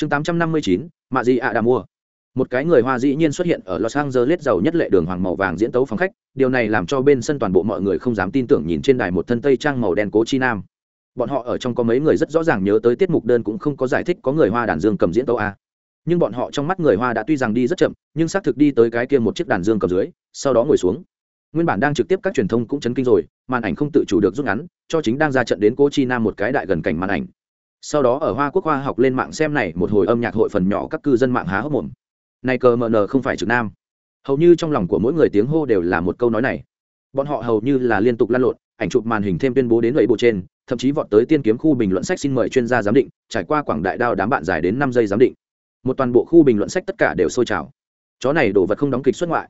chương tám trăm năm mươi chín, mạ gì ạ đã mua. Một cái người hoa dĩ nhiên xuất hiện ở los angeles giàu nhất lệ đường hoàng màu vàng diễn tấu phòng khách, điều này làm cho bên sân toàn bộ mọi người không dám tin tưởng nhìn trên đài một thân tây trang màu đen cố chi nam. Bọn họ ở trong có mấy người rất rõ ràng nhớ tới tiết mục đơn cũng không có giải thích có người hoa đàn dương cầm diễn tấu a. Nhưng bọn họ trong mắt người hoa đã tuy rằng đi rất chậm, nhưng xác thực đi tới cái kia một chiếc đàn dương cầm dưới, sau đó ngồi xuống. Nguyên bản đang trực tiếp các truyền thông cũng chấn kinh rồi, màn ảnh không tự chủ được rút ngắn, cho chính đang ra trận đến cố chi nam một cái đại gần cảnh màn ảnh sau đó ở hoa quốc khoa học lên mạng xem này một hồi âm nhạc hội phần nhỏ các cư dân mạng há hốc mồm. Này cờ mờ nờ không phải trực nam. Hầu như trong lòng của mỗi người tiếng hô đều là một câu nói này. Bọn họ hầu như là liên tục lan lộn, ảnh chụp màn hình thêm tuyên bố đến lẫy bộ trên, thậm chí vọt tới tiên kiếm khu bình luận sách xin mời chuyên gia giám định, trải qua quảng đại đao đám bạn dài đến năm giây giám định. Một toàn bộ khu bình luận sách tất cả đều sôi trào. Chó này đổ vật không đóng kịch xuất ngoại.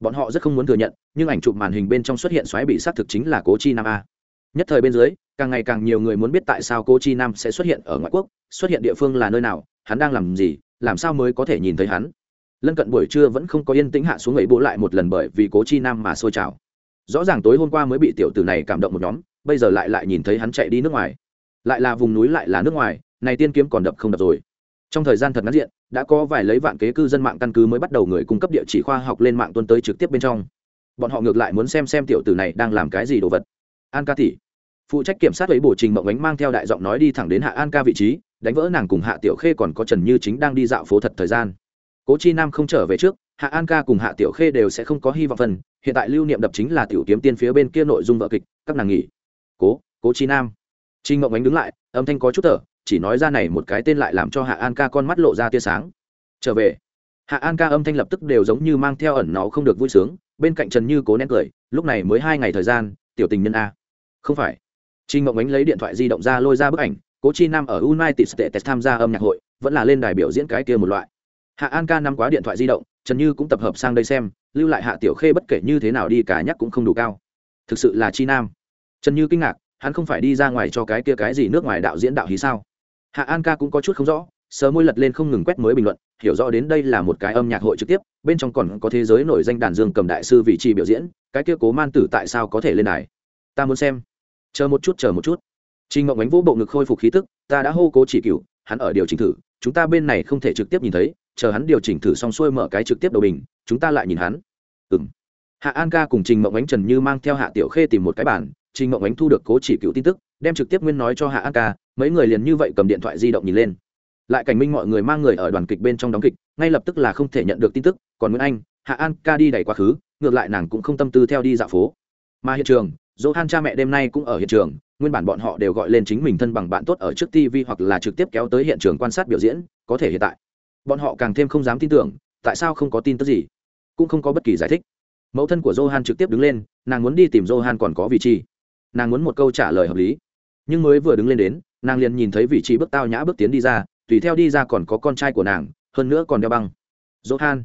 Bọn họ rất không muốn thừa nhận, nhưng ảnh chụp màn hình bên trong xuất hiện xoáy bị xác thực chính là cố chi nam a. Nhất thời bên dưới càng ngày càng nhiều người muốn biết tại sao cô chi nam sẽ xuất hiện ở ngoại quốc, xuất hiện địa phương là nơi nào, hắn đang làm gì, làm sao mới có thể nhìn thấy hắn. Lân cận buổi trưa vẫn không có yên tĩnh hạ xuống ấy bố lại một lần bởi vì cố chi nam mà sôi trào. Rõ ràng tối hôm qua mới bị tiểu tử này cảm động một nhóm, bây giờ lại lại nhìn thấy hắn chạy đi nước ngoài. Lại là vùng núi lại là nước ngoài, này tiên kiếm còn đập không đập rồi. Trong thời gian thật ngắn diện, đã có vài lấy vạn kế cư dân mạng căn cứ mới bắt đầu người cung cấp địa chỉ khoa học lên mạng tuân tới trực tiếp bên trong. Bọn họ ngược lại muốn xem xem tiểu tử này đang làm cái gì đồ vật. An ca tỷ phụ trách kiểm sát lấy bổ trình mộng ánh mang theo đại giọng nói đi thẳng đến hạ an ca vị trí, đánh vỡ nàng cùng hạ tiểu khê còn có trần như chính đang đi dạo phố thật thời gian. Cố chi nam không trở về trước, hạ an ca cùng hạ tiểu khê đều sẽ không có hy vọng phần, hiện tại lưu niệm đập chính là tiểu kiếm tiên phía bên kia nội dung vợ kịch, các nàng nghỉ. Cố cố chi nam. Trinh mộng ánh đứng lại, âm thanh có chút thở, chỉ nói ra này một cái tên lại làm cho hạ an ca con mắt lộ ra tia sáng. Trở về. Hạ an ca âm thanh lập tức đều giống như mang theo ẩn nó không được vui sướng, bên cạnh trần như cố nén cười, lúc này mới hai ngày thời gian, tiểu tình nhân a. Không phải trinh mộng ánh lấy điện thoại di động ra lôi ra bức ảnh, cố chi nam ở united states tham gia âm nhạc hội, vẫn là lên đài biểu diễn cái kia một loại. Hạ an ca nắm quá điện thoại di động, trần như cũng tập hợp sang đây xem, lưu lại hạ tiểu khê bất kể như thế nào đi cả nhắc cũng không đủ cao. Thực sự là chi nam. Trần như kinh ngạc, hắn không phải đi ra ngoài cho cái kia cái gì nước ngoài đạo diễn đạo hí sao? Hạ an ca cũng có chút không rõ, sờ môi lật lên không ngừng quét mới bình luận, hiểu rõ đến đây là một cái âm nhạc hội trực tiếp, bên trong còn có thế giới nổi danh đàn dương cầm đại sư vị trí biểu diễn, cái kia cố man tử tại sao có thể lên đài? Ta muốn xem chờ một chút chờ một chút Trình ngọc Ánh vũ bộ ngực khôi phục khí tức, ta đã hô cố chỉ cửu, hắn ở điều chỉnh thử, chúng ta bên này không thể trực tiếp nhìn thấy, chờ hắn điều chỉnh thử xong xuôi mở cái trực tiếp đầu bình, chúng ta lại nhìn hắn. Ừm. Hạ An ca cùng Trình Mộng Ánh Trần Như mang theo Hạ Tiểu Khê tìm một cái bàn, Trình Mộng Ánh thu được cố chỉ cửu tin tức, đem trực tiếp nguyên nói cho Hạ An ca, mấy người liền như vậy cầm điện thoại di động nhìn lên. Lại cảnh minh mọi người mang người ở đoàn kịch bên trong đóng kịch, ngay lập tức là không thể nhận được tin tức, còn Nguyễn Anh, Hạ An ca đi đẩy quá khứ, ngược lại nàng cũng không tâm tư theo đi dạo phố. Mà hiện trường, Johan cha mẹ đêm nay cũng ở hiện trường, nguyên bản bọn họ đều gọi lên chính mình thân bằng bạn tốt ở trước TV hoặc là trực tiếp kéo tới hiện trường quan sát biểu diễn, có thể hiện tại, bọn họ càng thêm không dám tin tưởng, tại sao không có tin tức gì, cũng không có bất kỳ giải thích. Mẫu thân của Johan trực tiếp đứng lên, nàng muốn đi tìm Johan còn có vị trí. Nàng muốn một câu trả lời hợp lý. Nhưng mới vừa đứng lên đến, nàng liền nhìn thấy vị trí bước tao nhã bước tiến đi ra, tùy theo đi ra còn có con trai của nàng, hơn nữa còn đeo băng. Johan.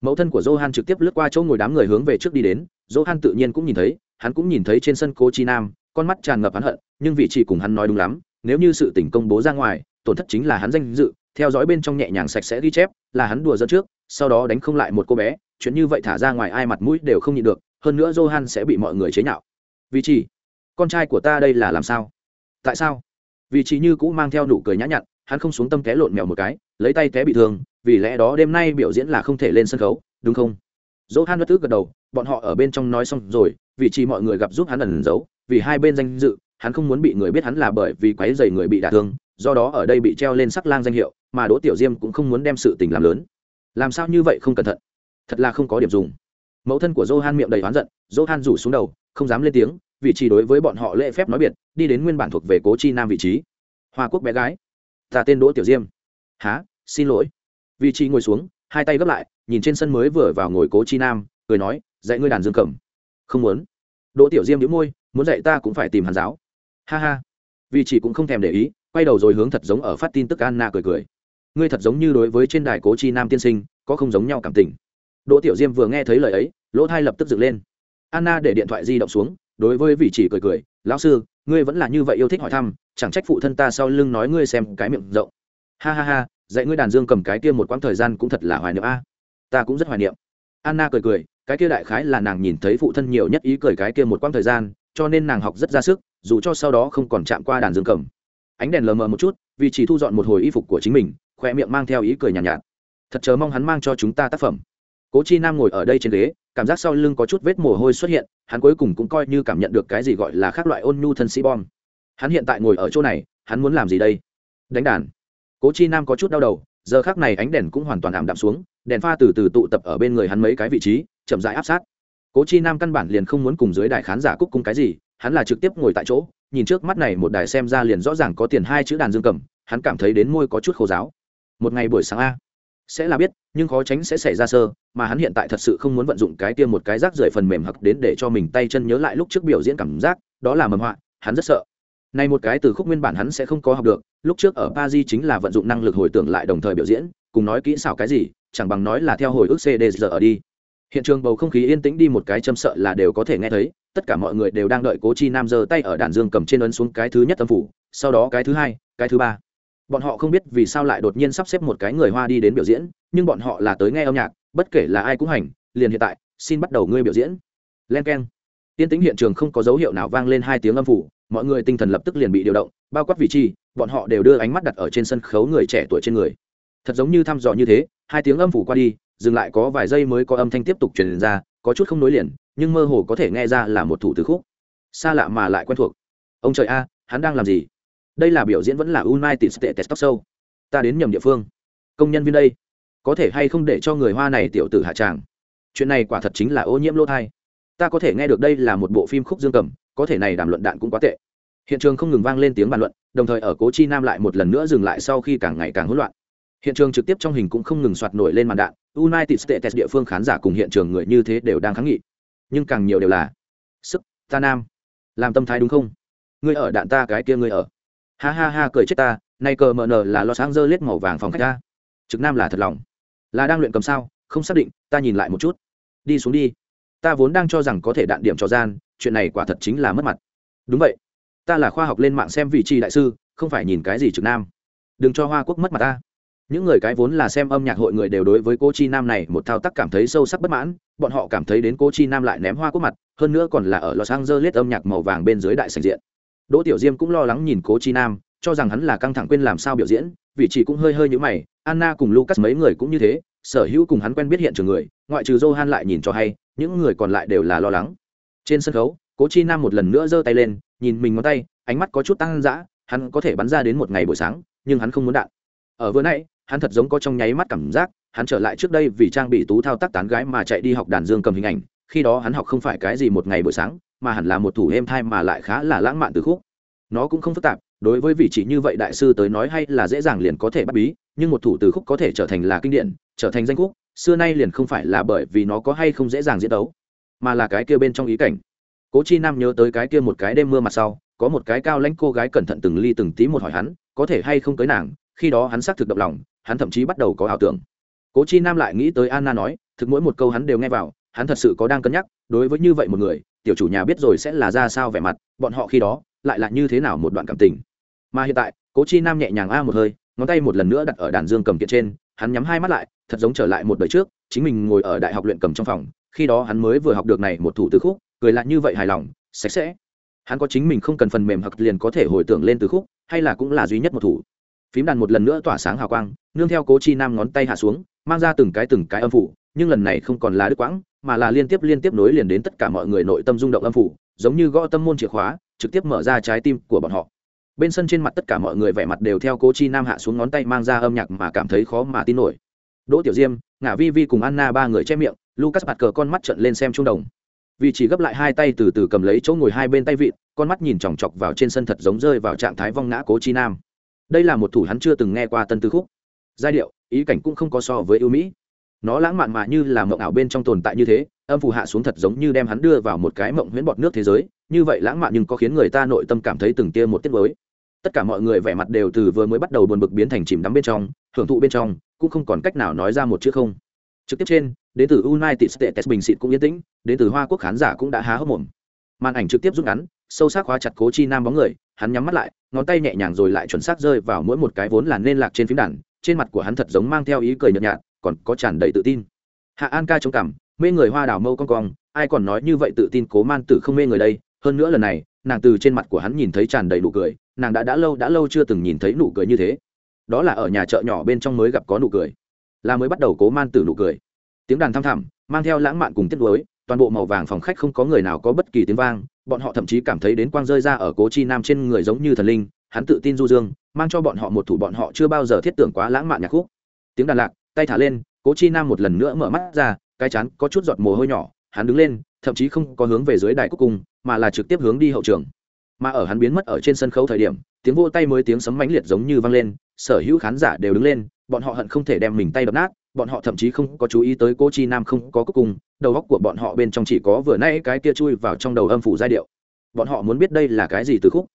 Mẫu thân của Johan trực tiếp lướt qua chỗ ngồi đám người hướng về trước đi đến, Johan tự nhiên cũng nhìn thấy, hắn cũng nhìn thấy trên sân Cố Chi Nam, con mắt tràn ngập hắn hận nhưng vị trí cùng hắn nói đúng lắm nếu như sự tình công bố ra ngoài tổn thất chính là hắn danh dự theo dõi bên trong nhẹ nhàng sạch sẽ ghi chép là hắn đùa dẫn trước sau đó đánh không lại một cô bé chuyện như vậy thả ra ngoài ai mặt mũi đều không nhịn được hơn nữa johan sẽ bị mọi người chế nhạo. Vị trí con trai của ta đây là làm sao? Tại sao? Vị trí như cũ mang theo nụ cười nhã nhặn hắn không xuống tâm té lộn mèo một cái lấy tay té bị thương vì lẽ đó đêm nay biểu diễn là không thể lên sân khấu đúng không? Johan bất tức gật đầu bọn họ ở bên trong nói xong rồi, vị trí mọi người gặp giúp hắn ẩn giấu, vì hai bên danh dự, hắn không muốn bị người biết hắn là bởi vì quấy dày người bị đả thương, do đó ở đây bị treo lên sắc lang danh hiệu, mà đỗ tiểu diêm cũng không muốn đem sự tình làm lớn. Làm sao như vậy không cẩn thận? Thật là không có điểm dùng. Mẫu thân của johan miệng đầy oán giận, johan rủ xuống đầu, không dám lên tiếng, vị trí đối với bọn họ lễ phép nói biệt, đi đến nguyên bản thuộc về cố chi nam vị trí. Hoa quốc bé gái. Ta tên đỗ tiểu diêm. Há xin lỗi. Vị trí ngồi xuống, hai tay gấp lại, nhìn trên sân mới vừa vào ngồi cố chi nam cười nói, dạy ngươi đàn dương cầm. Không muốn. Đỗ tiểu diêm đĩu môi, muốn dạy ta cũng phải tìm hàn giáo. Ha ha. Vì chỉ cũng không thèm để ý, quay đầu rồi hướng thật giống ở phát tin tức anna cười cười. Ngươi thật giống như đối với trên đài cố chi nam tiên sinh, có không giống nhau cảm tình. Đỗ tiểu diêm vừa nghe thấy lời ấy, lỗ thai lập tức dựng lên. Anna để điện thoại di động xuống, đối với vị chỉ cười cười, lão sư, ngươi vẫn là như vậy yêu thích hỏi thăm, chẳng trách phụ thân ta sau lưng nói ngươi xem cái miệng rộng. Ha ha ha, dạy ngươi đàn dương cầm cái kia một quãng thời gian cũng thật là hoài niệm a. Ta cũng rất hoài niệm anna cười cười cái kia đại khái là nàng nhìn thấy phụ thân nhiều nhất ý cười cái kia một quãng thời gian cho nên nàng học rất ra sức dù cho sau đó không còn chạm qua đàn dương cầm. Ánh đèn lờ mờ một chút vì chỉ thu dọn một hồi y phục của chính mình khoe miệng mang theo ý cười nhàn nhạt, nhạt. Thật chờ mong hắn mang cho chúng ta tác phẩm. Cố chi nam ngồi ở đây trên ghế cảm giác sau lưng có chút vết mồ hôi xuất hiện hắn cuối cùng cũng coi như cảm nhận được cái gì gọi là khác loại ôn nhu thân sĩ bom. Hắn hiện tại ngồi ở chỗ này hắn muốn làm gì đây? Đánh đàn. Cố chi nam có chút đau đầu giờ khác này ánh đèn cũng hoàn toàn ảm đạm xuống, đèn pha từ từ tụ tập ở bên người hắn mấy cái vị trí, chậm rãi áp sát. Cố chi nam căn bản liền không muốn cùng dưới đài khán giả cúc cung cái gì, hắn là trực tiếp ngồi tại chỗ, nhìn trước mắt này một đài xem ra liền rõ ràng có tiền hai chữ đàn dương cầm, hắn cảm thấy đến môi có chút khô giáo một ngày buổi sáng a. Sẽ là biết, nhưng khó tránh sẽ xảy ra sơ, mà hắn hiện tại thật sự không muốn vận dụng cái tiêm một cái rác rưởi phần mềm hặc đến để cho mình tay chân nhớ lại lúc trước biểu diễn cảm giác, đó là mầm họa, hắn rất sợ. Này một cái từ khúc nguyên bản hắn sẽ không có học được lúc trước ở paris chính là vận dụng năng lực hồi tưởng lại đồng thời biểu diễn, cùng nói kỹ xảo cái gì, chẳng bằng nói là theo hồi ức cd giờ ở đi. Hiện trường bầu không khí yên tĩnh đi một cái châm sợ là đều có thể nghe thấy, tất cả mọi người đều đang đợi cố chi nam giơ tay ở đàn dương cầm trên ấn xuống cái thứ nhất âm phủ, sau đó cái thứ hai, cái thứ ba. Bọn họ không biết vì sao lại đột nhiên sắp xếp một cái người hoa đi đến biểu diễn, nhưng bọn họ là tới nghe âm nhạc, bất kể là ai cũng hành, liền hiện tại, xin bắt đầu ngươi biểu diễn. Len k e n tiên tính hiện trường không có dấu hiệu nào vang lên hai tiếng âm phủ, mọi người tinh thần lập tức liền bị điều động, bao quát vị trí bọn họ đều đưa ánh mắt đặt ở trên sân khấu người trẻ tuổi trên người. Thật giống như thăm dò như thế, hai tiếng âm phủ qua đi, dừng lại có vài giây mới có âm thanh tiếp tục truyền ra, có chút không nối liền, nhưng mơ hồ có thể nghe ra là một thủ từ khúc. Xa lạ mà lại quen thuộc. Ông trời a, hắn đang làm gì? Đây là biểu diễn vẫn là united states talk show. Ta đến nhầm địa phương. Công nhân viên đây, có thể hay không để cho người hoa này tiểu tử hạ tràng? Chuyện này quả thật chính là ô nhiễm lỗ thai. Ta có thể nghe được đây là một bộ phim khúc dương cầm, có thể này đàm luận đạn cũng quá tệ. Hiện trường không ngừng vang lên tiếng bàn luận đồng thời ở cố chi nam lại một lần nữa dừng lại sau khi càng ngày càng hỗn loạn. Hiện trường trực tiếp trong hình cũng không ngừng soạt nổi lên màn đạn, united states địa phương khán giả cùng hiện trường người như thế đều đang kháng nghị. Nhưng càng nhiều đều là, sức, ta nam, làm tâm thái đúng không? Ngươi ở đạn ta cái kia ngươi ở. Ha ha ha cười chết ta, nay cờ mờ nờ là lo sáng dơ lết màu vàng phòng khách ta. Trực nam là thật lòng. Là đang luyện cầm sao, không xác định, ta nhìn lại một chút. Đi xuống đi. Ta vốn đang cho rằng có thể đạn điểm cho gian, chuyện này quả thật chính là mất mặt. Đúng vậy ta là khoa học lên mạng xem vị trí đại sư, không phải nhìn cái gì trực nam. Đừng cho hoa quốc mất mặt ta. Những người cái vốn là xem âm nhạc hội người đều đối với cô chi nam này một thao tác cảm thấy sâu sắc bất mãn, bọn họ cảm thấy đến cô chi nam lại ném hoa quốc mặt, hơn nữa còn là ở los angeles âm nhạc màu vàng bên dưới đại sành diện. Đỗ tiểu diêm cũng lo lắng nhìn cố chi nam, cho rằng hắn là căng thẳng quên làm sao biểu diễn, vị trí cũng hơi hơi như mày, anna cùng lucas mấy người cũng như thế, sở hữu cùng hắn quen biết hiện trường người, ngoại trừ johan lại nhìn cho hay, những người còn lại đều là lo lắng. Trên sân khấu, cố chi nam một lần nữa giơ tay lên nhìn mình ngón tay, ánh mắt có chút tăng dã, hắn có thể bắn ra đến một ngày buổi sáng, nhưng hắn không muốn đạn. Ở vừa nãy, hắn thật giống có trong nháy mắt cảm giác, hắn trở lại trước đây vì trang bị tú thao tác tán gái mà chạy đi học đàn dương cầm hình ảnh, khi đó hắn học không phải cái gì một ngày buổi sáng, mà hẳn là một thủ êm thai mà lại khá là lãng mạn từ khúc. Nó cũng không phức tạp, đối với vị trí như vậy đại sư tới nói hay là dễ dàng liền có thể bắt bí, nhưng một thủ từ khúc có thể trở thành là kinh điển, trở thành danh khúc, xưa nay liền không phải là bởi vì nó có hay không dễ dàng diễn đấu mà là cái kia bên trong ý cảnh cố chi nam nhớ tới cái kia một cái đêm mưa mặt sau, có một cái cao lãnh cô gái cẩn thận từng ly từng tí một hỏi hắn, có thể hay không cưới nàng, khi đó hắn xác thực động lòng, hắn thậm chí bắt đầu có ảo tưởng. Cố chi nam lại nghĩ tới anna nói, thực mỗi một câu hắn đều nghe vào, hắn thật sự có đang cân nhắc, đối với như vậy một người, tiểu chủ nhà biết rồi sẽ là ra sao vẻ mặt, bọn họ khi đó, lại là như thế nào một đoạn cảm tình. Mà hiện tại, cố chi nam nhẹ nhàng a một hơi, ngón tay một lần nữa đặt ở đàn dương cầm kiện trên, hắn nhắm hai mắt lại, thật giống trở lại một đời trước, chính mình ngồi ở đại học luyện cầm trong phòng, khi đó hắn mới vừa học được này một thủ từ khúc cười lại như vậy hài lòng, sạch sẽ. Hắn có chính mình không cần phần mềm hoặc liền có thể hồi tưởng lên từ khúc, hay là cũng là duy nhất một thủ. Phím đàn một lần nữa tỏa sáng hào quang, nương theo cố chi nam ngón tay hạ xuống, mang ra từng cái từng cái âm phủ, nhưng lần này không còn là đứt quãng, mà là liên tiếp liên tiếp nối liền đến tất cả mọi người nội tâm rung động âm phủ, giống như gõ tâm môn chìa khóa, trực tiếp mở ra trái tim của bọn họ. Bên sân trên mặt tất cả mọi người vẻ mặt đều theo cố chi nam hạ xuống ngón tay mang ra âm nhạc mà cảm thấy khó mà tin nổi. Đỗ tiểu diêm, ngả vi vi cùng anna ba người che miệng, lucas bạt cờ con mắt trận lên xem trung đồng vì chỉ gấp lại hai tay từ từ cầm lấy chỗ ngồi hai bên tay vịn, con mắt nhìn chòng chọc vào trên sân thật giống rơi vào trạng thái vong ngã cố chi nam. Đây là một thủ hắn chưa từng nghe qua tân tư khúc. Giai điệu, ý cảnh cũng không có so với ưu mỹ. Nó lãng mạn mà như là mộng ảo bên trong tồn tại như thế, âm phù hạ xuống thật giống như đem hắn đưa vào một cái mộng huyễn bọt nước thế giới, như vậy lãng mạn nhưng có khiến người ta nội tâm cảm thấy từng tia một tiết mới. Tất cả mọi người vẻ mặt đều từ vừa mới bắt đầu buồn bực biến thành chìm đắm bên trong, hưởng thụ bên trong, cũng không còn cách nào nói ra một chữ không. Trực tiếp trên đến từ united states bình xịt cũng yên tĩnh đến từ hoa quốc khán giả cũng đã há hốc mồm. Màn ảnh trực tiếp rút ngắn sâu sắc khóa chặt cố chi nam bóng người hắn nhắm mắt lại ngón tay nhẹ nhàng rồi lại chuẩn xác rơi vào mỗi một cái vốn là nên lạc trên phím đàn trên mặt của hắn thật giống mang theo ý cười nhợt nhạt còn có tràn đầy tự tin. Hạ an ca chống cằm, mê người hoa đào mâu cong cong ai còn nói như vậy tự tin cố man tử không mê người đây. Hơn nữa lần này nàng từ trên mặt của hắn nhìn thấy tràn đầy nụ cười nàng đã đã lâu đã lâu chưa từng nhìn thấy nụ cười như thế. Đó là ở nhà chợ nhỏ bên trong mới gặp có nụ cười. Là mới bắt đầu cố man tử nụ cười tiếng đàn thăm thẳm, mang theo lãng mạn cùng tiết đối toàn bộ màu vàng phòng khách không có người nào có bất kỳ tiếng vang, bọn họ thậm chí cảm thấy đến quang rơi ra ở cố chi nam trên người giống như thần linh, hắn tự tin du dương, mang cho bọn họ một thủ bọn họ chưa bao giờ thiết tưởng quá lãng mạn nhạc khúc. Tiếng đàn lạc, tay thả lên, cố chi nam một lần nữa mở mắt ra, cái chán có chút giọt mồ hôi nhỏ, hắn đứng lên, thậm chí không có hướng về dưới đài cuối cung mà là trực tiếp hướng đi hậu trường. Mà ở hắn biến mất ở trên sân khấu thời điểm, tiếng vô tay mới tiếng sấm mãnh liệt giống như vang lên, sở hữu khán giả đều đứng lên, bọn họ hận không thể đem mình tay đập nát bọn họ thậm chí không có chú ý tới cô chi nam không có cuối cùng, đầu góc của bọn họ bên trong chỉ có vừa nay cái kia chui vào trong đầu âm phủ giai điệu. Bọn họ muốn biết đây là cái gì từ khúc.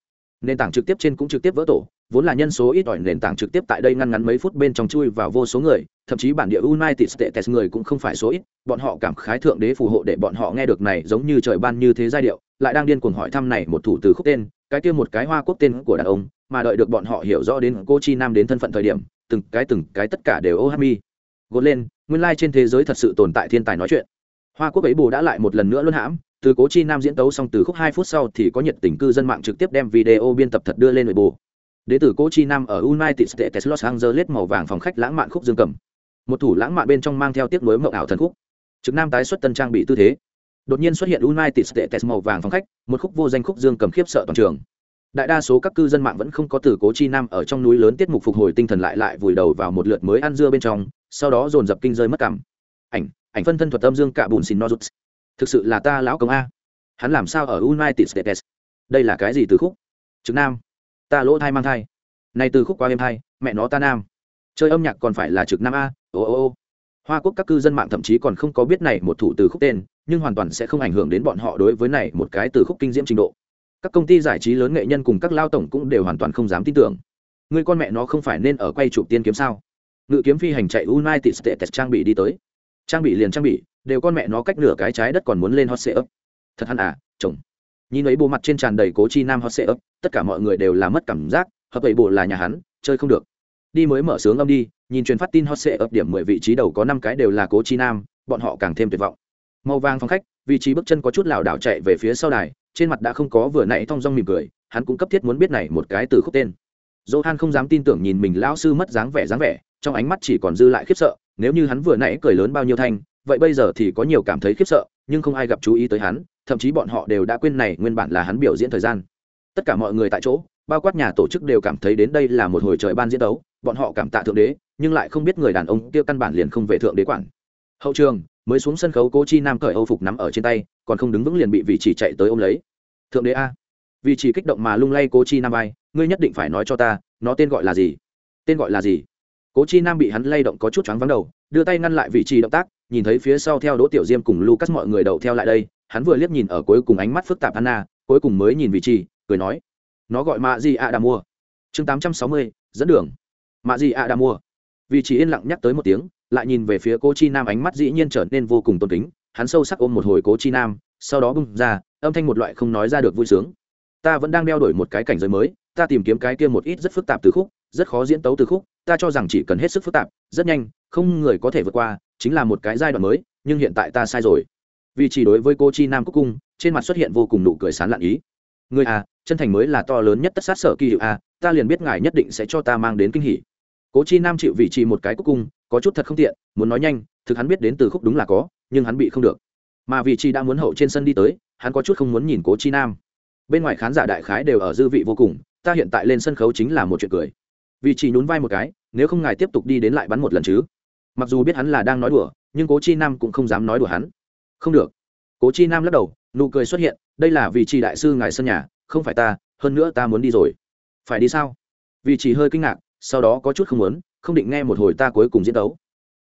Nền tảng trực tiếp trên cũng trực tiếp vỡ tổ, vốn là nhân số ít ỏi nền tảng trực tiếp tại đây ngăn ngắn mấy phút bên trong chui vào vô số người, thậm chí bản địa united states người cũng không phải số ít, bọn họ cảm khái thượng đế phù hộ để bọn họ nghe được này giống như trời ban như thế giai điệu, lại đang điên cuồng hỏi thăm này một thủ từ khúc tên, cái kia một cái hoa quốc tên của đàn ông, mà đợi được bọn họ hiểu rõ đến cô chi nam đến thân phận thời điểm, từng cái từng cái tất cả đều ô hát mi gột lên, nguyên lai、like、trên thế giới thật sự tồn tại thiên tài nói chuyện. Hoa quốc ấy bù đã lại một lần nữa luân hãm, từ cố chi nam diễn tấu xong từ khúc hai phút sau thì có nhiệt tình cư dân mạng trực tiếp đem video biên tập thật đưa lên nội bù đ ế từ cố chi nam ở united states, los angeles màu vàng phòng khách lãng mạn khúc dương cầm. Một thủ lãng mạn bên trong mang theo tiếc nối mậu ảo thần khúc. Trực nam tái xuất tân trang bị tư thế. Đột nhiên xuất hiện united states màu vàng phòng khách, một khúc vô danh khúc dương cầm khiếp sợ toàn trường. Đại đa số các cư dân mạng vẫn không có từ cố chi nam ở trong núi lớn tiết mục phục hồi tinh thần lại lại vùi đầu vào một lượt mới ăn dưa bên trong sau đó dồn dập kinh rơi mất cảm. Ảnh ảnh phân thân thuật âm dương cả bùn xin nozuts thực sự là ta lão công a. Hắn làm sao ở united states? Đây là cái gì từ khúc? Trực nam. Ta lỗ thai mang thai. Này từ khúc qua êm thai mẹ nó ta nam. Chơi âm nhạc còn phải là trực nam a, ô ô ô. Hoa quốc các cư dân mạng thậm chí còn không có biết này một thủ từ khúc tên, nhưng hoàn toàn sẽ không ảnh hưởng đến bọn họ đối với này một cái từ khúc kinh diễm trình độ. Các công ty giải trí lớn nghệ nhân cùng các lao tổng cũng đều hoàn toàn không dám tin tưởng. Người con mẹ nó không phải nên ở quay chụp tiên kiếm sao? Ngự kiếm phi hành chạy united states trang bị đi tới. Trang bị liền trang bị đều con mẹ nó cách nửa cái trái đất còn muốn lên hot sệ ấp thật hẳn à chồng. Nhìn ấy bộ mặt trên tràn đầy cố chi nam hot sệ ấp tất cả mọi người đều là mất cảm giác hợp ấy bộ là nhà hắn chơi không được. Đi mới mở sướng âm đi nhìn truyền phát tin hot sệ ấp điểm mười vị trí đầu có năm cái đều là cố chi nam bọn họ càng thêm tuyệt vọng. Màu vàng phong khách vị trí bước chân có chút lảo đảo chạy về phía sau đài trên mặt đã không có vừa nãy thong dong mỉm cười hắn cũng cấp thiết muốn biết này một cái từ khúc tên. Johan không dám tin tưởng nhìn mình lão sư mất dáng vẻ dáng vẻ, trong ánh mắt chỉ còn dư lại khiếp sợ, nếu như hắn vừa nãy cười lớn bao nhiêu thanh, vậy bây giờ thì có nhiều cảm thấy khiếp sợ, nhưng không ai gặp chú ý tới hắn, thậm chí bọn họ đều đã quên này nguyên bản là hắn biểu diễn thời gian. Tất cả mọi người tại chỗ, bao quát nhà tổ chức đều cảm thấy đến đây là một hồi trời ban diễn đấu, bọn họ cảm tạ thượng đế, nhưng lại không biết người đàn ông kia căn bản liền không về thượng đế quản. Hậu trường, mới xuống sân khấu Cố Chi Nam cởi Âu phục nắm ở trên tay, còn không đứng vững liền bị vị chỉ chạy tới ôm lấy. Thượng đế a. Vị chỉ kích động mà lung lay Cố Chi Nam vai, ngươi nhất định phải nói cho ta nó tên gọi là gì tên gọi là gì cố chi nam bị hắn lay động có chút choáng vắng đầu, đưa tay ngăn lại vị trí động tác, nhìn thấy phía sau theo đỗ tiểu diêm cùng lucas mọi người đầu theo lại đây, hắn vừa liếc nhìn ở cuối cùng ánh mắt phức tạp anna, cuối cùng mới nhìn vị trí, cười nói, nó gọi mạ gì ạ đà mua chương tám trăm sáu mươi, dẫn đường. Mạ gì ạ đà mua vị trí yên lặng nhắc tới một tiếng, lại nhìn về phía cố chi nam ánh mắt dĩ nhiên trở nên vô cùng tôn kính, hắn sâu sắc ôm một hồi cố chi nam, sau đó bung ra, âm thanh một loại không nói ra được vui sướng. Ta vẫn đang đeo đổi một cái cảnh giới mới, ta tìm kiếm cái kia một ít rất phức tạp từ khúc, rất khó diễn tấu từ khúc ta cho rằng chỉ cần hết sức phức tạp, rất nhanh, không người có thể vượt qua, chính là một cái giai đoạn mới, nhưng hiện tại ta sai rồi. Vì chỉ đối với cô chi nam cúc cung, trên mặt xuất hiện vô cùng nụ cười sán lạn ý. Người à chân thành mới là to lớn nhất tất sát sở kỳ hiệu à ta liền biết ngài nhất định sẽ cho ta mang đến kinh hỉ. Cố chi nam chịu vị trí một cái cúc cung, có chút thật không tiện, muốn nói nhanh, thực hắn biết đến từ khúc đúng là có, nhưng hắn bị không được. Mà vị trí đã muốn hậu trên sân đi tới, hắn có chút không muốn nhìn cố chi nam. Bên ngoài khán giả đại khái đều ở dư vị vô cùng, ta hiện tại lên sân khấu chính là một chuyện cười. Vì chỉ nhún vai một cái nếu không ngài tiếp tục đi đến lại bắn một lần chứ? Mặc dù biết hắn là đang nói đùa, nhưng cố chi nam cũng không dám nói đùa hắn. Không được. Cố chi nam lắc đầu, nụ cười xuất hiện, đây là vì trí đại sư ngài sân nhà, không phải ta, hơn nữa ta muốn đi rồi. Phải đi sao? Vì chỉ hơi kinh ngạc, sau đó có chút không muốn, không định nghe một hồi ta cuối cùng diễn đấu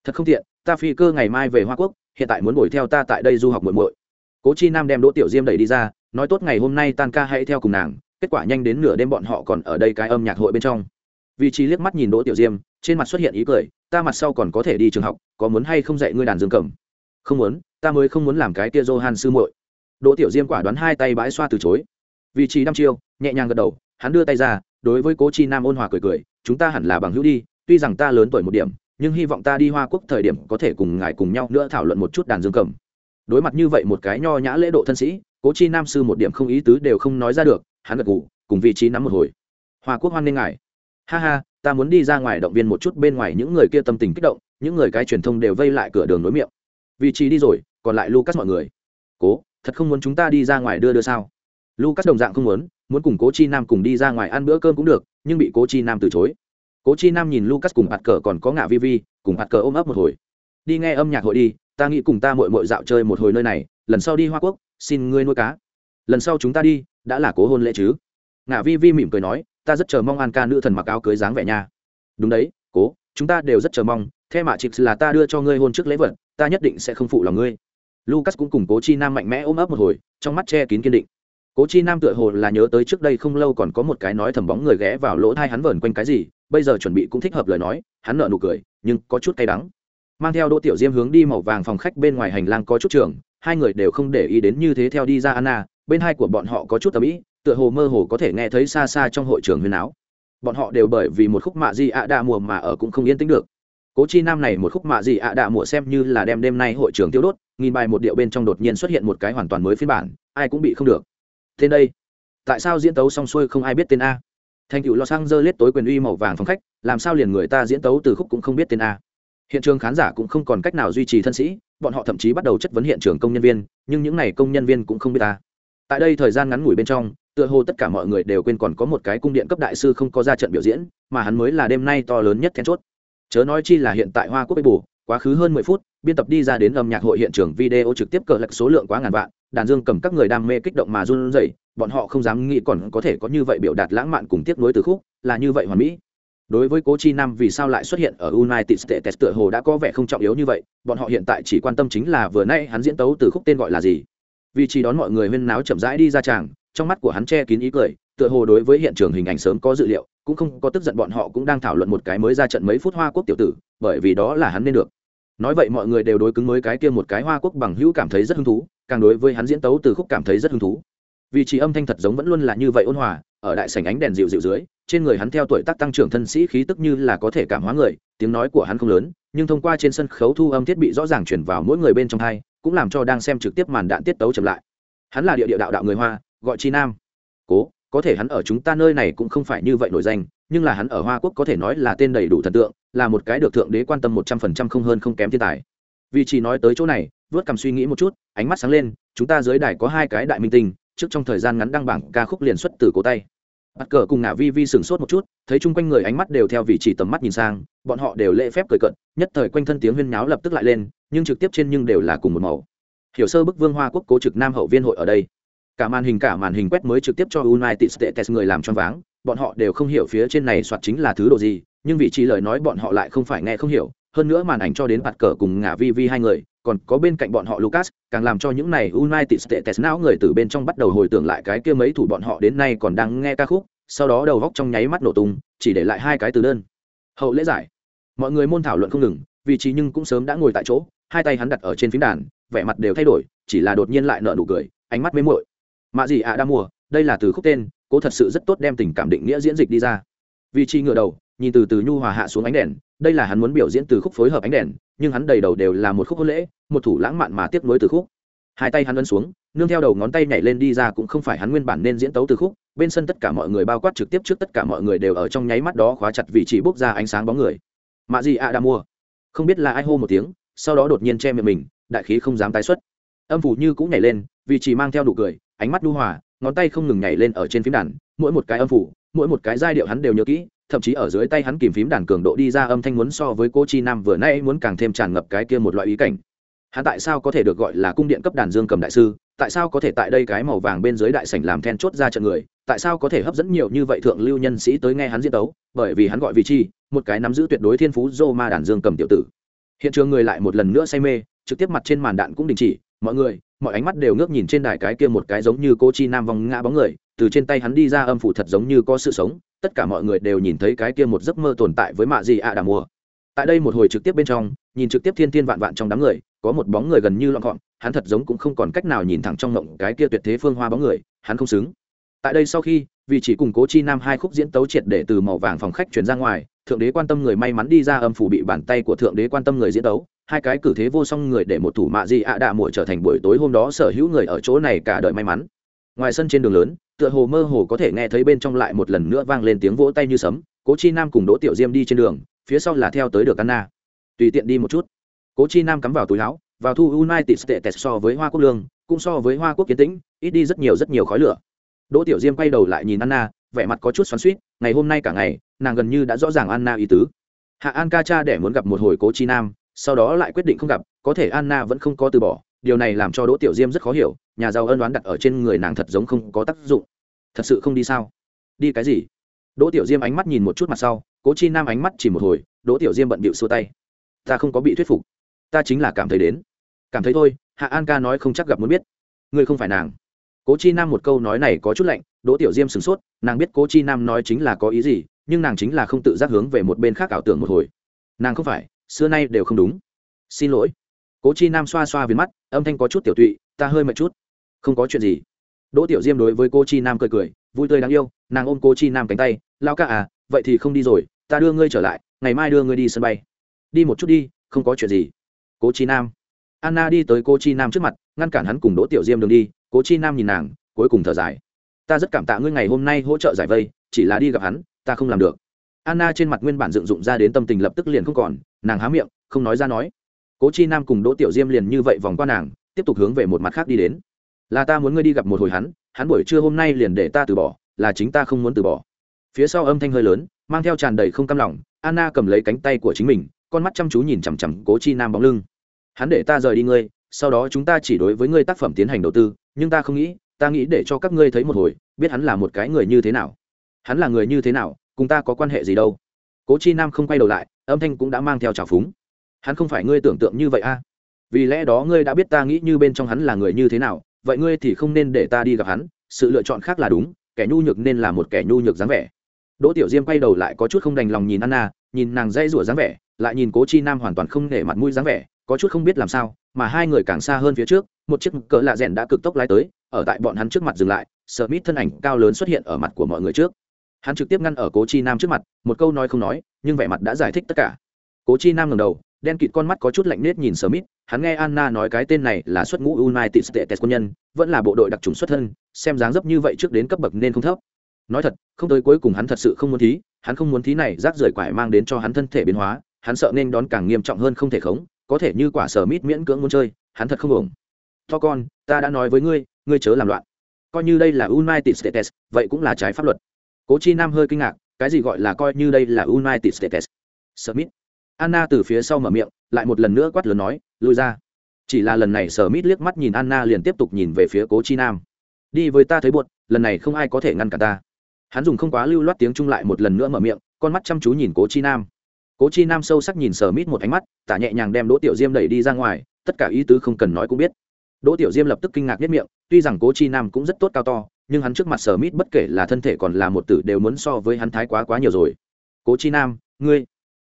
thật không tiện, ta phi cơ ngày mai về hoa quốc, hiện tại muốn ngồi theo ta tại đây du học muội muội. Cố chi nam đem đỗ tiểu diêm đẩy đi ra, nói tốt ngày hôm nay tan ca hãy theo cùng nàng, kết quả nhanh đến nửa đêm bọn họ còn ở đây cái âm nhạc hội bên trong vị trí liếc mắt nhìn đỗ tiểu diêm, trên mặt xuất hiện ý cười, ta mặt sau còn có thể đi trường học, có muốn hay không dạy ngươi đàn dương cầm? Không muốn, ta mới không muốn làm cái kia johan sư muội. Đỗ tiểu diêm quả đoán hai tay bãi xoa từ chối. Vị trí đăm chiêu, nhẹ nhàng gật đầu, hắn đưa tay ra, đối với cố chi nam ôn hòa cười cười, chúng ta hẳn là bằng hữu đi, tuy rằng ta lớn tuổi một điểm, nhưng hy vọng ta đi hoa quốc thời điểm có thể cùng ngài cùng nhau nữa thảo luận một chút đàn dương cầm. Đối mặt như vậy một cái nho nhã lễ độ thân sĩ, cố chi nam sư một điểm không ý tứ đều không nói ra được, hắn gật ngủ cùng vị trí nắm một hồi. Hoa quốc hoan nghênh ngài ha ha, ta muốn đi ra ngoài động viên một chút bên ngoài những người kia tâm tình kích động, những người cái truyền thông đều vây lại cửa đường nối miệng. Vị trí đi rồi, còn lại lucas mọi người. Cố, thật không muốn chúng ta đi ra ngoài đưa đưa sao? Lucas đồng dạng không muốn muốn cùng cố chi nam cùng đi ra ngoài ăn bữa cơm cũng được, nhưng bị cố chi nam từ chối. Cố chi nam nhìn lucas cùng hạt cờ còn có ngạ vi vi, cùng hạt cờ ôm ấp một hồi. Đi nghe âm nhạc hội đi, ta nghĩ cùng ta mội mội dạo chơi một hồi nơi này, lần sau đi hoa quốc, xin ngươi nuôi cá. Lần sau chúng ta đi, đã là cố hôn lễ chứ? Ngạ vi vi mỉm cười nói ta rất chờ mong an ca nữ thần mặc áo cưới dáng vẻ nha. Đúng đấy, cố, chúng ta đều rất chờ mong theo mạ chịp là ta đưa cho ngươi hôn trước lễ vật, ta nhất định sẽ không phụ lòng ngươi. Lucas cũng cùng cố chi nam mạnh mẽ ôm ấp một hồi, trong mắt che kín kiên định. Cố chi nam tựa hồ là nhớ tới trước đây không lâu còn có một cái nói thầm bóng người ghé vào lỗ thai hắn vờn quanh cái gì, bây giờ chuẩn bị cũng thích hợp lời nói, hắn nợ nụ cười, nhưng có chút cay đắng. Mang theo đỗ tiểu diêm hướng đi màu vàng phòng khách bên ngoài hành lang có chút trường, hai người đều không để ý đến như thế theo đi ra anna, bên hai của bọn họ có chút tầm ý tựa hồ mơ hồ có thể nghe thấy xa xa trong hội trường huyền áo. Bọn họ đều bởi vì một khúc mạ di ạ đạ mùa mà ở cũng không yên tĩnh được. Cố chi nam này một khúc mạ di ạ đạ mùa xem như là đem đêm nay hội trường tiêu đốt, nghìn bài một điệu bên trong đột nhiên xuất hiện một cái hoàn toàn mới phiên bản, ai cũng bị không được. Tên đây, tại sao diễn tấu xong xuôi không ai biết tên a? Thành cựu los angeles tối quyền uy màu vàng phòng khách, làm sao liền người ta diễn tấu từ khúc cũng không biết tên a? Hiện trường khán giả cũng không còn cách nào duy trì thân sĩ, bọn họ thậm chí bắt đầu chất vấn hiện trường công nhân viên, nhưng những n à y công nhân viên cũng không biết ta tại đây thời gian ngắn ngủi bên trong tựa hồ tất cả mọi người đều quên còn có một cái cung điện cấp đại sư không có ra trận biểu diễn, mà hắn mới là đêm nay to lớn nhất then chốt. Chớ nói chi là hiện tại hoa quốc bê bù, quá khứ hơn mười phút, biên tập đi ra đến âm nhạc hội hiện trường video trực tiếp cờ lạch số lượng quá ngàn vạn, đàn dương cầm các người đam mê kích động mà run rẩy, bọn họ không dám nghĩ còn có thể có như vậy biểu đạt lãng mạn cùng tiếp nối từ khúc, là như vậy hoàn mỹ. Đối với cố chi nam vì sao lại xuất hiện ở united states tựa hồ đã có vẻ không trọng yếu như vậy, bọn họ hiện tại chỉ quan tâm chính là vừa nay hắn diễn tấu từ khúc tên gọi là gì. Vì chỉ đón mọi người huyên náo chậm rãi đi ra tràng trong mắt của hắn che kín ý cười, tựa hồ đối với hiện trường hình ảnh sớm có dự liệu, cũng không có tức giận bọn họ cũng đang thảo luận một cái mới ra trận mấy phút hoa quốc tiểu tử, bởi vì đó là hắn nên được. Nói vậy mọi người đều đối cứng mới cái kia một cái hoa quốc bằng hữu cảm thấy rất hứng thú, càng đối với hắn diễn tấu từ khúc cảm thấy rất hứng thú. Vì chỉ âm thanh thật giống vẫn luôn là như vậy ôn hòa, ở đại sảnh ánh đèn dịu dịu dưới, trên người hắn theo tuổi tác tăng trưởng thân sĩ khí tức như là có thể cảm hóa người, tiếng nói của hắn không lớn, nhưng thông qua trên sân khấu thu âm thiết bị rõ ràng chuyển vào mỗi người bên trong hai, cũng làm cho đang xem trực tiếp màn đạn tiết tấu chậm lại. Hắn là địa địa đạo đạo người hoa gọi chi nam. Cố, có thể hắn ở chúng ta nơi này cũng không phải như vậy nổi danh, nhưng là hắn ở hoa quốc có thể nói là tên đầy đủ thần tượng, là một cái được thượng đế quan tâm một trăm phần trăm không hơn không kém thiên tài. Vì chỉ nói tới chỗ này, vớt cầm suy nghĩ một chút, ánh mắt sáng lên, chúng ta dưới đài có hai cái đại minh tinh, trước trong thời gian ngắn đăng bảng ca khúc liền xuất từ cổ tay. Bắt cờ cùng ngả vi vi sửng sốt một chút, thấy chung quanh người ánh mắt đều theo vị chỉ tầm mắt nhìn sang, bọn họ đều lễ phép cười cận, nhất thời quanh thân tiếng huyên nháo lập tức lại lên, nhưng trực tiếp trên nhưng đều là cùng một màu. Hiểu sơ bức vương hoa quốc cố trực nam hậu viên hội ở đây cả màn hình cả màn hình quét mới trực tiếp cho united states người làm choáng váng. Bọn họ đều không hiểu phía trên này soạt chính là thứ đồ gì, nhưng vị trí lời nói bọn họ lại không phải nghe không hiểu. Hơn nữa màn ảnh cho đến bạt cờ cùng ngả vi vi hai người, còn có bên cạnh bọn họ lucas, càng làm cho những này united states não người từ bên trong bắt đầu hồi tưởng lại cái kia mấy thủ bọn họ đến nay còn đang nghe ca khúc, sau đó đầu góc trong nháy mắt nổ tung, chỉ để lại hai cái từ đơn. Hậu lễ giải. Mọi người môn thảo luận không ngừng, vị trí nhưng cũng sớm đã ngồi tại chỗ, hai tay hắn đặt ở trên phím đàn, vẻ mặt đều thay đổi, chỉ là đột nhiên lại nở nụ cười, ánh mắt mê muội mạ gì ạ à đã mùa, đây là từ khúc tên, cố thật sự rất tốt đem tình cảm định nghĩa diễn dịch đi ra. Vị trí ngựa đầu, nhìn từ từ nhu hòa hạ xuống ánh đèn, đây là hắn muốn biểu diễn từ khúc phối hợp ánh đèn, nhưng hắn đầy đầu đều là một khúc hôn lễ, một thủ lãng mạn mà tiếp nối từ khúc. Hai tay hắn ấn xuống, nương theo đầu ngón tay nhảy lên đi ra cũng không phải hắn nguyên bản nên diễn tấu từ khúc, bên sân tất cả mọi người bao quát trực tiếp trước tất cả mọi người đều ở trong nháy mắt đó khóa chặt vị trí bốc ra ánh sáng bóng người. Mạ gì ạ đã mua không biết là ai hô một tiếng, sau đó đột nhiên che miệng mình, đại khí không dám tái xuất. Âm phủ như cũng nhảy lên, vị trí mang theo nụ cười ánh mắt đu hòa, ngón tay không ngừng nhảy lên ở trên phím đàn, mỗi một cái âm phủ, mỗi một cái giai điệu hắn đều nhớ kỹ, thậm chí ở dưới tay hắn kìm phím đàn cường độ đi ra âm thanh muốn so với cô chi nam vừa nay muốn càng thêm tràn ngập cái kia một loại ý cảnh. Hắn tại sao có thể được gọi là cung điện cấp đàn dương cầm đại sư? Tại sao có thể tại đây cái màu vàng bên dưới đại sảnh làm then chốt ra trận người? Tại sao có thể hấp dẫn nhiều như vậy thượng lưu nhân sĩ tới nghe hắn diễn tấu? Bởi vì hắn gọi vị chi, một cái nắm giữ tuyệt đối thiên phú dô ma đàn dương cầm tiểu tử. Hiện trường người lại một lần nữa say mê, trực tiếp mặt trên màn đạn cũng đình chỉ mọi người, mọi ánh mắt đều ngước nhìn trên đài cái kia một cái giống như cô chi nam vòng ngã bóng người, từ trên tay hắn đi ra âm phủ thật giống như có sự sống, tất cả mọi người đều nhìn thấy cái kia một giấc mơ tồn tại với mạ gì ạ đà mùa. Tại đây một hồi trực tiếp bên trong, nhìn trực tiếp thiên thiên vạn vạn trong đám người, có một bóng người gần như lọn gọn, hắn thật giống cũng không còn cách nào nhìn thẳng trong ngộng cái kia tuyệt thế phương hoa bóng người, hắn không xứng. Tại đây sau khi, vì chỉ cùng cố chi nam hai khúc diễn tấu triệt để từ màu vàng phòng khách chuyển ra ngoài, thượng đế quan tâm người may mắn đi ra âm phủ bị bàn tay của thượng đế quan tâm người diễn tấu hai cái cử thế vô song người để một thủ mạ gì ạ đạ muội trở thành buổi tối hôm đó sở hữu người ở chỗ này cả đời may mắn. Ngoài sân trên đường lớn, tựa hồ mơ hồ có thể nghe thấy bên trong lại một lần nữa vang lên tiếng vỗ tay như sấm, cố chi nam cùng đỗ tiểu diêm đi trên đường, phía sau là theo tới được anna. Tùy tiện đi một chút. Cố chi nam cắm vào túi áo, vào thu united states so với hoa quốc lương, cũng so với hoa quốc kiến tĩnh, ít đi rất nhiều rất nhiều khói lửa. Đỗ tiểu diêm quay đầu lại nhìn anna, vẻ mặt có chút xoắn suýt ngày hôm nay cả ngày, nàng gần như đã rõ ràng anna ý tứ. Hạ an ca cha để muốn gặp một hồi cố chi nam sau đó lại quyết định không gặp, có thể anna vẫn không có từ bỏ, điều này làm cho đỗ tiểu diêm rất khó hiểu, nhà giàu ân đoán đặt ở trên người nàng thật giống không có tác dụng. Thật sự không đi sao? Đi cái gì? Đỗ tiểu diêm ánh mắt nhìn một chút mặt sau, cố chi nam ánh mắt chỉ một hồi, đỗ tiểu diêm bận bịu xua tay. Ta không có bị thuyết phục. Ta chính là cảm thấy đến. Cảm thấy thôi, hạ an ca nói không chắc gặp muốn biết. Ngươi không phải nàng. Cố chi nam một câu nói này có chút lạnh, đỗ tiểu diêm sửng sốt, nàng biết cố chi nam nói chính là có ý gì, nhưng nàng chính là không tự giác hướng về một bên khác ảo tưởng một hồi. Nàng không phải xưa nay đều không đúng. Xin lỗi. Cố chi nam xoa xoa viên mắt, âm thanh có chút tiểu tụy, ta hơi mệt chút. Không có chuyện gì. Đỗ tiểu diêm đối với cô chi nam cười cười, vui tươi đáng yêu, nàng ôm cô chi nam cánh tay lao ca à vậy thì không đi rồi, ta đưa ngươi trở lại, ngày mai đưa ngươi đi sân bay. Đi một chút đi, không có chuyện gì. Cố chi nam. Anna đi tới cô chi nam trước mặt, ngăn cản hắn cùng đỗ tiểu diêm đường đi. Cố chi nam nhìn nàng, cuối cùng thở dài. Ta rất cảm tạ ngươi ngày hôm nay hỗ trợ giải vây, chỉ là đi gặp hắn, ta không làm được. Anna trên mặt nguyên bản dựng dụng ra đến tâm tình lập tức liền không còn nàng há miệng, không nói ra nói. Cố chi nam cùng đỗ tiểu diêm liền như vậy vòng qua nàng, tiếp tục hướng về một mặt khác đi đến. Là ta muốn ngươi đi gặp một hồi hắn hắn buổi trưa hôm nay liền để ta từ bỏ, là chính ta không muốn từ bỏ. Phía sau âm thanh hơi lớn, mang theo tràn đầy không cam lòng, anna cầm lấy cánh tay của chính mình, con mắt chăm chú nhìn chằm chằm cố chi nam bóng lưng. Hắn để ta rời đi ngươi, sau đó chúng ta chỉ đối với ngươi tác phẩm tiến hành đầu tư, nhưng ta không nghĩ, ta nghĩ để cho các ngươi thấy một hồi, biết hắn là một cái người như thế nào. Hắn là người như thế nào, cùng ta có quan hệ gì đâu. Cố chi nam không quay đầu lại âm thanh cũng đã mang theo trào phúng. Hắn không phải ngươi tưởng tượng như vậy a. À? vì lẽ đó ngươi đã biết ta nghĩ như bên trong hắn là người như thế nào, vậy ngươi thì không nên để ta đi gặp hắn, sự lựa chọn khác là đúng, kẻ nhu nhược nên là một kẻ nhu nhược dáng vẻ. Đỗ tiểu diêm quay đầu lại có chút không đành lòng nhìn anna, nhìn nàng dây rủa dáng vẻ, lại nhìn cố chi nam hoàn toàn không để mặt mũi dáng vẻ, có chút không biết làm sao, mà hai người càng xa hơn phía trước, một chiếc cỡ lạ rẽn đã cực tốc lái tới, ở tại bọn hắn trước mặt dừng lại sợ mít thân ảnh cao lớn xuất hiện ở mặt của mọi người trước hắn trực tiếp ngăn ở cố chi nam trước mặt một câu nói không nói nhưng vẻ mặt đã giải thích tất cả cố chi nam ngầm đầu đen kịt con mắt có chút lạnh nết nhìn Smith, hắn nghe Anna nói cái tên này là xuất ngũ United States quân nhân, vẫn là bộ đội đặc trùng xuất thân, xem dáng dấp như vậy trước đến cấp bậc nên không thấp. Nói thật, không tới cuối cùng hắn thật sự không muốn thí, hắn không muốn thí này rác rưởi quải mang đến cho hắn thân thể biến hóa, hắn sợ nên đón càng nghiêm trọng hơn không thể khống, có thể như quả Sở Mít miễn cưỡng muốn chơi, hắn thật không ổng To con, ta đã nói với ngươi, ngươi chớ làm loạn. Coi như đây là United States, vậy cũng là trái pháp luật. Cố Chi Nam hơi kinh ngạc, cái gì gọi là coi như đây là United States? Smith anna từ phía sau mở miệng lại một lần nữa quát lớn nói lui ra. Chỉ là lần này Smith liếc mắt nhìn anna liền tiếp tục nhìn về phía cố chi nam. Đi với ta thấy buột lần này không ai có thể ngăn cản ta. Hắn dùng không quá lưu loát tiếng trung lại một lần nữa mở miệng con mắt chăm chú nhìn cố chi nam. Cố chi nam sâu sắc nhìn Smith mít một ánh mắt tả nhẹ nhàng đem đỗ tiểu diêm đẩy đi ra ngoài tất cả ý tứ không cần nói cũng biết. Đỗ tiểu diêm lập tức kinh ngạc nhất miệng tuy rằng cố chi nam cũng rất tốt cao to nhưng hắn trước mặt sở mít bất kể là thân thể còn là một tử đều muốn so với hắn thái quá quá nhiều rồi. Cố chi nam, ngươi.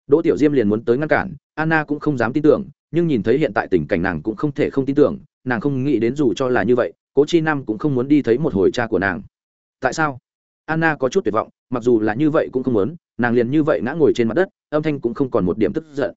Đỗ tiểu diêm liền muốn tới ngăn cản, anna cũng không dám tin tưởng, nhưng nhìn thấy hiện tại tình cảnh nàng cũng không thể không tin tưởng, nàng không nghĩ đến dù cho là như vậy, cố chi nam cũng không muốn đi thấy một hồi cha của nàng. Tại sao? Anna có chút tuyệt vọng, mặc dù là như vậy cũng không muốn, nàng liền như vậy ngã ngồi trên mặt đất, âm thanh cũng không còn một điểm tức giận.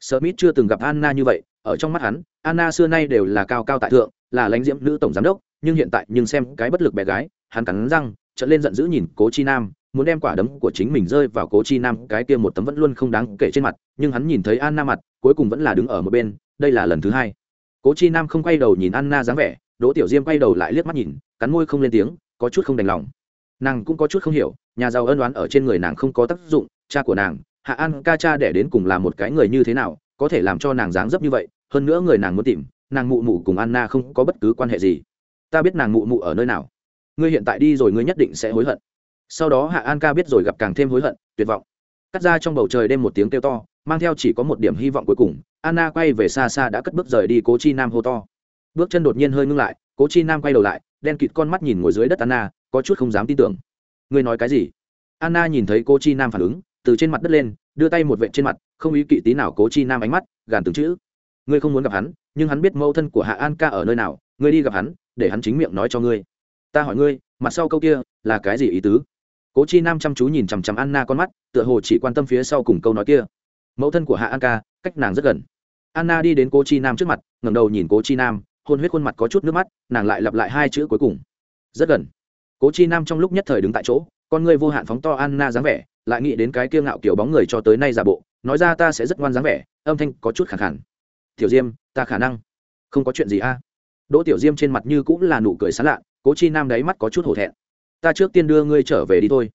Smith chưa từng gặp anna như vậy, ở trong mắt hắn, anna xưa nay đều là cao cao tại thượng, là lãnh diễm nữ tổng giám đốc nhưng hiện tại nhưng xem cái bất lực bé gái, hắn cắn răng trở lên giận dữ nhìn cố chi nam, muốn đem quả đấm của chính mình rơi vào cố chi nam, cái kia một tấm vẫn luôn không đáng kể trên mặt, nhưng hắn nhìn thấy anna mặt, cuối cùng vẫn là đứng ở một bên, đây là lần thứ hai. Cố chi nam không quay đầu nhìn anna dáng vẻ, đỗ tiểu diêm quay đầu lại liếc mắt nhìn, cắn môi không lên tiếng, có chút không đành lòng. Nàng cũng có chút không hiểu, nhà giàu ân đoán ở trên người nàng không có tác dụng, cha của nàng, hạ an ca cha đẻ đến cùng là một cái người như thế nào, có thể làm cho nàng dáng dấp như vậy, hơn nữa người nàng muốn tìm, nàng mụ mụ cùng anna không có bất cứ quan hệ gì ta biết nàng mụ mụ ở nơi nào. Ngươi hiện tại đi rồi ngươi nhất định sẽ hối hận. Sau đó hạ an ca biết rồi gặp càng thêm hối hận, tuyệt vọng. Cắt ra trong bầu trời đêm một tiếng kêu to, mang theo chỉ có một điểm hy vọng cuối cùng, anna quay về xa xa đã cất bước rời đi cố chi nam hô to. Bước chân đột nhiên hơi ngưng lại, cố chi nam quay đầu lại, đen kịt con mắt nhìn ngồi dưới đất anna, có chút không dám tin tưởng. Ngươi nói cái gì? Anna nhìn thấy cố chi nam phản ứng, từ trên mặt đất lên, đưa tay một vệ trên mặt, không ý kỵ tí nào cố chi nam ánh mắt, gàn từng chữ. Ngươi không muốn gặp hắn, nhưng hắn biết mẫu thân của hạ an ca ở nơi nào, ngươi đi gặp hắn để hắn chính miệng nói cho ngươi. Ta hỏi ngươi, mặt sau câu kia là cái gì ý tứ? Cố chi nam chăm chú nhìn chằm chằm anna con mắt, tựa hồ chỉ quan tâm phía sau cùng câu nói kia. Mẫu thân của hạ an ca, cách nàng rất gần. Anna đi đến cố chi nam trước mặt, ngẩng đầu nhìn cố chi nam, hôn huyết khuôn mặt có chút nước mắt, nàng lại lặp lại hai chữ cuối cùng. Rất gần. Cố chi nam trong lúc nhất thời đứng tại chỗ, con ngươi vô hạn phóng to anna dáng vẻ, lại nghĩ đến cái kia ngạo kiểu bóng người cho tới nay giả bộ, nói ra ta sẽ rất ngoan dáng vẻ, âm thanh có chút khẳng khẳng tiểu diêm, ta khả năng không có chuyện gì a đỗ tiểu diêm trên mặt như cũng là nụ cười sán lạ, cố chi nam đáy mắt có chút hổ thẹn. Ta trước tiên đưa ngươi trở về đi thôi.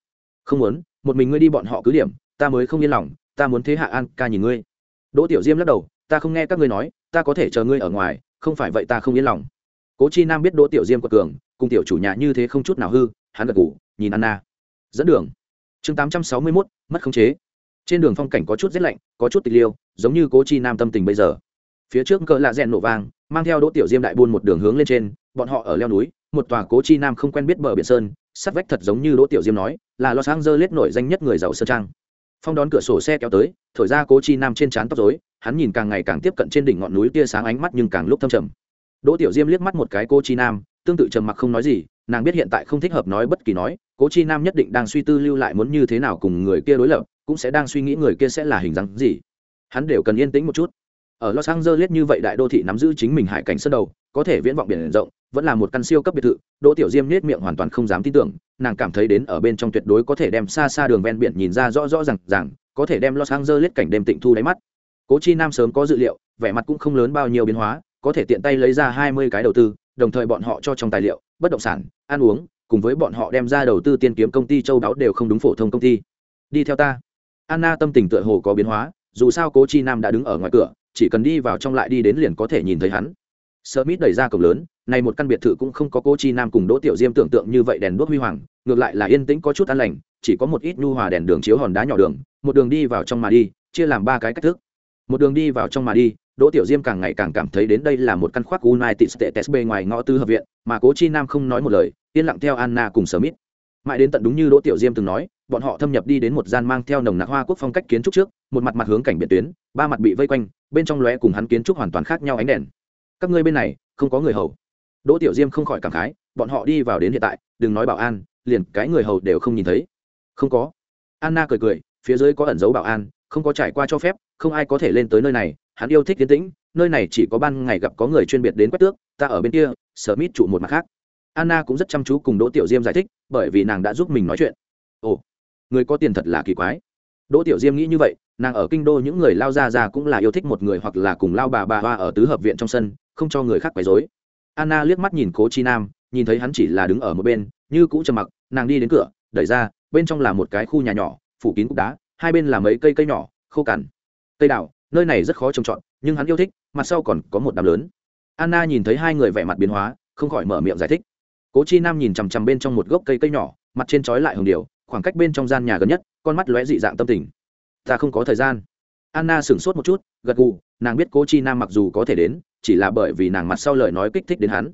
Không muốn, một mình ngươi đi bọn họ cứ điểm, ta mới không yên lòng, ta muốn thế hạ an ca nhìn ngươi. Đỗ tiểu diêm lắc đầu, ta không nghe các ngươi nói, ta có thể chờ ngươi ở ngoài, không phải vậy ta không yên lòng. Cố chi nam biết đỗ tiểu diêm quật cường, cùng tiểu chủ nhà như thế không chút nào hư, hắn gật ngủ nhìn anna. Dẫn đường. Chương tám trăm sáu mươi mốt, mất khống chế. Trên đường phong cảnh có chút rét lạnh, có chút tịch liêu, giống như cố chi nam tâm tình bây giờ. Phía trước cỡ lạ rèn nổ vang mang theo đỗ tiểu diêm đại buôn một đường hướng lên trên, bọn họ ở leo núi, một tòa cố chi nam không quen biết bờ biển sơn, sắt vách thật giống như đỗ tiểu diêm nói, là los angeles nổi danh nhất người giàu sơn trang. Phong đón cửa sổ xe kéo tới, thổi ra cố chi nam trên trán tóc dối hắn nhìn càng ngày càng tiếp cận trên đỉnh ngọn núi tia sáng ánh mắt nhưng càng lúc thâm trầm. Đỗ tiểu diêm liếc mắt một cái cô chi nam, tương tự trầm mặc không nói gì, nàng biết hiện tại không thích hợp nói bất kỳ nói, cố chi nam nhất định đang suy tư lưu lại muốn như thế nào cùng người kia đối lập, cũng sẽ đang suy nghĩ người kia sẽ là hình dáng gì. Hắn đều cần yên tĩnh một chút ở los angeles như vậy đại đô thị nắm giữ chính mình hải cảnh sân đầu, có thể viễn vọng biển rộng, vẫn là một căn siêu cấp biệt thự, đỗ tiểu diêm nết miệng hoàn toàn không dám tin tưởng, nàng cảm thấy đến ở bên trong tuyệt đối có thể đem xa xa đường ven biển nhìn ra rõ rõ r à có thể đem los angeles cảnh đêm tịnh thu đáy mắt. Cố chi nam sớm có dự liệu, vẻ mặt cũng không lớn bao nhiêu biến hóa, có thể tiện tay lấy ra hai mươi cái đầu tư, đồng thời bọn họ cho trong tài liệu, bất động sản, ăn uống, cùng với bọn họ đem ra đầu tư tiên kiếm công ty châu đáo đều không đúng phổ thông công ty. Đi theo ta. Anna tâm tình tựa hồ có biến hóa, dù sao cố chi nam đã đứng ở ngoài cửa chỉ cần đi vào trong lại đi đến liền có thể nhìn thấy hắn Smith đẩy ra cổng lớn, này một căn biệt thự cũng không có cô Chi Nam cùng Đỗ Tiểu Diêm tưởng tượng như vậy đèn đuốc huy hoàng, ngược lại là yên tĩnh có chút an lành, chỉ có một ít nhu hòa đèn đường chiếu hòn đá nhỏ đường, một đường đi vào trong mà đi, chia làm ba cái cách thức. Một đường đi vào trong mà đi, Đỗ Tiểu Diêm càng ngày càng cảm thấy đến đây là một căn khoác United States bên ngoài ngõ tư hợp viện, mà Cố Chi Nam không nói một lời, yên lặng theo Anna cùng Smith. Mãi đến tận đúng như Đỗ Tiểu Diêm từng nói, bọn họ thâm nhập đi đến một gian mang theo nồng nặc hoa quốc phong cách kiến trúc trước, một mặt mặt hướng cảnh biển tuyến, ba mặt bị vây quanh, bên trong lóe cùng hắn kiến trúc hoàn toàn khác nhau ánh đèn. Các ngươi bên này, không có người hầu. Đỗ Tiểu Diêm không khỏi cảm khái, bọn họ đi vào đến hiện tại, đừng nói bảo an, liền cái người hầu đều không nhìn thấy. Không có. Anna cười cười, phía dưới có ẩn dấu bảo an, không có trải qua cho phép, không ai có thể lên tới nơi này, hắn yêu thích tiến tĩnh, nơi này chỉ có ban ngày gặp có người chuyên biệt đến quét tước, ta ở bên kia, Smith trụ một mặt khác. Anna cũng rất chăm chú cùng Đỗ Tiểu Diêm giải thích, bởi vì nàng đã giúp mình nói chuyện. Ồ, người có tiền thật là kỳ quái. Đỗ Tiểu Diêm nghĩ như vậy, nàng ở kinh đô những người lao ra ra cũng là yêu thích một người hoặc là cùng lao bà bà hoa ở tứ hợp viện trong sân, không cho người khác quấy rối. Anna liếc mắt nhìn Cố Chi Nam, nhìn thấy hắn chỉ là đứng ở một bên, như cũ trầm mặc, nàng đi đến cửa, đẩy ra, bên trong là một cái khu nhà nhỏ, phủ kín cục đá, hai bên là mấy cây cây nhỏ, khô cằn. Cây đào, nơi này rất khó trồng trọt, nhưng hắn yêu thích, mặt sau còn có một đám lớn. Anna nhìn thấy hai người vẻ mặt biến hóa, không khỏi mở miệng giải thích cố chi nam nhìn chằm chằm bên trong một gốc cây cây nhỏ, mặt trên trói lại hồng điều khoảng cách bên trong gian nhà gần nhất, con mắt lóe dị dạng tâm tình. Ta không có thời gian. Anna sửng sốt một chút, gật gù, nàng biết cố chi nam mặc dù có thể đến, chỉ là bởi vì nàng mặt sau lời nói kích thích đến hắn.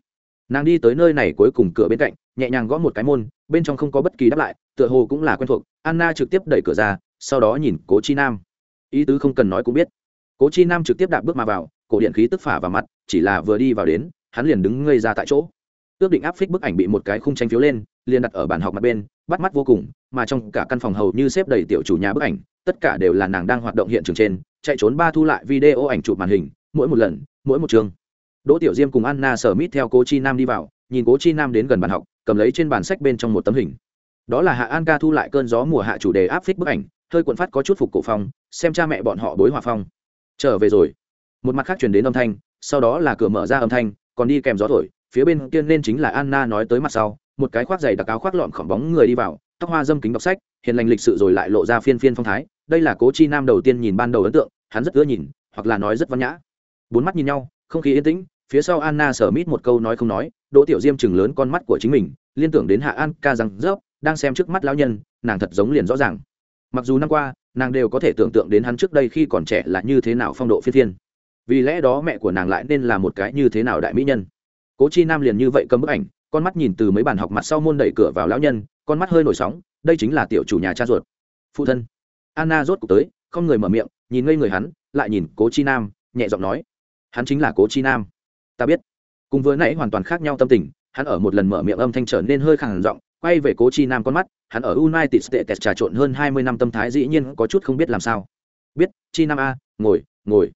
Nàng đi tới nơi này cuối cùng cửa bên cạnh, nhẹ nhàng gõ một cái môn, bên trong không có bất kỳ đáp lại, tựa hồ cũng là quen thuộc. Anna trực tiếp đẩy cửa ra, sau đó nhìn cố chi nam. Ý tứ không cần nói cũng biết. Cố chi nam trực tiếp đạp bước mà vào, cổ điện khí tức phả vào mặt, chỉ là vừa đi vào đến, hắn liền đứng ngây ra tại chỗ ước định áp phích bức ảnh bị một cái khung tranh phiếu lên, liền đặt ở bàn học mặt bên, bắt mắt vô cùng, mà trong cả căn phòng hầu như xếp đầy tiểu chủ nhà bức ảnh, tất cả đều là nàng đang hoạt động hiện trường trên, chạy trốn ba thu lại video ảnh chụp màn hình, mỗi một lần, mỗi một chương. Đỗ tiểu diêm cùng anna sở mít theo cô chi nam đi vào, nhìn cố chi nam đến gần bàn học, cầm lấy trên bàn sách bên trong một tấm hình. Đó là hạ an ca thu lại cơn gió mùa hạ chủ đề áp phích bức ảnh, hơi cuộn phát có chút phục cổ phong, xem cha mẹ bọn họ bối hòa phong. Trở về rồi. Một mặt khác chuyển đến âm thanh, sau đó là cửa mở ra âm thanh, còn đi kèm gió thổi phía bên kia nên chính là anna nói tới mặt sau, một cái khoác giày đặc áo khoác lọn khỏng bóng người đi vào, tóc hoa dâm kính đọc sách, hiền lành lịch sự rồi lại lộ ra phiên phiên phong thái. Đây là cố chi nam đầu tiên nhìn ban đầu ấn tượng, hắn rất ưa nhìn, hoặc là nói rất văn nhã. Bốn mắt nhìn nhau, không khí yên tĩnh, phía sau anna sở mít một câu nói không nói, đỗ tiểu diêm chừng lớn con mắt của chính mình, liên tưởng đến hạ an ca rằng rớp đang xem trước mắt lão nhân, nàng thật giống liền rõ ràng. Mặc dù năm qua, nàng đều có thể tưởng tượng đến hắn trước đây khi còn trẻ là như thế nào phong độ phi thiên vì lẽ đó mẹ của nàng lại nên là một cái như thế nào đại mỹ nhân cố chi nam liền như vậy cầm bức ảnh, con mắt nhìn từ mấy bàn học mặt sau môn đẩy cửa vào lão nhân, con mắt hơi nổi sóng, đây chính là tiểu chủ nhà cha ruột. Phụ thân. Anna rốt cuộc tới, không người mở miệng, nhìn ngây người hắn, lại nhìn cố chi nam, nhẹ giọng nói. Hắn chính là cố chi nam. Ta biết. Cùng vừa nãy hoàn toàn khác nhau tâm tình, hắn ở một lần mở miệng âm thanh trở nên hơi khẳng giọng, quay về cố chi nam con mắt, hắn ở united states trà trộn hơn hai mươi năm tâm thái dĩ nhiên có chút không biết làm sao. Biết, chi nam a, ngồi ngồi.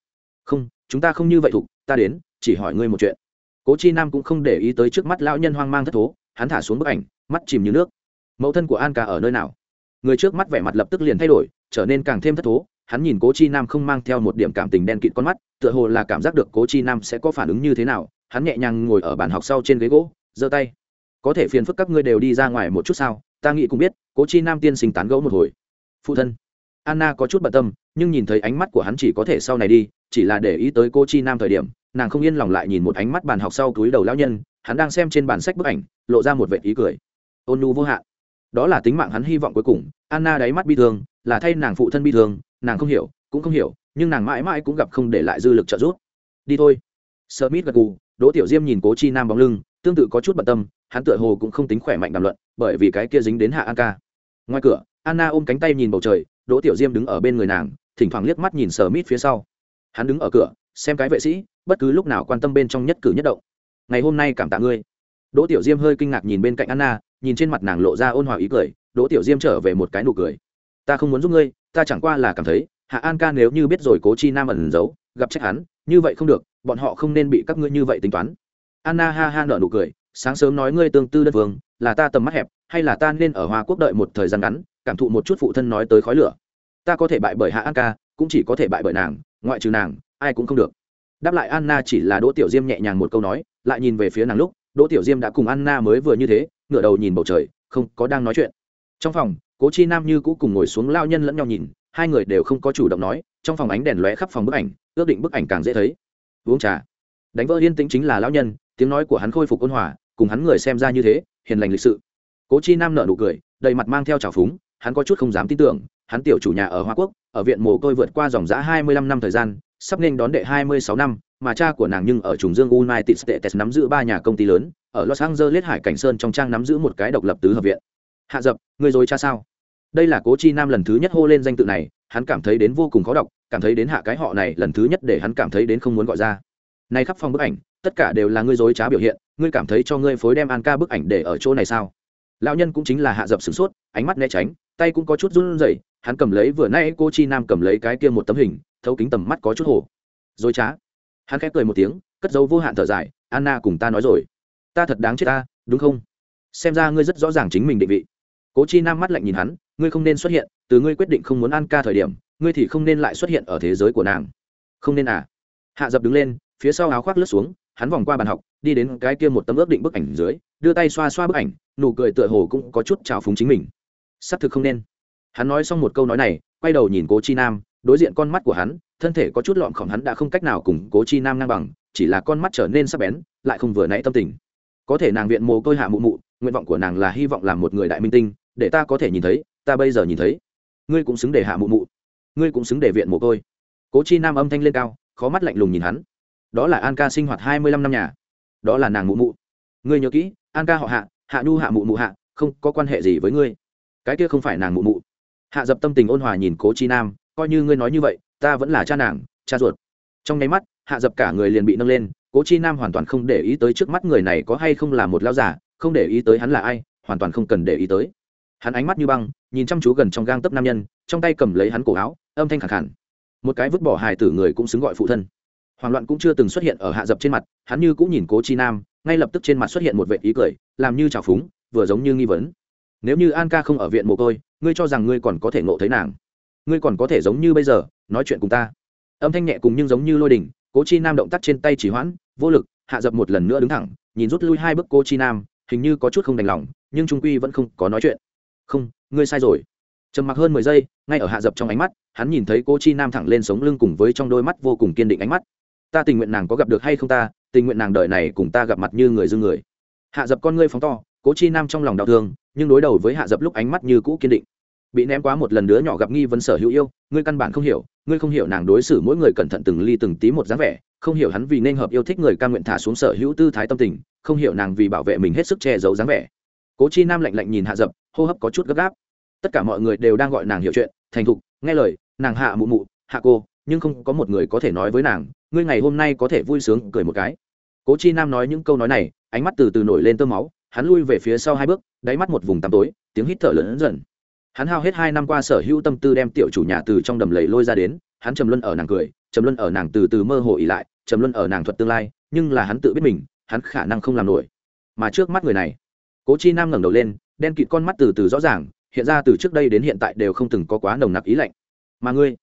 Không, chúng ta không như vậy thục, ta đến, chỉ hỏi ngươi một chuyện cố chi nam cũng không để ý tới trước mắt lão nhân hoang mang thất thố, hắn thả xuống bức ảnh, mắt chìm như nước. Mẫu thân của an ca ở nơi nào? Người trước mắt vẻ mặt lập tức liền thay đổi, trở nên càng thêm thất thố, hắn nhìn cố chi nam không mang theo một điểm cảm tình đen kịt con mắt, tựa hồ là cảm giác được cố chi nam sẽ có phản ứng như thế nào, hắn nhẹ nhàng ngồi ở bàn học sau trên ghế gỗ, giơ tay. Có thể phiền phức các ngươi đều đi ra ngoài một chút sao? Ta nghĩ cũng biết, cố chi nam tiên sinh tán gẫu một hồi. Phụ thân. Anna có chút bận tâm, nhưng nhìn thấy ánh mắt của hắn chỉ có thể sau này đi, chỉ là để ý tới cô chi nam thời điểm nàng không yên lòng lại nhìn một ánh mắt bàn học sau túi đầu lão nhân, hắn đang xem trên bản sách bức ảnh, lộ ra một vệ ý cười. Ôn nu vô hạn. Đó là tính mạng hắn hy vọng cuối cùng, anna đáy mắt bi thương, là thay nàng phụ thân bi thương, nàng không hiểu, cũng không hiểu, nhưng nàng mãi mãi cũng gặp không để lại dư lực trợ giúp. Đi thôi. Smith gật gù, đỗ tiểu diêm nhìn cố chi nam bóng lưng, tương tự có chút bận tâm, hắn tựa hồ cũng không tính khỏe mạnh đàm luận, bởi vì cái kia dính đến hạ an ca. Ngoài cửa, anna ôm cánh tay nhìn bầu trời, đỗ tiểu diêm đứng ở bên người nàng, thỉnh thoảng liếc mắt nhìn sờ mít phía sau. Hắn đứng ở cửa, xem cái vệ sĩ bất cứ lúc nào quan tâm bên trong nhất cử nhất động. Ngày hôm nay cảm tạ ngươi. Đỗ tiểu diêm hơi kinh ngạc nhìn bên cạnh anna, nhìn trên mặt nàng lộ ra ôn hòa ý cười, đỗ tiểu diêm trở về một cái nụ cười. Ta không muốn giúp ngươi, ta chẳng qua là cảm thấy, hạ an ca nếu như biết rồi cố chi nam ẩn giấu, gặp trách hắn, như vậy không được, bọn họ không nên bị các ngươi như vậy tính toán. Anna ha ha nở nụ cười, sáng sớm nói ngươi tương tư đất vương, là ta tầm mắt hẹp, hay là ta nên ở hoa quốc đợi một thời gian ngắn, cảm thụ một chút phụ thân nói tới khói lửa. Ta có thể bại bởi hạ an ca, cũng chỉ có thể bại bởi nàng, ngoại trừ nàng, ai cũng không được đáp lại anna chỉ là đỗ tiểu diêm nhẹ nhàng một câu nói, lại nhìn về phía nàng lúc, đỗ tiểu diêm đã cùng anna mới vừa như thế, ngửa đầu nhìn bầu trời, không có đang nói chuyện. Trong phòng, cố chi nam như cũ cùng ngồi xuống lao nhân lẫn nhau nhìn, hai người đều không có chủ động nói, trong phòng ánh đèn lóe khắp phòng bức ảnh, ước định bức ảnh càng dễ thấy. Uống trà. Đánh vỡ yên tĩnh chính là lão nhân, tiếng nói của hắn khôi phục ôn hòa, cùng hắn người xem ra như thế, hiền lành lịch sự. Cố chi nam nở nụ cười, đầy mặt mang theo trào phúng, hắn có chút không dám tin tưởng, hắn tiểu chủ nhà ở hoa quốc, ở viện mồ côi vượt qua dòng giã hai mươi lăm năm thời gian sắp nên đón đệ hai mươi sáu năm, mà cha của nàng nhưng ở trùng dương united states nắm giữ ba nhà công ty lớn, ở los angeles hải cảnh sơn trong trang nắm giữ một cái độc lập tứ hợp viện. Hạ dập người rồi cha sao? Đây là cố chi nam lần thứ nhất hô lên danh tự này, hắn cảm thấy đến vô cùng khó đọc, cảm thấy đến hạ cái họ này lần thứ nhất để hắn cảm thấy đến không muốn gọi ra. Nay khắp phong bức ảnh, tất cả đều là ngươi dối trá biểu hiện, ngươi cảm thấy cho ngươi phối đem an ca bức ảnh để ở chỗ này sao? Lão nhân cũng chính là hạ dập sửng sốt, ánh mắt né tránh, tay cũng có chút run rẩy, hắn cầm lấy vừa nay cô chi nam cầm lấy cái kia một tấm hình thấu kính tầm mắt có chút hồ. Dối trá. Hắn khép cười một tiếng, cất dấu vô hạn thở dài, anna cùng ta nói rồi. Ta thật đáng chết ta, đúng không? Xem ra ngươi rất rõ ràng chính mình định vị. Cố chi nam mắt lạnh nhìn hắn, ngươi không nên xuất hiện, từ ngươi quyết định không muốn ăn ca thời điểm, ngươi thì không nên lại xuất hiện ở thế giới của nàng. Không nên à? Hạ dập đứng lên, phía sau áo khoác lướt xuống, hắn vòng qua bàn học, đi đến cái kia một tấm ước định bức ảnh dưới, đưa tay xoa xoa bức ảnh, nụ cười tựa hồ cũng có chút trào phúng chính mình. Xác thực không nên. Hắn nói xong một câu nói này, quay đầu nhìn cố chi nam đối diện con mắt của hắn, thân thể có chút lọn khỏng hắn đã không cách nào cùng cố chi nam ngang bằng, chỉ là con mắt trở nên sắc bén, lại không vừa nãy tâm tình. Có thể nàng viện mồ côi hạ mụ mụ, nguyện vọng của nàng là hy vọng làm một người đại minh tinh, để ta có thể nhìn thấy, ta bây giờ nhìn thấy. Ngươi cũng xứng để hạ mụ mụ. Ngươi cũng xứng để viện mồ côi. Cố chi nam âm thanh lên cao, khó mắt lạnh lùng nhìn hắn. Đó là an ca sinh hoạt hai mươi lăm năm nhà. Đó là nàng mụ mụ. Ngươi nhớ kỹ, an ca họ hạ hạ nhu hạ mụ mụ hạ, không có quan hệ gì với ngươi. Cái kia không phải nàng mụ mụ. Hạ dập tâm tình ôn hòa nhìn cố chi nam coi như ngươi nói như vậy, ta vẫn là cha nàng, cha ruột. Trong nháy mắt, hạ dập cả người liền bị nâng lên, cố chi nam hoàn toàn không để ý tới trước mắt người này có hay không là một lao giả không để ý tới hắn là ai, hoàn toàn không cần để ý tới. Hắn ánh mắt như băng, nhìn chăm chú gần trong gang tấp nam nhân, trong tay cầm lấy hắn cổ áo, âm thanh khẳng khẳng. Một cái vứt bỏ hài tử người cũng xứng gọi phụ thân. Hoảng loạn cũng chưa từng xuất hiện ở hạ dập trên mặt, hắn như cũng nhìn cố chi nam, ngay lập tức trên mặt xuất hiện một vệ ý cười, làm như trào phúng, vừa giống như nghi vấn. Nếu như an ca không ở viện mồ côi, ngươi cho rằng ngươi còn có thể ngộ thấy nàng? Ngươi còn có thể giống như bây giờ, nói chuyện cùng ta. Âm thanh nhẹ cùng nhưng giống như lôi đình, cố chi nam động tác trên tay chỉ hoãn, vô lực, hạ dập một lần nữa đứng thẳng, nhìn rút lui hai bước cô chi nam, hình như có chút không đành lòng, nhưng trung quy vẫn không có nói chuyện. Không, ngươi sai rồi. Trầm mặc hơn mười giây, ngay ở hạ dập trong ánh mắt, hắn nhìn thấy cô chi nam thẳng lên sống lưng cùng với trong đôi mắt vô cùng kiên định ánh mắt. Ta tình nguyện nàng có gặp được hay không ta, tình nguyện nàng đợi này cùng ta gặp mặt như người dưng người. Hạ dập con ngươi phóng to, cố chi nam trong lòng đau thương, nhưng đối đầu với hạ dập lúc ánh mắt như cũ kiên định bị ném quá một lần đứa nhỏ gặp nghi vấn sở hữu yêu, ngươi căn bản không hiểu, ngươi không hiểu nàng đối xử mỗi người cẩn thận từng ly từng tí một dáng vẻ, không hiểu hắn vì nên hợp yêu thích người ca nguyện thả xuống sở hữu tư thái tâm tình, không hiểu nàng vì bảo vệ mình hết sức che giấu dáng vẻ. Cố chi nam lạnh lạnh nhìn hạ dập, hô hấp có chút gấp gáp. Tất cả mọi người đều đang gọi nàng hiểu chuyện, thành thục, nghe lời, nàng hạ mụ mụ, hạ cô, nhưng không có một người có thể nói với nàng, ngươi ngày hôm nay có thể vui sướng, cười một cái. Cố chi nam nói những câu nói này, ánh mắt từ từ nổi lên tơ máu, hắn lui về phía sau hai bước, đáy mắt một vùng tăm tối, tiếng hít thở lớn dần hắn hao hết hai năm qua sở hữu tâm tư đem tiểu chủ nhà từ trong đầm lầy lôi ra đến, hắn trầm luân ở nàng cười, trầm luân ở nàng từ từ mơ hồ ỉ lại, trầm luân ở nàng thuật tương lai, nhưng là hắn tự biết mình, hắn khả năng không làm nổi. Mà trước mắt người này, cố chi nam ngẩng đầu lên, đen kịt con mắt từ từ rõ ràng, hiện ra từ trước đây đến hiện tại đều không từng có quá nồng nặc ý lạnh. Mà ngươi,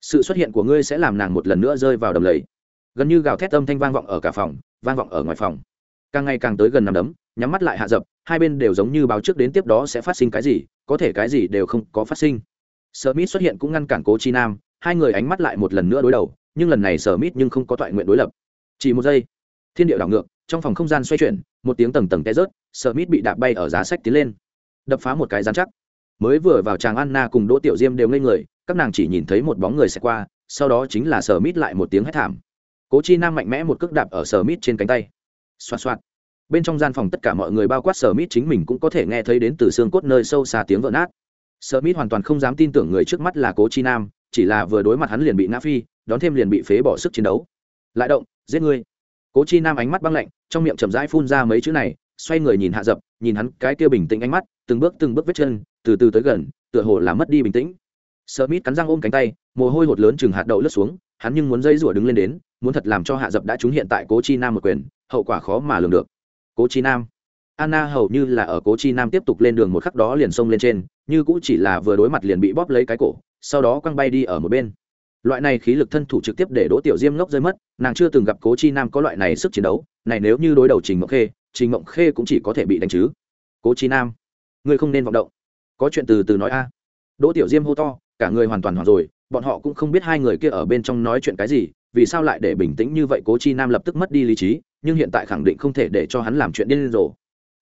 sự xuất hiện của ngươi sẽ làm nàng một lần nữa rơi vào đầm lầy. Gần như gào thét âm thanh vang vọng ở cả phòng, vang vọng ở ngoài phòng. Càng ngày càng tới gần nằm đấm, nhắm mắt lại hạ dập hai bên đều giống như báo trước đến tiếp đó sẽ phát sinh cái gì có thể cái gì đều không có phát sinh Smith xuất hiện cũng ngăn cản Cố Chi Nam, hai người ánh mắt lại một lần nữa đối đầu, nhưng lần này Smith nhưng không có toại nguyện đối lập. Chỉ một giây, thiên địa đảo ngược, trong phòng không gian xoay chuyển, một tiếng tầng tầng té rớt, Smith bị đạp bay ở giá sách tiến lên, đập phá một cái gián chắc. Mới vừa vào chàng Anna cùng Đỗ Tiểu Diêm đều ngây người, các nàng chỉ nhìn thấy một bóng người sẽ qua, sau đó chính là Smith lại một tiếng hét thảm. Cố Chi Nam mạnh mẽ một cước đạp ở Smith trên cánh tay. Xoạt xoạt. Bên trong gian phòng tất cả mọi người bao quát Smith chính mình cũng có thể nghe thấy đến từ xương cốt nơi sâu xa tiếng vỡ nát Smith hoàn toàn không dám tin tưởng người trước mắt là Cố Chi Nam, chỉ là vừa đối mặt hắn liền bị ngã phi, đón thêm liền bị phế bỏ sức chiến đấu. Lại động, giết ngươi. Cố Chi Nam ánh mắt băng lạnh, trong miệng chậm rãi phun ra mấy chữ này, xoay người nhìn Hạ Dập, nhìn hắn cái kia bình tĩnh ánh mắt, từng bước từng bước vết chân, từ từ tới gần, tựa hồ là mất đi bình tĩnh. Smith cắn răng ôm cánh tay, mồ hôi hột lớn chừng hạt đậu lướt xuống, hắn nhưng muốn dây rủa đứng lên đến, muốn thật làm cho Hạ Dập đã trúng hiện tại Cố Chi Nam một quyền, hậu quả khó mà lường được. Cố Chi Nam Anna hầu như là ở Cố Chi Nam tiếp tục lên đường một khắc đó liền xông lên trên, như cũng chỉ là vừa đối mặt liền bị bóp lấy cái cổ, sau đó quăng bay đi ở một bên. Loại này khí lực thân thủ trực tiếp để Đỗ Tiểu Diêm ngốc rơi mất, nàng chưa từng gặp Cố Chi Nam có loại này sức chiến đấu, này nếu như đối đầu Trình Mộng Khê, Trình Mộng Khê cũng chỉ có thể bị đánh chứ. Cố Chi Nam, ngươi không nên vọng động. Có chuyện từ từ nói a. Đỗ Tiểu Diêm hô to, cả người hoàn toàn hoảng rồi, bọn họ cũng không biết hai người kia ở bên trong nói chuyện cái gì, vì sao lại để bình tĩnh như vậy Cố Chi Nam lập tức mất đi lý trí, nhưng hiện tại khẳng định không thể để cho hắn làm chuyện điên rồ.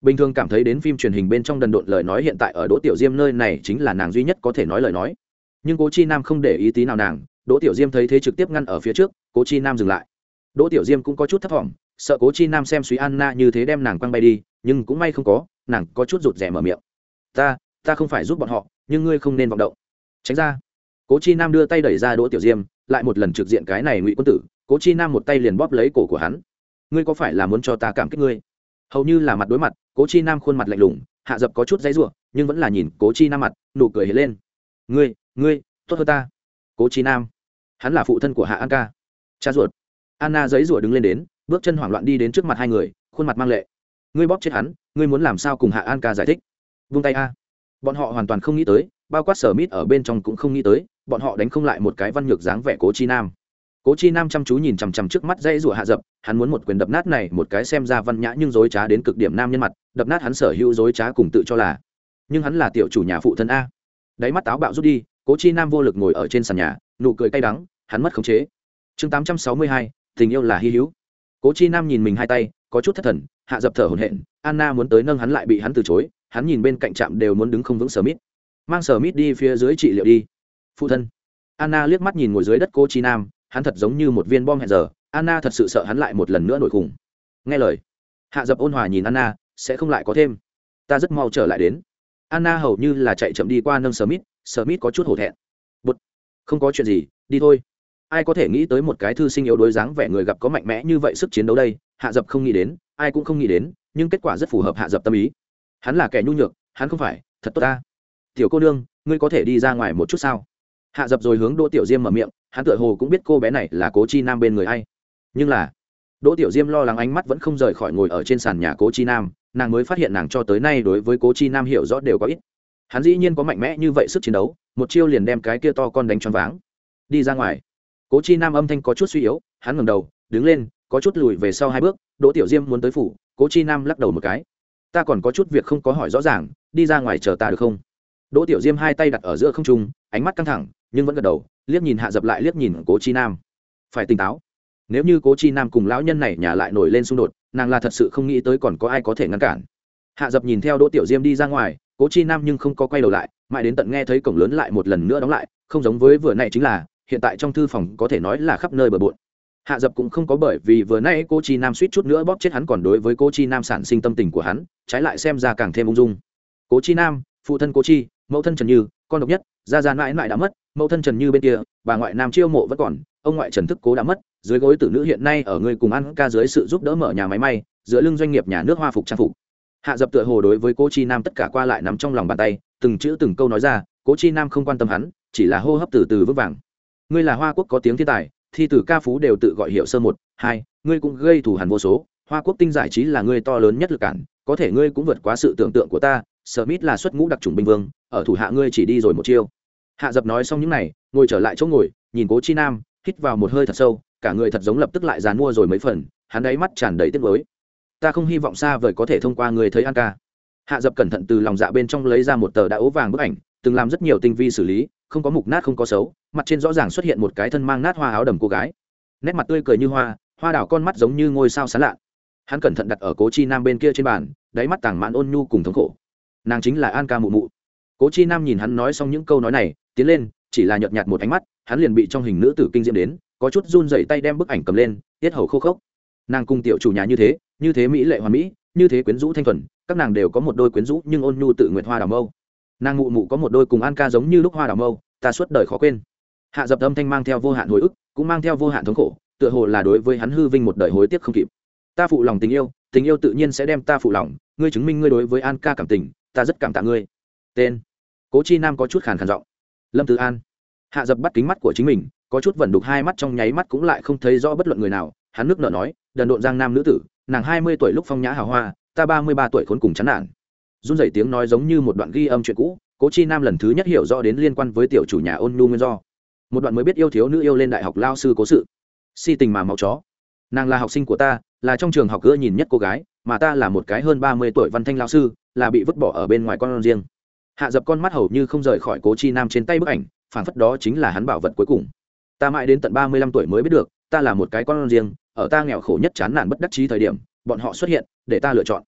Bình thường cảm thấy đến phim truyền hình bên trong đần độn lời nói hiện tại ở đỗ tiểu diêm nơi này chính là nàng duy nhất có thể nói lời nói. Nhưng cố chi nam không để ý tí nào nàng, đỗ tiểu diêm thấy thế trực tiếp ngăn ở phía trước, cố chi nam dừng lại. Đỗ tiểu diêm cũng có chút thấp t sợ cố chi nam xem suy anna như thế đem nàng quăng bay đi, nhưng cũng may không có, nàng có chút rụt rè mở miệng. Ta ta không phải giúp bọn họ, nhưng ngươi không nên vọng động. Tránh ra. Cố chi nam đưa tay đẩy ra đỗ tiểu diêm, lại một lần trực diện cái này ngụy quân tử, cố chi nam một tay liền bóp lấy cổ của hắn ngươi có phải là muốn cho ta cảm kích ngươi? Hầu như là mặt đối mặt, cố chi nam khuôn mặt lạnh lùng, hạ dập có chút dãy ruộng nhưng vẫn là nhìn cố chi nam mặt, nụ cười hết lên. Ngươi ngươi, tốt hơn ta. Cố chi nam, hắn là phụ thân của hạ an ca. Cha ruột. Anna giấy ruột đứng lên đến, bước chân hoảng loạn đi đến trước mặt hai người, khuôn mặt mang lệ. Ngươi bóp chết hắn, ngươi muốn làm sao cùng hạ an ca giải thích? Vung tay a. Bọn họ hoàn toàn không nghĩ tới, bao quát sở mít ở bên trong cũng không nghĩ tới, bọn họ đánh không lại một cái văn nhược dáng vẻ cố chi nam cố chi nam chăm chú nhìn chằm chằm trước mắt dãy rủa hạ dập, hắn muốn một quyền đập nát này, một cái xem ra văn nhã nhưng dối trá đến cực điểm nam nhân mặt, đập nát hắn sở hữu dối trá cùng tự cho là. Nhưng hắn là tiểu chủ nhà phụ thân a. Đáy mắt táo bạo rút đi, cố chi nam vô lực ngồi ở trên sàn nhà, nụ cười cay đắng, hắn mất khống chế. Chương tám trăm sáu mươi hai, tình yêu là hy hữu. Cố chi nam nhìn mình hai tay, có chút thất thần, hạ dập thở hổn hển, anna muốn tới nâng hắn lại bị hắn từ chối, hắn nhìn bên cạnh trạm đều muốn đứng không vững sở mít mang sở mít đi phía dưới trị liệu đi. Phụ thân. Anna liếc mắt nhìn ngồi dưới đất cô chi nam hắn thật giống như một viên bom hẹn giờ, anna thật sự sợ hắn lại một lần nữa nổi khủng nghe lời, hạ dập ôn hòa nhìn anna, sẽ không lại có thêm. Ta rất mau trở lại đến. Anna hầu như là chạy chậm đi qua nâng smith Mít có chút hổ thẹn. Bút không có chuyện gì, đi thôi. Ai có thể nghĩ tới một cái thư sinh yếu đối dáng vẻ người gặp có mạnh mẽ như vậy sức chiến đấu đây? Hạ dập không nghĩ đến, ai cũng không nghĩ đến, nhưng kết quả rất phù hợp hạ dập tâm ý. Hắn là kẻ nhu nhược, hắn không phải, thật tốt ta. Tiểu cô nương, ngươi có thể đi ra ngoài một chút sao? Hạ dập rồi hướng đỗ tiểu diêm mở miệng hắn tựa hồ cũng biết cô bé này là cố chi nam bên người hay nhưng là, đỗ tiểu diêm lo lắng ánh mắt vẫn không rời khỏi ngồi ở trên sàn nhà cố chi nam, nàng mới phát hiện nàng cho tới nay đối với cố chi nam hiểu rõ đều có ít. Hắn dĩ nhiên có mạnh mẽ như vậy sức chiến đấu, một chiêu liền đem cái kia to con đánh choáng váng. Đi ra ngoài, cố chi nam âm thanh có chút suy yếu, hắn ngẩng đầu, đứng lên, có chút lùi về sau hai bước, đỗ tiểu diêm muốn tới phủ, cố chi nam lắc đầu một cái. Ta còn có chút việc không có hỏi rõ ràng, đi ra ngoài chờ ta được không? Đỗ tiểu diêm hai tay đặt ở giữa không trung, ánh mắt căng thẳng nhưng vẫn gật đầu, liếc nhìn hạ dập lại liếc nhìn cố chi nam. Phải tỉnh táo. Nếu như cố chi nam cùng lão nhân này nhà lại nổi lên xung đột, nàng là thật sự không nghĩ tới còn có ai có thể ngăn cản. Hạ dập nhìn theo đỗ tiểu diêm đi ra ngoài, cố chi nam nhưng không có quay đầu lại, mãi đến tận nghe thấy cổng lớn lại một lần nữa đóng lại, không giống với vừa nay chính là, hiện tại trong thư phòng có thể nói là khắp nơi bờ bộn. Hạ dập cũng không có bởi vì vừa nay cô chi nam suýt chút nữa bóp chết hắn còn đối với cô chi nam sản sinh tâm tình của hắn, trái lại xem ra càng thêm ung dung. Cố chi nam, phụ thân cố chi, mẫu thân trần như, con độc nhất, gia gia mãi mãi đã mất mẫu thân trần như bên kia bà ngoại nam chiêu mộ vẫn còn ông ngoại trần thức cố đã mất dưới gối tử nữ hiện nay ở người cùng ăn ca dưới sự giúp đỡ mở nhà máy may giữa lưng doanh nghiệp nhà nước hoa phục trang phục hạ dập tựa hồ đối với cô chi nam tất cả qua lại nắm trong lòng bàn tay từng chữ từng câu nói ra cố chi nam không quan tâm hắn chỉ là hô hấp từ từ vững vàng ngươi là hoa quốc có tiếng thiên tài thi từ ca phú đều tự gọi hiệu sơ một hai ngươi cũng gây thù hẳn vô số hoa quốc tinh giải trí là ngươi to lớn nhất lực cản có thể ngươi cũng vượt quá sự tưởng tượng của ta smith là xuất ngũ đặc trùng binh vương, ở thủ hạ ngươi chỉ đi rồi một chiêu hạ dập nói xong những này, ngồi trở lại chỗ ngồi, nhìn cố chi nam, hít vào một hơi thật sâu, cả người thật giống lập tức lại dàn mua rồi mấy phần, hắn đáy mắt tràn đầy tiếc với ta không hy vọng xa vời có thể thông qua người thấy an ca. Hạ dập cẩn thận từ lòng dạ bên trong lấy ra một tờ đã ố vàng bức ảnh, từng làm rất nhiều tinh vi xử lý, không có mục nát không có xấu, mặt trên rõ ràng xuất hiện một cái thân mang nát hoa áo đầm cô gái. Nét mặt tươi cười như hoa hoa đảo con mắt giống như ngôi sao sán lạ. Hắn cẩn thận đặt ở cố chi nam bên kia trên bàn, đáy mắt tàng mãn ôn nhu cùng thống khổ. Nàng chính là an ca mụ mụ cố chi nam nhìn hắn nói xong những câu nói này, tiến lên, chỉ là nhợt nhạt một ánh mắt, hắn liền bị trong hình nữ tử kinh diễm đến, có chút run dậy tay đem bức ảnh cầm lên, tiết hầu khô khốc. Nàng cùng tiểu chủ nhà như thế như thế mỹ lệ hoàn mỹ, như thế quyến rũ thanh thuần, các nàng đều có một đôi quyến rũ nhưng ôn nhu tự nguyện hoa đào mâu. Nàng mụ mụ có một đôi cùng an ca giống như lúc hoa đào mâu, ta suốt đời khó quên. Hạ dập âm thanh mang theo vô hạn hồi ức, cũng mang theo vô hạn thống khổ, tựa hồ là đối với hắn hư vinh một đời hối tiếc không kịp. Ta phụ lòng tình yêu tình yêu tự nhiên sẽ đem ta phụ lòng, ngươi chứng minh ngươi đối với an ca cảm tình, ta rất cảm tạ ngươi tên. Cố chi nam có chút khàn khàn giọng. Lâm tử an. Hạ dập bắt kính mắt của chính mình, có chút vẩn đục hai mắt trong nháy mắt cũng lại không thấy rõ bất luận người nào. Hắn nước nợ nói, đần độn giang nam nữ tử, nàng hai mươi tuổi lúc phong nhã hào hoa, ta ba mươi ba tuổi khốn cùng chán nản. Run rẩy tiếng nói giống như một đoạn ghi âm chuyện cũ, cố chi nam lần thứ nhất hiểu rõ đến liên quan với tiểu chủ nhà ôn nhu nguyên do. Một đoạn mới biết yêu thiếu nữ yêu lên đại học lao sư cố sự. Si tình mà máu chó. Nàng là học sinh của ta, là trong trường học gỡ nhìn nhất cô gái, mà ta là một cái hơn ba mươi tuổi văn thanh lao sư, là bị vứt bỏ ở bên ngoài con riêng hạ dập con mắt hầu như không rời khỏi cố chi nam trên tay bức ảnh phản phất đó chính là hắn bảo vật cuối cùng. Ta mãi đến tận ba mươi lăm tuổi mới biết được, ta là một cái con riêng, ở ta nghèo khổ nhất chán nản bất đắc trí thời điểm, bọn họ xuất hiện, để ta lựa chọn.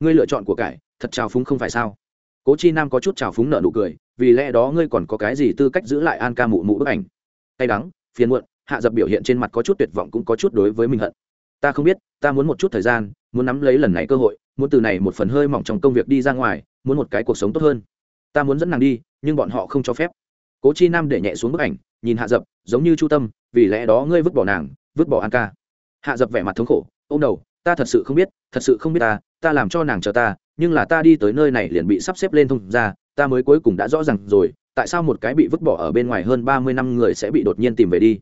Ngươi lựa chọn của cải, thật trào phúng không phải sao? Cố chi nam có chút trào phúng nợ nụ cười, vì lẽ đó ngươi còn có cái gì tư cách giữ lại an ca mụ mụ bức ảnh? Tay đắng, phiền muộn, hạ dập biểu hiện trên mặt có chút tuyệt vọng cũng có chút đối với mình hận. Ta không biết, ta muốn một chút thời gian, muốn nắm lấy lần này cơ hội, muốn từ này một phần hơi mỏng trong công việc đi ra ngoài, muốn một cái cuộc sống tốt hơn ta muốn dẫn nàng đi, nhưng bọn họ không cho phép. Cố chi nam để nhẹ xuống bức ảnh, nhìn hạ dập, giống như chu tâm, vì lẽ đó ngươi vứt bỏ nàng, vứt bỏ an ca. Hạ dập vẻ mặt thống khổ ô m đầu, ta thật sự không biết, thật sự không biết ta ta làm cho nàng chờ ta, nhưng là ta đi tới nơi này liền bị sắp xếp lên thông ra, ta mới cuối cùng đã rõ r à n g rồi, tại sao một cái bị vứt bỏ ở bên ngoài hơn ba mươi năm người sẽ bị đột nhiên tìm về đi?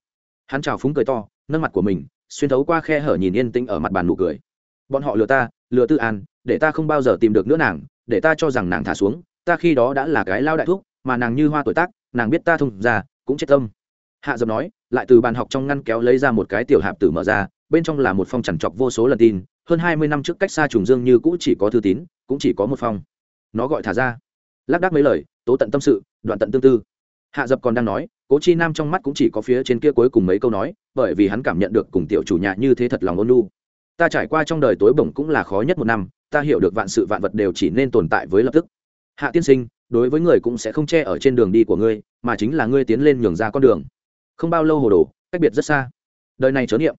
Hắn trào phúng cười to, nâng mặt của mình, xuyên thấu qua khe hở nhìn yên tĩnh ở mặt bàn nụ cười. Bọn họ lừa ta, lừa tư an, để ta không bao giờ tìm được nữa nàng, để ta cho rằng nàng thả xuống ta khi đó đã là cái lao đại thuốc mà nàng như hoa tuổi tác, nàng biết ta thông ra cũng chết tâm. Hạ dập nói, lại từ bàn học trong ngăn kéo lấy ra một cái tiểu hạp tử mở ra, bên trong là một phong chằn trọc vô số lần tin, hơn hai mươi năm trước cách xa trùng dương như cũ chỉ có thư tín, cũng chỉ có một phong. Nó gọi thả ra. Lác đác mấy lời, tố tận tâm sự, đoạn tận tương tư. Hạ dập còn đang nói, cố chi nam trong mắt cũng chỉ có phía trên kia cuối cùng mấy câu nói, bởi vì hắn cảm nhận được cùng tiểu chủ nhà như thế thật lòng ôn lu ta trải qua trong đời tối bổng cũng là khó nhất một năm, ta hiểu được vạn sự vạn vật đều chỉ nên tồn tại với lập tức hạ tiên sinh, đối với người cũng sẽ không che ở trên đường đi của ngươi, mà chính là ngươi tiến lên nhường ra con đường. Không bao lâu hồ đồ, cách biệt rất xa. Đời này chớ niệm.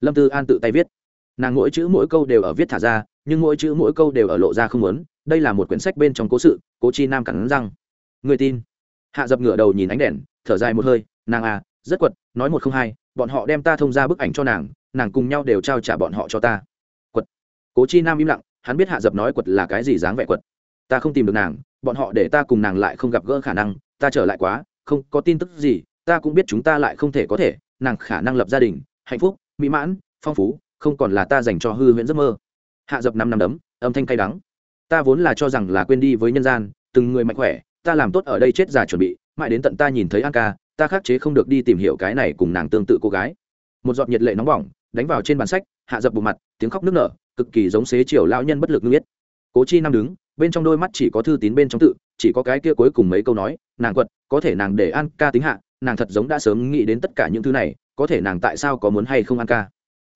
Lâm tư an tự tay viết. Nàng mỗi chữ mỗi câu đều ở viết thả ra, nhưng mỗi chữ mỗi câu đều ở lộ ra không muốn. Đây là một quyển sách bên trong cố sự, cố chi nam cắn răng. Người tin. Hạ dập ngửa đầu nhìn ánh đèn, thở dài một hơi, nàng à rất quật, nói một không hai, bọn họ đem ta thông ra bức ảnh cho nàng nàng cùng nhau đều trao trả bọn họ cho ta. Quật. Cố chi nam im lặng, hắn biết hạ dập nói quật là cái gì dáng vẻ quật ta không tìm được nàng, bọn họ để ta cùng nàng lại không gặp gỡ khả năng, ta trở lại quá, không có tin tức gì, ta cũng biết chúng ta lại không thể có thể, nàng khả năng lập gia đình, hạnh phúc, mỹ mãn, phong phú, không còn là ta dành cho hư huyễn giấc mơ. Hạ dập năm năm đấm, âm thanh cay đắng. Ta vốn là cho rằng là quên đi với nhân gian, từng người mạnh khỏe, ta làm tốt ở đây chết già chuẩn bị, mãi đến tận ta nhìn thấy an ca, ta khắc chế không được đi tìm hiểu cái này cùng nàng tương tự cô gái. Một giọt nhiệt lệ nóng bỏng, đánh vào trên bàn sách, hạ dập bộ mặt, tiếng khóc nức nở, cực kỳ giống xế chiều lao nhân bất lực ngưng biết cố chi năm đứng bên trong đôi mắt chỉ có thư tín bên trong tự, chỉ có cái kia cuối cùng mấy câu nói, nàng quật, có thể nàng để an ca tính hạ, nàng thật giống đã sớm nghĩ đến tất cả những thứ này, có thể nàng tại sao có muốn hay không an ca?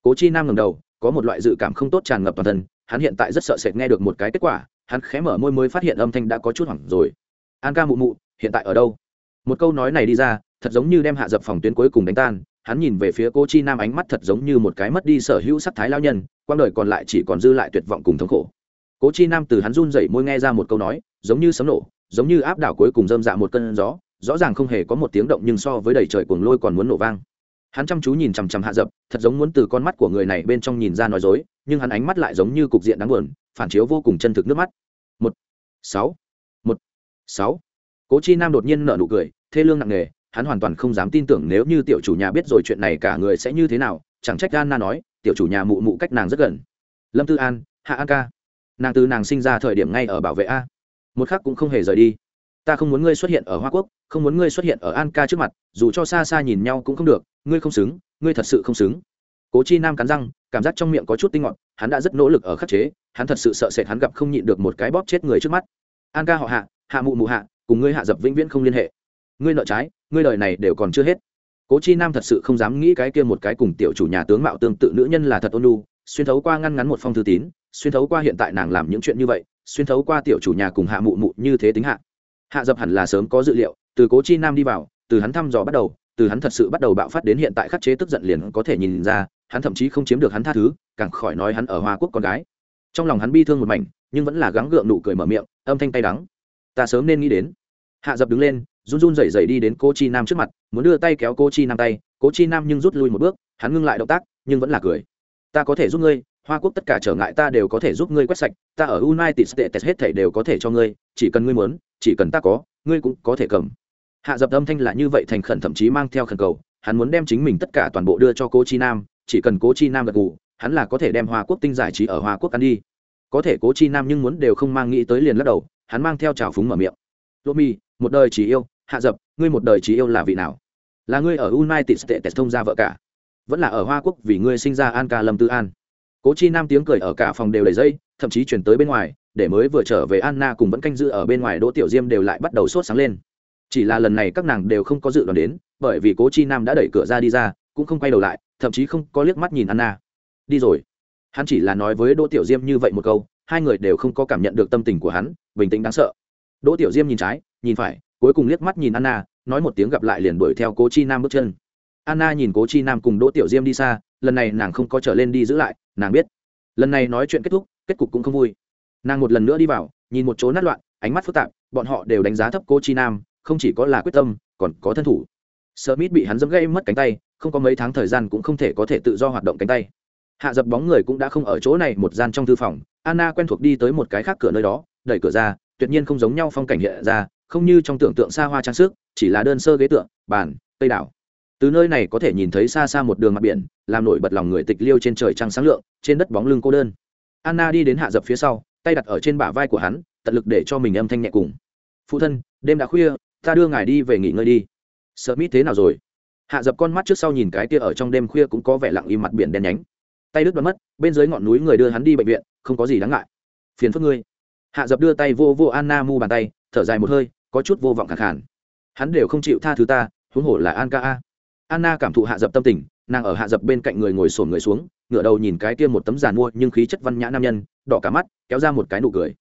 Cố chi nam ngầm đầu, có một loại dự cảm không tốt tràn ngập toàn thân, hắn hiện tại rất sợ sệt nghe được một cái kết quả, hắn khé mở môi mới phát hiện âm thanh đã có chút hoảng rồi. An ca mụ mụ, hiện tại ở đâu? Một câu nói này đi ra, thật giống như đem hạ dập phòng tuyến cuối cùng đánh tan, hắn nhìn về phía cô chi nam ánh mắt thật giống như một cái mất đi sở hữu sắc thái lao nhân quang đời còn lại chỉ còn dư lại tuyệt vọng cùng thống khổ cố chi nam từ hắn run dậy môi nghe ra một câu nói, giống như sấm nổ, giống như áp đảo cuối cùng dơm dạ một cơn gió, rõ ràng không hề có một tiếng động nhưng so với đầy trời cuồng lôi còn muốn nổ vang. Hắn chăm chú nhìn chằm chằm hạ dập, thật giống muốn từ con mắt của người này bên trong nhìn ra nói dối, nhưng hắn ánh mắt lại giống như cục diện đáng buồn, phản chiếu vô cùng chân thực nước mắt. Một, sáu một, sáu. Cố chi nam đột nhiên nở nụ cười, thê lương nặng nề, hắn hoàn toàn không dám tin tưởng nếu như tiểu chủ nhà biết rồi chuyện này cả người sẽ như thế nào, chẳng trách Anna nói, tiểu chủ nhà mụ mụ cách nàng rất gần. Lâm tư an, hạ an ca nàng từ nàng sinh ra thời điểm ngay ở bảo vệ a. Một khắc cũng không hề rời đi. Ta không muốn ngươi xuất hiện ở hoa quốc, không muốn ngươi xuất hiện ở an ca trước mặt, dù cho xa xa nhìn nhau cũng không được, ngươi không xứng, ngươi thật sự không xứng. Cố chi nam cắn răng, cảm giác trong miệng có chút tinh ngọt hắn đã rất nỗ lực ở khắc chế, hắn thật sự sợ sệt hắn gặp không nhịn được một cái bóp chết người trước mắt. An ca họ hạ hạ mụ mụ hạ, cùng ngươi hạ dập vĩnh viễn không liên hệ. Ngươi nợ trái, ngươi đời này đều còn chưa hết. Cố chi nam thật sự không dám nghĩ cái kia một cái cùng tiểu chủ nhà tướng mạo tương tự nữ nhân là thật ôn lu xuyên thấu qua ngăn ngắn một phong thư tín xuyên thấu qua hiện tại nàng làm những chuyện như vậy, xuyên thấu qua tiểu chủ nhà cùng hạ mụ mụ như thế tính hạ. Hạ dập hẳn là sớm có dự liệu, từ cố chi nam đi vào, từ hắn thăm dò bắt đầu, từ hắn thật sự bắt đầu bạo phát đến hiện tại khắc chế tức giận liền có thể nhìn ra, hắn thậm chí không chiếm được hắn tha thứ, càng khỏi nói hắn ở hoa quốc con gái. Trong lòng hắn bi thương một mảnh, nhưng vẫn là gắng gượng nụ cười mở miệng, âm thanh tay đắng. Ta sớm nên nghĩ đến. Hạ dập đứng lên, run run rẩy rẩy đi đến cô chi nam trước mặt, muốn đưa tay kéo cô chi nam tay, cố chi nam nhưng rút lui một bước, hắn ngưng lại động tác, nhưng vẫn là cười. Ta có thể giúp ngươi hoa quốc tất cả trở ngại ta đều có thể giúp ngươi quét sạch, ta ở united states hết thể đều có thể cho ngươi, chỉ cần ngươi muốn, chỉ cần ta có, ngươi cũng có thể cầm. Hạ dập âm thanh là như vậy thành khẩn thậm chí mang theo khẩn cầu, hắn muốn đem chính mình tất cả toàn bộ đưa cho cô chi nam, chỉ cần cố chi nam gật gù, hắn là có thể đem hoa quốc tinh giải trí ở hoa quốc ăn đi. Có thể cố chi nam nhưng muốn đều không mang nghĩ tới liền lắc đầu, hắn mang theo trào phúng mở miệng. Lô mi, một đời chỉ yêu, hạ dập, ngươi một đời chỉ yêu là vị nào? Là ngươi ở united states thông gia vợ cả? Vẫn là ở hoa quốc vì ngươi sinh ra an ca lâm tư an? Cố chi nam tiếng cười ở cả phòng đều đầy dây, thậm chí chuyển tới bên ngoài, để mới vừa trở về anna cùng vẫn canh giữ ở bên ngoài đỗ tiểu diêm đều lại bắt đầu sốt sáng lên. Chỉ là lần này các nàng đều không có dự đoán đến, bởi vì cố chi nam đã đẩy cửa ra đi ra, cũng không quay đầu lại, thậm chí không có liếc mắt nhìn anna. Đi rồi. Hắn chỉ là nói với đỗ tiểu diêm như vậy một câu, hai người đều không có cảm nhận được tâm tình của hắn, bình tĩnh đáng sợ. Đỗ tiểu diêm nhìn trái, nhìn phải, cuối cùng liếc mắt nhìn anna, nói một tiếng gặp lại liền đuổi theo cố chi nam bước chân anna nhìn cố chi nam cùng đỗ tiểu diêm đi xa, lần này nàng không có trở lên đi giữ lại, nàng biết. Lần này nói chuyện kết thúc, kết cục cũng không vui. Nàng một lần nữa đi vào, nhìn một chỗ nát loạn, ánh mắt phức tạp, bọn họ đều đánh giá thấp cô chi nam, không chỉ có là quyết tâm, còn có thân thủ. Smith bị hắn dẫm gây mất cánh tay, không có mấy tháng thời gian cũng không thể có thể tự do hoạt động cánh tay. Hạ dập bóng người cũng đã không ở chỗ này một gian trong thư phòng, anna quen thuộc đi tới một cái khác cửa nơi đó, đẩy cửa ra, tuyệt nhiên không giống nhau phong cảnh hiện ra, không như trong tưởng tượng xa hoa trang sức, chỉ là đơn sơ ghế tượng bàn cây đảo từ nơi này có thể nhìn thấy xa xa một đường mặt biển, làm nổi bật lòng người tịch liêu trên trời trăng sáng lượng, trên đất bóng lưng cô đơn. Anna đi đến hạ dập phía sau, tay đặt ở trên bả vai của hắn, tận lực để cho mình âm thanh nhẹ cùng. Phụ thân, đêm đã khuya, ta đưa ngài đi về nghỉ ngơi đi. Sợ mít thế nào rồi? Hạ dập con mắt trước sau nhìn cái kia ở trong đêm khuya cũng có vẻ lặng im mặt biển đen nhánh. Tay đứt đoán mất, bên dưới ngọn núi người đưa hắn đi bệnh viện, không có gì đáng ngại. Phiền phức ngươi. Hạ dập đưa tay vô vô anna mu bàn tay, thở dài một hơi, có chút vô vọng khẳng khản hắn đều không chịu tha thứ ta, huống hổ là an ca a anna cảm thụ hạ dập tâm tình, nàng ở hạ dập bên cạnh người ngồi sổn người xuống, ngửa đầu nhìn cái kia một tấm giàn mua nhưng khí chất văn nhã nam nhân, đỏ cả mắt, kéo ra một cái nụ cười.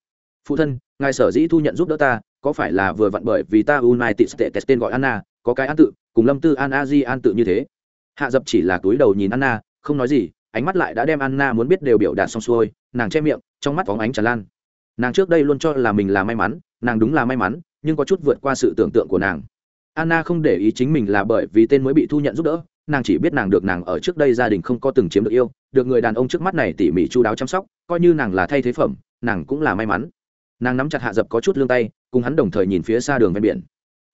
Phụ thân, ngài sở dĩ thu nhận giúp đỡ ta, có phải là vừa vặn bởi vì ta united states tên gọi anna, có cái an tự, cùng lâm tư an a di an tự như thế? Hạ dập chỉ là túi đầu nhìn anna, không nói gì, ánh mắt lại đã đem anna muốn biết đều biểu đạt xong xuôi, nàng che miệng, trong mắt phóng ánh tràn lan. Nàng trước đây luôn cho là mình là may mắn, nàng đúng là may mắn, nhưng có chút vượt qua sự tưởng tượng của nàng anna không để ý chính mình là bởi vì tên mới bị thu nhận giúp đỡ, nàng chỉ biết nàng được nàng ở trước đây gia đình không có từng chiếm được yêu, được người đàn ông trước mắt này tỉ mỉ chu đáo chăm sóc, coi như nàng là thay thế phẩm, nàng cũng là may mắn. Nàng nắm chặt hạ dập có chút lương tay, cùng hắn đồng thời nhìn phía xa đường ven biển.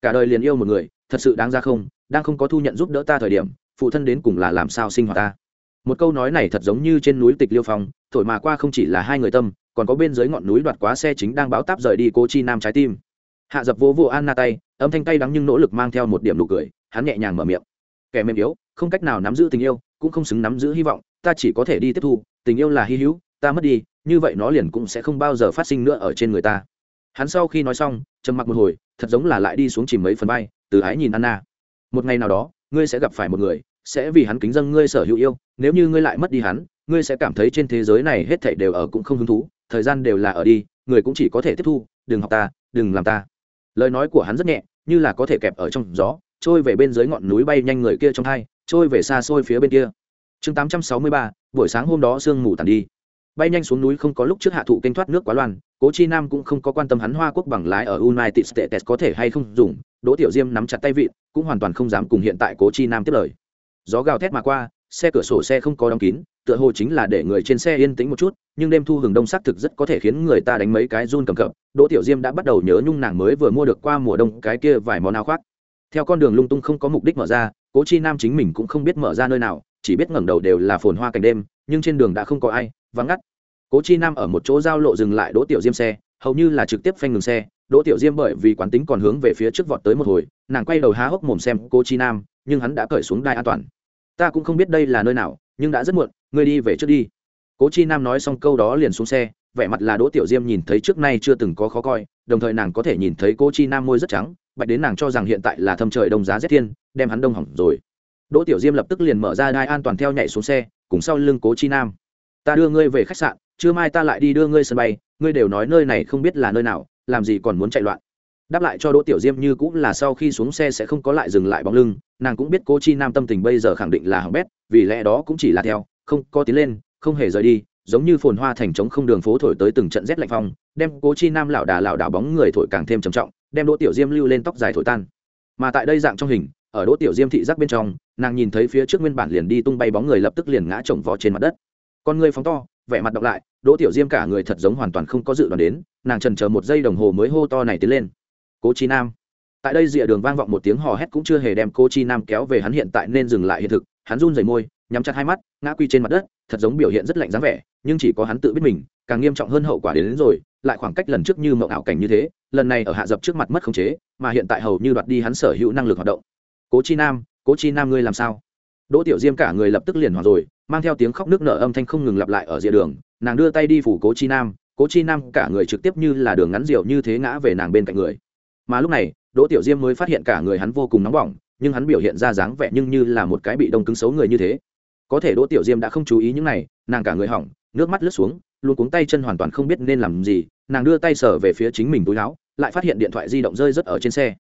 Cả đời liền yêu một người, thật sự đáng ra không, đang không có thu nhận giúp đỡ ta thời điểm, phụ thân đến cùng là làm sao sinh hoạt ta? Một câu nói này thật giống như trên núi tịch liêu phong, thổi mà qua không chỉ là hai người tâm, còn có bên dưới ngọn núi đoạt quá xe chính đang báo táp rời đi cô chi nam trái tim hạ dập vô vô Anna tay, âm thanh tay đắng nhưng nỗ lực mang theo một điểm nụ cười, hắn nhẹ nhàng mở miệng. Kẻ mềm yếu, không cách nào nắm giữ tình yêu, cũng không xứng nắm giữ hy vọng, ta chỉ có thể đi tiếp thu, tình yêu là hy hữu, ta mất đi, như vậy nó liền cũng sẽ không bao giờ phát sinh nữa ở trên người ta. Hắn sau khi nói xong, trầm mặc một hồi, thật giống là lại đi xuống chìm mấy phần bay, từ ái nhìn anna. Một ngày nào đó, ngươi sẽ gặp phải một người, sẽ vì hắn kính dân ngươi sở hữu yêu, nếu như ngươi lại mất đi hắn, ngươi sẽ cảm thấy trên thế giới này hết thảy đều ở cũng không hứng thú, thời gian đều là ở đi, người cũng chỉ có thể tiếp thu, đừng học ta, đừng làm ta lời nói của hắn rất nhẹ, như là có thể kẹp ở trong gió, trôi về bên dưới ngọn núi bay nhanh người kia trong thai trôi về xa xôi phía bên kia. Chương tám trăm sáu mươi ba, buổi sáng hôm đó sương mù tàn đi. Bay nhanh xuống núi không có lúc trước hạ thụ kênh thoát nước quá loan cố chi nam cũng không có quan tâm hắn hoa quốc bằng lái ở united states có thể hay không dùng, đỗ tiểu diêm nắm chặt tay vịn, cũng hoàn toàn không dám cùng hiện tại cố chi nam tiếp lời. Gió gào thét mà qua xe cửa sổ xe không có đóng kín, tựa hồ chính là để người trên xe yên tĩnh một chút, nhưng đêm thu hừng đông xác thực rất có thể khiến người ta đánh mấy cái run cầm cập. Đỗ tiểu diêm đã bắt đầu nhớ nhung nàng mới vừa mua được qua mùa đông cái kia vài món áo khoác. Theo con đường lung tung không có mục đích mở ra, cố chi nam chính mình cũng không biết mở ra nơi nào, chỉ biết ngẩng đầu đều là phồn hoa cảnh đêm, nhưng trên đường đã không có ai, vắng ngắt. Cố chi nam ở một chỗ giao lộ dừng lại đỗ tiểu diêm xe, hầu như là trực tiếp phanh ngừng xe. Đỗ tiểu diêm bởi vì quán tính còn hướng về phía trước vọt tới một hồi, nàng quay đầu há hốc mồm xem cô chi nam, nhưng hắn đã cởi xuống đai an toàn ta cũng không biết đây là nơi nào, nhưng đã rất muộn, ngươi đi về trước đi. Cố chi nam nói xong câu đó liền xuống xe, vẻ mặt là đỗ tiểu diêm nhìn thấy trước nay chưa từng có khó coi, đồng thời nàng có thể nhìn thấy cô chi nam môi rất trắng, bạch đến nàng cho rằng hiện tại là thâm trời đông giá rét thiên, đem hắn đông hỏng rồi. Đỗ tiểu diêm lập tức liền mở ra đai an toàn theo nhảy xuống xe, cùng sau lưng cố chi nam. Ta đưa ngươi về khách sạn, trưa mai ta lại đi đưa ngươi sân bay, ngươi đều nói nơi này không biết là nơi nào, làm gì còn muốn chạy loạn? Đáp lại cho đỗ tiểu diêm như cũng là sau khi xuống xe sẽ không có lại dừng lại bóng lưng, nàng cũng biết cô chi nam tâm tình bây giờ khẳng định là hỏng bét, vì lẽ đó cũng chỉ là theo, không có tiến lên, không hề rời đi, giống như phồn hoa thành trống không đường phố thổi tới từng trận rét lạnh phong, đem cố chi nam lảo đà lảo đảo bóng người thổi càng thêm trầm trọng, đem đỗ tiểu diêm lưu lên tóc dài thổi tan. Mà tại đây dạng trong hình, ở đỗ tiểu diêm thị giác bên trong, nàng nhìn thấy phía trước nguyên bản liền đi tung bay bóng người lập tức liền ngã chồng vó trên mặt đất. Con người phóng to, vẻ mặt đọc lại, đỗ tiểu diêm cả người thật giống hoàn toàn không có dự đoán đến, nàng trần chờ một giây đồng hồ mới hô to này tiến lên cố chi nam. Tại đây rìa đường vang vọng một tiếng hò hét cũng chưa hề đem Cố chi nam kéo về hắn hiện tại nên dừng lại hiện thực. Hắn run rẩy môi nhắm chặt hai mắt ngã quy trên mặt đất thật giống biểu hiện rất lạnh dáng vẻ nhưng chỉ có hắn tự biết mình càng nghiêm trọng hơn hậu quả đến, đến rồi lại khoảng cách lần trước như mộng ảo cảnh như thế lần này ở hạ dập trước mặt mất khống chế mà hiện tại hầu như đoạt đi hắn sở hữu năng lực hoạt động. Cố chi nam cố chi nam ngươi làm sao? Đỗ tiểu diêm cả người lập tức liền hoảng rồi mang theo tiếng khóc nước nở âm thanh không ngừng lặp lại ở rìa đường nàng đưa tay đi phủ cố chi nam cố chi nam cả người trực tiếp như là đường ngắn rượu như thế ngã về nàng bên cạnh người mà lúc này, đỗ tiểu diêm mới phát hiện cả người hắn vô cùng nóng bỏng, nhưng hắn biểu hiện ra dáng vẻ nhưng như là một cái bị đông cứng xấu người như thế. Có thể đỗ tiểu diêm đã không chú ý những này, nàng cả người hỏng, nước mắt lướt xuống, luôn cuống tay chân hoàn toàn không biết nên làm gì, nàng đưa tay sở về phía chính mình túi áo, lại phát hiện điện thoại di động rơi rất ở trên xe.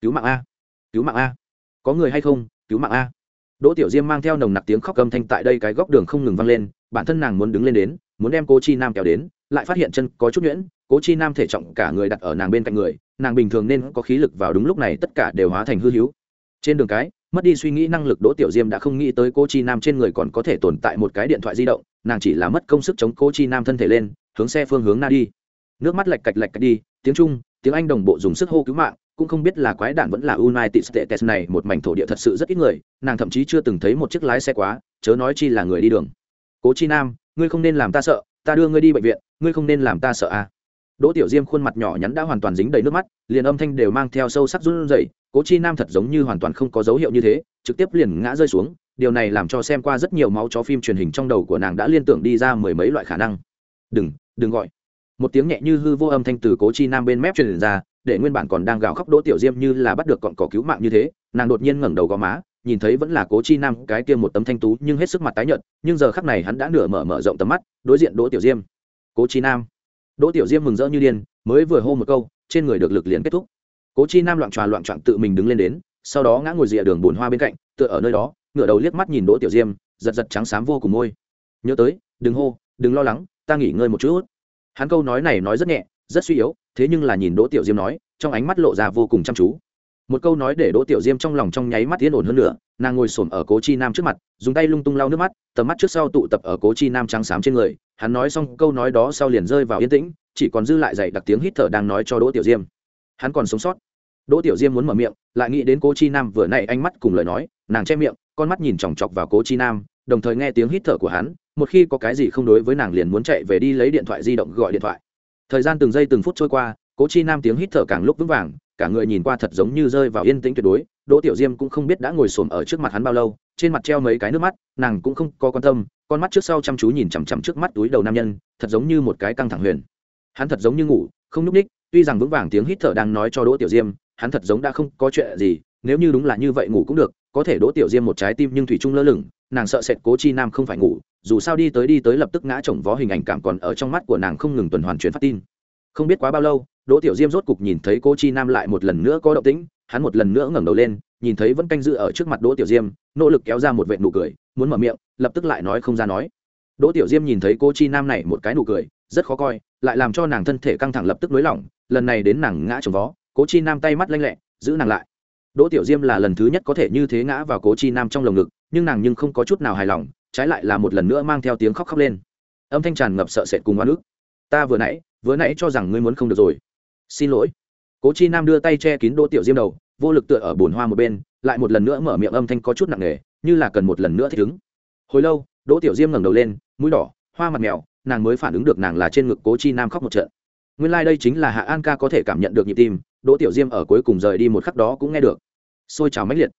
Cứu mạng a! Cứu mạng a! Có người hay không? Cứu mạng a! Đỗ tiểu diêm mang theo nồng nặc tiếng khóc cầm thanh tại đây cái góc đường không ngừng vang lên, bản thân nàng muốn đứng lên đến, muốn đem cô chi nam kéo đến, lại phát hiện chân có chút nhuyễn, cố chi nam thể trọng cả người đặt ở nàng bên cạnh người nàng bình thường nên có khí lực vào đúng lúc này tất cả đều hóa thành hư hữu trên đường cái mất đi suy nghĩ năng lực đỗ tiểu diêm đã không nghĩ tới cô chi nam trên người còn có thể tồn tại một cái điện thoại di động nàng chỉ là mất công sức chống cô chi nam thân thể lên hướng xe phương hướng na đi nước mắt lạch cạch lạch cạch đi tiếng trung tiếng anh đồng bộ dùng sức hô cứu mạng cũng không biết là quái đản vẫn là United States này một mảnh thổ địa thật sự rất ít người, nàng thậm chí chưa từng thấy một chiếc lái xe quá, chớ nói chi là người đi đường. Cố Chi Nam, ngươi không nên làm ta sợ, ta đưa ngươi đi bệnh viện, ngươi không nên làm ta sợ à? Đỗ Tiểu Diêm khuôn mặt nhỏ nhắn đã hoàn toàn dính đầy nước mắt, liền âm thanh đều mang theo sâu sắc run rẩy, Cố Chi Nam thật giống như hoàn toàn không có dấu hiệu như thế, trực tiếp liền ngã rơi xuống, điều này làm cho xem qua rất nhiều máu chó phim truyền hình trong đầu của nàng đã liên tưởng đi ra mười mấy loại khả năng. "Đừng, đừng gọi." Một tiếng nhẹ như hư vô âm thanh từ Cố Chi Nam bên mép truyền ra, để nguyên bản còn đang gào khóc Đỗ Tiểu Diêm như là bắt được cọn cỏ cứu mạng như thế, nàng đột nhiên ngẩng đầu gò má, nhìn thấy vẫn là Cố Chi Nam, cái kia một tấm thanh tú nhưng hết sức mặt tái nhợt, nhưng giờ khắc này hắn đã nửa mở mở rộng tầm mắt, đối diện Đỗ Tiểu Diêm. Cố Chi Nam. Đỗ Tiểu Diêm mừng rỡ như điên, mới vừa hô một câu, trên người được lực liền kết thúc. Cố Chi Nam loạn tròa loạn trạng tự mình đứng lên đến, sau đó ngã ngồi rìa đường buồn hoa bên cạnh, tựa ở nơi đó, ngửa đầu liếc mắt nhìn Đỗ Tiểu Diêm, giật giật trắng xám vô cùng môi. Nhớ tới, đừng hô, đừng lo lắng, ta nghỉ ngơi một chút. Hắn câu nói này nói rất nhẹ, rất suy yếu, thế nhưng là nhìn Đỗ Tiểu Diêm nói, trong ánh mắt lộ ra vô cùng chăm chú một câu nói để đỗ tiểu diêm trong lòng trong nháy mắt yên ổn hơn nữa, nàng ngồi s ở cố chi nam trước mặt, dùng tay lung tung lau nước mắt, tầm mắt trước sau tụ tập ở cố chi nam trắng xám trên người, hắn nói xong câu nói đó sau liền rơi vào yên tĩnh, chỉ còn dư lại dày đặc tiếng hít thở đang nói cho đỗ tiểu diêm. Hắn còn sống sót. Đỗ tiểu diêm muốn mở miệng, lại nghĩ đến cố chi nam vừa nãy ánh mắt cùng lời nói, nàng che miệng, con mắt nhìn chòng chọc vào cố chi nam, đồng thời nghe tiếng hít thở của hắn, một khi có cái gì không đối với nàng liền muốn chạy về đi lấy điện thoại di động gọi điện thoại. Thời gian từng giây từng phút trôi qua, cố chi nam tiếng hít thở càng lúc vững vàng cả người nhìn qua thật giống như rơi vào yên tĩnh tuyệt đối, đỗ tiểu diêm cũng không biết đã ngồi xổm ở trước mặt hắn bao lâu, trên mặt treo mấy cái nước mắt, nàng cũng không có quan tâm, con mắt trước sau chăm chú nhìn chằm chằm trước mắt túi đầu nam nhân, thật giống như một cái căng thẳng huyền. Hắn thật giống như ngủ, không nhúc ních tuy rằng vững vàng tiếng hít thở đang nói cho đỗ tiểu diêm, hắn thật giống đã không có chuyện gì, nếu như đúng là như vậy ngủ cũng được, có thể đỗ tiểu diêm một trái tim nhưng thủy trung lơ lửng, nàng sợ sệt cố chi nam không phải ngủ, dù sao đi tới đi tới lập tức ngã chồng vó hình ảnh cảm còn ở trong mắt của nàng không ngừng tuần hoàn truyền phát tin. Không biết quá bao lâu đỗ tiểu diêm rốt cục nhìn thấy cô chi nam lại một lần nữa có động tĩnh, hắn một lần nữa ngẩng đầu lên, nhìn thấy vẫn canh dự ở trước mặt đỗ tiểu diêm, nỗ lực kéo ra một vệ nụ cười, muốn mở miệng, lập tức lại nói không ra nói. Đỗ tiểu diêm nhìn thấy cô chi nam này một cái nụ cười, rất khó coi, lại làm cho nàng thân thể căng thẳng lập tức nới lỏng, lần này đến nàng ngã trồng vó, cố chi nam tay mắt lanh lẹ, giữ nàng lại. Đỗ tiểu diêm là lần thứ nhất có thể như thế ngã vào cố chi nam trong lồng ngực, nhưng nàng nhưng không có chút nào hài lòng, trái lại là một lần nữa mang theo tiếng khóc khóc lên. Âm thanh tràn ngập sợ sệt cùng oan ức. Ta vừa nãy vừa nãy cho rằng ngươi muốn không được rồi xin lỗi. Cố chi nam đưa tay che kín đỗ tiểu diêm đầu, vô lực tựa ở bồn hoa một bên, lại một lần nữa mở miệng âm thanh có chút nặng nề, như là cần một lần nữa thích ứng. Hồi lâu, đỗ tiểu diêm ngẩng đầu lên, mũi đỏ, hoa mặt mèo, nàng mới phản ứng được nàng là trên ngực cố chi nam khóc một trận. Nguyên lai、like、đây chính là hạ an ca có thể cảm nhận được nhịp tim, đỗ tiểu diêm ở cuối cùng rời đi một khắc đó cũng nghe được. Xôi trào mãnh liệt.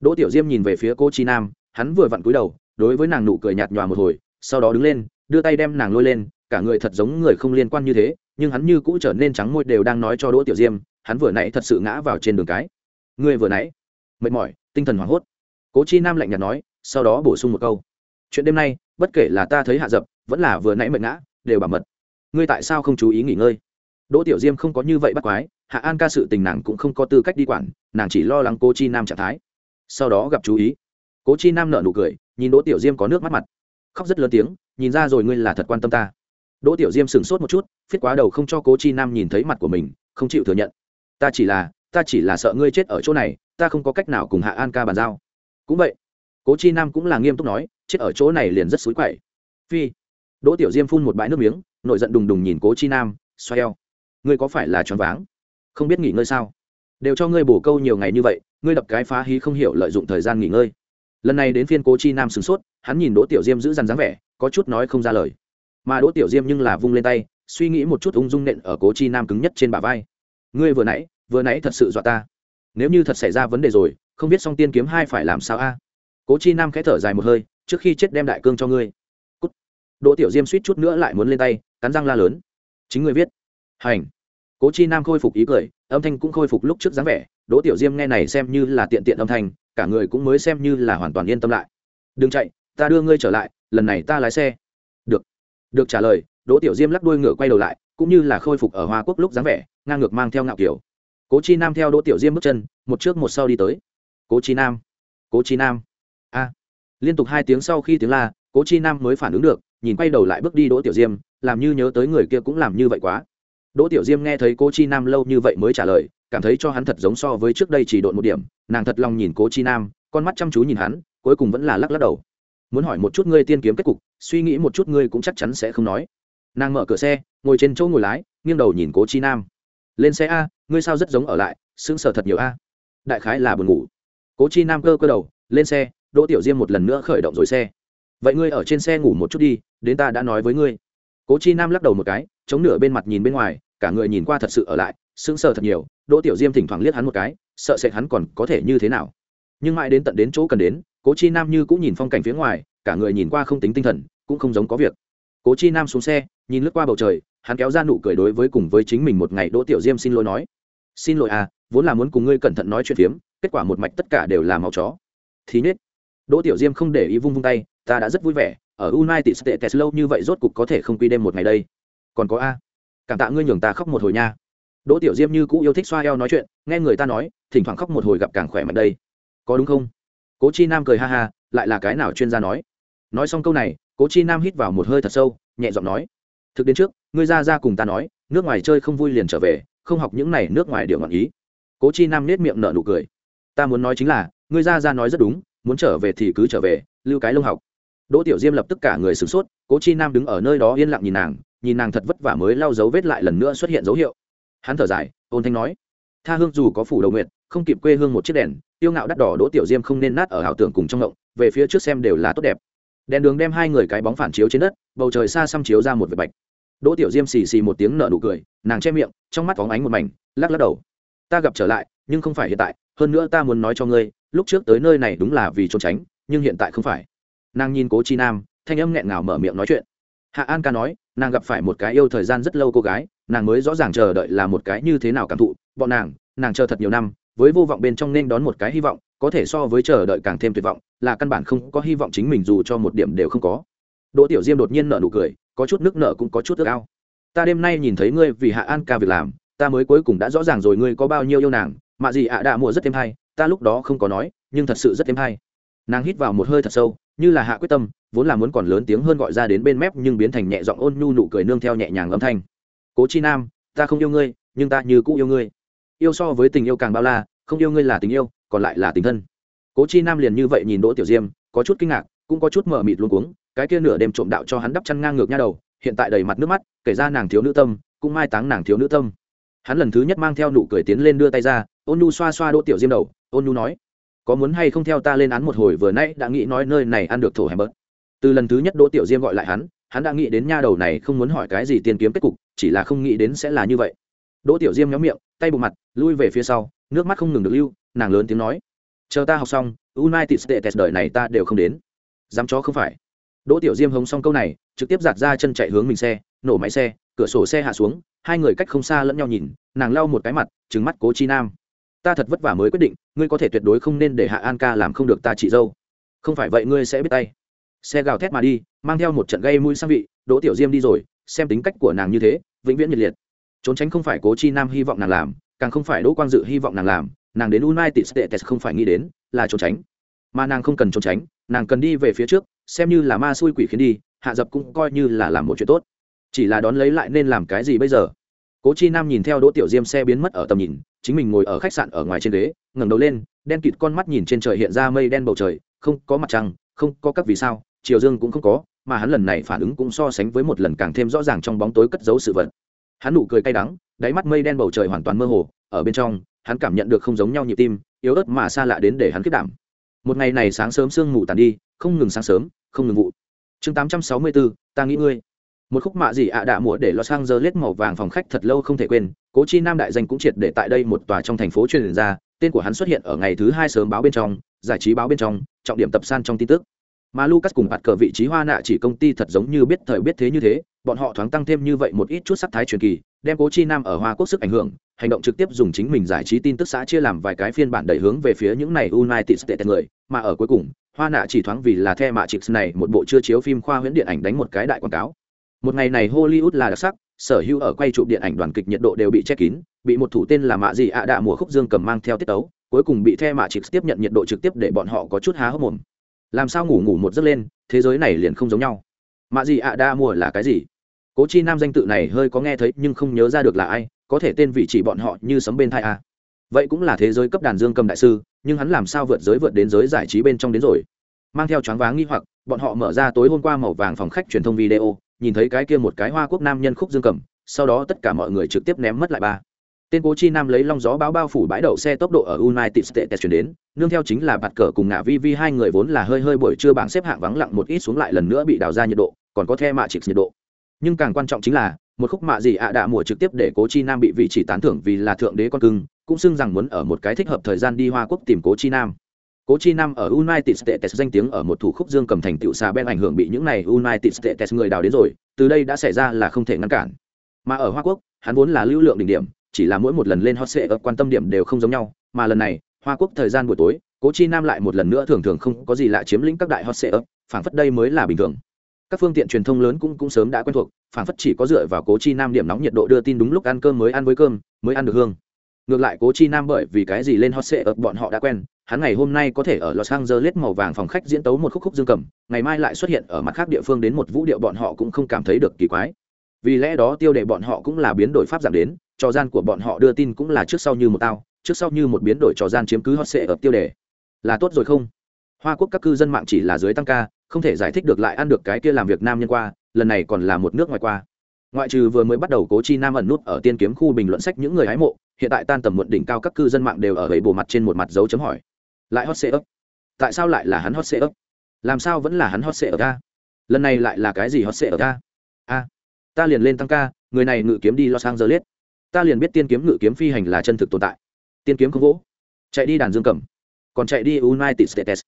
Đỗ tiểu diêm nhìn về phía cô chi nam, hắn vừa vặn cúi đầu, đối với nàng nụ cười nhạt nhòa một hồi, sau đó đứng lên, đưa tay đem nàng lôi lên, cả người thật giống người không liên quan như thế nhưng hắn như cũ trở nên trắng môi đều đang nói cho đỗ tiểu diêm, hắn vừa nãy thật sự ngã vào trên đường cái. Ngươi vừa nãy, mệt mỏi, tinh thần hoảng hốt. Cố chi nam lạnh nhạt nói, sau đó bổ sung một câu. Chuyện đêm nay, bất kể là ta thấy hạ dập, vẫn là vừa nãy mệt ngã, đều bảo mật. Ngươi tại sao không chú ý nghỉ ngơi? Đỗ tiểu diêm không có như vậy bắt quái, hạ an ca sự tình nàng cũng không có tư cách đi quản, nàng chỉ lo lắng cô chi nam trạng thái. Sau đó gặp chú ý. Cố chi nam nở nụ cười, nhìn đỗ tiểu diêm có nước mắt mặt. Khóc rất lớn tiếng, nhìn ra rồi ngươi là thật quan tâm ta đỗ tiểu diêm sửng sốt một chút, phiết quá đầu không cho cố chi nam nhìn thấy mặt của mình, không chịu thừa nhận. Ta chỉ là, ta chỉ là sợ ngươi chết ở chỗ này, ta không có cách nào cùng hạ an ca bàn giao. Cũng vậy, cố chi nam cũng là nghiêm túc nói, chết ở chỗ này liền rất xúi quậy. Phi, đỗ tiểu diêm phun một bãi nước miếng nội giận đùng đùng nhìn cố chi nam, xoay eo, ngươi có phải là choáng váng? Không biết nghỉ ngơi sao? Đều cho ngươi bổ câu nhiều ngày như vậy, ngươi đập cái phá hí không hiểu lợi dụng thời gian nghỉ ngơi. Lần này đến phiên cố chi nam sửng sốt, hắn nhìn đỗ tiểu diêm giữ dằn dáng vẻ, có chút nói không ra lời mà đỗ tiểu diêm nhưng là vung lên tay, suy nghĩ một chút ung dung nện ở cố chi nam cứng nhất trên bả vai. Ngươi vừa nãy vừa nãy thật sự dọa ta. Nếu như thật xảy ra vấn đề rồi, không biết song tiên kiếm hai phải làm sao a? Cố chi nam khẽ thở dài một hơi, trước khi chết đem đại cương cho ngươi. Cút. đỗ tiểu diêm suýt chút nữa lại muốn lên tay, cắn răng la lớn. Chính ngươi viết. Hành. Cố chi nam khôi phục ý cười, âm thanh cũng khôi phục lúc trước dáng vẻ. Đỗ tiểu diêm nghe này xem như là tiện tiện âm thanh, cả người cũng mới xem như là hoàn toàn yên tâm lại. Đừng chạy, ta đưa ngươi trở lại, lần này ta lái xe được trả lời, đỗ tiểu diêm lắc đuôi ngựa quay đầu lại, cũng như là khôi phục ở hoa quốc lúc dáng vẻ, ngang ngược mang theo ngạo kiểu. Cố chi nam theo đỗ tiểu diêm bước chân, một trước một sau đi tới. Cố chi nam, cố chi nam. A. Liên tục hai tiếng sau khi tiếng la, cố chi nam mới phản ứng được, nhìn quay đầu lại bước đi đỗ tiểu diêm, làm như nhớ tới người kia cũng làm như vậy quá. Đỗ tiểu diêm nghe thấy cố chi nam lâu như vậy mới trả lời, cảm thấy cho hắn thật giống so với trước đây chỉ độn một điểm, nàng thật lòng nhìn cố chi nam, con mắt chăm chú nhìn hắn, cuối cùng vẫn là lắc lắc đầu muốn hỏi một chút ngươi tiên kiếm kết cục, suy nghĩ một chút ngươi cũng chắc chắn sẽ không nói. Nàng mở cửa xe, ngồi trên chỗ ngồi lái, nghiêng đầu nhìn cố chi nam. Lên xe a, ngươi sao rất giống ở lại, sững sờ thật nhiều a. Đại khái là buồn ngủ. Cố chi nam cơ cơ đầu, lên xe, đỗ tiểu diêm một lần nữa khởi động rồi xe. Vậy ngươi ở trên xe ngủ một chút đi, đến ta đã nói với ngươi. Cố chi nam lắc đầu một cái, chống nửa bên mặt nhìn bên ngoài, cả người nhìn qua thật sự ở lại, sững sờ thật nhiều. Đỗ tiểu diêm thỉnh thoảng liếc hắn một cái, sợ sệt hắn còn có thể như thế nào. Nhưng mãi đến tận đến chỗ cần đến cố chi nam như cũng nhìn phong cảnh phía ngoài, cả người nhìn qua không tính tinh thần, cũng không giống có việc. cố chi nam xuống xe, nhìn lướt qua bầu trời, hắn kéo ra nụ cười đối với cùng với chính mình một ngày đỗ tiểu diêm xin lỗi nói. Xin lỗi à vốn là muốn cùng ngươi cẩn thận nói chuyện phiếm, kết quả một mạch tất cả đều là màu chó. Thì nết đỗ tiểu diêm không để ý vung vung tay, ta đã rất vui vẻ, ở united states lâu như vậy rốt cục có thể không quy đêm một ngày đây. Còn có a, cảm tạ ngươi nhường ta khóc một hồi nha. Đỗ tiểu diêm như cũ yêu thích xoa eo nói chuyện, nghe người ta nói, thỉnh thoảng khóc một hồi gặp càng khỏe mạnh đây. Có đúng không? Cố chi nam cười ha ha, lại là cái nào chuyên gia nói? Nói xong câu này, cố chi nam hít vào một hơi thật sâu, nhẹ giọng nói, thực đến trước, ngươi ra ra cùng ta nói, nước ngoài chơi không vui liền trở về, không học những này nước ngoài điều ngọn ý. Cố chi nam nết miệng nở nụ cười, ta muốn nói chính là, ngươi ra ra nói rất đúng, muốn trở về thì cứ trở về, lưu cái lông học. Đỗ tiểu diêm lập tức cả người sửng sốt, cố chi nam đứng ở nơi đó yên lặng nhìn nàng nhìn nàng thật vất vả mới lau dấu vết lại lần nữa xuất hiện dấu hiệu. Hắn thở dài, ôn thanh nói tha hương dù có phủ đầu nguyện không kịp quê hương một chiếc đèn, tiêu ngạo đắt đỏ đỗ tiểu diêm không nên nát ở ảo tưởng cùng trong ngộng, về phía trước xem đều là tốt đẹp. Đèn đường đem hai người cái bóng phản chiếu trên đất, bầu trời xa xăm chiếu ra một vệt bạch. Đỗ tiểu diêm xì xì một tiếng nở nụ cười, nàng che miệng, trong mắt phóng ánh một mảnh, lắc lắc đầu. Ta gặp trở lại, nhưng không phải hiện tại, hơn nữa ta muốn nói cho ngươi, lúc trước tới nơi này đúng là vì trốn tránh, nhưng hiện tại không phải. Nàng nhìn cố chi nam, thanh âm nghẹn ngào mở miệng nói chuyện. Hạ an ca nói, nàng gặp phải một cái yêu thời gian rất lâu cô gái, nàng mới rõ ràng chờ đợi là một cái như thế nào cảm thụ bọn nàng nàng chờ thật nhiều năm, với vô vọng bên trong nên đón một cái hy vọng, có thể so với chờ đợi càng thêm tuyệt vọng, là căn bản không có hy vọng chính mình dù cho một điểm đều không có. Đỗ tiểu diêm đột nhiên nở nụ cười, có chút nước nợ cũng có chút ước ao. Ta đêm nay nhìn thấy ngươi vì hạ an ca việc làm, ta mới cuối cùng đã rõ ràng rồi ngươi có bao nhiêu yêu nàng, mà gì ạ à đã mùa rất thêm hay, ta lúc đó không có nói, nhưng thật sự rất thêm hay. Nàng hít vào một hơi thật sâu, như là hạ quyết tâm, vốn là muốn còn lớn tiếng hơn gọi ra đến bên mép nhưng biến thành nhẹ giọng ôn nhu nụ cười nương theo nhẹ nhàng âm thanh. Cố chi nam, ta không yêu ngươi, nhưng ta như cũ yêu ngươi yêu so với tình yêu càng bao la, không yêu ngươi là tình yêu, còn lại là tình thân. Cố chi nam liền như vậy nhìn đỗ tiểu diêm, có chút kinh ngạc, cũng có chút mờ mịt luôn cuống, cái kia nửa đêm trộm đạo cho hắn đắp chăn ngang ngược nha đầu, hiện tại đầy mặt nước mắt, kể ra nàng thiếu nữ tâm, cũng mai táng nàng thiếu nữ tâm. Hắn lần thứ nhất mang theo nụ cười tiến lên đưa tay ra, ôn nhu xoa xoa đỗ tiểu diêm đầu, ôn nhu nói, có muốn hay không theo ta lên án một hồi vừa nãy đã nghĩ nói nơi này ăn được thổ hèm bớt? Từ lần thứ nhất đỗ tiểu diêm gọi lại hắn hắn đã nghĩ đến nha đầu này không muốn hỏi cái gì tiền kiếm kết cục, chỉ là không nghĩ đến sẽ là như vậy. Đỗ tiểu diêm nhóm miệng tay bụng mặt, lui về phía sau, nước mắt không ngừng được lưu, nàng lớn tiếng nói. Chờ ta học xong, united states đời này ta đều không đến. Dám chó không phải. Đỗ tiểu diêm hống xong câu này, trực tiếp giạt ra chân chạy hướng mình xe, nổ máy xe, cửa sổ xe hạ xuống, hai người cách không xa lẫn nhau nhìn, nàng lau một cái mặt trứng mắt cố chi nam. Ta thật vất vả mới quyết định, ngươi có thể tuyệt đối không nên để hạ an ca làm không được ta chị dâu. Không phải vậy ngươi sẽ biết tay. Xe gào thét mà đi, mang theo một trận gây mũi sang vị, đỗ tiểu diêm đi rồi, xem tính cách của nàng như thế, vĩnh viễn nhiệt liệt trốn tránh không phải cố chi nam hy vọng nàng làm, càng không phải đỗ quang dự hy vọng nàng làm, nàng đến united states không phải nghĩ đến là trốn tránh. Mà nàng không cần trốn tránh, nàng cần đi về phía trước, xem như là ma xui quỷ khiến đi, hạ dập cũng coi như là làm một chuyện tốt. Chỉ là đón lấy lại nên làm cái gì bây giờ? Cố chi nam nhìn theo đỗ tiểu diêm xe biến mất ở tầm nhìn, chính mình ngồi ở khách sạn ở ngoài trên ghế, ngẩng đầu lên, đen kịt con mắt nhìn trên trời hiện ra mây đen bầu trời, không có mặt trăng, không có các vì sao, chiều dương cũng không có, mà hắn lần này phản ứng cũng so sánh với một lần càng thêm rõ ràng trong bóng tối cất giấu sự vật hắn nụ cười cay đắng, đáy mắt mây đen bầu trời hoàn toàn mơ hồ, ở bên trong, hắn cảm nhận được không giống nhau nhịp tim, yếu ớt mà xa lạ đến để hắn kết đảm. Một ngày này sáng sớm sương ngủ tàn đi, không ngừng sáng sớm, không ngừng vụ. Chương tám trăm sáu mươi bốn, ta nghĩ ngươi. Một khúc mạ gì ạ à đạ mùa để lo giờ lết màu vàng phòng khách thật lâu không thể quên, cố chi nam đại danh cũng triệt để tại đây một tòa trong thành phố truyền ra, tên của hắn xuất hiện ở ngày thứ hai sớm báo bên trong, giải trí báo bên trong, trọng điểm tập san trong tin tức mà lucas cùng bạt cờ vị trí hoa nạ chỉ công ty thật giống như biết thời biết thế như thế, bọn họ thoáng tăng thêm như vậy một ít chút sắc thái truyền kỳ, đem cố chi nam ở hoa quốc sức ảnh hưởng, hành động trực tiếp dùng chính mình giải trí tin tức xã chia làm vài cái phiên bản đẩy hướng về phía những này united states người. Mà ở cuối cùng, hoa nạ chỉ thoáng vì là the mạ chịp này một bộ chưa chiếu phim khoa huyễn điện ảnh đánh một cái đại quảng cáo. Một ngày này hollywood là đặc sắc, sở hữu ở quay chụp điện ảnh đoàn kịch nhiệt độ đều bị che kín, bị một thủ tên là mạ gì ạ đạ mùa khúc dương cầm mang theo tiết tấu, cuối cùng bị the mạ chịp tiếp nhận nhiệt độ trực tiếp để bọn họ có chút há hốc mồm làm sao ngủ ngủ một giấc lên, thế giới này liền không giống nhau. Mạ gì ạ đa mùa là cái gì? Cố chi nam danh tự này hơi có nghe thấy nhưng không nhớ ra được là ai, có thể tên vị chỉ bọn họ như sấm bên thai a vậy cũng là thế giới cấp đàn dương cầm đại sư, nhưng hắn làm sao vượt giới vượt đến giới giải trí bên trong đến rồi? Mang theo choáng váng nghi hoặc, bọn họ mở ra tối hôm qua màu vàng phòng khách truyền thông video, nhìn thấy cái kia một cái hoa quốc nam nhân khúc dương cầm, sau đó tất cả mọi người trực tiếp ném mất lại ba tên cố chi nam lấy long gió báo bao phủ bãi đậu xe tốc độ ở united states chuyển đến. Nương theo chính là bạt cờ cùng ngã vi vi, hai người vốn là hơi hơi buổi trưa bảng xếp hạng vắng lặng một ít xuống lại lần nữa bị đào ra nhiệt độ, còn có the mạ chỉ nhiệt độ. Nhưng càng quan trọng chính là, một khúc mạ gì ạ à mùa trực tiếp để cố chi nam bị vị chỉ tán thưởng vì là thượng đế con cưng, cũng xưng rằng muốn ở một cái thích hợp thời gian đi hoa quốc tìm cố chi nam. Cố chi nam ở united states danh tiếng ở một thủ khúc dương cầm thành tựu xa bên ảnh hưởng bị những này united states người đào đến rồi, từ đây đã xảy ra là không thể ngăn cản. Mà ở hoa quốc, hắn vốn là lưu lượng đỉnh điểm chỉ là mỗi một lần lên hot sệ ở quan tâm điểm đều không giống nhau mà lần này hoa quốc thời gian buổi tối cố chi nam lại một lần nữa thường thường không có gì lạ chiếm lĩnh các đại hot sệ ở, phảng phất đây mới là bình thường. Các phương tiện truyền thông lớn cũng cũng sớm đã quen thuộc phảng phất chỉ có dựa vào cố chi nam điểm nóng nhiệt độ đưa tin đúng lúc ăn cơm mới ăn với cơm mới ăn được hương. Ngược lại cố chi nam bởi vì cái gì lên hot sệ ở bọn họ đã quen hắn ngày hôm nay có thể ở los angeles màu vàng phòng khách diễn tấu một khúc khúc dương cầm ngày mai lại xuất hiện ở mặt khác địa phương đến một vũ điệu bọn họ cũng không cảm thấy được kỳ quái. Vì lẽ đó tiêu đề bọn họ cũng là biến đổi pháp giảm đến trò gian của bọn họ đưa tin cũng là trước sau như một tao, trước sau như một biến đổi trò gian chiếm cứ hot sệ ở tiêu đề. Là tốt rồi không? Hoa quốc các cư dân mạng chỉ là dưới tăng ca, không thể giải thích được lại ăn được cái kia làm việc nam nhân qua, lần này còn là một nước ngoài qua. Ngoại trừ vừa mới bắt đầu cố chi nam ẩn nút ở tiên kiếm khu bình luận sách những người hái mộ, hiện tại tan tầm muộn đỉnh cao các cư dân mạng đều ở gầy bộ mặt trên một mặt dấu chấm hỏi. Lại hot sệ ấp? Tại sao lại là hắn hot sệ ấp? Làm sao vẫn là hắn hot sệ ở ta lần này lại là cái gì hot sệ ở ta a. Ta liền lên tăng ca, người này ngự kiếm đi lo sang giờ liết ta liền biết tiên kiếm ngự kiếm phi hành là chân thực tồn tại. Tiên kiếm không vỗ. Chạy đi đàn dương cầm. Còn chạy đi united states.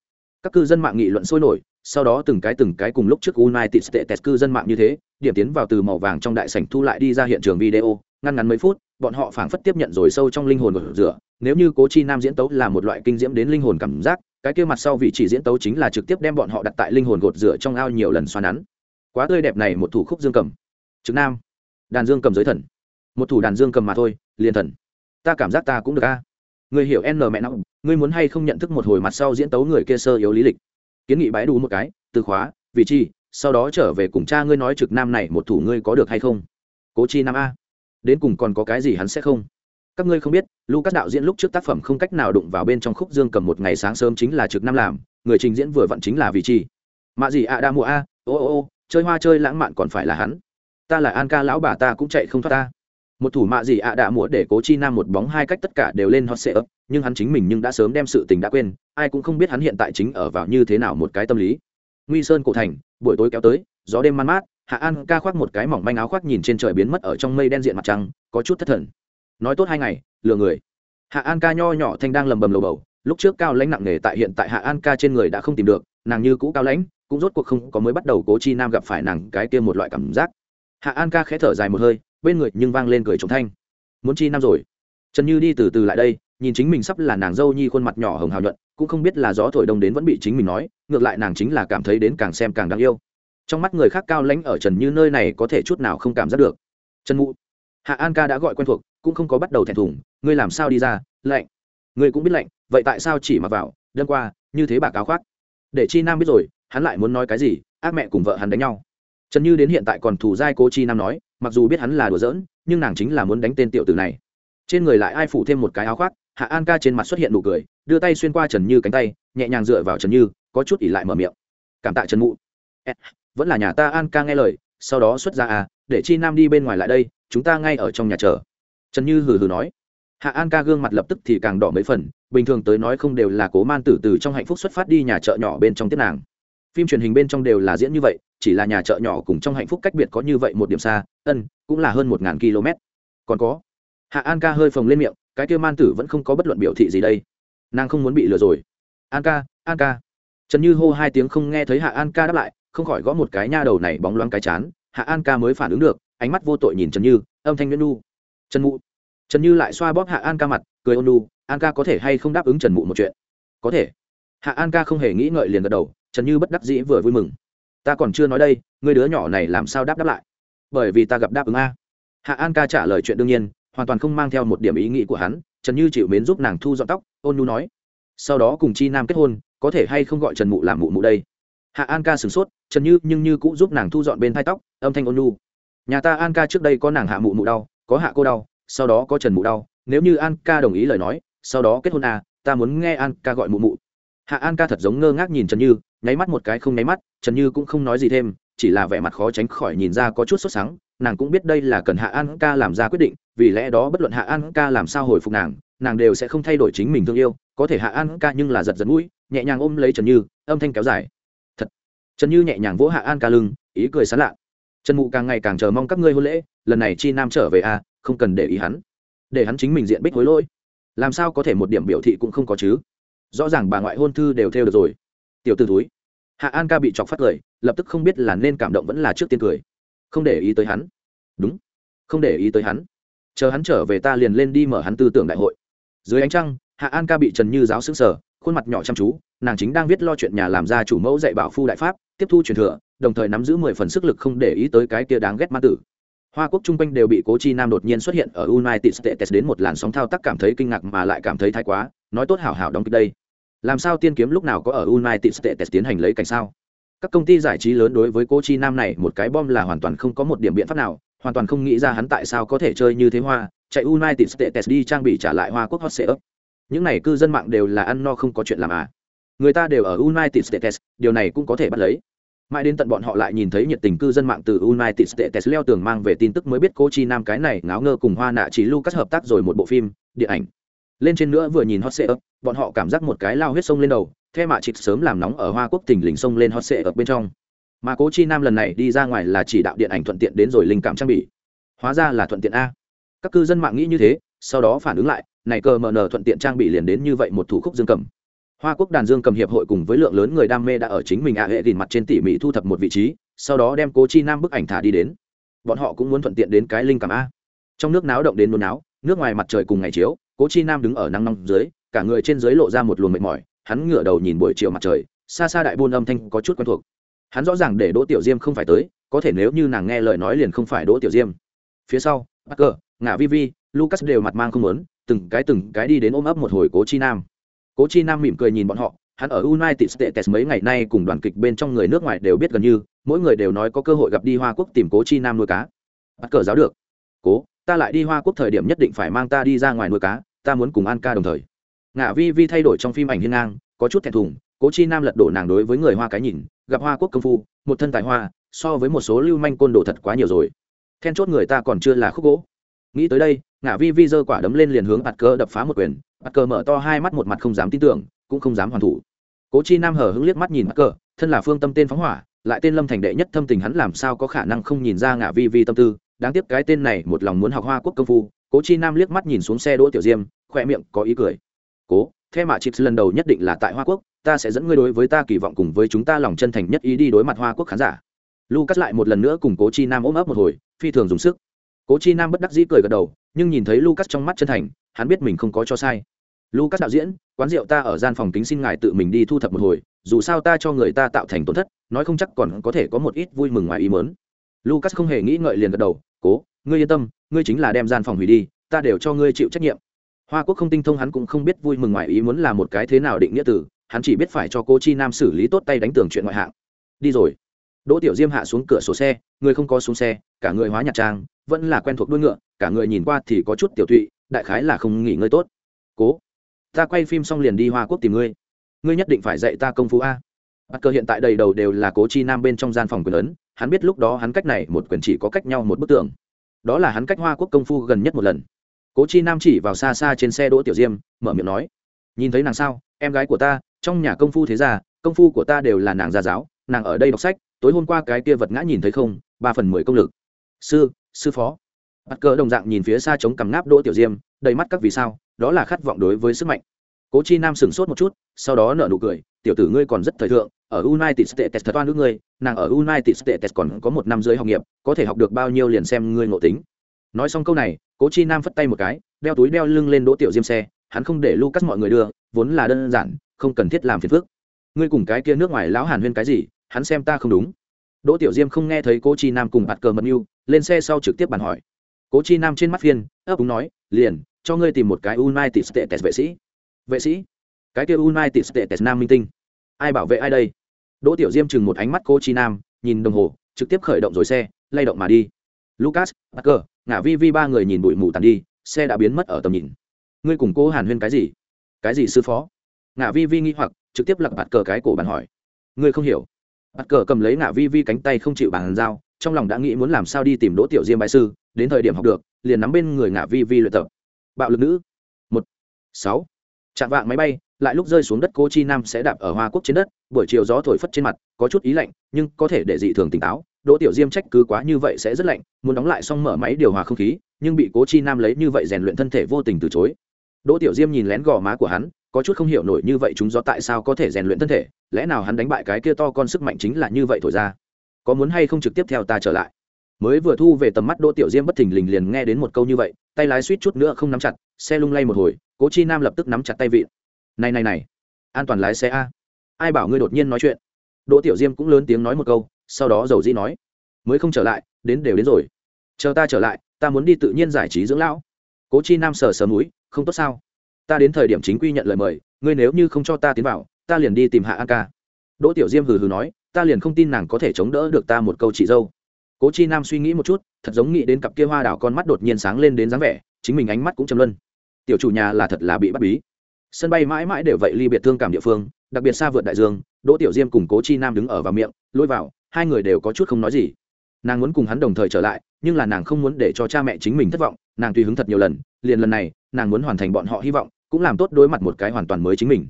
Các cư dân mạng nghị luận sôi nổi, sau đó từng cái từng cái cùng lúc trước united states cư dân mạng như thế, điểm tiến vào từ màu vàng trong đại sảnh thu lại đi ra hiện trường video, ngăn ngắn mấy phút, bọn họ phảng phất tiếp nhận rồi sâu trong linh hồn của rửa. Nếu như cố chi nam diễn tấu là một loại kinh diễm đến linh hồn cảm giác, cái kia mặt sau vị chỉ diễn tấu chính là trực tiếp đem bọn họ đặt tại linh hồn gột rửa trong ao nhiều lần xoa nắn. Quá tươi đẹp này một thủ khúc dương cầm. Trực nam. Đàn dương cầm giới thần một thủ đàn dương cầm mà thôi liền thần. Ta cảm giác ta cũng được a. Người hiểu n mẹ nó, ngươi muốn hay không nhận thức một hồi mặt sau diễn tấu người kia sơ yếu lý lịch. Kiến nghị bãi đủ một cái từ khóa vị chi sau đó trở về cùng cha ngươi nói trực nam này một thủ ngươi có được hay không? Cố chi nam a. Đến cùng còn có cái gì hắn sẽ không? Các ngươi không biết lucas đạo diễn lúc trước tác phẩm không cách nào đụng vào bên trong khúc dương cầm một ngày sáng sớm chính là trực nam làm người trình diễn vừa vặn chính là vị chi mạ gì a đa mùa a ô ô ô chơi hoa chơi lãng mạn còn phải là hắn. Ta là an ca lão bà ta cũng chạy không thoát ta một thủ mạ gì ạ đã múa để cố chi nam một bóng hai cách tất cả đều lên hot sệ ấp nhưng hắn chính mình nhưng đã sớm đem sự tình đã quên, ai cũng không biết hắn hiện tại chính ở vào như thế nào một cái tâm lý. Nguy sơn cổ thành, buổi tối kéo tới, gió đêm man mát, hạ an ca khoác một cái mỏng manh áo khoác nhìn trên trời biến mất ở trong mây đen diện mặt trăng, có chút thất thần. Nói tốt hai ngày, lừa người. Hạ an ca nho nhỏ thanh đang lầm bầm lầu bầu, lúc trước cao lãnh nặng nề tại hiện tại hạ an ca trên người đã không tìm được, nàng như cũ cao lãnh, cũng rốt cuộc không có mới bắt đầu cố chi nam gặp phải nàng cái kia một loại cảm giác. Hạ an ca khẽ thở dài một hơi bên người nhưng vang lên cười trống thanh. Muốn chi nam rồi? Trần như đi từ từ lại đây, nhìn chính mình sắp là nàng dâu nhi khuôn mặt nhỏ hồng hào nhuận, cũng không biết là gió thổi đông đến vẫn bị chính mình nói, ngược lại nàng chính là cảm thấy đến càng xem càng đáng yêu. Trong mắt người khác cao lãnh ở trần như nơi này có thể chút nào không cảm giác được. Trần mụ, hạ an ca đã gọi quen thuộc, cũng không có bắt đầu thẹn thùng, ngươi làm sao đi ra? Lạnh. Ngươi cũng biết lạnh, vậy tại sao chỉ mặc vào đơn qua, như thế bà cáo khoác? Để chi nam biết rồi, hắn lại muốn nói cái gì, ác mẹ cùng vợ hắn đánh nhau. Trần như đến hiện tại còn thủ giai cố chi nam nói mặc dù biết hắn là đùa giỡn, nhưng nàng chính là muốn đánh tên tiểu tử này. Trên người lại ai phủ thêm một cái áo khoác, hạ an ca trên mặt xuất hiện nụ cười, đưa tay xuyên qua trần như cánh tay, nhẹ nhàng dựa vào trần như, có chút ỉ lại mở miệng. Cảm tạ trần mụ. Vẫn là nhà ta an ca nghe lời, sau đó xuất ra à để chi nam đi bên ngoài lại đây, chúng ta ngay ở trong nhà chờ. Trần như hừ hừ nói. Hạ an ca gương mặt lập tức thì càng đỏ mấy phần, bình thường tới nói không đều là cố man tử từ trong hạnh phúc xuất phát đi nhà chợ nhỏ bên trong tiết nàng. Phim truyền hình bên trong đều là diễn như vậy chỉ là nhà chợ nhỏ cùng trong hạnh phúc cách biệt có như vậy một điểm xa, ân, cũng là hơn một ngàn km. Còn có, hạ an ca hơi phồng lên miệng, cái kêu man tử vẫn không có bất luận biểu thị gì đây. Nàng không muốn bị lừa rồi. An ca an ca. Trần như hô hai tiếng không nghe thấy hạ an ca đáp lại, không khỏi gõ một cái nha đầu này bóng loáng cái chán. Hạ an ca mới phản ứng được, ánh mắt vô tội nhìn trần như, âm thanh nguyễn nu. Trần mụ. Trần như lại xoa bóp hạ an ca mặt, cười ôn nu, an ca có thể hay không đáp ứng trần mụ một chuyện? Có thể. Hạ an ca không hề nghĩ ngợi liền gật đầu, trần như bất đắc dĩ vừa vui mừng ta còn chưa nói đây người đứa nhỏ này làm sao đáp đáp lại? Bởi vì ta gặp đáp ứng a. Hạ an ca trả lời chuyện đương nhiên, hoàn toàn không mang theo một điểm ý nghĩ của hắn, trần như chịu mến giúp nàng thu dọn tóc, ôn nu nói. Sau đó cùng chi nam kết hôn, có thể hay không gọi trần mụ làm mụ mụ đây? Hạ an ca sửng sốt, trần như nhưng như cũng giúp nàng thu dọn bên thai tóc, âm thanh ôn nu nhà ta an ca trước đây có nàng hạ mụ mụ đau, có hạ cô đau, sau đó có trần mụ đau, nếu như an ca đồng ý lời nói, sau đó kết hôn à ta muốn nghe an ca gọi mụ mụ hạ an ca thật giống ngơ ngác nhìn trần như, nháy mắt một cái không nháy mắt, trần như cũng không nói gì thêm, chỉ là vẻ mặt khó tránh khỏi nhìn ra có chút sốt sáng nàng cũng biết đây là cần hạ an ca làm ra quyết định, vì lẽ đó bất luận hạ an ca làm sao hồi phục nàng nàng đều sẽ không thay đổi chính mình thương yêu, có thể hạ an ca nhưng là giật giật mũi, nhẹ nhàng ôm lấy trần như, âm thanh kéo dài. Thật. Trần như nhẹ nhàng vỗ hạ an ca lưng, ý cười sán lạ. Trần mụ càng ngày càng chờ mong các ngươi hôn lễ, lần này chi nam trở về à không cần để ý hắn. Để hắn chính mình diện bích hối lỗi. Làm sao có thể một điểm biểu thị cũng không có chứ? Rõ ràng bà ngoại hôn thư đều theo được rồi. Tiểu t ử túi hạ an ca bị chọc phát cười, lập tức không biết là nên cảm động vẫn là trước tiên cười. Không để ý tới hắn. Đúng. Không để ý tới hắn. Chờ hắn trở về ta liền lên đi mở hắn tư tưởng đại hội. Dưới ánh trăng, hạ an ca bị trần như giáo xứng sở khuôn mặt nhỏ chăm chú, nàng chính đang viết lo chuyện nhà làm ra chủ mẫu dạy bảo phu đại pháp, tiếp thu truyền thừa, đồng thời nắm giữ mười phần sức lực không để ý tới cái kia đáng ghét ma tử. Hoa quốc chung quanh đều bị cố chi nam đột nhiên xuất hiện ở united states đến một làn sóng thao tác cảm thấy kinh ngạc mà lại cảm thấy thái quá, nói tốt hảo hảo đóng kịch đây làm sao tiên kiếm lúc nào có ở united states tiến hành lấy cảnh sao? Các công ty giải trí lớn đối với cô chi nam này một cái bom là hoàn toàn không có một điểm biện pháp nào, hoàn toàn không nghĩ ra hắn tại sao có thể chơi như thế hoa, chạy united states đi trang bị trả lại hoa quốc hot sale những này cư dân mạng đều là ăn no không có chuyện làm à. Người ta đều ở united states, điều này cũng có thể bắt lấy. Mãi đến tận bọn họ lại nhìn thấy nhiệt tình cư dân mạng từ united states leo tường mang về tin tức mới biết cô chi nam cái này ngáo ngơ cùng hoa nạ chỉ lucas hợp tác rồi một bộ phim, điện ảnh lên trên nữa vừa nhìn hot sệ ấp bọn họ cảm giác một cái lao huyết sông lên đầu theo mạ chịt sớm làm nóng ở hoa quốc tỉnh lình sông lên hot sệ ấp bên trong. Mà cố chi nam lần này đi ra ngoài là chỉ đạo điện ảnh thuận tiện đến rồi linh cảm trang bị. Hóa ra là thuận tiện a. Các cư dân mạng nghĩ như thế, sau đó phản ứng lại, này cờ mờ nờ thuận tiện trang bị liền đến như vậy một thủ khúc dương cầm. Hoa quốc đàn dương cầm hiệp hội cùng với lượng lớn người đam mê đã ở chính mình ạ hệ gìn mặt trên tỉ mỉ thu thập một vị trí, sau đó đem cố chi nam bức ảnh thả đi đến. Bọn họ cũng muốn thuận tiện đến cái linh cảm a. Trong nước náo động đến nôn náo, nước ngoài mặt trời cùng ngày chiếu cố chi nam đứng ở nắng nóng dưới, cả người trên dưới lộ ra một luồng mệt mỏi, hắn ngửa đầu nhìn buổi chiều mặt trời, xa xa đại buôn âm thanh có chút quen thuộc. Hắn rõ ràng để đỗ tiểu diêm không phải tới, có thể nếu như nàng nghe lời nói liền không phải đỗ tiểu diêm. Phía sau bắc cờ ngả vi vi, lucas đều mặt mang không lớn từng cái từng cái đi đến ôm ấp một hồi cố chi nam. Cố chi nam mỉm cười nhìn bọn họ, hắn ở united states mấy ngày nay cùng đoàn kịch bên trong người nước ngoài đều biết gần như, mỗi người đều nói có cơ hội gặp đi hoa quốc tìm cố chi nam nuôi cá. Bắt cờ giáo được. Cố ta lại đi hoa quốc thời điểm nhất định phải mang ta đi ra ngoài nuôi cá, ta muốn cùng an ca đồng thời. Ngạ vi vi thay đổi trong phim ảnh hiên ngang, có chút thẹn thùng, cố chi nam lật đổ nàng đối với người hoa cái nhìn, gặp hoa quốc công phu, một thân tài hoa, so với một số lưu manh côn đồ thật quá nhiều rồi. Then chốt người ta còn chưa là khúc gỗ. Nghĩ tới đây, ngạ vi vi giơ quả đấm lên liền hướng bạt cơ đập phá một quyền, bạt cờ mở to hai mắt một mặt không dám tin tưởng, cũng không dám hoàn thủ. Cố chi nam hở hứng liếc mắt nhìn bạt cờ thân là phương tâm tên phóng hỏa, lại tên lâm thành đệ nhất thâm tình hắn làm sao có khả năng không nhìn ra ngả vi vi tâm tư đáng tiếc cái tên này một lòng muốn học hoa quốc công phu, cố chi nam liếc mắt nhìn xuống xe đỗ tiểu diêm khoe miệng có ý cười. Cố theo mà chips lần đầu nhất định là tại hoa quốc, ta sẽ dẫn ngươi đối với ta kỳ vọng cùng với chúng ta lòng chân thành nhất ý đi đối mặt hoa quốc khán giả. Lucas lại một lần nữa cùng cố chi nam ôm ấp một hồi, phi thường dùng sức. Cố chi nam bất đắc dĩ cười gật đầu, nhưng nhìn thấy lucas trong mắt chân thành, hắn biết mình không có cho sai. Lucas đạo diễn, quán rượu ta ở gian phòng kính xin ngài tự mình đi thu thập một hồi, dù sao ta cho người ta tạo thành tổn thất, nói không chắc còn có thể có một ít vui mừng ngoài ý mớn lucas không hề nghĩ ngợi liền gật đầu cố ngươi yên tâm ngươi chính là đem gian phòng hủy đi ta đều cho ngươi chịu trách nhiệm. Hoa quốc không tinh thông hắn cũng không biết vui mừng ngoài ý muốn là một cái thế nào định nghĩa tử, hắn chỉ biết phải cho cô chi nam xử lý tốt tay đánh tường chuyện ngoại hạng. Đi rồi. Đỗ tiểu diêm hạ xuống cửa sổ xe người không có xuống xe cả người hóa nhạc trang vẫn là quen thuộc đuôi ngựa cả người nhìn qua thì có chút tiểu thụy đại khái là không nghỉ ngơi tốt. Cố ta quay phim xong liền đi hoa quốc tìm ngươi. Ngươi nhất định phải dạy ta công phu a. Bắt cơ hiện tại đầy đầu đều là cố chi nam bên trong gian phòng quyền ấn hắn biết lúc đó hắn cách này một quyền chỉ có cách nhau một bức tường. Đó là hắn cách hoa quốc công phu gần nhất một lần. Cố chi nam chỉ vào xa xa trên xe đỗ tiểu diêm mở miệng nói nhìn thấy nàng sao? Em gái của ta trong nhà công phu thế già, công phu của ta đều là nàng gia giáo nàng ở đây đọc sách tối hôm qua cái kia vật ngã nhìn thấy không ba phần mười công lực. Sư sư phó. Bắt cờ đồng dạng nhìn phía xa chống cằm ngáp đỗ tiểu diêm đầy mắt các vì sao đó là khát vọng đối với sức mạnh. Cố chi nam sửng sốt một chút sau đó nở nụ cười tiểu tử ngươi còn rất thời thượng ở united states thật toan nước ngươi, nàng ở united states còn có một năm dưới học nghiệp, có thể học được bao nhiêu liền xem ngươi ngộ tính. Nói xong câu này, cố chi nam phất tay một cái, đeo túi đeo lưng lên đỗ tiểu diêm xe, hắn không để lucas mọi người đưa, vốn là đơn giản, không cần thiết làm phiền phức. Ngươi cùng cái kia nước ngoài lão hàn huyên cái gì, hắn xem ta không đúng. Đỗ tiểu diêm không nghe thấy cố chi nam cùng bạt cờ mật yêu lên xe sau trực tiếp bàn hỏi. Cố chi nam trên mắt phiên, ấp úng nói, liền, cho ngươi tìm một cái united states vệ sĩ. Vệ sĩ? Cái kia united states nam minh tinh. Ai bảo vệ ai đây? Đỗ tiểu diêm chừng một ánh mắt cô chi nam nhìn đồng hồ trực tiếp khởi động rồi xe lay động mà đi. Lucas Parker, ngả vi vi ba người nhìn bụi mù tàn đi xe đã biến mất ở tầm nhìn. Ngươi cùng cố hàn huyên cái gì? Cái gì sư phó? Ngả vi vi nghi hoặc trực tiếp lặc bạt cờ cái cổ bàn hỏi. Ngươi không hiểu. Bạt cờ cầm lấy ngả vi vi cánh tay không chịu bàn giao trong lòng đã nghĩ muốn làm sao đi tìm đỗ tiểu diêm bài sư đến thời điểm học được liền nắm bên người ngả vi vi luyện tập. Bạo lực nữ. Một. Sáu. Chạm vạng máy bay lại lúc rơi xuống đất cô chi nam sẽ đạp ở hoa quốc trên đất, buổi chiều gió thổi phất trên mặt, có chút ý lạnh, nhưng có thể để dị thường tỉnh táo. Đỗ tiểu diêm trách cứ quá như vậy sẽ rất lạnh, muốn đóng lại xong mở máy điều hòa không khí, nhưng bị cố chi nam lấy như vậy rèn luyện thân thể vô tình từ chối. Đỗ tiểu diêm nhìn lén gò má của hắn, có chút không hiểu nổi như vậy chúng gió tại sao có thể rèn luyện thân thể, lẽ nào hắn đánh bại cái kia to con sức mạnh chính là như vậy thổi ra? Có muốn hay không trực tiếp theo ta trở lại? Mới vừa thu về tầm mắt đỗ tiểu diêm bất thình lình liền nghe đến một câu như vậy, tay lái suýt chút nữa không nắm chặt, xe lung lay một hồi cố chi nam lập tức nắm chặt tay vịn này này này. An toàn lái xe a. Ai bảo ngươi đột nhiên nói chuyện? Đỗ tiểu diêm cũng lớn tiếng nói một câu, sau đó dầu dĩ nói. Mới không trở lại, đến đều đến rồi. Chờ ta trở lại, ta muốn đi tự nhiên giải trí dưỡng lão. Cố chi nam sờ sờ núi không tốt sao? Ta đến thời điểm chính quy nhận lời mời, ngươi nếu như không cho ta tiến vào, ta liền đi tìm hạ an ca. Đỗ tiểu diêm hừ hừ nói, ta liền không tin nàng có thể chống đỡ được ta một câu chị dâu. Cố chi nam suy nghĩ một chút, thật giống nghĩ đến cặp kia hoa đảo con mắt đột nhiên sáng lên đến dáng vẻ, chính mình ánh mắt cũng châm luân. Tiểu chủ nhà là thật là bị bắt bí sân bay mãi mãi đều vậy ly biệt thương cảm địa phương, đặc biệt xa vượt đại dương, đỗ tiểu diêm cùng cố chi nam đứng ở vào miệng, lôi vào, hai người đều có chút không nói gì. Nàng muốn cùng hắn đồng thời trở lại, nhưng là nàng không muốn để cho cha mẹ chính mình thất vọng, nàng tùy hứng thật nhiều lần, liền lần này, nàng muốn hoàn thành bọn họ hy vọng, cũng làm tốt đối mặt một cái hoàn toàn mới chính mình.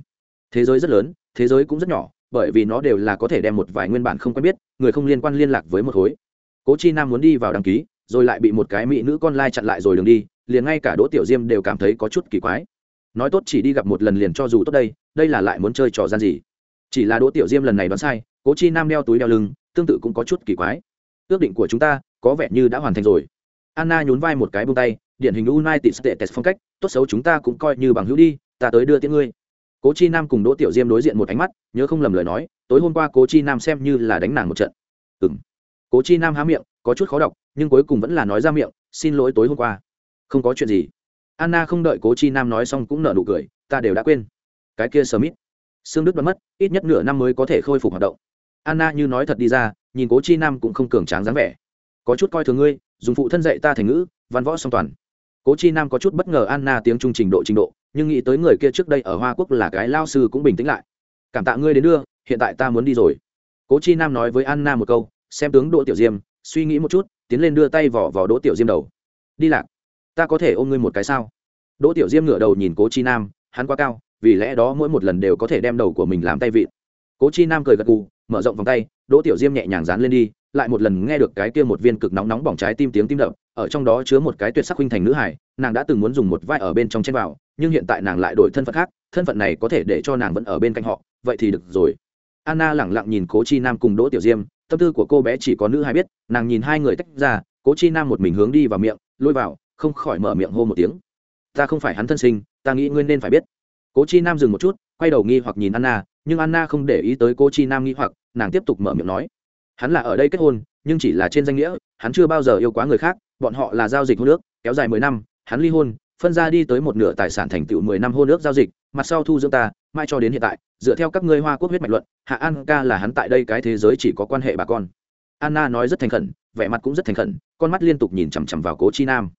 Thế giới rất lớn, thế giới cũng rất nhỏ, bởi vì nó đều là có thể đem một vài nguyên bản không quen biết, người không liên quan liên lạc với một khối. Cố chi nam muốn đi vào đăng ký, rồi lại bị một cái mỹ nữ con lai chặn lại rồi đường đi, liền ngay cả đỗ tiểu diêm đều cảm thấy có chút kỳ quái nói tốt chỉ đi gặp một lần liền cho dù tốt đây đây là lại muốn chơi trò gian gì. Chỉ là đỗ tiểu diêm lần này đoán sai, cố chi nam đeo túi đeo lưng, tương tự cũng có chút kỳ quái. Ước định của chúng ta, có vẻ như đã hoàn thành rồi. Anna nhún vai một cái bông tay, điển hình united states phong cách, tốt xấu chúng ta cũng coi như bằng hữu đi, ta tới đưa tiễn ngươi. Cố chi nam cùng đỗ tiểu diêm đối diện một ánh mắt, nhớ không lầm lời nói, tối hôm qua cố chi nam xem như là đánh nàng một trận. Ừ m cố chi nam há miệng, có chút khó đọc, nhưng cuối cùng vẫn là nói ra miệng, xin lỗi tối hôm qua. Không có chuyện gì anna không đợi cố chi nam nói xong cũng nở nụ cười, ta đều đã quên. Cái kia sờ mít xương đức đoán mất, ít nhất nửa năm mới có thể khôi phục hoạt động. Anna như nói thật đi ra, nhìn cố chi nam cũng không cường tráng dáng vẻ. Có chút coi thường ngươi, dùng phụ thân dạy ta thành ngữ, văn võ song toàn. Cố chi nam có chút bất ngờ anna tiếng trung trình độ trình độ, nhưng nghĩ tới người kia trước đây ở hoa quốc là cái lao sư cũng bình tĩnh lại. Cảm tạ ngươi đến đưa, hiện tại ta muốn đi rồi. Cố chi nam nói với anna một câu, xem tướng đỗ tiểu diêm, suy nghĩ một chút, tiến lên đưa tay vỏ vỏ đỗ tiểu diêm đầu. Đi lạc ta có thể ôm ngươi một cái sao? Đỗ tiểu diêm ngửa đầu nhìn cố chi nam, hắn quá cao, vì lẽ đó mỗi một lần đều có thể đem đầu của mình làm tay vịn. Cố chi nam cười gật gù, mở rộng vòng tay, đỗ tiểu diêm nhẹ nhàng dán lên đi, lại một lần nghe được cái kia một viên cực nóng nóng bỏng trái tim tiếng tim đập, ở trong đó chứa một cái tuyệt sắc huynh thành nữ hải, nàng đã từng muốn dùng một vai ở bên trong chen vào, nhưng hiện tại nàng lại đổi thân phận khác, thân phận này có thể để cho nàng vẫn ở bên cạnh họ, vậy thì được rồi. Anna lẳng lặng nhìn cố chi nam cùng đỗ tiểu diêm, tâm tư của cô bé chỉ có nữ hai biết, nàng nhìn hai người tách ra, cố chi nam một mình hướng đi vào miệng, lôi vào không khỏi mở miệng hô một tiếng. Ta không phải hắn thân sinh, ta nghĩ ngươi nên phải biết. Cố chi nam dừng một chút, quay đầu nghi hoặc nhìn anna, nhưng anna không để ý tới Cô chi nam nghi hoặc, nàng tiếp tục mở miệng nói. Hắn là ở đây kết hôn, nhưng chỉ là trên danh nghĩa, hắn chưa bao giờ yêu quá người khác, bọn họ là giao dịch hôn nước kéo dài mười năm, hắn ly hôn, phân ra đi tới một nửa tài sản thành tựu mười năm hôn nước giao dịch, mặt sau thu dưỡng ta mai cho đến hiện tại, dựa theo các ngươi hoa quốc huyết mạch luận, hạ an ca là hắn tại đây cái thế giới chỉ có quan hệ bà con. Anna nói rất thành khẩn, vẻ mặt cũng rất thành khẩn, con mắt liên tục nhìn chằm chằm vào cố chi nam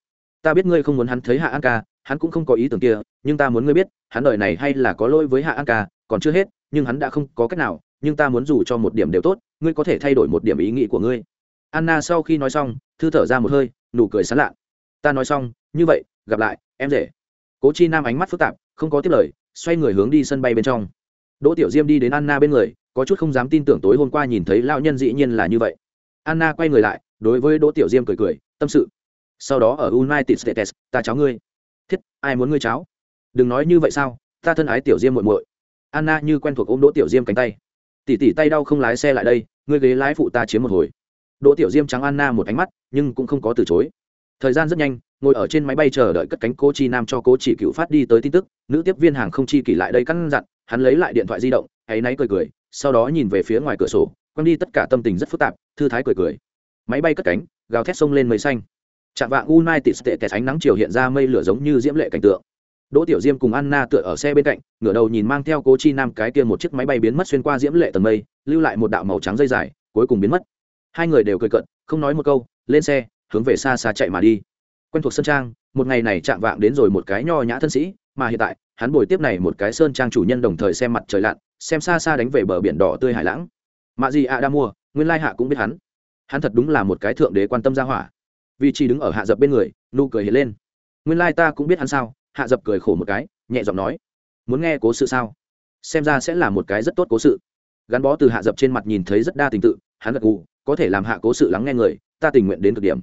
ta biết ngươi không muốn hắn thấy hạ an ca, hắn cũng không có ý tưởng kia, nhưng ta muốn ngươi biết, hắn đời này hay là có lỗi với hạ an ca, còn chưa hết, nhưng hắn đã không có cách nào, nhưng ta muốn dù cho một điểm đều tốt, ngươi có thể thay đổi một điểm ý nghĩ của ngươi. Anna sau khi nói xong, thư thở ra một hơi, nụ cười sán lạ. Ta nói xong, như vậy, gặp lại, em rể. Cố chi nam ánh mắt phức tạp, không có tiếp lời, xoay người hướng đi sân bay bên trong. Đỗ tiểu diêm đi đến anna bên người, có chút không dám tin tưởng tối hôm qua nhìn thấy lão nhân dĩ nhiên là như vậy. Anna quay người lại, đối với đỗ tiểu diêm cười cười, tâm sự sau đó ở united states, ta cháu ngươi. Thiết, ai muốn ngươi cháu đừng nói như vậy sao? Ta thân ái tiểu diêm muội muội. Anna như quen thuộc ôm đỗ tiểu diêm cánh tay. Tỉ tỉ tay đau không lái xe lại đây, ngươi ghế lái phụ ta chiếm một hồi. Đỗ tiểu diêm trắng anna một ánh mắt, nhưng cũng không có từ chối. Thời gian rất nhanh, ngồi ở trên máy bay chờ đợi cất cánh cô chi nam cho cô chỉ cựu phát đi tới tin tức. Nữ tiếp viên hàng không chi kỷ lại đây căn dặn, hắn lấy lại điện thoại di động hãy náy cười cười, sau đó nhìn về phía ngoài cửa sổ, quăng đi tất cả tâm tình rất phức tạp, thư thái cười cười. Máy bay cất cánh, gào thét sông lên mây xanh. Trạm vạng united states ánh nắng chiều hiện ra mây lửa giống như diễm lệ cảnh tượng. Đỗ tiểu diêm cùng anna tựa ở xe bên cạnh, ngửa đầu nhìn mang theo cố chi nam cái kia một chiếc máy bay biến mất xuyên qua diễm lệ tầng mây, lưu lại một đạo màu trắng dây dài, cuối cùng biến mất. Hai người đều cười cận không nói một câu, lên xe, hướng về xa xa chạy mà đi. Quen thuộc sơn trang, một ngày này Trạm vạng đến rồi một cái nho nhã thân sĩ, mà hiện tại, hắn buổi tiếp này một cái sơn trang chủ nhân đồng thời xem mặt trời lặn, xem xa xa đánh về bờ biển đỏ tươi hải lãng. Mạ gì ạ à đã mua nguyên lai hạ cũng biết hắn. Hắn thật đúng là một cái thượng đế quan tâm gia hỏa vì chỉ đứng ở hạ dập bên người, nụ cười hiện lên. Nguyên lai ta cũng biết hắn sao? Hạ dập cười khổ một cái, nhẹ giọng nói. Muốn nghe cố sự sao? Xem ra sẽ là một cái rất tốt cố sự. Gắn bó từ hạ dập trên mặt nhìn thấy rất đa tình tự, hắn gật gù, có thể làm hạ cố sự lắng nghe người, ta tình nguyện đến cực điểm.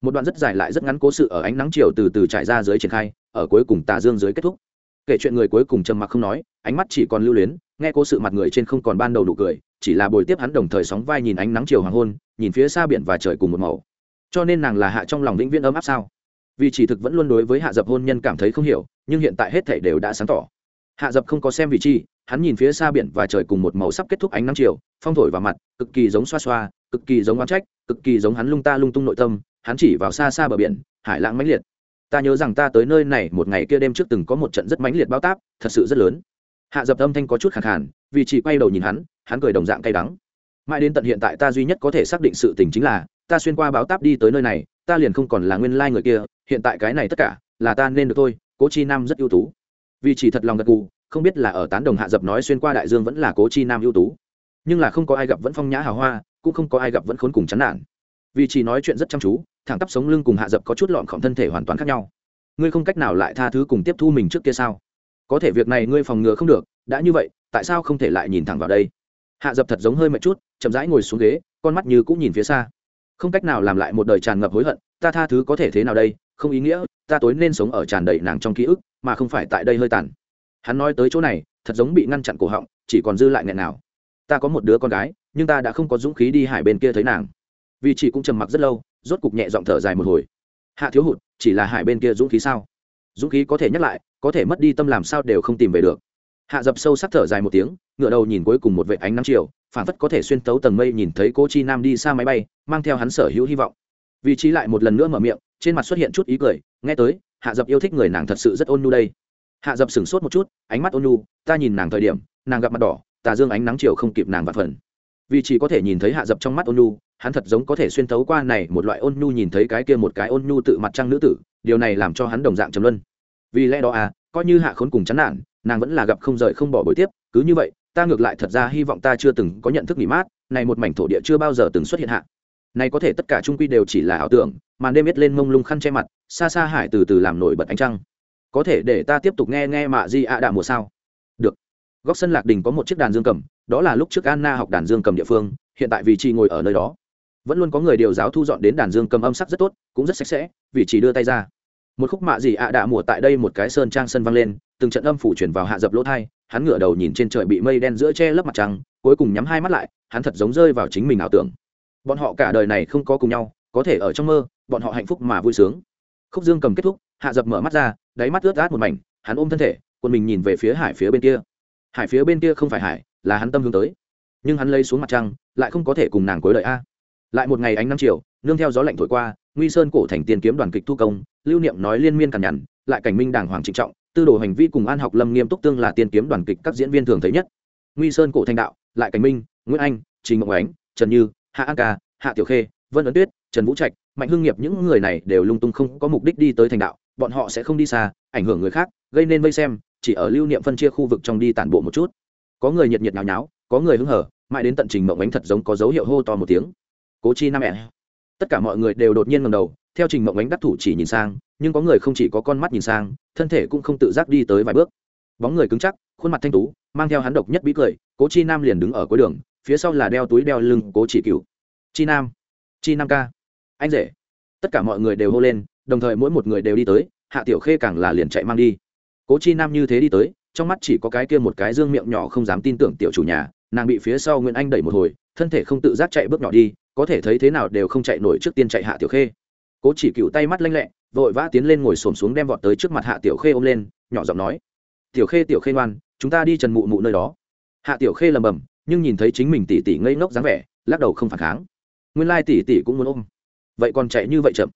Một đoạn rất dài lại rất ngắn cố sự ở ánh nắng chiều từ từ trải ra dưới triển khai, ở cuối cùng tà dương dưới kết thúc. Kể chuyện người cuối cùng trầm mặc không nói, ánh mắt chỉ còn lưu luyến, nghe cố sự mặt người trên không còn ban đầu đủ cười, chỉ là bồi tiếp hắn đồng thời sóng vai nhìn ánh nắng chiều hoàng hôn, nhìn phía xa biển và trời cùng một màu cho nên nàng là hạ trong lòng vĩnh viễn ấm áp sao? Vì chỉ thực vẫn luôn đối với hạ dập hôn nhân cảm thấy không hiểu, nhưng hiện tại hết thảy đều đã sáng tỏ. Hạ dập không có xem vị chi hắn nhìn phía xa biển và trời cùng một màu sắp kết thúc ánh nắng chiều, phong thổi vào mặt, cực kỳ giống xoa xoa, cực kỳ giống oán trách, cực kỳ giống hắn lung ta lung tung nội tâm, hắn chỉ vào xa xa bờ biển, hải lãng mãnh liệt. Ta nhớ rằng ta tới nơi này một ngày kia đêm trước từng có một trận rất mãnh liệt bao táp, thật sự rất lớn. Hạ dập âm thanh có chút khẳng khàn, vì chỉ quay đầu nhìn hắn hắn cười đồng dạng cay đắng. Mãi đến tận hiện tại ta duy nhất có thể xác định sự tình chính là ta xuyên qua báo táp đi tới nơi này, ta liền không còn là nguyên lai người kia, hiện tại cái này tất cả, là ta nên được thôi, cố chi nam rất ưu tú. Vì chỉ thật lòng gật gù, không biết là ở tán đồng hạ dập nói xuyên qua đại dương vẫn là cố chi nam ưu tú. Nhưng là không có ai gặp vẫn phong nhã hào hoa, cũng không có ai gặp vẫn khốn cùng chán nản. Vì chỉ nói chuyện rất chăm chú, thẳng tắp sống lưng cùng hạ dập có chút lọn khổng thân thể hoàn toàn khác nhau. Ngươi không cách nào lại tha thứ cùng tiếp thu mình trước kia sao? Có thể việc này ngươi phòng ngừa không được, đã như vậy, tại sao không thể lại nhìn thẳng vào đây? Hạ dập thật giống hơi mệt chút, chậm rãi ngồi xuống ghế, con mắt như cũng nhìn phía xa không cách nào làm lại một đời tràn ngập hối hận, ta tha thứ có thể thế nào đây? Không ý nghĩa, ta tối nên sống ở tràn đầy nàng trong ký ức, mà không phải tại đây hơi tàn. Hắn nói tới chỗ này, thật giống bị ngăn chặn cổ họng, chỉ còn dư lại nghẹn nào. Ta có một đứa con gái, nhưng ta đã không có dũng khí đi hải bên kia thấy nàng. Vì chị cũng trầm mặc rất lâu, rốt cục nhẹ giọng thở dài một hồi. Hạ thiếu hụt, chỉ là hải bên kia dũng khí sao? Dũng khí có thể nhắc lại, có thể mất đi tâm làm sao đều không tìm về được. Hạ dập sâu sắc thở dài một tiếng ngựa đầu nhìn cuối cùng một vệ ánh nắng chiều phản phất có thể xuyên tấu tầng mây nhìn thấy cô chi nam đi xa máy bay, mang theo hắn sở hữu hy vọng. Vị trí lại một lần nữa mở miệng, trên mặt xuất hiện chút ý cười, nghe tới, hạ dập yêu thích người nàng thật sự rất ôn nhu đây. Hạ dập sửng sốt một chút, ánh mắt ôn nhu, ta nhìn nàng thời điểm, nàng gặp mặt đỏ, tà dương ánh nắng chiều không kịp nàng và phần. Vì chỉ có thể nhìn thấy hạ dập trong mắt ôn nhu, hắn thật giống có thể xuyên tấu qua này một loại ôn nhu nhìn thấy cái kia một cái ôn nhu tự mặt trăng nữ tử, điều này làm cho hắn đồng dạng trầm luân. Vì lẽ đó à coi như hạ khốn cùng chán nản, nàng vẫn là gặp không rời không bỏ buổi tiếp, cứ như vậy ta ngược lại thật ra hy vọng ta chưa từng có nhận thức nghỉ mát, này một mảnh thổ địa chưa bao giờ từng xuất hiện hạ. Này có thể tất cả trung quy đều chỉ là ảo tưởng màn đêm biết lên mông lung khăn che mặt, xa xa hải từ từ làm nổi bật ánh trăng. Có thể để ta tiếp tục nghe nghe mạ di ạ đạ mùa sao? Được. Góc sân lạc đình có một chiếc đàn dương cầm, đó là lúc trước anna học đàn dương cầm địa phương, hiện tại vị trí ngồi ở nơi đó. Vẫn luôn có người điều giáo thu dọn đến đàn dương cầm âm sắc rất tốt, cũng rất sạch sẽ, vị trí đưa tay ra một khúc mạ gì ạ đã mùa tại đây một cái sơn trang sân vang lên, từng trận âm phủ chuyển vào hạ dập lỗ thai, hắn ngửa đầu nhìn trên trời bị mây đen giữa che lấp mặt trăng, cuối cùng nhắm hai mắt lại, hắn thật giống rơi vào chính mình ảo tưởng. Bọn họ cả đời này không có cùng nhau, có thể ở trong mơ, bọn họ hạnh phúc mà vui sướng. Khúc dương cầm kết thúc, hạ dập mở mắt ra, đáy mắt ướt át một mảnh, hắn ôm thân thể quân mình nhìn về phía hải phía bên kia. Hải phía bên kia không phải hải, là hắn tâm hướng tới. Nhưng hắn lấy xuống mặt trăng, lại không có thể cùng nàng cuối đời a. Lại một ngày ánh năm chiều, nương theo gió lạnh thổi qua nguy sơn cổ thành tiền kiếm đoàn kịch thu công, lưu niệm nói liên miên cằn nhằn, lại cảnh minh đàng hoàng trịnh trọng, tư đồ hành vi cùng an học lâm nghiêm túc tương là tiền kiếm đoàn kịch các diễn viên thường thấy nhất. Nguy sơn cổ thành đạo, lại cảnh minh, nguyễn anh, trình ngọc ánh, trần như, hạ an ca, hạ tiểu khê, vân ấn tuyết, trần vũ trạch, mạnh hưng nghiệp những người này đều lung tung không có mục đích đi tới thành đạo, bọn họ sẽ không đi xa, ảnh hưởng người khác, gây nên vây xem, chỉ ở lưu niệm phân chia khu vực trong đi tản bộ một chút. Có người nhiệt nhiệt nhào nháo, có người hứng hở, mãi đến tận trình mộng ánh thật giống có dấu hiệu hô to một tiếng. Cố chi nam mẹ tất cả mọi người đều đột nhiên ngầm đầu, theo trình mộng ánh đắc thủ chỉ nhìn sang, nhưng có người không chỉ có con mắt nhìn sang, thân thể cũng không tự giác đi tới vài bước. Bóng người cứng chắc, khuôn mặt thanh tú, mang theo hắn độc nhất bí cười, cố chi nam liền đứng ở cuối đường, phía sau là đeo túi đeo lưng cố chỉ cựu chi nam chi nam ca. Anh rể. Tất cả mọi người đều hô lên, đồng thời mỗi một người đều đi tới, hạ tiểu khê càng là liền chạy mang đi. Cố chi nam như thế đi tới, trong mắt chỉ có cái kia một cái dương miệng nhỏ không dám tin tưởng tiểu chủ nhà, nàng bị phía sau nguyễn anh đẩy một hồi, thân thể không tự giác chạy bước nhỏ đi có thể thấy thế nào đều không chạy nổi trước tiên chạy hạ tiểu khê. Cố chỉ cựu tay mắt lanh lẹ, vội vã tiến lên ngồi xổm xuống đem vọt tới trước mặt hạ tiểu khê ôm lên, nhỏ giọng nói, tiểu khê tiểu khê ngoan, chúng ta đi trần mụ mụ nơi đó. Hạ tiểu khê lầm bầm nhưng nhìn thấy chính mình tỉ tỉ ngây ngốc dáng vẻ, lắc đầu không phản kháng. Nguyên lai tỉ tỉ cũng muốn ôm. Vậy còn chạy như vậy chậm.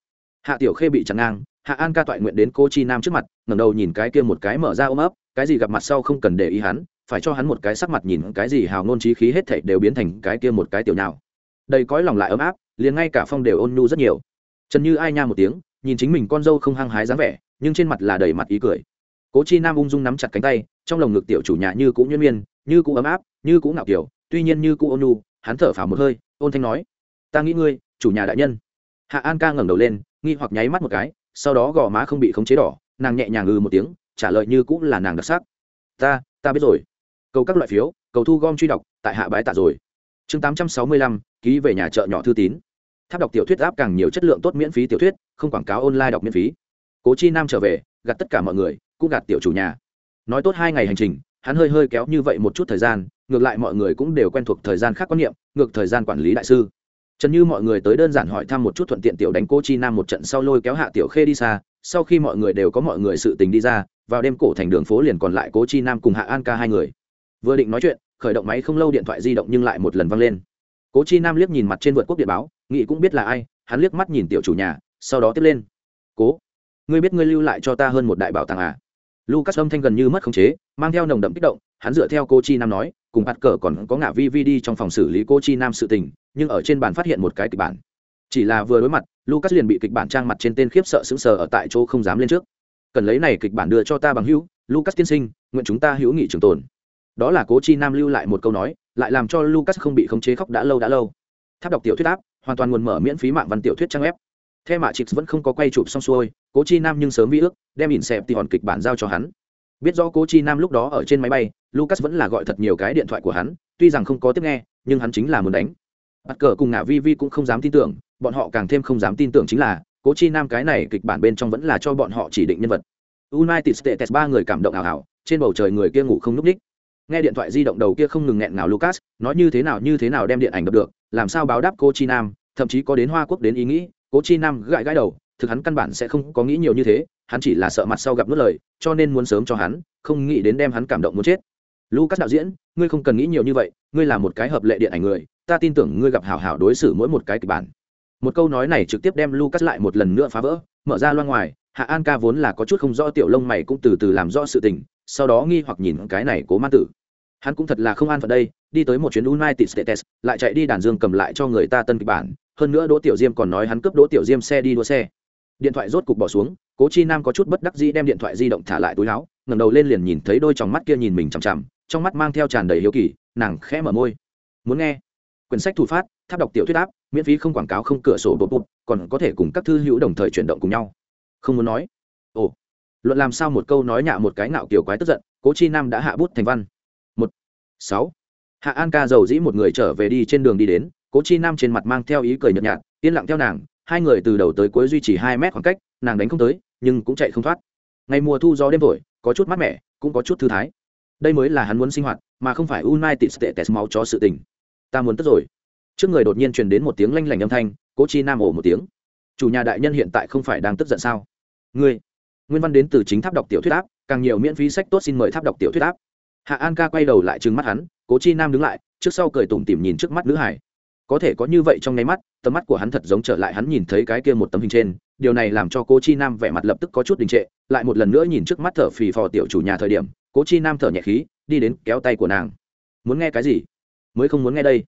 Hạ tiểu khê bị chặn ngang, hạ an ca toại nguyện đến cô chi nam trước mặt, ngẩng đầu nhìn cái kia một cái mở ra ôm ấp, cái gì gặp mặt sau không cần để ý hắn, phải cho hắn một cái sắc mặt nhìn, cái gì hào ngôn trí khí hết thảy đều biến thành cái kia một cái tiểu nào đầy cõi lòng lại ấm áp, liền ngay cả phong đều ôn nhu rất nhiều. Trần như ai nha một tiếng, nhìn chính mình con dâu không hăng hái dáng vẻ, nhưng trên mặt là đầy mặt ý cười. Cố chi nam ung dung nắm chặt cánh tay, trong lồng ngực tiểu chủ nhà như cũng nhuyễn miên, như cũng ấm áp, như cũng ngạo kiểu, tuy nhiên như cũng ôn nhu, hắn thở phào một hơi, ôn thanh nói, ta nghĩ ngươi, chủ nhà đại nhân. Hạ an ca ngẩng đầu lên, nghi hoặc nháy mắt một cái, sau đó gò má không bị khống chế đỏ, nàng nhẹ nhàng ngừ một tiếng, trả lời như cũng là nàng đặc sắc. Ta ta biết rồi. Cầu các loại phiếu, cầu thu gom truy đọc, tại hạ bái tạ rồi chương tám trăm sáu mươi lăm, ký về nhà chợ nhỏ thư tín. Tháp đọc tiểu thuyết áp càng nhiều chất lượng tốt miễn phí tiểu thuyết, không quảng cáo online đọc miễn phí. Cố chi nam trở về, gạt tất cả mọi người, cũng gạt tiểu chủ nhà. Nói tốt hai ngày hành trình, hắn hơi hơi kéo như vậy một chút thời gian, ngược lại mọi người cũng đều quen thuộc thời gian khác quan niệm, ngược thời gian quản lý đại sư. Trần như mọi người tới đơn giản hỏi thăm một chút thuận tiện tiểu đánh cô chi nam một trận sau lôi kéo hạ tiểu khê đi xa, sau khi mọi người đều có mọi người sự tình đi ra, vào đêm cổ thành đường phố liền còn lại cố chi nam cùng hạ an ca hai người. Vừa định nói chuyện khởi động máy không lâu điện thoại di động nhưng lại một lần văng lên. Cố chi nam liếc nhìn mặt trên vượt quốc điện báo nghị cũng biết là ai, hắn liếc mắt nhìn tiểu chủ nhà, sau đó tiếp lên. Cố, ngươi biết ngươi lưu lại cho ta hơn một đại bảo tàng à? Lucas âm thanh gần như mất khống chế, mang theo nồng đậm kích động, hắn dựa theo cô chi nam nói, cùng bắt cờ còn có ngả vi vi đi trong phòng xử lý cô chi nam sự tình, nhưng ở trên bàn phát hiện một cái kịch bản. Chỉ là vừa đối mặt, lucas liền bị kịch bản trang mặt trên tên khiếp sợ sững sờ ở tại chỗ không dám lên trước. Cần lấy này kịch bản đưa cho ta bằng hữu, lucas tiên sinh, nguyện chúng ta hữu nghị trường tồn đó là cố chi nam lưu lại một câu nói, lại làm cho lucas không bị khống chế khóc đã lâu đã lâu. Tháp đọc tiểu thuyết áp hoàn toàn nguồn mở miễn phí mạng văn tiểu thuyết trang web. Theo mạ chịt vẫn không có quay chụp xong xuôi, cố chi nam nhưng sớm vi ước, đem ỉn xẹp thì hòn kịch bản giao cho hắn. Biết rõ cố chi nam lúc đó ở trên máy bay, lucas vẫn là gọi thật nhiều cái điện thoại của hắn, tuy rằng không có tiếp nghe, nhưng hắn chính là muốn đánh. Bắt cờ cùng ngả vi vi cũng không dám tin tưởng, bọn họ càng thêm không dám tin tưởng chính là, cố chi nam cái này kịch bản bên trong vẫn là cho bọn họ chỉ định nhân vật. United states ba người cảm động ảo ảo, trên bầu trời người kia ngủ không núp ních nghe điện thoại di động đầu kia không ngừng nghẹn ngào lucas, nói như thế nào như thế nào đem điện ảnh đập được, làm sao báo đáp cô chi nam, thậm chí có đến hoa quốc đến ý nghĩ cố chi nam gãi gãi đầu, thực hắn căn bản sẽ không có nghĩ nhiều như thế, hắn chỉ là sợ mặt sau gặp nuốt lời, cho nên muốn sớm cho hắn, không nghĩ đến đem hắn cảm động muốn chết. Lucas đạo diễn, ngươi không cần nghĩ nhiều như vậy, ngươi là một cái hợp lệ điện ảnh người, ta tin tưởng ngươi gặp hảo hảo đối xử mỗi một cái kịch bản. Một câu nói này trực tiếp đem lucas lại một lần nữa phá vỡ, mở ra loan ngoài, hạ an ca vốn là có chút không rõ tiểu lông mày cũng từ từ làm rõ sự tình sau đó nghi hoặc nhìn cái này cố man tử. Hắn cũng thật là không an phận đây, đi tới một chuyến united states, lại chạy đi đàn dương cầm lại cho người ta tân kịch bản, hơn nữa đỗ tiểu diêm còn nói hắn cướp đỗ tiểu diêm xe đi đua xe. Điện thoại rốt cục bỏ xuống, cố chi nam có chút bất đắc dĩ đem điện thoại di động thả lại túi láo ngẩng đầu lên liền nhìn thấy đôi tròng mắt kia nhìn mình chằm chằm, trong mắt mang theo tràn đầy hiếu kỳ, nàng khẽ mở môi. Muốn nghe? Quyển sách thủ phát, tháp đọc tiểu thuyết áp, miễn phí không quảng cáo không cửa sổ bột bột còn có thể cùng các thư hữu đồng thời chuyển động cùng nhau. Không muốn nói. Ồ luận làm sao một câu nói nhạ một cái ngạo kiểu quái tức giận, cố chi nam đã hạ bút thành văn. Một, sáu. Hạ an ca giàu dĩ một người trở về đi trên đường đi đến, cố chi nam trên mặt mang theo ý cười nhợt nhạt, yên lặng theo nàng, hai người từ đầu tới cuối duy trì hai mét khoảng cách, nàng đánh không tới, nhưng cũng chạy không thoát. Ngày mùa thu gió đêm thổi, có chút mát mẻ, cũng có chút thư thái. Đây mới là hắn muốn sinh hoạt, mà không phải united states máu cho sự tình. Ta muốn tức rồi. Trước người đột nhiên truyền đến một tiếng lanh lảnh âm thanh, cố chi nam ổ một tiếng. Chủ nhà đại nhân hiện tại không phải đang tức giận sao? Ngươi nguyên văn đến từ chính tháp đọc tiểu thuyết áp, càng nhiều miễn phí sách tốt xin mời tháp đọc tiểu thuyết áp. Hạ an ca quay đầu lại trừng mắt hắn, cố chi nam đứng lại, trước sau cười tủm tỉm nhìn trước mắt nữ hải có thể có như vậy trong nháy mắt, tầm mắt của hắn thật giống trở lại hắn nhìn thấy cái kia một tấm hình trên, điều này làm cho cố chi nam vẻ mặt lập tức có chút đình trệ, lại một lần nữa nhìn trước mắt thở phì phò tiểu chủ nhà thời điểm, cố chi nam thở nhẹ khí, đi đến kéo tay của nàng. Muốn nghe cái gì? Mới không muốn nghe đây.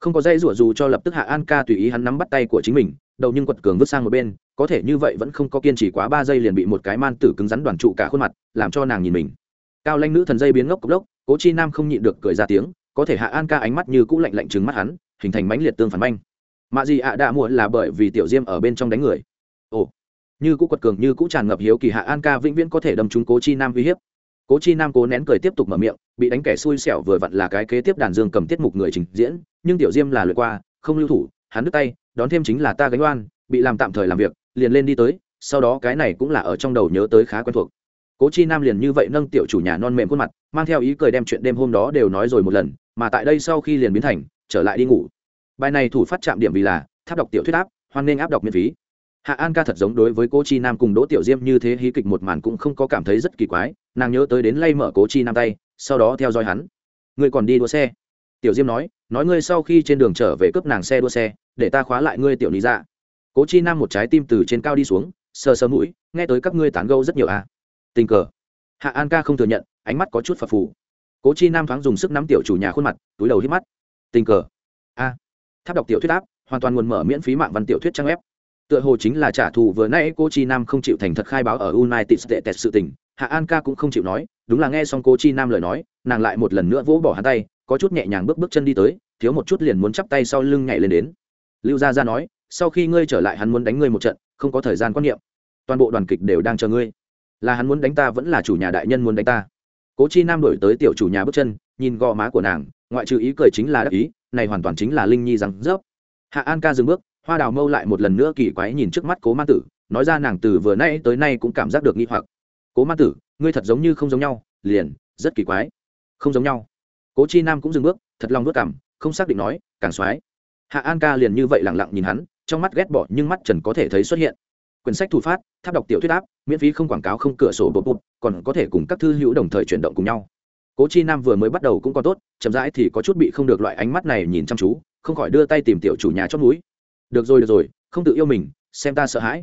Không có dây rủa dù cho lập tức hạ an ca tùy ý hắn nắm bắt tay của chính mình đầu nhưng quật cường vứt sang một bên, có thể như vậy vẫn không có kiên trì quá ba giây liền bị một cái man tử cứng rắn đoàn trụ cả khuôn mặt, làm cho nàng nhìn mình. Cao lanh nữ thần dây biến ngốc cốc lốc, cố chi nam không nhịn được cười ra tiếng, có thể hạ an ca ánh mắt như cũ lạnh lạnh trừng mắt hắn, hình thành mãnh liệt tương phản manh. Mạ gì ạ đã muộn là bởi vì tiểu diêm ở bên trong đánh người. Ồ, như cũ quật cường như cũ tràn ngập hiếu kỳ hạ an ca vĩnh viễn có thể đâm trúng cố chi nam uy hiếp. Cố chi nam cố nén cười tiếp tục mở miệng, bị đánh kẻ xui xẻo vừa vặn là cái kế tiếp đàn dương cầm tiết mục người trình diễn, nhưng tiểu diêm là lượt qua, không lưu thủ hắn đứt tay, đón thêm chính là ta gánh oan, bị làm tạm thời làm việc, liền lên đi tới, sau đó cái này cũng là ở trong đầu nhớ tới khá quen thuộc. Cố chi nam liền như vậy nâng tiểu chủ nhà non mềm khuôn mặt, mang theo ý cười đem chuyện đêm hôm đó đều nói rồi một lần, mà tại đây sau khi liền biến thành, trở lại đi ngủ. Bài này thủ phát chạm điểm vì là, tháp đọc tiểu thuyết áp, hoan nghênh áp đọc miễn phí. Hạ an ca thật giống đối với cố chi nam cùng đỗ tiểu diêm như thế hí kịch một màn cũng không có cảm thấy rất kỳ quái, nàng nhớ tới đến lay mở cố chi nam tay, sau đó theo dõi hắn. Người còn đi đua xe tiểu diêm nói nói ngươi sau khi trên đường trở về cướp nàng xe đua xe, để ta khóa lại ngươi tiểu lý dạ. Cố chi nam một trái tim từ trên cao đi xuống, sờ sờ mũi, nghe tới các ngươi tán gâu rất nhiều à. tình cờ. Hạ an ca không thừa nhận, ánh mắt có chút phập phù. Cố chi nam thoáng dùng sức nắm tiểu chủ nhà khuôn mặt, túi đầu hít mắt. Tình cờ. A. Tháp đọc tiểu thuyết áp hoàn toàn nguồn mở miễn phí mạng văn tiểu thuyết trang web. Tựa hồ chính là trả thù vừa nãy cô chi nam không chịu thành thật khai báo ở united states sự tình. Hạ an ca cũng không chịu nói, đúng là nghe xong cô chi nam lời nói, nàng lại một lần nữa vỗ bỏ hắn tay có chút nhẹ nhàng bước bước chân đi tới, thiếu một chút liền muốn chắp tay sau lưng nhảy lên đến. Lưu gia gia nói, sau khi ngươi trở lại hắn muốn đánh ngươi một trận, không có thời gian quan niệm. Toàn bộ đoàn kịch đều đang chờ ngươi. Là hắn muốn đánh ta vẫn là chủ nhà đại nhân muốn đánh ta. Cố chi nam đổi tới tiểu chủ nhà bước chân, nhìn gò má của nàng, ngoại trừ ý cười chính là đắc ý, này hoàn toàn chính là linh nhi rằng rớp hạ an ca dừng bước, hoa đào mâu lại một lần nữa kỳ quái nhìn trước mắt cố ma tử, nói ra nàng từ vừa nay tới nay cũng cảm giác được nghi hoặc. Cố ma tử, ngươi thật giống như không giống nhau, liền, rất kỳ quái. Không giống nhau cố chi nam cũng dừng bước, thật lòng vất cảm, không xác định nói, càng soái. Hạ an ca liền như vậy lẳng lặng nhìn hắn, trong mắt ghét bỏ nhưng mắt trần có thể thấy xuất hiện. Quyển sách thủ phát, tháp đọc tiểu thuyết áp, miễn phí không quảng cáo không cửa sổ bột bột, còn có thể cùng các thư hữu đồng thời chuyển động cùng nhau. Cố chi nam vừa mới bắt đầu cũng còn tốt, chậm rãi thì có chút bị không được loại ánh mắt này nhìn chăm chú, không khỏi đưa tay tìm tiểu chủ nhà chót núi được rồi được rồi, không tự yêu mình, xem ta sợ hãi.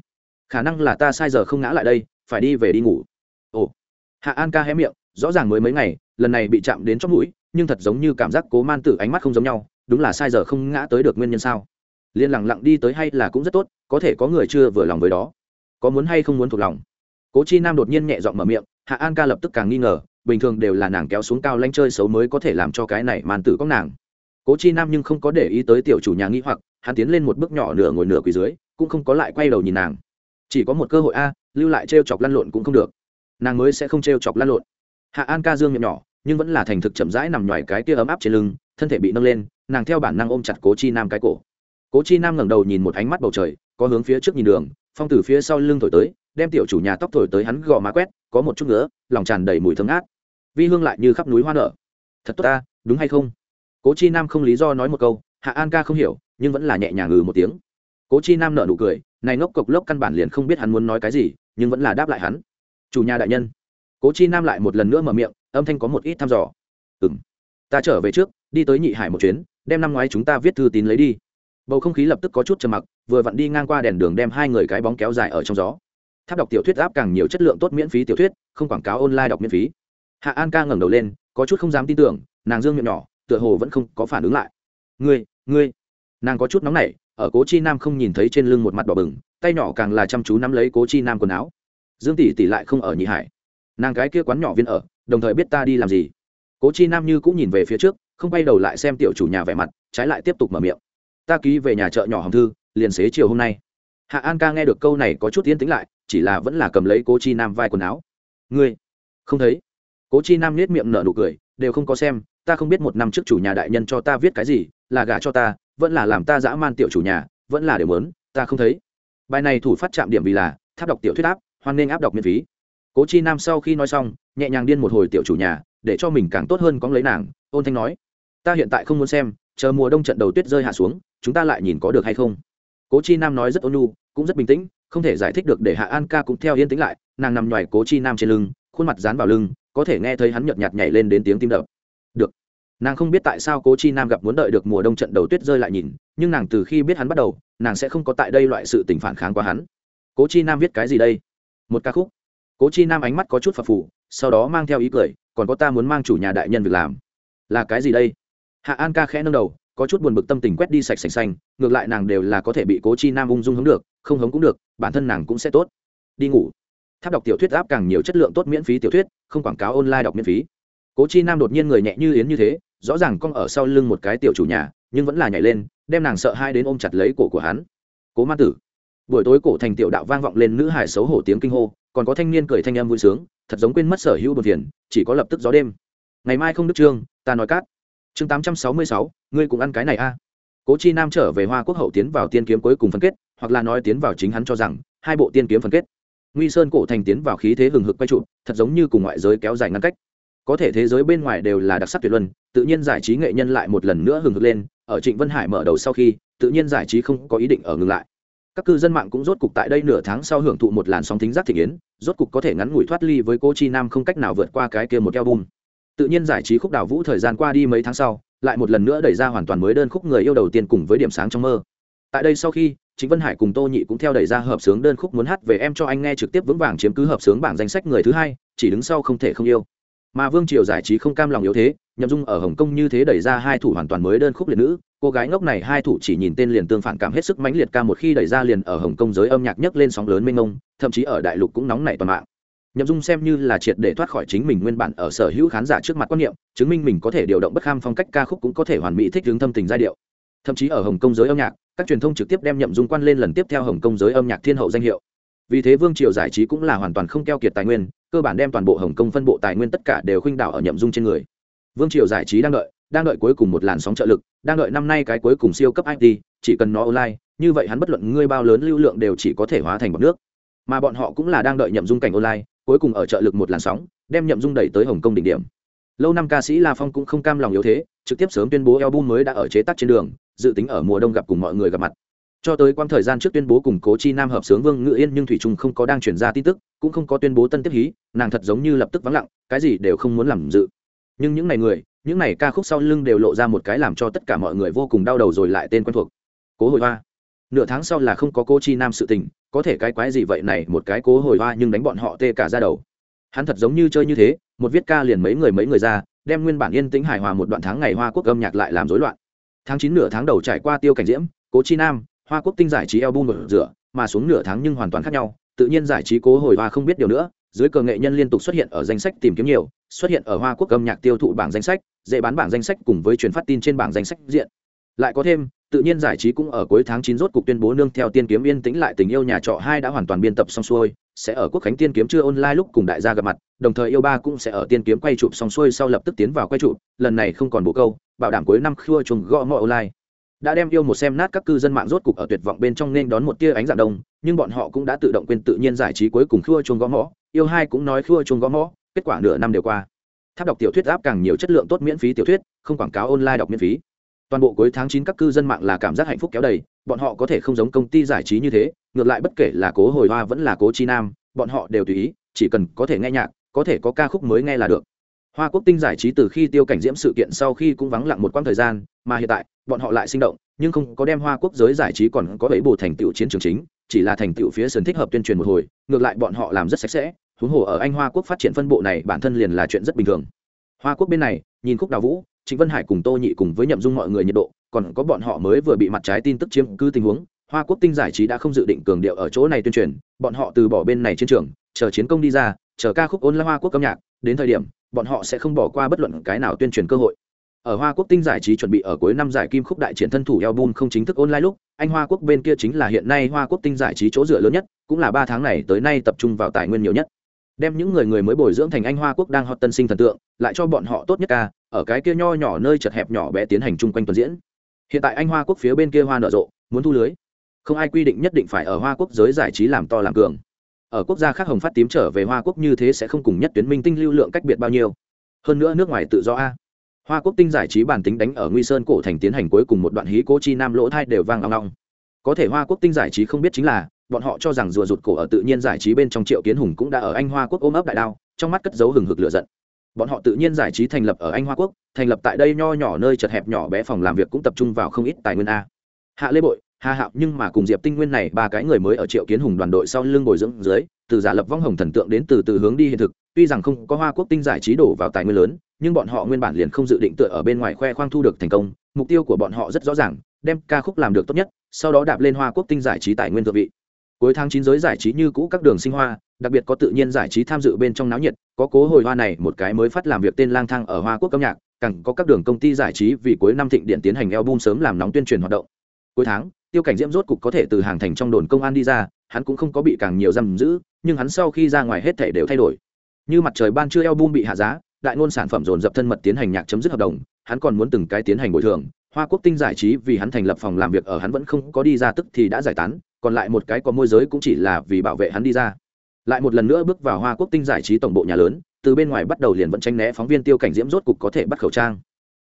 Khả năng là ta sai giờ không ngã lại đây, phải đi về đi ngủ. Ồ. Hạ an ca hé miệng, rõ ràng mới mấy ngày, lần này bị chạm đến chót mũi nhưng thật giống như cảm giác cố man tử ánh mắt không giống nhau, đúng là sai giờ không ngã tới được nguyên nhân sao? Liên lẳng lặng đi tới hay là cũng rất tốt, có thể có người chưa vừa lòng với đó. Có muốn hay không muốn thuộc lòng. Cố chi nam đột nhiên nhẹ giọng mở miệng, hạ an ca lập tức càng nghi ngờ, bình thường đều là nàng kéo xuống cao lanh chơi xấu mới có thể làm cho cái này màn tử có nàng. Cố chi nam nhưng không có để ý tới tiểu chủ nhà nghĩ hoặc, hắn tiến lên một bước nhỏ nửa ngồi nửa quỳ dưới, cũng không có lại quay đầu nhìn nàng. Chỉ có một cơ hội a, lưu lại t r e o chọc lăn lộn cũng không được. Nàng mới sẽ không t r e o chọc lăn lộn. Hạ an ca dương miệng nhỏ nhưng vẫn là thành thực chậm rãi nằm ngoài cái tia ấm áp trên lưng, thân thể bị nâng lên, nàng theo bản năng ôm chặt cố chi nam cái cổ. Cố chi nam ngẩng đầu nhìn một ánh mắt bầu trời, có hướng phía trước nhìn đường, phong từ phía sau lưng thổi tới, đem tiểu chủ nhà tóc thổi tới hắn gò má quét, có một chút nữa lòng tràn đầy mùi thơm ngát. Vi hương lại như khắp núi hoa nở. Thật tốt ta, đúng hay không? Cố chi nam không lý do nói một câu, hạ an ca không hiểu, nhưng vẫn là nhẹ nhàng ngừ một tiếng. Cố chi nam nở nụ cười, này ngốc cộc lốc căn bản liền không biết hắn muốn nói cái gì, nhưng vẫn là đáp lại hắn. Chủ nhà đại nhân cố chi nam lại một lần nữa mở miệng, âm thanh có một ít thăm dò. Ừ m ta trở về trước, đi tới nhị hải một chuyến, đem năm ngoái chúng ta viết thư tín lấy đi. Bầu không khí lập tức có chút trầm mặc, vừa vặn đi ngang qua đèn đường đem hai người cái bóng kéo dài ở trong gió. Tháp đọc tiểu thuyết áp càng nhiều chất lượng tốt miễn phí tiểu thuyết, không quảng cáo online đọc miễn phí. Hạ an ca ngẩng đầu lên, có chút không dám tin tưởng, nàng dương miệng nhỏ, tựa hồ vẫn không có phản ứng lại. Ngươi ngươi. Nàng có chút nóng nảy, ở cố chi nam không nhìn thấy trên lưng một mặt đỏ bừng, tay nhỏ càng là chăm chú nắm lấy cố chi nam quần áo. Dương tỷ tỷ lại không ở nhị hải nàng cái kia quán nhỏ viên ở, đồng thời biết ta đi làm gì. Cố chi nam như cũng nhìn về phía trước, không bay đầu lại xem tiểu chủ nhà vẻ mặt, trái lại tiếp tục mở miệng. Ta ký về nhà chợ nhỏ hồng thư, liền xế chiều hôm nay. Hạ an ca nghe được câu này có chút tiến tính lại, chỉ là vẫn là cầm lấy cố chi nam vai quần áo. Ngươi, không thấy? Cố chi nam nết miệng nở nụ cười, đều không có xem, ta không biết một năm trước chủ nhà đại nhân cho ta viết cái gì, là gả cho ta, vẫn là làm ta dã man tiểu chủ nhà, vẫn là đều mớn, ta không thấy. Bài này thủ phát chạm điểm vì là, tháp đọc tiểu thuyết áp, hoan nghênh áp đọc miễn phí cố chi nam sau khi nói xong, nhẹ nhàng điên một hồi tiểu chủ nhà, để cho mình càng tốt hơn có lấy nàng, ôn thanh nói, ta hiện tại không muốn xem, chờ mùa đông trận đầu tuyết rơi hạ xuống, chúng ta lại nhìn có được hay không? Cố chi nam nói rất ôn nhu, cũng rất bình tĩnh, không thể giải thích được để hạ an ca cũng theo yên tĩnh lại, nàng nằm ngoài cố chi nam trên lưng, khuôn mặt dán vào lưng, có thể nghe thấy hắn nhợt nhạt nhảy lên đến tiếng tim đập. Được. Nàng không biết tại sao cố chi nam gặp muốn đợi được mùa đông trận đầu tuyết rơi lại nhìn, nhưng nàng từ khi biết hắn bắt đầu, nàng sẽ không có tại đây loại sự tình phản kháng qua hắn. Cố chi nam viết cái gì đây? Một ca khúc cố chi nam ánh mắt có chút phập phù, sau đó mang theo ý cười, còn có ta muốn mang chủ nhà đại nhân việc làm. Là cái gì đây? Hạ an ca khẽ nâng đầu, có chút buồn bực tâm tình quét đi sạch sành xanh, ngược lại nàng đều là có thể bị cố chi nam ung dung hống được, không hống cũng được, bản thân nàng cũng sẽ tốt. Đi ngủ. Tháp đọc tiểu thuyết áp càng nhiều chất lượng tốt miễn phí tiểu thuyết, không quảng cáo online đọc miễn phí. Cố chi nam đột nhiên người nhẹ như yến như thế, rõ ràng cong ở sau lưng một cái tiểu chủ nhà, nhưng vẫn là nhảy lên, đem nàng sợ hai đến ôm chặt lấy cổ của hắn. Cố ma tử buổi tối cổ thành tiểu đạo vang vọng lên nữ hải xấu hổ tiếng kinh hô, còn có thanh niên cười thanh em vui sướng, thật giống quên mất sở hữu bờ phiền, chỉ có lập tức gió đêm. Ngày mai không đức trương, ta nói cát. Chương tám trăm sáu mươi sáu, ngươi cũng ăn cái này a. Cố chi nam trở về hoa quốc hậu tiến vào tiên kiếm cuối cùng phân kết, hoặc là nói tiến vào chính hắn cho rằng, hai bộ tiên kiếm phân kết. Nguy sơn cổ thành tiến vào khí thế hừng hực quay trụ, thật giống như cùng ngoại giới kéo dài ngăn cách. Có thể thế giới bên ngoài đều là đặc sắc tuyệt luân, tự nhiên giải trí nghệ nhân lại một lần nữa hừng hực lên, ở trịnh vân hải mở đầu sau khi, tự nhiên giải trí không có ý định ở ngừng lại các cư dân mạng cũng rốt cục tại đây nửa tháng sau hưởng thụ một làn sóng thính giác thị yến rốt cục có thể ngắn ngủi thoát ly với cô chi nam không cách nào vượt qua cái kia một album. Tự nhiên giải trí khúc đào vũ thời gian qua đi mấy tháng sau, lại một lần nữa đẩy ra hoàn toàn mới đơn khúc người yêu đầu tiên cùng với điểm sáng trong mơ. Tại đây sau khi chính vân hải cùng tô nhị cũng theo đẩy ra hợp sướng đơn khúc muốn hát về em cho anh nghe trực tiếp vững vàng chiếm cứ hợp sướng bảng danh sách người thứ hai, chỉ đứng sau không thể không yêu. Mà vương triều giải trí không cam lòng yếu thế, nhậm dung ở hồng kông như thế đẩy ra hai thủ hoàn toàn mới đơn khúc liệt nữ cô gái ngốc này hai thủ chỉ nhìn tên liền tương phản cảm hết sức mãnh liệt ca một khi đẩy ra liền ở hồng kông giới âm nhạc nhấc lên sóng lớn mênh mông, thậm chí ở đại lục cũng nóng nảy toàn mạng. Nhậm dung xem như là triệt để thoát khỏi chính mình nguyên bản ở sở hữu khán giả trước mặt quan niệm, chứng minh mình có thể điều động bất kham phong cách ca khúc cũng có thể hoàn mỹ thích hướng thâm tình giai điệu. Thậm chí ở hồng kông giới âm nhạc, các truyền thông trực tiếp đem nhậm dung quan lên lần tiếp theo hồng kông giới âm nhạc thiên hậu danh hiệu. Vì thế vương triều giải trí cũng là hoàn toàn không keo kiệt tài nguyên, cơ bản đem toàn bộ hồng kông phân bộ tài nguyên tất cả đều khuynh đảo ở nhậm dung trên người. Vương triều giải trí đang đợi đang đợi cuối cùng một làn sóng trợ lực, đang đợi năm nay cái cuối cùng siêu cấp it chỉ cần nó online, như vậy hắn bất luận ngươi bao lớn lưu lượng đều chỉ có thể hóa thành bọt nước. Mà bọn họ cũng là đang đợi nhậm dung cảnh online, cuối cùng ở trợ lực một làn sóng, đem nhậm dung đẩy tới hồng kông đỉnh điểm. Lâu năm ca sĩ la phong cũng không cam lòng yếu thế, trực tiếp sớm tuyên bố album mới đã ở chế tác trên đường, dự tính ở mùa đông gặp cùng mọi người gặp mặt. Cho tới quãng thời gian trước tuyên bố cùng cố chi nam hợp sướng vương ngự yên nhưng thủy trung không có đang truyền ra tin tức, cũng không có tuyên bố tân tiếp hí, nàng thật giống như lập tức vắng lặng, cái gì đều không muốn làm dự. Nhưng những ngày người những này ca khúc sau lưng đều lộ ra một cái làm cho tất cả mọi người vô cùng đau đầu rồi lại tên quen thuộc. Cố hồi hoa. Nửa tháng sau là không có cô chi nam sự tình, có thể cái quái gì vậy này, một cái cố hồi hoa nhưng đánh bọn họ tê cả ra đầu. Hắn thật giống như chơi như thế, một viết ca liền mấy người mấy người ra, đem nguyên bản yên tĩnh hài hòa một đoạn tháng ngày hoa quốc âm nhạc lại làm rối loạn. Tháng chín nửa tháng đầu trải qua tiêu cảnh diễm, cố chi nam, hoa quốc tinh giải trí album một rửa, mà xuống nửa tháng nhưng hoàn toàn khác nhau, tự nhiên giải trí cố hồi hoa không biết điều nữa, dưới cờ nghệ nhân liên tục xuất hiện ở danh sách tìm kiếm nhiều, xuất hiện ở hoa quốc âm nhạc tiêu thụ bảng danh sách dễ bán bảng danh sách cùng với truyền phát tin trên bảng danh sách diện. Lại có thêm, tự nhiên giải trí cũng ở cuối tháng chín rốt cục tuyên bố nương theo tiên kiếm yên tĩnh lại tình yêu nhà trọ hai đã hoàn toàn biên tập xong xuôi, sẽ ở quốc khánh tiên kiếm chưa online lúc cùng đại gia gặp mặt, đồng thời yêu ba cũng sẽ ở tiên kiếm quay chụp xong xuôi sau lập tức tiến vào quay chụp, lần này không còn bộ câu, bảo đảm cuối năm khua chuồng gõ mọi online. Đã đem yêu một xem nát các cư dân mạng rốt cục ở tuyệt vọng bên trong nên đón một tia ánh dạng đông, nhưng bọn họ cũng đã tự động quên tự nhiên giải trí cuối cùng khua chuông gõ mõ, yêu hai cũng nói khua chuông gõ mõ, kết quả nửa năm đều qua tháp đọc tiểu thuyết áp càng nhiều chất lượng tốt miễn phí tiểu thuyết, không quảng cáo online đọc miễn phí. Toàn bộ cuối tháng chín các cư dân mạng là cảm giác hạnh phúc kéo đầy, bọn họ có thể không giống công ty giải trí như thế, ngược lại bất kể là cố hồi hoa vẫn là cố chi nam, bọn họ đều tùy ý, chỉ cần có thể nghe nhạc, có thể có ca khúc mới nghe là được. Hoa quốc tinh giải trí từ khi tiêu cảnh diễm sự kiện sau khi cũng vắng lặng một quãng thời gian, mà hiện tại, bọn họ lại sinh động, nhưng không có đem hoa quốc giới giải trí còn có bảy bộ thành tựu chiến trường chính, chỉ là thành tựu phía sân thích hợp tuyên truyền một hồi, ngược lại bọn họ làm rất sạch sẽ huống hồ ở anh hoa quốc phát triển phân bộ này, bản thân liền là chuyện rất bình thường. Hoa quốc bên này, nhìn khúc đào vũ, trịnh vân hải cùng tô nhị cùng với nhậm dung mọi người nhiệt độ, còn có bọn họ mới vừa bị mặt trái tin tức chiếm cứ tình huống, hoa quốc tinh giải trí đã không dự định cường điệu ở chỗ này tuyên truyền, bọn họ từ bỏ bên này chiến trường, chờ chiến công đi ra, chờ ca khúc ôn la hoa quốc âm nhạc, đến thời điểm, bọn họ sẽ không bỏ qua bất luận cái nào tuyên truyền cơ hội. Ở hoa quốc tinh giải trí chuẩn bị ở cuối năm giải kim khúc đại triển thân thủ album không chính thức online lúc, anh hoa quốc bên kia chính là hiện nay hoa quốc tinh giải trí chỗ dựa lớn nhất, cũng là ba tháng này tới nay tập trung vào tài nguyên nhiều nhất đem những người người mới bồi dưỡng thành anh hoa quốc đang hot tân sinh thần tượng, lại cho bọn họ tốt nhất ca, ở cái kia nho nhỏ nơi chật hẹp nhỏ bé tiến hành chung quanh tuần diễn. Hiện tại anh hoa quốc phía bên kia hoa nở rộ, muốn thu lưới. Không ai quy định nhất định phải ở hoa quốc giới giải trí làm to làm cường. Ở quốc gia khác hồng phát tím trở về hoa quốc như thế sẽ không cùng nhất tuyến minh tinh lưu lượng cách biệt bao nhiêu. Hơn nữa nước ngoài tự do a. Hoa quốc tinh giải trí bản tính đánh ở nguy sơn cổ thành tiến hành cuối cùng một đoạn hí cố chi nam lỗ thai đều vang long long có thể hoa quốc tinh giải trí không biết chính là bọn họ cho rằng rùa rụt cổ ở tự nhiên giải trí bên trong triệu kiến hùng cũng đã ở anh hoa quốc ôm ấp đại đao, trong mắt cất dấu hừng hực lửa giận. Bọn họ tự nhiên giải trí thành lập ở anh hoa quốc, thành lập tại đây nho nhỏ nơi chật hẹp nhỏ bé phòng làm việc cũng tập trung vào không ít tài nguyên a. Hạ lê bội, hà hạo nhưng mà cùng diệp tinh nguyên này ba cái người mới ở triệu kiến hùng đoàn đội sau lưng bồi dưỡng dưới, từ giả lập vong hồng thần tượng đến từ từ hướng đi hiện thực, tuy rằng không có hoa quốc tinh giải trí đổ vào tài nguyên lớn, nhưng bọn họ nguyên bản liền không dự định tựa ở bên ngoài khoe khoang thu được thành công, mục tiêu của bọn họ rất rõ ràng, đem ca khúc làm được tốt nhất, sau đó đạp lên hoa quốc tinh giải trí tài nguyên thượng vị cuối tháng chín giới giải trí như cũ các đường sinh hoa, đặc biệt có tự nhiên giải trí tham dự bên trong náo nhiệt, có cố hồi hoa này một cái mới phát làm việc tên lang thang ở hoa quốc âm nhạc, càng có các đường công ty giải trí vì cuối năm thịnh điện tiến hành album sớm làm nóng tuyên truyền hoạt động. Cuối tháng, tiêu cảnh diễm rốt cục có thể từ hàng thành trong đồn công an đi ra, hắn cũng không có bị càng nhiều giam giữ, nhưng hắn sau khi ra ngoài hết thể đều thay đổi. Như mặt trời ban chưa album bị hạ giá, đại ngôn sản phẩm dồn dập thân mật tiến hành nhạc chấm dứt hợp đồng, hắn còn muốn từng cái tiến hành bồi thường. Hoa quốc tinh giải trí vì hắn thành lập phòng làm việc ở hắn vẫn không có đi ra tức thì đã giải tán còn lại một cái có môi giới cũng chỉ là vì bảo vệ hắn đi ra. Lại một lần nữa bước vào hoa quốc tinh giải trí tổng bộ nhà lớn, từ bên ngoài bắt đầu liền vẫn tranh né phóng viên tiêu cảnh diễm rốt cục có thể bắt khẩu trang.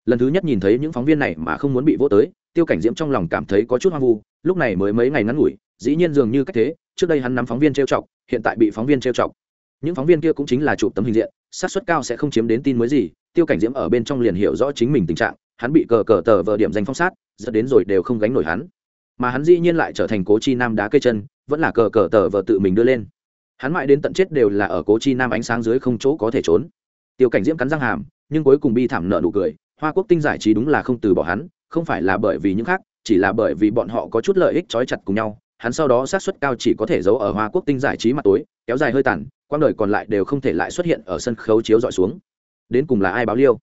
Lần thứ nhất nhìn thấy những phóng viên này mà không muốn bị vỗ tới, tiêu cảnh diễm trong lòng cảm thấy có chút hoang vu, lúc này mới mấy ngày ngắn ngủi, dĩ nhiên dường như cách thế, trước đây hắn nắm phóng viên trêu chọc, hiện tại bị phóng viên trêu chọc. Những phóng viên kia cũng chính là chụp tấm hình diện sát suất cao sẽ không chiếm đến tin mới gì, tiêu cảnh diễm ở bên trong liền hiểu rõ chính mình tình trạng, hắn bị cờ cờ tờ vờ điểm danh phong sát dẫn đến rồi đều không gánh nổi hắn mà hắn dĩ nhiên lại trở thành cố chi nam đá cây chân, vẫn là cờ cờ tờ vợ tự mình đưa lên. Hắn mãi đến tận chết đều là ở cố chi nam ánh sáng dưới không chỗ có thể trốn. Tiêu cảnh diễm cắn răng hàm, nhưng cuối cùng bi thảm nợ nụ cười, hoa quốc tinh giải trí đúng là không từ bỏ hắn, không phải là bởi vì những khác, chỉ là bởi vì bọn họ có chút lợi ích trói chặt cùng nhau. Hắn sau đó sát suất cao chỉ có thể giấu ở hoa quốc tinh giải trí mặt tối, kéo dài hơi tàn quang đời còn lại đều không thể lại xuất hiện ở sân khấu chiếu dọi xuống. Đến cùng là ai báo liêu?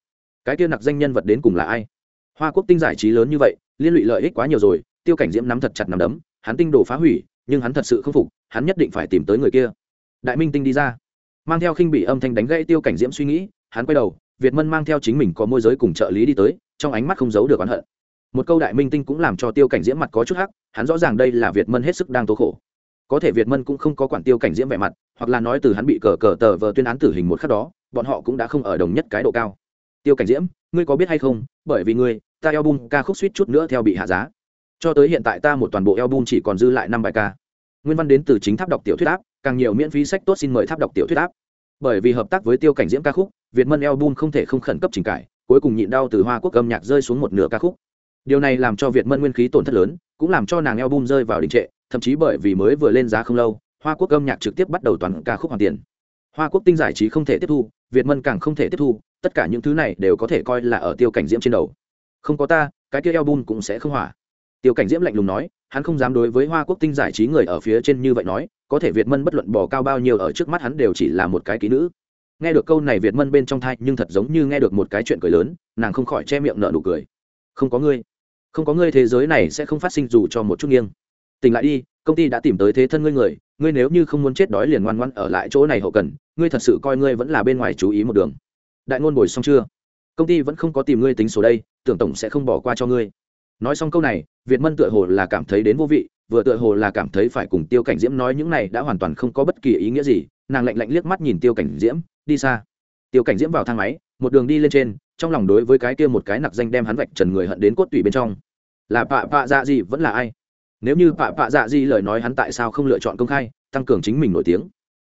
Cái kia nặc danh nhân vật đến cùng là ai? Hoa quốc tinh giải trí lớn như vậy, liên lụy lợi ích quá nhiều rồi tiêu cảnh diễm nắm thật chặt nắm đấm, hắn tinh đồ phá hủy, nhưng hắn thật sự không phục, hắn nhất định phải tìm tới người kia. Đại minh tinh đi ra. Mang theo khinh bị âm thanh đánh gãy tiêu cảnh diễm suy nghĩ, hắn quay đầu, việt mân mang theo chính mình có môi giới cùng trợ lý đi tới, trong ánh mắt không giấu được oán hận. Một câu đại minh tinh cũng làm cho tiêu cảnh diễm mặt có chút hắc, hắn rõ ràng đây là việt mân hết sức đang tố khổ. Có thể việt mân cũng không có quản tiêu cảnh diễm vẻ mặt, hoặc là nói từ hắn bị cờ cờ tờ vờ tuyên án tử hình một khắc đó, bọn họ cũng đã không ở đồng nhất cái độ cao. Tiêu cảnh diễm, ngươi có biết hay không? Bởi vì ngươi, ta album ca khúc suýt chút nữa theo bị hạ giá cho tới hiện tại ta một toàn bộ album chỉ còn dư lại năm bài ca. Nguyên văn đến từ chính tháp đọc tiểu thuyết áp, càng nhiều miễn phí sách tốt xin mời tháp đọc tiểu thuyết áp. Bởi vì hợp tác với tiêu cảnh diễm ca khúc, việt mân album không thể không khẩn cấp trình cải, cuối cùng nhịn đau từ hoa quốc âm nhạc rơi xuống một nửa ca khúc. Điều này làm cho việt mân nguyên khí tổn thất lớn, cũng làm cho nàng album rơi vào đình trệ, thậm chí bởi vì mới vừa lên giá không lâu, hoa quốc âm nhạc trực tiếp bắt đầu toàn ca khúc hoàn tiền. Hoa quốc tinh giải trí không thể tiếp thu, việt mân càng không thể tiếp thu, tất cả những thứ này đều có thể coi là ở tiêu cảnh diễm trên đầu. Không có ta, cái kia album cũng sẽ không hỏa tiêu cảnh diễm lạnh lùng nói, hắn không dám đối với hoa quốc tinh giải trí người ở phía trên như vậy nói, có thể việt mân bất luận bỏ cao bao nhiêu ở trước mắt hắn đều chỉ là một cái kỹ nữ. Nghe được câu này việt mân bên trong thai, nhưng thật giống như nghe được một cái chuyện cười lớn, nàng không khỏi che miệng nở nụ cười. Không có ngươi, không có ngươi thế giới này sẽ không phát sinh dù cho một chút nghiêng. Tỉnh lại đi, công ty đã tìm tới thế thân ngươi người, ngươi nếu như không muốn chết đói liền ngoan ngoan ở lại chỗ này hậu cần, ngươi thật sự coi ngươi vẫn là bên ngoài chú ý một đường. Đại ngôn bồi xong chưa? Công ty vẫn không có tìm ngươi tính số đây, tưởng tổng sẽ không bỏ qua cho ngươi nói xong câu này, việt mân tựa hồ là cảm thấy đến vô vị, vừa tựa hồ là cảm thấy phải cùng tiêu cảnh diễm nói những này đã hoàn toàn không có bất kỳ ý nghĩa gì, nàng lạnh lạnh liếc mắt nhìn tiêu cảnh diễm, đi xa. Tiêu cảnh diễm vào thang máy, một đường đi lên trên, trong lòng đối với cái kia một cái nặc danh đem hắn vạch trần người hận đến cốt tủy bên trong. Là pạ pạ dạ gì vẫn là ai? Nếu như pạ pạ dạ gì lời nói hắn tại sao không lựa chọn công khai, tăng cường chính mình nổi tiếng.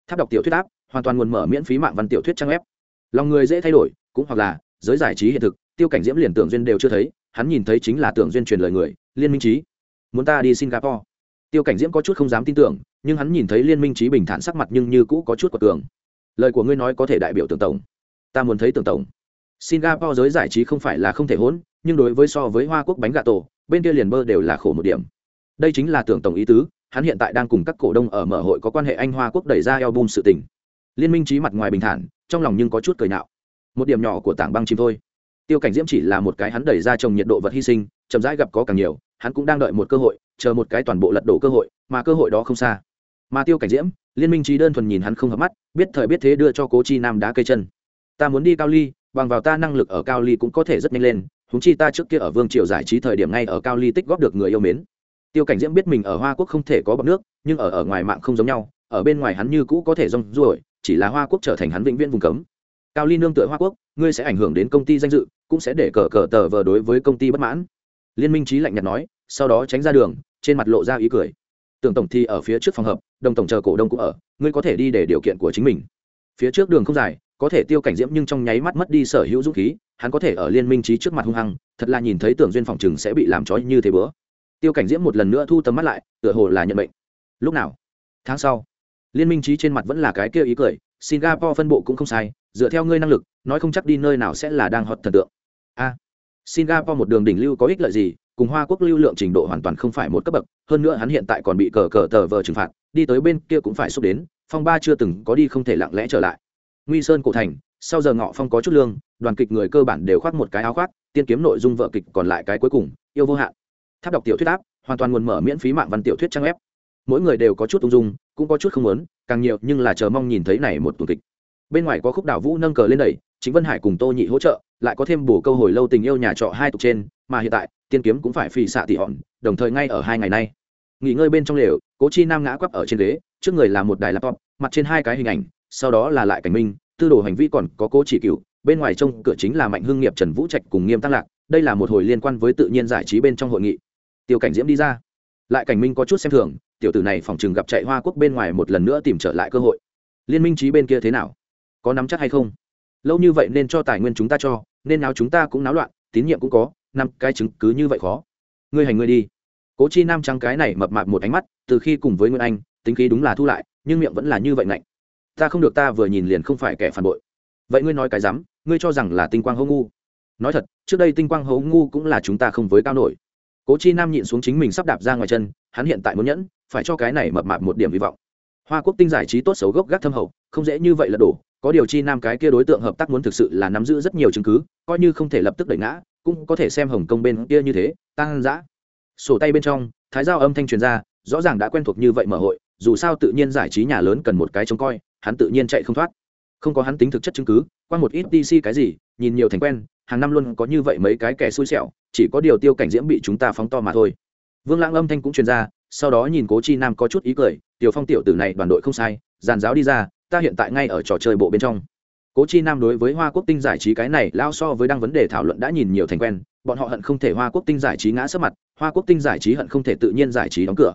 Tháp đọc tiểu thuyết áp hoàn toàn nguồn mở miễn phí mạng văn tiểu thuyết trang web. Lòng người dễ thay đổi, cũng hoặc là giới giải trí hiện thực, tiêu cảnh diễm liền tưởng duyên đều chưa thấy hắn nhìn thấy chính là tưởng duyên truyền lời người, liên minh trí muốn ta đi singapore. Tiêu cảnh diễm có chút không dám tin tưởng, nhưng hắn nhìn thấy liên minh trí bình thản sắc mặt nhưng như cũ có chút quật cường. Lời của ngươi nói có thể đại biểu tưởng tổng. Ta muốn thấy tưởng tổng. Singapore giới giải trí không phải là không thể hỗn, nhưng đối với so với hoa quốc bánh gà tổ, bên kia liền bơ đều là khổ một điểm. Đây chính là tưởng tổng ý tứ, hắn hiện tại đang cùng các cổ đông ở mở hội có quan hệ anh hoa quốc đẩy ra album sự tình. Liên minh trí mặt ngoài bình thản, trong lòng nhưng có chút cười nạo. Một điểm nhỏ của tảng băng chim thôi tiêu cảnh diễm chỉ là một cái hắn đẩy ra trồng nhiệt độ vật hy sinh, chậm rãi gặp có càng nhiều, hắn cũng đang đợi một cơ hội, chờ một cái toàn bộ lật đổ cơ hội, mà cơ hội đó không xa. Mà tiêu cảnh diễm, liên minh trí đơn thuần nhìn hắn không hợp mắt, biết thời biết thế đưa cho cố chi nam đá cây chân. Ta muốn đi cao ly, bằng vào ta năng lực ở cao ly cũng có thể rất nhanh lên húng chi ta trước kia ở vương triều giải trí thời điểm ngay ở cao ly tích góp được người yêu mến. Tiêu cảnh diễm biết mình ở hoa quốc không thể có bọc nước, nhưng ở ở ngoài mạng không giống nhau, ở bên ngoài hắn như cũ có thể rong ruổi, chỉ là hoa quốc trở thành hắn vĩnh viễn vùng cấm. Cao ly nương tựa hoa quốc, ngươi sẽ ảnh hưởng đến công ty danh dự cũng sẽ để cờ cờ tờ vờ đối với công ty bất mãn. Liên minh trí lạnh nhạt nói, sau đó tránh ra đường, trên mặt lộ ra ý cười. Tưởng tổng thi ở phía trước phòng hợp đồng tổng chờ cổ đông cũng ở, ngươi có thể đi để điều kiện của chính mình. Phía trước đường không dài, có thể tiêu cảnh diễm nhưng trong nháy mắt mất đi sở hữu dũng khí, hắn có thể ở liên minh trí trước mặt hung hăng, thật là nhìn thấy tưởng duyên phòng chừng sẽ bị làm trói như thế bữa. Tiêu cảnh diễm một lần nữa thu tầm mắt lại, tựa hồ là nhận bệnh lúc nào? Tháng sau. Liên minh trí trên mặt vẫn là cái kia ý cười, singapore phân bộ cũng không sai, dựa theo ngươi năng lực, nói không chắc đi nơi nào sẽ là đang hot thần tượng a singapore một đường đỉnh lưu có ích lợi gì, cùng hoa quốc lưu lượng trình độ hoàn toàn không phải một cấp bậc, hơn nữa hắn hiện tại còn bị cờ cờ tờ vờ trừng phạt, đi tới bên kia cũng phải xúc đến, phong ba chưa từng có đi không thể lặng lẽ trở lại. Nguy sơn cổ thành, sau giờ ngọ phong có chút lương, đoàn kịch người cơ bản đều khoác một cái áo khoác, tiên kiếm nội dung vợ kịch còn lại cái cuối cùng, yêu vô hạn. Tháp đọc tiểu thuyết áp, hoàn toàn nguồn mở miễn phí mạng văn tiểu thuyết trang web. Mỗi người đều có chút ung dung, cũng có chút không muốn, càng nhiều nhưng là chờ mong nhìn thấy này một tuần kịch. Bên ngoài có khúc đảo vũ nâng cờ lên đẩy chính vân hải cùng tô nhị hỗ trợ, lại có thêm bổ câu hồi lâu tình yêu nhà trọ hai tục trên, mà hiện tại, tiên kiếm cũng phải phì xạ tỉ hòn, đồng thời ngay ở hai ngày nay. Nghỉ ngơi bên trong lều, cố chi nam ngã quắp ở trên ghế, trước người là một đài laptop, mặt trên hai cái hình ảnh, sau đó là lại cảnh minh, tư đồ hành vi còn có cố chỉ cựu bên ngoài trông cửa chính là mạnh hưng nghiệp trần vũ trạch cùng nghiêm tăng lạc, đây là một hồi liên quan với tự nhiên giải trí bên trong hội nghị. Tiêu cảnh diễm đi ra. Lại cảnh minh có chút xem thường, tiểu tử này phòng chừng gặp chạy hoa quốc bên ngoài một lần nữa tìm trở lại cơ hội. Liên minh trí bên kia thế nào? Có nắm chắc hay không? Lâu như vậy nên cho tài nguyên chúng ta cho, nên nào chúng ta cũng náo loạn, tín nhiệm cũng có, năm cái chứng cứ như vậy khó. Ngươi hành ngươi đi. Cố chi nam trắng cái này mập mạp một ánh mắt, từ khi cùng với nguyên anh, tính khí đúng là thu lại, nhưng miệng vẫn là như vậy ngạnh. Ta không được, ta vừa nhìn liền không phải kẻ phản bội. Vậy ngươi nói cái rắm ngươi cho rằng là tinh quang hấu ngu? Nói thật, trước đây tinh quang hấu ngu cũng là chúng ta không với cao nổi. Cố chi nam nhịn xuống chính mình sắp đạp ra ngoài chân, hắn hiện tại muốn nhẫn, phải cho cái này mập mạp một điểm hy vọng. Hoa quốc tinh giải trí tốt xấu gốc gác thâm hậu, không dễ như vậy là đổ có điều chi nam cái kia đối tượng hợp tác muốn thực sự là nắm giữ rất nhiều chứng cứ, coi như không thể lập tức đẩy ngã, cũng có thể xem hồng kông bên kia như thế tăng dã sổ tay bên trong, thái giao âm thanh truyền ra, rõ ràng đã quen thuộc như vậy mở hội, dù sao tự nhiên giải trí nhà lớn cần một cái trông coi, hắn tự nhiên chạy không thoát. Không có hắn tính thực chất chứng cứ, qua một ít dc cái gì, nhìn nhiều thành quen, hàng năm luôn có như vậy mấy cái kẻ xui xẻo, chỉ có điều tiêu cảnh diễm bị chúng ta phóng to mà thôi. Vương lãng âm thanh cũng truyền ra, sau đó nhìn cố chi nam có chút ý cười, tiểu phong tiểu tử này đoàn đội không sai, giàn giáo đi ra ta hiện tại ngay ở trò chơi bộ bên trong. Cố chi nam đối với hoa quốc tinh giải trí cái này lao so với đăng vấn đề thảo luận đã nhìn nhiều thành quen, bọn họ hận không thể hoa quốc tinh giải trí ngã sấp mặt, hoa quốc tinh giải trí hận không thể tự nhiên giải trí đóng cửa.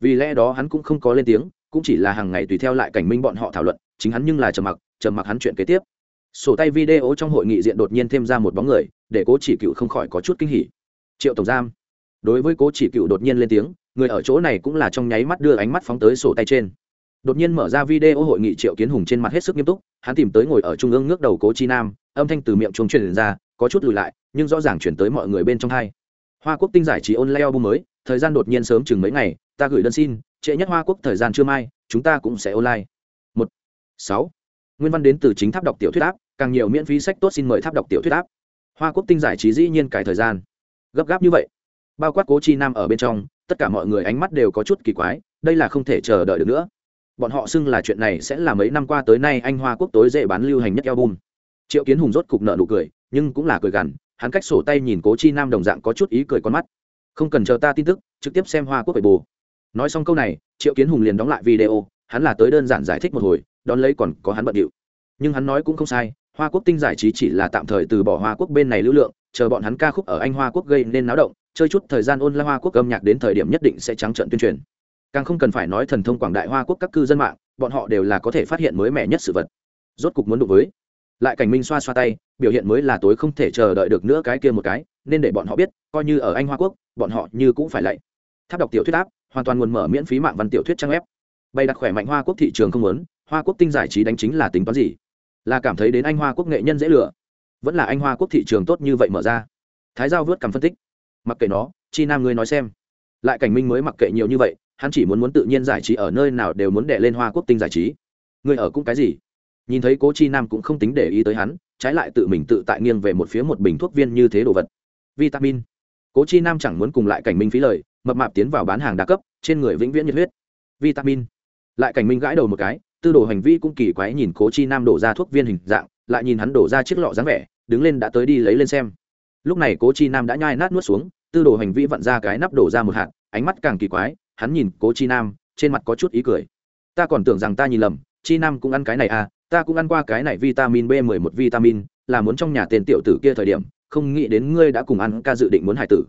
Vì lẽ đó hắn cũng không có lên tiếng, cũng chỉ là hàng ngày tùy theo lại cảnh minh bọn họ thảo luận, chính hắn nhưng là trầm mặc trầm mặc hắn chuyện kế tiếp. Sổ tay video trong hội nghị diện đột nhiên thêm ra một bóng người, để cố chỉ cựu không khỏi có chút kinh hỉ. Triệu tổng giam. Đối với cố chỉ cựu đột nhiên lên tiếng, người ở chỗ này cũng là trong nháy mắt đưa ánh mắt phóng tới sổ tay trên đột nhiên mở ra video hội nghị triệu kiến hùng trên mặt hết sức nghiêm túc, hắn tìm tới ngồi ở trung ương ngước đầu cố chi nam, âm thanh từ miệng chuông truyền ra, có chút lùi lại, nhưng rõ ràng chuyển tới mọi người bên trong hai. Hoa quốc tinh giải trí online album mới, thời gian đột nhiên sớm chừng mấy ngày, ta gửi đơn xin, trễ nhất hoa quốc thời gian chưa mai, chúng ta cũng sẽ online. Một, sáu. Nguyên văn đến từ chính tháp đọc tiểu thuyết áp, càng nhiều miễn phí sách tốt xin mời tháp đọc tiểu thuyết áp. Hoa quốc tinh giải trí dĩ nhiên cải thời gian. Gấp gáp như vậy. Bao quát cố chi nam ở bên trong, tất cả mọi người ánh mắt đều có chút kỳ quái, đây là không thể chờ đợi được nữa bọn họ xưng là chuyện này sẽ là mấy năm qua tới nay anh hoa quốc tối dễ bán lưu hành nhất album. Triệu kiến hùng rốt cục nợ nụ cười, nhưng cũng là cười gằn, hắn cách sổ tay nhìn cố chi nam đồng dạng có chút ý cười con mắt. Không cần chờ ta tin tức, trực tiếp xem hoa quốc về bù nói xong câu này, triệu kiến hùng liền đóng lại video, hắn là tới đơn giản giải thích một hồi, đón lấy còn có hắn bận điệu. Nhưng hắn nói cũng không sai, hoa quốc tinh giải trí chỉ là tạm thời từ bỏ hoa quốc bên này lưu lượng, chờ bọn hắn ca khúc ở anh hoa quốc gây nên náo động, chơi chút thời gian ôn la hoa quốc âm nhạc đến thời điểm nhất định sẽ trắng trận tuyên truyền càng không cần phải nói thần thông quảng đại hoa quốc các cư dân mạng, bọn họ đều là có thể phát hiện mới mẻ nhất sự vật. Rốt cục muốn đụng với. Lại cảnh minh xoa xoa tay, biểu hiện mới là tối không thể chờ đợi được nữa cái kia một cái, nên để bọn họ biết, coi như ở anh hoa quốc, bọn họ như cũng phải lạy. Tháp đọc tiểu thuyết áp, hoàn toàn nguồn mở miễn phí mạng văn tiểu thuyết trang web. Bày đặt khỏe mạnh hoa quốc thị trường không muốn, hoa quốc tinh giải trí đánh chính là tính toán gì? Là cảm thấy đến anh hoa quốc nghệ nhân dễ lừa. Vẫn là anh hoa quốc thị trường tốt như vậy mở ra. Thái giao vớt cầm phân tích. Mặc kệ nó, chi nam ngươi nói xem. Lại cảnh minh mới mặc kệ nhiều như vậy hắn chỉ muốn muốn tự nhiên giải trí ở nơi nào đều muốn đệ lên hoa quốc tinh giải trí. Người ở cũng cái gì? Nhìn thấy cố chi nam cũng không tính để ý tới hắn, trái lại tự mình tự tại nghiêng về một phía một bình thuốc viên như thế đồ vật. Vitamin. Cố chi nam chẳng muốn cùng lại cảnh minh phí lời, mập mạp tiến vào bán hàng đa cấp, trên người vĩnh viễn nhiệt huyết. Vitamin. Lại cảnh minh gãi đầu một cái, tư đồ hành vi cũng kỳ quái nhìn cố chi nam đổ ra thuốc viên hình dạng, lại nhìn hắn đổ ra chiếc lọ dáng vẻ, đứng lên đã tới đi lấy lên xem. Lúc này cố chi nam đã nhai nát nuốt xuống, tư đồ hành vi vặn ra cái nắp đổ ra một hạt, ánh mắt càng kỳ quái hắn nhìn cố chi nam, trên mặt có chút ý cười. Ta còn tưởng rằng ta nhìn lầm, chi nam cũng ăn cái này à ta cũng ăn qua cái này vitamin b 1 một vitamin, là muốn trong nhà tên tiểu tử kia thời điểm, không nghĩ đến ngươi đã cùng ăn ca dự định muốn hải tử.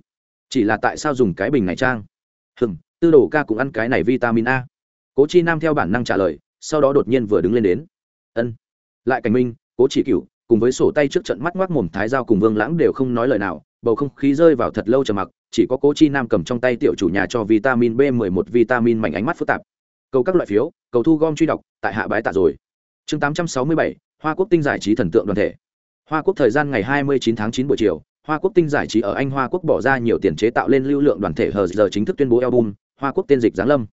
Chỉ là tại sao dùng cái bình này trang? Hừng tư đồ ca cũng ăn cái này vitamin a. Cố chi nam theo bản năng trả lời, sau đó đột nhiên vừa đứng lên đến. Ân. Lại cảnh minh, cố chỉ cựu cùng với sổ tay trước trận mắt ngoác mồm thái giao cùng vương lãng đều không nói lời nào bầu không khí rơi vào thật lâu trầm mặc chỉ có cố chi nam cầm trong tay tiểu chủ nhà cho vitamin b 11 vitamin mảnh ánh mắt phức tạp. Cầu các loại phiếu cầu thu gom truy đọc tại hạ bái tạ rồi. Chương 867, hoa quốc tinh giải trí thần tượng đoàn thể. Hoa quốc thời gian ngày 29 tháng 9 buổi chiều hoa quốc tinh giải trí ở anh hoa quốc bỏ ra nhiều tiền chế tạo lên lưu lượng đoàn thể hờ giờ chính thức tuyên bố album hoa quốc tên dịch giáng lâm.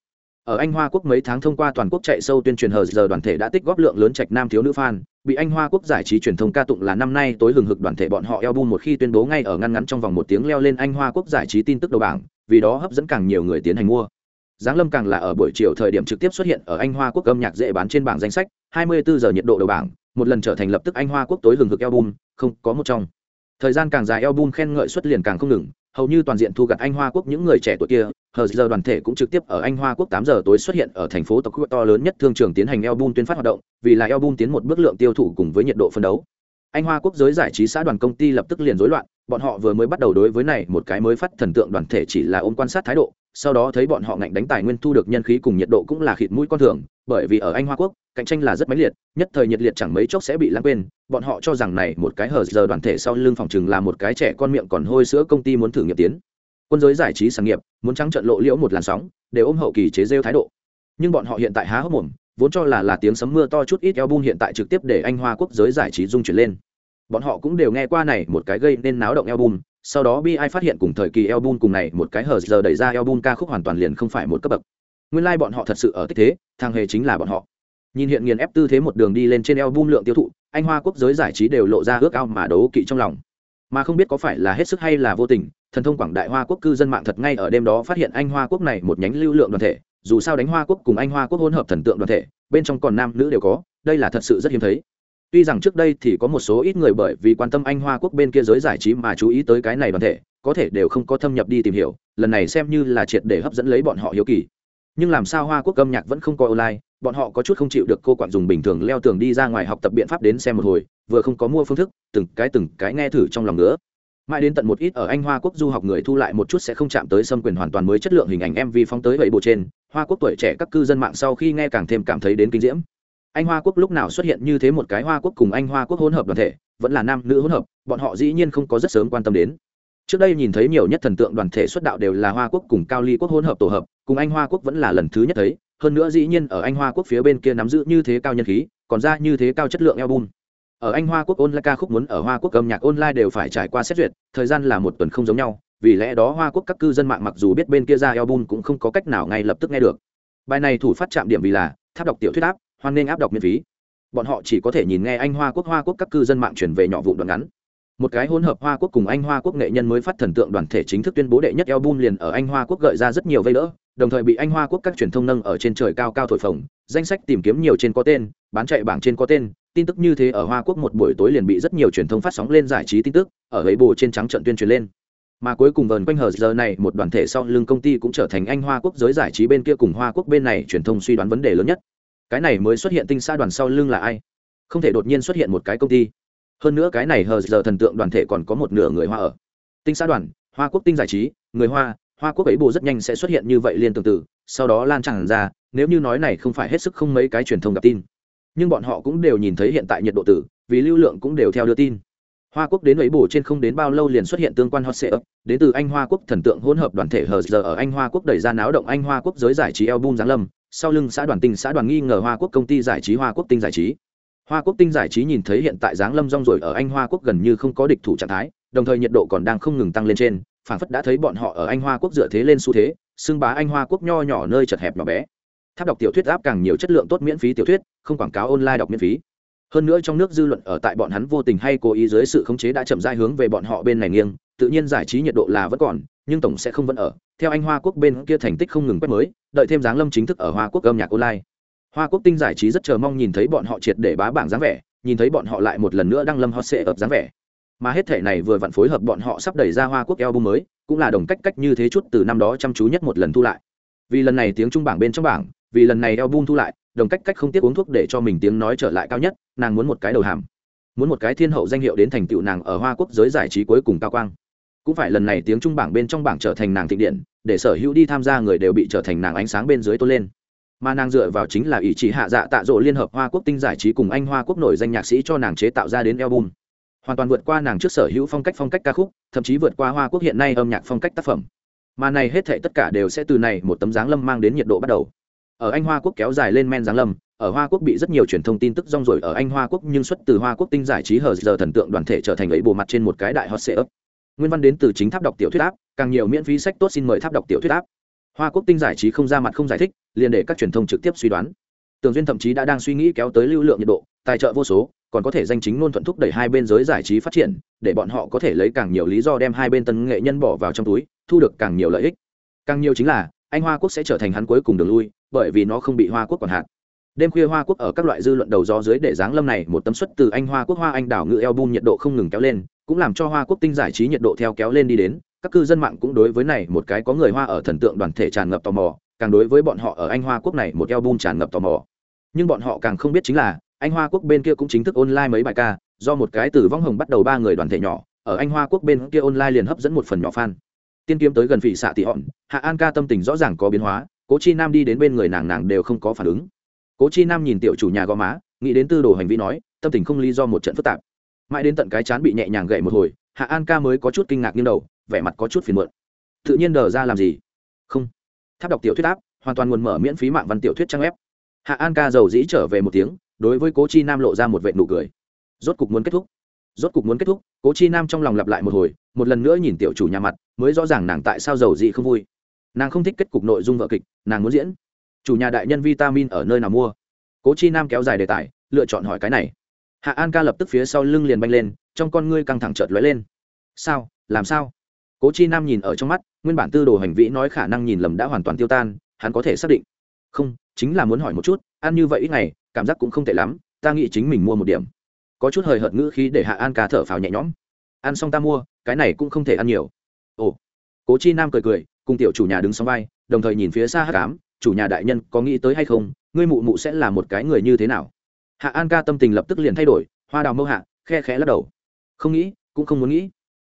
Ở anh hoa quốc mấy tháng thông qua toàn quốc chạy sâu tuyên truyền hờ giờ đoàn thể đã tích góp lượng lớn trạch nam thiếu nữ fan bị anh hoa quốc giải trí truyền thông ca tụng là năm nay tối hừng hực đoàn thể bọn họ eo bu một khi tuyên bố ngay ở ngăn ngắn trong vòng một tiếng leo lên anh hoa quốc giải trí tin tức đầu bảng vì đó hấp dẫn càng nhiều người tiến hành mua Giáng Lâm càng là ở buổi chiều thời điểm trực tiếp xuất hiện ở Anh Hoa Quốc âm nhạc dễ bán trên bảng danh sách, 24 giờ nhiệt độ đầu bảng, một lần trở thành lập tức Anh Hoa Quốc tối hừng hực eo album, không, có một trong. Thời gian càng dài album khen ngợi xuất liền càng không ngừng, hầu như toàn diện thu gặt Anh Hoa Quốc những người trẻ tuổi kia, hờ giờ đoàn thể cũng trực tiếp ở Anh Hoa Quốc tám giờ tối xuất hiện ở thành phố tộc to lớn nhất thương trường tiến hành album tuyên phát hoạt động, vì là album tiến một bước lượng tiêu thụ cùng với nhiệt độ phân đấu. Anh Hoa Quốc giới giải trí xã đoàn công ty lập tức liền rối loạn, bọn họ vừa mới bắt đầu đối với này một cái mới phát thần tượng đoàn thể chỉ là ôm quan sát thái độ, sau đó thấy bọn họ ngạnh đánh tài nguyên thu được nhân khí cùng nhiệt độ cũng là khịt mũi con thường, bởi vì ở anh hoa quốc, cạnh tranh là rất mãnh liệt, nhất thời nhiệt liệt chẳng mấy chốc sẽ bị lãng quên. Bọn họ cho rằng này một cái hở giờ đoàn thể sau lưng phòng chừng là một cái trẻ con miệng còn hôi sữa công ty muốn thử nghiệm tiến. Quân giới giải trí sản nghiệp, muốn trắng trận lộ liễu một làn sóng, để ôm hậu kỳ chế rêu thái độ. Nhưng bọn họ hiện tại há hốc mồm, vốn cho là là tiếng sấm mưa to chút ít eo bung hiện tại trực tiếp để anh hoa quốc giới giải trí dung chuyển lên. Bọn họ cũng đều nghe qua này một cái gây nên náo động album sau đó bi ai phát hiện cùng thời kỳ album cùng này một cái hờ giờ đẩy ra album ca khúc hoàn toàn liền không phải một cấp bậc. Nguyên lai bọn họ thật sự ở tích thế, thằng hề chính là bọn họ. Nhìn hiện nghiền ép tư thế một đường đi lên trên album lượng tiêu thụ, anh hoa quốc giới giải trí đều lộ ra ước ao mà đấu kỵ trong lòng. Mà không biết có phải là hết sức hay là vô tình, thần thông quảng đại hoa quốc cư dân mạng thật ngay ở đêm đó phát hiện anh hoa quốc này một nhánh lưu lượng đoàn thể, dù sao đánh hoa quốc cùng anh hoa quốc hỗn hợp thần tượng đoàn thể, bên trong còn nam nữ đều có, đây là thật sự rất hiếm thấy tuy rằng trước đây thì có một số ít người bởi vì quan tâm anh hoa quốc bên kia giới giải trí mà chú ý tới cái này đoàn thể, có thể đều không có thâm nhập đi tìm hiểu, lần này xem như là triệt để hấp dẫn lấy bọn họ hiếu kỳ. Nhưng làm sao hoa quốc âm nhạc vẫn không có online, bọn họ có chút không chịu được cô quản dùng bình thường leo tường đi ra ngoài học tập biện pháp đến xem một hồi, vừa không có mua phương thức, từng cái từng cái nghe thử trong lòng nữa mãi đến tận một ít ở anh hoa quốc du học người thu lại một chút sẽ không chạm tới xâm quyền hoàn toàn mới chất lượng hình ảnh mv phóng tới vậy bộ trên, hoa quốc tuổi trẻ các cư dân mạng sau khi nghe càng thêm cảm thấy đến kinh diễm anh hoa quốc lúc nào xuất hiện như thế một cái hoa quốc cùng anh hoa quốc hỗn hợp đoàn thể, vẫn là nam nữ hỗn hợp, bọn họ dĩ nhiên không có rất sớm quan tâm đến. Trước đây nhìn thấy nhiều nhất thần tượng đoàn thể xuất đạo đều là hoa quốc cùng cao ly quốc hỗn hợp tổ hợp, cùng anh hoa quốc vẫn là lần thứ nhất thấy, hơn nữa dĩ nhiên ở anh hoa quốc phía bên kia nắm giữ như thế cao nhân khí, còn ra như thế cao chất lượng album. Ở anh hoa quốc online ca khúc muốn ở hoa quốc âm nhạc online đều phải trải qua xét duyệt, thời gian là một tuần không giống nhau, vì lẽ đó hoa quốc các cư dân mạng mặc dù biết bên kia ra album cũng không có cách nào ngay lập tức nghe được. Bài này thủ phát chạm điểm vì là, tháp đọc tiểu thuyết áp hoan nghênh áp đọc miễn phí. Bọn họ chỉ có thể nhìn nghe anh hoa quốc hoa quốc các cư dân mạng chuyển về nhỏ vụ đoạn ngắn. Một cái hỗn hợp hoa quốc cùng anh hoa quốc nghệ nhân mới phát thần tượng đoàn thể chính thức tuyên bố đệ nhất album liền ở anh hoa quốc gợi ra rất nhiều vây đỡ, đồng thời bị anh hoa quốc các truyền thông nâng ở trên trời cao cao thổi phồng. Danh sách tìm kiếm nhiều trên có tên, bán chạy bảng trên có tên, tin tức như thế ở hoa quốc một buổi tối liền bị rất nhiều truyền thông phát sóng lên giải trí tin tức, ở ấy bồ trên trắng trận tuyên truyền lên. Mà cuối cùng vờn quanh hờ giờ này, một đoàn thể sau lưng công ty cũng trở thành anh hoa quốc giới giải trí bên kia cùng hoa quốc bên này truyền thông suy đoán vấn đề lớn nhất cái này mới xuất hiện tinh xa đoàn sau lưng là ai? Không thể đột nhiên xuất hiện một cái công ty. Hơn nữa cái này hờ giờ thần tượng đoàn thể còn có một nửa người hoa ở. Tinh xã đoàn, hoa quốc tinh giải trí, người hoa hoa quốc ấy bộ rất nhanh sẽ xuất hiện như vậy liên tương tự sau đó lan tràn ra, nếu như nói này không phải hết sức không mấy cái truyền thông gặp tin. Nhưng bọn họ cũng đều nhìn thấy hiện tại nhiệt độ tử vì lưu lượng cũng đều theo đưa tin. Hoa quốc đến ấy bổ trên không đến bao lâu liền xuất hiện tương quan hot sale đến từ anh hoa quốc thần tượng hỗn hợp đoàn thể hờ giờ ở anh hoa quốc đẩy ra náo động anh hoa quốc giới giải trí album giáng lâm sau lưng xã đoàn tinh xã đoàn nghi ngờ hoa quốc công ty giải trí hoa quốc tinh giải trí hoa quốc tinh giải trí nhìn thấy hiện tại giáng lâm rong rồi ở anh hoa quốc gần như không có địch thủ trạng thái đồng thời nhiệt độ còn đang không ngừng tăng lên trên phản phất đã thấy bọn họ ở anh hoa quốc dựa thế lên xu thế xưng bá anh hoa quốc nho nhỏ nơi chật hẹp nhỏ bé tháp đọc tiểu thuyết áp càng nhiều chất lượng tốt miễn phí tiểu thuyết không quảng cáo online đọc miễn phí hơn nữa trong nước dư luận ở tại bọn hắn vô tình hay cố ý dưới sự khống chế đã chậm rãi hướng về bọn họ bên này nghiêng tự nhiên giải trí nhiệt độ là vẫn còn nhưng tổng sẽ không vẫn ở theo anh hoa quốc bên kia thành tích không ngừng quét mới đợi thêm giáng lâm chính thức ở hoa quốc âm nhạc online. Hoa quốc tinh giải trí rất chờ mong nhìn thấy bọn họ triệt để bá bảng dáng vẻ, nhìn thấy bọn họ lại một lần nữa đăng lâm hot sệ ập dáng vẻ. Mà hết thể này vừa vặn phối hợp bọn họ sắp đẩy ra hoa quốc album mới, cũng là đồng cách cách như thế chút từ năm đó chăm chú nhất một lần thu lại. Vì lần này tiếng trung bảng bên trong bảng, vì lần này album thu lại, đồng cách cách không tiếc uống thuốc để cho mình tiếng nói trở lại cao nhất, nàng muốn một cái đầu hàm, muốn một cái thiên hậu danh hiệu đến thành tựu nàng ở hoa quốc giới giải trí cuối cùng cao quang cũng phải lần này tiếng trung bảng bên trong bảng trở thành nàng thịnh điện, để sở hữu đi tham gia người đều bị trở thành nàng ánh sáng bên dưới tôn lên. Mà nàng dựa vào chính là ý chí hạ dạ tạ rỗ liên hợp hoa quốc tinh giải trí cùng anh hoa quốc nổi danh nhạc sĩ cho nàng chế tạo ra đến album. Hoàn toàn vượt qua nàng trước sở hữu phong cách phong cách ca khúc, thậm chí vượt qua hoa quốc hiện nay âm nhạc phong cách tác phẩm. Mà này hết thệ tất cả đều sẽ từ này một tấm dáng lâm mang đến nhiệt độ bắt đầu. Ở anh hoa quốc kéo dài lên men dáng lâm, ở hoa quốc bị rất nhiều truyền thông tin tức rong rồi ở anh hoa quốc nhưng xuất từ hoa quốc tinh giải trí hờ giờ thần tượng đoàn thể trở thành ấy bộ mặt trên một cái đại hot sale nguyên văn đến từ chính tháp đọc tiểu thuyết áp, càng nhiều miễn phí sách tốt xin mời tháp đọc tiểu thuyết áp. Hoa quốc tinh giải trí không ra mặt không giải thích, liền để các truyền thông trực tiếp suy đoán. Tường duyên thậm chí đã đang suy nghĩ kéo tới lưu lượng nhiệt độ, tài trợ vô số, còn có thể danh chính ngôn thuận thúc đẩy hai bên giới giải trí phát triển, để bọn họ có thể lấy càng nhiều lý do đem hai bên tân nghệ nhân bỏ vào trong túi, thu được càng nhiều lợi ích. Càng nhiều chính là, anh hoa quốc sẽ trở thành hắn cuối cùng đường lui, bởi vì nó không bị hoa quốc còn hạn đêm khuya hoa quốc ở các loại dư luận đầu gió dưới để giáng lâm này, một tấm suất từ anh hoa quốc hoa anh đảo ngự eo bun nhiệt độ không ngừng kéo lên cũng làm cho hoa quốc tinh giải trí nhiệt độ theo kéo lên đi đến, các cư dân mạng cũng đối với này một cái có người hoa ở thần tượng đoàn thể tràn ngập tò mò, càng đối với bọn họ ở anh hoa quốc này một eo bum tràn ngập tò mò. Nhưng bọn họ càng không biết chính là, anh hoa quốc bên kia cũng chính thức online mấy bài ca, do một cái từ vong hồng bắt đầu ba người đoàn thể nhỏ, ở anh hoa quốc bên kia online liền hấp dẫn một phần nhỏ fan. Tiên kiếm tới gần vị xạ tị hòn, hạ an ca tâm tình rõ ràng có biến hóa, cố chi nam đi đến bên người nàng nàng đều không có phản ứng. Cố chi nam nhìn tiểu chủ nhà gò má, nghĩ đến tư đồ hành vi nói, tâm tình không lý do một trận phức tạp mãi đến tận cái chán bị nhẹ nhàng gậy một hồi, hạ an ca mới có chút kinh ngạc nghiêng đầu, vẻ mặt có chút phiền muộn. Tự nhiên đờ ra làm gì? Không. Tháp đọc tiểu thuyết áp hoàn toàn nguồn mở miễn phí mạng văn tiểu thuyết trang web. Hạ an ca giàu dĩ trở về một tiếng, đối với cố chi nam lộ ra một vệ nụ cười. Rốt cục muốn kết thúc. Rốt cục muốn kết thúc, cố chi nam trong lòng lặp lại một hồi, một lần nữa nhìn tiểu chủ nhà mặt, mới rõ ràng nàng tại sao giàu dĩ không vui. Nàng không thích kết cục nội dung vợ kịch, nàng muốn diễn. Chủ nhà đại nhân vitamin ở nơi nào mua? Cố chi nam kéo dài đề tài, lựa chọn hỏi cái này hạ an ca lập tức phía sau lưng liền banh lên, trong con ngươi căng thẳng chợt lóe lên. Sao? Làm sao? Cố chi nam nhìn ở trong mắt, nguyên bản tư đồ hành vĩ nói khả năng nhìn lầm đã hoàn toàn tiêu tan, hắn có thể xác định. Không, chính là muốn hỏi một chút, ăn như vậy ít ngày, cảm giác cũng không tệ lắm, ta nghĩ chính mình mua một điểm. Có chút hời hợt ngữ khí để hạ an ca thở phào nhẹ nhõm. Ăn xong ta mua, cái này cũng không thể ăn nhiều. Ồ. Cố chi nam cười cười, cùng tiểu chủ nhà đứng sau vai, đồng thời nhìn phía xa hát cám chủ nhà đại nhân có nghĩ tới hay không, ngươi mụ mụ sẽ là một cái người như thế nào? Hạ an ca tâm tình lập tức liền thay đổi, hoa đào mâu hạ, khe khẽ lắc đầu. Không nghĩ, cũng không muốn nghĩ.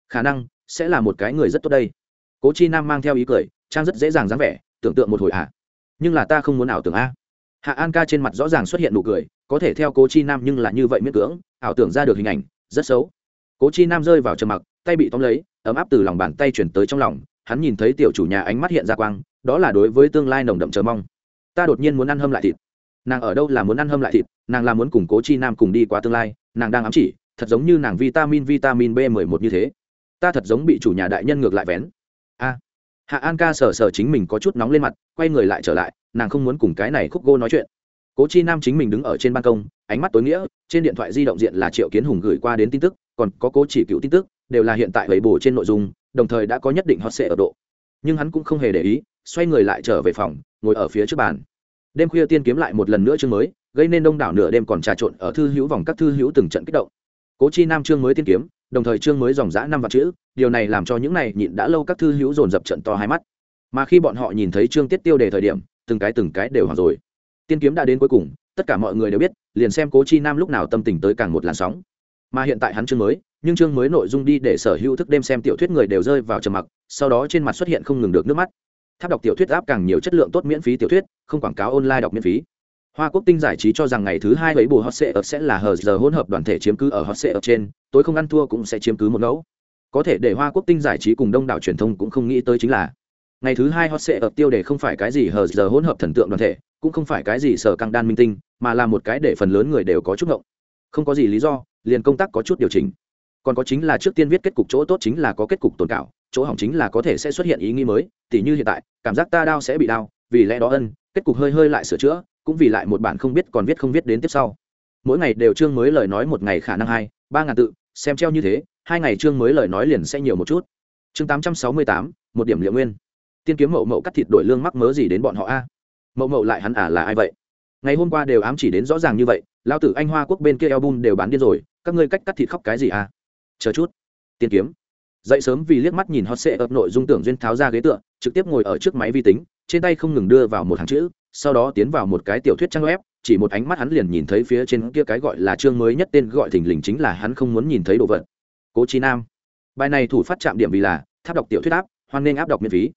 Khả năng, sẽ là một cái người rất tốt đây. Cố chi nam mang theo ý cười, trang rất dễ dàng dáng vẻ, tưởng tượng một hồi hạ à. nhưng là ta không muốn ảo tưởng a. Hạ an ca trên mặt rõ ràng xuất hiện nụ cười, có thể theo cố chi nam nhưng là như vậy miễn cưỡng, ảo tưởng ra được hình ảnh, rất xấu. Cố chi nam rơi vào trầm mặc, tay bị tóm lấy, ấm áp từ lòng bàn tay chuyển tới trong lòng, hắn nhìn thấy tiểu chủ nhà ánh mắt hiện ra quang, đó là đối với tương lai nồng đậm chờ mong. Ta đột nhiên muốn ăn hâm lại thịt nàng ở đâu là muốn ăn hâm lại thịt, nàng là muốn cùng cố chi nam cùng đi qua tương lai, nàng đang ám chỉ, thật giống như nàng vitamin vitamin b 11 như thế. Ta thật giống bị chủ nhà đại nhân ngược lại vén. A. Hạ an ca sờ sờ chính mình có chút nóng lên mặt, quay người lại trở lại, nàng không muốn cùng cái này khúc gô nói chuyện. Cố chi nam chính mình đứng ở trên ban công, ánh mắt tối nghĩa, trên điện thoại di động diện là triệu kiến hùng gửi qua đến tin tức, còn có cố chỉ cựu tin tức, đều là hiện tại lầy bổ trên nội dung, đồng thời đã có nhất định hot sệ ở độ. Nhưng hắn cũng không hề để ý, xoay người lại trở về phòng, ngồi ở phía trước bàn đêm khuya tiên kiếm lại một lần nữa chương mới, gây nên đông đảo nửa đêm còn trà trộn ở thư hữu vòng các thư hữu từng trận kích động. Cố chi nam chương mới tiên kiếm, đồng thời chương mới dòng dã năm vạn chữ, điều này làm cho những này nhịn đã lâu các thư hữu dồn dập trận to hai mắt. Mà khi bọn họ nhìn thấy chương tiết tiêu đề thời điểm, từng cái từng cái đều hoàn rồi. Tiên kiếm đã đến cuối cùng, tất cả mọi người đều biết, liền xem cố chi nam lúc nào tâm tình tới càng một làn sóng. Mà hiện tại hắn chương mới, nhưng chương mới nội dung đi để sở hữu thức đêm xem tiểu thuyết người đều rơi vào trầm mặc, sau đó trên mặt xuất hiện không ngừng được nước mắt tháp đọc tiểu thuyết áp càng nhiều chất lượng tốt miễn phí tiểu thuyết, không quảng cáo online đọc miễn phí. Hoa quốc tinh giải trí cho rằng ngày thứ hai ấy bù hot sệ ập sẽ là hờ giờ hỗn hợp đoàn thể chiếm cứ ở hot sệ ập trên, tối không ăn thua cũng sẽ chiếm cứ một ngẫu. Có thể để hoa quốc tinh giải trí cùng đông đảo truyền thông cũng không nghĩ tới chính là, ngày thứ hai hot sệ ập tiêu đề không phải cái gì hờ giờ hỗn hợp thần tượng đoàn thể, cũng không phải cái gì sở căng đan minh tinh, mà là một cái để phần lớn người đều có chút ngộng. Không có gì lý do, liền công tác có chút điều chỉnh còn có chính là trước tiên viết kết cục chỗ tốt chính là có kết cục tồn cảo, chỗ hỏng chính là có thể sẽ xuất hiện ý nghĩ mới, tỉ như hiện tại, cảm giác ta đau sẽ bị đau, vì lẽ đó ân, kết cục hơi hơi lại sửa chữa, cũng vì lại một bản không biết còn viết không viết đến tiếp sau. Mỗi ngày đều chương mới lời nói một ngày khả năng hai, ba ngàn tự, xem treo như thế, hai ngày chương mới lời nói liền sẽ nhiều một chút. Chương tám trăm sáu mươi tám, một điểm liệu nguyên. Tiên kiếm mậu mậu cắt thịt đổi lương mắc mớ gì đến bọn họ a? Mậu mậu lại hắn à là ai vậy? Ngày hôm qua đều ám chỉ đến rõ ràng như vậy lao tử anh hoa quốc bên kia album đều bán điên rồi, các ngươi cách cắt thịt khóc cái gì à? Chờ chút. Tiên kiếm. Dậy sớm vì liếc mắt nhìn hot sệ ập nội dung tưởng duyên tháo ra ghế tựa, trực tiếp ngồi ở trước máy vi tính, trên tay không ngừng đưa vào một hàng chữ, sau đó tiến vào một cái tiểu thuyết trang web, chỉ một ánh mắt hắn liền nhìn thấy phía trên kia cái gọi là chương mới nhất tên gọi thình lình chính là hắn không muốn nhìn thấy đồ vật. Cố trí nam. Bài này thủ phát chạm điểm vì là, tháp đọc tiểu thuyết áp, hoan nghênh áp đọc miễn phí.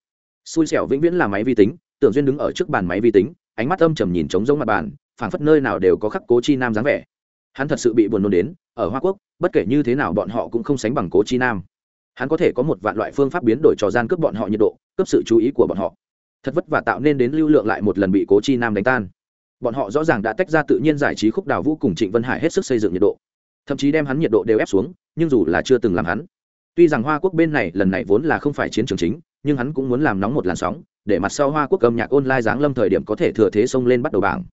Xui xẻo vĩnh viễn là máy vi tính, tưởng duyên đứng ở trước bàn máy vi tính, ánh mắt âm trầm nhìn trống giống mặt bàn, phảng phất nơi nào đều có khắc cố chi nam dáng vẻ hắn thật sự bị buồn nôn đến, ở hoa quốc, bất kể như thế nào bọn họ cũng không sánh bằng cố chi nam. Hắn có thể có một vạn loại phương pháp biến đổi trò gian cướp bọn họ nhiệt độ, cướp sự chú ý của bọn họ. Thật vất vả tạo nên đến lưu lượng lại một lần bị cố chi nam đánh tan. Bọn họ rõ ràng đã tách ra tự nhiên giải trí khúc đào vũ cùng trịnh vân hải hết sức xây dựng nhiệt độ. Thậm chí đem hắn nhiệt độ đều ép xuống, nhưng dù là chưa từng làm hắn. Tuy rằng hoa quốc bên này lần này vốn là không phải chiến trường chính, nhưng hắn cũng muốn làm nóng một làn sóng, để mặt sau hoa quốc âm nhạc online giáng lâm thời điểm có thể thừa thế xông lên bắt đầu bảng.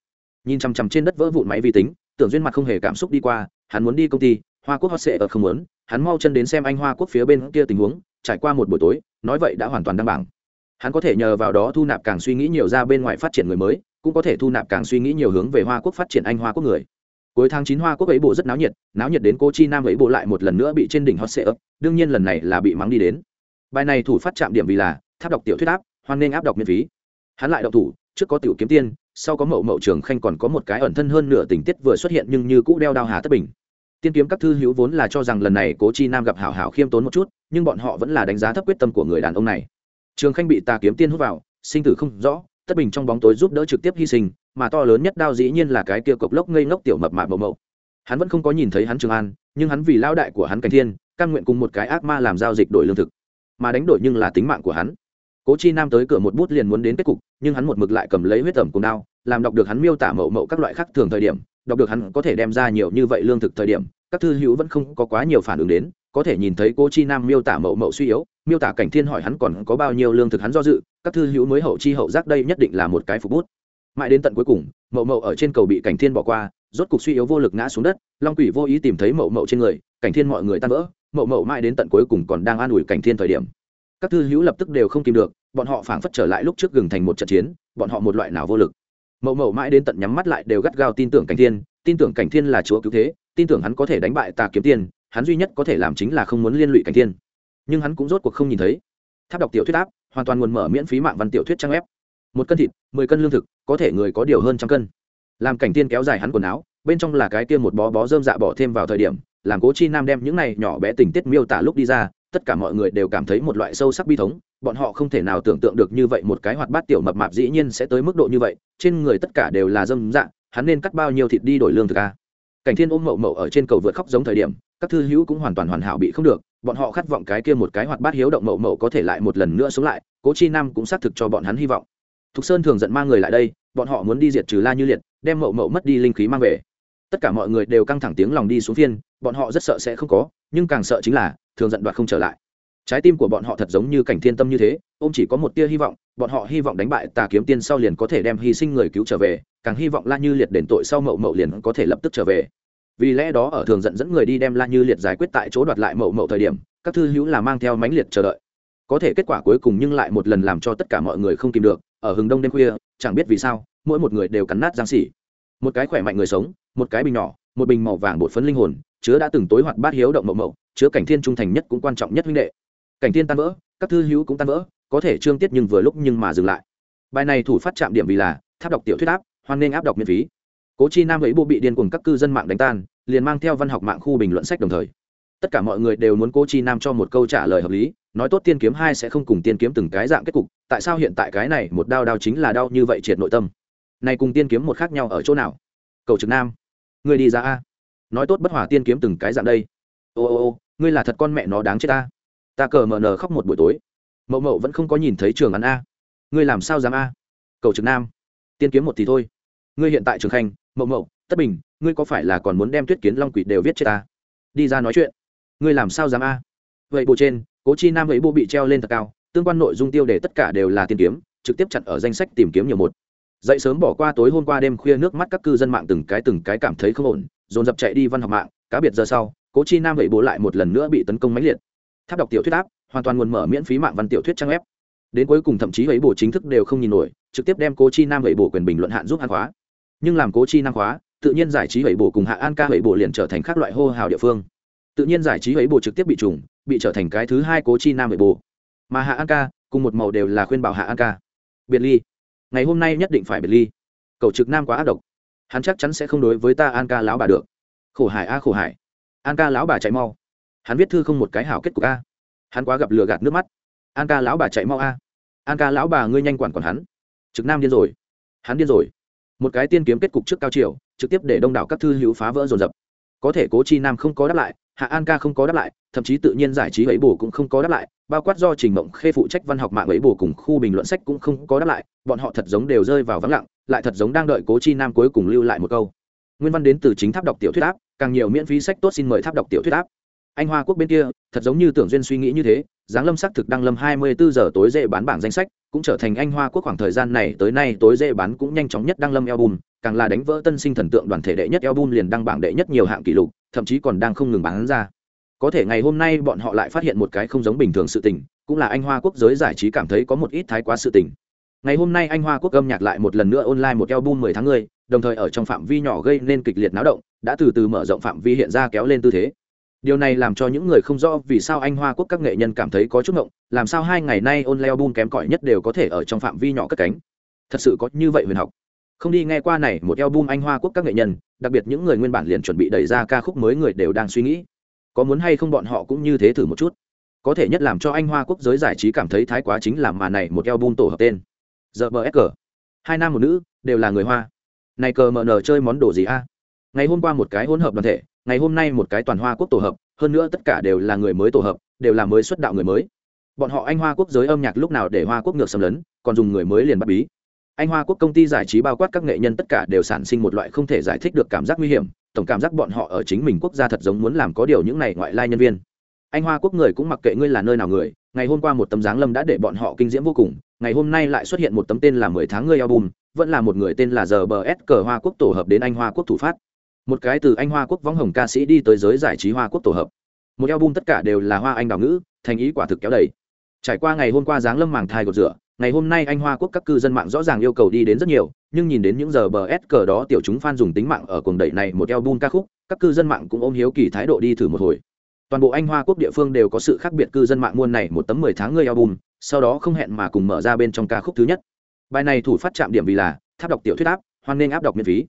Nhìn chằm chằm trên đất vỡ vụn máy vi tính tưởng duyên mặt không hề cảm xúc đi qua, hắn muốn đi công ty, hoa quốc hot sệ ở không muốn, hắn mau chân đến xem anh hoa quốc phía bên kia tình huống, trải qua một buổi tối, nói vậy đã hoàn toàn đăng bảng. Hắn có thể nhờ vào đó thu nạp càng suy nghĩ nhiều ra bên ngoài phát triển người mới, cũng có thể thu nạp càng suy nghĩ nhiều hướng về hoa quốc phát triển anh hoa quốc người. Cuối tháng chín hoa quốc ấy bộ rất náo nhiệt náo nhiệt đến cô chi nam ấy bộ lại một lần nữa bị trên đỉnh hot sệ ấp, đương nhiên lần này là bị mắng đi đến. Bài này thủ phát chạm điểm vì là, tháp đọc tiểu thuyết áp, hoan nên áp đọc miễn phí. Hắn lại đọc thủ, trước có tiểu kiếm tiên sau có mậu mậu trường khanh còn có một cái ẩn thân hơn nửa tình tiết vừa xuất hiện nhưng như cũ đeo đao hà tất bình. Tiên kiếm các thư hữu vốn là cho rằng lần này cố chi nam gặp hảo hảo khiêm tốn một chút, nhưng bọn họ vẫn là đánh giá thấp quyết tâm của người đàn ông này. Trường khanh bị tà kiếm tiên hút vào, sinh tử không rõ tất bình trong bóng tối giúp đỡ trực tiếp hy sinh, mà to lớn nhất đao dĩ nhiên là cái kia cộc lốc ngây ngốc tiểu mập mạp mậu mậu. Hắn vẫn không có nhìn thấy hắn trường an, nhưng hắn vì lao đại của hắn cảnh thiên căn nguyện cùng một cái ác ma làm giao dịch đổi lương thực. Mà đánh đổi nhưng là tính mạng của hắn cố chi nam tới cửa một bút liền muốn đến kết cục, nhưng hắn một mực lại cầm lấy huyết tẩm cùng đao, làm đọc được hắn miêu tả mậu mậu các loại khác thường thời điểm, đọc được hắn có thể đem ra nhiều như vậy lương thực thời điểm, các thư hữu vẫn không có quá nhiều phản ứng đến, có thể nhìn thấy cô chi nam miêu tả mậu mậu suy yếu, miêu tả cảnh thiên hỏi hắn còn có bao nhiêu lương thực hắn do dự, các thư hữu mới hậu chi hậu giác đây nhất định là một cái phục bút. Mãi đến tận cuối cùng, mậu mậu ở trên cầu bị cảnh thiên bỏ qua, rốt cục suy yếu vô lực ngã xuống đất, long quỷ vô ý tìm thấy mậu mậu trên người, cảnh thiên mọi người tan vỡ, mậu mậu mãi đến tận cuối cùng còn đang an ủi cảnh thiên thời điểm các thư hữu lập tức đều không tìm được, bọn họ phảng phất trở lại lúc trước gừng thành một trận chiến, bọn họ một loại nào vô lực. Mậu mậu mãi đến tận nhắm mắt lại đều gắt gao tin tưởng cảnh thiên, tin tưởng cảnh thiên là chúa cứu thế, tin tưởng hắn có thể đánh bại tà kiếm tiên, hắn duy nhất có thể làm chính là không muốn liên lụy cảnh thiên. Nhưng hắn cũng rốt cuộc không nhìn thấy. Tháp đọc tiểu thuyết áp hoàn toàn nguồn mở miễn phí mạng văn tiểu thuyết trang web. Một cân thịt, mười cân lương thực, có thể người có điều hơn trăm cân. Làm cảnh tiên kéo dài hắn quần áo, bên trong là cái kia một bó bó dơm dạ bỏ thêm vào thời điểm, làm cố chi nam đem những này nhỏ bé tình tiết miêu tả lúc đi ra tất cả mọi người đều cảm thấy một loại sâu sắc bi thống, bọn họ không thể nào tưởng tượng được như vậy một cái hoạt bát tiểu mập mạp dĩ nhiên sẽ tới mức độ như vậy, trên người tất cả đều là dâm dạ hắn nên cắt bao nhiêu thịt đi đổi lương thực a cảnh thiên ôm mậu mậu ở trên cầu vượt khóc giống thời điểm, các thư hữu cũng hoàn toàn hoàn hảo bị không được, bọn họ khát vọng cái kia một cái hoạt bát hiếu động mậu mậu có thể lại một lần nữa sống lại, cố chi nam cũng xác thực cho bọn hắn hy vọng. Thục sơn thường giận mang người lại đây, bọn họ muốn đi diệt trừ la như liệt, đem mậu mậu mất đi linh khí mang về tất cả mọi người đều căng thẳng tiếng lòng đi xuống phiên, bọn họ rất sợ sẽ không có, nhưng càng sợ chính là, thường giận đoạt không trở lại. Trái tim của bọn họ thật giống như cảnh thiên tâm như thế ông chỉ có một tia hy vọng, bọn họ hy vọng đánh bại tà kiếm tiên sau liền có thể đem hy sinh người cứu trở về, càng hy vọng la như liệt đền tội sau mậu mậu liền có thể lập tức trở về. Vì lẽ đó ở thường dẫn dẫn người đi đem la như liệt giải quyết tại chỗ đoạt lại mậu mậu thời điểm, các thư hữu là mang theo mãnh liệt chờ đợi. Có thể kết quả cuối cùng nhưng lại một lần làm cho tất cả mọi người không tìm được, ở hừng đông đêm khuya, chẳng biết vì sao, mỗi một người đều cắn nát giang xỉ một cái khỏe mạnh người sống, một cái bình nhỏ, một bình màu vàng bột phấn linh hồn, chứa đã từng tối hoạt bát hiếu động mậu mậu, chứa cảnh thiên trung thành nhất cũng quan trọng nhất huynh đệ. Cảnh thiên tan vỡ, các thư hữu cũng tan vỡ, có thể trương tiết nhưng vừa lúc nhưng mà dừng lại. Bài này thủ phát chạm điểm vì là, tháp đọc tiểu thuyết áp, hoan nghênh áp đọc miễn phí. Cố chi nam ấy bộ bị điên cùng các cư dân mạng đánh tan, liền mang theo văn học mạng khu bình luận sách đồng thời. Tất cả mọi người đều muốn cố chi nam cho một câu trả lời hợp lý, nói tốt tiên kiếm hai sẽ không cùng tiên kiếm từng cái dạng kết cục, tại sao hiện tại cái này một đao đao chính là đau như vậy triệt nội tâm này cùng tiên kiếm một khác nhau ở chỗ nào? Cầu trực nam. Người đi ra a. Nói tốt bất hòa tiên kiếm từng cái dạng đây. Ô ô ô, ngươi là thật con mẹ nó đáng chết ta. Ta cờ mờ nờ khóc một buổi tối. Mậu mậu vẫn không có nhìn thấy trường ăn a. Ngươi làm sao dám a? Cầu trực nam. Tiên kiếm một thì thôi. Ngươi hiện tại trường khanh, mậu mậu, tất bình, ngươi có phải là còn muốn đem tuyết kiến long quỷ đều viết chết ta? Đi ra nói chuyện. Ngươi làm sao dám a? Vậy bộ trên, cố chi nam ấy bộ bị treo lên thật cao, tương quan nội dung tiêu đề tất cả đều là tiên kiếm, trực tiếp chặn ở danh sách tìm kiếm nhiều một dậy sớm bỏ qua tối hôm qua đêm khuya nước mắt các cư dân mạng từng cái từng cái cảm thấy không ổn, dồn dập chạy đi văn học mạng, cá biệt giờ sau, cố chi nam vậy bố lại một lần nữa bị tấn công mãnh liệt. Tháp đọc tiểu thuyết áp hoàn toàn nguồn mở miễn phí mạng văn tiểu thuyết trang web. Đến cuối cùng thậm chí vậy bổ chính thức đều không nhìn nổi, trực tiếp đem cố chi nam vậy bổ quyền bình luận hạn giúp hàng hóa nhưng làm cố chi nam khóa, tự nhiên giải trí vậy bổ cùng hạ an ca vậy bổ liền trở thành các loại hô hào địa phương. Tự nhiên giải trí ấy bổ trực tiếp bị trùng, bị trở thành cái thứ hai cố chi nam vệ bổ mà hạ an ca, cùng một màu đều là khuyên bảo hạ an ca. Biệt ly ngày hôm nay nhất định phải biệt ly. Cậu trực nam quá ác độc. Hắn chắc chắn sẽ không đối với ta an ca lão bà được. Khổ hải a, khổ hải. An ca lão bà chạy mau. Hắn viết thư không một cái hảo kết cục a. Hắn quá gặp lừa gạt nước mắt. An ca lão bà chạy mau a. An ca lão bà ngươi nhanh quản còn hắn. Trực nam điên rồi. Hắn điên rồi. Một cái tiên kiếm kết cục trước cao triều, trực tiếp để đông đảo các thư hữu phá vỡ dồn dập. Có thể cố chi nam không có đáp lại hạ an ca không có đáp lại, thậm chí tự nhiên giải trí ấy bổ cũng không có đáp lại, bao quát do trình mộng khê phụ trách văn học mạng ấy bổ cùng khu bình luận sách cũng không có đáp lại, bọn họ thật giống đều rơi vào vắng lặng, lại thật giống đang đợi cố chi nam cuối cùng lưu lại một câu. Nguyên văn đến từ chính tháp đọc tiểu thuyết áp, càng nhiều miễn phí sách tốt xin mời tháp đọc tiểu thuyết áp. Anh hoa quốc bên kia, thật giống như tưởng duyên suy nghĩ như thế, giáng lâm sắc thực đăng lâm 24 giờ tối dễ bán bảng danh sách, cũng trở thành anh hoa quốc khoảng thời gian này tới nay tối dễ bán cũng nhanh chóng nhất đăng lâm album, càng là đánh vỡ tân sinh thần tượng đoàn thể đệ nhất album liền đăng bảng đệ nhất nhiều hạng kỷ lục thậm chí còn đang không ngừng bán ra. Có thể ngày hôm nay bọn họ lại phát hiện một cái không giống bình thường sự tình, cũng là anh hoa quốc giới giải trí cảm thấy có một ít thái quá sự tình. Ngày hôm nay anh hoa quốc âm nhạc lại một lần nữa online một eo bum mười tháng người, đồng thời ở trong phạm vi nhỏ gây nên kịch liệt náo động, đã từ từ mở rộng phạm vi hiện ra kéo lên tư thế. Điều này làm cho những người không rõ vì sao anh hoa quốc các nghệ nhân cảm thấy có chút ngộng, làm sao hai ngày nay online leo bum kém cỏi nhất đều có thể ở trong phạm vi nhỏ cất cánh. Thật sự có như vậy huyền học không đi nghe qua này, một album anh hoa quốc các nghệ nhân, đặc biệt những người nguyên bản liền chuẩn bị đẩy ra ca khúc mới người đều đang suy nghĩ, có muốn hay không bọn họ cũng như thế thử một chút. Có thể nhất làm cho anh hoa quốc giới giải trí cảm thấy thái quá chính là mà này, một album tổ hợp tên giờ bờ sg hai nam một nữ, đều là người hoa. Này cờ mờ nờ chơi món đồ gì a? Ngày hôm qua một cái hỗn hợp đoàn thể, ngày hôm nay một cái toàn hoa quốc tổ hợp, hơn nữa tất cả đều là người mới tổ hợp, đều là mới xuất đạo người mới. Bọn họ anh hoa quốc giới âm nhạc lúc nào để hoa quốc ngược xâm lấn, còn dùng người mới liền bắt bí anh hoa quốc công ty giải trí bao quát các nghệ nhân tất cả đều sản sinh một loại không thể giải thích được cảm giác nguy hiểm, tổng cảm giác bọn họ ở chính mình quốc gia thật giống muốn làm có điều những này ngoại lai nhân viên. Anh hoa quốc người cũng mặc kệ ngươi là nơi nào người, ngày hôm qua một tấm dáng lâm đã để bọn họ kinh diễm vô cùng, ngày hôm nay lại xuất hiện một tấm tên là mười tháng ngươi album, vẫn là một người tên là giờ bờ s cờ hoa quốc tổ hợp đến anh hoa quốc thủ phát. Một cái từ anh hoa quốc võng hồng ca sĩ đi tới giới giải trí hoa quốc tổ hợp. Một album tất cả đều là hoa anh đào ngữ, thành ý quả thực kéo đầy. Trải qua ngày hôm qua giáng lâm màng thai gột rửa ngày hôm nay anh hoa quốc các cư dân mạng rõ ràng yêu cầu đi đến rất nhiều, nhưng nhìn đến những giờ bờ s cờ đó, tiểu chúng f dùng tính mạng ở cuồng đẩy này một eo bun ca khúc, các cư dân mạng cũng ôm hiếu kỳ thái độ đi thử một hồi. Toàn bộ anh hoa quốc địa phương đều có sự khác biệt cư dân mạng muôn này một tấm mười tháng người album, sau đó không hẹn mà cùng mở ra bên trong ca khúc thứ nhất. Bài này thủ phát chạm điểm vì là, tháp đọc tiểu thuyết áp, hoan nghênh áp đọc miễn phí.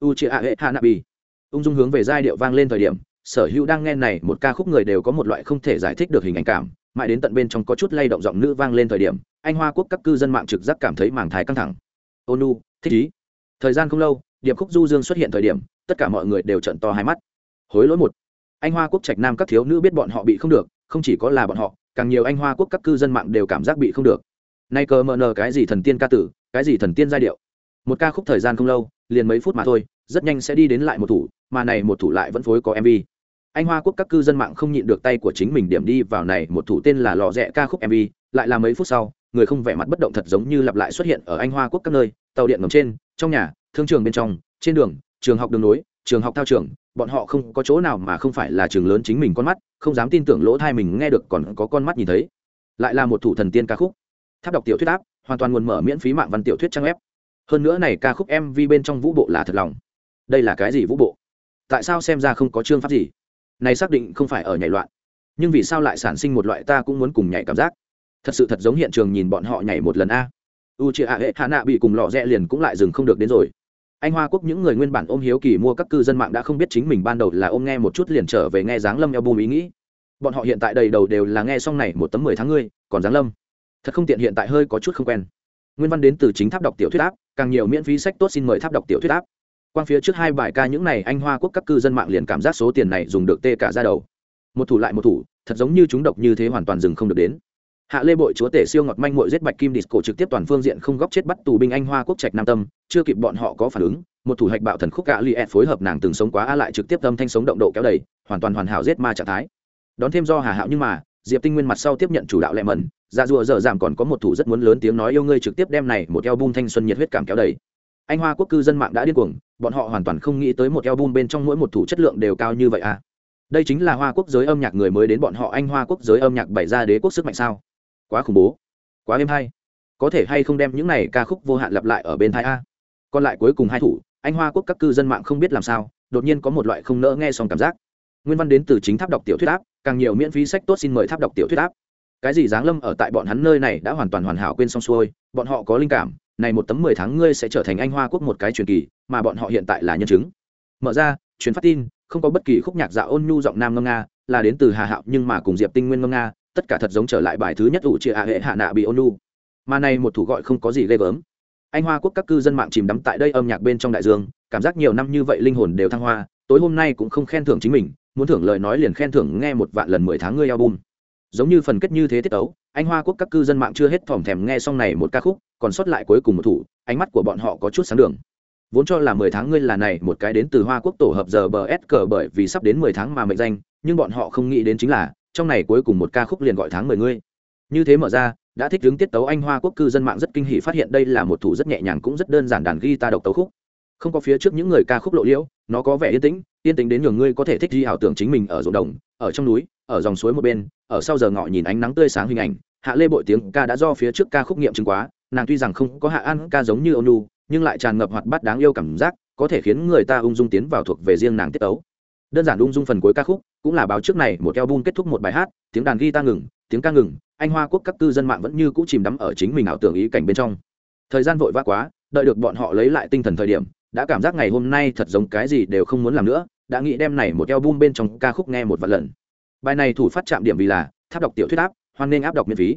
U chị a hệ hanabi. Ung dung hướng về giai điệu vang lên thời điểm, sở hữu đang nghe này một ca khúc người đều có một loại không thể giải thích được hình ảnh cảm, mãi đến tận bên trong có chút lay động giọng nữ vang lên thời điểm anh hoa quốc các cư dân mạng trực giác cảm thấy màng thái căng thẳng. Ônu thích ý. Thời gian không lâu, điệp khúc du dương xuất hiện thời điểm, tất cả mọi người đều trận to hai mắt. Hối lỗi một. Anh hoa quốc trạch nam các thiếu nữ biết bọn họ bị không được, không chỉ có là bọn họ, càng nhiều anh hoa quốc các cư dân mạng đều cảm giác bị không được. Nay cờ mờ nờ cái gì thần tiên ca tử, cái gì thần tiên giai điệu. Một ca khúc thời gian không lâu, liền mấy phút mà thôi, rất nhanh sẽ đi đến lại một thủ, mà này một thủ lại vẫn phối có mv anh hoa quốc các cư dân mạng không nhịn được tay của chính mình điểm đi vào này, một thủ tên là lò rẽ ca khúc mv lại là mấy phút sau người không vẻ mặt bất động thật giống như lặp lại xuất hiện ở anh hoa quốc các nơi, tàu điện ngầm trên, trong nhà, thương trường bên trong, trên đường, trường học đường nối, trường học thao trường, bọn họ không có chỗ nào mà không phải là trường lớn chính mình con mắt, không dám tin tưởng lỗ thai mình nghe được còn có con mắt nhìn thấy. Lại là một thủ thần tiên ca khúc. Tháp đọc tiểu thuyết áp hoàn toàn nguồn mở miễn phí mạng văn tiểu thuyết trang web. Hơn nữa này ca khúc mv bên trong vũ bộ là thật lòng. Đây là cái gì vũ bộ? Tại sao xem ra không có chương pháp gì? Này xác định không phải ở nhảy loạn. Nhưng vì sao lại sản sinh một loại ta cũng muốn cùng nhảy cảm giác? Thật sự thật giống hiện trường nhìn bọn họ nhảy một lần a. U chị a hệ hạ nạ bị cùng lọ rẽ liền cũng lại dừng không được đến rồi. Anh hoa quốc những người nguyên bản ôm hiếu kỳ mua các cư dân mạng đã không biết chính mình ban đầu là ôm nghe một chút liền trở về nghe dáng lâm album ý nghĩ. Bọn họ hiện tại đầy đầu đều là nghe xong này một tấm mười tháng ngươi, còn dáng lâm. Thật không tiện hiện tại hơi có chút không quen. Nguyên văn đến từ chính tháp đọc tiểu thuyết áp càng nhiều miễn phí sách tốt xin mời tháp đọc tiểu thuyết áp quang phía trước hai bài ca những này, anh hoa quốc các cư dân mạng liền cảm giác số tiền này dùng được tê cả ra đầu. Một thủ lại một thủ, thật giống như chúng độc như thế hoàn toàn dừng không được đến hạ lê bội chúa tể siêu ngọt manh mội giết bạch kim disco trực tiếp toàn phương diện không góc chết bắt tù binh anh hoa quốc trạch nam tâm, chưa kịp bọn họ có phản ứng, một thủ hạch bạo thần khúc gạ li ed phối hợp nàng từng sống quá a lại trực tiếp tâm thanh sống động độ kéo đầy, hoàn toàn hoàn hảo giết ma trạng thái. Đón thêm do hà hạo nhưng mà, diệp tinh nguyên mặt sau tiếp nhận chủ đạo lẹ mẩn, ra rùa dở giảm còn có một thủ rất muốn lớn tiếng nói yêu ngươi trực tiếp đem này một eo bung thanh xuân nhiệt huyết cảm kéo đầy. Anh hoa quốc cư dân mạng đã điên cuồng, bọn họ hoàn toàn không nghĩ tới một eo bum bên trong mỗi một thủ chất lượng đều cao như vậy à. Đây chính là hoa quốc giới âm nhạc người mới đến bọn họ, anh hoa quốc giới âm nhạc bày ra đế quốc sức mạnh sao? Quá khủng bố, quá êm hay. Có thể hay không đem những này ca khúc vô hạn lặp lại ở bên thái a. Còn lại cuối cùng hai thủ, anh hoa quốc các cư dân mạng không biết làm sao, đột nhiên có một loại không nỡ nghe xong cảm giác. Nguyên văn đến từ chính tháp đọc tiểu thuyết áp, càng nhiều miễn phí sách tốt xin mời tháp đọc tiểu thuyết áp. Cái gì giáng lâm ở tại bọn hắn nơi này đã hoàn toàn hoàn hảo quên xong xuôi, bọn họ có linh cảm, này một tấm mười tháng ngươi sẽ trở thành anh hoa quốc một cái truyền kỳ, mà bọn họ hiện tại là nhân chứng. Mở ra chuyến phát tin, không có bất kỳ khúc nhạc dạo ôn nhu giọng nam ngâm nga, là đến từ hà hạo nhưng mà cùng diệp tinh nguyên ngâm nga tất cả thật giống trở lại bài thứ nhất ủ chia hạ hệ hạ nạ bị ôn mà này một thủ gọi không có gì ghê gớm. Anh hoa quốc các cư dân mạng chìm đắm tại đây âm nhạc bên trong đại dương, cảm giác nhiều năm như vậy linh hồn đều thăng hoa, tối hôm nay cũng không khen thưởng chính mình, muốn thưởng lời nói liền khen thưởng nghe một vạn lần mười tháng ngươi album. Giống như phần kết như thế tiết ấu anh hoa quốc các cư dân mạng chưa hết thỏm thèm nghe xong này một ca khúc, còn sót lại cuối cùng một thủ, ánh mắt của bọn họ có chút sáng đường. Vốn cho là mười tháng ngươi là này một cái đến từ hoa quốc tổ hợp giờ bờ s cờ bởi vì sắp đến mười tháng mà mệnh danh, nhưng bọn họ không nghĩ đến chính là trong này cuối cùng một ca khúc liền gọi tháng mười ngươi. Như thế mở ra, đã thích ứng tiết tấu anh hoa quốc cư dân mạng rất kinh hỉ phát hiện đây là một thủ rất nhẹ nhàng cũng rất đơn giản đàn guitar độc tấu khúc. Không có phía trước những người ca khúc lộ liễu, nó có vẻ yên tĩnh yên tĩnh đến nhường ngươi có thể thích đi ảo tưởng chính mình ở ruộng đồng, ở trong núi, ở dòng suối một bên, ở sau giờ ngọ nhìn ánh nắng tươi sáng hình ảnh. Hạ lê bội tiếng ca đã do phía trước ca khúc nghiệm chứng quá, nàng tuy rằng không có hạ ăn ca giống như ônu nhưng lại tràn ngập hoạt bát đáng yêu cảm giác, có thể khiến người ta ung dung tiến vào thuộc về riêng nàng tiết tấu đơn giản ung dung phần cuối ca khúc, cũng là báo trước này một album kết thúc một bài hát, tiếng đàn guitar ngừng, tiếng ca ngừng, anh hoa quốc các cư dân mạng vẫn như cũ chìm đắm ở chính mình ảo tưởng ý cảnh bên trong. Thời gian vội vã quá, đợi được bọn họ lấy lại tinh thần thời điểm, đã cảm giác ngày hôm nay thật giống cái gì đều không muốn làm nữa, đã nghĩ đem này một album bên trong ca khúc nghe một vài lần. Bài này thủ phát chạm điểm vì là, tháp đọc tiểu thuyết áp, hoan nghênh áp đọc miễn phí.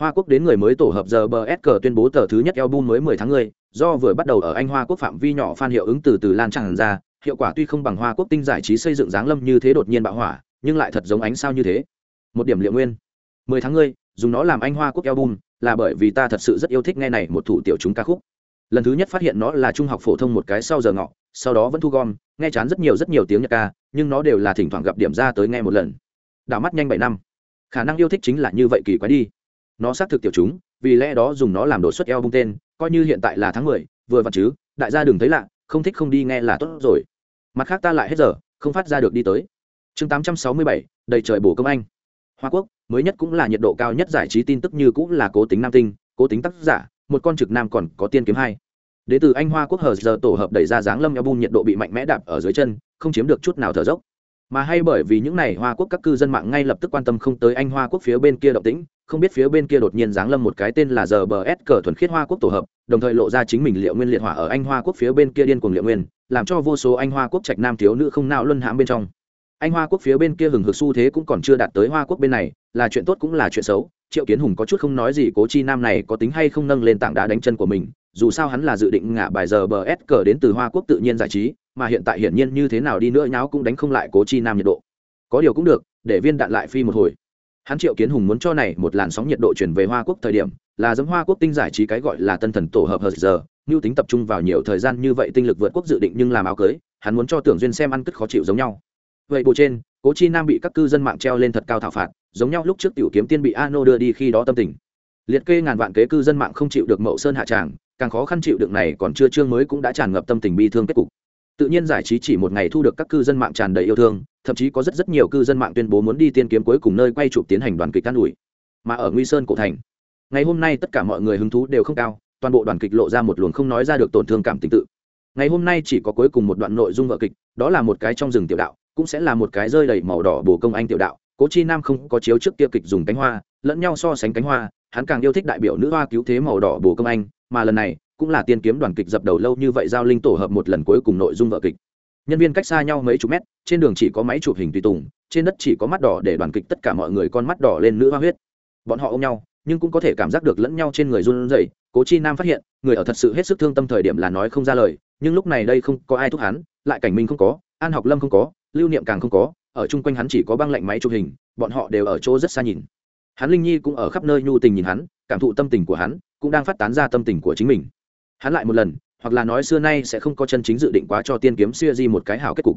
Hoa quốc đến người mới tổ hợp giờ bờ s tuyên bố tờ thứ nhất album mới 10 tháng người, do vừa bắt đầu ở anh hoa quốc phạm vi nhỏ phan hiệu ứng từ từ lan tràn ra hiệu quả tuy không bằng hoa quốc tinh giải trí xây dựng dáng lâm như thế đột nhiên bạo hỏa, nhưng lại thật giống ánh sao như thế. Một điểm liệu nguyên. 10 tháng ngươi, dùng nó làm anh hoa quốc album, là bởi vì ta thật sự rất yêu thích nghe này một thủ tiểu chúng ca khúc. Lần thứ nhất phát hiện nó là trung học phổ thông một cái sau giờ ngọ, sau đó vẫn thu gom, nghe chán rất nhiều rất nhiều tiếng nhạc ca, nhưng nó đều là thỉnh thoảng gặp điểm ra tới nghe một lần. Đảo mắt nhanh bảy năm. Khả năng yêu thích chính là như vậy kỳ quái đi. Nó xác thực tiểu chúng, vì lẽ đó dùng nó làm đột xuất eo bung tên, coi như hiện tại là tháng mười, vừa vặn chứ, đại gia đừng thấy lạ không thích không đi nghe là tốt rồi. Mặt khác ta lại hết giờ, không phát ra được đi tới. Chương tám trăm sáu mươi bảy, đầy trời bổ công anh. Hoa quốc, mới nhất cũng là nhiệt độ cao nhất giải trí tin tức như cũng là cố tính nam tinh, cố tính tác giả, một con trực nam còn có tiên kiếm hai. Đ ế từ anh hoa quốc hờ giờ tổ hợp đẩy ra dáng lâm eo nhiệt độ bị mạnh mẽ đạp ở dưới chân, không chiếm được chút nào thở dốc. Mà hay bởi vì những n à y hoa quốc các cư dân mạng ngay lập tức quan tâm không tới anh hoa quốc phía bên kia động tĩnh, không biết phía bên kia đột nhiên giáng lâm một cái tên là giờ bờ s cờ thuần khiết hoa quốc tổ hợp đồng thời lộ ra chính mình liệu nguyên liệt hỏa ở anh hoa quốc phía bên kia điên cuồng liệu nguyên, làm cho vô số anh hoa quốc trạch nam thiếu nữ không nao luân hãm bên trong. Anh hoa quốc phía bên kia hừng hực xu thế cũng còn chưa đạt tới hoa quốc bên này, là chuyện tốt cũng là chuyện xấu, triệu kiến hùng có chút không nói gì cố chi nam này có tính hay không nâng lên tảng đá đánh chân của mình, dù sao hắn là dự định ngả bài giờ bờ s cờ đến từ hoa quốc tự nhiên giải trí, mà hiện tại hiển nhiên như thế nào đi nữa nháo cũng đánh không lại cố chi nam nhiệt độ. Có điều cũng được, để viên đạn lại phi một hồi hắn triệu kiến hùng muốn cho này một làn sóng nhiệt độ chuyển về hoa quốc thời điểm, là giống hoa quốc tinh giải trí cái gọi là tân thần tổ hợp hờ giờ như tính tập trung vào nhiều thời gian như vậy tinh lực vượt quốc dự định nhưng làm áo cưới, hắn muốn cho tưởng duyên xem ăn cất khó chịu giống nhau. Vậy bộ trên, cố chi nam bị các cư dân mạng treo lên thật cao thảo phạt, giống nhau lúc trước tiểu kiếm tiên bị ano đưa đi khi đó tâm tình. Liệt kê ngàn vạn kế cư dân mạng không chịu được mậu sơn hạ tràng, càng khó khăn chịu được này còn chưa chương mới cũng đã tràn ngập tâm tình bi thương kết cục tự nhiên giải trí chỉ một ngày thu được các cư dân mạng tràn đầy yêu thương, thậm chí có rất rất nhiều cư dân mạng tuyên bố muốn đi tiên kiếm cuối cùng nơi quay chụp tiến hành đoàn kịch can ủi. Mà ở nguy sơn cổ thành, ngày hôm nay tất cả mọi người hứng thú đều không cao, toàn bộ đoàn kịch lộ ra một luồng không nói ra được tổn thương cảm tình tự. Ngày hôm nay chỉ có cuối cùng một đoạn nội dung vợ kịch, đó là một cái trong rừng tiểu đạo, cũng sẽ là một cái rơi đầy màu đỏ bồ công anh tiểu đạo. Cố chi nam không có chiếu trước kia kịch dùng cánh hoa, lẫn nhau so sánh cánh hoa, hắn càng yêu thích đại biểu nữ hoa cứu thế màu đỏ bồ công anh, mà lần này cũng là tiên kiếm đoàn kịch dập đầu lâu như vậy giao linh tổ hợp một lần cuối cùng nội dung vợ kịch. Nhân viên cách xa nhau mấy chục mét, trên đường chỉ có máy chụp hình tùy tùng, trên đất chỉ có mắt đỏ để đoàn kịch tất cả mọi người con mắt đỏ lên nữ hoa huyết. Bọn họ ôm nhau, nhưng cũng có thể cảm giác được lẫn nhau trên người run rẩy, cố chi nam phát hiện, người ở thật sự hết sức thương tâm thời điểm là nói không ra lời, nhưng lúc này đây không có ai thúc hắn, lại cảnh minh không có, an học lâm không có, lưu niệm càng không có, ở chung quanh hắn chỉ có băng lạnh máy chụp hình, bọn họ đều ở chỗ rất xa nhìn. Hắn linh nhi cũng ở khắp nơi nhu tình nhìn hắn, cảm thụ tâm tình của hắn, cũng đang phát tán ra tâm tình của chính mình hắn lại một lần, hoặc là nói xưa nay sẽ không có chân chính dự định quá cho tiên kiếm xưa di một cái hảo kết cục.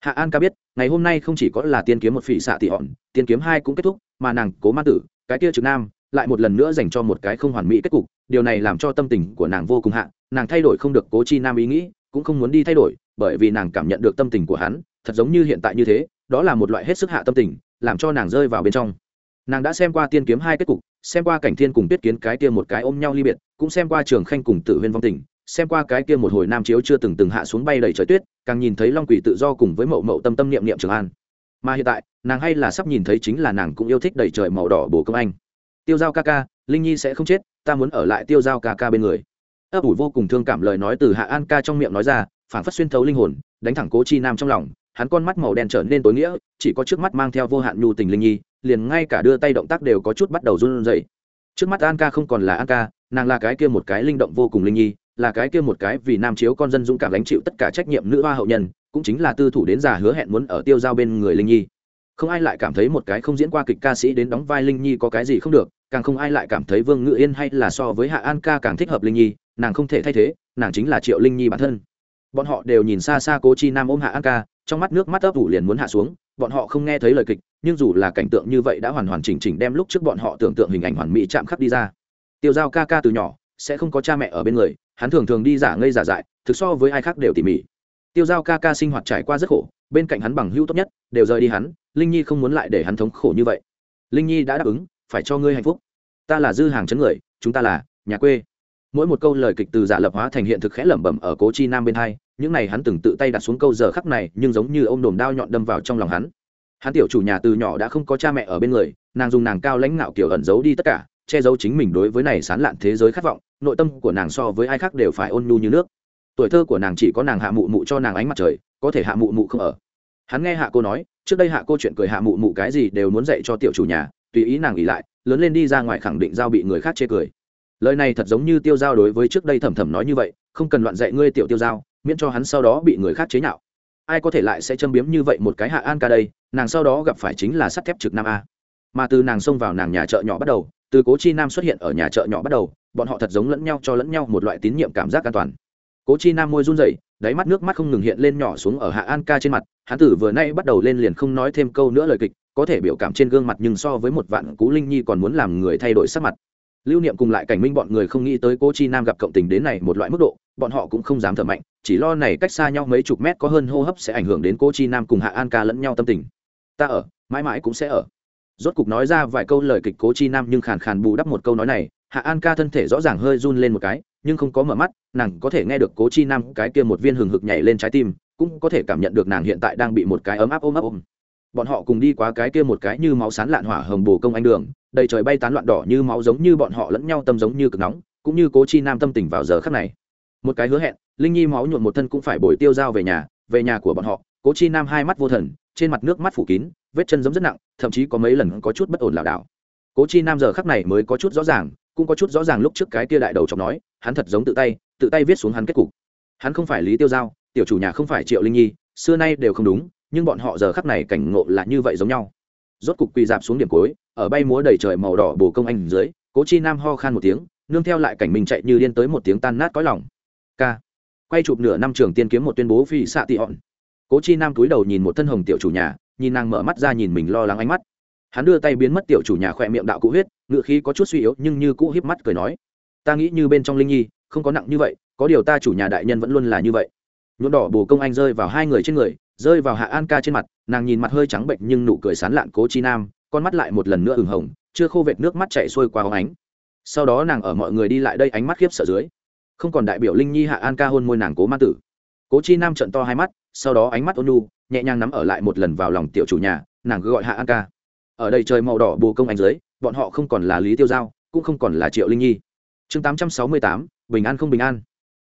Hạ an ca biết, ngày hôm nay không chỉ có là tiên kiếm một phỉ xạ tị hòn, tiên kiếm hai cũng kết thúc, mà nàng cố ma tử, cái kia trực nam, lại một lần nữa dành cho một cái không hoàn mỹ kết cục, điều này làm cho tâm tình của nàng vô cùng hạ, nàng thay đổi không được cố chi nam ý nghĩ, cũng không muốn đi thay đổi, bởi vì nàng cảm nhận được tâm tình của hắn, thật giống như hiện tại như thế, đó là một loại hết sức hạ tâm tình, làm cho nàng rơi vào bên trong. Nàng đã xem qua tiên kiếm hai kết cục xem qua cảnh thiên cùng biết kiến cái kia một cái ôm nhau ly biệt, cũng xem qua trường khanh cùng tử huyên vong tình, xem qua cái kia một hồi nam chiếu chưa từng từng hạ xuống bay đầy trời tuyết, càng nhìn thấy long quỷ tự do cùng với mậu mậu tâm tâm niệm niệm trường an. Mà hiện tại, nàng hay là sắp nhìn thấy chính là nàng cũng yêu thích đầy trời màu đỏ bồ công anh. Tiêu giao ca ca, linh nhi sẽ không chết, ta muốn ở lại tiêu giao ca ca bên người. Ấp ủ vô cùng thương cảm lời nói từ hạ an ca trong miệng nói ra phản phất xuyên thấu linh hồn, đánh thẳng cố chi nam trong lòng, hắn con mắt màu đen trở nên tối nghĩa, chỉ có trước mắt mang theo vô hạn nhu tình linh nhi liền ngay cả đưa tay động tác đều có chút bắt đầu run rẩy. Trước mắt an ca không còn là an ca, nàng là cái kia một cái linh động vô cùng linh nhi, là cái kia một cái vì nam chiếu con dân dũng cảm gánh chịu tất cả trách nhiệm nữ hoa hậu nhân, cũng chính là tư thủ đến già hứa hẹn muốn ở tiêu giao bên người linh nhi. Không ai lại cảm thấy một cái không diễn qua kịch ca sĩ đến đóng vai linh nhi có cái gì không được, càng không ai lại cảm thấy vương ngự yên hay là so với hạ an ca càng thích hợp linh nhi, nàng không thể thay thế, nàng chính là triệu linh nhi bản thân. Bọn họ đều nhìn xa xa cố chi nam ôm hạ an ca trong mắt nước mắt ấp ủ liền muốn hạ xuống, bọn họ không nghe thấy lời kịch, nhưng dù là cảnh tượng như vậy đã hoàn hoàn chỉnh chỉnh đem lúc trước bọn họ tưởng tượng hình ảnh hoàn mỹ chạm khắc đi ra. Tiêu giao ca ca từ nhỏ sẽ không có cha mẹ ở bên người, hắn thường thường đi giả ngây giả dại, thực so với ai khác đều tỉ mỉ. Tiêu giao ca ca sinh hoạt trải qua rất khổ, bên cạnh hắn bằng hữu tốt nhất đều rời đi hắn, linh nhi không muốn lại để hắn thống khổ như vậy. Linh nhi đã đáp ứng, phải cho ngươi hạnh phúc. Ta là dư hàng chấn người, chúng ta là nhà quê. Mỗi một câu lời kịch từ giả lập hóa thành hiện thực khẽ lẩm bẩm ở cố chi nam bên hai những này hắn từng tự tay đặt xuống câu giờ khắc này, nhưng giống như ô m đồm đao nhọn đâm vào trong lòng hắn. Hắn tiểu chủ nhà từ nhỏ đã không có cha mẹ ở bên người, nàng dùng nàng cao lãnh ngạo kiểu ẩn giấu đi tất cả, che giấu chính mình đối với này sán lạn thế giới khát vọng, nội tâm của nàng so với ai khác đều phải ôn nhu như nước. Tuổi thơ của nàng chỉ có nàng hạ mụ mụ cho nàng ánh mặt trời, có thể hạ mụ mụ không ở. Hắn nghe hạ cô nói, trước đây hạ cô chuyện cười hạ mụ mụ cái gì đều muốn dạy cho tiểu chủ nhà, tùy ý nàng ỉ lại, lớn lên đi ra ngoài khẳng định giao bị người khác chê cười. Lời này thật giống như tiêu giao đối với trước đây thầm thầm nói như vậy, không cần loạn dạy ngươi tiểu tiêu giao miễn cho hắn sau đó bị người khác chế nhạo. Ai có thể lại sẽ châm biếm như vậy một cái hạ an ca đây, nàng sau đó gặp phải chính là sắt thép trực nam a. Mà từ nàng xông vào nàng nhà chợ nhỏ bắt đầu, từ cố chi nam xuất hiện ở nhà chợ nhỏ bắt đầu, bọn họ thật giống lẫn nhau cho lẫn nhau một loại tín nhiệm cảm giác an toàn. Cố chi nam môi run rẩy, đáy mắt nước mắt không ngừng hiện lên nhỏ xuống ở hạ an ca trên mặt hán tử vừa nay bắt đầu lên liền không nói thêm câu nữa lời kịch, có thể biểu cảm trên gương mặt nhưng so với một vạn cú linh nhi còn muốn làm người thay đổi sắc mặt lưu niệm cùng lại cảnh minh bọn người không nghĩ tới cô chi nam gặp cộng tình đến này một loại mức độ, bọn họ cũng không dám thở mạnh, chỉ lo này cách xa nhau mấy chục mét có hơn hô hấp sẽ ảnh hưởng đến cô chi nam cùng hạ an ca lẫn nhau tâm tình. Ta ở, mãi mãi cũng sẽ ở. Rốt cục nói ra vài câu lời kịch cố chi nam nhưng khàn khàn bù đắp một câu nói này, hạ an ca thân thể rõ ràng hơi run lên một cái, nhưng không có mở mắt, nàng có thể nghe được cố chi nam cái kia một viên hừng hực nhảy lên trái tim, cũng có thể cảm nhận được nàng hiện tại đang bị một cái ấm áp ôm ấp ôm. Bọn họ cùng đi qua cái kia một cái như máu sán lạn hỏa hồng bồ công anh đường đầy trời bay tán loạn đỏ như máu giống như bọn họ lẫn nhau tâm giống như cực nóng, cũng như cố chi nam tâm tình vào giờ khắc này. Một cái hứa hẹn, linh nhi máu nhuộn một thân cũng phải bồi tiêu dao về nhà về nhà của bọn họ, cố chi nam hai mắt vô thần, trên mặt nước mắt phủ kín, vết chân giống rất nặng, thậm chí có mấy lần có chút bất ổn lảo đảo. Cố chi nam giờ khắc này mới có chút rõ ràng, cũng có chút rõ ràng lúc trước cái kia đại đầu chọc nói, hắn thật giống tự tay tự tay viết xuống hắn kết cục. Hắn không phải lý tiêu giao, tiểu chủ nhà không phải triệu linh nhi, xưa nay đều không đúng, nhưng bọn họ giờ khắc này cảnh ngộ là như vậy giống nhau rốt cục quỳ dạp xuống điểm cuối, ở bay múa đầy trời màu đỏ bồ công anh dưới, cố chi nam ho khan một tiếng, nương theo lại cảnh mình chạy như điên tới một tiếng tan nát cõi lòng. K. Quay chụp nửa năm trường tiên kiếm một tuyên bố phi xạ tị hòn cố chi nam túi đầu nhìn một thân hồng tiểu chủ nhà, nhìn nàng mở mắt ra nhìn mình lo lắng ánh mắt. Hắn đưa tay biến mất tiểu chủ nhà khỏe miệng đạo cụ huyết, ngựa khí có chút suy yếu nhưng như cũ híp mắt cười nói. Ta nghĩ như bên trong linh nhi, không có nặng như vậy, có điều ta chủ nhà đại nhân vẫn luôn là như vậy. Nhuộm đỏ bồ công anh rơi vào hai người trên người rơi vào hạ an ca trên mặt, nàng nhìn mặt hơi trắng bệnh nhưng nụ cười sán lạn cố chi nam, con mắt lại một lần nữa ửng hồng, chưa khô vệt nước mắt chạy xuôi qua hóng ánh. Sau đó nàng ở mọi người đi lại đây ánh mắt khiếp sợ dưới. Không còn đại biểu linh nhi hạ an ca hôn môi nàng cố ma tử. Cố chi nam trận to hai mắt, sau đó ánh mắt ôn nu nhẹ nhàng nắm ở lại một lần vào lòng tiểu chủ nhà, nàng cứ gọi hạ an ca. Ở đây trời màu đỏ bồ công anh dưới, bọn họ không còn là lý tiêu giao, cũng không còn là triệu linh nhi. Chương tám trăm sáu mươi tám, bình an không bình an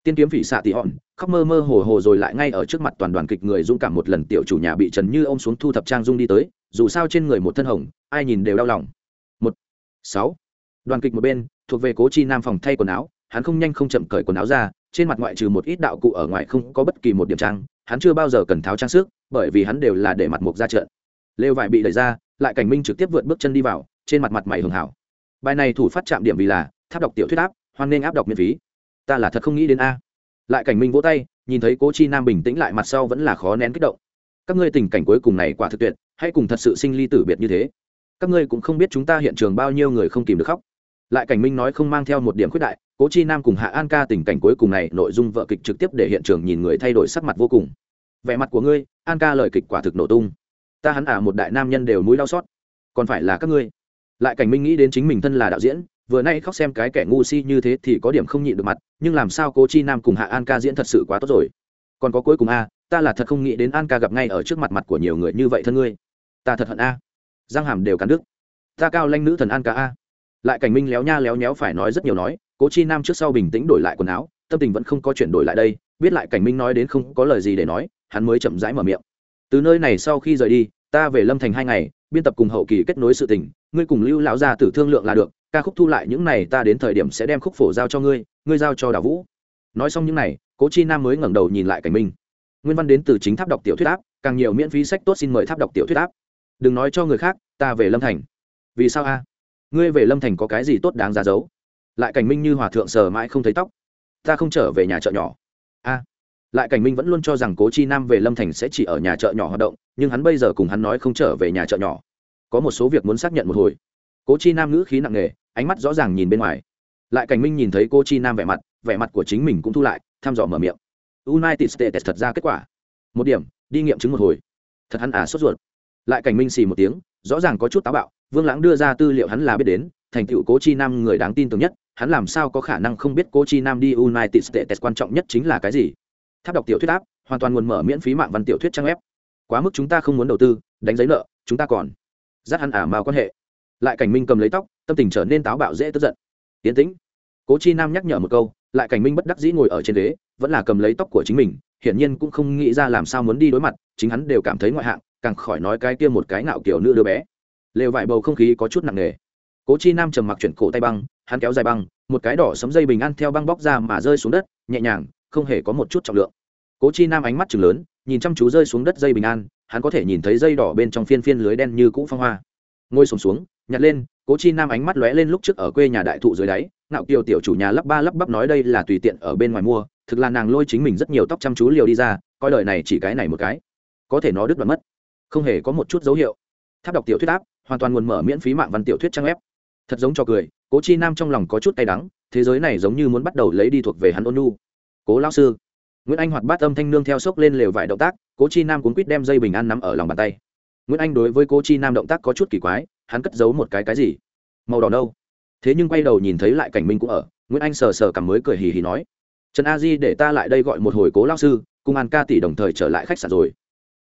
tiên kiếm phỉ xạ tỉ hòn, khóc mơ mơ hồ hồ rồi lại ngay ở trước mặt toàn đoàn kịch người dung cảm một lần tiểu chủ nhà bị trần như ô m xuống thu thập trang dung đi tới, dù sao trên người một thân hồng, ai nhìn đều đau lòng. Một, sáu. Đoàn kịch một bên, thuộc về cố chi nam phòng thay quần áo, hắn không nhanh không chậm cởi quần áo ra, trên mặt ngoại trừ một ít đạo cụ ở ngoài không có bất kỳ một điểm trang, hắn chưa bao giờ cần tháo trang sức, bởi vì hắn đều là để mặt mục ra trận. Lêu vải bị đẩy ra, lại cảnh minh trực tiếp vượt bước chân đi vào, trên mặt mặt mày hường hảo. Bài này thủ phát chạm điểm vì là, tháp đọc tiểu thuyết áp, hoan nên áp đọc miễn phí ta là thật không nghĩ đến a. Lại cảnh minh vỗ tay, nhìn thấy cố chi nam bình tĩnh lại mặt sau vẫn là khó nén kích động. Các ngươi tình cảnh cuối cùng này quả thực tuyệt hay cùng thật sự sinh ly tử biệt như thế. Các ngươi cũng không biết chúng ta hiện trường bao nhiêu người không kìm được khóc. Lại cảnh minh nói không mang theo một điểm khuyết đại, cố chi nam cùng hạ an ca tình cảnh cuối cùng này nội dung vợ kịch trực tiếp để hiện trường nhìn người thay đổi sắc mặt vô cùng. Vẻ mặt của ngươi, an ca lời kịch quả thực nổ tung. Ta hắn ả à một đại nam nhân đều núi đau xót. Còn phải là các ngươi. Lại cảnh minh nghĩ đến chính mình thân là đạo diễn vừa nay khóc xem cái kẻ ngu si như thế thì có điểm không nhịn được mặt, nhưng làm sao cố chi nam cùng hạ an ca diễn thật sự quá tốt rồi? Còn có cuối cùng a, ta là thật không nghĩ đến an ca gặp ngay ở trước mặt mặt của nhiều người như vậy thân ngươi. Ta thật hận a. Giang hàm đều cắn đức ta cao lanh nữ thần an ca a. Lại cảnh minh léo nha léo nhéo phải nói rất nhiều nói, cố chi nam trước sau bình tĩnh đổi lại quần áo, tâm tình vẫn không có chuyển đổi lại đây, biết lại cảnh minh nói đến không có lời gì để nói, hắn mới chậm rãi mở miệng. Từ nơi này sau khi rời đi, ta về lâm thành hai ngày, biên tập cùng hậu kỳ kết nối sự tình, ngươi cùng lưu lão gia tử thương lượng là được ca khúc thu lại những này ta đến thời điểm sẽ đem khúc phổ giao cho ngươi ngươi giao cho đào vũ. Nói xong những này, cố chi nam mới ngẩng đầu nhìn lại cảnh minh nguyên văn đến từ chính tháp đọc tiểu thuyết áp, càng nhiều miễn phí sách tốt xin mời tháp đọc tiểu thuyết áp. Đừng nói cho người khác, ta về lâm thành. Vì sao a? Ngươi về lâm thành có cái gì tốt đáng giá giấu? Lại cảnh minh như hòa thượng sờ mãi không thấy tóc. Ta không trở về nhà chợ nhỏ. A. Lại cảnh minh vẫn luôn cho rằng cố chi nam về lâm thành sẽ chỉ ở nhà chợ nhỏ hoạt động, nhưng hắn bây giờ cùng hắn nói không trở về nhà chợ nhỏ. Có một số việc muốn xác nhận một hồi cố chi nam ngữ khí nặng nề, ánh mắt rõ ràng nhìn bên ngoài. Lại cảnh minh nhìn thấy cô chi nam vẻ mặt vẻ mặt của chính mình cũng thu lại, thăm dò mở miệng. United states thật ra kết quả. Một điểm, đi nghiệm chứng một hồi. Thật hắn à sốt ruột. Lại cảnh minh xì một tiếng, rõ ràng có chút táo bạo, vương lãng đưa ra tư liệu hắn là biết đến, thành tựu cố chi nam người đáng tin tưởng nhất, hắn làm sao có khả năng không biết cố chi nam đi united states quan trọng nhất chính là cái gì? Tháp đọc tiểu thuyết áp, hoàn toàn nguồn mở miễn phí mạng văn tiểu thuyết trang web. Quá mức chúng ta không muốn đầu tư, đánh giấy nợ, chúng ta còn. Dắt hắn à, ả mào quan hệ lại cảnh minh cầm lấy tóc tâm tình trở nên táo bạo dễ tức giận. Tiến tĩnh. Cố chi nam nhắc nhở một câu lại cảnh minh bất đắc dĩ ngồi ở trên ghế vẫn là cầm lấy tóc của chính mình hiển nhiên cũng không nghĩ ra làm sao muốn đi đối mặt chính hắn đều cảm thấy ngoại hạng càng khỏi nói cái kia một cái ngạo kiểu nữ đứa bé. Lều vải bầu không khí có chút nặng nề. Cố chi nam trầm mặc chuyển cổ tay băng hắn kéo dài băng một cái đỏ sấm dây bình ăn theo băng bóc ra mà rơi xuống đất nhẹ nhàng không hề có một chút trọng lượng. Cố chi nam ánh mắt chừng lớn nhìn chăm chú rơi xuống đất dây bình an hắn có thể nhìn thấy dây đỏ bên trong phiên phiên lưới đen như cũ phong hoa. Ngồi sùng xuống, xuống nhặt lên, cố chi nam ánh mắt lóe lên lúc trước ở quê nhà đại thụ dưới đáy, Ngạo kiều tiểu chủ nhà lắp ba lắp bắp nói đây là tùy tiện ở bên ngoài mua, thực là nàng lôi chính mình rất nhiều tóc chăm chú liều đi ra, coi đời này chỉ cái này một cái. Có thể nó đứt đoạn mất. Không hề có một chút dấu hiệu. Tháp đọc tiểu thuyết áp, hoàn toàn nguồn mở miễn phí mạng văn tiểu thuyết trang web. Thật giống cho cười, cố chi nam trong lòng có chút tay đắng, thế giới này giống như muốn bắt đầu lấy đi thuộc về hắn ôn nu cố lao sư. Nguyễn anh hoạt bát âm thanh nương theo sốc lên lều vải động tác, cố chi nam cuốn quýt đem dây bình an nắm ở lòng bàn tay. Nguyễn anh đối với cố chi nam động tác có chút kỳ quái hắn cất giấu một cái cái gì? Màu đỏ đâu? Thế nhưng quay đầu nhìn thấy lại cảnh minh cũng ở, nguyễn anh sờ sờ cằm mới cười hì hì nói, trần a di để ta lại đây gọi một hồi cố lao sư, cùng an ca tỷ đồng thời trở lại khách sạn rồi.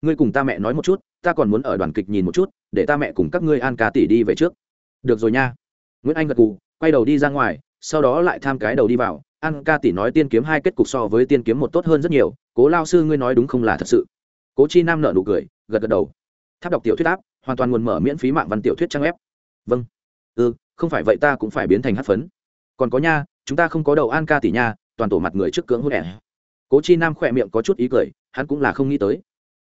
Ngươi cùng ta mẹ nói một chút, ta còn muốn ở đoàn kịch nhìn một chút, để ta mẹ cùng các ngươi an ca tỷ đi về trước. Được rồi nha. Nguyễn anh gật cù quay đầu đi ra ngoài, sau đó lại tham cái đầu đi vào. An ca tỷ nói tiên kiếm hai kết cục so với tiên kiếm một tốt hơn rất nhiều, cố lao sư ngươi nói đúng không là thật sự? Cố chi nam nợ nụ cười, gật gật đầu. Tháp đọc tiểu thuyết áp hoàn toàn nguồn mở miễn phí mạng văn tiểu thuyết trang web. Vâng. Ừ không phải vậy ta cũng phải biến thành hát phấn. Còn có nha, chúng ta không có đầu an ca tỷ nha, toàn tổ mặt người trước cưỡng hôn ẻ. Cố chi nam khỏe miệng có chút ý cười, hắn cũng là không nghĩ tới.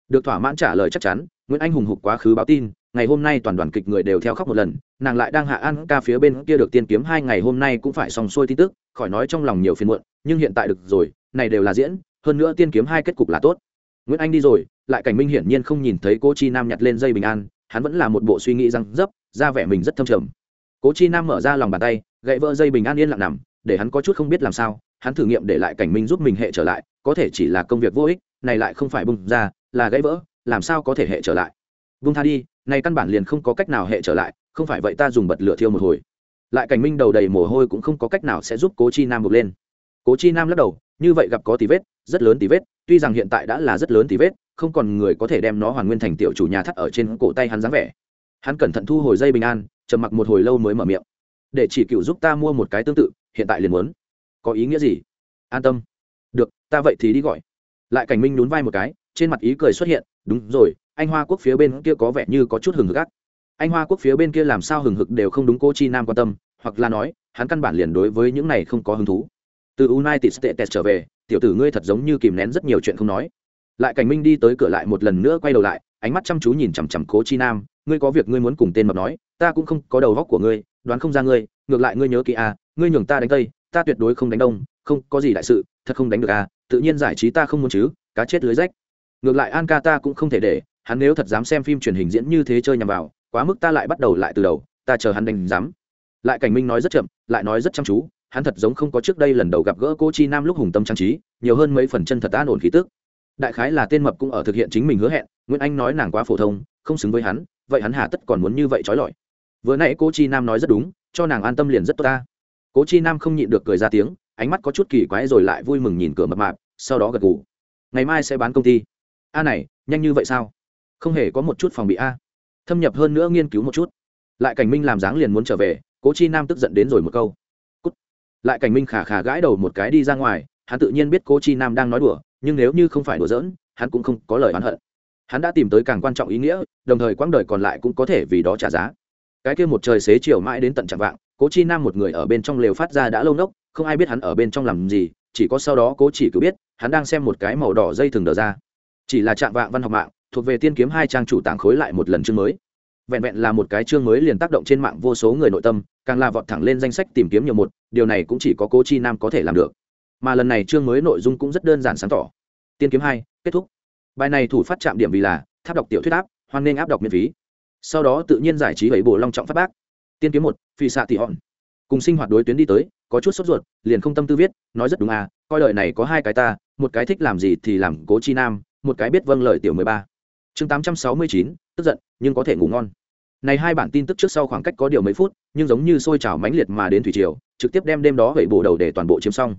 Được thỏa mãn trả lời chắc chắn, nguyễn anh hùng hục quá khứ báo tin, ngày hôm nay toàn đoàn kịch người đều theo khóc một lần, nàng lại đang hạ an ca phía bên kia được tiên kiếm hai ngày hôm nay cũng phải xong xuôi tin tức, khỏi nói trong lòng nhiều phiền muộn, nhưng hiện tại được rồi, này đều là diễn, hơn nữa tiên kiếm hai kết cục là tốt. Nguyễn anh đi rồi, lại cảnh minh hiển nhiên không nhìn thấy cô chi nam nhặt lên dây bình an hắn vẫn là một bộ suy nghĩ răng dấp, ra vẻ mình rất thâm trầm. Cố chi nam mở ra lòng bàn tay, gậy vỡ dây bình an yên lặng nằm, để hắn có chút không biết làm sao, hắn thử nghiệm để lại cảnh minh giúp mình hệ trở lại, có thể chỉ là công việc vô ích, này lại không phải bung ra, là gãy vỡ, làm sao có thể hệ trở lại? Bung tha đi, này căn bản liền không có cách nào hệ trở lại, không phải vậy ta dùng bật lửa thiêu một hồi. Lại cảnh minh đầu đầy mồ hôi cũng không có cách nào sẽ giúp cố chi nam bục lên. Cố chi nam lắc đầu, như vậy gặp có tí vết, rất lớn tí vết, tuy rằng hiện tại đã là rất lớn tí vết không còn người có thể đem nó hoàn nguyên thành tiểu chủ nhà thắt ở trên cổ tay hắn dáng vẻ. Hắn cẩn thận thu hồi dây bình an, trầm mặc một hồi lâu mới mở miệng. Để chỉ cựu giúp ta mua một cái tương tự, hiện tại liền muốn. Có ý nghĩa gì? An tâm. Được, ta vậy thì đi gọi. Lại cảnh minh nhún vai một cái, trên mặt ý cười xuất hiện. Đúng rồi, anh hoa quốc phía bên kia có vẻ như có chút hừng hực anh hoa quốc phía bên kia làm sao hừng hực đều không đúng cô chi nam quan tâm, hoặc là nói, hắn căn bản liền đối với những này không có hứng thú. Từ united states trở về, tiểu tử ngươi thật giống như kìm nén rất nhiều chuyện không nói lại cảnh minh đi tới cửa lại một lần nữa quay đầu lại, ánh mắt chăm chú nhìn chằm chằm cố chi nam. Ngươi có việc ngươi muốn cùng tên mập nói, ta cũng không có đầu góc của ngươi, đoán không ra ngươi, ngược lại ngươi nhớ kỹ à ngươi nhường ta đánh tây, ta tuyệt đối không đánh đông, không có gì đại sự, thật không đánh được à tự nhiên giải trí ta không muốn chứ, cá chết lưới rách. Ngược lại an ca ta cũng không thể để, hắn nếu thật dám xem phim truyền hình diễn như thế chơi nhằm vào, quá mức ta lại bắt đầu lại từ đầu, ta chờ hắn đánh dám lại cảnh minh nói rất chậm, lại nói rất chăm chú, hắn thật giống không có trước đây lần đầu gặp gỡ cô chi nam lúc hùng tâm trang trí, nhiều hơn mấy phần chân thật an ổn khí tức đại khái là tên mập cũng ở thực hiện chính mình hứa hẹn, nguyễn anh nói nàng quá phổ thông, không xứng với hắn, vậy hắn hà tất còn muốn như vậy trói lọi. Vừa nãy cô chi nam nói rất đúng, cho nàng an tâm liền rất tốt ta. Cố chi nam không nhịn được cười ra tiếng, ánh mắt có chút kỳ quái rồi lại vui mừng nhìn cửa mập mạp, sau đó gật gù. Ngày mai sẽ bán công ty. A này, nhanh như vậy sao? Không hề có một chút phòng bị a. Thâm nhập hơn nữa nghiên cứu một chút. Lại cảnh minh làm dáng liền muốn trở về, cố chi nam tức giận đến rồi một câu. Cút. lại cảnh minh khả khả gãi đầu một cái đi ra ngoài, hắn tự nhiên biết cố chi nam đang nói đùa nhưng nếu như không phải đùa giỡn, hắn cũng không có lời oán hận. Hắn đã tìm tới càng quan trọng ý nghĩa, đồng thời quãng đời còn lại cũng có thể vì đó trả giá. Cái kia một trời xế chiều mãi đến tận trạng vạng, cố chi nam một người ở bên trong lều phát ra đã lâu nốc, không ai biết hắn ở bên trong làm gì, chỉ có sau đó cố chỉ cứ biết, hắn đang xem một cái màu đỏ dây thừng đờ ra. Chỉ là trạng vạng văn học mạng, thuộc về tiên kiếm hai trang chủ tàng khối lại một lần chương mới. Vẹn vẹn là một cái chương mới liền tác động trên mạng vô số người nội tâm, càng là vọt thẳng lên danh sách tìm kiếm nhiều một, điều này cũng chỉ có cố chi nam có thể làm được. Mà lần này chương mới nội dung cũng rất đơn giản sáng tỏ tiên kiếm hai, kết thúc. Bài này thủ phát chạm điểm vì là, tháp đọc tiểu thuyết áp, hoan nghênh áp đọc miễn phí. Sau đó tự nhiên giải trí bảy bộ long trọng phát bác. Tiên kiếm một phi xạ thị hòn. Cùng sinh hoạt đối tuyến đi tới, có chút sốt ruột, liền không tâm tư viết, nói rất đúng à coi lời này có hai cái ta, một cái thích làm gì thì làm cố chi nam, một cái biết vâng lời tiểu mười ba. Chương tám trăm sáu mươi chín, tức giận, nhưng có thể ngủ ngon. Này hai bản tin tức trước sau khoảng cách có điều mấy phút, nhưng giống như sôi trào mãnh liệt mà đến thủy triều, trực tiếp đem đêm đó vậy bổ đầu để toàn bộ chiếm xong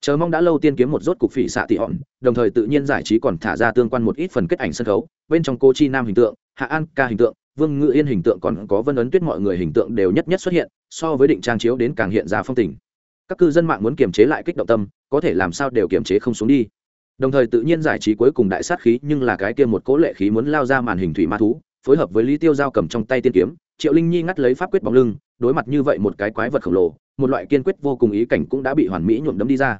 chờ mong đã lâu tiên kiếm một rốt cục phỉ xạ tị hòn, đồng thời tự nhiên giải trí còn thả ra tương quan một ít phần kết ảnh sân khấu, bên trong cô chi nam hình tượng, hạ an ca hình tượng, vương ngự yên hình tượng còn có vân ấn tuyết mọi người hình tượng đều nhất nhất xuất hiện, so với định trang chiếu đến càng hiện ra phong tình. Các cư dân mạng muốn kiềm chế lại kích động tâm, có thể làm sao đều kiềm chế không xuống đi. Đồng thời tự nhiên giải trí cuối cùng đại sát khí nhưng là cái kia một cố lệ khí muốn lao ra màn hình thủy ma thú, phối hợp với lý tiêu giao cầm trong tay tiên kiếm, triệu linh nhi ngắt lấy pháp quyết bóng lưng, đối mặt như vậy một cái quái vật khổng lồ một loại kiên quyết vô cùng ý cảnh cũng đã bị hoàn mỹ nhuộm đấm đi ra.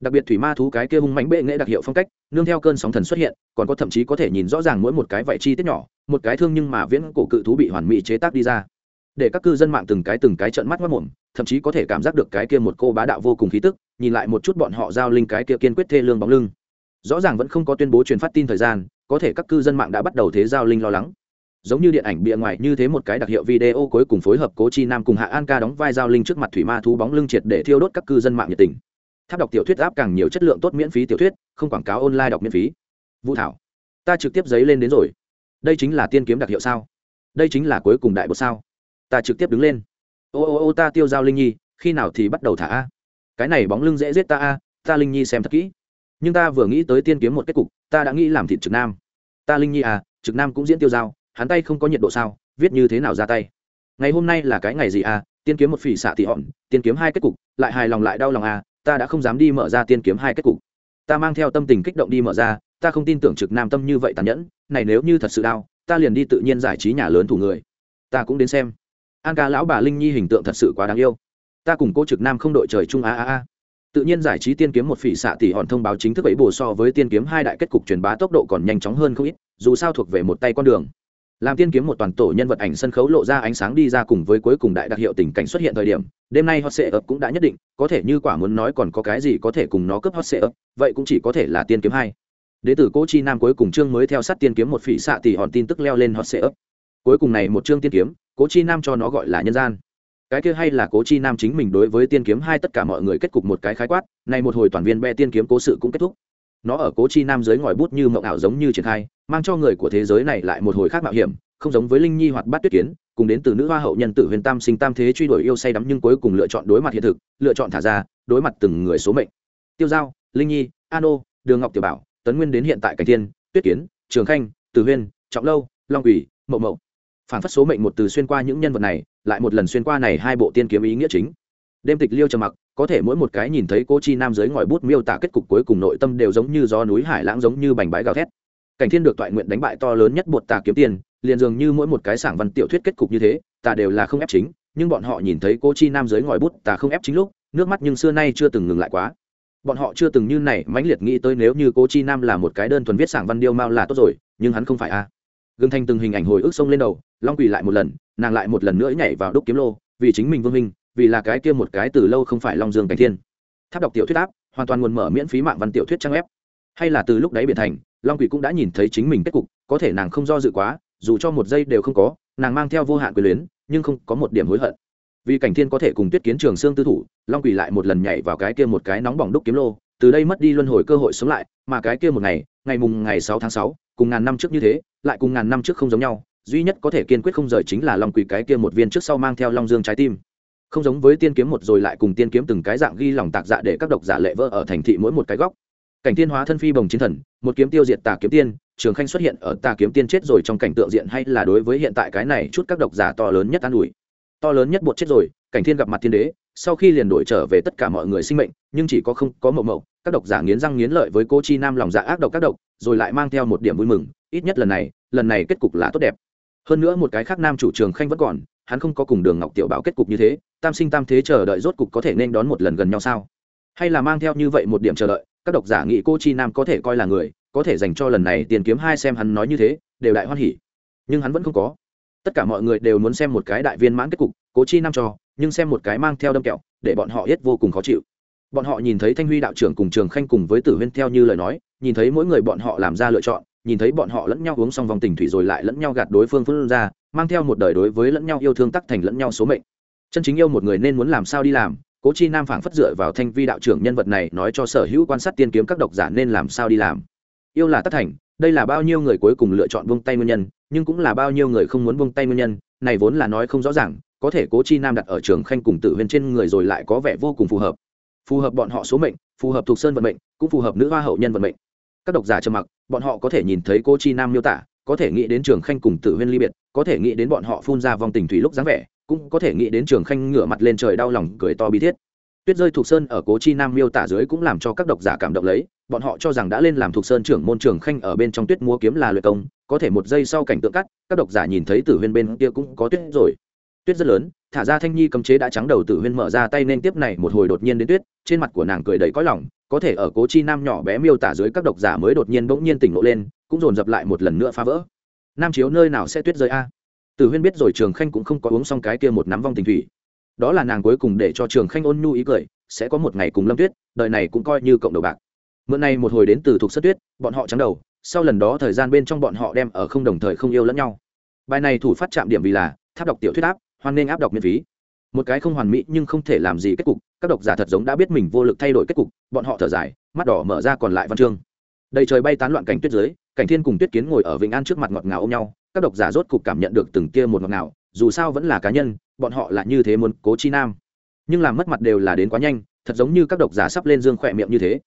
Đặc biệt thủy ma thú cái kia hung mãnh bệ nghệ đặc hiệu phong cách, nương theo cơn sóng thần xuất hiện, còn có thậm chí có thể nhìn rõ ràng mỗi một cái vải chi tiết nhỏ, một cái thương nhưng mà viễn cổ cự thú bị hoàn mỹ chế tác đi ra. Để các cư dân mạng từng cái từng cái trợn mắt mất mồm thậm chí có thể cảm giác được cái kia một cô bá đạo vô cùng khí tức, nhìn lại một chút bọn họ giao linh cái kia kiên quyết thê lương bóng lưng. Rõ ràng vẫn không có tuyên bố truyền phát tin thời gian, có thể các cư dân mạng đã bắt đầu thế giao linh lo lắng giống như điện ảnh bìa ngoài như thế một cái đặc hiệu video cuối cùng phối hợp cố chi nam cùng hạ an ca đóng vai giao linh trước mặt thủy ma thú bóng lưng triệt để thiêu đốt các cư dân mạng nhiệt tình. Tháp đọc tiểu thuyết áp càng nhiều chất lượng tốt miễn phí tiểu thuyết, không quảng cáo online đọc miễn phí. Vũ thảo, ta trực tiếp giấy lên đến rồi. Đây chính là tiên kiếm đặc hiệu sao? Đây chính là cuối cùng đại bột sao? Ta trực tiếp đứng lên. Ô ô ô ta tiêu giao linh nhi, khi nào thì bắt đầu thả a? Cái này bóng lưng dễ giết ta a, ta linh nhi xem thật kỹ. Nhưng ta vừa nghĩ tới tiên kiếm một kết cục, ta đã nghĩ làm thịt trực nam. Ta linh nhi à trực nam cũng diễn tiêu giao hắn tay không có nhiệt độ sao, viết như thế nào ra tay? Ngày hôm nay là cái ngày gì à? Tiên kiếm một phỉ xạ tị hòn tiên kiếm hai kết cục, lại hài lòng lại đau lòng à? Ta đã không dám đi mở ra tiên kiếm hai kết cục. Ta mang theo tâm tình kích động đi mở ra, ta không tin tưởng trực nam tâm như vậy tàn nhẫn, này nếu như thật sự đau, ta liền đi tự nhiên giải trí nhà lớn thủ người. Ta cũng đến xem. An ca lão bà linh nhi hình tượng thật sự quá đáng yêu. Ta cùng cô trực nam không đội trời chung a a a tự nhiên giải trí tiên kiếm một phỉ xạ tỷ hòn thông báo chính thức ấy bổ so với tiên kiếm hai đại kết cục truyền bá tốc độ còn nhanh chóng hơn không ít, dù sao thuộc về một tay con đường làm tiên kiếm một toàn tổ nhân vật ảnh sân khấu lộ ra ánh sáng đi ra cùng với cuối cùng đại đặc hiệu tình cảnh xuất hiện thời điểm, đêm nay hot sệ ấp cũng đã nhất định, có thể như quả muốn nói còn có cái gì có thể cùng nó cướp hot sệ ấp vậy cũng chỉ có thể là tiên kiếm hai. Đ ế tử cố chi nam cuối cùng chương mới theo sát tiên kiếm một phỉ xạ thì hòn tin tức leo lên hot sệ ấp cuối cùng này một chương tiên kiếm, cố chi nam cho nó gọi là nhân gian. Cái kia hay là cố chi nam chính mình đối với tiên kiếm hai tất cả mọi người kết cục một cái khái quát, Này một hồi toàn viên be tiên kiếm cố sự cũng kết thúc nó ở cố chi nam dưới ngòi bút như mộng ảo giống như triển khai, mang cho người của thế giới này lại một hồi khác mạo hiểm, không giống với linh nhi hoặc bát tuyết kiến, cùng đến từ nữ hoa hậu nhân tử huyền tam sinh tam thế truy đuổi yêu say đắm nhưng cuối cùng lựa chọn đối mặt hiện thực, lựa chọn thả ra, đối mặt từng người số mệnh. Tiêu giao, linh nhi, an ô, đường ngọc tiểu bảo, tấn nguyên đến hiện tại cảnh thiên, tuyết kiến, trường khanh tử huyên, trọng lâu, long quỷ, mậu mậu. Phản phất số mệnh một từ xuyên qua những nhân vật này, lại một lần xuyên qua này hai bộ tiên kiếm ý nghĩa chính. Đêm tịch liêu trầm mặc có thể mỗi một cái nhìn thấy cô chi nam giới ngòi bút miêu tả kết cục cuối cùng nội tâm đều giống như gió núi hải lãng giống như bành bãi gào thét. Cảnh thiên được toại nguyện đánh bại to lớn nhất bột tà kiếm tiền, liền dường như mỗi một cái sảng văn tiểu thuyết kết cục như thế, tà đều là không ép chính, nhưng bọn họ nhìn thấy cô chi nam giới ngòi bút tà không ép chính lúc, nước mắt nhưng xưa nay chưa từng ngừng lại quá. Bọn họ chưa từng như này mãnh liệt nghĩ tới nếu như cô chi nam là một cái đơn thuần viết sảng văn điêu mao là tốt rồi, nhưng hắn không phải a. Gương thanh từng hình ảnh hồi ức sông lên đầu, long quỳ lại một lần, nàng lại một lần nữa nhảy vào đúc kiếm lô, vì chính mình vương minh vì là cái kia một cái từ lâu không phải long dương cảnh thiên. Tháp đọc tiểu thuyết áp, hoàn toàn nguồn mở miễn phí mạng văn tiểu thuyết trang web. Hay là từ lúc đấy biển thành, long quỷ cũng đã nhìn thấy chính mình kết cục, có thể nàng không do dự quá, dù cho một giây đều không có, nàng mang theo vô hạn quyền luyến, nhưng không có một điểm hối hận. Vì cảnh thiên có thể cùng tuyết kiến trường xương tư thủ, long quỷ lại một lần nhảy vào cái kia một cái nóng bỏng đúc kiếm lô, từ đây mất đi luân hồi cơ hội sống lại, mà cái kia một ngày ngày mùng ngày sáu tháng sáu, cùng ngàn năm trước như thế, lại cùng ngàn năm trước không giống nhau, duy nhất có thể kiên quyết không rời chính là long quỷ cái kia một viên trước sau mang theo long dương trái tim không giống với tiên kiếm một rồi lại cùng tiên kiếm từng cái dạng ghi lòng tạc dạ để các độc giả lệ vỡ ở thành thị mỗi một cái góc. Cảnh tiên hóa thân phi bồng chiến thần, một kiếm tiêu diệt tà kiếm tiên, trường khanh xuất hiện ở tà kiếm tiên chết rồi trong cảnh tượng diện hay là đối với hiện tại cái này chút các độc giả to lớn nhất an ủi. To lớn nhất bột chết rồi, cảnh thiên gặp mặt thiên đế, sau khi liền đổi trở về tất cả mọi người sinh mệnh, nhưng chỉ có không có mậu mậu, các độc giả nghiến răng nghiến lợi với cô chi nam lòng dạ ác độc các độc, rồi lại mang theo một điểm vui mừng, ít nhất lần này lần này kết cục là tốt đẹp. Hơn nữa một cái khác nam chủ trường khanh vẫn còn hắn không có cùng đường ngọc tiểu bảo kết cục như thế, tam sinh tam thế chờ đợi rốt cục có thể nên đón một lần gần nhau sao? Hay là mang theo như vậy một điểm chờ đợi, các độc giả nghĩ cô chi nam có thể coi là người, có thể dành cho lần này tiền kiếm hai xem hắn nói như thế, đều đại hoan hỉ. Nhưng hắn vẫn không có. Tất cả mọi người đều muốn xem một cái đại viên mãn kết cục cố chi nam cho, nhưng xem một cái mang theo đâm kẹo, để bọn họ hết vô cùng khó chịu. Bọn họ nhìn thấy thanh huy đạo trưởng cùng trường khanh cùng với tử huyên theo như lời nói, nhìn thấy mỗi người bọn họ làm ra lựa chọn nhìn thấy bọn họ lẫn nhau uống xong vòng tình thủy rồi lại lẫn nhau gạt đối phương phương ra, mang theo một đời đối với lẫn nhau yêu thương tắc thành lẫn nhau số mệnh. Chân chính yêu một người nên muốn làm sao đi làm? Cố chi nam phảng phất dựa vào thanh vi đạo trưởng nhân vật này nói cho sở hữu quan sát tiên kiếm các độc giả nên làm sao đi làm. Yêu là tất thành, đây là bao nhiêu người cuối cùng lựa chọn buông tay nguyên nhân, nhưng cũng là bao nhiêu người không muốn buông tay nguyên nhân, này vốn là nói không rõ ràng, có thể cố chi nam đặt ở trường khanh cùng tử huyên trên người rồi lại có vẻ vô cùng phù hợp. Phù hợp bọn họ số mệnh, phù hợp thuộc sơn vận mệnh, cũng phù hợp nữ hoa hậu nhân vận mệnh các độc giả trầm mặc, bọn họ có thể nhìn thấy cô chi nam miêu tả, có thể nghĩ đến trường khanh cùng tử huyên ly biệt, có thể nghĩ đến bọn họ phun ra vòng tình thủy lúc dáng vẻ, cũng có thể nghĩ đến trường khanh ngửa mặt lên trời đau lòng cười to bi thiết. Tuyết rơi thuộc sơn ở cố chi nam miêu tả dưới cũng làm cho các độc giả cảm động lấy, bọn họ cho rằng đã lên làm thuộc sơn trưởng môn trường khanh ở bên trong tuyết múa kiếm là luyện công, có thể một giây sau cảnh tượng cắt, các độc giả nhìn thấy tử huyên bên kia cũng có tuyết rồi tuyết rất lớn, thả ra thanh nhi cầm chế đã trắng đầu tử huyên mở ra tay nên tiếp này một hồi đột nhiên đến tuyết, trên mặt của nàng cười đầy cõi lòng, có thể ở cố chi nam nhỏ bé miêu tả dưới các độc giả mới đột nhiên bỗng nhiên tỉnh ngộ lên, cũng dồn dập lại một lần nữa phá vỡ. Nam chiếu nơi nào sẽ tuyết rơi a? Tử huyên biết rồi trường khanh cũng không có uống xong cái kia một nắm vong tình thủy. Đó là nàng cuối cùng để cho trường khanh ôn nhu ý cười, sẽ có một ngày cùng lâm tuyết, đời này cũng coi như cộng đầu bạc. Mượn này một hồi đến từ thuộc sất tuyết, bọn họ trắng đầu, sau lần đó thời gian bên trong bọn họ đem ở không đồng thời không yêu lẫn nhau. Bài này thủ phát chạm điểm vì là, tháp đọc tiểu thuyết áp hoan nên áp đọc miễn phí. Một cái không hoàn mỹ nhưng không thể làm gì kết cục, các độc giả thật giống đã biết mình vô lực thay đổi kết cục, bọn họ thở dài, mắt đỏ mở ra còn lại văn chương. Đầy trời bay tán loạn cảnh tuyết dưới, cảnh thiên cùng tuyết kiến ngồi ở vĩnh an trước mặt ngọt ngào ôm nhau, các độc giả rốt cục cảm nhận được từng kia một ngọt ngào, dù sao vẫn là cá nhân, bọn họ là như thế muốn cố chi nam. Nhưng làm mất mặt đều là đến quá nhanh, thật giống như các độc giả sắp lên dương khỏe miệng như thế.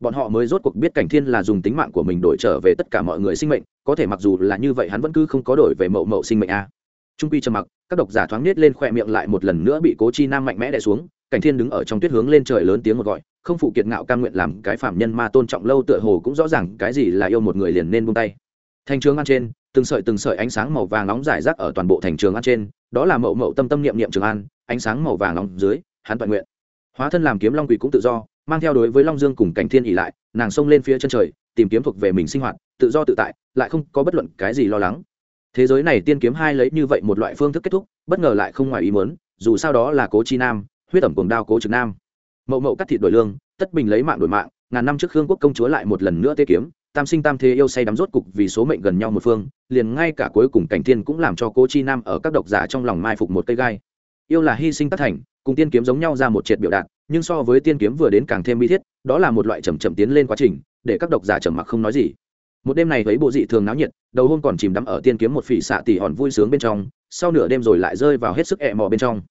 Bọn họ mới rốt cuộc biết cảnh thiên là dùng tính mạng của mình đổi trở về tất cả mọi người sinh mệnh, có thể mặc dù là như vậy hắn vẫn cứ không có đổi về mậu mậu sinh mệnh a trung quy trầm mặc, các độc giả thoáng nết lên khỏe miệng lại một lần nữa bị cố chi nam mạnh mẽ đè xuống, cảnh thiên đứng ở trong tuyết hướng lên trời lớn tiếng một gọi, không phụ kiệt ngạo cam nguyện làm cái phạm nhân ma tôn trọng lâu tựa hồ cũng rõ ràng cái gì là yêu một người liền nên buông tay. Thành trường an trên, từng sợi từng sợi ánh sáng màu vàng nóng rải rác ở toàn bộ thành trường an trên, đó là mậu mậu tâm tâm niệm niệm trường an, ánh sáng màu vàng nóng dưới, hắn toàn nguyện. Hóa thân làm kiếm long quỷ cũng tự do, mang theo đối với long dương cùng cảnh thiên ỉ lại, nàng xông lên phía chân trời, tìm kiếm thuộc về mình sinh hoạt, tự do tự tại, lại không có bất luận cái gì lo lắng thế giới này tiên kiếm hai lấy như vậy một loại phương thức kết thúc, bất ngờ lại không ngoài ý mớn dù sao đó là cố chi nam, huyết ẩm cùng đao cố trực nam. Mậu mậu cắt thịt đổi lương, tất bình lấy mạng đổi mạng, ngàn năm trước khương quốc công chúa lại một lần nữa tê kiếm, tam sinh tam thế yêu say đắm rốt cục vì số mệnh gần nhau một phương, liền ngay cả cuối cùng cảnh thiên cũng làm cho cố chi nam ở các độc giả trong lòng mai phục một cây gai. Yêu là hy sinh tất thành, cùng tiên kiếm giống nhau ra một triệt biểu đạt, nhưng so với tiên kiếm vừa đến càng thêm bi thiết, đó là một loại chầm chậm tiến lên quá trình, để các độc giả trầm mặc không nói gì một đêm này thấy bộ dị thường náo nhiệt, đầu hôm còn chìm đắm ở tiên kiếm một phỉ xạ tỉ hòn vui sướng bên trong, sau nửa đêm rồi lại rơi vào hết sức ẹ mò bên trong.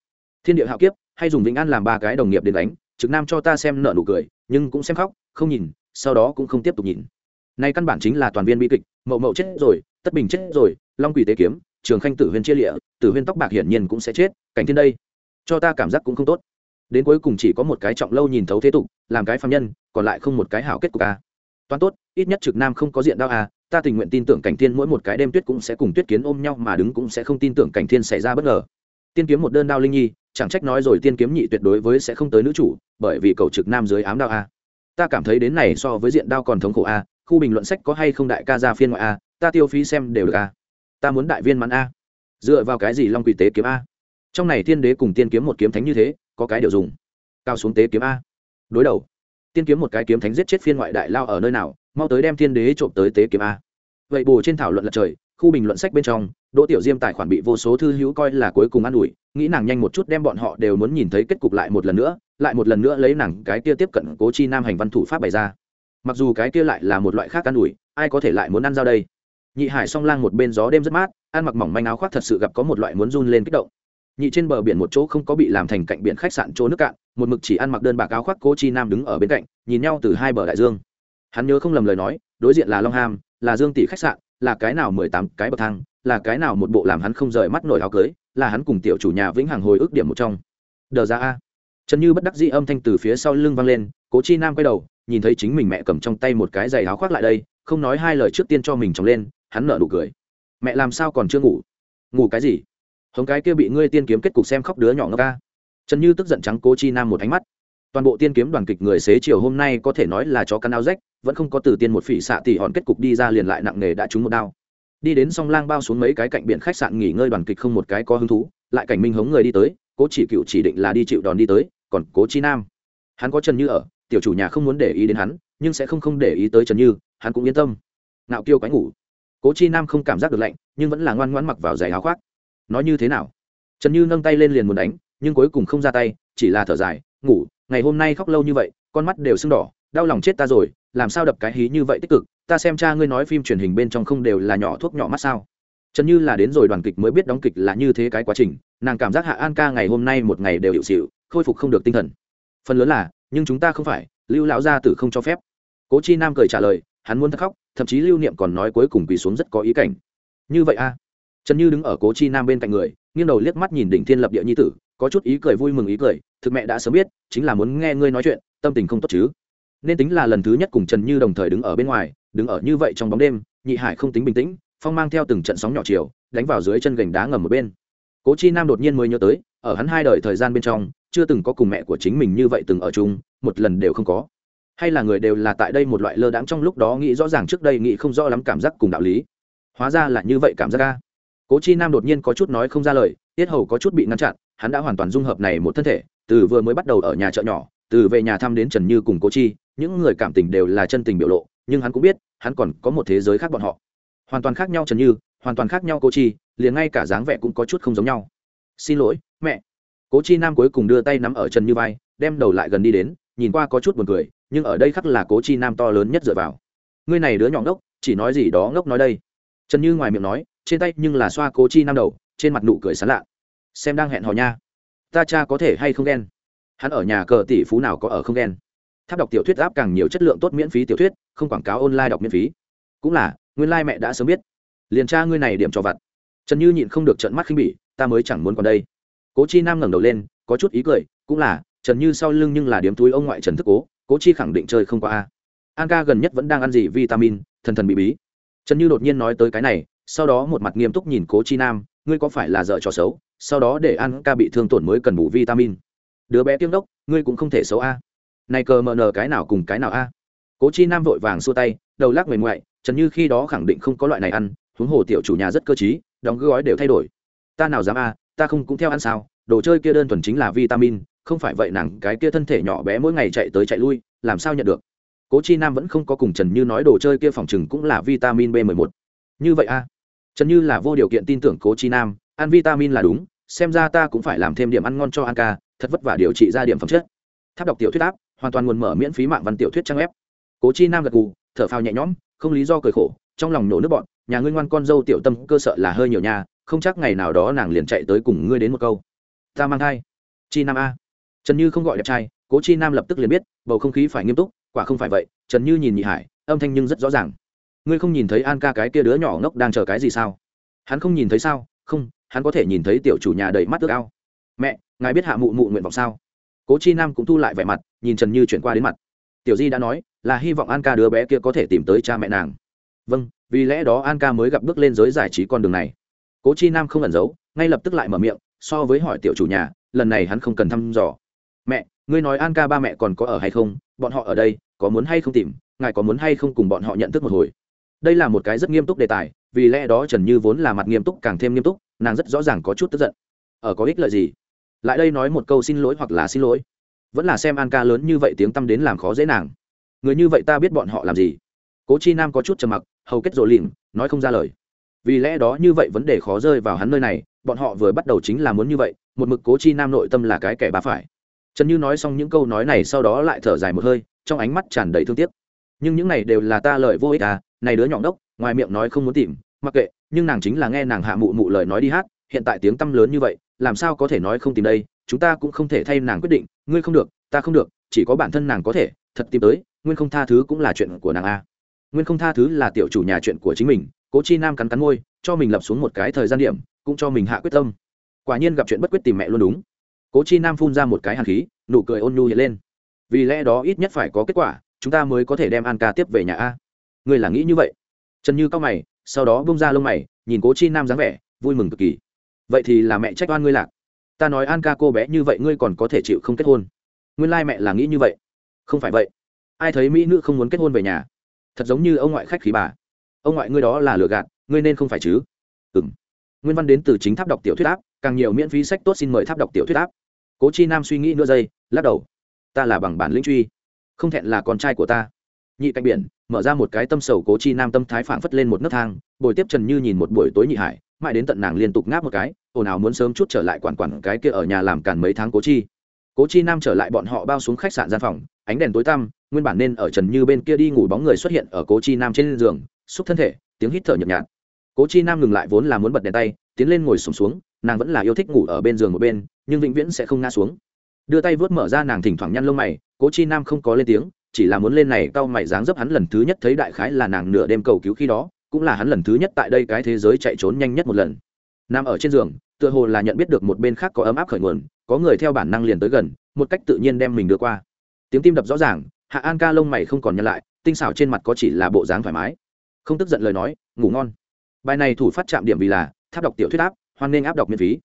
Thiên địa hạo kiếp, hay dùng vĩnh an làm ba cái đồng nghiệp đến đánh, trực nam cho ta xem nợ nụ cười, nhưng cũng xem khóc, không nhìn, sau đó cũng không tiếp tục nhìn. Nay căn bản chính là toàn viên bi kịch, mậu mậu chết rồi, tất bình chết rồi, long quỷ tế kiếm, trường khanh tử huyên chia lịa, tử huyên tóc bạc hiển nhiên cũng sẽ chết, cảnh thiên đây, cho ta cảm giác cũng không tốt. Đến cuối cùng chỉ có một cái trọng lâu nhìn thấu thế tục, làm cái phạm nhân, còn lại không một cái hảo kết cục ca toán tốt, ít nhất trực nam không có diện đau à. ta tình nguyện tin tưởng cảnh thiên mỗi một cái đêm tuyết cũng sẽ cùng tuyết kiến ôm nhau mà đứng cũng sẽ không tin tưởng cảnh thiên xảy ra bất ngờ. Tiên kiếm một đơn đao linh nhi, chẳng trách nói rồi tiên kiếm nhị tuyệt đối với sẽ không tới nữ chủ, bởi vì cầu trực nam dưới ám đao a ta cảm thấy đến này so với diện đao còn thống khổ a khu bình luận sách có hay không đại ca ra phiên ngoại a ta tiêu phí xem đều được a ta muốn đại viên mãn a dựa vào cái gì long quỷ tế kiếm a trong này tiên đế cùng tiên kiếm một kiếm thánh như thế, có cái điều dùng. Cao xuống tế kiếm a đối đầu tiên kiếm một cái kiếm thánh giết chết phiên ngoại đại lao ở nơi nào, mau tới đem tiên đế trộm tới tế kiếm a. Vậy bù trên thảo luận lật trời, khu bình luận sách bên trong, đỗ tiểu diêm tài khoản bị vô số thư hữu coi là cuối cùng an ủi, nghĩ nàng nhanh một chút đem bọn họ đều muốn nhìn thấy kết cục lại một lần nữa, lại một lần nữa lấy nàng cái kia tiếp cận cố chi nam hành văn thủ pháp bày ra. Mặc dù cái kia lại là một loại khác an ủi, ai có thể lại muốn ăn dao đây? Nhị hải song lang một bên gió đêm rất mát, ăn mặc mỏng manh áo khoác thật sự gặp có một loại muốn run lên kích động nhị trên bờ biển một chỗ không có bị làm thành cạnh biển khách sạn chỗ nước cạn, một mực chỉ ăn mặc đơn bạc áo khoác cố chi nam đứng ở bên cạnh, nhìn nhau từ hai bờ đại dương. Hắn nhớ không lầm lời nói, đối diện là long ham, là dương tỷ khách sạn, là cái nào mười tám cái bậc thang, là cái nào một bộ làm hắn không rời mắt nổi áo cưới, là hắn cùng tiểu chủ nhà vĩnh hằng hồi ước điểm một trong. Đờ ra a. Trần như bất đắc dĩ âm thanh từ phía sau lưng vang lên, cố chi nam quay đầu, nhìn thấy chính mình mẹ cầm trong tay một cái giày áo khoác lại đây, không nói hai lời trước tiên cho mình trồng lên, hắn nở nụ cười. Mẹ làm sao còn chưa ngủ? Ngủ cái gì? Hống cái kia bị ngươi tiên kiếm kết cục xem khóc đứa nhỏ ngốc ca. Trần như tức giận trắng cố chi nam một ánh mắt. Toàn bộ tiên kiếm đoàn kịch người xế chiều hôm nay có thể nói là chó căn áo rách, vẫn không có từ tiên một phỉ xạ tỉ hòn kết cục đi ra liền lại nặng nề đã trúng một đao. Đi đến song lang bao xuống mấy cái cạnh biển khách sạn nghỉ ngơi đoàn kịch không một cái có hứng thú, lại cảnh minh hống người đi tới, cố chỉ cựu chỉ định là đi chịu đòn đi tới, còn cố chi nam. Hắn có trần như ở, tiểu chủ nhà không muốn để ý đến hắn, nhưng sẽ không không để ý tới trần như, hắn cũng yên tâm. Nạo kiêu quái ngủ. Cố chi nam không cảm giác được lạnh, nhưng vẫn là ngoan ngoãn mặc vào giày áo khoác nói như thế nào? Trần như nâng tay lên liền muốn đánh, nhưng cuối cùng không ra tay, chỉ là thở dài, ngủ, ngày hôm nay khóc lâu như vậy, con mắt đều sưng đỏ, đau lòng chết ta rồi, làm sao đập cái hí như vậy tích cực, ta xem cha ngươi nói phim truyền hình bên trong không đều là nhỏ thuốc nhỏ mắt sao? Trần như là đến rồi đoàn kịch mới biết đóng kịch là như thế cái quá trình, nàng cảm giác hạ an ca ngày hôm nay một ngày đều hiệu xịu, khôi phục không được tinh thần. Phần lớn là, nhưng chúng ta không phải, lưu lão gia tử không cho phép. Cố chi nam cười trả lời, hắn muốn thất khóc, thậm chí lưu niệm còn nói cuối cùng quỳ xuống rất có ý cảnh. Như vậy a trần như đứng ở cố chi nam bên cạnh người, nghiêng đầu liếc mắt nhìn đỉnh thiên lập địa nhi tử, có chút ý cười vui mừng ý cười, thực mẹ đã sớm biết, chính là muốn nghe ngươi nói chuyện, tâm tình không tốt chứ. Nên tính là lần thứ nhất cùng trần như đồng thời đứng ở bên ngoài, đứng ở như vậy trong bóng đêm, nhị hải không tính bình tĩnh, phong mang theo từng trận sóng nhỏ chiều, đánh vào dưới chân gành đá ngầm một bên. Cố chi nam đột nhiên mới nhớ tới, ở hắn hai đời thời gian bên trong, chưa từng có cùng mẹ của chính mình như vậy từng ở chung, một lần đều không có. Hay là người đều là tại đây một loại lơ đãng trong lúc đó nghĩ rõ ràng trước đây nghĩ không rõ lắm cảm giác cùng đạo lý. Hóa ra là như vậy cảm giác ca cố chi nam đột nhiên có chút nói không ra lời, tiết hầu có chút bị ngăn chặn, hắn đã hoàn toàn dung hợp này một thân thể, từ vừa mới bắt đầu ở nhà chợ nhỏ, từ về nhà thăm đến trần như cùng cố chi, những người cảm tình đều là chân tình biểu lộ, nhưng hắn cũng biết, hắn còn có một thế giới khác bọn họ. Hoàn toàn khác nhau trần như, hoàn toàn khác nhau cố chi, liền ngay cả dáng vẻ cũng có chút không giống nhau. Xin lỗi, mẹ. Cố chi nam cuối cùng đưa tay nắm ở trần như vai, đem đầu lại gần đi đến, nhìn qua có chút buồn cười, nhưng ở đây khắc là cố chi nam to lớn nhất dựa vào. Ngươi này đứa nhỏ ngốc, chỉ nói gì đó ngốc nói đây. Trần như ngoài miệng nói trên tay nhưng là xoa cố chi nam đầu, trên mặt nụ cười sán lạ. Xem đang hẹn hò nha. Ta cha có thể hay không ghen? Hắn ở nhà cờ tỷ phú nào có ở không ghen? Tháp đọc tiểu thuyết áp càng nhiều chất lượng tốt miễn phí tiểu thuyết, không quảng cáo online đọc miễn phí. Cũng là, nguyên lai、like、mẹ đã sớm biết. Liền tra ngươi này điểm cho vặt. Trần như nhịn không được trận mắt khinh bỉ, ta mới chẳng muốn còn đây. Cố chi nam ngẩng đầu lên, có chút ý cười, cũng là, trần như sau lưng nhưng là điếm túi ông ngoại trần thức cố cố chi khẳng định chơi không qua a. An ca gần nhất vẫn đang ăn gì vitamin, thần thần bị bí. Trần như đột nhiên nói tới cái này sau đó một mặt nghiêm túc nhìn cố chi nam, ngươi có phải là dợ trò xấu, sau đó để ăn ca bị thương tổn mới cần bù vitamin. Đứa bé tiếng đốc, ngươi cũng không thể xấu a. Này cờ mờ nờ cái nào cùng cái nào a? Cố chi nam vội vàng xua tay, đầu lắc mềm ngoại, trần như khi đó khẳng định không có loại này ăn, huống hồ tiểu chủ nhà rất cơ t đóng gói đều thay đổi. Ta nào dám a, ta không cũng theo ăn sao, đồ chơi kia đơn thuần chính là vitamin, không phải vậy nàng cái kia thân thể nhỏ bé mỗi ngày chạy tới chạy lui, làm sao nhận được? Cố chi nam vẫn không có cùng trần như nói đồ chơi kia phòng chừng cũng là vitamin b 1 1 như vậy a? Trần như là vô điều kiện tin tưởng cố chi nam, ăn vitamin là đúng, xem ra ta cũng phải làm thêm điểm ăn ngon cho an ca, thật vất vả điều trị ra điểm phẩm chất. Tháp đọc tiểu thuyết áp hoàn toàn nguồn mở miễn phí mạng văn tiểu thuyết trang web. Cố chi nam gật gù, thở phào nhẹ nhõm, không lý do cười khổ, trong lòng nổ nước bọn, nhà ngươi ngoan con dâu tiểu tâm cơ sợ là hơi nhiều nhà không chắc ngày nào đó nàng liền chạy tới cùng ngươi đến một câu. Ta mang thai. Chi nam a. Trần như không gọi đẹp trai, cố chi nam lập tức liền biết, bầu không khí phải nghiêm túc, quả không phải vậy, trần như nhìn nhị hải, âm thanh nhưng rất rõ ràng ngươi không nhìn thấy an ca cái kia đứa nhỏ ngốc đang chờ cái gì sao? Hắn không nhìn thấy sao? Không, hắn có thể nhìn thấy tiểu chủ nhà đầy mắt ước ao. Mẹ, ngài biết hạ mụ mụ nguyện vọng sao? Cố chi nam cũng thu lại vẻ mặt, nhìn trần như chuyển qua đến mặt. Tiểu di đã nói, là hy vọng an ca đứa bé kia có thể tìm tới cha mẹ nàng. Vâng vì lẽ đó an ca mới gặp bước lên giới giải trí con đường này. Cố chi nam không ẩn giấu, ngay lập tức lại mở miệng, so với hỏi tiểu chủ nhà, lần này hắn không cần thăm dò. Mẹ, ngươi nói an ca ba mẹ còn có ở hay không? Bọn họ ở đây, có muốn hay không tìm? Ngài có muốn hay không cùng bọn họ nhận thức một hồi? Đây là một cái rất nghiêm túc đề tài, vì lẽ đó trần như vốn là mặt nghiêm túc càng thêm nghiêm túc, nàng rất rõ ràng có chút tức giận. Ở có ích lợi gì? Lại đây nói một câu xin lỗi hoặc là xin lỗi. Vẫn là xem an ca lớn như vậy tiếng tăm đến làm khó dễ nàng. Người như vậy ta biết bọn họ làm gì? Cố chi nam có chút trầm mặc, hầu kết rồi lìm nói không ra lời. Vì lẽ đó như vậy vấn đề khó rơi vào hắn nơi này, bọn họ vừa bắt đầu chính là muốn như vậy, một mực cố chi nam nội tâm là cái kẻ bá phải. Trần như nói xong những câu nói này sau đó lại thở dài một hơi, trong ánh mắt tràn đầy thương tiếc. Nhưng những này đều là ta lời vô ích à này đứa nhỏ đốc, ngoài miệng nói không muốn tìm, mặc kệ, nhưng nàng chính là nghe nàng hạ mụ mụ lời nói đi hát, hiện tại tiếng tăm lớn như vậy, làm sao có thể nói không tìm đây, chúng ta cũng không thể thay nàng quyết định, ngươi không được, ta không được, chỉ có bản thân nàng có thể, thật tìm tới, nguyên không tha thứ cũng là chuyện của nàng a. Nguyên không tha thứ là tiểu chủ nhà chuyện của chính mình, cố chi nam cắn cắn môi, cho mình lập xuống một cái thời gian điểm, cũng cho mình hạ quyết tâm. Quả nhiên gặp chuyện bất quyết tìm mẹ luôn đúng. Cố chi nam phun ra một cái hàn khí, nụ cười ôn nhu hiện lên. Vì lẽ đó ít nhất phải có kết quả, chúng ta mới có thể đem an ca tiếp về nhà a ngươi là nghĩ như vậy? Trần như cao mày, sau đó bông ra lông mày, nhìn cố chi nam dáng vẻ, vui mừng cực kỳ. Vậy thì là mẹ trách oan ngươi lạc. Ta nói an ca cô bé như vậy ngươi còn có thể chịu không kết hôn? Nguyên lai mẹ là nghĩ như vậy. Không phải vậy. Ai thấy mỹ nữ không muốn kết hôn về nhà? Thật giống như ông ngoại khách khí bà. Ông ngoại ngươi đó là lừa gạt, ngươi nên không phải chứ? Ừ m nguyên văn đến từ chính tháp đọc tiểu thuyết áp, càng nhiều miễn phí sách tốt xin mời tháp đọc tiểu thuyết áp. Cố chi nam suy nghĩ nửa giây, lắc đầu. Ta là bằng bản lĩnh truy, không thẹn là con trai của ta. Nhị cạnh biển mở ra một cái tâm sầu cố chi nam tâm thái phảng phất lên một nấc thang bồi tiếp trần như nhìn một buổi tối nhị hải mãi đến tận nàng liên tục ngáp một cái ồn ào muốn sớm chút trở lại quản quản cái kia ở nhà làm càn mấy tháng cố chi. Cố chi nam trở lại bọn họ bao xuống khách sạn gian phòng ánh đèn tối tăm nguyên bản nên ở trần như bên kia đi ngủ bóng người xuất hiện ở cố chi nam trên giường xúc thân thể tiếng hít thở nhợt nhạt. Cố chi nam ngừng lại vốn là muốn bật đèn tay tiến lên ngồi sùng xuống, xuống nàng vẫn là yêu thích ngủ ở bên giường một bên nhưng vĩnh viễn sẽ không ngã xuống. Đưa tay vớt mở ra nàng thỉnh thoảng nhăn lông mày cố chi nam không có lên tiếng chỉ là muốn lên này cau mày dáng dấp hắn lần thứ nhất thấy đại khái là nàng nửa đêm cầu cứu khi đó, cũng là hắn lần thứ nhất tại đây cái thế giới chạy trốn nhanh nhất một lần. Nằm ở trên giường, tựa hồ là nhận biết được một bên khác có ấm áp khởi nguồn, có người theo bản năng liền tới gần, một cách tự nhiên đem mình đưa qua. Tiếng tim đập rõ ràng, hạ an ca lông mày không còn nhăn lại, tinh xảo trên mặt có chỉ là bộ dáng thoải mái. Không tức giận lời nói, ngủ ngon. Bài này thủ phát chạm điểm vì là, tháp đọc tiểu thuyết áp, hoan nghênh áp đọc miễn phí.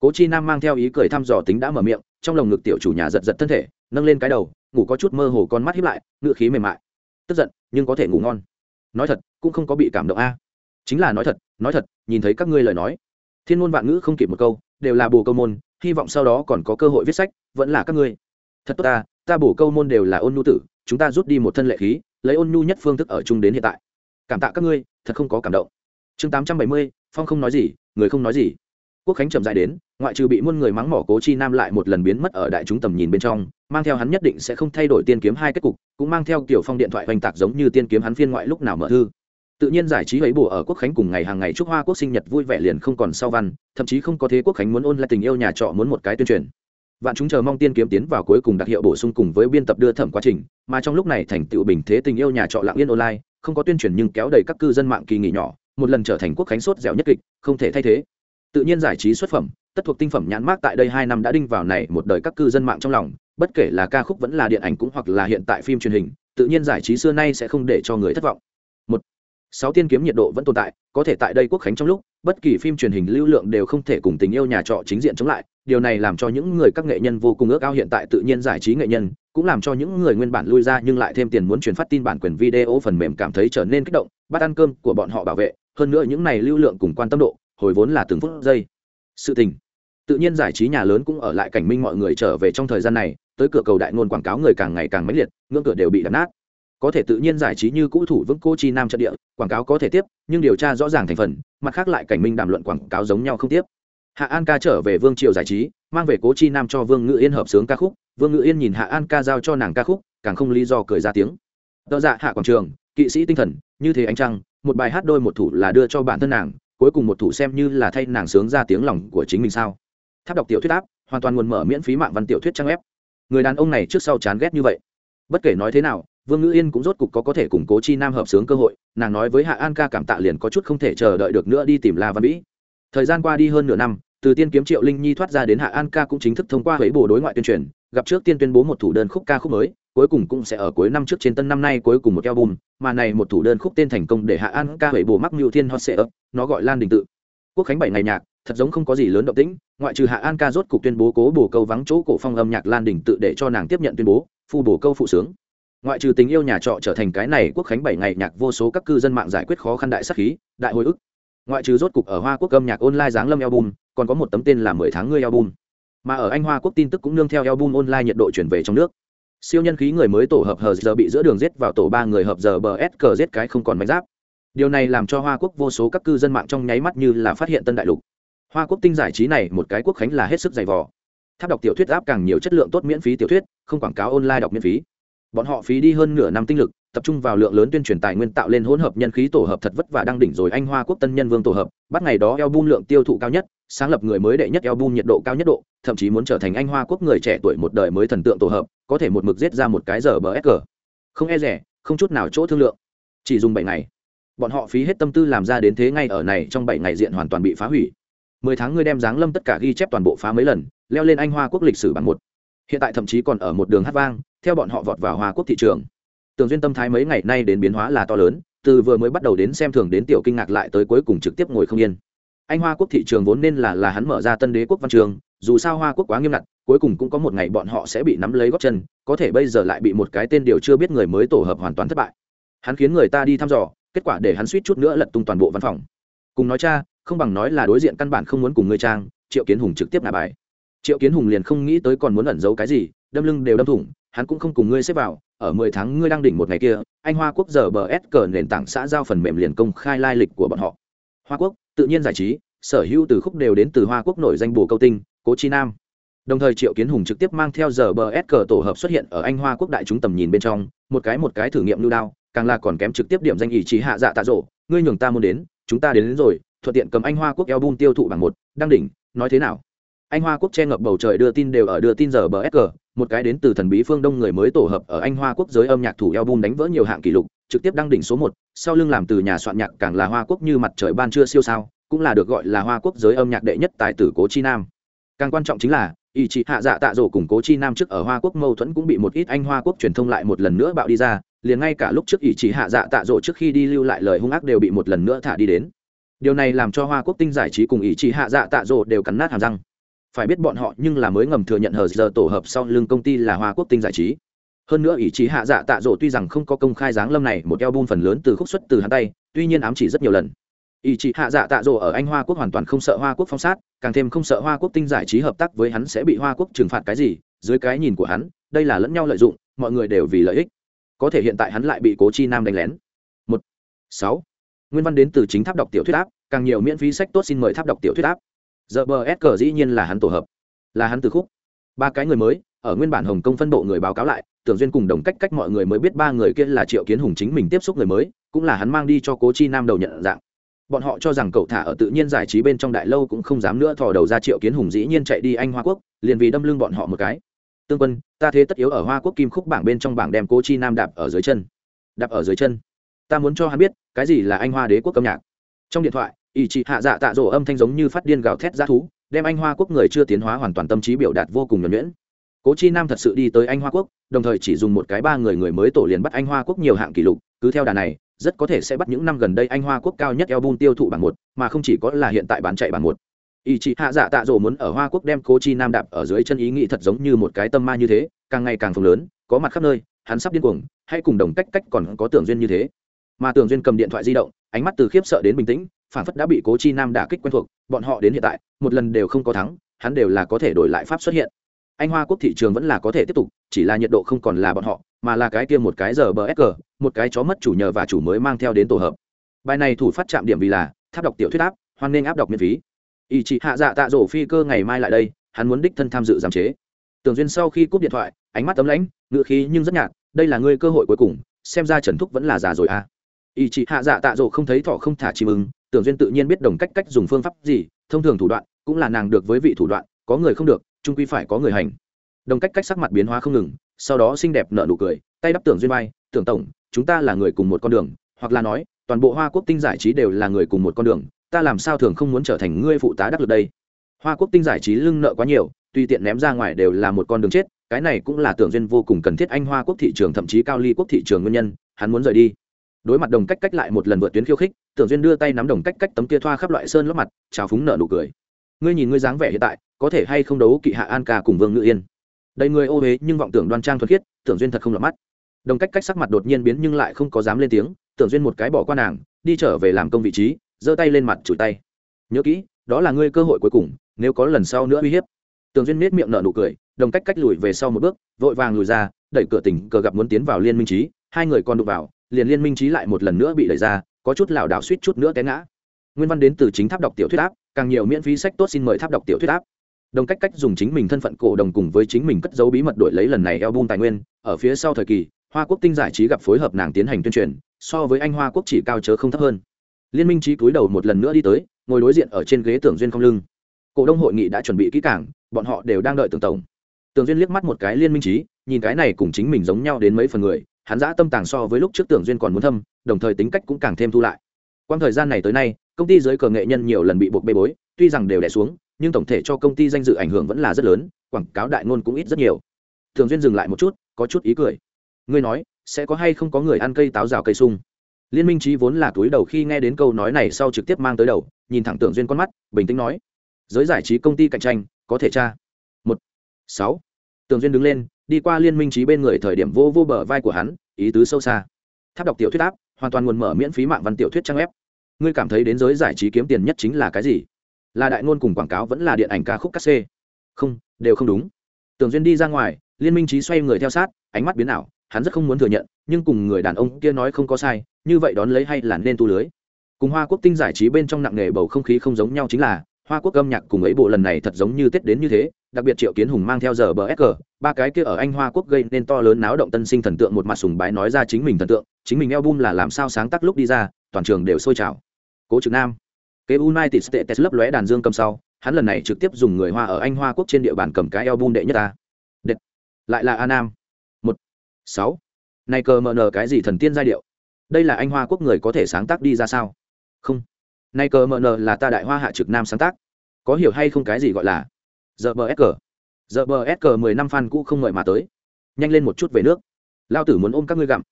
Cố chi nam mang theo ý cười thăm dò tính đã mở miệng, trong lồng ngực tiểu chủ nhà giật giật thân thể nâng lên cái đầu, ngủ có chút mơ hồ con mắt hiếp lại, ngựa khí mềm mại. Tức giận, nhưng có thể ngủ ngon. Nói thật, cũng không có bị cảm động a. Chính là nói thật nói thật, nhìn thấy các ngươi lời nói, thiên môn vạn ngữ không kịp một câu, đều là bồ câu môn, hy vọng sau đó còn có cơ hội viết sách, vẫn là các ngươi. Thật tốt ta ta bổ câu môn đều là ôn nhu tử, chúng ta rút đi một thân lệ khí, lấy ôn nhu nhất phương thức ở chung đến hiện tại. Cảm tạ các ngươi, thật không có cảm động. Chương tám trăm bảy mươi, phong không nói gì, người không nói gì. Quốc khánh chậm dài đến, ngoại trừ bị muôn người mắng mỏ cố chi nam lại một lần biến mất ở đại chúng tầm nhìn bên trong mang theo hắn nhất định sẽ không thay đổi tiên kiếm hai kết cục, cũng mang theo kiểu phong điện thoại hoành tạc giống như tiên kiếm hắn phiên ngoại lúc nào mở thư. Tự nhiên giải trí ấy bổ ở quốc khánh cùng ngày hàng ngày chúc hoa quốc sinh nhật vui vẻ liền không còn sau văn, thậm chí không có thế quốc khánh muốn ôn lại tình yêu nhà trọ muốn một cái tuyên truyền. Vạn chúng chờ mong tiên kiếm tiến vào cuối cùng đặc hiệu bổ sung cùng với biên tập đưa thẩm quá trình, mà trong lúc này thành tựu bình thế tình yêu nhà trọ lạng yên online, không có tuyên truyền nhưng kéo đầy các cư dân mạng kỳ nghỉ nhỏ, một lần trở thành quốc khánh sốt dẻo nhất kịch, không thể thay thế. Tự nhiên giải trí xuất phẩm, tất thuộc tinh phẩm nhãn mát tại đây hai năm đã đinh vào này một đời các cư dân mạng trong lòng bất kể là ca khúc vẫn là điện ảnh cũng hoặc là hiện tại phim truyền hình, tự nhiên giải trí xưa nay sẽ không để cho người thất vọng. Một, sáu tiên kiếm nhiệt độ vẫn tồn tại, có thể tại đây quốc khánh trong lúc, bất kỳ phim truyền hình lưu lượng đều không thể cùng tình yêu nhà trọ chính diện chống lại, điều này làm cho những người các nghệ nhân vô cùng ước ao hiện tại tự nhiên giải trí nghệ nhân, cũng làm cho những người nguyên bản lui ra nhưng lại thêm tiền muốn truyền phát tin bản quyền video phần mềm cảm thấy trở nên kích động, bắt ăn cơm của bọn họ bảo vệ, hơn nữa những này lưu lượng cùng quan tâm độ, hồi vốn là từng phút giây. Sự tình, tự nhiên giải trí nhà lớn cũng ở lại cảnh minh mọi người trở về trong thời gian này tới cửa cầu đại ngôn quảng cáo người càng ngày càng mãnh liệt, ngưỡng cửa đều bị đập nát. Có thể tự nhiên giải trí như cũ thủ vững cô chi nam trận địa, quảng cáo có thể tiếp, nhưng điều tra rõ ràng thành phần, mặt khác lại cảnh minh đàm luận quảng cáo giống nhau không tiếp. Hạ an ca trở về vương triều giải trí, mang về cố chi nam cho vương ngự yên hợp sướng ca khúc, vương ngự yên nhìn hạ an ca giao cho nàng ca khúc, càng không lý do cười ra tiếng. Tờ dạ hạ quảng trường, kỵ sĩ tinh thần, như thế ánh trăng, một bài hát đôi một thủ là đưa cho bản thân nàng, cuối cùng một thủ xem như là thay nàng sướng ra tiếng lòng của chính mình sao? Tháp đọc tiểu thuyết áp hoàn toàn nguồn mở miễn phí mạng văn tiểu thuyết trang web người đàn ông này trước sau chán ghét như vậy. Bất kể nói thế nào, vương ngữ yên cũng rốt cục có có thể củng cố chi nam hợp sướng cơ hội, nàng nói với hạ an ca cảm tạ liền có chút không thể chờ đợi được nữa đi tìm la văn vĩ. Thời gian qua đi hơn nửa năm, từ tiên kiếm triệu linh nhi thoát ra đến hạ an ca cũng chính thức thông qua huế bồ đối ngoại tuyên truyền, gặp trước tiên tuyên bố một thủ đơn khúc ca khúc mới, cuối cùng cũng sẽ ở cuối năm trước trên tân năm nay cuối cùng một album, mà này một thủ đơn khúc tên thành công để hạ an ca huế bồ mắc mưu thiên hot sẽ ấp nó gọi lan đình tự. Quốc khánh bảy ngày nhạc thật giống không có gì lớn động tĩnh, ngoại trừ hạ an ca rốt cục tuyên bố cố bổ câu vắng chỗ cổ phong âm nhạc lan Đỉnh tự để cho nàng tiếp nhận tuyên bố, phu bổ câu phụ sướng. Ngoại trừ tình yêu nhà trọ trở thành cái này quốc khánh bảy ngày nhạc vô số các cư dân mạng giải quyết khó khăn đại sắc khí, đại hồi ức. Ngoại trừ rốt cục ở hoa quốc âm nhạc online giáng lâm album, còn có một tấm tên là mười tháng ngươi album. Mà ở anh hoa quốc tin tức cũng nương theo album online nhiệt độ chuyển về trong nước. Siêu nhân khí người mới tổ hợp hờ giờ bị giữa đường giết vào tổ ba người hợp giờ bờ s cờ giết cái không còn bánh giáp. Điều này làm cho hoa quốc vô số các cư dân mạng trong nháy mắt như là phát hiện tân đại lục hoa quốc tinh giải trí này một cái quốc khánh là hết sức dày vò. Tháp đọc tiểu thuyết áp càng nhiều chất lượng tốt miễn phí tiểu thuyết, không quảng cáo online đọc miễn phí. Bọn họ phí đi hơn nửa năm tinh lực, tập trung vào lượng lớn tuyên truyền tài nguyên tạo lên hỗn hợp nhân khí tổ hợp thật vất vả đang đỉnh rồi anh hoa quốc tân nhân vương tổ hợp, bắt ngày đó eo bun lượng tiêu thụ cao nhất, sáng lập người mới đệ nhất eo bun nhiệt độ cao nhất độ, thậm chí muốn trở thành anh hoa quốc người trẻ tuổi một đời mới thần tượng tổ hợp, có thể một mực giết ra một cái giờ bờ sg không e rẻ, không chút nào chỗ thương lượng. Chỉ dùng bảy ngày. Bọn họ phí hết tâm tư làm ra đến thế ngay ở này trong bảy ngày diện hoàn toàn bị phá hủy mười tháng ngươi đem giáng lâm tất cả ghi chép toàn bộ phá mấy lần, leo lên anh hoa quốc lịch sử bằng một. Hiện tại thậm chí còn ở một đường hát vang, theo bọn họ vọt vào hoa quốc thị trường. Tường duyên tâm thái mấy ngày nay đến biến hóa là to lớn, từ vừa mới bắt đầu đến xem thường đến tiểu kinh ngạc lại tới cuối cùng trực tiếp ngồi không yên. Anh hoa quốc thị trường vốn nên là là hắn mở ra tân đế quốc văn trường, dù sao hoa quốc quá nghiêm ngặt, cuối cùng cũng có một ngày bọn họ sẽ bị nắm lấy góc chân, có thể bây giờ lại bị một cái tên điều chưa biết người mới tổ hợp hoàn toàn thất bại. Hắn khiến người ta đi thăm dò, kết quả để hắn suýt chút nữa lật tung toàn bộ văn phòng. Cùng nói cha không bằng nói là đối diện căn bản không muốn cùng ngươi trang triệu kiến hùng trực tiếp nạ bài. Triệu kiến hùng liền không nghĩ tới còn muốn ẩn giấu cái gì đâm lưng đều đâm thủng hắn cũng không cùng ngươi xếp vào ở mười tháng ngươi đang đỉnh một ngày kia anh hoa quốc giờ bờ s cờ nền tảng xã giao phần mềm liền công khai lai lịch của bọn họ. Hoa quốc tự nhiên giải trí sở hữu từ khúc đều đến từ hoa quốc nổi danh bồ câu tinh cố chi nam. Đồng thời triệu kiến hùng trực tiếp mang theo giờ bờ s cờ tổ hợp xuất hiện ở anh hoa quốc đại chúng tầm nhìn bên trong một cái một cái thử nghiệm lưu đao càng là còn kém trực tiếp điểm danh ý chí hạ dạ tạ rộ ngươi nhường ta muốn đến chúng ta đến, đến rồi thuận tiện cầm anh hoa quốc eo bun tiêu thụ bằng một, đăng đỉnh, nói thế nào? Anh hoa quốc che ngập bầu trời đưa tin đều ở đưa tin giờ bờ sg một cái đến từ thần bí phương đông người mới tổ hợp ở anh hoa quốc giới âm nhạc thủ eo bun đánh vỡ nhiều hạng kỷ lục, trực tiếp đăng đỉnh số một, sau lưng làm từ nhà soạn nhạc càng là hoa quốc như mặt trời ban trưa siêu sao, cũng là được gọi là hoa quốc giới âm nhạc đệ nhất tài tử cố chi nam. Càng quan trọng chính là, ý chí hạ dạ tạ rổ cùng cố chi nam trước ở hoa quốc mâu thuẫn cũng bị một ít anh hoa quốc truyền thông lại một lần nữa bạo đi ra, liền ngay cả lúc trước ý chí hạ dạ tạ rổ trước khi đi lưu lại lời hung ác đều bị một lần nữa thả đi đến điều này làm cho hoa quốc tinh giải trí cùng ý chí hạ dạ tạ rộ đều cắn nát hàm răng. Phải biết bọn họ nhưng là mới ngầm thừa nhận hờ giờ tổ hợp sau lưng công ty là hoa quốc tinh giải trí. Hơn nữa ý chí hạ dạ tạ rộ tuy rằng không có công khai giáng lâm này một eo bun phần lớn từ khúc xuất từ hắn tay, tuy nhiên ám chỉ rất nhiều lần. Ý chí hạ dạ tạ rộ ở anh hoa quốc hoàn toàn không sợ hoa quốc phong sát, càng thêm không sợ hoa quốc tinh giải trí hợp tác với hắn sẽ bị hoa quốc trừng phạt cái gì, dưới cái nhìn của hắn, đây là lẫn nhau lợi dụng, mọi người đều vì lợi ích. Có thể hiện tại hắn lại bị cố chi nam đánh lén. Một, sáu nguyên văn đến từ chính tháp đọc tiểu thuyết áp, càng nhiều miễn phí sách tốt xin mời tháp đọc tiểu thuyết áp. Giờ bờ s cờ dĩ nhiên là hắn tổ hợp, là hắn từ khúc. Ba cái người mới, ở nguyên bản hồng kông phân bộ người báo cáo lại, tưởng duyên cùng đồng cách cách mọi người mới biết ba người kia là triệu kiến hùng chính mình tiếp xúc người mới, cũng là hắn mang đi cho cố chi nam đầu nhận dạng. Bọn họ cho rằng cậu thả ở tự nhiên giải trí bên trong đại lâu cũng không dám nữa thò đầu ra triệu kiến hùng dĩ nhiên chạy đi anh hoa quốc, liền vì đâm lưng bọn họ một cái. Tương quân, ta thế tất yếu ở hoa quốc kim khúc bảng bên trong bảng đem cố chi nam đạp ở dưới chân. Đạp ở dưới chân. Ta muốn cho hắn biết cái gì là anh hoa đế quốc âm nhạc? Trong điện thoại ý chị hạ dạ tạ rổ âm thanh giống như phát điên gào thét ra thú, đem anh hoa quốc người chưa tiến hóa hoàn toàn tâm trí biểu đạt vô cùng nhuẩn nhuyễn. Cố chi nam thật sự đi tới anh hoa quốc, đồng thời chỉ dùng một cái ba người người mới tổ liền bắt anh hoa quốc nhiều hạng kỷ lục, cứ theo đà này, rất có thể sẽ bắt những năm gần đây anh hoa quốc cao nhất album tiêu thụ bằng một, mà không chỉ có là hiện tại bán chạy bằng một. Ý chị hạ dạ tạ rổ muốn ở hoa quốc đem cố chi nam đạp ở dưới chân ý nghĩ thật giống như một cái tâm ma như thế, càng ngày càng phồng lớn, có mặt khắp nơi, hắn sắp điên cuồng, hay cùng đồng cách cách còn có tưởng duyên như thế mà Tường duyên cầm điện thoại di động, ánh mắt từ khiếp sợ đến bình tĩnh phản phất đã bị cố chi nam đả kích quen thuộc, bọn họ đến hiện tại, một lần đều không có thắng, hắn đều là có thể đổi lại pháp xuất hiện. Anh hoa quốc thị trường vẫn là có thể tiếp tục, chỉ là nhiệt độ không còn là bọn họ, mà là cái kia một cái giờ bờ sg một cái chó mất chủ nhờ và chủ mới mang theo đến tổ hợp. Bài này thủ phát chạm điểm vì là, tháp đọc tiểu thuyết áp, hoan nên áp đọc miễn phí. Ý chị hạ dạ tạ rổ phi cơ ngày mai lại đây, hắn muốn đích thân tham dự giám chế. Tường duyên sau khi cúp điện thoại, ánh mắt tấm lãnh, ngựa khí nhưng rất nhạt, đây là ngươi cơ hội cuối cùng, xem ra trần thúc vẫn là già rồi à ý chị hạ dạ tạ rổ không thấy thỏ không thả chim ứng tưởng duyên tự nhiên biết đồng cách cách dùng phương pháp gì, thông thường thủ đoạn, cũng là nàng được với vị thủ đoạn, có người không được trung quy phải có người hành. Đồng cách cách sắc mặt biến hóa không ngừng, sau đó xinh đẹp nở nụ cười, tay đắp tưởng duyên bay tưởng tổng, chúng ta là người cùng một con đường, hoặc là nói, toàn bộ hoa quốc tinh giải trí đều là người cùng một con đường, ta làm sao thường không muốn trở thành ngươi phụ tá đắc lực đây? Hoa quốc tinh giải trí lưng nợ quá nhiều, tuy tiện ném ra ngoài đều là một con đường chết, cái này cũng là tưởng duyên vô cùng cần thiết, anh hoa quốc thị trường, thậm chí cao ly quốc thị trường nguyên nhân, hắn muốn rời đi đối mặt đồng cách cách lại một lần vượt tuyến khiêu khích, tưởng duyên đưa tay nắm đồng cách cách tấm kia thoa khắp loại sơn lớp mặt, trào phúng nợ nụ cười. Ngươi nhìn ngươi dáng vẻ hiện tại, có thể hay không đấu kỵ hạ an ca cùng vương ngự yên? Đầy người ô huế nhưng vọng tưởng đoan trang thuật khiết, tưởng duyên thật không lọt mắt. Đồng cách cách sắc mặt đột nhiên biến nhưng lại không có dám lên tiếng, tưởng duyên một cái bỏ qua nàng, đi trở về làm công vị trí, giơ tay lên mặt chùi tay. Nhớ kỹ, đó là ngươi cơ hội cuối cùng, nếu có lần sau nữa uy hiếp. Tưởng duyên nết miệng nở nụ cười, đồng cách cách lùi về sau một bước, vội vàng lùi ra, đẩy cửa tỉnh cờ gặp muốn tiến vào liên minh trí, hai người còn đụng vào liền liên minh trí lại một lần nữa bị đẩy ra, có chút lảo đảo suýt chút nữa té ngã. Nguyên văn đến từ chính tháp đọc tiểu thuyết áp, càng nhiều miễn phí sách tốt xin mời tháp đọc tiểu thuyết áp. Đồng cách cách dùng chính mình thân phận cổ đồng cùng với chính mình cất dấu bí mật đổi lấy lần này album tài nguyên, ở phía sau thời kỳ, hoa quốc tinh giải trí gặp phối hợp nàng tiến hành tuyên truyền, so với anh hoa quốc chỉ cao chớ không thấp hơn. Liên minh trí cúi đầu một lần nữa đi tới, ngồi đối diện ở trên ghế tưởng duyên không lưng. Cổ đông hội nghị đã chuẩn bị kỹ cảng bọn họ đều đang đợi tưởng tổng. Tưởng duyên liếc mắt một cái liên minh trí, nhìn cái này cùng chính mình giống nhau đến mấy phần người hắn giã tâm tàng so với lúc trước tưởng duyên còn muốn thâm, đồng thời tính cách cũng càng thêm thu lại. Quang thời gian này tới nay, công ty giới cờ nghệ nhân nhiều lần bị buộc bê bối, tuy rằng đều đẻ xuống, nhưng tổng thể cho công ty danh dự ảnh hưởng vẫn là rất lớn, quảng cáo đại ngôn cũng ít rất nhiều. Thường duyên dừng lại một chút, có chút ý cười. Ngươi nói, sẽ có hay không có người ăn cây táo rào cây sung? Liên minh trí vốn là túi đầu khi nghe đến câu nói này sau trực tiếp mang tới đầu, nhìn thẳng tưởng duyên con mắt, bình tĩnh nói. Giới giải trí công ty cạnh tranh, có thể tra. Một, sáu. Tưởng duyên đứng lên đi qua liên minh trí bên người thời điểm vô vô bờ vai của hắn, ý tứ sâu xa. Tháp đọc tiểu thuyết áp, hoàn toàn nguồn mở miễn phí mạng văn tiểu thuyết trang web. Ngươi cảm thấy đến giới giải trí kiếm tiền nhất chính là cái gì? Là đại ngôn cùng quảng cáo vẫn là điện ảnh ca khúc cắt xê? Không, đều không đúng. Tường duyên đi ra ngoài, liên minh trí xoay người theo sát, ánh mắt biến ảo, hắn rất không muốn thừa nhận, nhưng cùng người đàn ông kia nói không có sai, như vậy đón lấy hay là nên tu lưới? Cùng hoa quốc tinh giải trí bên trong nặng nghề bầu không khí không giống nhau chính là, hoa quốc âm nhạc cùng ấy bộ lần này thật giống như tết đến như thế đặc biệt triệu kiến hùng mang theo giờ bờ sg ba cái kia ở anh hoa quốc gây nên to lớn náo động tân sinh thần tượng một mặt sùng bái nói ra chính mình thần tượng, chính mình album là làm sao sáng tác lúc đi ra, toàn trường đều sôi trào. Cố trực nam, kế united states lấp lóe đàn dương cầm sau, hắn lần này trực tiếp dùng người hoa ở anh hoa quốc trên địa bàn cầm cái album đệ nhất ta Đệt. lại là a nam. Một. Sáu. Này cờ mờ nờ cái gì thần tiên giai điệu? Đây là anh hoa quốc người có thể sáng tác đi ra sao? Không. Nay cờ mờ nờ là ta đại hoa hạ trực nam sáng tác. Có hiểu hay không cái gì gọi là? Giờ bờ sg giờ bờ sg mười năm fan cũ không ngợi mà tới. Nhanh lên một chút về nước. Lao tử muốn ôm các ngươi gặm.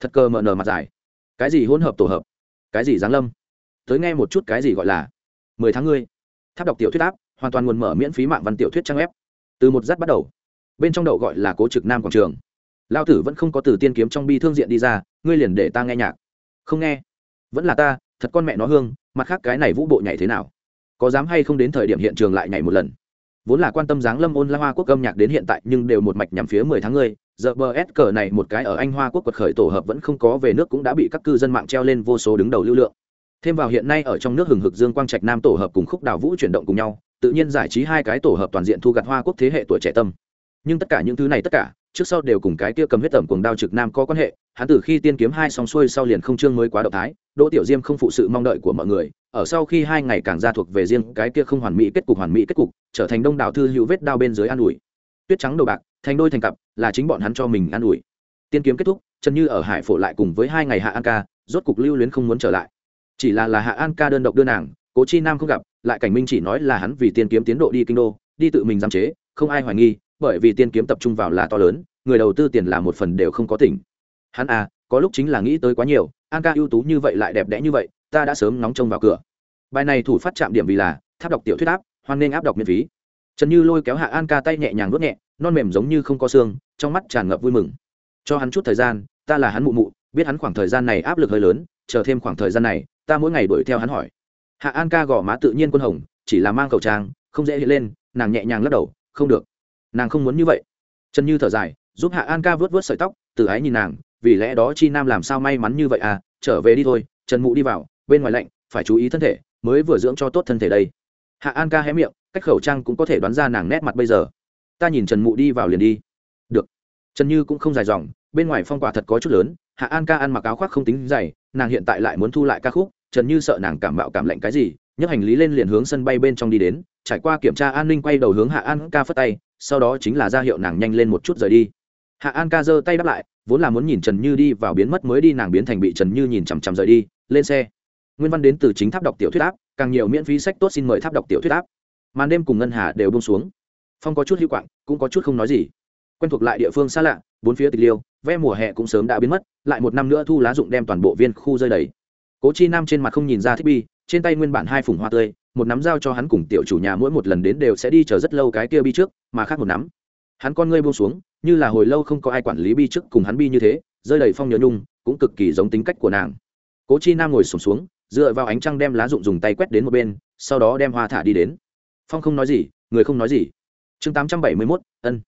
Thật cờ mờ nờ mặt dài. Cái gì hỗn hợp tổ hợp? Cái gì giáng lâm? Tới nghe một chút cái gì gọi là mười tháng ngươi. Tháp đọc tiểu thuyết áp hoàn toàn nguồn mở miễn phí mạng văn tiểu thuyết trang web. Từ một dắt bắt đầu. Bên trong đậu gọi là cố trực nam quảng trường. Lao tử vẫn không có từ tiên kiếm trong bi thương diện đi ra, ngươi liền để ta nghe nhạc. Không nghe. Vẫn là ta, thật con mẹ nó hương, mặt khác cái này vũ bộ nhảy thế nào? Có dám hay không đến thời điểm hiện trường lại nhảy một lần? Vốn là quan tâm dáng lâm ôn la hoa quốc âm nhạc đến hiện tại nhưng đều một mạch nhằm phía mười tháng người. Giờ bờ s cờ này một cái ở anh hoa quốc quật khởi tổ hợp vẫn không có về nước cũng đã bị các cư dân mạng treo lên vô số đứng đầu lưu lượng. Thêm vào hiện nay ở trong nước hừng hực dương quang trạch nam tổ hợp cùng khúc đào vũ chuyển động cùng nhau, tự nhiên giải trí hai cái tổ hợp toàn diện thu gặt hoa quốc thế hệ tuổi trẻ tâm. Nhưng tất cả những thứ này tất cả, trước sau đều cùng cái kia cầm huyết tẩm cuồng đao trực nam có quan hệ, hắn từ khi tiên kiếm hai xong xuôi sau liền không chương mới quá động thái, đỗ tiểu diêm không phụ sự mong đợi của mọi người ở sau khi hai ngày càng ra thuộc về riêng cái kia không hoàn mỹ kết cục hoàn mỹ kết cục, trở thành đông đảo thư hữu vết đao bên dưới an ủi. Tuyết trắng đầu bạc, thành đôi thành cặp, là chính bọn hắn cho mình an ủi. Tiên kiếm kết thúc chân như ở hải phổ lại cùng với hai ngày hạ an ca, rốt cục lưu luyến không muốn trở lại. Chỉ là là hạ an ca đơn độc đưa nàng, cố chi nam không gặp, lại cảnh minh chỉ nói là hắn vì tiên kiếm tiến độ đi kinh đô, đi tự mình giam chế, không ai hoài nghi, bởi vì tiên kiếm tập trung vào là to lớn, người đầu tư tiền là một phần đều không có tỉnh. Hắn à có lúc chính là nghĩ tới quá nhiều an ca ưu tú như vậy lại đẹp đẽ như vậy, ta đã sớm nóng trông vào cửa. Bài này thủ phát chạm điểm vì là, tháp đọc tiểu thuyết áp, hoan nên áp đọc miễn phí. Trần như lôi kéo hạ an ca tay nhẹ nhàng nuốt nhẹ, non mềm giống như không có xương, trong mắt tràn ngập vui mừng. Cho hắn chút thời gian, ta là hắn mụ mụ, biết hắn khoảng thời gian này áp lực hơi lớn, chờ thêm khoảng thời gian này, ta mỗi ngày đuổi theo hắn hỏi. Hạ an ca gõ má tự nhiên quân hồng, chỉ là mang khẩu trang, không dễ hiện lên, nàng nhẹ nhàng lắc đầu, không được. Nàng không muốn như vậy. Trần như thở dài, giúp hạ an ca vớt vớt sợi tóc, từ ái nhìn nàng vì lẽ đó chi nam làm sao may mắn như vậy à? Trở về đi thôi, trần mụ đi vào, bên ngoài lạnh, phải chú ý thân thể, mới vừa dưỡng cho tốt thân thể đây. Hạ an ca hé miệng, cách khẩu trang cũng có thể đoán ra nàng nét mặt bây giờ. Ta nhìn trần mụ đi vào liền đi. Được. Trần như cũng không dài dòng, bên ngoài phong quả thật có chút lớn, hạ an ca ăn mặc áo khoác không tính dày, nàng hiện tại lại muốn thu lại ca khúc, trần như sợ nàng cảm bạo cảm lạnh cái gì, nhấc hành lý lên liền hướng sân bay bên trong đi đến, trải qua kiểm tra an ninh quay đầu hướng hạ an ca phất tay, sau đó chính là ra hiệu nàng nhanh lên một chút rời đi hạ an ca giơ tay đáp lại, vốn là muốn nhìn trần như đi vào biến mất mới đi, nàng biến thành bị trần như nhìn chằm chằm rời đi, lên xe. Nguyên văn đến từ chính tháp đọc tiểu thuyết áp, càng nhiều miễn phí sách tốt xin mời tháp đọc tiểu thuyết áp. Màn đêm cùng ngân hà đều bông xuống. Phong có chút hữu quạng, cũng có chút không nói gì. Quen thuộc lại địa phương xa lạ, bốn phía tịch liêu, ve mùa hè cũng sớm đã biến mất, lại một năm nữa thu lá dụng đem toàn bộ viên khu rơi đầy. Cố chi nam trên mặt không nhìn ra thiết bị trên tay nguyên bản hai phùng hoa tươi, một nắm dao cho hắn cùng tiểu chủ nhà mỗi một lần đến đều sẽ đi chờ rất lâu cái kia bi trước, mà khác một nắm. Hắn con ngươi buông xuống như là hồi lâu không có ai quản lý bi trước cùng hắn bi như thế rơi đầy phong nhớ nhung cũng cực kỳ giống tính cách của nàng. Cố chi nam ngồi sùng xuống, xuống dựa vào ánh trăng đem lá dụng dùng tay quét đến một bên sau đó đem hoa thả đi đến. Phong không nói gì người không nói gì. Chương tám trăm bảy mươi mốt ân.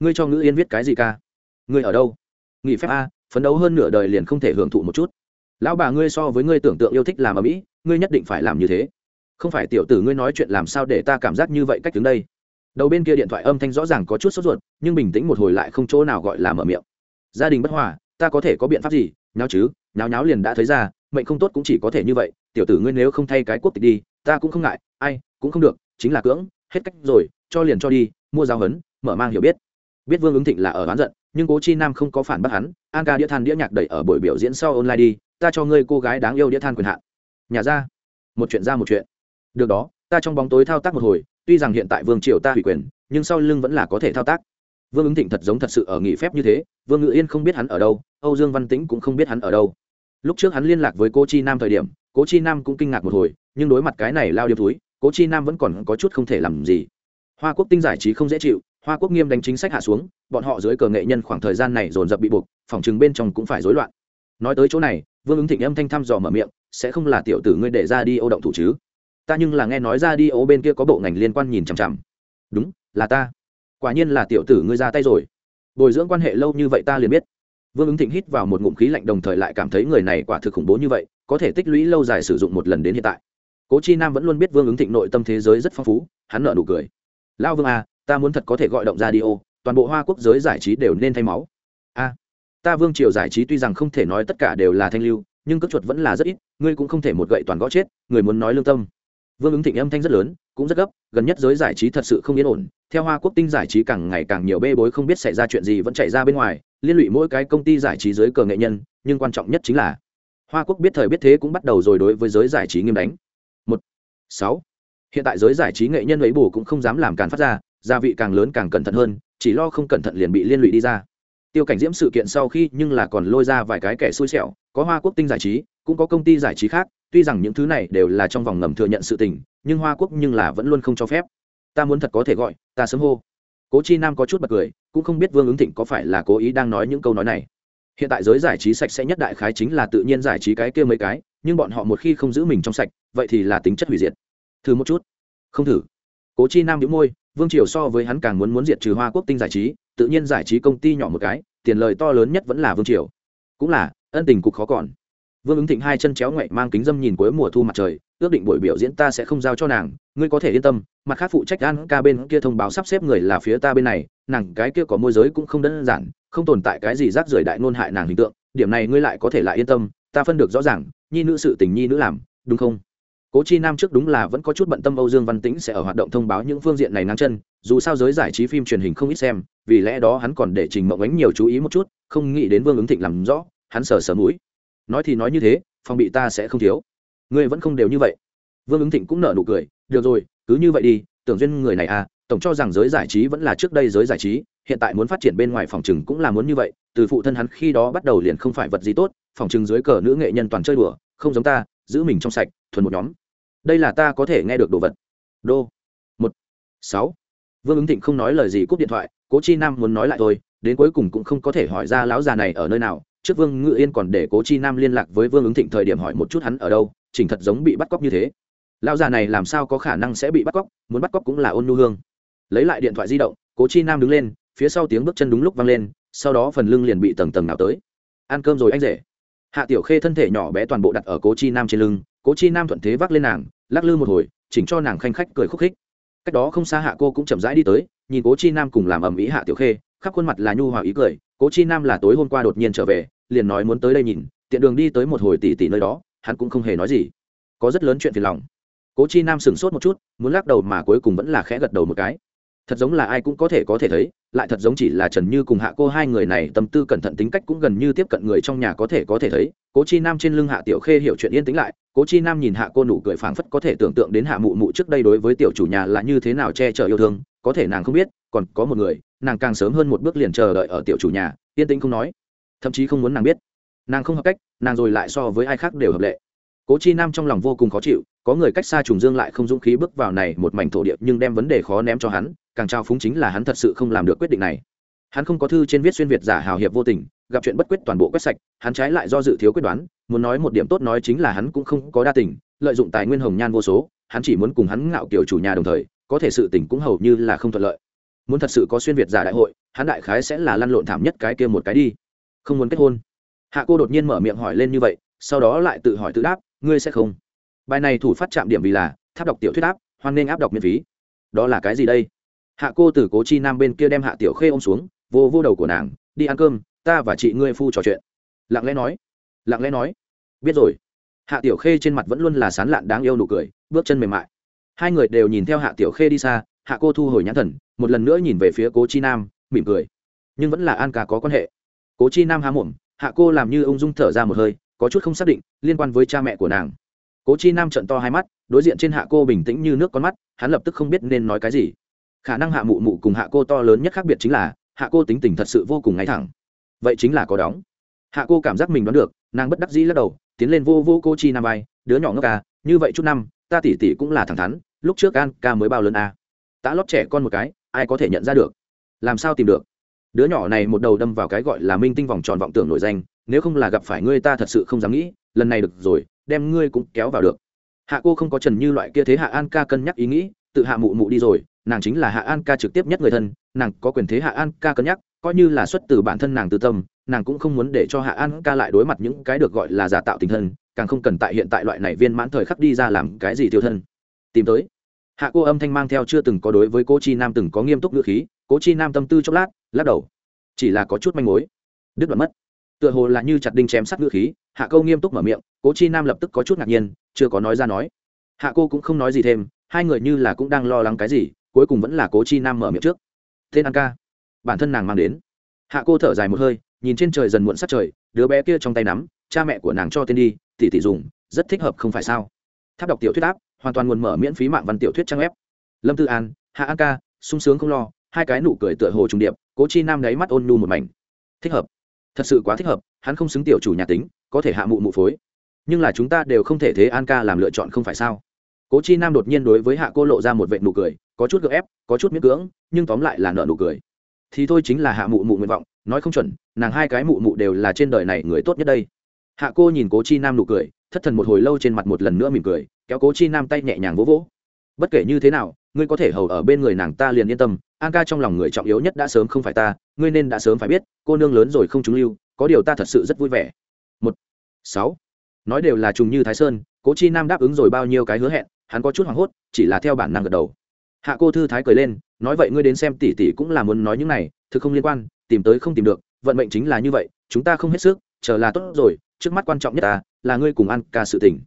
Ngươi cho ngữ yên viết cái gì ca? Ngươi ở đâu? Nghỉ phép a phấn đấu hơn nửa đời liền không thể hưởng thụ một chút. Lão bà ngươi so với ngươi tưởng tượng yêu thích làm ở mỹ ngươi nhất định phải làm như thế. Không phải tiểu tử ngươi nói chuyện làm sao để ta cảm giác như vậy cách đứng đây? Đầu bên kia điện thoại âm thanh rõ ràng có chút sốt ruột, nhưng bình tĩnh một hồi lại không chỗ nào gọi là mở miệng. Gia đình bất hòa, ta có thể có biện pháp gì? Nháo chứ, nháo nháo liền đã thấy ra, mệnh không tốt cũng chỉ có thể như vậy, tiểu tử ngươi nếu không thay cái quốc tịch đi, ta cũng không ngại, ai, cũng không được, chính là cưỡng, hết cách rồi, cho liền cho đi, mua giáo hấn mở mang hiểu biết. Biết vương ứng thịnh là ở bán giận, nhưng cố chi nam không có phản bác hắn, an ca đĩa than đĩa nhạc đẩy ở buổi biểu diễn sau online đi, ta cho ngươi cô gái đáng yêu đĩa than quyền hạn. Nhà ra, một chuyện ra một chuyện. Được đó, ta trong bóng tối thao tác một hồi tuy rằng hiện tại vương triều ta hủy quyền, nhưng sau lưng vẫn là có thể thao tác. Vương ứng thịnh thật giống thật sự ở nghỉ phép như thế, vương ngự yên không biết hắn ở đâu, âu dương văn tĩnh cũng không biết hắn ở đâu. Lúc trước hắn liên lạc với cô chi nam thời điểm, cố chi nam cũng kinh ngạc một hồi, nhưng đối mặt cái này lao điệp túi, cố chi nam vẫn còn có chút không thể làm gì. Hoa quốc tinh giải trí không dễ chịu, hoa quốc nghiêm đánh chính sách hạ xuống, bọn họ dưới cờ nghệ nhân khoảng thời gian này dồn dập bị buộc, phòng chừng bên trong cũng phải rối loạn. Nói tới chỗ này, vương ứng thịnh âm thanh thăm dò mở miệng, sẽ không là tiểu tử ngươi để ra đi ô động thủ chứ? Ta nhưng là nghe nói ra đi ô bên kia có bộ ngành liên quan nhìn chằm chằm. Đúng, là ta. Quả nhiên là tiểu tử ngươi ra tay rồi. Bồi dưỡng quan hệ lâu như vậy ta liền biết. Vương ứng thịnh hít vào một ngụm khí lạnh đồng thời lại cảm thấy người này quả thực khủng bố như vậy, có thể tích lũy lâu dài sử dụng một lần đến hiện tại. Cố chi nam vẫn luôn biết vương ứng thịnh nội tâm thế giới rất phong phú, hắn nợ nụ cười. Lao vương à ta muốn thật có thể gọi động ra đi ô, toàn bộ hoa quốc giới giải trí đều nên thay máu. A ta vương triều giải trí tuy rằng không thể nói tất cả đều là thanh lưu, nhưng cất chuột vẫn là rất ít, ngươi cũng không thể một gậy toàn gõ chết, người muốn nói lương tâm vương ứng thịnh âm thanh rất lớn, cũng rất gấp, gần nhất giới giải trí thật sự không yên ổn, theo hoa quốc tinh giải trí càng ngày càng nhiều bê bối không biết xảy ra chuyện gì vẫn chạy ra bên ngoài, liên lụy mỗi cái công ty giải trí dưới cờ nghệ nhân, nhưng quan trọng nhất chính là, hoa quốc biết thời biết thế cũng bắt đầu rồi đối với giới giải trí nghiêm đánh. Một, sáu. Hiện tại giới giải trí nghệ nhân ấy bù cũng không dám làm càn phát ra, gia vị càng lớn càng cẩn thận hơn, chỉ lo không cẩn thận liền bị liên lụy đi ra. Tiêu cảnh diễm sự kiện sau khi nhưng là còn lôi ra vài cái kẻ xui xẻo, có hoa quốc tinh giải trí, cũng có công ty giải trí khác tuy rằng những thứ này đều là trong vòng ngầm thừa nhận sự tình, nhưng hoa quốc nhưng là vẫn luôn không cho phép. Ta muốn thật có thể gọi, ta sớm hô. Cố chi nam có chút bật cười, cũng không biết vương ứng thịnh có phải là cố ý đang nói những câu nói này. Hiện tại giới giải trí sạch sẽ nhất đại khái chính là tự nhiên giải trí cái kia mấy cái, nhưng bọn họ một khi không giữ mình trong sạch, vậy thì là tính chất hủy diệt. Thử một chút. Không thử. Cố chi nam đĩu môi, vương triều so với hắn càng muốn muốn diệt trừ hoa quốc tinh giải trí, tự nhiên giải trí công ty nhỏ một cái, tiền lời to lớn nhất vẫn là vương triều. Cũng là, ân tình cục khó còn vương ứng thịnh hai chân chéo ngoại mang kính dâm nhìn cuối mùa thu mặt trời, ước định buổi biểu diễn ta sẽ không giao cho nàng, ngươi có thể yên tâm, mặt khác phụ trách an ca bên kia thông báo sắp xếp người là phía ta bên này, nàng cái kia có môi giới cũng không đơn giản, không tồn tại cái gì rác rưởi đại nôn hại nàng hình tượng, điểm này ngươi lại có thể lại yên tâm, ta phân được rõ ràng, nhi nữ sự tình nhi nữ làm, đúng không? Cố chi nam trước đúng là vẫn có chút bận tâm âu dương văn tĩnh sẽ ở hoạt động thông báo những phương diện này ngang chân, dù sao giới giải trí phim truyền hình không ít xem, vì lẽ đó hắn còn để trình mộng ánh nhiều chú ý một chút, không nghĩ đến vương ứng thịnh làm rõ, hắn sờ sờ mũi nói thì nói như thế, phòng bị ta sẽ không thiếu. Ngươi vẫn không đều như vậy. Vương ứng thịnh cũng nở nụ cười, được rồi, cứ như vậy đi, tưởng duyên người này à tổng cho rằng giới giải trí vẫn là trước đây giới giải trí, hiện tại muốn phát triển bên ngoài phòng chừng cũng là muốn như vậy, từ phụ thân hắn khi đó bắt đầu liền không phải vật gì tốt, phòng chừng dưới cờ nữ nghệ nhân toàn chơi đùa, không giống ta, giữ mình trong sạch, thuần một nhóm. Đây là ta có thể nghe được đồ vật. Đô. Một. Sáu. Vương ứng thịnh không nói lời gì cúp điện thoại, cố chi nam muốn nói lại thôi, đến cuối cùng cũng không có thể hỏi ra lão già này ở nơi nào trước vương ngự yên còn để cố chi nam liên lạc với vương ứng thịnh thời điểm hỏi một chút hắn ở đâu, chỉnh thật giống bị bắt cóc như thế. Lão già này làm sao có khả năng sẽ bị bắt cóc, muốn bắt cóc cũng là ôn nu hương. Lấy lại điện thoại di động, cố chi nam đứng lên, phía sau tiếng bước chân đúng lúc vang lên, sau đó phần lưng liền bị tầng tầng nào tới. Ăn cơm rồi anh rể. Hạ tiểu khê thân thể nhỏ bé toàn bộ đặt ở cố chi nam trên lưng, cố chi nam thuận thế vác lên nàng, lắc lư một hồi, chỉnh cho nàng khanh khách cười khúc khích. Cách đó không xa hạ cô cũng chậm rãi đi tới, nhìn cố chi nam cùng làm ầm ĩ hạ tiểu khê khắp khuôn mặt là nhu hòa ý cười, cố chi nam là tối hôm qua đột nhiên trở về, liền nói muốn tới đây nhìn, tiện đường đi tới một hồi tỷ tỷ nơi đó, hắn cũng không hề nói gì. Có rất lớn chuyện phiền lòng. Cố chi nam sửng sốt một chút, muốn lắc đầu mà cuối cùng vẫn là khẽ gật đầu một cái. Thật giống là ai cũng có thể có thể thấy, lại thật giống chỉ là trần như cùng hạ cô hai người này tâm tư cẩn thận tính cách cũng gần như tiếp cận người trong nhà có thể có thể thấy. Cố chi nam trên lưng hạ tiểu khê hiểu chuyện yên tĩnh lại, cố chi nam nhìn hạ cô nụ cười phảng phất có thể tưởng tượng đến hạ mụ mụ trước đây đối với tiểu chủ nhà là như thế nào che chở yêu thương, có thể nàng không biết còn có một người, nàng càng sớm hơn một bước liền chờ đợi ở tiểu chủ nhà, yên tĩnh không nói. Thậm chí không muốn nàng biết. Nàng không hợp cách, nàng rồi lại so với ai khác đều hợp lệ. Cố chi nam trong lòng vô cùng khó chịu, có người cách xa trùng dương lại không dũng khí bước vào này một mảnh thổ địa, nhưng đem vấn đề khó ném cho hắn, càng trao phúng chính là hắn thật sự không làm được quyết định này. Hắn không có thư trên viết xuyên việt giả hào hiệp vô tình, gặp chuyện bất quyết toàn bộ quét sạch, hắn trái lại do dự thiếu quyết đoán, muốn nói một điểm tốt nói chính là hắn cũng không có đa tình, lợi dụng tài nguyên hồng nhan vô số, hắn chỉ muốn cùng hắn ngạo kiểu chủ nhà đồng thời, có thể sự tình cũng hầu như là không thuận lợi muốn thật sự có xuyên việt giả đại hội, hắn đại khái sẽ là lăn lộn thảm nhất cái kia một cái đi. Không muốn kết hôn. Hạ cô đột nhiên mở miệng hỏi lên như vậy, sau đó lại tự hỏi tự đáp, ngươi sẽ không? Bài này thủ phát chạm điểm vì là, tháp đọc tiểu thuyết áp, hoan nên áp đọc miễn phí. Đó là cái gì đây? Hạ cô từ cố chi nam bên kia đem hạ tiểu khê ôm xuống, vô vô đầu của nàng, đi ăn cơm, ta và chị ngươi phu trò chuyện. Lặng lẽ nói. Lặng lẽ nói. Biết rồi. Hạ tiểu khê trên mặt vẫn luôn là sán lạn đáng yêu nụ cười, bước chân mềm mại. Hai người đều nhìn theo hạ tiểu khê đi xa, hạ cô thu hồi nhãn thần một lần nữa nhìn về phía cố chi nam mỉm cười. Nhưng vẫn là an ca có quan hệ. Cố chi nam há muộm hạ cô làm như ung dung thở ra một hơi có chút không xác định liên quan với cha mẹ của nàng. Cố chi nam trận to hai mắt đối diện trên hạ cô bình tĩnh như nước con mắt hắn lập tức không biết nên nói cái gì. Khả năng hạ mụ mụ cùng hạ cô to lớn nhất khác biệt chính là hạ cô tính tình thật sự vô cùng ngay thẳng. Vậy chính là có đóng. Hạ cô cảm giác mình đoán được nàng bất đắc dĩ lắc đầu tiến lên vô vô cô chi nam bay, đứa nhỏ ngốc ca như vậy chút năm ta tỉ tỉ cũng là thẳng thắn lúc trước an ca mới bao lớn a à. tã lót trẻ con một cái ai có thể nhận ra được? Làm sao tìm được? Đứa nhỏ này một đầu đâm vào cái gọi là minh tinh vòng tròn vọng tưởng nổi danh, nếu không là gặp phải ngươi ta thật sự không dám nghĩ, lần này được rồi, đem ngươi cũng kéo vào được. Hạ cô không có trần như loại kia thế hạ an ca cân nhắc ý nghĩ, tự hạ mụ mụ đi rồi, nàng chính là hạ an ca trực tiếp nhất người thân, nàng có quyền thế hạ an ca cân nhắc, coi như là xuất từ bản thân nàng tư tâm, nàng cũng không muốn để cho hạ an ca lại đối mặt những cái được gọi là giả tạo tình thân, càng không cần tại hiện tại loại này viên mãn thời khắc đi ra làm cái gì tiêu thân. Tìm tới hạ cô âm thanh mang theo chưa từng có đối với cô chi nam từng có nghiêm túc ngữ khí, cố chi nam tâm tư chốc lát, lắc đầu. Chỉ là có chút manh mối. Đứt đoạn mất. Tựa hồ là như chặt đinh chém sắt ngữ khí, hạ câu nghiêm túc mở miệng, cố chi nam lập tức có chút ngạc nhiên, chưa có nói ra nói. Hạ cô cũng không nói gì thêm, hai người như là cũng đang lo lắng cái gì, cuối cùng vẫn là cố chi nam mở miệng trước. Tên an ca. Bản thân nàng mang đến. Hạ cô thở dài một hơi, nhìn trên trời dần muộn sắc trời, đứa bé kia trong tay nắm, cha mẹ của nàng cho tên đi tỷ tỷ dùng, rất thích hợp không phải sao? Tháp đọc tiểu thuyết áp hoàn toàn nguồn mở miễn phí mạng văn tiểu thuyết trang web. Lâm tư an, hạ an ca, sung sướng không lo, hai cái nụ cười tựa hồ trùng điệp, cố chi nam đáy mắt ôn nhu một mảnh. Thích hợp. Thật sự quá thích hợp, hắn không xứng tiểu chủ nhà tính, có thể hạ mụ mụ phối. Nhưng là chúng ta đều không thể thế an ca làm lựa chọn không phải sao? Cố chi nam đột nhiên đối với hạ cô lộ ra một vệ nụ cười, có chút gợ ép, có chút miễn cưỡng, nhưng tóm lại là nợ nụ cười. Thì thôi chính là hạ mụ mụ nguyện vọng, nói không chuẩn, nàng hai cái mụ mụ đều là trên đời này người tốt nhất đây. Hạ cô nhìn cố chi nam nụ cười, thất thần một hồi lâu trên mặt một lần nữa mỉm cười kéo cố chi nam tay nhẹ nhàng vỗ vỗ. Bất kể như thế nào, ngươi có thể hầu ở bên người nàng ta liền yên tâm, an ca trong lòng người trọng yếu nhất đã sớm không phải ta, ngươi nên đã sớm phải biết, cô nương lớn rồi không trúng lưu, có điều ta thật sự rất vui vẻ. Một, sáu. Nói đều là trùng như thái sơn, cố chi nam đáp ứng rồi bao nhiêu cái hứa hẹn, hắn có chút hoảng hốt, chỉ là theo bản năng gật đầu. Hạ cô thư thái cười lên, nói vậy ngươi đến xem tỷ tỷ cũng là muốn nói những này, thực không liên quan, tìm tới không tìm được, vận mệnh chính là như vậy, chúng ta không hết sức, chờ là tốt rồi, trước mắt quan trọng nhất ta, là ngươi cùng ăn ca sự tình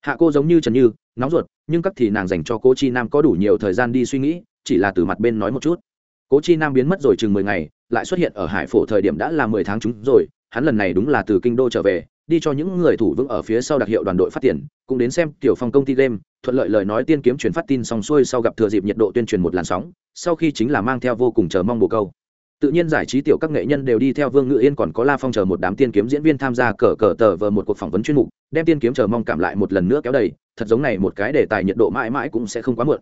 hạ cô giống như trần như, nóng ruột, nhưng các thì nàng dành cho cô chi nam có đủ nhiều thời gian đi suy nghĩ, chỉ là từ mặt bên nói một chút. Cố chi nam biến mất rồi chừng mười ngày, lại xuất hiện ở hải phổ thời điểm đã là mười tháng chúng rồi, hắn lần này đúng là từ kinh đô trở về, đi cho những người thủ vững ở phía sau đặc hiệu đoàn đội phát tiền, cũng đến xem tiểu phong công ty game, thuận lợi lời nói tiên kiếm truyền phát tin xong xuôi sau gặp thừa dịp nhiệt độ tuyên truyền một làn sóng, sau khi chính là mang theo vô cùng chờ mong bồ câu tự nhiên giải trí tiểu các nghệ nhân đều đi theo vương ngự yên còn có la phong chờ một đám tiên kiếm diễn viên tham gia cờ cờ tờ vờ một cuộc phỏng vấn chuyên mục, đem tiên kiếm chờ mong cảm lại một lần nữa kéo đầy, thật giống này một cái đề tài nhiệt độ mãi mãi cũng sẽ không quá muộn.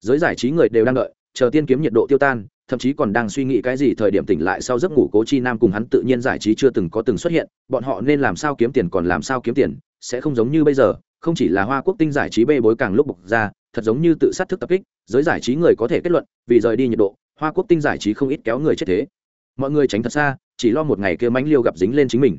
Giới giải trí người đều đang đợi, chờ tiên kiếm nhiệt độ tiêu tan, thậm chí còn đang suy nghĩ cái gì thời điểm tỉnh lại sau giấc ngủ cố chi nam cùng hắn tự nhiên giải trí chưa từng có từng xuất hiện, bọn họ nên làm sao kiếm tiền còn làm sao kiếm tiền, sẽ không giống như bây giờ, không chỉ là hoa quốc tinh giải trí bê bối càng lúc bục ra, thật giống như tự sát thức tập kích, giới giải trí người có thể kết luận, vì rời đi nhiệt độ hoa quốc tinh giải trí không ít kéo người chết thế. Mọi người tránh thật xa, chỉ lo một ngày kia mánh liêu gặp dính lên chính mình.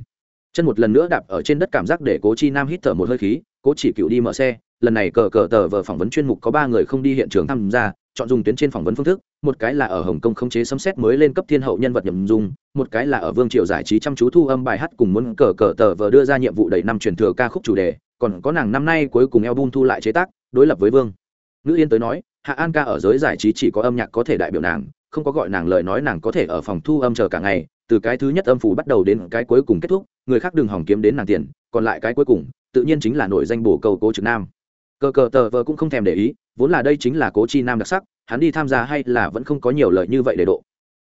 Chân một lần nữa đạp ở trên đất cảm giác để cố chi nam hít thở một hơi khí, cố chỉ cựu đi mở xe, lần này cờ cờ tờ vờ phỏng vấn chuyên mục có ba người không đi hiện trường tham gia, chọn dùng tuyến trên phỏng vấn phương thức, một cái là ở hồng kông không chế sấm xét mới lên cấp thiên hậu nhân vật nhầm dung, một cái là ở vương triều giải trí chăm chú thu âm bài hát cùng muốn cờ cờ tờ vờ đưa ra nhiệm vụ đầy năm truyền thừa ca khúc chủ đề, còn có nàng năm nay cuối cùng album thu lại chế tác, đối lập với vương. Ngữ yên tới nói hạ an ca ở giới giải trí chỉ có âm nhạc có thể đại biểu nàng, không có gọi nàng lời nói nàng có thể ở phòng thu âm chờ cả ngày, từ cái thứ nhất âm phủ bắt đầu đến cái cuối cùng kết thúc, người khác đừng hỏng kiếm đến nàng tiền, còn lại cái cuối cùng, tự nhiên chính là nổi danh bổ cầu cố trực nam. Cờ cờ tờ vờ cũng không thèm để ý, vốn là đây chính là cố chi nam đặc sắc, hắn đi tham gia hay là vẫn không có nhiều lời như vậy để độ.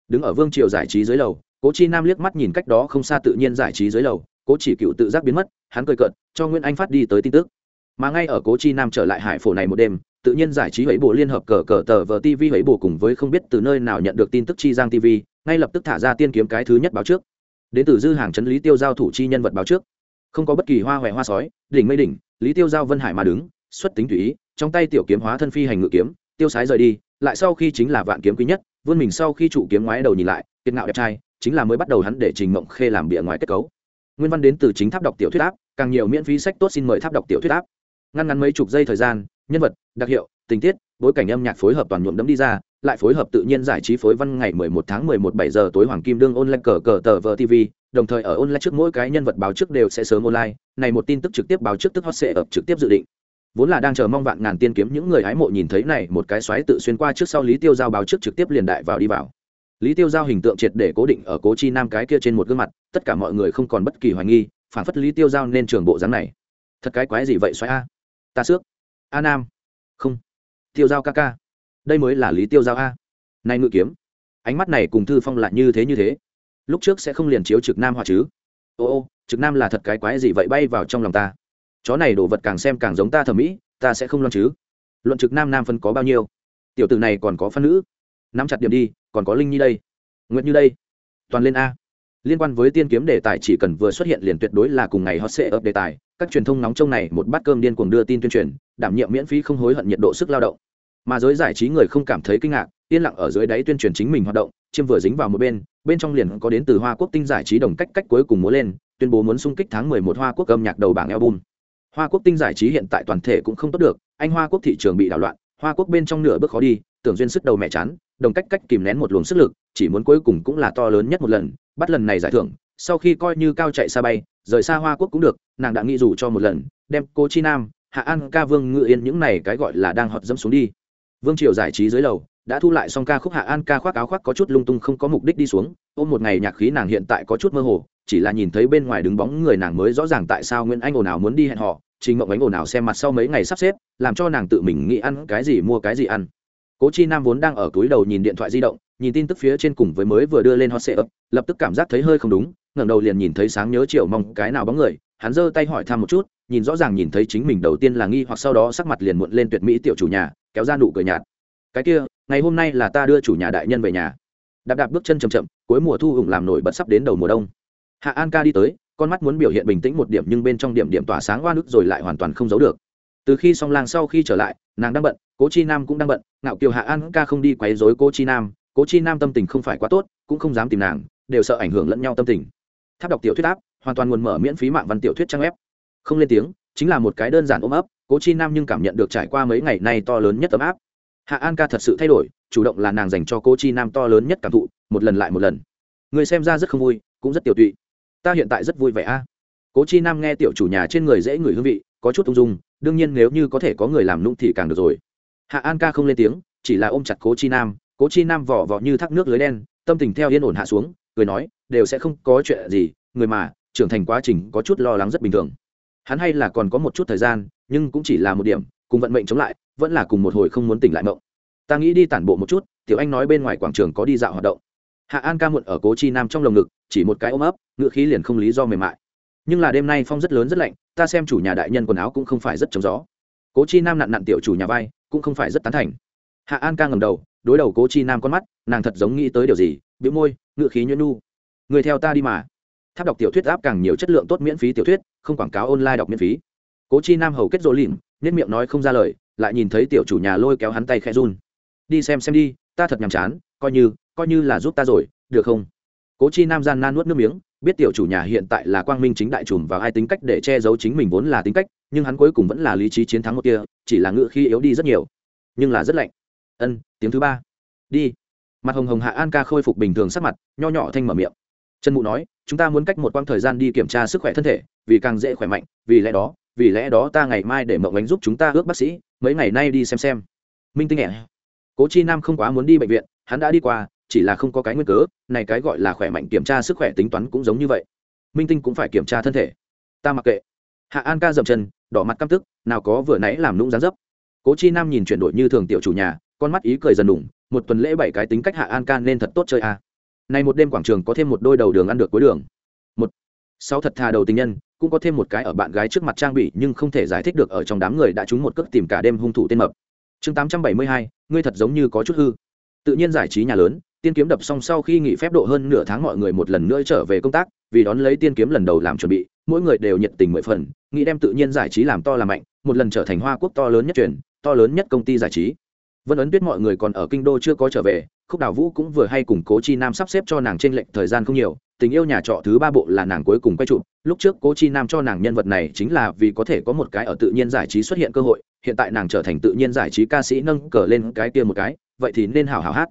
Đứng ở vương triều giải trí dưới lầu, cố chi nam liếc mắt nhìn cách đó không xa tự nhiên giải trí dưới lầu, cố chỉ cựu tự giác biến mất, hắn cười cợt, cho nguyễn anh phát đi tới tin tức. Mà ngay ở cố chi nam trở lại hải phổ này một đêm tự nhiên giải trí hẫy bộ liên hợp cờ cờ tờ vờ tv hẫy bộ cùng với không biết từ nơi nào nhận được tin tức chi giang tv ngay lập tức thả ra tiên kiếm cái thứ nhất báo trước. Đến từ dư hàng chấn lý tiêu giao thủ chi nhân vật báo trước. Không có bất kỳ hoa hoẹ hoa sói, đỉnh mây đỉnh, lý tiêu giao vân hải mà đứng, xuất tính tùy ý, trong tay tiểu kiếm hóa thân phi hành ngự kiếm, tiêu sái rời đi, lại sau khi chính là vạn kiếm quý nhất, vươn mình sau khi trụ kiếm ngoái đầu nhìn lại, kiệt ngạo đẹp trai, chính là mới bắt đầu hắn để trình mộng khê làm bìa ngoài kết cấu. Nguyên văn đến từ chính tháp đọc tiểu thuyết áp, càng nhiều miễn phí sách tốt xin mời tháp đọc tiểu thuyết áp. Ngăn ngắn mấy chục giây thời gian nhân vật, đặc hiệu, tình tiết, bối cảnh âm nhạc phối hợp toàn nhuộm đấm đi ra, lại phối hợp tự nhiên giải trí phối văn ngày 11 tháng 11 7 giờ tối hoàng kim đương online cờ cờ tờ vờ tv đồng thời ở online trước mỗi cái nhân vật báo trước đều sẽ sớm online, này một tin tức trực tiếp báo trước tức hot sẽ ập trực tiếp dự định. Vốn là đang chờ mong vạn ngàn tiên kiếm những người hái mộ nhìn thấy này một cái xoáy tự xuyên qua trước sau lý tiêu giao báo trước trực tiếp liền đại vào đi vào. Lý tiêu giao hình tượng triệt để cố định ở cố chi nam cái kia trên một gương mặt, tất cả mọi người không còn bất kỳ hoài nghi, phản phất lý tiêu giao nên trường bộ dáng này. Thật cái quái gì vậy xoáy a? Ta xước a nam. Không. Tiêu giao ca ca. Đây mới là lý tiêu giao a. Nay ngự kiếm. Ánh mắt này cùng thư phong lại như thế như thế. Lúc trước sẽ không liền chiếu trực nam họa chứ. Ô ô, trực nam là thật cái quái gì vậy bay vào trong lòng ta. Chó này đồ vật càng xem càng giống ta thẩm mỹ, ta sẽ không lo chứ. Luận trực nam nam phân có bao nhiêu? Tiểu tử này còn có phân nữ. Nắm chặt điểm đi, còn có linh như đây. Nguyện như đây. Toàn lên a. Liên quan với tiên kiếm đề tài chỉ cần vừa xuất hiện liền tuyệt đối là cùng ngày hot sẽ ấp đề tài các truyền thông nóng trong này một bát cơm điên cuồng đưa tin tuyên truyền, đảm nhiệm miễn phí không hối hận nhiệt độ sức lao động. Mà giới giải trí người không cảm thấy kinh ngạc, yên lặng ở dưới đáy tuyên truyền chính mình hoạt động, chiêm vừa dính vào một bên bên trong liền có đến từ hoa quốc tinh giải trí đồng cách cách cuối cùng múa lên, tuyên bố muốn xung kích tháng 11 hoa quốc âm nhạc đầu bảng album. Hoa quốc tinh giải trí hiện tại toàn thể cũng không tốt được, anh hoa quốc thị trường bị đảo loạn, hoa quốc bên trong nửa bước khó đi, tưởng duyên sức đầu mẹ chán, đồng cách cách kìm nén một luồng sức lực, chỉ muốn cuối cùng cũng là to lớn nhất một lần, bắt lần này giải thưởng sau khi coi như cao chạy xa bay, rời xa hoa quốc cũng được, nàng đã nghĩ dù cho một lần, đem cô chi nam, hạ an ca vương ngự yên những này cái gọi là đang họt dẫm xuống đi. Vương triều giải trí dưới lầu, đã thu lại xong ca khúc hạ an ca khoác áo khoác có chút lung tung không có mục đích đi xuống, ôm một ngày nhạc khí nàng hiện tại có chút mơ hồ, chỉ là nhìn thấy bên ngoài đứng bóng người nàng mới rõ ràng tại sao nguyễn anh ồn ào muốn đi hẹn họ, trình mộng ánh ồn ào xem mặt sau mấy ngày sắp xếp, làm cho nàng tự mình nghĩ ăn cái gì mua cái gì ăn. Cố chi nam vốn đang ở túi đầu nhìn điện thoại di động nhìn tin tức phía trên cùng với mới vừa đưa lên hot sệ lập tức cảm giác thấy hơi không đúng, ngẩng đầu liền nhìn thấy sáng nhớ chiều mong cái nào bóng người, hắn giơ tay hỏi thăm một chút, nhìn rõ ràng nhìn thấy chính mình đầu tiên là nghi hoặc sau đó sắc mặt liền muộn lên tuyệt mỹ tiểu chủ nhà, kéo ra nụ cười nhạt. Cái kia, ngày hôm nay là ta đưa chủ nhà đại nhân về nhà. Đạp đạp bước chân chậm chậm, cuối mùa thu hùng làm nổi bật sắp đến đầu mùa đông. Hạ an ca đi tới, con mắt muốn biểu hiện bình tĩnh một điểm nhưng bên trong điểm điểm tỏa sáng oan nước rồi lại hoàn toàn không giấu được. Từ khi song lang sau khi trở lại, nàng đang bận, cố chi nam cũng đang bận, ngạo kiều hạ an ca không đi quấy dối cố chi nam cố chi nam tâm tình không phải quá tốt, cũng không dám tìm nàng, đều sợ ảnh hưởng lẫn nhau tâm tình. Tháp đọc tiểu thuyết áp hoàn toàn nguồn mở miễn phí mạng văn tiểu thuyết trang web. Không lên tiếng, chính là một cái đơn giản ôm ấp, cố chi nam nhưng cảm nhận được trải qua mấy ngày nay to lớn nhất ấm áp. Hạ an ca thật sự thay đổi, chủ động là nàng dành cho cố chi nam to lớn nhất cảm thụ, một lần lại một lần. Người xem ra rất không vui, cũng rất tiểu tụy. Ta hiện tại rất vui vẻ a. Cố chi nam nghe tiểu chủ nhà trên người dễ người hương vị, có chút ung dung, đương nhiên nếu như có thể có người làm nũng thì càng được rồi. Hạ an ca không lên tiếng, chỉ là ôm chặt cố chi nam cố chi nam vỏ vỏ như thác nước lưới đen, tâm tình theo yên ổn hạ xuống, cười nói, đều sẽ không có chuyện gì, người mà, trưởng thành quá trình có chút lo lắng rất bình thường. Hắn hay là còn có một chút thời gian, nhưng cũng chỉ là một điểm, cùng vận mệnh chống lại, vẫn là cùng một hồi không muốn tỉnh lại mộng. Ta nghĩ đi tản bộ một chút, tiểu anh nói bên ngoài quảng trường có đi dạo hoạt động. Hạ an ca muộn ở cố chi nam trong lồng ngực, chỉ một cái ôm ấp ngựa khí liền không lý do mềm mại. Nhưng là đêm nay phong rất lớn rất lạnh, ta xem chủ nhà đại nhân quần áo cũng không phải rất trống gió. Cố chi nam nặn nặn tiểu chủ nhà vai, cũng không phải rất tán thành. Hạ an ca ngầm đầu đối đầu cố chi nam con mắt, nàng thật giống nghĩ tới điều gì biểu môi ngựa khí nhuyễn nu. Người theo ta đi mà. Tháp đọc tiểu thuyết áp càng nhiều chất lượng tốt miễn phí tiểu thuyết, không quảng cáo online đọc miễn phí. Cố chi nam hầu kết rỗ lìm nhất miệng nói không ra lời, lại nhìn thấy tiểu chủ nhà lôi kéo hắn tay khẽ run. Đi xem xem đi, ta thật nhàm chán, coi như coi như là giúp ta rồi, được không? Cố chi nam gian nan nuốt nước miếng, biết tiểu chủ nhà hiện tại là quang minh chính đại trùm và hai tính cách để che giấu chính mình vốn là tính cách, nhưng hắn cuối cùng vẫn là lý trí chiến thắng một kia, chỉ là ngự khi yếu đi rất nhiều, nhưng là rất lạnh ân, tiếng thứ ba. Đi. Mặt hồng hồng hạ an ca khôi phục bình thường sắc mặt, nho nhỏ thanh mở miệng. Trần mụ nói, chúng ta muốn cách một quãng thời gian đi kiểm tra sức khỏe thân thể, vì càng dễ khỏe mạnh, vì lẽ đó, vì lẽ đó ta ngày mai để mộng ánh giúp chúng ta ước bác sĩ, mấy ngày nay đi xem xem. Minh tinh nhẹ cố chi nam không quá muốn đi bệnh viện, hắn đã đi qua, chỉ là không có cái nguyên cớ, này cái gọi là khỏe mạnh kiểm tra sức khỏe tính toán cũng giống như vậy. Minh tinh cũng phải kiểm tra thân thể. Ta mặc kệ. Hạ an ca dậm chân, đỏ mặt căm tức, nào có vừa nãy làm nũng dán dấp. Cố chi nam nhìn chuyển đổi như thường tiểu chủ nhà con mắt ý cười dần đủng một tuần lễ bảy cái tính cách hạ an ca nên thật tốt chơi à. này một đêm quảng trường có thêm một đôi đầu đường ăn được cuối đường. Một. Sau thật thà đầu tình nhân, cũng có thêm một cái ở bạn gái trước mặt trang bị nhưng không thể giải thích được ở trong đám người đã trúng một cước tìm cả đêm hung thủ tên mập. Chương tám trăm bảy mươi hai, ngươi thật giống như có chút hư. Tự nhiên giải trí nhà lớn, tiên kiếm đập xong sau khi nghỉ phép độ hơn nửa tháng mọi người một lần nữa trở về công tác, vì đón lấy tiên kiếm lần đầu làm chuẩn bị, mỗi người đều nhiệt tình mười phần, nghĩ đem tự nhiên giải trí làm to làm mạnh, một lần trở thành hoa quốc to lớn nhất truyền, to lớn nhất công ty giải trí vân ấn tuyết mọi người còn ở kinh đô chưa có trở về, khúc đào vũ cũng vừa hay củng cố chi nam sắp xếp cho nàng trên lệnh thời gian không nhiều, tình yêu nhà trọ thứ ba bộ là nàng cuối cùng quay chụp. Lúc trước cố chi nam cho nàng nhân vật này chính là vì có thể có một cái ở tự nhiên giải trí xuất hiện cơ hội, hiện tại nàng trở thành tự nhiên giải trí ca sĩ nâng cờ lên cái kia một cái, vậy thì nên hào hào hát.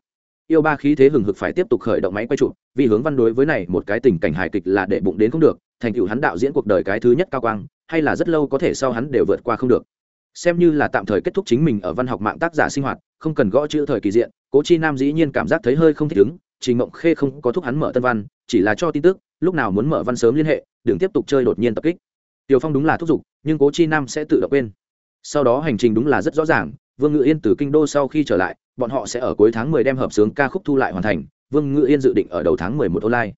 Yêu ba khí thế hừng hực phải tiếp tục khởi động máy quay chụp, vì hướng văn đối với này một cái tình cảnh hài kịch là để bụng đến không được, thành tựu hắn đạo diễn cuộc đời cái thứ nhất cao quang, hay là rất lâu có thể sau hắn đều vượt qua không được xem như là tạm thời kết thúc chính mình ở văn học mạng tác giả sinh hoạt, không cần gõ chữ thời kỳ diện, cố chi nam dĩ nhiên cảm giác thấy hơi không thích ứng, trình mộng khê không có thúc hắn mở tân văn, chỉ là cho tin tức, lúc nào muốn mở văn sớm liên hệ, đừng tiếp tục chơi đột nhiên tập kích. Tiểu phong đúng là thúc giục, nhưng cố chi nam sẽ tự động quên. Sau đó hành trình đúng là rất rõ ràng, vương ngự yên từ kinh đô sau khi trở lại, bọn họ sẽ ở cuối tháng mười đem hợp sướng ca khúc thu lại hoàn thành, vương ngự yên dự định ở đầu tháng mười một online.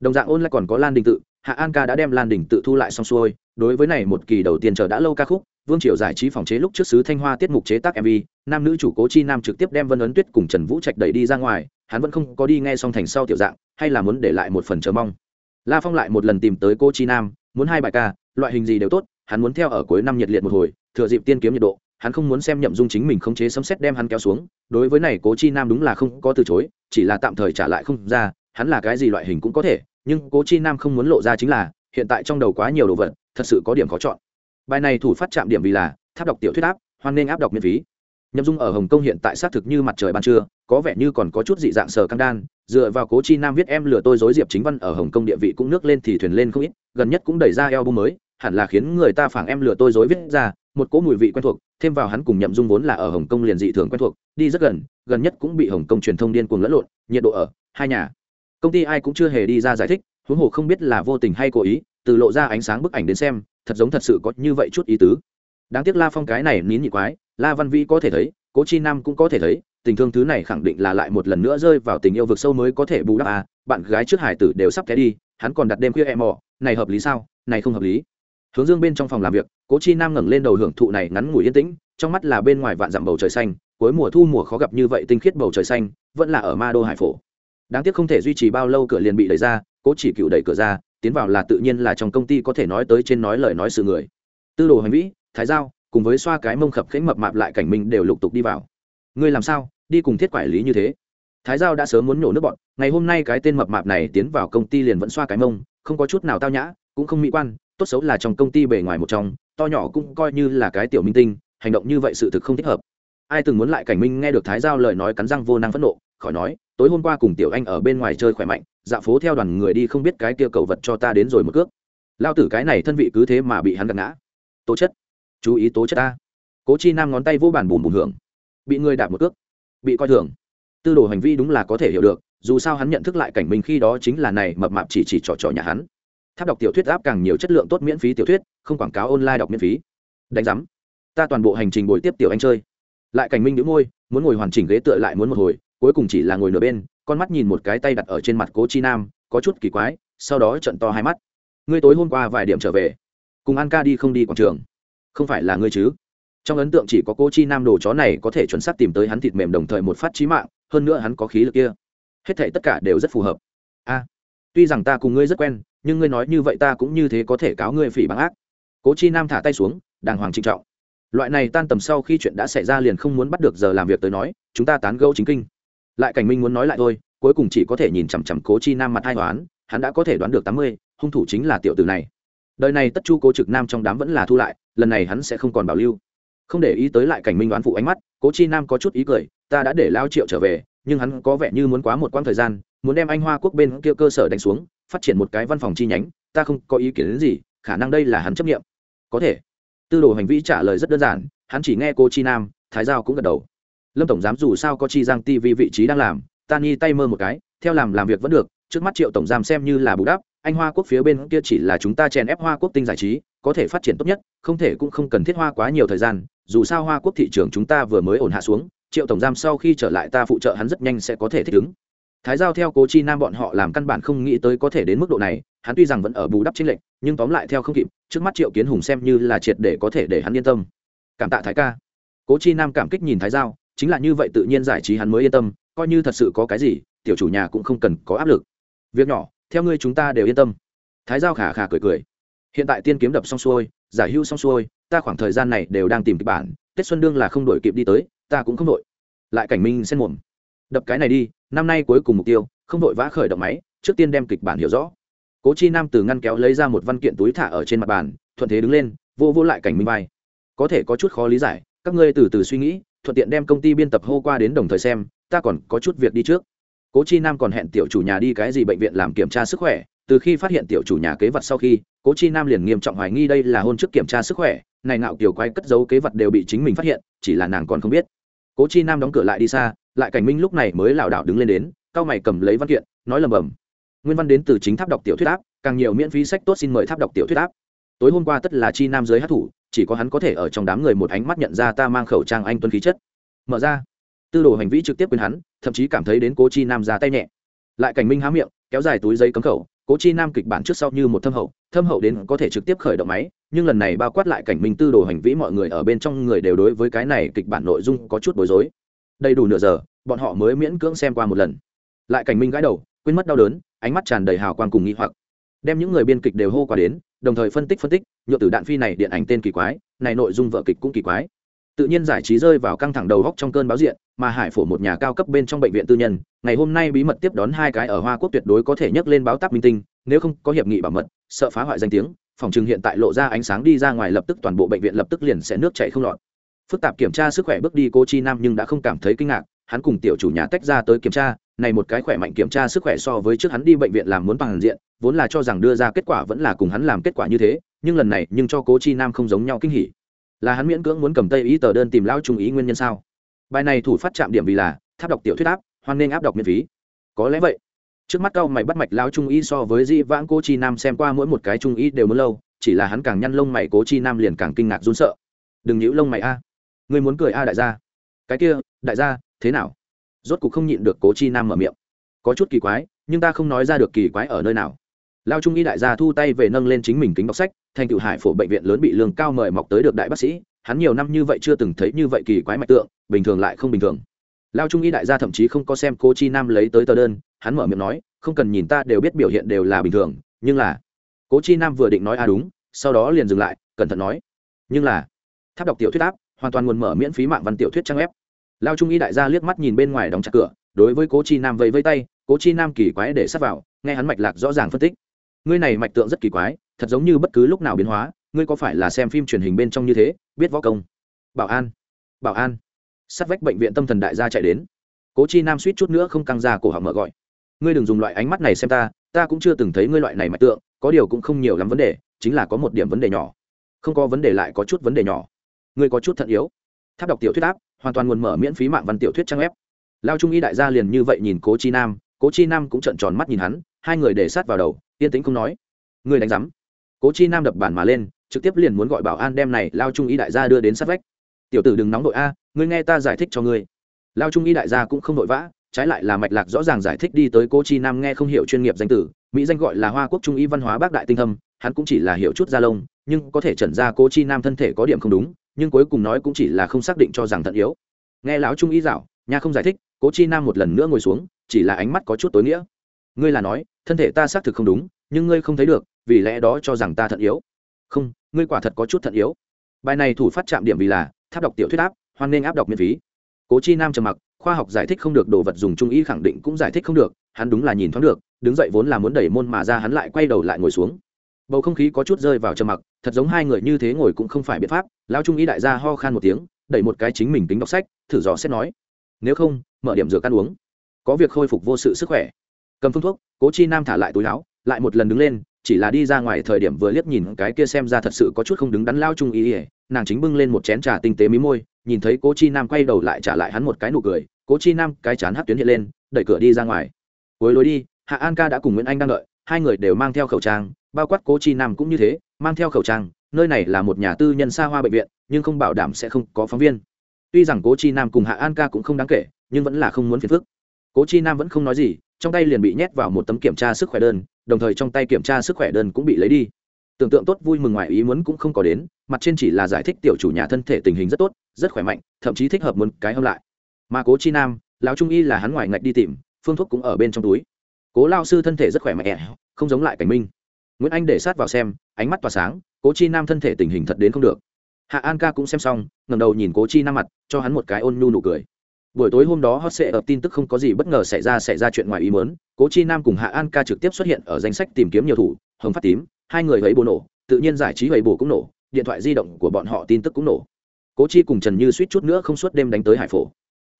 Đồng dạng online còn có lan đình tự, hạ an ca đã đem lan đình tự thu lại xong xuôi, đối với này một kỳ đầu tiên chờ đã lâu ca khúc vương triều giải trí phòng chế lúc trước sứ thanh hoa tiết mục chế tác mv nam nữ chủ cố chi nam trực tiếp đem vân ấn tuyết cùng trần vũ trạch đẩy đi ra ngoài, hắn vẫn không có đi nghe xong thành sau tiểu dạng, hay là muốn để lại một phần chờ mong. La phong lại một lần tìm tới cô chi nam, muốn hai bài ca, loại hình gì đều tốt, hắn muốn theo ở cuối năm nhiệt liệt một hồi, thừa dịp tiên kiếm nhiệt độ, hắn không muốn xem nhậm dung chính mình khống chế sấm xét đem hắn kéo xuống, đối với này cố chi nam đúng là không có từ chối, chỉ là tạm thời trả lại không ra, hắn là cái gì loại hình cũng có thể, nhưng cố chi nam không muốn lộ ra chính là, hiện tại trong đầu quá nhiều đồ vật, thật sự có điểm khó chọn bài này thủ phát chạm điểm vì là, tháp đọc tiểu thuyết áp, hoan nên áp đọc miễn phí. Nhậm dung ở hồng kông hiện tại xác thực như mặt trời ban trưa, có vẻ như còn có chút dị dạng sờ căng đan, dựa vào cố chi nam viết em lừa tôi dối diệp chính văn ở hồng kông địa vị cũng nước lên thì thuyền lên không ít, gần nhất cũng đẩy ra eo bung mới, hẳn là khiến người ta phảng em lừa tôi dối viết ra, một cỗ mùi vị quen thuộc, thêm vào hắn cùng nhậm dung vốn là ở hồng kông liền dị thường quen thuộc, đi rất gần gần nhất cũng bị hồng kông truyền thông điên cuồng lẫn lộn, nhiệt độ ở hai nhà. Công ty ai cũng chưa hề đi ra giải thích, huống hồ không biết là vô tình hay cố ý, từ lộ ra ánh sáng bức ảnh đến xem thật giống thật sự có như vậy chút ý tứ. Đáng tiếc la phong cái này nín nhị quái, la văn vĩ có thể thấy, cố chi nam cũng có thể thấy, tình thương thứ này khẳng định là lại một lần nữa rơi vào tình yêu vực sâu mới có thể bù đắp à bạn gái trước hải tử đều sắp té đi, hắn còn đặt đêm khuya em mò, này hợp lý sao, này không hợp lý. Hướng dương bên trong phòng làm việc, cố chi nam ngẩng lên đầu hưởng thụ này ngắn ngủi yên tĩnh, trong mắt là bên ngoài vạn dặm bầu trời xanh, cuối mùa thu mùa khó gặp như vậy tinh khiết bầu trời xanh, vẫn là ở ma đô hải phổ. Đáng tiếc không thể duy trì bao lâu cửa liền bị đẩy ra, cố chỉ cựu đẩy cửa ra tiến vào là tự nhiên là trong công ty có thể nói tới trên nói lời nói sự người. Tư đồ hành vĩ, thái giao, cùng với xoa cái mông khập khánh mập mạp lại cảnh minh đều lục tục đi vào. Ngươi làm sao, đi cùng thiết quản lý như thế? Thái giao đã sớm muốn nhổ nước bọn, ngày hôm nay cái tên mập mạp này tiến vào công ty liền vẫn xoa cái mông, không có chút nào tao nhã, cũng không mỹ quan, tốt xấu là trong công ty bề ngoài một trong, to nhỏ cũng coi như là cái tiểu minh tinh, hành động như vậy sự thực không thích hợp. Ai từng muốn lại cảnh minh nghe được thái giao lời nói cắn răng vô năng phẫn nộ khỏi nói, tối hôm qua cùng tiểu anh ở bên ngoài chơi khỏe mạnh dạo phố theo đoàn người đi không biết cái kia cầu vật cho ta đến rồi một cước. Lao tử cái này thân vị cứ thế mà bị hắn gạt ngã. Tố chất. Chú ý tố chất ta. Cố chi nam ngón tay vô bản bùn bùn hưởng. Bị người đạp một cước. Bị coi thường. Tư đồ hành vi đúng là có thể hiểu được, dù sao hắn nhận thức lại cảnh mình khi đó chính là này mập mạp chỉ chỉ trò trò nhà hắn. Tháp đọc tiểu thuyết áp càng nhiều chất lượng tốt miễn phí tiểu thuyết, không quảng cáo online đọc miễn phí. Đánh giám. Ta toàn bộ hành trình buổi tiếp tiểu anh chơi. Lại cảnh minh đĩu môi, muốn ngồi hoàn chỉnh ghế tựa lại muốn một hồi cuối cùng chỉ là ngồi nửa bên, con mắt nhìn một cái tay đặt ở trên mặt cố chi nam, có chút kỳ quái, sau đó trận to hai mắt. Ngươi tối hôm qua vài điểm trở về, cùng an ca đi không đi quảng trường? Không phải là ngươi chứ? Trong ấn tượng chỉ có cô chi nam đồ chó này có thể chuẩn xác tìm tới hắn thịt mềm đồng thời một phát trí mạng, hơn nữa hắn có khí lực kia. Hết thể tất cả đều rất phù hợp. A, tuy rằng ta cùng ngươi rất quen, nhưng ngươi nói như vậy ta cũng như thế có thể cáo ngươi phỉ bằng ác. Cố chi nam thả tay xuống, đàng hoàng trinh trọng. Loại này tan tầm sau khi chuyện đã xảy ra liền không muốn bắt được giờ làm việc tới nói, chúng ta tán gẫu chính kinh lại cảnh minh muốn nói lại thôi, cuối cùng chỉ có thể nhìn chằm chằm cố chi nam mặt hai toán hắn đã có thể đoán được tám mươi, hung thủ chính là tiểu tử này. Đời này tất chu cố trực nam trong đám vẫn là thu lại, lần này hắn sẽ không còn bảo lưu. Không để ý tới lại cảnh minh đoán phụ ánh mắt, cố chi nam có chút ý cười, ta đã để lao triệu trở về, nhưng hắn có vẻ như muốn quá một quãng thời gian, muốn đem anh hoa quốc bên kia cơ sở đánh xuống, phát triển một cái văn phòng chi nhánh, ta không có ý kiến đến gì, khả năng đây là hắn chấp nghiệm. Có thể. Tư đồ hành vi trả lời rất đơn giản, hắn chỉ nghe cô chi nam, thái giao cũng gật đầu lâm tổng giám dù sao có chi giang tv vị trí đang làm, ta ni tay mơ một cái, theo làm làm việc vẫn được, trước mắt triệu tổng giám xem như là bù đắp, anh hoa quốc phía bên kia chỉ là chúng ta chèn ép hoa quốc tinh giải trí, có thể phát triển tốt nhất, không thể cũng không cần thiết hoa quá nhiều thời gian, dù sao hoa quốc thị trường chúng ta vừa mới ổn hạ xuống, triệu tổng giám sau khi trở lại ta phụ trợ hắn rất nhanh sẽ có thể thích ứng. Thái giao theo cố chi nam bọn họ làm căn bản không nghĩ tới có thể đến mức độ này, hắn tuy rằng vẫn ở bù đắp trên lệnh nhưng tóm lại theo không kịp, trước mắt triệu kiến hùng xem như là triệt để có thể để hắn yên tâm. Cảm tạ thái ca. Cố chi nam cảm kích nhìn thái giao chính là như vậy tự nhiên giải trí hắn mới yên tâm, coi như thật sự có cái gì, tiểu chủ nhà cũng không cần có áp lực. Việc nhỏ, theo ngươi chúng ta đều yên tâm. Thái giao khả khả cười cười. Hiện tại tiên kiếm đập xong xuôi, giải hưu xong xuôi, ta khoảng thời gian này đều đang tìm kịch bản, tết xuân đương là không đổi kịp đi tới, ta cũng không đổi. Lại cảnh minh xen mồm. Đập cái này đi, năm nay cuối cùng mục tiêu, không đội vã khởi động máy, trước tiên đem kịch bản hiểu rõ. Cố chi nam từ ngăn kéo lấy ra một văn kiện túi thả ở trên mặt bàn, thuận thế đứng lên, vô vô lại cảnh minh vai. Có thể có chút khó lý giải, các ngươi từ từ suy nghĩ thuận tiện đem công ty biên tập hô qua đến đồng thời xem, ta còn có chút việc đi trước. Cố chi nam còn hẹn tiểu chủ nhà đi cái gì bệnh viện làm kiểm tra sức khỏe, từ khi phát hiện tiểu chủ nhà kế vật sau khi, cố chi nam liền nghiêm trọng hoài nghi đây là hôn trước kiểm tra sức khỏe, này ngạo kiểu quay cất giấu kế vật đều bị chính mình phát hiện, chỉ là nàng còn không biết. Cố chi nam đóng cửa lại đi xa, lại cảnh minh lúc này mới lảo đảo đứng lên đến cao mày cầm lấy văn kiện, nói lầm bầm nguyên văn đến từ chính tháp đọc tiểu thuyết áp, càng nhiều miễn phí sách tốt xin mời tháp đọc tiểu thuyết áp. Tối hôm qua tất là chi nam giới hát thủ chỉ có hắn có thể ở trong đám người một ánh mắt nhận ra ta mang khẩu trang anh tuân khí chất. Mở ra. Tư đồ hành vi trực tiếp quên hắn, thậm chí cảm thấy đến cố chi nam ra tay nhẹ. Lại cảnh minh há miệng, kéo dài túi giấy cấm khẩu, cố chi nam kịch bản trước sau như một thâm hậu thâm hậu đến có thể trực tiếp khởi động máy, nhưng lần này bao quát lại cảnh minh tư đồ hành vĩ mọi người ở bên trong người đều đối với cái này kịch bản nội dung có chút bối rối. Đầy đủ nửa giờ, bọn họ mới miễn cưỡng xem qua một lần. Lại cảnh minh gãi đầu, quên mất đau đớn, ánh mắt tràn đầy hào quang cùng nghi hoặc. Đem những người biên kịch đều hô qua đến đồng thời phân tích phân tích, nhựa từ đạn phi này điện ảnh tên kỳ quái, này nội dung vợ kịch cũng kỳ quái. Tự nhiên giải trí rơi vào căng thẳng đầu góc trong cơn báo diện, mà hải phổ một nhà cao cấp bên trong bệnh viện tư nhân, ngày hôm nay bí mật tiếp đón hai cái ở hoa quốc tuyệt đối có thể nhấc lên báo tác minh tinh, nếu không có hiệp nghị bảo mật, sợ phá hoại danh tiếng, phòng trường hiện tại lộ ra ánh sáng đi ra ngoài lập tức toàn bộ bệnh viện lập tức liền sẽ nước chảy không lọt. Phức tạp kiểm tra sức khỏe bước đi cô chi nam nhưng đã không cảm thấy kinh ngạc hắn cùng tiểu chủ nhà tách ra tới kiểm tra, này một cái khỏe mạnh kiểm tra sức khỏe so với trước hắn đi bệnh viện làm muốn bằng diện, vốn là cho rằng đưa ra kết quả vẫn là cùng hắn làm kết quả như thế, nhưng lần này nhưng cho cố chi nam không giống nhau kinh hỉ. Là hắn miễn cưỡng muốn cầm tây ý tờ đơn tìm lão trung ý nguyên nhân sao? Bài này thủ phát chạm điểm vì là, tháp đọc tiểu thuyết áp, hoan nên áp đọc miễn phí. Có lẽ vậy. Trước mắt cao mày bắt mạch lão trung ý so với di vãng cố chi nam xem qua mỗi một cái trung ý đều muốn lâu, chỉ là hắn càng nhăn lông mày cố chi nam liền càng kinh ngạc run sợ. Đừng nhíu lông mày a. Người muốn cười a đại gia. Cái kia, đại gia thế nào? Rốt cục không nhịn được cố chi nam mở miệng. Có chút kỳ quái, nhưng ta không nói ra được kỳ quái ở nơi nào. Lao trung y đại gia thu tay về nâng lên chính mình kính đọc sách, thành cựu hải phổ bệnh viện lớn bị lương cao mời mọc tới được đại bác sĩ, hắn nhiều năm như vậy chưa từng thấy như vậy kỳ quái mạch tượng, bình thường lại không bình thường. Lao trung y đại gia thậm chí không có xem cô chi nam lấy tới tờ đơn, hắn mở miệng nói, không cần nhìn ta đều biết biểu hiện đều là bình thường, nhưng là cố chi nam vừa định nói a à đúng, sau đó liền dừng lại, cẩn thận nói, nhưng là tháp đọc tiểu thuyết áp hoàn toàn nguồn mở miễn phí mạng văn tiểu thuyết trang web lao trung y đại gia liếc mắt nhìn bên ngoài đóng chặt cửa, đối với cố chi nam vẫy vây tay, cố chi nam kỳ quái để sắp vào, nghe hắn mạch lạc rõ ràng phân tích. Ngươi này mạch tượng rất kỳ quái, thật giống như bất cứ lúc nào biến hóa, ngươi có phải là xem phim truyền hình bên trong như thế, biết võ công? Bảo an bảo an. Sát vách bệnh viện tâm thần đại gia chạy đến. Cố chi nam suýt chút nữa không căng ra cổ họng mở gọi. Ngươi đừng dùng loại ánh mắt này xem ta ta cũng chưa từng thấy ngươi loại này mạch tượng, có điều cũng không nhiều lắm vấn đề, chính là có một điểm vấn đề nhỏ. Không có vấn đề lại có chút vấn đề nhỏ. Ngươi có chút thận yếu. Tháp đọc tiểu thuyết áp hoàn toàn nguồn mở miễn phí mạng văn tiểu thuyết trang web. Lao trung y đại gia liền như vậy nhìn cố chi nam, cố chi nam cũng trợn tròn mắt nhìn hắn, hai người để sát vào đầu, yên tĩnh không nói. Người đánh giám. Cố chi nam đập bản mà lên, trực tiếp liền muốn gọi bảo an đem này lao trung y đại gia đưa đến sát vách. Tiểu tử đừng nóng đội a, ngươi nghe ta giải thích cho ngươi. Lao trung y đại gia cũng không nội vã, trái lại là mạch lạc rõ ràng giải thích đi tới cố chi nam nghe không hiểu chuyên nghiệp danh tử, mỹ danh gọi là hoa quốc trung y văn hóa bác đại tinh thâm, hắn cũng chỉ là hiểu chút gia lông, nhưng có thể trần ra cố chi nam thân thể có điểm không đúng nhưng cuối cùng nói cũng chỉ là không xác định cho rằng thận yếu. Nghe lão trung y dạo nha không giải thích, cố chi nam một lần nữa ngồi xuống, chỉ là ánh mắt có chút tối nghĩa. Ngươi là nói, thân thể ta xác thực không đúng, nhưng ngươi không thấy được, vì lẽ đó cho rằng ta thận yếu. Không, ngươi quả thật có chút thận yếu. Bài này thủ phát chạm điểm vì là, tháp đọc tiểu thuyết áp, hoan nên áp đọc miễn phí. Cố chi nam trầm mặc, khoa học giải thích không được, đồ vật dùng trung y khẳng định cũng giải thích không được, hắn đúng là nhìn thoáng được, đứng dậy vốn là muốn đẩy môn mà ra hắn lại quay đầu lại ngồi xuống. Bầu không khí có chút rơi vào trầm mặc thật giống hai người như thế ngồi cũng không phải biện pháp, lão trung y đại gia ho khan một tiếng, đẩy một cái chính mình tính đọc sách, thử dò xét nói, nếu không, mở điểm rửa ăn uống. Có việc khôi phục vô sự sức khỏe. Cầm phương thuốc, cố chi nam thả lại túi áo, lại một lần đứng lên, chỉ là đi ra ngoài thời điểm vừa liếc nhìn cái kia xem ra thật sự có chút không đứng đắn lao trung ý ỉa nàng chính bưng lên một chén trà tinh tế mí môi, nhìn thấy cố chi nam quay đầu lại trả lại hắn một cái nụ cười, cố chi nam cái chán hắt tuyến hiện lên, đẩy cửa đi ra ngoài. Cuối lối đi, hạ an ca đã cùng nguyễn anh đang đợi, hai người đều mang theo khẩu trang bao quát cố chi nam cũng như thế, mang theo khẩu trang, nơi này là một nhà tư nhân xa hoa bệnh viện, nhưng không bảo đảm sẽ không có phóng viên. Tuy rằng cố chi nam cùng hạ an ca cũng không đáng kể, nhưng vẫn là không muốn phiền phức. Cố chi nam vẫn không nói gì, trong tay liền bị nhét vào một tấm kiểm tra sức khỏe đơn, đồng thời trong tay kiểm tra sức khỏe đơn cũng bị lấy đi. Tưởng tượng tốt vui mừng ngoài ý muốn cũng không có đến, mặt trên chỉ là giải thích tiểu chủ nhà thân thể tình hình rất tốt, rất khỏe mạnh, thậm chí thích hợp muốn cái hâm lại. Mà cố chi nam, lão trung y là hắn ngoài ngạch đi tìm, phương thuốc cũng ở bên trong túi. Cố lao sư thân thể rất khỏe mạnh, không giống lại cảnh minh nguyễn anh để sát vào xem, ánh mắt tỏa sáng, cố chi nam thân thể tình hình thật đến không được. Hạ an ca cũng xem xong ngầm đầu nhìn cố chi nam mặt, cho hắn một cái ôn nhu nụ cười. Buổi tối hôm đó hot sệ ập tin tức không có gì bất ngờ xảy ra xảy ra chuyện ngoài ý mớn cố chi nam cùng hạ an ca trực tiếp xuất hiện ở danh sách tìm kiếm nhiều thủ, hồng phát tím, hai người ấy bồ nổ, tự nhiên giải trí ấy bồ cũng nổ, điện thoại di động của bọn họ tin tức cũng nổ. Cố chi cùng trần như suýt chút nữa không suốt đêm đánh tới hải phổ.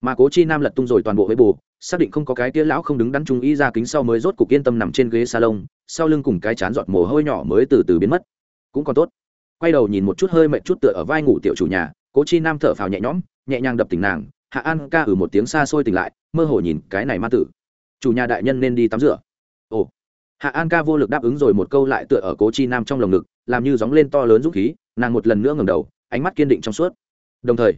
Mà cố chi nam lật tung rồi toàn bộ ấy bồ xác định không có cái tia lão không đứng đắn trung ý ra kính sau mới rốt cục yên tâm nằm trên ghế salon sau lưng cùng cái chán giọt mồ hôi nhỏ mới từ từ biến mất. Cũng còn tốt. Quay đầu nhìn một chút hơi mệt chút tựa ở vai ngủ tiểu chủ nhà, cố chi nam thở phào nhẹ nhõm, nhẹ nhàng đập tỉnh nàng, hạ an ca ử ừ một tiếng xa xôi tỉnh lại, mơ hồ nhìn cái này ma tử. Chủ nhà đại nhân nên đi tắm rửa. Ồ. Hạ an ca vô lực đáp ứng rồi một câu lại tựa ở cố chi nam trong lồng ngực, làm như gióng lên to lớn dũng khí, nàng một lần nữa ngầm đầu, ánh mắt kiên định trong suốt. Đồng thời,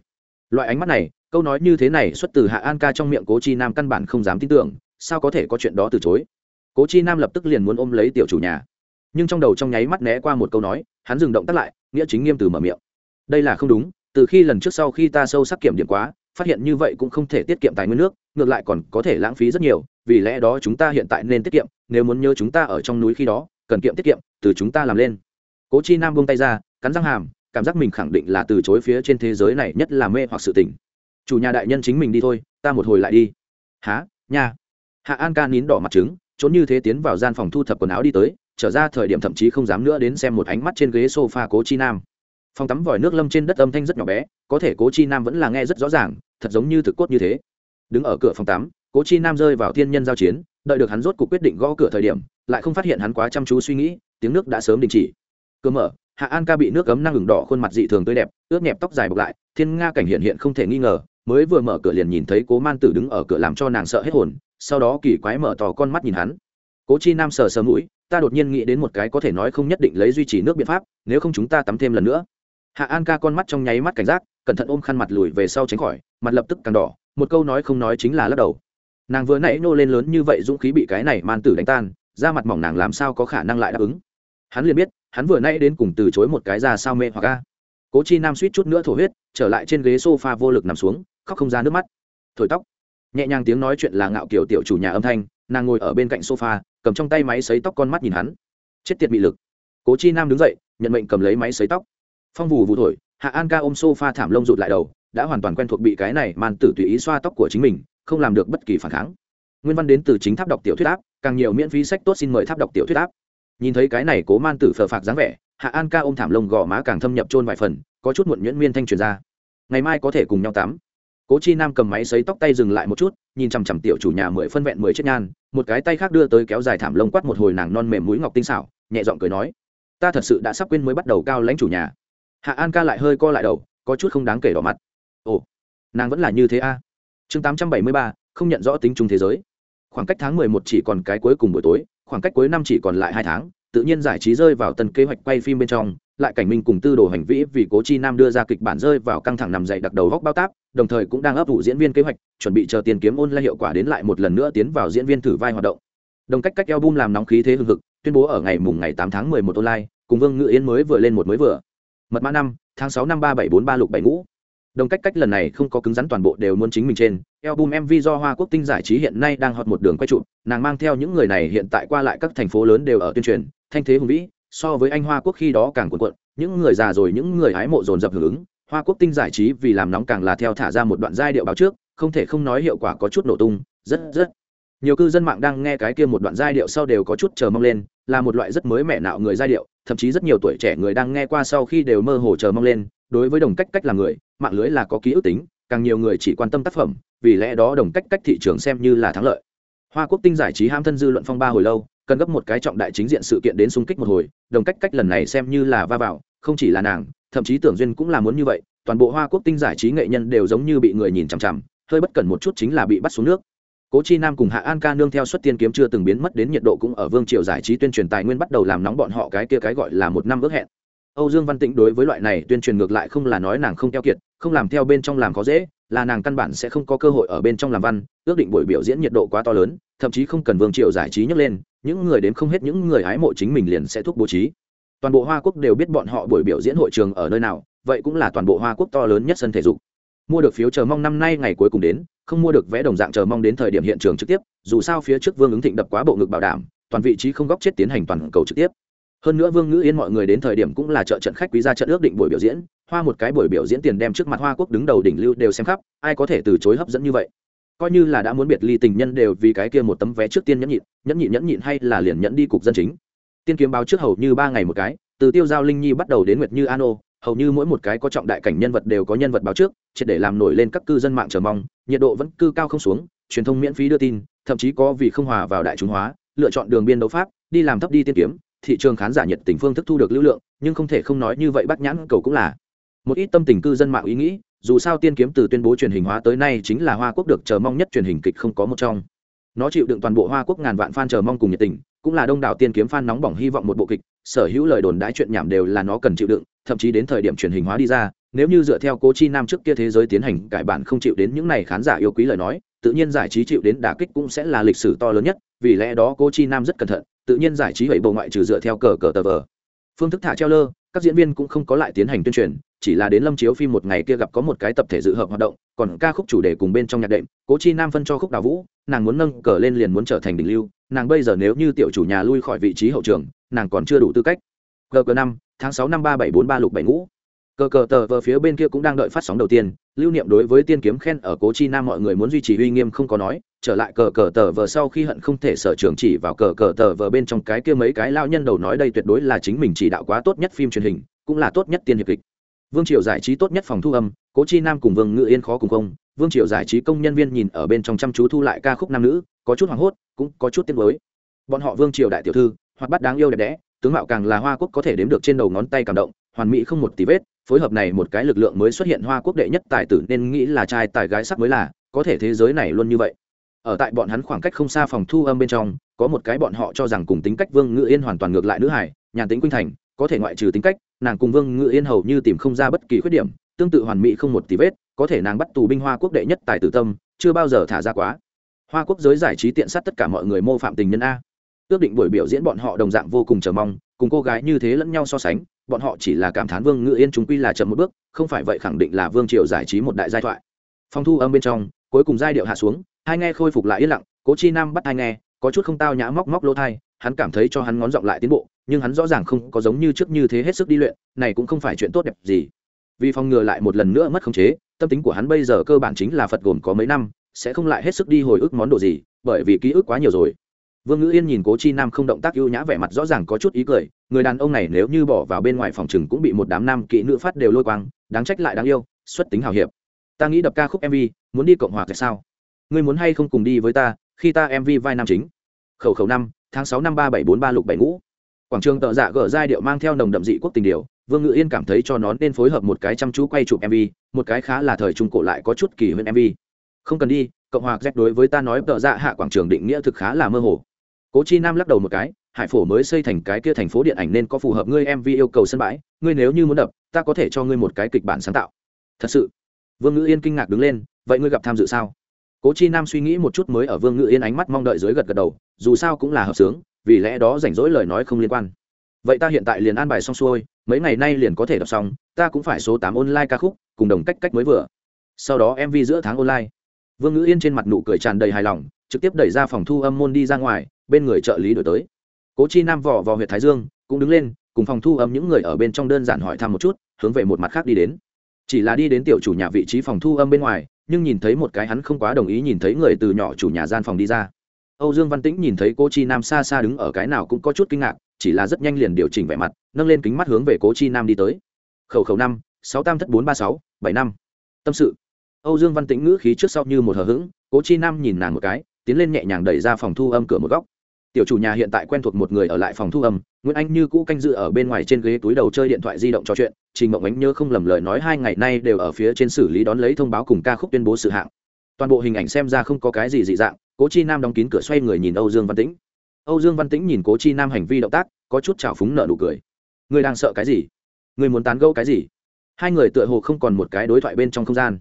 loại ánh mắt này, câu nói như thế này xuất từ hạ an ca trong miệng cố chi nam căn bản không dám tin tưởng, sao có thể có chuyện đó từ chối? Cố chi nam lập tức liền muốn ôm lấy tiểu chủ nhà. Nhưng trong đầu trong nháy mắt né qua một câu nói, hắn dừng động tắt lại, nghĩa chính nghiêm từ mở miệng. Đây là không đúng, từ khi lần trước sau khi ta sâu sắc kiểm điểm quá, phát hiện như vậy cũng không thể tiết kiệm tài nguyên nước, ngược lại còn có thể lãng phí rất nhiều, vì lẽ đó chúng ta hiện tại nên tiết kiệm, nếu muốn nhớ chúng ta ở trong núi khi đó, cần kiệm tiết kiệm, từ chúng ta làm lên. Cố chi nam buông tay ra, cắn răng hàm, cảm giác mình khẳng định là từ chối phía trên thế giới này nhất là mê hoặc sự tỉnh chủ nhà đại nhân chính mình đi thôi, ta một hồi lại đi. Há nha hạ an ca nín đỏ mặt trứng trốn như thế tiến vào gian phòng thu thập quần áo đi tới, trở ra thời điểm thậm chí không dám nữa đến xem một ánh mắt trên ghế sofa cố chi nam. Phòng tắm vòi nước lâm trên đất âm thanh rất nhỏ bé, có thể cố chi nam vẫn là nghe rất rõ ràng, thật giống như thực cốt như thế. Đứng ở cửa phòng tắm, cố chi nam rơi vào thiên nhân giao chiến, đợi được hắn rốt cuộc quyết định gõ cửa thời điểm, lại không phát hiện hắn quá chăm chú suy nghĩ, tiếng nước đã sớm đình chỉ. Cơ mở, hạ an ca bị nước cấm năng ngừng đỏ khuôn mặt dị thường tươi đẹp, ướt nhẹp tóc dài bọc lại, thiên nga cảnh hiện hiện không thể nghi ngờ, mới vừa mở cửa liền nhìn thấy cố man tử đứng ở cửa làm cho nàng sợ hết hồn sau đó kỳ quái mở tò con mắt nhìn hắn. Cố chi nam sờ sờ mũi, ta đột nhiên nghĩ đến một cái có thể nói không nhất định lấy duy trì nước biện pháp, nếu không chúng ta tắm thêm lần nữa. Hạ an ca con mắt trong nháy mắt cảnh giác, cẩn thận ôm khăn mặt lùi về sau tránh khỏi, mặt lập tức càng đỏ, một câu nói không nói chính là lắc đầu. Nàng vừa nãy nô lên lớn như vậy dũng khí bị cái này man tử đánh tan, da mặt mỏng nàng làm sao có khả năng lại đáp ứng? Hắn liền biết, hắn vừa nãy đến cùng từ chối một cái ra sao mê hoặc ca cố chi nam suýt chút nữa thổ huyết, trở lại trên ghế s o f a vô lực nằm xuống, khóc không ra nước mắt. Thổi tóc nhẹ nhàng tiếng nói chuyện là ngạo kiểu tiểu chủ nhà âm thanh, nàng ngồi ở bên cạnh sofa, cầm trong tay máy xấy tóc con mắt nhìn hắn. Chết tiệt bị lực. Cố chi nam đứng dậy, nhận mệnh cầm lấy máy xấy tóc. Phong vù vụ thổi, hạ an ca ôm sofa thảm lông rụt lại đầu, đã hoàn toàn quen thuộc bị cái này man tử tùy ý xoa tóc của chính mình, không làm được bất kỳ phản kháng. Nguyên văn đến từ chính tháp đọc tiểu thuyết áp, càng nhiều miễn phí sách tốt xin mời tháp đọc tiểu thuyết áp. Nhìn thấy cái này cố man tử phờ phạc dáng vẻ, hạ an ca ôm thảm lông gò má càng thâm nhập trôn vài phần, có chút muộn nhuyễn miên thanh truyền ra. Ngày mai có thể cùng nhau tắm cố chi nam cầm máy xấy tóc tay dừng lại một chút, nhìn chằm chằm tiểu chủ nhà mười phân vẹn mười chiếc nhan một cái tay khác đưa tới kéo dài thảm lông quát một hồi nàng non mềm mũi ngọc tinh xảo, nhẹ giọng cười nói, ta thật sự đã sắp quên mới bắt đầu cao lãnh chủ nhà. Hạ an ca lại hơi co lại đầu, có chút không đáng kể đỏ mặt. Ồ, nàng vẫn là như thế a. À? chương tám trăm bảy mươi ba, không nhận rõ tính chung thế giới. Khoảng cách tháng mười một chỉ còn cái cuối cùng buổi tối, khoảng cách cuối năm chỉ còn lại hai tháng, tự nhiên giải trí rơi vào tân kế hoạch quay phim bên trong lại cảnh minh cùng tư đồ hành vĩ vì cố chi nam đưa ra kịch bản rơi vào căng thẳng nằm dậy đặt đầu góc bao táp, đồng thời cũng đang ấp ủ diễn viên kế hoạch, chuẩn bị chờ tiền kiếm ôn lại hiệu quả đến lại một lần nữa tiến vào diễn viên thử vai hoạt động. Đồng cách cách album làm nóng khí thế hưng hực, tuyên bố ở ngày mùng ngày tám tháng mười một online, cùng vương ngự yên mới vừa lên một mới vừa. Mật mã năm, tháng sáu năm ba bảy bốn ba lục bảy ngũ. Đồng cách cách lần này không có cứng rắn toàn bộ đều muốn chính mình trên. Album mv do hoa quốc tinh giải trí hiện nay đang hot một đường quay trụ nàng mang theo những người này hiện tại qua lại các thành phố lớn đều ở tuyên truyền, thanh thế hùng vĩ so với anh hoa quốc khi đó càng cuộn cuộn, những người già rồi những người hái mộ dồn dập hưởng ứng. Hoa quốc tinh giải trí vì làm nóng càng là theo thả ra một đoạn giai điệu báo trước, không thể không nói hiệu quả có chút nổ tung, rất rất. Nhiều cư dân mạng đang nghe cái kia một đoạn giai điệu sau đều có chút chờ mong lên, là một loại rất mới mẻ nạo người giai điệu, thậm chí rất nhiều tuổi trẻ người đang nghe qua sau khi đều mơ hồ chờ mong lên. Đối với đồng cách cách là người, mạng lưới là có ký ức tính, càng nhiều người chỉ quan tâm tác phẩm, vì lẽ đó đồng cách cách thị trường xem như là thắng lợi. Hoa quốc tinh giải trí ham thân dư luận phong ba hồi lâu cần gấp một cái trọng đại chính diện sự kiện đến xung kích một hồi, đồng cách cách lần này xem như là va vào, không chỉ là nàng, thậm chí tưởng duyên cũng là muốn như vậy, toàn bộ hoa quốc tinh giải trí nghệ nhân đều giống như bị người nhìn chằm chằm, hơi bất cẩn một chút chính là bị bắt xuống nước. Cố chi nam cùng hạ an ca nương theo xuất tiên kiếm chưa từng biến mất đến nhiệt độ cũng ở vương triều giải trí tuyên truyền tài nguyên bắt đầu làm nóng bọn họ cái kia cái gọi là một năm ước hẹn. Âu dương văn tĩnh đối với loại này tuyên truyền ngược lại không là nói nàng không keo kiệt, không làm theo bên trong làm khó dễ, là nàng căn bản sẽ không có cơ hội ở bên trong làm văn, ước định buổi biểu diễn nhiệt độ quá to lớn, thậm chí không cần vương triều giải trí nhấc lên những người đến không hết những người hái mộ chính mình liền sẽ thúc bố trí. Toàn bộ hoa quốc đều biết bọn họ buổi biểu diễn hội trường ở nơi nào, vậy cũng là toàn bộ hoa quốc to lớn nhất sân thể dục. Mua được phiếu chờ mong năm nay ngày cuối cùng đến, không mua được vé đồng dạng chờ mong đến thời điểm hiện trường trực tiếp, dù sao phía trước vương ứng thịnh đập quá bộ ngực bảo đảm, toàn vị trí không góc chết tiến hành toàn cầu trực tiếp. Hơn nữa vương ngữ yên mọi người đến thời điểm cũng là trợ trận khách quý ra trận ước định buổi biểu diễn, hoa một cái buổi biểu diễn tiền đem trước mặt hoa quốc đứng đầu đỉnh lưu đều xem khắp, ai có thể từ chối hấp dẫn như vậy? Coi như là đã muốn biệt ly tình nhân đều vì cái kia một tấm vé trước tiên nhẫn nhịn nhẫn nhịn nhẫn nhịn hay là liền nhẫn đi cục dân chính. Tiên kiếm báo trước hầu như ba ngày một cái, từ tiêu giao linh nhi bắt đầu đến nguyệt như an ô, hầu như mỗi một cái có trọng đại cảnh nhân vật đều có nhân vật báo trước, triệt để làm nổi lên các cư dân mạng chờ mong, nhiệt độ vẫn cư cao không xuống, truyền thông miễn phí đưa tin, thậm chí có vì không hòa vào đại chúng hóa, lựa chọn đường biên đấu pháp, đi làm thấp đi tiên kiếm, thị trường khán giả nhiệt tình phương thức thu được lưu lượng, nhưng không thể không nói như vậy bắt nhãn cầu cũng là. Một ít tâm tình cư dân mạng ý nghĩ dù sao tiên kiếm từ tuyên bố truyền hình hóa tới nay chính là hoa quốc được chờ mong nhất truyền hình kịch không có một trong. Nó chịu đựng toàn bộ hoa quốc ngàn vạn fan chờ mong cùng nhiệt tình, cũng là đông đảo tiên kiếm fan nóng bỏng hy vọng một bộ kịch, sở hữu lời đồn đãi chuyện nhảm đều là nó cần chịu đựng, thậm chí đến thời điểm truyền hình hóa đi ra, nếu như dựa theo cố chi nam trước kia thế giới tiến hành cải bản không chịu đến những này khán giả yêu quý lời nói, tự nhiên giải trí chịu đến đả kích cũng sẽ là lịch sử to lớn nhất, vì lẽ đó cố chi nam rất cẩn thận, tự nhiên giải trí vậy bộ ngoại trừ dựa theo cờ cờ tờ vờ. Phương thức thả treo lơ các diễn viên cũng không có lại tiến hành tuyên truyền, chỉ là đến lâm chiếu phim một ngày kia gặp có một cái tập thể dự hợp hoạt động, còn ca khúc chủ đề cùng bên trong nhạc đệm, cố chi nam phân cho khúc đào vũ, nàng muốn nâng cờ lên liền muốn trở thành đỉnh lưu, nàng bây giờ nếu như tiểu chủ nhà lui khỏi vị trí hậu trường, nàng còn chưa đủ tư cách. Cờ cờ năm, tháng sáu năm ba bảy bốn ba lục bảy ngũ. Cờ cờ tờ vờ phía bên kia cũng đang đợi phát sóng đầu tiên, lưu niệm đối với tiên kiếm khen ở cố chi nam mọi người muốn duy trì uy nghiêm không có nói trở lại cờ cờ tờ vờ sau khi hận không thể sở trường chỉ vào cờ cờ tờ vờ bên trong cái kia mấy cái lao nhân đầu nói đây tuyệt đối là chính mình chỉ đạo quá tốt nhất phim truyền hình, cũng là tốt nhất tiên hiệp kịch. Vương triều giải trí tốt nhất phòng thu âm, cố chi nam cùng vương ngự yên khó cùng không, vương triều giải trí công nhân viên nhìn ở bên trong chăm chú thu lại ca khúc nam nữ, có chút hoảng hốt, cũng có chút tiếng mới bọn họ vương triều đại tiểu thư hoặc bắt đáng yêu đẹp đẽ, tướng mạo càng là hoa quốc có thể đếm được trên đầu ngón tay cảm động, hoàn mỹ không một tí vết, phối hợp này một cái lực lượng mới xuất hiện hoa quốc đệ nhất tài tử nên nghĩ là trai tài gái sắc mới là, có thể thế giới này luôn như vậy ở tại bọn hắn khoảng cách không xa phòng thu âm bên trong, có một cái bọn họ cho rằng cùng tính cách vương ngự yên hoàn toàn ngược lại nữ hải nhàn tính quynh thành, có thể ngoại trừ tính cách, nàng cùng vương ngự yên hầu như tìm không ra bất kỳ khuyết điểm, tương tự hoàn mỹ không một tí vết, có thể nàng bắt tù binh hoa quốc đệ nhất tài tử tâm, chưa bao giờ thả ra quá. Hoa quốc giới giải trí tiện sát tất cả mọi người mô phạm tình nhân a. Ước định buổi biểu diễn bọn họ đồng dạng vô cùng chờ mong, cùng cô gái như thế lẫn nhau so sánh, bọn họ chỉ là cảm thán vương ngự yên chúng quy là chậm một bước, không phải vậy khẳng định là vương triều giải trí một đại giai thoại. Phong thu âm bên trong, cuối cùng giai điệu hạ xuống hai nghe khôi phục lại yên lặng, cố chi nam bắt hai nghe, có chút không tao nhã móc móc lỗ thai, hắn cảm thấy cho hắn ngón giọng lại tiến bộ, nhưng hắn rõ ràng không có giống như trước như thế hết sức đi luyện, này cũng không phải chuyện tốt đẹp gì. Vì phòng ngừa lại một lần nữa mất khống chế, tâm tính của hắn bây giờ cơ bản chính là phật gồm có mấy năm, sẽ không lại hết sức đi hồi ức món đồ gì, bởi vì ký ức quá nhiều rồi. Vương ngữ yên nhìn cố chi nam không động tác ưu nhã vẻ mặt rõ ràng có chút ý cười, người đàn ông này nếu như bỏ vào bên ngoài phòng chừng cũng bị một đám nam kỹ nữ phát đều lôi quang, đáng trách lại đáng yêu, xuất tính hào hiệp. Ta nghĩ đập ca khúc mv muốn đi cộng hòa tại sao? Ngươi muốn hay không cùng đi với ta, khi ta mv vai nam chính. Khẩu khẩu năm, tháng sáu năm ba bảy bốn ba lục bảy ngũ. Quảng trường tợ dạ gở giai điệu mang theo nồng đậm dị quốc tình điều, vương ngự yên cảm thấy cho nó nên phối hợp một cái chăm chú quay chụp mv một cái khá là thời trung cổ lại có chút kỳ hơn mv không cần đi, cộng hòa z đối với ta nói tợ dạ hạ quảng trường định nghĩa thực khá là mơ hồ. Cố chi nam lắc đầu một cái, hải phổ mới xây thành cái kia thành phố điện ảnh nên có phù hợp ngươi mv yêu cầu sân bãi, ngươi nếu như muốn đập, ta có thể cho ngươi một cái kịch bản sáng tạo. Thật sự. Vương Ngữ yên kinh ngạc đứng lên, vậy ngươi gặp tham dự sao? Cố chi nam suy nghĩ một chút mới ở vương ngự yên ánh mắt mong đợi dưới gật gật đầu, dù sao cũng là hợp sướng, vì lẽ đó rảnh rỗi lời nói không liên quan. Vậy ta hiện tại liền an bài xong xuôi, mấy ngày nay liền có thể đọc xong, ta cũng phải số tám online ca khúc, cùng đồng cách cách mới vừa. Sau đó mv giữa tháng online. Vương ngữ yên trên mặt nụ cười tràn đầy hài lòng, trực tiếp đẩy ra phòng thu âm môn đi ra ngoài, bên người trợ lý đổi tới. Cố chi nam vỏ vào huyện thái dương, cũng đứng lên, cùng phòng thu âm những người ở bên trong đơn giản hỏi thăm một chút, hướng về một mặt khác đi đến. Chỉ là đi đến tiểu chủ nhà vị trí phòng thu âm bên ngoài nhưng nhìn thấy một cái hắn không quá đồng ý nhìn thấy người từ nhỏ chủ nhà gian phòng đi ra. Âu dương văn tĩnh nhìn thấy cô chi nam xa xa đứng ở cái nào cũng có chút kinh ngạc, chỉ là rất nhanh liền điều chỉnh vẻ mặt, nâng lên kính mắt hướng về cố chi nam đi tới. Khẩu khẩu năm, sáu tam thất bốn ba sáu, bảy năm. Tâm sự. Âu dương văn tĩnh ngữ khí trước sau như một hờ hững, cố chi nam nhìn nàng một cái, tiến lên nhẹ nhàng đẩy ra phòng thu âm cửa một góc tiểu chủ nhà hiện tại quen thuộc một người ở lại phòng thu âm, nguyễn anh như cũ canh dự ở bên ngoài trên ghế túi đầu chơi điện thoại di động trò chuyện, trình mộng ánh nhớ không lầm lời nói hai ngày nay đều ở phía trên xử lý đón lấy thông báo cùng ca khúc tuyên bố sự hạng. Toàn bộ hình ảnh xem ra không có cái gì dị dạng, cố chi nam đóng kín cửa xoay người nhìn âu dương văn tĩnh. Âu dương văn tĩnh nhìn cố chi nam hành vi động tác, có chút trào phúng nợ nụ cười. Người đang sợ cái gì? Người muốn tán gẫu cái gì? Hai người tựa hồ không còn một cái đối thoại bên trong không gian.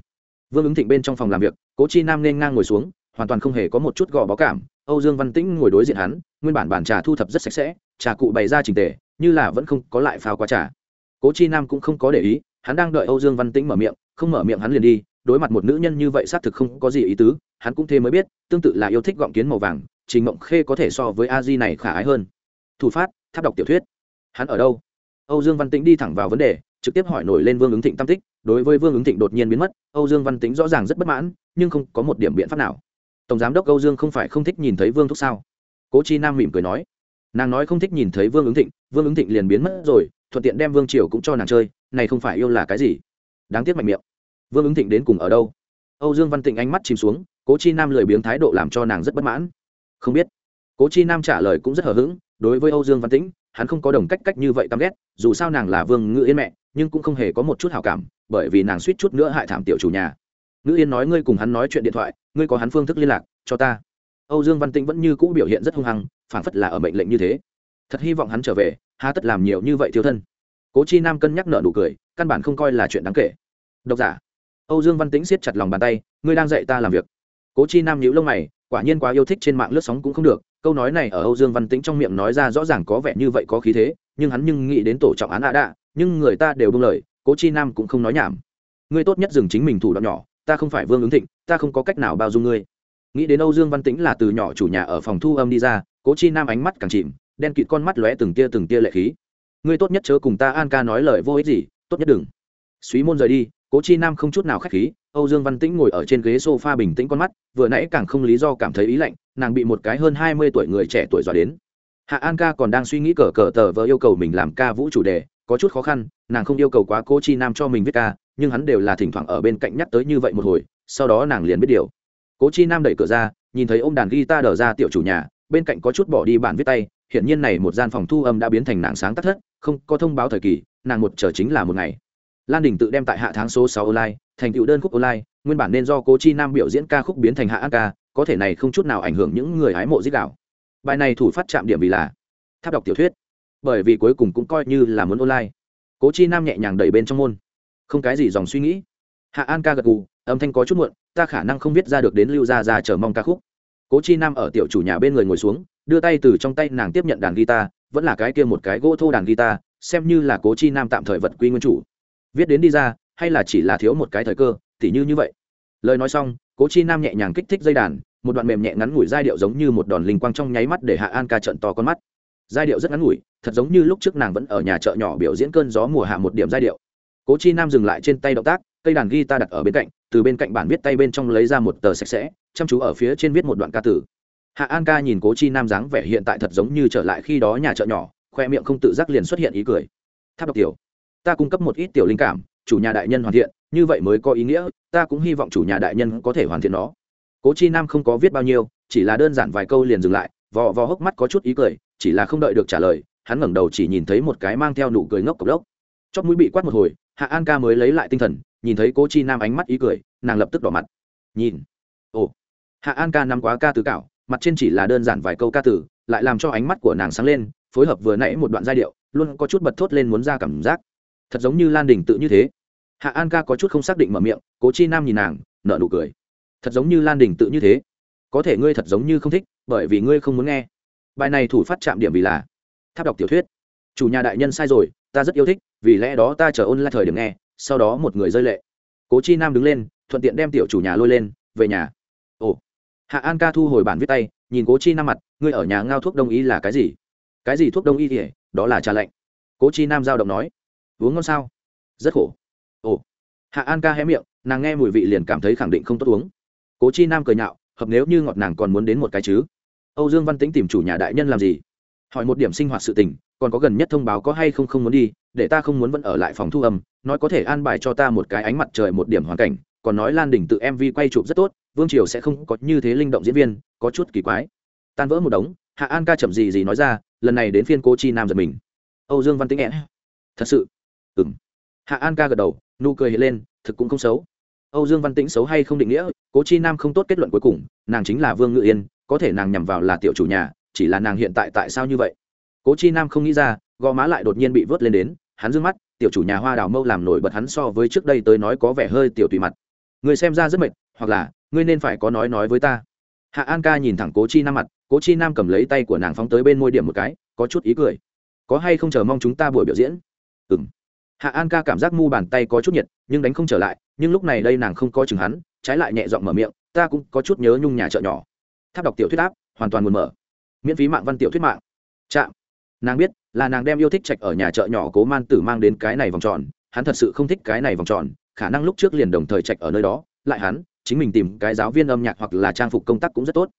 Vương ứng thịnh bên trong phòng làm việc, cố chi nam nên ngang ngồi xuống, hoàn toàn không hề có một chút gò bó cảm âu dương văn tĩnh ngồi đối diện hắn, nguyên bản bản trà thu thập rất sạch sẽ, trà cụ bày ra chỉnh tề, như là vẫn không có lại phao qua trà. Cố chi nam cũng không có để ý, hắn đang đợi âu dương văn tĩnh mở miệng, không mở miệng hắn liền đi, đối mặt một nữ nhân như vậy xác thực không có gì ý tứ, hắn cũng thế mới biết, tương tự là yêu thích gọng kiến màu vàng, trình mộng khê có thể so với a di này khả ái hơn. Thủ phát, tháp đọc tiểu thuyết. Hắn ở đâu? Âu dương văn tĩnh đi thẳng vào vấn đề, trực tiếp hỏi nổi lên vương ứng thịnh tâm tích, đối với vương ứng thịnh đột nhiên biến mất, âu dương văn tĩnh rõ ràng rất bất mãn, nhưng không có một điểm biện pháp nào tổng giám đốc âu dương không phải không thích nhìn thấy vương thúc sao? Cố chi nam mỉm cười nói. Nàng nói không thích nhìn thấy vương ứng thịnh, vương ứng thịnh liền biến mất rồi, thuận tiện đem vương triều cũng cho nàng chơi, này không phải yêu là cái gì? Đáng tiếc mạnh miệng. Vương ứng thịnh đến cùng ở đâu? Âu dương văn tịnh ánh mắt chìm xuống, cố chi nam lười biếng thái độ làm cho nàng rất bất mãn. Không biết. Cố chi nam trả lời cũng rất hờ hững, đối với âu dương văn tĩnh hắn không có đồng cách cách như vậy căm ghét, dù sao nàng là vương ngự yên mẹ, nhưng cũng không hề có một chút hảo cảm, bởi vì nàng suýt chút nữa hại thảm tiểu chủ nhà ngữ yên nói ngươi cùng hắn nói chuyện điện thoại, ngươi có hắn phương thức liên lạc, cho ta. Âu dương văn tĩnh vẫn như cũ biểu hiện rất hung hăng phản phất là ở mệnh lệnh như thế. Thật hy vọng hắn trở về, há tất làm nhiều như vậy thiếu thân. Cố chi nam cân nhắc nợ nụ cười, căn bản không coi là chuyện đáng kể. Độc giả. Âu dương văn tĩnh siết chặt lòng bàn tay, ngươi đang dạy ta làm việc. Cố chi nam nhíu lông mày, quả nhiên quá yêu thích trên mạng lướt sóng cũng không được. Câu nói này ở âu dương văn tĩnh trong miệng nói ra rõ ràng có vẻ như vậy có khí thế, nhưng hắn nhưng nghĩ đến tổ trọng án ạ đạ, nhưng người ta đều buông lời, cố chi nam cũng không nói nhảm. Ngươi tốt nhất dừng chính mình thủ đoạn nhỏ ta không phải vương ứng thịnh, ta không có cách nào bao dung ngươi. Nghĩ đến âu dương văn tĩnh là từ nhỏ chủ nhà ở phòng thu âm đi ra, cố chi nam ánh mắt càng chìm, đen kịt con mắt lóe từng tia từng tia lệ khí. Ngươi tốt nhất chớ cùng ta an ca nói lời vô ích gì, tốt nhất đừng. Suý môn rời đi, cố chi nam không chút nào k h á c h khí, âu dương văn tĩnh ngồi ở trên ghế s o f a bình tĩnh con mắt, vừa nãy càng không lý do cảm thấy ý lạnh, nàng bị một cái hơn hai mươi tuổi người trẻ tuổi dọa đến. Hạ an ca còn đang suy nghĩ cờ cờ tờ vợ yêu cầu mình làm ca vũ chủ đề có chút khó khăn, nàng không yêu cầu quá cố chi nam cho mình viết ca, nhưng hắn đều là thỉnh thoảng ở bên cạnh nhắc tới như vậy một hồi, sau đó nàng liền biết điều. Cố chi nam đẩy cửa ra, nhìn thấy ô m đàn guitar đờ ra tiểu chủ nhà, bên cạnh có chút bỏ đi bản viết tay hiện nhiên này một gian phòng thu âm đã biến thành nàng sáng tắt thất, không có thông báo thời kỳ, nàng một chờ chính là một ngày. Lan đình tự đem tại hạ tháng số sáu online, thành tựu đơn khúc online, nguyên bản nên do cố chi nam biểu diễn ca khúc biến thành hạ an ca, có thể này không chút nào ảnh hưởng những người hái mộ dích đạo. Bài này thủ phát chạm điểm vì là, tháp đọc tiểu thuyết bởi vì cuối cùng cũng coi như là muốn online. Cố chi nam nhẹ nhàng đẩy bên trong môn. Không cái gì dòng suy nghĩ. Hạ an ca gật gù, âm thanh có chút muộn, ta khả năng không viết ra được đến lưu gia gia chờ mong ca khúc. Cố chi nam ở tiểu chủ nhà bên người ngồi xuống, đưa tay từ trong tay nàng tiếp nhận đàn guitar, vẫn là cái kia một cái gỗ thô đàn guitar, xem như là cố chi nam tạm thời vật quy nguyên chủ. Viết đến đi ra, hay là chỉ là thiếu một cái thời cơ thì như như vậy. Lời nói xong, cố chi nam nhẹ nhàng kích thích dây đàn, một đoạn mềm nhẹ ngắn ngủi giai điệu giống như một đòn linh quang trong nháy mắt để hạ an ca trận to con mắt giai điệu rất ngắn ngủi, thật giống như lúc trước nàng vẫn ở nhà chợ nhỏ biểu diễn cơn gió mùa hạ một điểm giai điệu. Cố chi nam dừng lại trên tay động tác, cây đàn ghi ta đặt ở bên cạnh, từ bên cạnh bản viết tay bên trong lấy ra một tờ sạch sẽ, chăm chú ở phía trên viết một đoạn ca tử hạ an ca nhìn cố chi nam dáng vẻ hiện tại thật giống như trở lại khi đó nhà chợ nhỏ, khoe miệng không tự giác liền xuất hiện ý cười. Tháp độc tiểu, ta cung cấp một ít tiểu linh cảm, chủ nhà đại nhân hoàn thiện, như vậy mới có ý nghĩa, ta cũng hy vọng chủ nhà đại nhân có thể hoàn thiện nó. Cố chi nam không có viết bao nhiêu, chỉ là đơn giản vài câu liền dừng lại, vò vò hốc mắt có chút ý cười chỉ là không đợi được trả lời, hắn ngẩng đầu chỉ nhìn thấy một cái mang theo nụ cười ngốc cộc lốc chót mũi bị quát một hồi, hạ an ca mới lấy lại tinh thần, nhìn thấy cố chi nam ánh mắt ý cười, nàng lập tức đỏ mặt. Nhìn. Ồ. Hạ an ca nằm quá ca từ cạo, mặt trên chỉ là đơn giản vài câu ca từ, lại làm cho ánh mắt của nàng sáng lên, phối hợp vừa nãy một đoạn giai điệu, luôn có chút bật thốt lên muốn ra cảm giác. Thật giống như lan đình tự như thế. Hạ an ca có chút không xác định mở miệng, cố chi nam nhìn nàng, nở nụ cười. Thật giống như lan đình tự như thế. Có thể ngươi thật giống như không thích, bởi vì ngươi không muốn nghe bài này thủ phát chạm điểm vì là tháp đọc tiểu thuyết. Chủ nhà đại nhân sai rồi, ta rất yêu thích, vì lẽ đó ta chờ ôn lại thời điểm nghe, sau đó một người rơi lệ. Cố chi nam đứng lên, thuận tiện đem tiểu chủ nhà lôi lên, về nhà. Ồ. Hạ an ca thu hồi bản viết tay, nhìn cố chi nam mặt, ngươi ở nhà ngao thuốc đông y là cái gì? Cái gì thuốc đông y thì, đó là trà lạnh. Cố chi nam giao động nói. Uống ngon sao? Rất khổ. Ồ. Hạ an ca hé miệng, nàng nghe mùi vị liền cảm thấy khẳng định không tốt uống. Cố chi nam cười nhạo, hợp nếu như ngọt nàng còn muốn đến một cái chứ? Âu dương văn tĩnh tìm chủ nhà đại nhân làm gì? Hỏi một điểm sinh hoạt sự tình, còn có gần nhất thông báo có hay không không muốn đi, để ta không muốn vẫn ở lại phòng thu âm, nói có thể an bài cho ta một cái ánh mặt trời một điểm hoàn cảnh, còn nói lan đình tự mv quay chụp rất tốt, vương triều sẽ không có như thế linh động diễn viên, có chút kỳ quái. Tan vỡ một đống, hạ an ca chậm gì gì nói ra, lần này đến phiên cô chi nam giật mình. Âu dương văn tĩnh nghẹn. Thật sự? Ừm. hạ an ca gật đầu, nụ cười hiện lên, thực cũng không xấu. Âu dương văn tĩnh xấu hay không định nghĩa cố chi nam không tốt kết luận cuối cùng, nàng chính là vương ngự yên có thể nàng nhằm vào là tiểu chủ nhà, chỉ là nàng hiện tại tại sao như vậy? Cố chi nam không nghĩ ra, gò má lại đột nhiên bị vớt lên đến, hắn d mắt, tiểu chủ nhà hoa đào mâu làm nổi bật hắn so với trước đây tới nói có vẻ hơi tiểu tùy mặt. Người xem ra rất mệt, hoặc là, ngươi nên phải có nói nói với ta. Hạ an ca nhìn thẳng cố chi nam mặt, cố chi nam cầm lấy tay của nàng phóng tới bên môi điểm một cái, có chút ý cười. Có hay không chờ mong chúng ta buổi biểu diễn? Ừ m hạ an ca cảm giác mu bàn tay có chút nhiệt, nhưng đánh không trở lại, nhưng lúc này đây nàng không có chừng hắn, trái lại nhẹ giọng mở miệng, ta cũng có chút nhớ nhung nhà chợ nhỏ tháp đọc tiểu thuyết áp, hoàn toàn nguồn mở. Miễn phí mạng văn tiểu thuyết mạng. Chạm. Nàng biết là nàng đem yêu thích trạch ở nhà chợ nhỏ cố man tử mang đến cái này vòng tròn, hắn thật sự không thích cái này vòng tròn, khả năng lúc trước liền đồng thời trạch ở nơi đó, lại hắn, chính mình tìm cái giáo viên âm nhạc hoặc là trang phục công tác cũng rất tốt.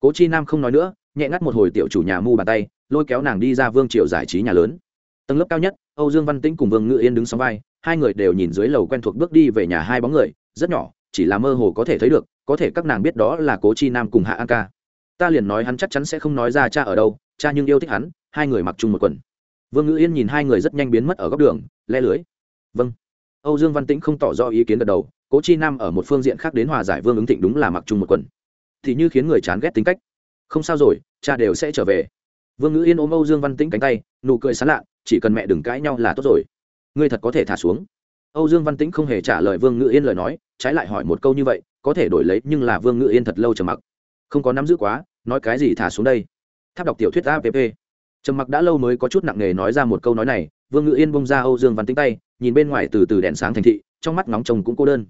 Cố chi nam không nói nữa, nhẹ ngắt một hồi tiểu chủ nhà mu bàn tay, lôi kéo nàng đi ra vương triều giải trí nhà lớn. Tầng lớp cao nhất, âu dương văn tĩnh cùng vương ngự yên đứng sóng vai, hai người đều nhìn dưới lầu quen thuộc bước đi về nhà hai bóng người, rất nhỏ, chỉ là mơ hồ có thể thấy được có thể các nàng biết đó là cố chi nam cùng hạ an ca. Ta liền nói hắn chắc chắn sẽ không nói ra cha ở đâu, cha nhưng yêu thích hắn, hai người mặc chung một quần. Vương ngự yên nhìn hai người rất nhanh biến mất ở góc đường, le lưới. Vâng. Âu dương văn tĩnh không tỏ rõ ý kiến gật đầu, cố chi nam ở một phương diện khác đến hòa giải vương ứng thịnh đúng là mặc chung một quần. Thì như khiến người chán ghét tính cách. Không sao rồi, cha đều sẽ trở về. Vương ngữ yên ôm âu dương văn tĩnh cánh tay, nụ cười sán lạ, chỉ cần mẹ đừng cãi nhau là tốt rồi. Ngươi thật có thể thả xuống. Âu dương văn tĩnh không hề trả lời vương ngữ yên lời nói, trái lại hỏi một câu như vậy có thể đổi lấy, nhưng là vương ngự yên thật lâu trầm mặc. Không có nắm giữ quá, nói cái gì thả xuống đây? Tháp đọc tiểu thuyết app trầm mặc đã lâu mới có chút nặng nề nói ra một câu nói này, vương ngự yên bông ra âu dương văn tính tay, nhìn bên ngoài từ từ đèn sáng thành thị, trong mắt nóng chồng cũng cô đơn.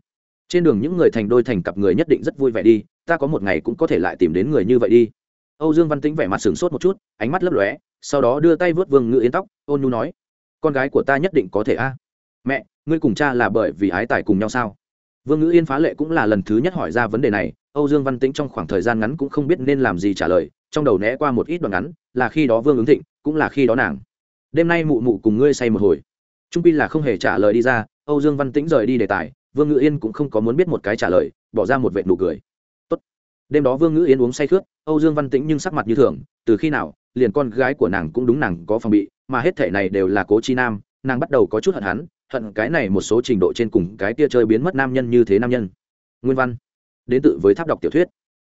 Trên đường những người thành đôi thành cặp người nhất định rất vui vẻ đi, ta có một ngày cũng có thể lại tìm đến người như vậy đi. Âu dương văn tính vẻ mặt sửng sốt một chút, ánh mắt lấp lóe, sau đó đưa tay vớt vương ngự yên tóc, ôn nhu nói, con gái của ta nhất định có thể a. Mẹ, ngươi cùng cha là bởi vì ái tài cùng nhau sao? Vương ngữ yên phá lệ cũng là lần thứ nhất hỏi ra vấn đề này, âu dương văn tĩnh trong khoảng thời gian ngắn cũng không biết nên làm gì trả lời, trong đầu né qua một ít đoạn ngắn, là khi đó vương ứng thịnh, cũng là khi đó nàng. Đêm nay mụ mụ cùng ngươi say một hồi. Trung pi là không hề trả lời đi ra, âu dương văn tĩnh rời đi đề tài, vương ngữ yên cũng không có muốn biết một cái trả lời, bỏ ra một vệ nụ cười. Tốt. đêm đó vương ngữ yên uống say khướt, âu dương văn tĩnh nhưng sắc mặt như thường, từ khi nào, liền con gái của nàng cũng đúng nàng có phòng bị, mà hết thể này đều là cố chi nam, nàng bắt đầu có chút hận hắn hận cái này một số trình độ trên cùng cái kia chơi biến mất nam nhân như thế nam nhân. Nguyên văn. Đến tự với tháp đọc tiểu thuyết.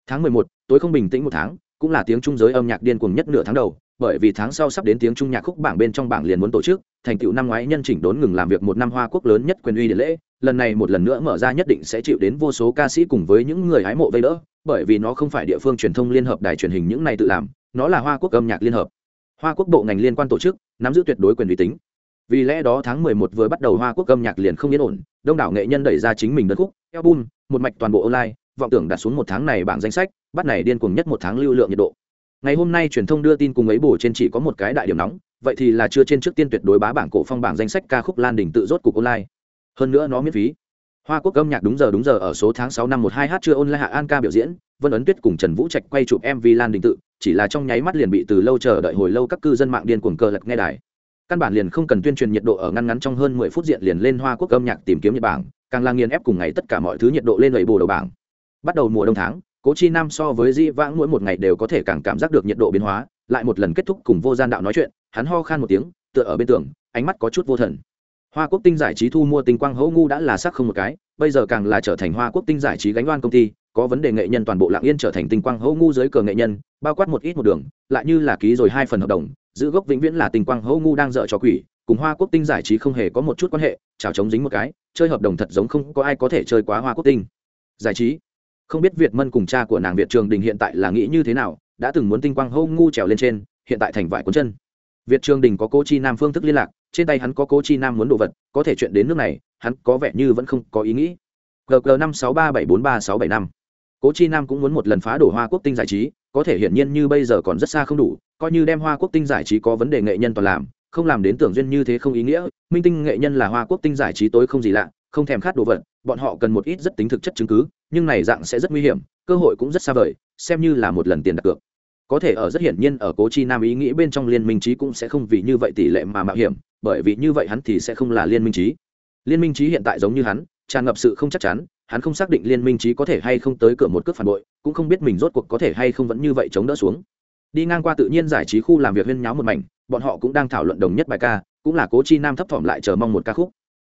Tháng mười một, tối không bình tĩnh một tháng, cũng là tiếng trung giới âm nhạc điên cuồng nhất nửa tháng đầu, bởi vì tháng sau sắp đến tiếng trung nhạc khúc bảng bên trong bảng liền muốn tổ chức, thành tựu năm ngoái nhân chỉnh đốn ngừng làm việc một năm hoa quốc lớn nhất quyền uy điện lễ, lần này một lần nữa mở ra nhất định sẽ chịu đến vô số ca sĩ cùng với những người hái mộ vây đỡ, bởi vì nó không phải địa phương truyền thông liên hợp đài truyền hình những này tự làm, nó là hoa quốc âm nhạc liên hợp. Hoa quốc bộ ngành liên quan tổ chức, nắm giữ tuyệt đối quyền uy tín vì lẽ đó tháng 11 vừa bắt đầu hoa quốc âm nhạc liền không yên ổn, đông đảo nghệ nhân đẩy ra chính mình đơn khúc, album, một mạch toàn bộ online, vọng tưởng đặt xuống một tháng này bảng danh sách, bắt này điên cuồng nhất một tháng lưu lượng nhiệt độ. Ngày hôm nay truyền thông đưa tin cùng ấy bổ trên chỉ có một cái đại điểm nóng, vậy thì là chưa trên trước tiên tuyệt đối bá bảng cổ phong bảng danh sách ca khúc lan đỉnh tự rốt cục online. Hơn nữa nó miễn phí. Hoa quốc âm nhạc đúng giờ đúng giờ ở số tháng sáu năm một hai h chưa online hạ an ca biểu diễn, vân ấn tuyết cùng trần vũ trạch quay chụp mv lan đình tự, chỉ là trong nháy mắt liền bị từ lâu chờ đợi hồi lâu các cư dân mạng điên cuồng cờ lật nghe đài căn bản liền không cần tuyên truyền nhiệt độ ở ngăn ngắn trong hơn mười phút diện liền lên hoa quốc âm nhạc tìm kiếm nhật bảng càng là nghiền ép cùng ngày tất cả mọi thứ nhiệt độ lên lầy bồ đầu bảng. Bắt đầu mùa đông tháng, cố chi nam so với di vãng mỗi một ngày đều có thể càng cảm giác được nhiệt độ biến hóa, lại một lần kết thúc cùng vô gian đạo nói chuyện, hắn ho khan một tiếng, tựa ở bên tường, ánh mắt có chút vô thần. Hoa quốc tinh giải trí thu mua tinh quang hấu ngu đã là sắc không một cái, bây giờ càng là trở thành hoa quốc tinh giải trí gánh đoan công ty, có vấn đề nghệ nhân toàn bộ lạng yên trở thành tinh quang hấu ngu dưới cờ nghệ nhân, bao quát một ít một đường, lại như là ký rồi hai phần hợp đồng giữ gốc vĩnh viễn là tinh quang hấu ngu đang dợ cho quỷ, cùng hoa quốc tinh giải trí không hề có một chút quan hệ chào chống dính một cái, chơi hợp đồng thật giống không có ai có thể chơi quá hoa quốc tinh. Giải trí. Không biết việt mân cùng cha của nàng việt trường đình hiện tại là nghĩ như thế nào, đã từng muốn tinh quang hô ngu trèo lên trên, hiện tại thành vải cuốn chân. Việt trường đình có cố chi nam phương thức liên lạc, trên tay hắn có cố chi nam muốn đồ vật, có thể chuyện đến nước này, hắn có vẻ như vẫn không có ý nghĩ. Gg năm sáu ba bảy bốn ba sáu bảy năm. Cố chi nam cũng muốn một lần phá đổ hoa quốc tinh giải trí, có thể hiển nhiên như bây giờ còn rất xa không đủ coi như đem hoa quốc tinh giải trí có vấn đề nghệ nhân toàn làm, không làm đến tưởng duyên như thế không ý nghĩa, minh tinh nghệ nhân là hoa quốc tinh giải trí tối không gì lạ, không thèm khát đồ vật, bọn họ cần một ít rất tính thực chất chứng cứ, nhưng này dạng sẽ rất nguy hiểm, cơ hội cũng rất xa vời, xem như là một lần tiền đặt cược. Có thể ở rất hiển nhiên ở cố chi nam ý nghĩ bên trong liên minh trí cũng sẽ không vì như vậy tỷ lệ mà mạo hiểm, bởi vì như vậy hắn thì sẽ không là liên minh trí. Liên minh trí hiện tại giống như hắn, tràn ngập sự không chắc chắn, hắn không xác định liên minh trí có thể hay không tới cửa một cước phản bội, cũng không biết mình rốt cuộc có thể hay không vẫn như vậy chống đỡ xuống đi ngang qua tự nhiên giải trí khu làm việc huyên nháo một mảnh, bọn họ cũng đang thảo luận đồng nhất bài ca, cũng là cố chi nam thấp thỏm lại chờ mong một ca khúc.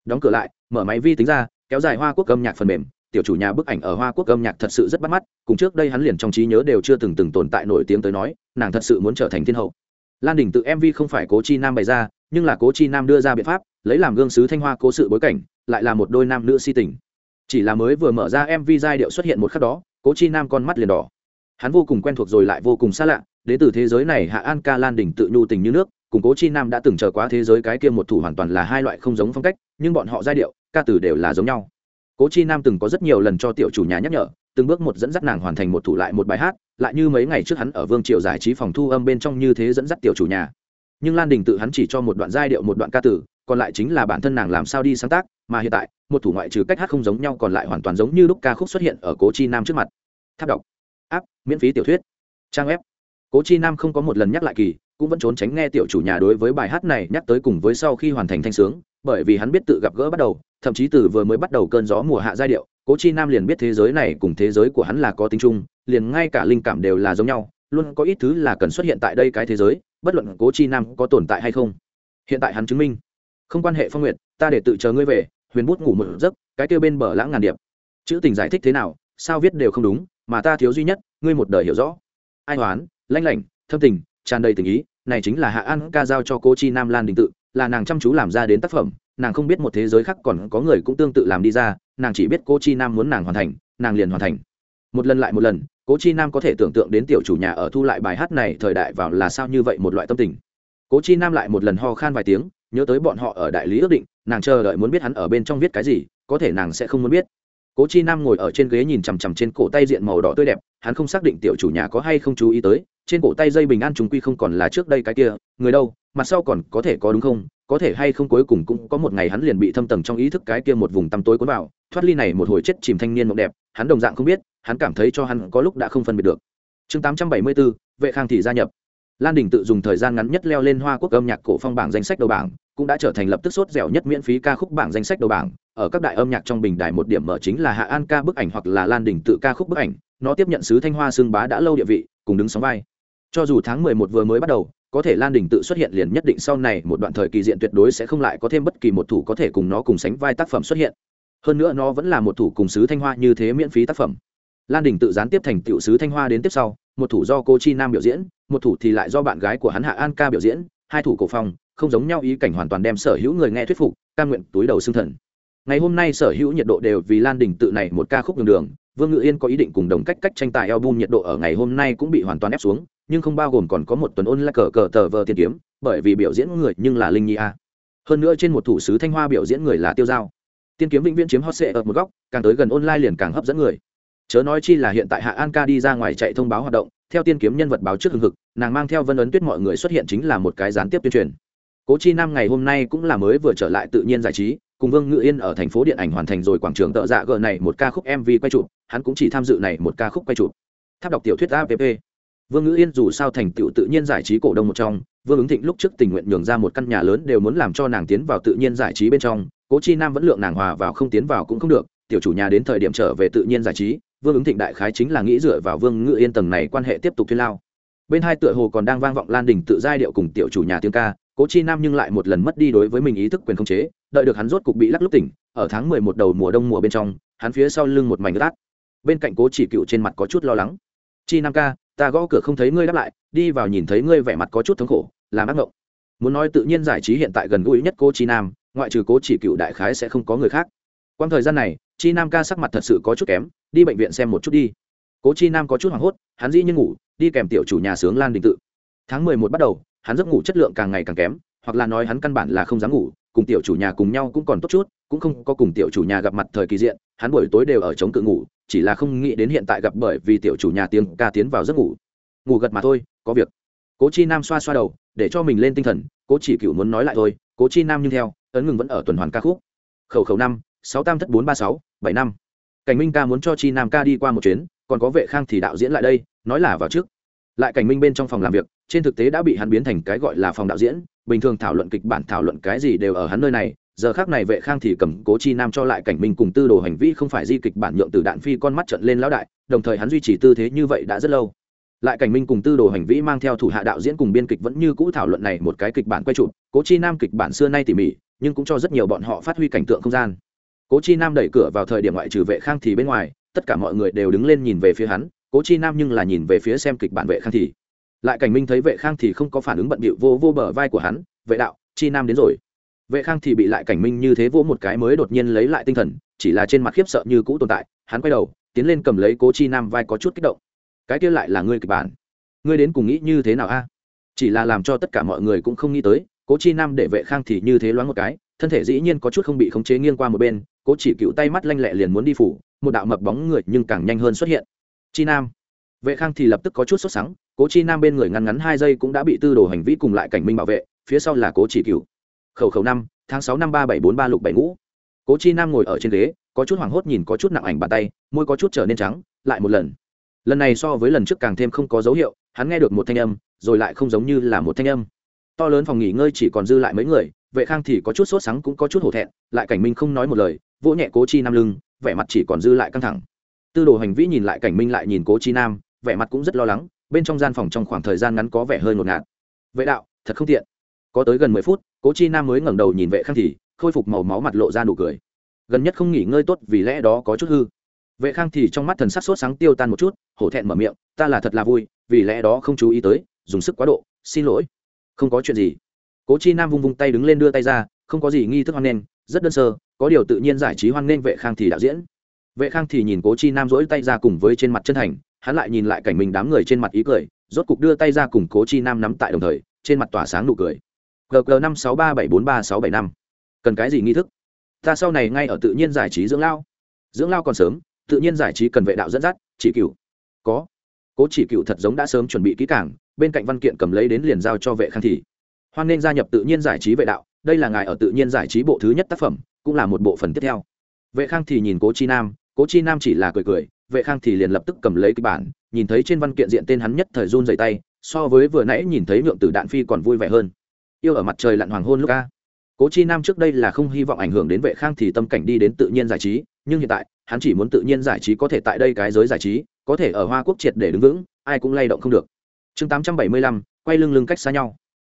Đóng cửa lại, mở máy vi tính ra, kéo dài hoa quốc âm nhạc phần mềm, tiểu chủ nhà bức ảnh ở hoa quốc âm nhạc thật sự rất bắt mắt, cùng trước đây hắn liền trong trí nhớ đều chưa từng từng tồn tại nổi tiếng tới nói, nàng thật sự muốn trở thành thiên hậu. Lan đình tự mv không phải cố chi nam bày ra, nhưng là cố chi nam đưa ra biện pháp, lấy làm gương sứ thanh hoa cố sự bối cảnh, lại là một đôi nam nữ si tình. Chỉ là mới vừa mở ra mv giai điệu xuất hiện một khắc đó, cố chi nam con mắt liền đỏ. Hắn vô cùng quen thuộc rồi lại vô cùng xa lạ đến từ thế giới này hạ an ca lan đình tự nhu tình như nước, cùng cố chi nam đã từng chờ quá thế giới cái kia một thủ hoàn toàn là hai loại không giống phong cách, nhưng bọn họ giai điệu, ca từ đều là giống nhau. Cố chi nam từng có rất nhiều lần cho tiểu chủ nhà nhắc nhở, từng bước một dẫn dắt nàng hoàn thành một thủ lại một bài hát, lại như mấy ngày trước hắn ở vương triều giải trí phòng thu âm bên trong như thế dẫn dắt tiểu chủ nhà. Nhưng lan đình tự hắn chỉ cho một đoạn giai điệu, một đoạn ca tử còn lại chính là bản thân nàng làm sao đi sáng tác, mà hiện tại, một thủ ngoại trừ cách hát không giống nhau còn lại hoàn toàn giống như lúc ca khúc xuất hiện ở cố chi nam trước mặt. Tháp đọc. Áp miễn phí tiểu thuyết. Trang web cố chi nam không có một lần nhắc lại kỳ, cũng vẫn trốn tránh nghe tiểu chủ nhà đối với bài hát này nhắc tới cùng với sau khi hoàn thành thanh sướng, bởi vì hắn biết tự gặp gỡ bắt đầu, thậm chí từ vừa mới bắt đầu cơn gió mùa hạ giai điệu, cố chi nam liền biết thế giới này cùng thế giới của hắn là có tính chung, liền ngay cả linh cảm đều là giống nhau, luôn có ít thứ là cần xuất hiện tại đây cái thế giới, bất luận cố chi nam có tồn tại hay không. Hiện tại hắn chứng minh. Không quan hệ phong nguyệt, ta để tự chờ ngươi về, huyền bút ngủ một giấc, cái kêu bên bờ lãng ngàn điệp. Chữ tình giải thích thế nào, sao viết đều không đúng, mà ta thiếu duy nhất, ngươi một đời hiểu rõ. Ai hoán lanh lảnh, thâm tình, tràn đầy tình ý, này chính là hạ an ca giao cho cô chi nam lan đình tự, là nàng chăm chú làm ra đến tác phẩm, nàng không biết một thế giới khác còn có người cũng tương tự làm đi ra, nàng chỉ biết cô chi nam muốn nàng hoàn thành, nàng liền hoàn thành. Một lần lại một lần, cố chi nam có thể tưởng tượng đến tiểu chủ nhà ở thu lại bài hát này thời đại vào là sao như vậy một loại tâm tình. Cố chi nam lại một lần ho khan vài tiếng, nhớ tới bọn họ ở đại lý ước định, nàng chờ đợi muốn biết hắn ở bên trong viết cái gì, có thể nàng sẽ không muốn biết. Cố chi nam ngồi ở trên ghế nhìn chằm chằm trên cổ tay diện màu đỏ tươi đẹp, hắn không xác định tiểu chủ nhà có hay không chú ý tới trên cổ tay dây bình an chúng quy không còn là trước đây cái kia người đâu mặt sau còn có thể có đúng không có thể hay không cuối cùng cũng có một ngày hắn liền bị thâm tầng trong ý thức cái kia một vùng tăm tối cuốn vào thoát ly này một hồi chết chìm thanh niên mộng đẹp hắn đồng dạng không biết hắn cảm thấy cho hắn có lúc đã không phân biệt được. Chương 874, vệ khang thị gia nhập. Lan đình tự dùng thời gian ngắn nhất leo lên hoa quốc âm nhạc cổ phong bảng danh sách đầu bảng cũng đã trở thành lập tức sốt dẻo nhất miễn phí ca khúc bảng danh sách đầu bảng. Ở các đại âm nhạc trong bình đài một điểm mở chính là hạ an ca bức ảnh hoặc là lan đình tự ca khúc bức ảnh. Nó tiếp nhận sứ thanh hoa xương bá đã lâu địa vị cùng đứng sóng vai. Cho dù tháng mười một vừa mới bắt đầu, có thể lan đình tự xuất hiện liền nhất định sau này một đoạn thời kỳ diện tuyệt đối sẽ không lại có thêm bất kỳ một thủ có thể cùng nó cùng sánh vai tác phẩm xuất hiện. Hơn nữa nó vẫn là một thủ cùng sứ thanh hoa như thế miễn phí tác phẩm. Lan đình tự gián tiếp thành tiểu sứ thanh hoa đến tiếp sau, một thủ do cô chi nam biểu diễn, một thủ thì lại do bạn gái của hắn hạ an ca biểu diễn, hai thủ cổ phong, không giống nhau ý cảnh hoàn toàn đem sở hữu người nghe thuyết phục, ca nguyện túi đầu xương thần. Ngày hôm nay sở hữu nhiệt độ đều vì lan đình tự này một ca khúc đường đường vương ngự yên có ý định cùng đồng cách cách tranh tài album nhiệt độ ở ngày hôm nay cũng bị hoàn toàn ép xuống, nhưng không bao gồm còn có một tuần ôn là cờ cờ tờ vờ tiên kiếm, bởi vì biểu diễn người nhưng là linh nhi a. Hơn nữa trên một thủ sứ thanh hoa biểu diễn người là tiêu giao. Tiên kiếm vĩnh viễn chiếm hot sẽ ở một góc, càng tới gần online liền càng hấp dẫn người. Chớ nói chi là hiện tại hạ an ca đi ra ngoài chạy thông báo hoạt động, theo tiên kiếm nhân vật báo trước hưng hực, nàng mang theo vân ấn tuyết mọi người xuất hiện chính là một cái gián tiếp tuyên truyền. Cố chi nam ngày hôm nay cũng là mới vừa trở lại tự nhiên giải trí cùng vương ngự yên ở thành phố điện ảnh hoàn thành rồi quảng trường tợ dạ gờ này một ca khúc mv quay chụp, hắn cũng chỉ tham dự này một ca khúc quay chụp. Tháp đọc tiểu thuyết app vương ngự yên dù sao thành tựu tự nhiên giải trí cổ đông một trong, vương ứng thịnh lúc trước tình nguyện nhường ra một căn nhà lớn đều muốn làm cho nàng tiến vào tự nhiên giải trí bên trong, cố chi nam vẫn lượng nàng hòa vào không tiến vào cũng không được, tiểu chủ nhà đến thời điểm trở về tự nhiên giải trí, vương ứng thịnh đại khái chính là nghĩ dựa vào vương ngự yên tầng này quan hệ tiếp tục thuyên lao. Bên hai tựa hồ còn đang vang vọng lan đình tự giai điệu cùng tiểu chủ nhà tiếng ca, cố chi nam nhưng lại một lần mất đi đối với mình ý thức quyền khống chế đợi được hắn rốt cục bị lắc lúc tỉnh, ở tháng mười một đầu mùa đông mùa bên trong, hắn phía sau lưng một mảnh ướt bên cạnh cố chỉ cựu trên mặt có chút lo lắng. Chi nam ca, ta gõ cửa không thấy ngươi đáp lại, đi vào nhìn thấy ngươi vẻ mặt có chút thống khổ, làm ác ngộng. Muốn nói tự nhiên giải trí hiện tại gần gũi nhất cô chi nam, ngoại trừ cố chỉ cựu đại khái sẽ không có người khác. Quang thời gian này, chi nam ca sắc mặt thật sự có chút kém, đi bệnh viện xem một chút đi. Cố chi nam có chút hoảng hốt, hắn dĩ nhiên ngủ, đi kèm tiểu chủ nhà sướng lan đình tự. Tháng mười một bắt đầu, hắn giấc ngủ chất lượng càng ngày càng kém, hoặc là nói hắn căn bản là không dám ngủ cùng tiểu chủ nhà cùng nhau cũng còn tốt chút, cũng không có cùng tiểu chủ nhà gặp mặt thời kỳ diện, hắn buổi tối đều ở chống cự ngủ, chỉ là không nghĩ đến hiện tại gặp bởi vì tiểu chủ nhà tiếng ca tiến vào giấc ngủ. Ngủ gật mà thôi, có việc. Cố chi nam xoa xoa đầu, để cho mình lên tinh thần, cố chỉ cựu muốn nói lại thôi, cố chi nam nhưng theo, ấn ngừng vẫn ở tuần hoàn ca khúc. Khẩu khẩu năm, sáu tam thất bốn ba sáu, bảy năm. Cảnh minh ca muốn cho chi nam ca đi qua một chuyến, còn có vệ khang thì đạo diễn lại đây, nói là vào trước lại cảnh minh bên trong phòng làm việc, trên thực tế đã bị hắn biến thành cái gọi là phòng đạo diễn, bình thường thảo luận kịch bản, thảo luận cái gì đều ở hắn nơi này, giờ khác này vệ khang thì cầm cố chi nam cho lại cảnh minh cùng tư đồ hành vi không phải di kịch bản nhượng từ đạn phi con mắt trận lên lão đại, đồng thời hắn duy trì tư thế như vậy đã rất lâu. Lại cảnh minh cùng tư đồ hành vi mang theo thủ hạ đạo diễn cùng biên kịch vẫn như cũ thảo luận này một cái kịch bản quay chụp, cố chi nam kịch bản xưa nay tỉ mỉ, nhưng cũng cho rất nhiều bọn họ phát huy cảnh tượng không gian. Cố chi nam đẩy cửa vào thời điểm ngoại trừ vệ khang thì bên ngoài, tất cả mọi người đều đứng lên nhìn về phía hắn cố chi nam nhưng là nhìn về phía xem kịch bản vệ khang thì lại cảnh minh thấy vệ khang thì không có phản ứng bận bịu vô vô bờ vai của hắn, vệ đạo, chi nam đến rồi. Vệ khang thì bị lại cảnh minh như thế vỗ một cái mới đột nhiên lấy lại tinh thần, chỉ là trên mặt khiếp sợ như cũ tồn tại, hắn quay đầu, tiến lên cầm lấy cố chi nam vai có chút kích động. Cái kia lại là ngươi kịch bản? Ngươi đến cùng nghĩ như thế nào a? Chỉ là làm cho tất cả mọi người cũng không nghĩ tới, cố chi nam để vệ khang thì như thế loáng một cái, thân thể dĩ nhiên có chút không bị khống chế nghiêng qua một bên, cố chỉ cựu tay mắt lanh lẹ liền muốn đi phủ, một đạo mập bóng người nhưng càng nhanh hơn xuất hiện chi nam. Vệ khang thì lập tức có chút sốt sắng, cố chi nam bên người ngăn ngắn hai giây cũng đã bị tư đồ hành vi cùng lại cảnh minh bảo vệ, phía sau là cố chỉ cựu khẩu khẩu năm, tháng sáu năm ba bảy bốn ba lục bảy ngũ. Cố chi nam ngồi ở trên ghế, có chút hoảng hốt nhìn có chút nặng ảnh bàn tay, môi có chút trở nên trắng, lại một lần. Lần này so với lần trước càng thêm không có dấu hiệu, hắn nghe được một thanh âm, rồi lại không giống như là một thanh âm. To lớn phòng nghỉ ngơi chỉ còn dư lại mấy người, vệ khang thì có chút sốt sắng cũng có chút hổ thẹn, lại cảnh minh không nói một lời, vỗ nhẹ cố chi nam lưng, vẻ mặt chỉ còn dư lại căng thẳng tư đồ hành vĩ nhìn lại cảnh minh lại nhìn cố chi nam, vẻ mặt cũng rất lo lắng, bên trong gian phòng trong khoảng thời gian ngắn có vẻ hơi ngột ngạt. Vệ đạo, thật không tiện. Có tới gần mười phút, cố chi nam mới ngẩng đầu nhìn vệ khang thì, khôi phục màu máu mặt lộ ra nụ cười. Gần nhất không nghỉ ngơi tốt vì lẽ đó có chút hư. Vệ khang thì trong mắt thần sắc sốt sáng tiêu tan một chút, hổ thẹn mở miệng, ta là thật là vui, vì lẽ đó không chú ý tới, dùng sức quá độ, xin lỗi. Không có chuyện gì. Cố chi nam vung vung tay đứng lên đưa tay ra, không có gì nghi thức hoan nghênh, rất đơn sơ, có điều tự nhiên giải trí hoan nghênh vệ khang thì đạo diễn vệ khang thì nhìn cố chi nam rỗi tay ra cùng với trên mặt chân thành, hắn lại nhìn lại cảnh mình đám người trên mặt ý cười, rốt cục đưa tay ra cùng cố chi nam nắm tại đồng thời, trên mặt tỏa sáng nụ cười. Gg năm sáu ba bảy bốn ba sáu bảy năm. Cần cái gì nghi thức? Ta sau này ngay ở tự nhiên giải trí dưỡng lao. Dưỡng lao còn sớm, tự nhiên giải trí cần vệ đạo dẫn dắt, chỉ cựu có. Cố chỉ cựu thật giống đã sớm chuẩn bị kỹ cảng bên cạnh văn kiện cầm lấy đến liền giao cho vệ khang thì. Hoan nên gia nhập tự nhiên giải trí vệ đạo, đây là ngài ở tự nhiên giải trí bộ thứ nhất tác phẩm, cũng là một bộ phần tiếp theo. Vệ khang thì nhìn cố chi nam cố chi nam chỉ là cười cười, vệ khang thì liền lập tức cầm lấy kịch bản, nhìn thấy trên văn kiện diện tên hắn nhất thời run dày tay, so với vừa nãy nhìn thấy nhượng tử đạn phi còn vui vẻ hơn. Yêu ở mặt trời lặn hoàng hôn lúc ca cố chi nam trước đây là không hy vọng ảnh hưởng đến vệ khang thì tâm cảnh đi đến tự nhiên giải trí, nhưng hiện tại, hắn chỉ muốn tự nhiên giải trí có thể tại đây cái giới giải trí, có thể ở hoa quốc triệt để đứng vững, ai cũng lay động không được. Chương tám trăm bảy mươi lăm, quay lưng lưng cách xa nhau.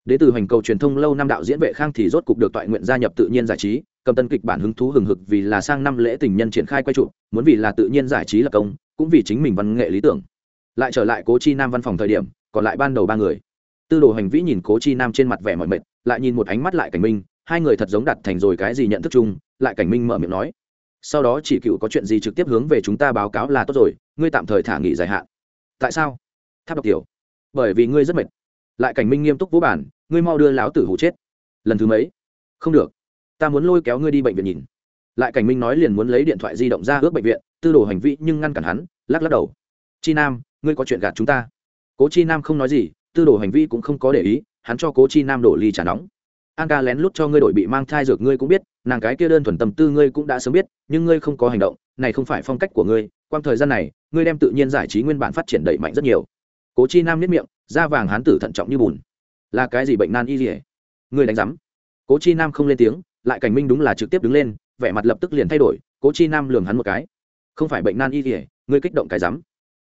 Đ ế từ hành cầu truyền thông lâu năm đạo diễn vệ khang thì rốt cục được toại nguyện gia nhập tự nhiên giải trí cầm tân kịch bản hứng thú hừng hực vì là sang năm lễ tình nhân triển khai quay trụ, muốn vì là tự nhiên giải trí là công, cũng vì chính mình văn nghệ lý tưởng. Lại trở lại cố chi nam văn phòng thời điểm, còn lại ban đầu ba người. Tư đồ hành vĩ nhìn cố chi nam trên mặt vẻ mọi mệt, lại nhìn một ánh mắt lại cảnh minh, hai người thật giống đặt thành rồi cái gì nhận thức chung, lại cảnh minh mở miệng nói. Sau đó chỉ cựu có chuyện gì trực tiếp hướng về chúng ta báo cáo là tốt rồi, ngươi tạm thời thả nghỉ dài hạn. Tại sao? Tháp độc tiểu. Bởi vì ngươi rất mệt. Lại cảnh minh nghiêm túc vũ bản ngươi mau đưa láo tử hủ chết. Lần thứ mấy? Không được ta muốn lôi kéo ngươi đi bệnh viện nhìn. Lại cảnh minh nói liền muốn lấy điện thoại di động ra ước bệnh viện, tư đồ hành vi nhưng ngăn cản hắn, lắc lắc đầu. Chi nam, ngươi có chuyện gạt chúng ta. Cố chi nam không nói gì, tư đồ hành vi cũng không có để ý, hắn cho cố chi nam đổ ly trà nóng. An ca lén lút cho ngươi đổi bị mang thai dược ngươi cũng biết, nàng cái kia đơn thuần tâm tư ngươi cũng đã sớm biết, nhưng ngươi không có hành động, này không phải phong cách của ngươi, quang thời gian này, ngươi đem tự nhiên giải trí nguyên bản phát triển đẩy mạnh rất nhiều. Cố chi nam nhất miệng, da vàng hán tử thận trọng như bùn. Là cái gì bệnh nan y dỉa ngươi đánh giám. Cố chi nam không lên tiếng lại cảnh minh đúng là trực tiếp đứng lên, vẻ mặt lập tức liền thay đổi, cố chi nam lường hắn một cái. Không phải bệnh nan y kỉa ngươi kích động cái rắm.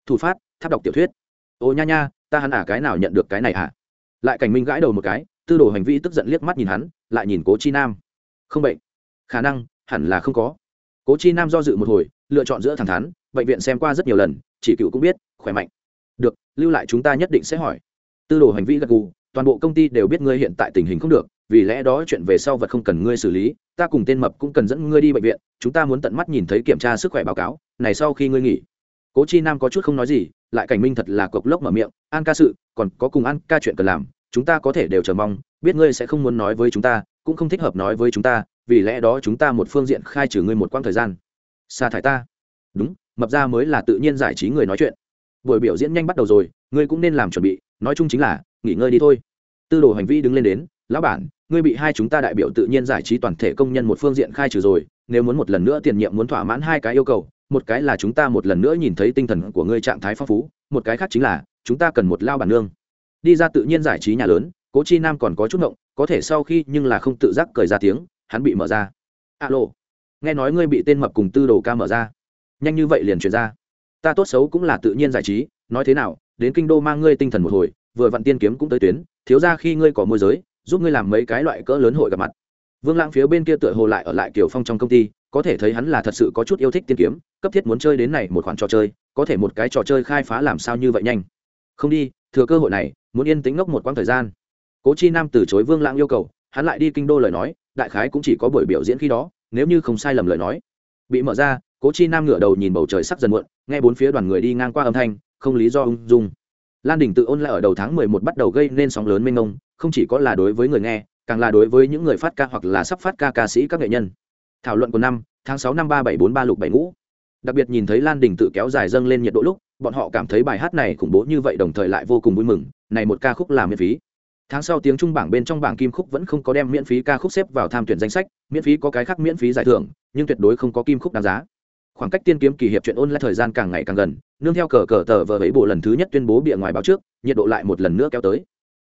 Thủ phát, tháp đọc tiểu thuyết. Ô nha nha, ta hắn à cái nào nhận được cái này à? Lại cảnh minh gãi đầu một cái, tư đồ hành vi tức giận liếc mắt nhìn hắn, lại nhìn cố chi nam. Không bệnh. Khả năng, hẳn là không có. Cố chi nam do dự một hồi, lựa chọn giữa thẳng thắn, bệnh viện xem qua rất nhiều lần, chỉ cựu cũng biết, khỏe mạnh. Được, lưu lại chúng ta nhất định sẽ hỏi. Tư đồ hành vi gật gù, toàn bộ công ty đều biết ngươi hiện tại tình hình không được vì lẽ đó chuyện về sau vật không cần ngươi xử lý, ta cùng tên mập cũng cần dẫn ngươi đi bệnh viện, chúng ta muốn tận mắt nhìn thấy kiểm tra sức khỏe báo cáo, này sau khi ngươi nghỉ. Cố chi nam có chút không nói gì, lại cảnh minh thật là cộc lốc mở miệng, an ca sự, còn có cùng an ca chuyện cần làm, chúng ta có thể đều chờ mong, biết ngươi sẽ không muốn nói với chúng ta, cũng không thích hợp nói với chúng ta, vì lẽ đó chúng ta một phương diện khai trừ ngươi một quãng thời gian. Sa thải ta. Đúng, mập ra mới là tự nhiên giải trí người nói chuyện. Buổi biểu diễn nhanh bắt đầu rồi, ngươi cũng nên làm chuẩn bị, nói chung chính là, nghỉ ngơi đi thôi. Tư đồ hành vi đứng lên đến lão bản, ngươi bị hai chúng ta đại biểu tự nhiên giải trí toàn thể công nhân một phương diện khai trừ rồi, nếu muốn một lần nữa tiền nhiệm muốn thỏa mãn hai cái yêu cầu, một cái là chúng ta một lần nữa nhìn thấy tinh thần của ngươi trạng thái phong phú, một cái khác chính là chúng ta cần một lao bản nương. Đi ra tự nhiên giải trí nhà lớn, cố chi nam còn có chút ngộng, có thể sau khi nhưng là không tự giác cười ra tiếng, hắn bị mở ra. Alo, nghe nói ngươi bị tên mập cùng tư đồ ca mở ra. Nhanh như vậy liền truyền ra. Ta tốt xấu cũng là tự nhiên giải trí, nói thế nào, đến kinh đô mang ngươi tinh thần một hồi, vừa vặn tiên kiếm cũng tới tuyến, thiếu ra khi ngươi có môi giới giúp ngươi làm mấy cái loại cỡ lớn hội gặp mặt. Vương lãng phía bên kia tựa hồ lại ở lại kiều phong trong công ty, có thể thấy hắn là thật sự có chút yêu thích tiên kiếm, cấp thiết muốn chơi đến này một khoản trò chơi, có thể một cái trò chơi khai phá làm sao như vậy nhanh. Không đi, thừa cơ hội này, muốn yên tĩnh ngốc một quãng thời gian. Cố chi nam từ chối vương lãng yêu cầu, hắn lại đi kinh đô lời nói, đại khái cũng chỉ có buổi biểu diễn khi đó, nếu như không sai lầm lời nói. Bị mở ra, cố chi nam ngửa đầu nhìn bầu trời sắc dần muộn, nghe bốn phía đoàn người đi ngang qua âm thanh, không lý do ung dung. Lan đình tự ôn lại ở đầu tháng mười một bắt đầu gây nên sóng lớn mênh mông không chỉ có là đối với người nghe, càng là đối với những người phát ca hoặc là sắp phát ca ca sĩ các nghệ nhân. Thảo luận của năm, tháng sáu năm ba bảy bốn ba lục bảy ngũ. Đặc biệt nhìn thấy lan đình tự kéo dài dâng lên nhiệt độ lúc, bọn họ cảm thấy bài hát này khủng bố như vậy đồng thời lại vô cùng vui mừng, này một ca khúc là miễn phí. Tháng sau tiếng trung bảng bên trong bảng kim khúc vẫn không có đem miễn phí ca khúc xếp vào tham tuyển danh sách, miễn phí có cái khác miễn phí giải thưởng, nhưng tuyệt đối không có kim khúc đáng giá. Khoảng cách tiên kiếm kỳ hiệp chuyện ôn lại thời gian càng ngày càng gần, nương theo cờ cờ tờ vờ ấy bộ lần thứ nhất tuyên bố bịa ngoài báo trước, nhiệt độ lại một lần nữa kéo tới.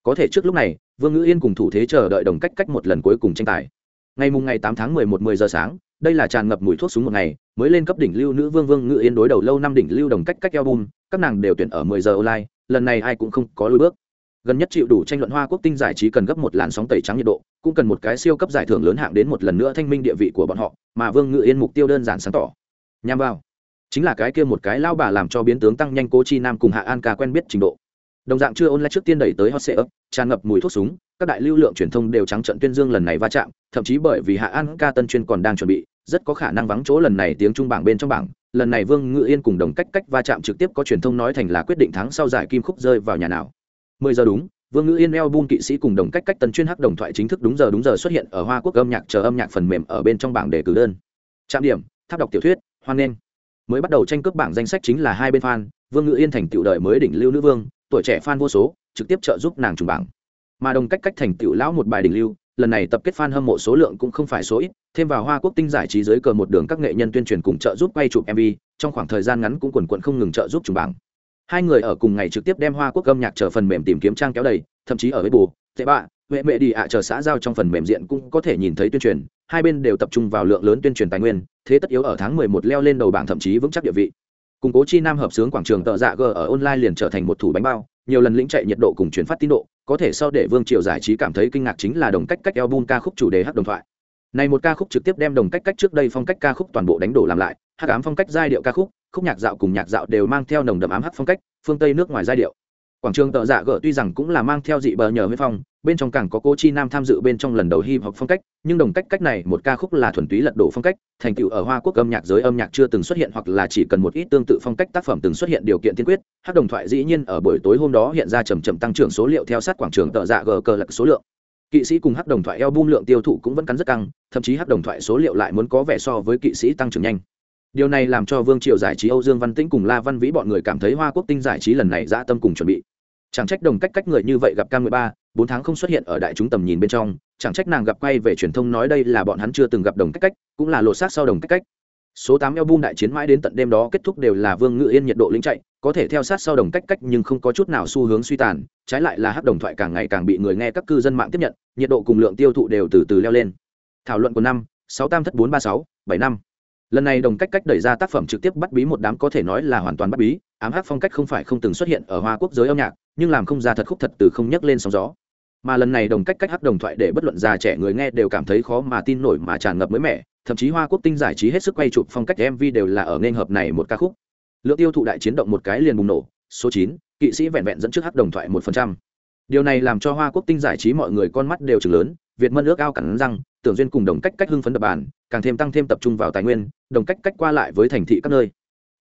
Có thể trước lúc này vương ngữ yên cùng thủ thế chờ đợi đồng cách cách một lần cuối cùng tranh tài. Ngày mùng ngày tám tháng mười một mười giờ sáng, đây là tràn ngập mùi thuốc súng một ngày, mới lên cấp đỉnh lưu nữ vương vương ngữ yên đối đầu lâu năm đỉnh lưu đồng cách cách album, các nàng đều tuyển ở mười giờ online, lần này ai cũng không có lối bước. Gần nhất chịu đủ tranh luận hoa quốc tinh giải trí cần gấp một làn sóng tẩy trắng nhiệt độ, cũng cần một cái siêu cấp giải thưởng lớn hạng đến một lần nữa thanh minh địa vị của bọn họ, mà vương ngự yên mục tiêu đơn giản sáng tỏ. Nhằm vào, chính là cái kia một cái lao bà làm cho biến tướng tăng nhanh cố chi nam cùng hạ an ca quen biết trình độ đồng dạng chưa ôn lại trước tiên đẩy tới hot sệ ấp, tràn ngập mùi thuốc súng, các đại lưu lượng truyền thông đều trắng trận tuyên dương lần này va chạm, thậm chí bởi vì hạ an ca tân chuyên còn đang chuẩn bị, rất có khả năng vắng chỗ lần này tiếng trung bảng bên trong bảng, lần này vương ngự yên cùng đồng cách cách va chạm trực tiếp có truyền thông nói thành là quyết định thắng sau giải kim khúc rơi vào nhà nào. Mười giờ đúng, vương ngự yên eo bun kỵ sĩ cùng đồng cách cách tân chuyên hắc đồng thoại chính thức đúng giờ đúng giờ xuất hiện ở hoa quốc âm nhạc chờ âm nhạc phần mềm ở bên trong bảng đề cử đơn. Trạm điểm, tháp đọc tiểu thuyết, hoan nghênh. Mới bắt đầu tranh cướp bảng danh sách chính là hai bên fan, vương ngự yên thành tiểu đời mới đỉnh lưu nữ vương tuổi trẻ fan vô số, trực tiếp trợ giúp nàng trùng bảng. Mà đồng cách cách thành tựu lão một bài đỉnh lưu, lần này tập kết fan hâm mộ số lượng cũng không phải số ít, thêm vào hoa quốc tinh giải trí dưới cờ một đường các nghệ nhân tuyên truyền cùng trợ giúp quay chụp mv trong khoảng thời gian ngắn cũng quần quần không ngừng trợ giúp trùng bảng. Hai người ở cùng ngày trực tiếp đem hoa quốc âm nhạc chờ phần mềm tìm kiếm trang kéo đầy, thậm chí ở với bù tệ bạ huệ mẹ đi ạ chờ xã giao trong phần mềm diện cũng có thể nhìn thấy tuyên truyền, hai bên đều tập trung vào lượng lớn tuyên truyền tài nguyên, thế tất yếu ở tháng 11 leo lên đầu bảng thậm chí vững chắc địa vị cùng cố chi nam hợp sướng quảng trường tợ dạ g ở online liền trở thành một thủ bánh bao, nhiều lần lĩnh chạy nhiệt độ cùng chuyển phát tín độ, có thể sau để vương triều giải trí cảm thấy kinh ngạc chính là đồng cách cách album ca khúc chủ đề hát đồng thoại. Này một ca khúc trực tiếp đem đồng cách cách trước đây phong cách ca khúc toàn bộ đánh đổ làm lại, hát ám phong cách giai điệu ca khúc khúc nhạc dạo cùng nhạc dạo đều mang theo nồng đậm ám hát phong cách, phương tây nước ngoài giai điệu quảng trường tợ dạ gỡ tuy rằng cũng là mang theo dị bờ nhờ huyết phong, bên trong càng có cô chi nam tham dự bên trong lần đầu hip hop phong cách, nhưng đồng cách cách này một ca khúc là thuần túy lật đổ phong cách, thành tựu ở hoa quốc âm nhạc giới âm nhạc chưa từng xuất hiện hoặc là chỉ cần một ít tương tự phong cách tác phẩm từng xuất hiện điều kiện tiên quyết, hát đồng thoại dĩ nhiên ở buổi tối hôm đó hiện ra chầm chậm tăng trưởng số liệu theo sát quảng trường tợ dạ gờ cờ lật số lượng. Kỵ sĩ cùng hát đồng thoại eo bung lượng tiêu thụ cũng vẫn cắn rất căng, thậm chí hát đồng thoại số liệu lại muốn có vẻ so với kỵ sĩ tăng trưởng nhanh. Điều này làm cho vương triều giải trí âu dương văn tĩnh cùng la văn vĩ bọn người cảm thấy hoa quốc tinh giải trí lần này dã tâm cùng chuẩn bị chẳng trách đồng cách cách người như vậy gặp cam mười ba, bốn tháng không xuất hiện ở đại chúng tầm nhìn bên trong, chẳng trách nàng gặp quay về truyền thông nói đây là bọn hắn chưa từng gặp đồng cách cách, cũng là lột xác sau đồng cách cách. Số tám album đại chiến mãi đến tận đêm đó kết thúc đều là vương ngự yên nhiệt độ lính chạy, có thể theo sát sau đồng cách cách nhưng không có chút nào xu hướng suy tàn, trái lại là hát đồng thoại càng ngày càng bị người nghe các cư dân mạng tiếp nhận, nhiệt độ cùng lượng tiêu thụ đều từ từ leo lên. Thảo luận của năm, sáu tam thất bốn ba sáu, bảy năm. Lần này đồng cách cách đẩy ra tác phẩm trực tiếp bắt bí một đám có thể nói là hoàn toàn bắt bí, ám hát phong cách không phải không từng xuất hiện ở hoa quốc giới âm nhạc nhưng làm không ra thật khúc thật từ không nhắc lên sóng gió. Mà lần này đồng cách cách hát đồng thoại để bất luận già trẻ người nghe đều cảm thấy khó mà tin nổi mà tràn ngập mới mẻ, thậm chí hoa quốc tinh giải trí hết sức quay chụp phong cách mv đều là ở nên hợp này một ca khúc. Lượng tiêu thụ đại chiến động một cái liền bùng nổ, số chín, kỵ sĩ vẹn vẹn dẫn trước hát đồng thoại một phần trăm. Điều này làm cho hoa quốc tinh giải trí mọi người con mắt đều chừng lớn, việt mân ước ao cẳng răng, tưởng duyên cùng đồng cách cách hưng phấn đập bàn, càng thêm tăng thêm tập trung vào tài nguyên, đồng cách cách qua lại với thành thị các nơi.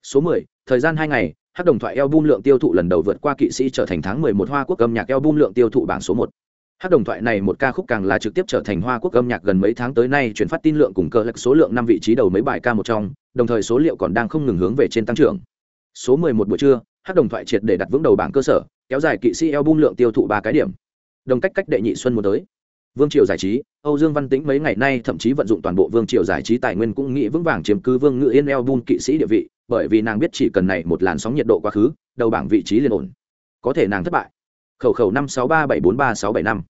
Số mười, thời gian hai ngày hát đồng thoại eo bum lượng tiêu thụ lần đầu vượt qua kỵ sĩ trở thành tháng mười một hoa quốc âm nhạc eo bum lượng tiêu thụ bảng số một. Hát đồng thoại này một ca khúc càng là trực tiếp trở thành hoa quốc âm nhạc gần mấy tháng tới nay chuyển phát tin lượng cùng cơ lệch số lượng năm vị trí đầu mấy bài ca một trong, đồng thời số liệu còn đang không ngừng hướng về trên tăng trưởng. Số mười một buổi trưa, hát đồng thoại triệt để đặt vững đầu bảng cơ sở, kéo dài kỵ sĩ eo bum lượng tiêu thụ ba cái điểm. Đồng cách cách đệ nhị xuân muốn tới vương triều giải trí, âu dương văn tĩnh mấy ngày nay thậm chí vận dụng toàn bộ vương triều giải trí tài nguyên cũng nghĩ vững vàng chiếm cứ vương ngự yên eo bun kỵ sĩ địa vị, bởi vì nàng biết chỉ cần này một làn sóng nhiệt độ quá khứ, đầu bảng vị trí liền ổn. Có thể nàng thất bại. Khẩu khẩu năm sáu ba bảy bốn ba sáu bảy năm.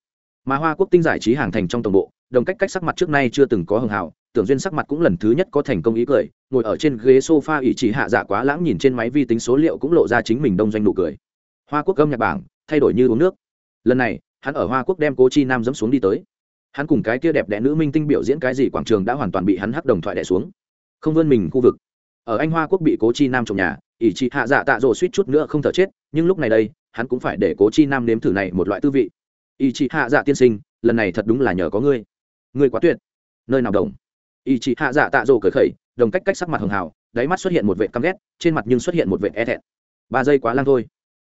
Mà hoa quốc tinh giải trí hàng thành trong tổng bộ, đồng cách cách sắc mặt trước nay chưa từng có hưng hào, tưởng duyên sắc mặt cũng lần thứ nhất có thành công ý cười, ngồi ở trên ghế sofa ỷ chỉ hạ dạ quá lãng nhìn trên máy vi tính số liệu cũng lộ ra chính mình đông doanh nụ cười. Hoa quốc âm nhạc bảng, thay đổi như uống nước. Lần này hắn ở hoa quốc đem cố chi nam dẫm xuống đi tới. Hắn cùng cái kia đẹp đẽ nữ minh tinh biểu diễn cái gì quảng trường đã hoàn toàn bị hắn hắc đồng thoại đẻ xuống. Không vươn mình khu vực. Ở anh hoa quốc bị cố chi nam trồng nhà, ỷ chị hạ dạ tạ rồ suýt chút nữa không thở chết, nhưng lúc này đây, hắn cũng phải để cố chi nam nếm thử này một loại tư vị. Ỷ chị hạ dạ tiên sinh, lần này thật đúng là nhờ có ngươi. Ngươi quá tuyệt. Nơi nào đồng? Ỷ chị hạ dạ tạ rồ cởi khẩy, đồng cách cách sắc mặt hường hào, đáy mắt xuất hiện một vệ căm ghét, trên mặt nhưng xuất hiện một vệ e thẹn. Ba giây quá lang thôi.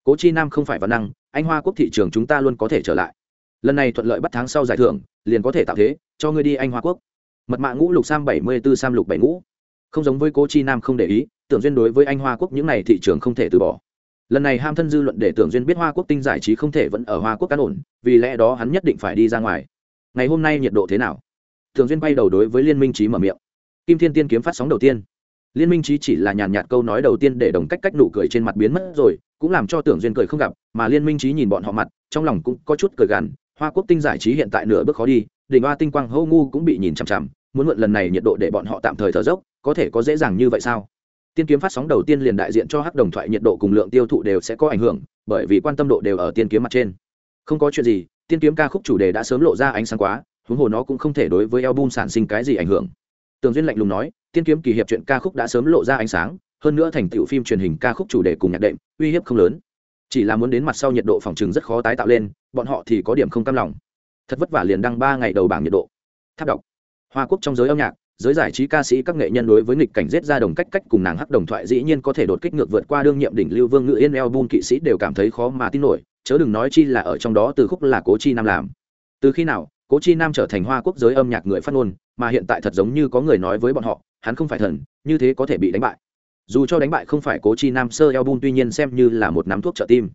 Cố chi nam không phải văn năng anh hoa quốc thị trường chúng ta luôn có thể trở lại. Lần này thuận lợi bắt tháng sau giải thưởng, liền có thể tạo thế, cho ngươi đi anh hoa quốc. Mật mạ ngũ lục sam bảy mươi b ố sam lục bảy ngũ. Không giống với cố chi nam không để ý, tưởng duyên đối với anh hoa quốc những n à y thị trường không thể từ bỏ. Lần này ham thân dư luận để tưởng duyên biết hoa quốc tinh giải trí không thể vẫn ở hoa quốc cán ổn, vì lẽ đó hắn nhất định phải đi ra ngoài. Ngày hôm nay nhiệt độ thế nào? Tưởng duyên bay đầu đối với liên minh trí mở miệng. Kim thiên tiên kiếm phát sóng đầu tiên. Liên minh trí chỉ là nhàn nhạt câu nói đầu tiên để đồng cách cách nụ cười trên mặt biến mất rồi cũng làm cho tưởng duyên cười không gặp, mà liên minh trí nhìn bọn họ mặt, trong lòng cũng có chút cười gằn, hoa quốc tinh giải trí hiện tại nửa bước khó đi, đỉnh hoa tinh quang hô ngu cũng bị nhìn chằm chằm, muốn mượn lần này nhiệt độ để bọn họ tạm thời thở dốc, có thể có dễ dàng như vậy sao? Tiên kiếm phát sóng đầu tiên liền đại diện cho hắc đồng thoại nhiệt độ cùng lượng tiêu thụ đều sẽ có ảnh hưởng, bởi vì quan tâm độ đều ở tiên kiếm mặt trên. Không có chuyện gì, tiên kiếm ca khúc chủ đề đã sớm lộ ra ánh sáng quá, huống hồ nó cũng không thể đối với album sản sinh cái gì ảnh hưởng. Tường duyên lạnh lùng nói, tiên kiếm kỳ hiệp chuyện ca khúc đã sớm lộ ra ánh sáng hơn nữa thành tựu phim truyền hình ca khúc chủ đề cùng nhạc đệm, uy hiếp không lớn. Chỉ là muốn đến mặt sau nhiệt độ phòng trừng rất khó tái tạo lên, bọn họ thì có điểm không cam lòng. Thật vất vả liền đăng ba ngày đầu bảng nhiệt độ. Tháp đọc. Hoa quốc trong giới âm nhạc, giới giải trí ca sĩ các nghệ nhân đối với nghịch cảnh giết ra đồng cách cách cùng nàng hắc đồng thoại dĩ nhiên có thể đột kích ngược vượt qua đương nhiệm đỉnh lưu vương ngự yên album kỵ sĩ đều cảm thấy khó mà tin nổi, chớ đừng nói chi là ở trong đó từ khúc là cố chi nam làm. Từ khi nào, cố chi nam trở thành hoa quốc giới âm nhạc người phát ngôn, mà hiện tại thật giống như có người nói với bọn họ, hắn không phải thần, như thế có thể bị đánh bại dù cho đánh bại không phải cố chi nam sơ eo bun, tuy nhiên xem như là một nắm thuốc trợ tim.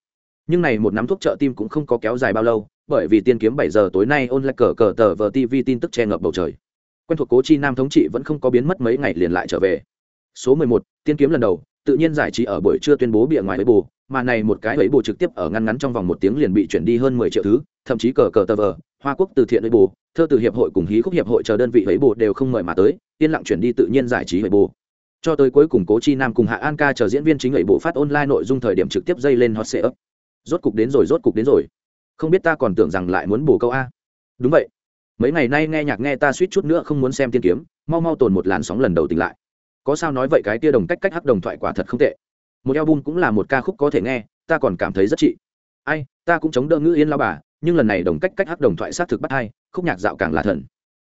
Nhưng này một nắm thuốc trợ tim cũng không có kéo dài bao lâu, bởi vì tiên kiếm bảy giờ tối nay ôn lại cờ cờ tờ vờ tv tin tức che ngập bầu trời. Quen thuộc cố chi nam thống trị vẫn không có biến mất mấy ngày liền lại trở về. Số mười một, tiên kiếm lần đầu, tự nhiên giải trí ở buổi trưa tuyên bố bịa ngoài với bù mà này một cái ấy bù trực tiếp ở ngăn ngắn trong vòng một tiếng liền bị chuyển đi hơn mười triệu thứ, thậm chí cờ cờ tờ vờ, hoa quốc từ thiện ấy bù thơ từ hiệp hội cùng hí khúc hiệp hội chờ đơn vị ấy bù đều không mời mà tới, yên lặng chuyển đi tự nhiên giải trí ấy bù cho tới cuối cùng cố chi nam cùng hạ an ca chờ diễn viên chính ấy bộ phát online nội dung thời điểm trực tiếp dây lên hot sệ ấp rốt cục đến rồi, rốt cục đến rồi. Không biết ta còn tưởng rằng lại muốn bổ câu a. Đúng vậy. Mấy ngày nay nghe nhạc nghe ta suýt chút nữa không muốn xem tiên kiếm, mau mau tồn một làn sóng lần đầu tỉnh lại. Có sao nói vậy cái tia đồng cách cách hắc đồng thoại quả thật không tệ. Một album cũng là một ca khúc có thể nghe, ta còn cảm thấy rất trị. Ai, ta cũng chống đỡ ngữ yên lao bà, nhưng lần này đồng cách cách hắc đồng thoại xác thực bắt hay khúc nhạc dạo càng là thần.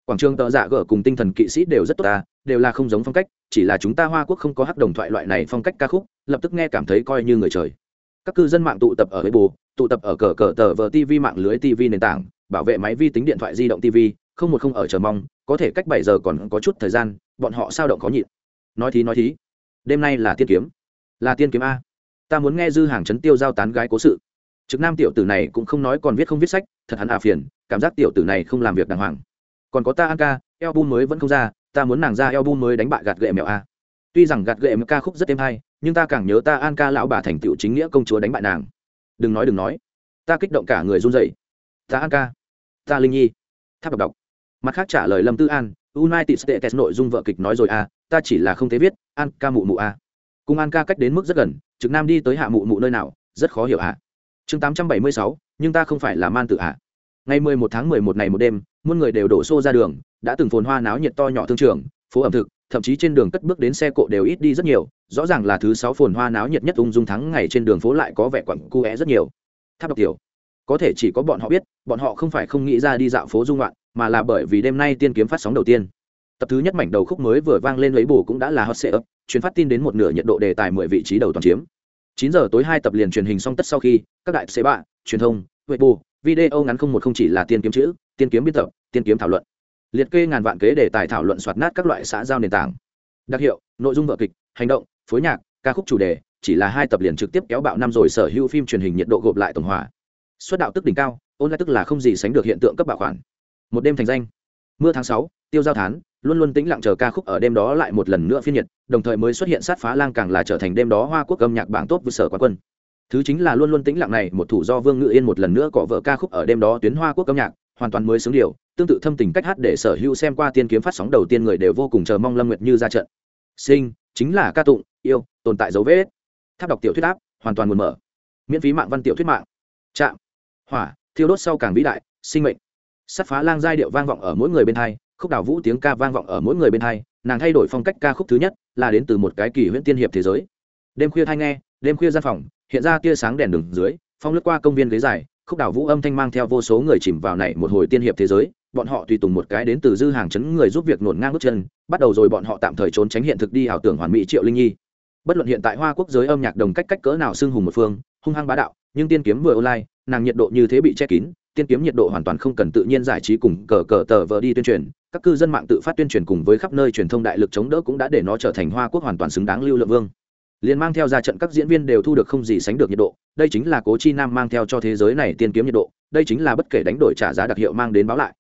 Quảng trường tợ dạ gở cùng tinh thần kỵ sĩ đều rất tốt ta đều là không giống phong cách, chỉ là chúng ta hoa quốc không có hắc đồng thoại loại này phong cách ca khúc, lập tức nghe cảm thấy coi như người trời. Các cư dân mạng tụ tập ở với bù tụ tập ở cờ cờ tờ vờ tv mạng lưới tv nền tảng, bảo vệ máy vi tính điện thoại di động tv không một không ở chờ mong, có thể cách bảy giờ còn có chút thời gian, bọn họ sao động có nhịn. Nói thí nói thí. Đêm nay là tiên kiếm. Là tiên kiếm a. Ta muốn nghe dư hàng chấn tiêu giao tán gái cố sự. Trực nam tiểu tử này cũng không nói còn viết không viết sách, thật hắn à phiền, cảm giác tiểu tử này không làm việc đàng hoàng. Còn có ta an ca eo bun mới vẫn không ra ta muốn nàng ra eo bun mới đánh bại gạt gệ mèo a. Tuy rằng gạt gệ mèo ca khúc rất êm hay, nhưng ta càng nhớ ta an ca lão bà thành tựu chính nghĩa công chúa đánh bại nàng. Đừng nói đừng nói. Ta kích động cả người run dậy ta an ca. Ta linh nhi. Tháp đọc đọc mặt khác trả lời lâm tư an, united states nội dung vợ kịch nói rồi a ta chỉ là không thể viết, an ca mụ mụ a cùng an ca cách đến mức rất gần, trực nam đi tới hạ mụ mụ nơi nào, rất khó hiểu ạ chương tám trăm bảy mươi sáu, nhưng ta không phải là man tự ạ ngày mười một tháng mười một này một đêm muôn người đều đổ xô ra đường đã từng phồn hoa náo nhiệt to nhỏ thương trường phố ẩm thực thậm chí trên đường cất bước đến xe cộ đều ít đi rất nhiều rõ ràng là thứ sáu phồn hoa náo nhiệt nhất ung dung thắng ngày trên đường phố lại có vẻ quặng cu é rất nhiều. Tháp độc tiểu có thể chỉ có bọn họ biết bọn họ không phải không nghĩ ra đi dạo phố dung loạn mà là bởi vì đêm nay tiên kiếm phát sóng đầu tiên. Tập thứ nhất mảnh đầu khúc mới vừa vang lên lấy bù cũng đã là hot ấp, chuyến phát tin đến một nửa nhiệt độ đề tài mười vị trí đầu toàn chiếm. Chín giờ tối hai tập liền truyền hình xong tất sau khi các đại xế bạ truyền thông huệ bù video ngắn không một không chỉ là tiên kiếm chữ, tiên kiếm biên tập, tiên kiếm thảo luận. Liệt kê ngàn vạn kế đề tài thảo luận soạt nát các loại xã giao nền tảng. Đặc hiệu, nội dung vợ kịch, hành động, phối nhạc, ca khúc chủ đề, chỉ là hai tập liền trực tiếp kéo bạo năm rồi sở hữu phim truyền hình nhiệt độ gộp lại tổng hòa. Xuất đạo tức đỉnh cao, ôn lại tức là không gì sánh được hiện tượng cấp bạo khoản một đêm thành danh. Mưa tháng sáu, tiêu giao thán, luôn luôn tĩnh lặng chờ ca khúc ở đêm đó lại một lần nữa phiên nhiệt, đồng thời mới xuất hiện sát phá lang càng là trở thành đêm đó hoa quốc âm nhạc bảng tốt với sở quán quân thứ chính là luôn luôn tĩnh lặng này, một thủ do vương ngự yên một lần nữa cọ vợ ca khúc ở đêm đó tuyến hoa quốc âm nhạc, hoàn toàn mới xứng điều tương tự thâm tình cách hát để sở hữu xem qua tiên kiếm phát sóng đầu tiên người đều vô cùng chờ mong lâm nguyệt như ra trận. Sinh, chính là ca tụng, yêu, tồn tại dấu vết. Tháp đọc tiểu thuyết áp, hoàn toàn nguồn mở. Miễn phí mạng văn tiểu thuyết mạng. Chạm. Hỏa, thiêu đốt sau càng vĩ đại, sinh mệnh. Sắt phá lang giai điệu vang vọng ở mỗi người bên hai, khúc đào vũ tiếng ca vang vọng ở mỗi người bên hai, nàng thay đổi phong cách ca khúc thứ nhất, là đến từ một cái kỳ huyễn tiên hiệp thế giới. Đêm khuya thay nghe đêm khuya gian phòng, hiện ra tia sáng đèn đường dưới, phong lướt qua công viên ghế dài, khúc đào vũ âm thanh mang theo vô số người chìm vào này một hồi tiên hiệp thế giới, bọn họ tùy tùng một cái đến từ dư hàng chấn người giúp việc nổn ngang bước chân, bắt đầu rồi bọn họ tạm thời trốn tránh hiện thực đi ảo tưởng hoàn mỹ triệu linh nhi. Bất luận hiện tại hoa quốc giới âm nhạc đồng cách cách cỡ nào xưng hùng một phương, hung hăng bá đạo, nhưng tiên kiếm vừa online, nàng nhiệt độ như thế bị che kín, tiên kiếm nhiệt độ hoàn toàn không cần tự nhiên giải trí cùng cờ cờ tờ vờ đi tuyên truyền, các cư dân mạng tự phát tuyên truyền cùng với khắp nơi truyền thông đại lực chống đỡ cũng đã để nó trở thành hoa quốc hoàn toàn xứng đáng lưu lượng vương liền mang theo ra trận các diễn viên đều thu được không gì sánh được nhiệt độ. Đây chính là cố chi nam mang theo cho thế giới này tiên kiếm nhiệt độ. Đây chính là bất kể đánh đổi trả giá đặc hiệu mang đến báo lại.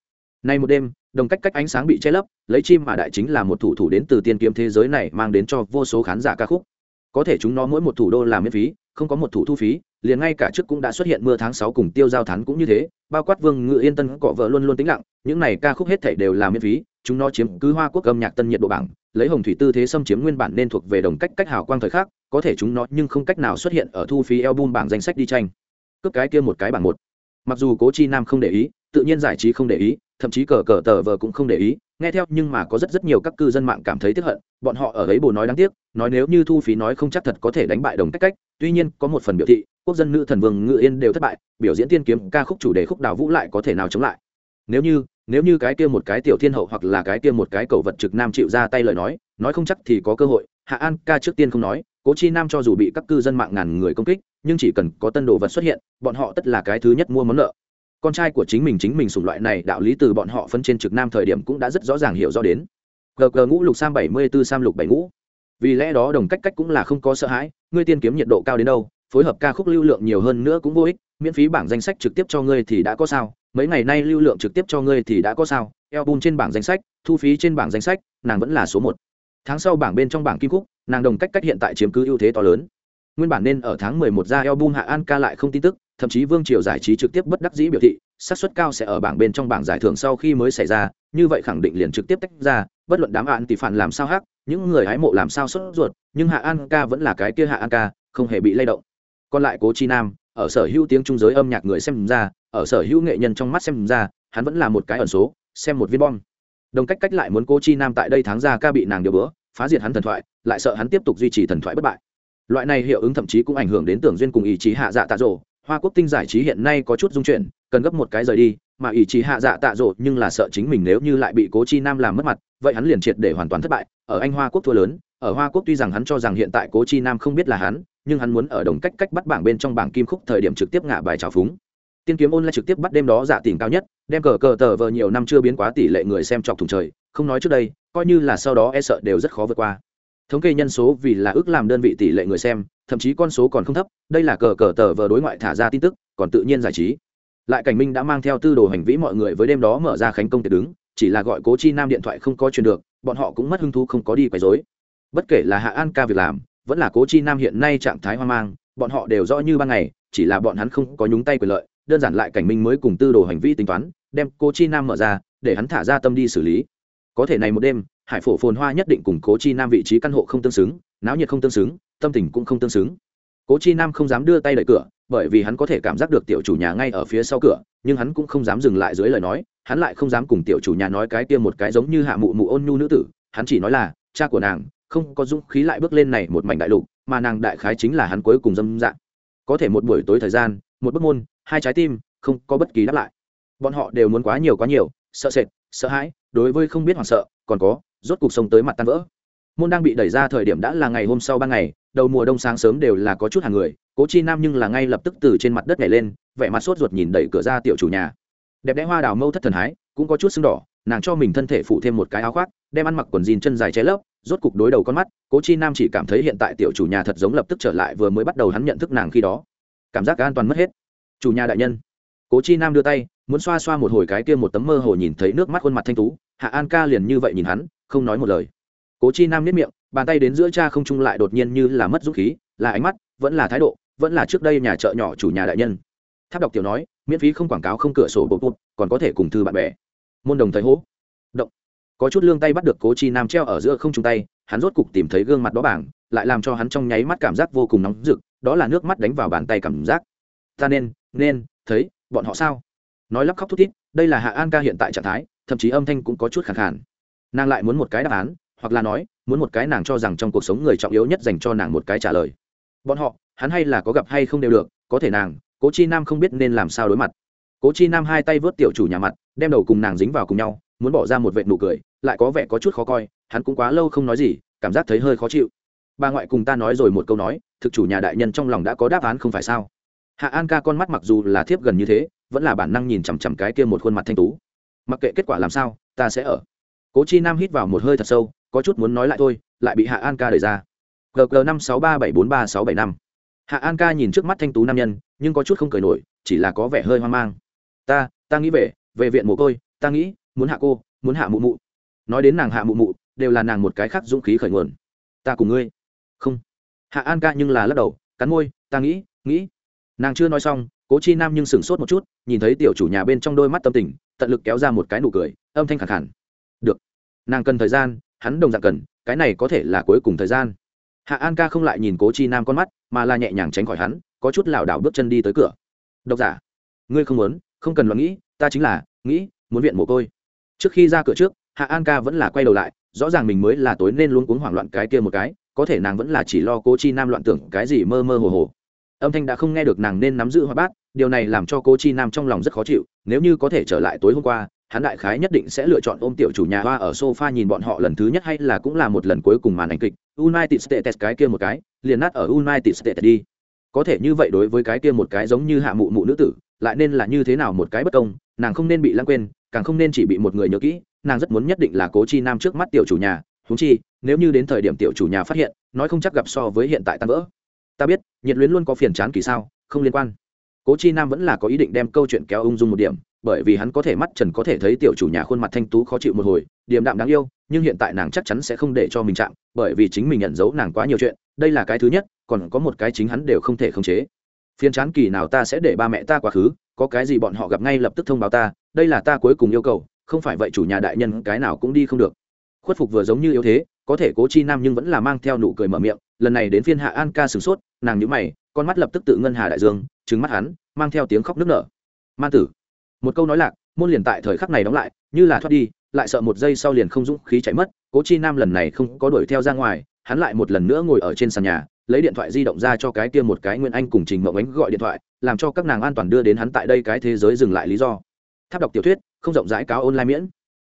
Nay một đêm, đồng cách cách ánh sáng bị che lấp, lấy chim mà đại chính là một thủ thủ đến từ tiên kiếm thế giới này mang đến cho vô số khán giả ca khúc. Có thể chúng nó mỗi một thủ đô làm miễn phí, không có một thủ thu phí, liền ngay cả trước cũng đã xuất hiện mưa tháng sáu cùng tiêu giao thắn cũng như thế, bao quát vương ngự yên tân cọ vợ luôn luôn tĩnh lặng, những này ca khúc hết thảy đều là miễn phí chúng nó chiếm cứ hoa quốc âm nhạc tân nhiệt độ bảng, lấy hồng thủy tư thế xâm chiếm nguyên bản nên thuộc về đồng cách cách hào quang thời khác có thể chúng nó nhưng không cách nào xuất hiện ở thu phí album bảng danh sách đi tranh. Cướp cái kia một cái bảng một. Mặc dù cố chi nam không để ý, tự nhiên giải trí không để ý, thậm chí cờ cờ tờ vờ cũng không để ý, nghe theo nhưng mà có rất rất nhiều các cư dân mạng cảm thấy tiếc hận, bọn họ ở ấy bồ nói đáng tiếc, nói nếu như thu phí nói không chắc thật có thể đánh bại đồng cách cách, tuy nhiên có một phần biểu thị, quốc dân nữ thần vương ngự yên đều thất bại, biểu diễn tiên kiếm ca khúc chủ đề khúc đào vũ lại có thể nào chống lại. Nếu như nếu như cái kia một cái tiểu thiên hậu hoặc là cái kia một cái cầu vật trực nam chịu ra tay lời nói nói không chắc thì có cơ hội. Hạ an ca trước tiên không nói, cố chi nam cho dù bị các cư dân mạng ngàn người công kích, nhưng chỉ cần có tân đồ vật xuất hiện, bọn họ tất là cái thứ nhất mua món nợ. Con trai của chính mình chính mình sủng loại này, đạo lý từ bọn họ phân trên trực nam thời điểm cũng đã rất rõ ràng hiểu rõ đến. Gờ gờ ngũ lục sam bảy mươi tư sam lục bảy ngũ. Vì lẽ đó đồng cách cách cũng là không có sợ hãi, ngươi tiên kiếm nhiệt độ cao đến đâu, phối hợp ca khúc lưu lượng nhiều hơn nữa cũng vô ích, miễn phí bảng danh sách trực tiếp cho ngươi thì đã có sao mấy ngày nay lưu lượng trực tiếp cho ngươi thì đã có sao, album trên bảng danh sách, thu phí trên bảng danh sách, nàng vẫn là số một. Tháng sau bảng bên trong bảng kim cúc nàng đồng cách cách hiện tại chiếm cứ ưu thế to lớn. Nguyên bản nên ở tháng 11 ra album hạ an ca lại không tin tức, thậm chí vương triều giải trí trực tiếp bất đắc dĩ biểu thị, xác suất cao sẽ ở bảng bên trong bảng giải thưởng sau khi mới xảy ra, như vậy khẳng định liền trực tiếp tách ra, bất luận đám hạn tỷ phản làm sao hắc, những người hái mộ làm sao sốt ruột, nhưng hạ an ca vẫn là cái kia hạ an ca, không hề bị lay động. Còn lại cố chi nam, ở sở hữu tiếng trung giới âm nhạc người xem ra ở sở hữu nghệ nhân trong mắt xem ra, hắn vẫn là một cái ẩn số, xem một viên bom. Đồng cách cách lại muốn cố chi nam tại đây tháng ra ca bị nàng điều bữa, phá diệt hắn thần thoại, lại sợ hắn tiếp tục duy trì thần thoại bất bại. Loại này hiệu ứng thậm chí cũng ảnh hưởng đến tưởng duyên cùng ý chí hạ dạ tạ rộ hoa quốc tinh giải trí hiện nay có chút dung chuyển, cần gấp một cái rời đi, mà ý chí hạ dạ tạ rộ nhưng là sợ chính mình nếu như lại bị cố chi nam làm mất mặt, vậy hắn liền triệt để hoàn toàn thất bại. Ở anh hoa quốc thua lớn, ở hoa quốc tuy rằng hắn cho rằng hiện tại cố chi nam không biết là hắn, nhưng hắn muốn ở đồng cách cách bắt bảng bên trong bảng kim khúc thời điểm trực tiếp ngả bài trào phúng tiên kiếm ôn lại trực tiếp bắt đêm đó giả tỉnh cao nhất, đem cờ cờ tờ vờ nhiều năm chưa biến quá tỷ lệ người xem chọc thủng trời, không nói trước đây, coi như là sau đó e sợ đều rất khó vượt qua. Thống kê nhân số vì là ước làm đơn vị tỷ lệ người xem, thậm chí con số còn không thấp, đây là cờ cờ tờ vờ đối ngoại thả ra tin tức, còn tự nhiên giải trí. Lại cảnh minh đã mang theo tư đồ hành vĩ mọi người với đêm đó mở ra khánh công tiệc đứng, chỉ là gọi cố chi nam điện thoại không có truyền được, bọn họ cũng mất hứng thú không có đi quấy rối. Bất kể là hạ an ca việc làm, vẫn là cố chi nam hiện nay trạng thái hoang mang, bọn họ đều rõ như ban ngày, chỉ là bọn hắn không có nhúng tay quyền lợi đơn giản lại cảnh minh mới cùng tư đồ hành vi tính toán, đem cố chi nam mở ra, để hắn thả ra tâm đi xử lý. Có thể này một đêm, hải phổ phồn hoa nhất định cùng cố chi nam vị trí căn hộ không tương xứng, náo nhiệt không tương xứng, tâm tình cũng không tương xứng. Cố chi nam không dám đưa tay đợi cửa, bởi vì hắn có thể cảm giác được tiểu chủ nhà ngay ở phía sau cửa, nhưng hắn cũng không dám dừng lại dưới lời nói, hắn lại không dám cùng tiểu chủ nhà nói cái kia một cái giống như hạ mụ mụ ôn nhu nữ tử, hắn chỉ nói là, cha của nàng, không có dũng khí lại bước lên này một mảnh đại lục, mà nàng đại khái chính là hắn cuối cùng dâm dạng. Có thể một buổi tối thời gian, một bức môn hai trái tim không có bất kỳ đáp lại. Bọn họ đều muốn quá nhiều quá nhiều, sợ sệt, sợ hãi, đối với không biết hoảng sợ, còn có, rốt cuộc sống tới mặt tan vỡ. Môn đang bị đẩy ra thời điểm đã là ngày hôm sau ba ngày, đầu mùa đông sáng sớm đều là có chút hàng người, cố chi nam nhưng là ngay lập tức từ trên mặt đất nhảy lên, vẻ mặt sốt ruột nhìn đẩy cửa ra tiểu chủ nhà. Đẹp đẽ hoa đào mâu thất thần hái, cũng có chút sưng đỏ, nàng cho mình thân thể phụ thêm một cái áo khoác, đem ăn mặc quần jean chân dài che lấp, rốt cục đối đầu con mắt, cố chi nam chỉ cảm thấy hiện tại tiểu chủ nhà thật giống lập tức trở lại vừa mới bắt đầu hắn nhận thức nàng khi đó. Cảm giác an toàn mất hết chủ nhà đại nhân. Cố chi nam đưa tay, muốn xoa xoa một hồi cái kia một tấm mơ hồ nhìn thấy nước mắt khuôn mặt thanh tú, hạ an ca liền như vậy nhìn hắn, không nói một lời. Cố chi nam nếp miệng, bàn tay đến giữa cha không trung lại đột nhiên như là mất dũng khí, là ánh mắt, vẫn là thái độ, vẫn là trước đây nhà chợ nhỏ chủ nhà đại nhân. Tháp đọc tiểu nói, miễn phí không quảng cáo không cửa sổ bột bột, còn có thể cùng thư bạn bè. Môn đồng thời hố động. Có chút lương tay bắt được cố chi nam treo ở giữa không trung tay, hắn rốt cục tìm thấy gương mặt đó bảng, lại làm cho hắn trong nháy mắt cảm giác vô cùng nóng rực, đó là nước mắt đánh vào bàn tay cảm giác. Ta nên nên, thấy, bọn họ sao? Nói lắp khóc thút thít, đây là hạ an ca hiện tại trạng thái, thậm chí âm thanh cũng có chút khẳng khản nàng lại muốn một cái đáp án, hoặc là nói, muốn một cái nàng cho rằng trong cuộc sống người trọng yếu nhất dành cho nàng một cái trả lời. Bọn họ, hắn hay là có gặp hay không đều được, có thể nàng, cố chi nam không biết nên làm sao đối mặt. Cố chi nam hai tay vớt tiểu chủ nhà mặt, đem đầu cùng nàng dính vào cùng nhau, muốn bỏ ra một vệ nụ cười, lại có vẻ có chút khó coi, hắn cũng quá lâu không nói gì, cảm giác thấy hơi khó chịu. Bà ngoại cùng ta nói rồi một câu nói, thực chủ nhà đại nhân trong lòng đã có đáp án không phải sao? Hạ an ca con mắt mặc dù là thiếp gần như thế, vẫn là bản năng nhìn chằm chằm cái kia một khuôn mặt thanh tú. Mặc kệ kết quả làm sao, ta sẽ ở. Cố chi nam hít vào một hơi thật sâu, có chút muốn nói lại thôi, lại bị hạ an ca đẩy ra. Gg năm sáu ba bảy bốn ba sáu bảy năm. Hạ an ca nhìn trước mắt thanh tú nam nhân, nhưng có chút không cười nổi, chỉ là có vẻ hơi hoang mang. Ta ta nghĩ về về viện mồ côi, ta nghĩ, muốn hạ cô, muốn hạ mụ mụ. Nói đến nàng hạ mụ mụ, đều là nàng một cái khác dũng khí khởi nguồn. Ta cùng ngươi. Không. Hạ an ca nhưng là lắc đầu, cắn môi, ta nghĩ nghĩ nàng chưa nói xong, cố chi nam nhưng sửng sốt một chút, nhìn thấy tiểu chủ nhà bên trong đôi mắt tâm tình, tận lực kéo ra một cái nụ cười, âm thanh khẳng khẳng được, nàng cần thời gian, hắn đồng dạng cần, cái này có thể là cuối cùng thời gian. Hạ an ca không lại nhìn cố chi nam con mắt, mà là nhẹ nhàng tránh khỏi hắn, có chút lảo đảo bước chân đi tới cửa. Độc giả, ngươi không muốn, không cần lo nghĩ, ta chính là, nghĩ, muốn viện mồ côi. Trước khi ra cửa trước, hạ an ca vẫn là quay đầu lại, rõ ràng mình mới là tối nên luôn cuống hoảng loạn cái kia một cái, có thể nàng vẫn là chỉ lo cố chi nam loạn tưởng cái gì mơ mơ hồ hồ âm thanh đã không nghe được nàng nên nắm giữ hoa bát, điều này làm cho cô chi nam trong lòng rất khó chịu, nếu như có thể trở lại tối hôm qua, hắn đại khái nhất định sẽ lựa chọn ôm tiểu chủ nhà hoa ở sofa nhìn bọn họ lần thứ nhất hay là cũng là một lần cuối cùng màn ảnh kịch, united states cái kia một cái, liền nát ở united states đi. Có thể như vậy đối với cái kia một cái giống như hạ mụ mụ nữ tử, lại nên là như thế nào một cái bất công, nàng không nên bị lãng quên, càng không nên chỉ bị một người nhớ kỹ, nàng rất muốn nhất định là cố chi nam trước mắt tiểu chủ nhà húng chi, nếu như đến thời điểm tiểu chủ nhà phát hiện, nói không chắc gặp so với hiện tại tan vỡ ta biết, nhiệt luyến luôn có phiền chán kỳ sao, không liên quan. Cố chi nam vẫn là có ý định đem câu chuyện kéo ung dung một điểm, bởi vì hắn có thể mắt trần có thể thấy tiểu chủ nhà khuôn mặt thanh tú khó chịu một hồi, điềm đạm đáng yêu, nhưng hiện tại nàng chắc chắn sẽ không để cho mình chạm, bởi vì chính mình nhận dấu nàng quá nhiều chuyện, đây là cái thứ nhất, còn có một cái chính hắn đều không thể khống chế. Phiên chán kỳ nào ta sẽ để ba mẹ ta quá khứ, có cái gì bọn họ gặp ngay lập tức thông báo ta, đây là ta cuối cùng yêu cầu, không phải vậy chủ nhà đại nhân cái nào cũng đi không được. Khuất phục vừa giống như yếu thế, có thể cố chi nam nhưng vẫn là mang theo nụ cười mở miệng lần này đến phiên hạ an ca sửng sốt, nàng nhũ mày, con mắt lập tức tự ngân hà đại dương trứng mắt hắn, mang theo tiếng khóc nức nở. Man tử! Một câu nói lạc, môn liền tại thời khắc này đóng lại, như là thoát đi, lại sợ một giây sau liền không dũng khí chạy mất, cố chi nam lần này không có đuổi theo ra ngoài, hắn lại một lần nữa ngồi ở trên sàn nhà, lấy điện thoại di động ra cho cái kia một cái nguyên anh cùng trình mộng ánh gọi điện thoại, làm cho các nàng an toàn đưa đến hắn tại đây cái thế giới dừng lại lý do. Tháp đọc tiểu thuyết, không rộng rãi cáo online miễn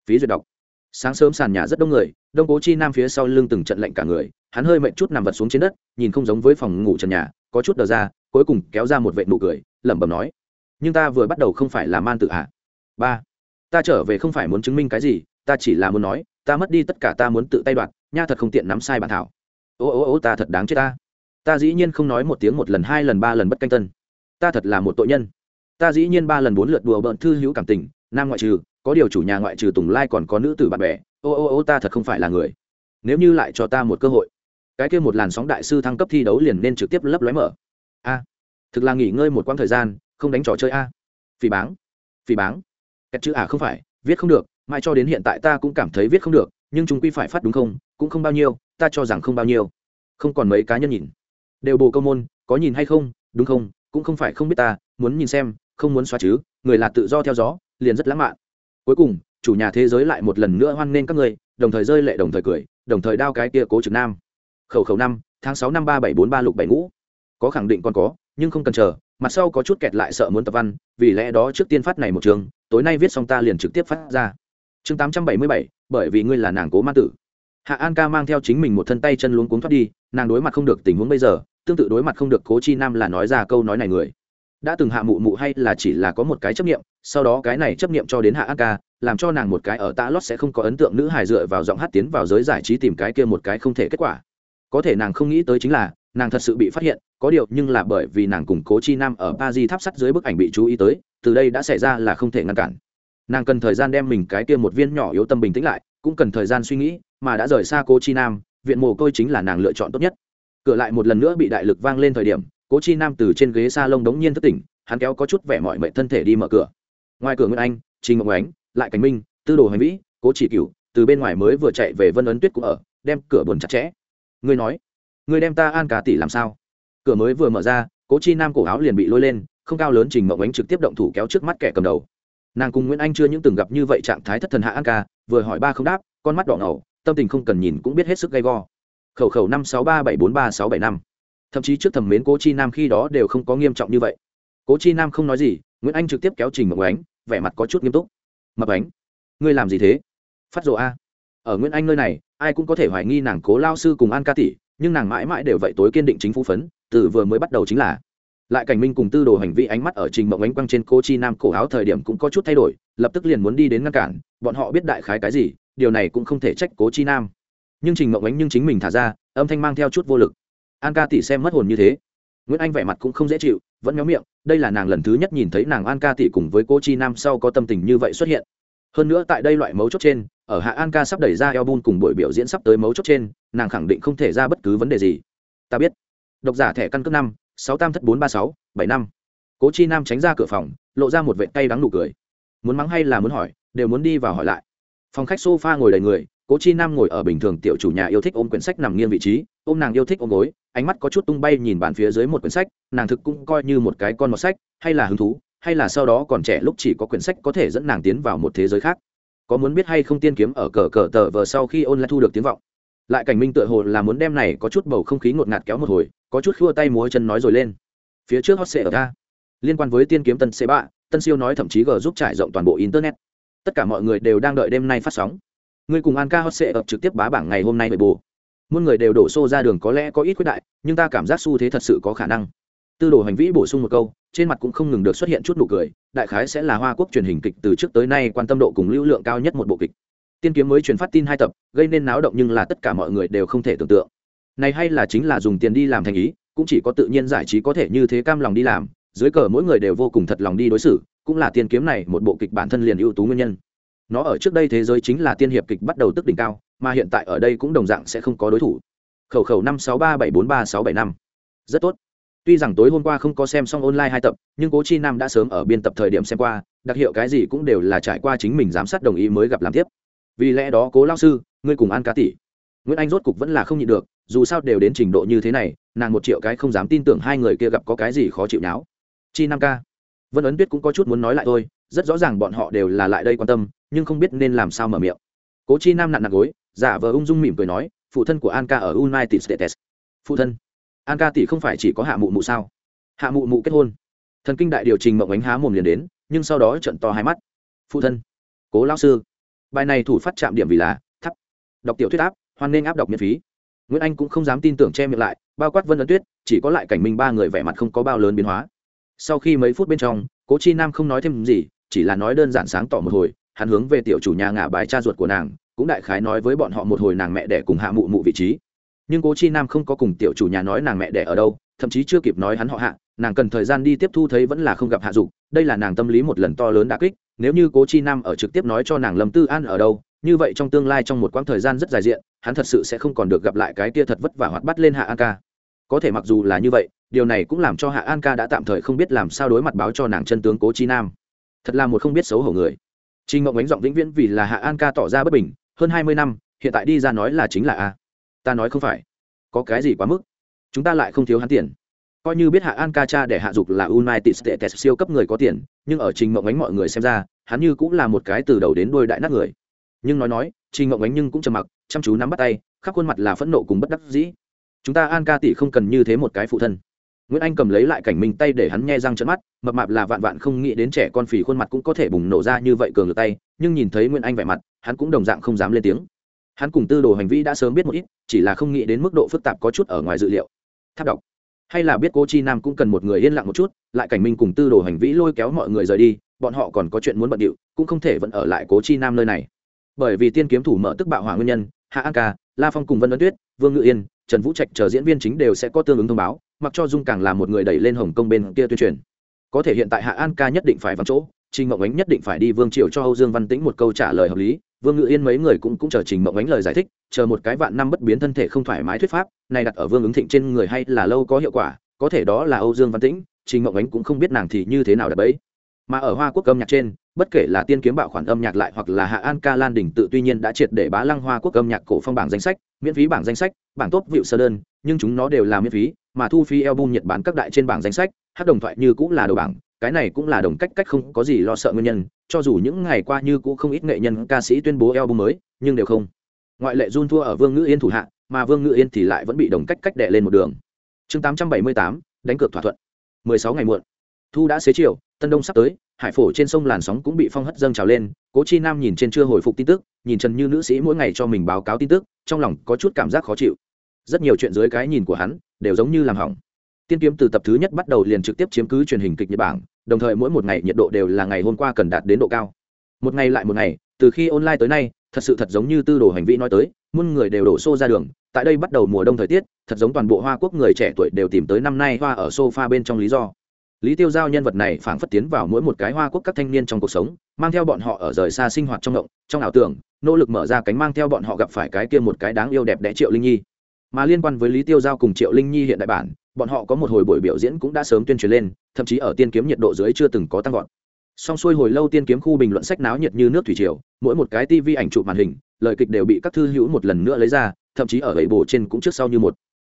phí duyệt đọc sáng sớm sàn nhà rất đông người, đông cố chi nam phía sau lưng từng trận lạnh cả người, hắn hơi mệnh chút nằm vật xuống trên đất, nhìn không giống với phòng ngủ trần nhà, có chút đờ ra, cuối cùng kéo ra một vệ nụ cười, lẩm bẩm nói, nhưng ta vừa bắt đầu không phải là man tự hạ ba, ta trở về không phải muốn chứng minh cái gì, ta chỉ là muốn nói, ta mất đi tất cả ta muốn tự tay đoạt, nha thật không tiện nắm sai bản thảo. Ô ô ô, ta thật đáng chết ta. Ta dĩ nhiên không nói một tiếng một lần, hai lần, ba lần bất canh tân. Ta thật là một tội nhân. Ta dĩ nhiên ba lần, bốn lượt đùa bợn thư hữu cảm tình, nam ngoại trừ có điều chủ nhà ngoại trừ tùng lai còn có nữ tử bạn bè. Ô ô ô, ta thật không phải là người. Nếu như lại cho ta một cơ hội, cái kia một làn sóng đại sư thăng cấp thi đấu liền nên trực tiếp lấp lóe mở. A, thực là nghỉ ngơi một quãng thời gian, không đánh trò chơi a. Phỉ báng phỉ báng. Cách chữ à không phải, viết không được, Mai cho đến hiện tại ta cũng cảm thấy viết không được, nhưng chúng quy phải phát đúng không, cũng không bao nhiêu, ta cho rằng không bao nhiêu. Không còn mấy cá nhân nhìn. Đều bồ câu môn, có nhìn hay không, đúng không, cũng không phải không biết ta, muốn nhìn xem, không muốn xóa chứ, người là tự do theo gió, liền rất lãng mạn cuối cùng, chủ nhà thế giới lại một lần nữa hoan nghênh các người đồng thời rơi lệ đồng thời cười, đồng thời đao cái kia cố trực nam. Khẩu khẩu năm, tháng sáu năm ba bảy bốn ba lục bảy ngũ. Có khẳng định còn có, nhưng không cần chờ, mặt sau có chút kẹt lại sợ muốn tập văn, vì lẽ đó trước tiên phát này một trường, tối nay viết xong ta liền trực tiếp phát ra. Chương tám trăm bảy mươi bảy, bởi vì ngươi là nàng cố ma tử. Hạ an ca mang theo chính mình một thân tay chân luống cuống thoát đi, nàng đối mặt không được tình huống bây giờ, tương tự đối mặt không được cố chi nam là nói ra câu nói này người đã từng hạ mụ mụ hay là chỉ là có một cái chấp nghiệm sau đó cái này chấp nghiệm cho đến hạ an ca, làm cho nàng một cái ở tạ lót sẽ không có ấn tượng nữ hài dựa vào giọng hát tiến vào giới giải trí tìm cái kia một cái không thể kết quả. Có thể nàng không nghĩ tới chính là, nàng thật sự bị phát hiện, có điều nhưng là bởi vì nàng cùng cố chi nam ở ba di tháp sắt dưới bức ảnh bị chú ý tới, từ đây đã xảy ra là không thể ngăn cản. Nàng cần thời gian đem mình cái kia một viên nhỏ yếu tâm bình tĩnh lại, cũng cần thời gian suy nghĩ, mà đã rời xa cố chi nam, viện mồ côi chính là nàng lựa chọn tốt nhất. Cửa lại một lần nữa bị đại lực vang lên thời điểm cố chi nam từ trên ghế s a lông đống nhiên thất tỉnh, hắn kéo có chút vẻ mọi mệnh thân thể đi mở cửa. Ngoài cửa nguyễn anh, trình ngọc ánh, lại cảnh minh, tư đồ hành vĩ, cố chỉ cựu từ bên ngoài mới vừa chạy về vân ấn tuyết cũng ở, đem cửa buồn chặt chẽ. Ngươi nói, ngươi đem ta an cả tỷ làm sao? Cửa mới vừa mở ra, cố chi nam cổ áo liền bị lôi lên, không cao lớn trình mộng ánh trực tiếp động thủ kéo trước mắt kẻ cầm đầu. Nàng cùng nguyễn anh chưa những từng gặp như vậy trạng thái thất thần hạ an ca vừa hỏi ba không đáp, con mắt đỏ ngầu, tâm tình không cần nhìn cũng biết hết sức gay go. Khẩu khẩu năm sáu ba bảy bốn ba sáu bảy năm thậm chí trước thẩm mến cố chi nam khi đó đều không có nghiêm trọng như vậy. Cố chi nam không nói gì, nguyễn anh trực tiếp kéo trình mộng ánh, vẻ mặt có chút nghiêm túc. Mập ánh, ngươi làm gì thế? Phát rộ a. Ở nguyễn anh nơi này, ai cũng có thể hoài nghi nàng cố lao sư cùng an ca tỷ, nhưng nàng mãi mãi đều vậy tối kiên định chính phủ phấn, từ vừa mới bắt đầu chính là. Lại cảnh minh cùng tư đồ hành vi ánh mắt ở trình mộng ánh quăng trên cô chi nam cổ áo thời điểm cũng có chút thay đổi, lập tức liền muốn đi đến ngăn cản, bọn họ biết đại khái cái gì, điều này cũng không thể trách cố chi nam. Nhưng trình mộng ánh nhưng chính mình thả ra, âm thanh mang theo chút vô lực an ca tỷ xem mất hồn như thế. Nguyễn anh vẻ mặt cũng không dễ chịu, vẫn méo miệng, đây là nàng lần thứ nhất nhìn thấy nàng an ca tỷ cùng với cô chi nam sau có tâm tình như vậy xuất hiện. Hơn nữa tại đây loại mấu chốt trên, ở hạ an ca sắp đẩy ra eo bun cùng buổi biểu diễn sắp tới mấu chốt trên, nàng khẳng định không thể ra bất cứ vấn đề gì. Ta biết. Độc giả thẻ căn cước năm, sáu tam thất bốn ba sáu, bảy năm. Cố chi nam tránh ra cửa phòng, lộ ra một vệ tay đắng nụ cười. Muốn mắng hay là muốn hỏi, đều muốn đi vào hỏi lại. Phòng khách sofa ngồi đầy người cố chi nam ngồi ở bình thường tiểu chủ nhà yêu thích ôm quyển sách nằm nghiêng vị trí, ôm nàng yêu thích ôm gối, ánh mắt có chút tung bay nhìn bàn phía dưới một quyển sách, nàng thực cũng coi như một cái con một sách, hay là hứng thú, hay là sau đó còn trẻ lúc chỉ có quyển sách có thể dẫn nàng tiến vào một thế giới khác. Có muốn biết hay không tiên kiếm ở cờ cờ tờ vờ sau khi ôn lại thu được tiếng vọng. Lại cảnh minh tựa hồ là muốn đem này có chút bầu không khí ngột ngạt kéo một hồi, có chút khua tay múa chân nói rồi lên. Phía trước hot sệ ở ta. Liên quan với tiên kiếm tân c ba tân siêu nói thậm chí g giúp trải rộng toàn bộ internet. Tất cả mọi người đều đang đợi đêm nay phát sóng ngươi cùng an ca hot sệ ập trực tiếp bá bảng ngày hôm nay bởi bù. Muôn người đều đổ xô ra đường có lẽ có ít quyết đại, nhưng ta cảm giác xu thế thật sự có khả năng. Tư đồ hành vĩ bổ sung một câu, trên mặt cũng không ngừng được xuất hiện chút nụ cười, đại khái sẽ là hoa quốc truyền hình kịch từ trước tới nay quan tâm độ cùng lưu lượng cao nhất một bộ kịch. Tiên kiếm mới truyền phát tin hai tập, gây nên náo động nhưng là tất cả mọi người đều không thể tưởng tượng. Này hay là chính là dùng tiền đi làm thành ý, cũng chỉ có tự nhiên giải trí có thể như thế cam lòng đi làm, dưới cờ mỗi người đều vô cùng thật lòng đi đối xử, cũng là tiên kiếm này một bộ kịch bản thân liền ưu tú nguyên nhân nó ở trước đây thế giới chính là tiên hiệp kịch bắt đầu tức đỉnh cao, mà hiện tại ở đây cũng đồng dạng sẽ không có đối thủ. Khẩu khẩu năm sáu ba bảy bốn ba sáu bảy năm. Rất tốt. Tuy rằng tối hôm qua không có xem xong online hai tập, nhưng cố chi nam đã sớm ở biên tập thời điểm xem qua, đặc hiệu cái gì cũng đều là trải qua chính mình giám sát đồng ý mới gặp làm tiếp. Vì lẽ đó, cố lao sư, ngươi cùng an cá tỷ. Nguyễn anh rốt cục vẫn là không nhịn được, dù sao đều đến trình độ như thế này, nàng một triệu cái không dám tin tưởng hai người kia gặp có cái gì khó chịu nháo. Chi nam ca. Vân ấn tuyết cũng có chút muốn nói lại thôi rất rõ ràng bọn họ đều là lại đây quan tâm, nhưng không biết nên làm sao mở miệng. Cố chi nam nặn nặn gối, giả vờ ung dung mỉm cười nói, phụ thân của an ca ở united states. Phụ thân? An ca tỷ không phải chỉ có hạ mụ mụ sao? Hạ mụ mụ kết hôn. Thần kinh đại điều trình mộng ánh há mồm liền đến, nhưng sau đó trận to hai mắt. Phụ thân? Cố lao sư. Bài này thủ phát chạm điểm vì là, thắp. Đọc tiểu thuyết áp, hoan nên áp đọc miễn phí. Nguyễn anh cũng không dám tin tưởng che miệng lại, bao quát vân ấn tuyết, chỉ có lại cảnh minh ba người vẻ mặt không có bao lớn biến hóa. Sau khi mấy phút bên trong, cố chi nam không nói thêm gì chỉ là nói đơn giản sáng tỏ một hồi, hắn hướng về tiểu chủ nhà ngả bài cha ruột của nàng, cũng đại khái nói với bọn họ một hồi nàng mẹ đẻ cùng hạ mụ mụ vị trí. Nhưng cố chi nam không có cùng tiểu chủ nhà nói nàng mẹ đẻ ở đâu, thậm chí chưa kịp nói hắn họ hạ, nàng cần thời gian đi tiếp thu thấy vẫn là không gặp hạ dục, đây là nàng tâm lý một lần to lớn đã kích, nếu như cố chi nam ở trực tiếp nói cho nàng lâm tư an ở đâu, như vậy trong tương lai trong một quãng thời gian rất dài diện, hắn thật sự sẽ không còn được gặp lại cái kia thật vất vả hoạt bắt lên hạ an ca. Có thể mặc dù là như vậy, điều này cũng làm cho hạ an ca đã tạm thời không biết làm sao đối mặt báo cho nàng chân tướng cố chi nam thật là một không biết xấu hổ người Trình Mộng ánh giọng vĩnh viễn vì là Hạ An ca tỏ ra bất bình, hơn hai mươi năm, hiện tại đi ra nói là chính là a. Ta nói không phải, có cái gì quá mức? Chúng ta lại không thiếu hắn tiền. Coi như biết Hạ An ca cha để hạ dục là United States siêu cấp người có tiền, nhưng ở Trình Mộng ánh mọi người xem ra, hắn như cũng là một cái từ đầu đến đuôi đại nát người. Nhưng nói nói, Trình Mộng ánh nhưng cũng trầm mặc, chăm chú nắm bắt tay, khắp khuôn mặt là phẫn nộ cùng bất đắc dĩ. Chúng ta An ca tỷ không cần như thế một cái phụ thân nguyễn anh cầm lấy lại cảnh minh tay để hắn nghe răng trợn mắt, mập mạp là vạn vạn không nghĩ đến trẻ con phì khuôn mặt cũng có thể bùng nổ ra như vậy cường lực tay, nhưng nhìn thấy nguyễn anh vẻ mặt, hắn cũng đồng dạng không dám lên tiếng. Hắn cùng tư đồ hành vi đã sớm biết một ít, chỉ là không nghĩ đến mức độ phức tạp có chút ở ngoài dự liệu. Tháp đọc. Hay là biết cô chi nam cũng cần một người yên lặng một chút, lại cảnh minh cùng tư đồ hành vi lôi kéo mọi người rời đi, bọn họ còn có chuyện muốn bận điệu, cũng không thể vẫn ở lại cố chi nam nơi này. Bởi vì tiên kiếm thủ mở tức bạo hỏa nguyên nhân, hạ an ca, la phong cùng vân ấn tuyết, vương ngự yên, trần vũ trạch chờ diễn viên chính đều sẽ có tương ứng thông báo mặc cho dung càng là một người đẩy lên hồng kông bên kia tuyên truyền. Có thể hiện tại hạ an ca nhất định phải vắng chỗ, trình mộng ánh nhất định phải đi vương triều cho âu dương văn tĩnh một câu trả lời hợp lý. Vương ngự yên mấy người cũng cũng chờ trình mộng ánh lời giải thích, chờ một cái vạn năm bất biến thân thể không thoải mái thuyết pháp, này đặt ở vương ứng thịnh trên người hay là lâu có hiệu quả, có thể đó là âu dương văn tĩnh, trình mộng ánh cũng không biết nàng thì như thế nào đập ấy mà ở hoa quốc âm nhạc trên bất kể là tiên kiếm bạo khoản âm nhạc lại hoặc là hạ an ca lan đỉnh tự tuy nhiên đã triệt để bá lăng hoa quốc âm nhạc cổ phong bảng danh sách miễn phí bảng danh sách bảng tốt vịu sơ đơn nhưng chúng nó đều là miễn phí mà thu phí album nhật bản các đại trên bảng danh sách hát đồng thoại như cũng là đầu bảng cái này cũng là đồng cách cách không có gì lo sợ nguyên nhân cho dù những ngày qua như cũng không ít nghệ nhân ca sĩ tuyên bố album mới nhưng đều không. Ngoại lệ run thua ở vương ngữ yên thủ hạ mà vương ngữ yên thì lại vẫn bị đồng cách cách đệ lên một đường. Chương 878, đánh cược thỏa thuận. 16 ngày muộn. Thu đã xế chiều tân đông sắp tới, hải phổ trên sông làn sóng cũng bị phong hất dâng trào lên, cố chi nam nhìn trên chưa hồi phục tin tức, nhìn trần như nữ sĩ mỗi ngày cho mình báo cáo tin tức, trong lòng có chút cảm giác khó chịu. Rất nhiều chuyện dưới cái nhìn của hắn, đều giống như làm hỏng. Tiên kiếm từ tập thứ nhất bắt đầu liền trực tiếp chiếm cứ truyền hình kịch nhật bản, đồng thời mỗi một ngày nhiệt độ đều là ngày hôm qua cần đạt đến độ cao. Một ngày lại một ngày, từ khi online tới nay, thật sự thật giống như tư đồ hành vi nói tới, muôn người đều đổ xô ra đường, tại đây bắt đầu mùa đông thời tiết, thật giống toàn bộ hoa quốc người trẻ tuổi đều tìm tới năm nay hoa ở sofa bên trong lý do lý tiêu giao nhân vật này phảng phất tiến vào mỗi một cái hoa quốc các thanh niên trong cuộc sống, mang theo bọn họ ở rời xa sinh hoạt trong động, trong ảo tưởng, nỗ lực mở ra cánh mang theo bọn họ gặp phải cái kia một cái đáng yêu đẹp đẽ triệu linh nhi. Mà liên quan với lý tiêu giao cùng triệu linh nhi hiện đại bản, bọn họ có một hồi buổi biểu diễn cũng đã sớm tuyên truyền lên, thậm chí ở tiên kiếm nhiệt độ dưới chưa từng có tăng vọt. Song xuôi hồi lâu tiên kiếm khu bình luận sách náo nhiệt như nước thủy triều, mỗi một cái tivi ảnh chụp màn hình, lời kịch đều bị các thư hữu một lần nữa lấy ra, thậm chí ở gậy bồ trên cũng trước sau như một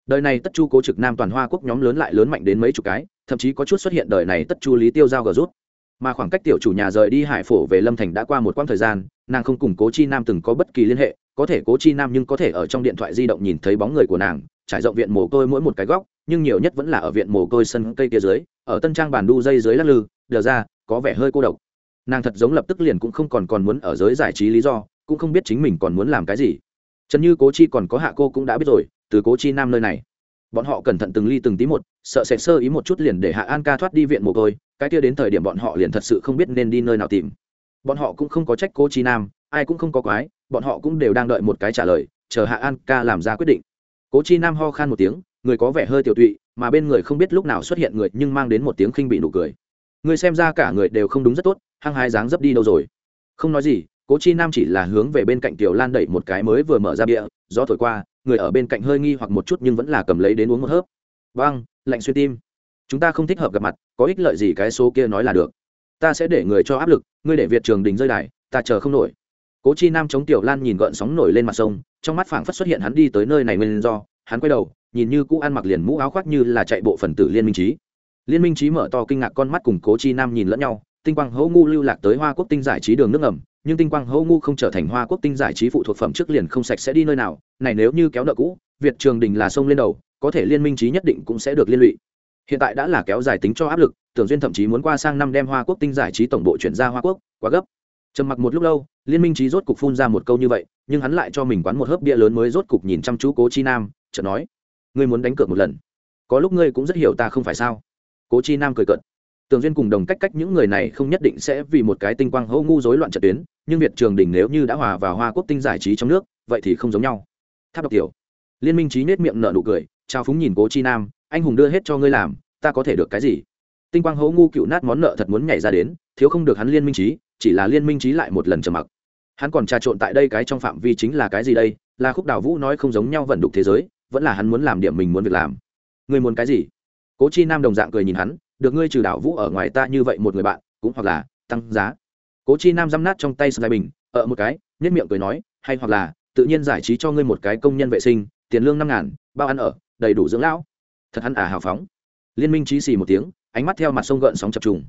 đời này tất chu cố trực nam toàn hoa quốc nhóm lớn lại lớn mạnh đến mấy chục cái, thậm chí có chút xuất hiện đời này tất chu lý tiêu giao gờ rút. Mà khoảng cách tiểu chủ nhà rời đi hải phổ về lâm thành đã qua một quãng thời gian, nàng không cùng cố chi nam từng có bất kỳ liên hệ, có thể cố chi nam nhưng có thể ở trong điện thoại di động nhìn thấy bóng người của nàng, trải rộng viện mồ côi mỗi một cái góc, nhưng nhiều nhất vẫn là ở viện mồ côi sân cây kia dưới, ở tân trang bàn đu dây dưới lắc lư, đờ ra, có vẻ hơi cô độc. Nàng thật giống lập tức liền cũng không còn còn muốn ở giới giải trí lý do, cũng không biết chính mình còn muốn làm cái gì. Trần như cố chi còn có hạ cô cũng đã biết rồi từ cố chi nam nơi này. Bọn họ cẩn thận từng ly từng tí một, sợ sệt sơ ý một chút liền để hạ an ca thoát đi viện mồ côi, cái kia đến thời điểm bọn họ liền thật sự không biết nên đi nơi nào tìm. Bọn họ cũng không có trách cố chi nam, ai cũng không có quái, bọn họ cũng đều đang đợi một cái trả lời, chờ hạ an ca làm ra quyết định. Cố chi nam ho khan một tiếng, người có vẻ hơi tiểu tụy, mà bên người không biết lúc nào xuất hiện người nhưng mang đến một tiếng khinh bị nụ cười. Người xem ra cả người đều không đúng rất tốt, hăng hai dáng dấp đi đâu rồi. Không nói gì, cố chi nam chỉ là hướng về bên cạnh tiểu lan đẩy một cái mới vừa mở ra bịa gió thổi qua, người ở bên cạnh hơi nghi hoặc một chút nhưng vẫn là cầm lấy đến uống một hớp. Vâng lạnh xuyên tim. Chúng ta không thích hợp gặp mặt, có ích lợi gì cái số kia nói là được. Ta sẽ để người cho áp lực, ngươi để việt trường đình rơi đài, ta chờ không nổi. Cố chi nam chống tiểu lan nhìn gợn sóng nổi lên mặt sông, trong mắt phảng phất xuất hiện hắn đi tới nơi này nguyên do, hắn quay đầu, nhìn như cũ ăn mặc liền mũ áo khoác như là chạy bộ phần tử liên minh trí liên minh trí mở to kinh ngạc con mắt cùng cố chi nam nhìn lẫn nhau, tinh quang hấu ngu lưu lạc tới hoa quốc tinh giải trí đường nước ngầm nhưng tinh quang hô ngu không trở thành hoa quốc tinh giải trí phụ thuộc phẩm trước liền không sạch sẽ đi nơi nào. Này nếu như kéo nợ cũ, việt trường đình là sông lên đầu, có thể liên minh trí nhất định cũng sẽ được liên lụy. Hiện tại đã là kéo dài tính cho áp lực, tưởng duyên thậm chí muốn qua sang năm đem hoa quốc tinh giải trí tổng bộ chuyển ra hoa quốc, quá gấp. Trầm mặc một lúc lâu, liên minh trí rốt cục phun ra một câu như vậy, nhưng hắn lại cho mình quán một hớp bia lớn mới rốt cục nhìn chăm chú cố chi nam, chợt nói, ngươi muốn đánh cược một lần. Có lúc ngươi cũng rất hiểu ta không phải sao? Cố chi nam cười cợt tường duyên cùng đồng cách cách những người này không nhất định sẽ vì một cái tinh quang Hô ngu rối loạn trận tuyến, nhưng việt trường đình nếu như đã hòa vào hoa quốc tinh giải trí trong nước, vậy thì không giống nhau. Tháp độc tiểu, liên minh trí nết miệng nợ nụ cười trao phúng nhìn cố chi nam, anh hùng đưa hết cho ngươi làm, ta có thể được cái gì? Tinh quang Hô ngu cựu nát món nợ thật muốn nhảy ra đến, thiếu không được hắn liên minh trí chỉ là liên minh trí lại một lần trầm mặc. Hắn còn trà trộn tại đây cái trong phạm vi chính là cái gì đây? Là khúc đào vũ nói không giống nhau vận đục thế giới, vẫn là hắn muốn làm điểm mình muốn việc làm. Người muốn cái gì? Cố chi nam đồng dạng cười nhìn hắn được ngươi trừ đảo vũ ở ngoài ta như vậy một người bạn, cũng hoặc là tăng giá. Cố chi nam dăm nát trong tay sài bình ở một cái nhất miệng cười nói, hay hoặc là tự nhiên giải trí cho ngươi một cái công nhân vệ sinh, tiền lương năm ngàn, bao ăn ở, đầy đủ dưỡng lão. Thật hắn à hào phóng. Liên minh trí xì một tiếng, ánh mắt theo mặt sông gợn sóng chập trùng.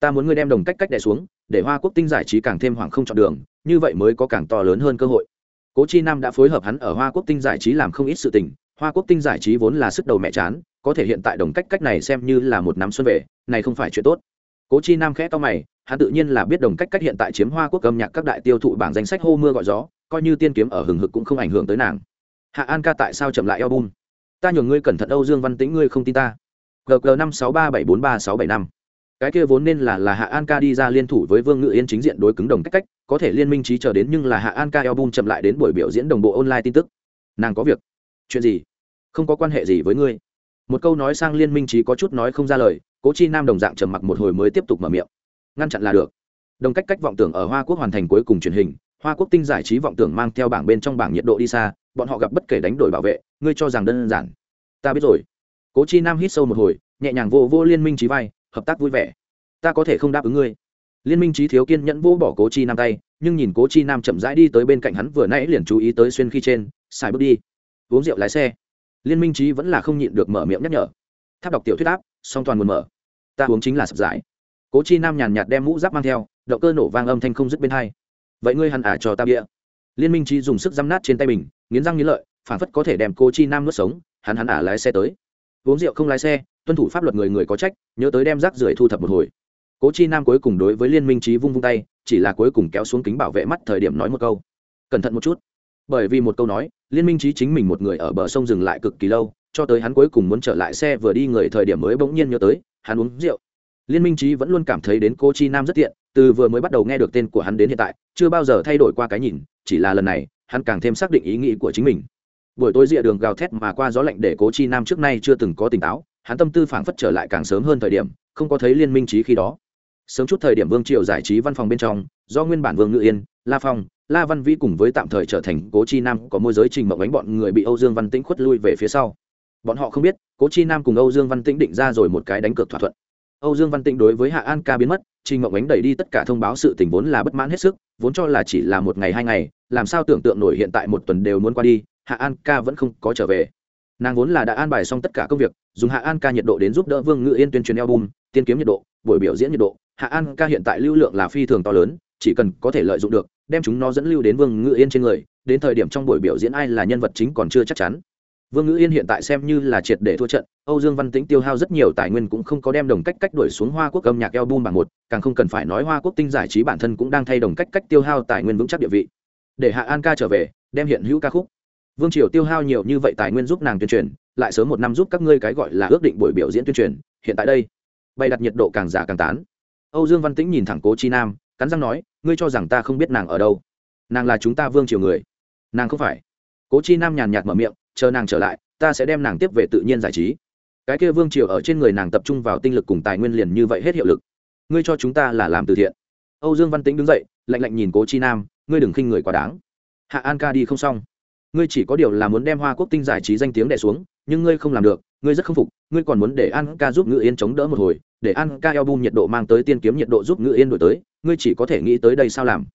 Ta muốn ngươi đem đồng cách cách đè xuống, để hoa quốc tinh giải trí càng thêm hoảng không chọn đường, như vậy mới có càng to lớn hơn cơ hội. Cố chi nam đã phối hợp hắn ở hoa quốc tinh giải trí làm không ít sự tình, hoa quốc tinh giải trí vốn là sức đầu mẹ chán có thể hiện tại đồng cách cách này xem như là một năm xuân về, này không phải chuyện tốt. Cố chi nam khẽ to mày, hắn tự nhiên là biết đồng cách cách hiện tại chiếm hoa quốc âm nhạc các đại tiêu thụ bảng danh sách hô mưa gọi gió, coi như tiên kiếm ở hừng hực cũng không ảnh hưởng tới nàng. Hạ an ca tại sao chậm lại album? Ta nhường ngươi cẩn thận âu dương văn tĩnh, ngươi không tin ta. Gg năm sáu ba bảy bốn ba sáu bảy năm. Cái kia vốn nên là là hạ an ca đi ra liên thủ với vương ngự yên chính diện đối cứng đồng cách cách, có thể liên minh trí chờ đến nhưng là hạ an ca album chậm lại đến buổi biểu diễn đồng bộ online tin tức. Nàng có việc. Chuyện gì? Không có quan hệ gì với ngươi một câu nói sang liên minh trí có chút nói không ra lời, cố chi nam đồng dạng trầm mặc một hồi mới tiếp tục mở miệng. Ngăn chặn là được. Đồng cách cách vọng tưởng ở hoa quốc hoàn thành cuối cùng truyền hình, hoa quốc tinh giải trí vọng tưởng mang theo bảng bên trong bảng nhiệt độ đi xa, bọn họ gặp bất kể đánh đổi bảo vệ, ngươi cho rằng đơn giản. Ta biết rồi. Cố chi nam hít sâu một hồi, nhẹ nhàng vô vô liên minh trí vai, hợp tác vui vẻ. Ta có thể không đáp ứng ngươi. Liên minh trí thiếu kiên nhẫn vô bỏ cố chi nam tay, nhưng nhìn cố chi nam chậm rãi đi tới bên cạnh hắn vừa nãy liền chú ý tới xuyên khi trên, xài bước đi. Uống rượu lái xe liên minh trí vẫn là không nhịn được mở miệng nhắc nhở. Tháp đọc tiểu thuyết áp, song toàn nguồn mở. Ta uống chính là sập giải. Cố chi nam nhàn nhạt đem mũ giáp mang theo, động cơ nổ vang âm thanh không dứt bên hai. Vậy ngươi hẳn ả cho ta bia. Liên minh trí dùng sức giam nát trên tay mình, nghiến răng nghiến lợi phản phất có thể đem cố chi nam nuốt sống, hắn hắn ả à lái xe tới. Uống rượu không lái xe, tuân thủ pháp luật người người có trách, nhớ tới đem rác rưởi thu thập một hồi. Cố chi nam cuối cùng đối với liên minh trí vung vung tay, chỉ là cuối cùng kéo xuống kính bảo vệ mắt thời điểm nói một câu. Cẩn thận một chút bởi vì một câu nói, liên minh trí chính mình một người ở bờ sông dừng lại cực kỳ lâu, cho tới hắn cuối cùng muốn trở lại xe vừa đi người thời điểm mới bỗng nhiên nhớ tới, hắn uống rượu. Liên minh trí vẫn luôn cảm thấy đến cô chi nam rất tiện, từ vừa mới bắt đầu nghe được tên của hắn đến hiện tại, chưa bao giờ thay đổi qua cái nhìn, chỉ là lần này, hắn càng thêm xác định ý nghĩ của chính mình. Buổi tối rìa đường gào thét mà qua gió lạnh để cố chi nam trước nay chưa từng có tỉnh táo, hắn tâm tư phảng phất trở lại càng sớm hơn thời điểm, không có thấy liên minh trí khi đó. Sớm chút thời điểm vương triều giải trí văn phòng bên trong, do nguyên bản vương ngự yên, la phong la văn vĩ cùng với tạm thời trở thành cố chi nam có môi giới trình mộng ánh bọn người bị âu dương văn tĩnh khuất lui về phía sau. Bọn họ không biết, cố chi nam cùng âu dương văn tĩnh định ra rồi một cái đánh cược thỏa thuận. Âu dương văn tĩnh đối với hạ an ca biến mất, trình mộng ánh đẩy đi tất cả thông báo sự tình vốn là bất mãn hết sức, vốn cho là chỉ là một ngày hai ngày, làm sao tưởng tượng nổi hiện tại một tuần đều muốn qua đi, hạ an ca vẫn không có trở về. Nàng vốn là đã an bài xong tất cả công việc, dùng hạ an ca nhiệt độ đến giúp đỡ vương ngự yên tuyên truyền album, tiên kiếm nhiệt độ, buổi biểu diễn nhiệt độ. Hạ an ca hiện tại lưu lượng là phi thường to lớn, chỉ cần có thể lợi dụng được đem chúng nó dẫn lưu đến vương ngự yên trên người, đến thời điểm trong buổi biểu diễn ai là nhân vật chính còn chưa chắc chắn. Vương ngự yên hiện tại xem như là triệt để thua trận, âu dương văn tĩnh tiêu hao rất nhiều tài nguyên cũng không có đem đồng cách cách đuổi xuống hoa quốc âm nhạc eo bum bảng một, càng không cần phải nói hoa quốc tinh giải trí bản thân cũng đang thay đồng cách cách tiêu hao tài nguyên vững chắc địa vị. Để hạ an ca trở về, đem hiện hữu ca khúc. Vương triều tiêu hao nhiều như vậy tài nguyên giúp nàng tuyên truyền, lại sớm một năm giúp các ngươi cái gọi là ước định buổi biểu diễn tuyên truyền, hiện tại đây bày đặt nhiệt độ càng giả càng tán. Âu dương văn tĩnh nhìn thẳng cố chi nam, cắn răng nói ngươi cho rằng ta không biết nàng ở đâu? Nàng là chúng ta vương triều người. Nàng không phải. Cố chi nam nhàn nhạt mở miệng, chờ nàng trở lại, ta sẽ đem nàng tiếp về tự nhiên giải trí. Cái kia vương triều ở trên người nàng tập trung vào tinh lực cùng tài nguyên liền như vậy hết hiệu lực. Ngươi cho chúng ta là làm từ thiện. Âu dương văn tĩnh đứng dậy, lạnh lạnh nhìn cố chi nam, ngươi đừng khinh người quá đáng. Hạ an ca đi không xong. Ngươi chỉ có điều là muốn đem hoa quốc tinh giải trí danh tiếng đẻ xuống, nhưng ngươi không làm được, ngươi rất k phục, ngươi còn muốn để an ca giúp ngự yên chống đỡ một hồi, để an ca eo bum nhiệt độ mang tới tiên kiếm nhiệt độ giúp ngự yên đổi tới ngươi chỉ có thể nghĩ tới đây sao làm?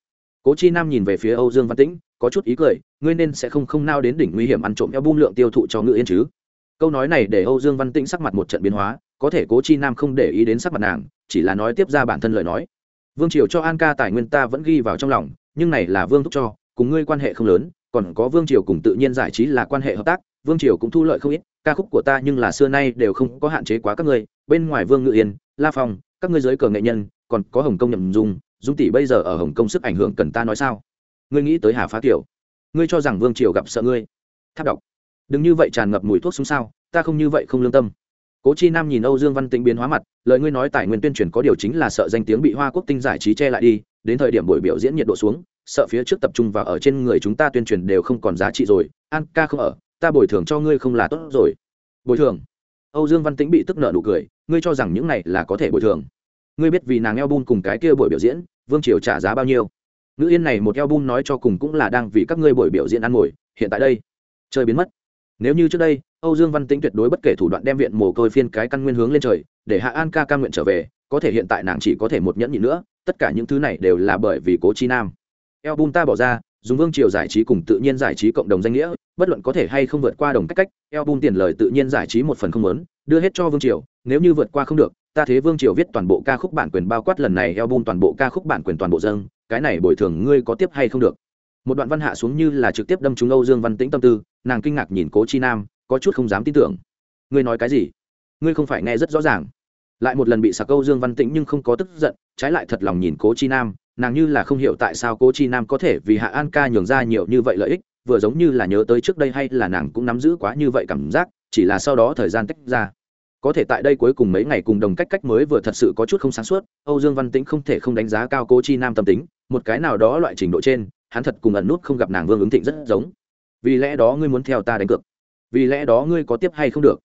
Cố chi nam nhìn về phía âu dương văn tĩnh, có chút ý cười, ngươi nên sẽ không không nao đến đỉnh nguy hiểm ăn trộm eo bung lượng tiêu thụ cho ngự yên chứ? Câu nói này để âu dương văn tĩnh sắc mặt một trận biến hóa, có thể cố chi nam không để ý đến sắc mặt nàng, chỉ là nói tiếp ra bản thân lời nói. Vương triều cho an ca tài nguyên ta vẫn ghi vào trong lòng, nhưng này là vương thúc cho, cùng ngươi quan hệ không lớn, còn có vương triều cùng tự nhiên giải trí là quan hệ hợp tác, vương triều cũng thu lợi không ít, ca khúc của ta nhưng là xưa nay đều không có hạn chế quá các ngươi, bên ngoài vương ngự yên la phong, các ngươi giới cờ nghệ nhân, còn có hồng kông nhậm dung dung tỷ bây giờ ở hồng kông sức ảnh hưởng cần ta nói sao? Ngươi nghĩ tới hà phá tiểu ngươi cho rằng vương triều gặp sợ ngươi. Tháp đọc. Đừng như vậy tràn ngập mùi thuốc xuống sao, ta không như vậy không lương tâm. Cố chi nam nhìn âu dương văn tĩnh biến hóa mặt, lời ngươi nói tài nguyên tuyên truyền có điều chính là sợ danh tiếng bị hoa quốc tinh giải trí che lại đi, đến thời điểm buổi biểu diễn nhiệt độ xuống, sợ phía trước tập trung vào ở trên người chúng ta tuyên truyền đều không còn giá trị rồi, an ca không ở, ta bồi thường cho ngươi không là tốt rồi. Bồi thường. Âu dương văn tĩnh bị tức nợ nụ cười ngươi cho rằng những này là có thể bồi thường. Ngươi biết vì nàng eo bun cùng cái kia buổi biểu diễn, vương triều trả giá bao nhiêu? Ngữ yên này một eo bun nói cho cùng cũng là đang vì các ngươi buổi biểu diễn ăn ngồi, hiện tại đây chơi biến mất. Nếu như trước đây, âu dương văn tĩnh tuyệt đối bất kể thủ đoạn đem viện mồ côi phiên cái căn nguyên hướng lên trời, để hạ an ca ca nguyện trở về, có thể hiện tại nàng chỉ có thể một nhẫn nhị nữa, tất cả những thứ này đều là bởi vì cố chi nam. Eo bun ta bỏ ra, dùng vương triều giải trí cùng tự nhiên giải trí cộng đồng danh nghĩa, bất luận có thể hay không vượt qua đồng cách cách eo bun tiền lời tự nhiên giải trí một phần không lớn đưa hết cho vương triều nếu như vượt qua không được, ta thế vương triều viết toàn bộ ca khúc bản quyền bao quát lần này eo bun toàn bộ ca khúc bản quyền toàn bộ dâng, cái này bồi thường ngươi có tiếp hay không được. Một đoạn văn hạ xuống như là trực tiếp đâm trúng âu dương văn tĩnh tâm tư, nàng kinh ngạc nhìn cố chi nam, có chút không dám tin tưởng. Ngươi nói cái gì? Ngươi không phải nghe rất rõ ràng. Lại một lần bị sạc âu dương văn tĩnh nhưng không có tức giận, trái lại thật lòng nhìn cố chi nam, nàng như là không hiểu tại sao cố chi nam có thể vì hạ an ca nhường ra nhiều như vậy lợi ích, vừa giống như là nhớ tới trước đây hay là nàng cũng nắm giữ quá như vậy cảm giác, chỉ là sau đó thời gian tách ra có thể tại đây cuối cùng mấy ngày cùng đồng cách cách mới vừa thật sự có chút không sáng suốt, âu dương văn tĩnh không thể không đánh giá cao cố chi nam tâm tính, một cái nào đó loại trình độ trên, hắn thật cùng ẩn nút không gặp nàng vương ứng thịnh rất giống. Vì lẽ đó ngươi muốn theo ta đánh cược. Vì lẽ đó ngươi có tiếp hay không được.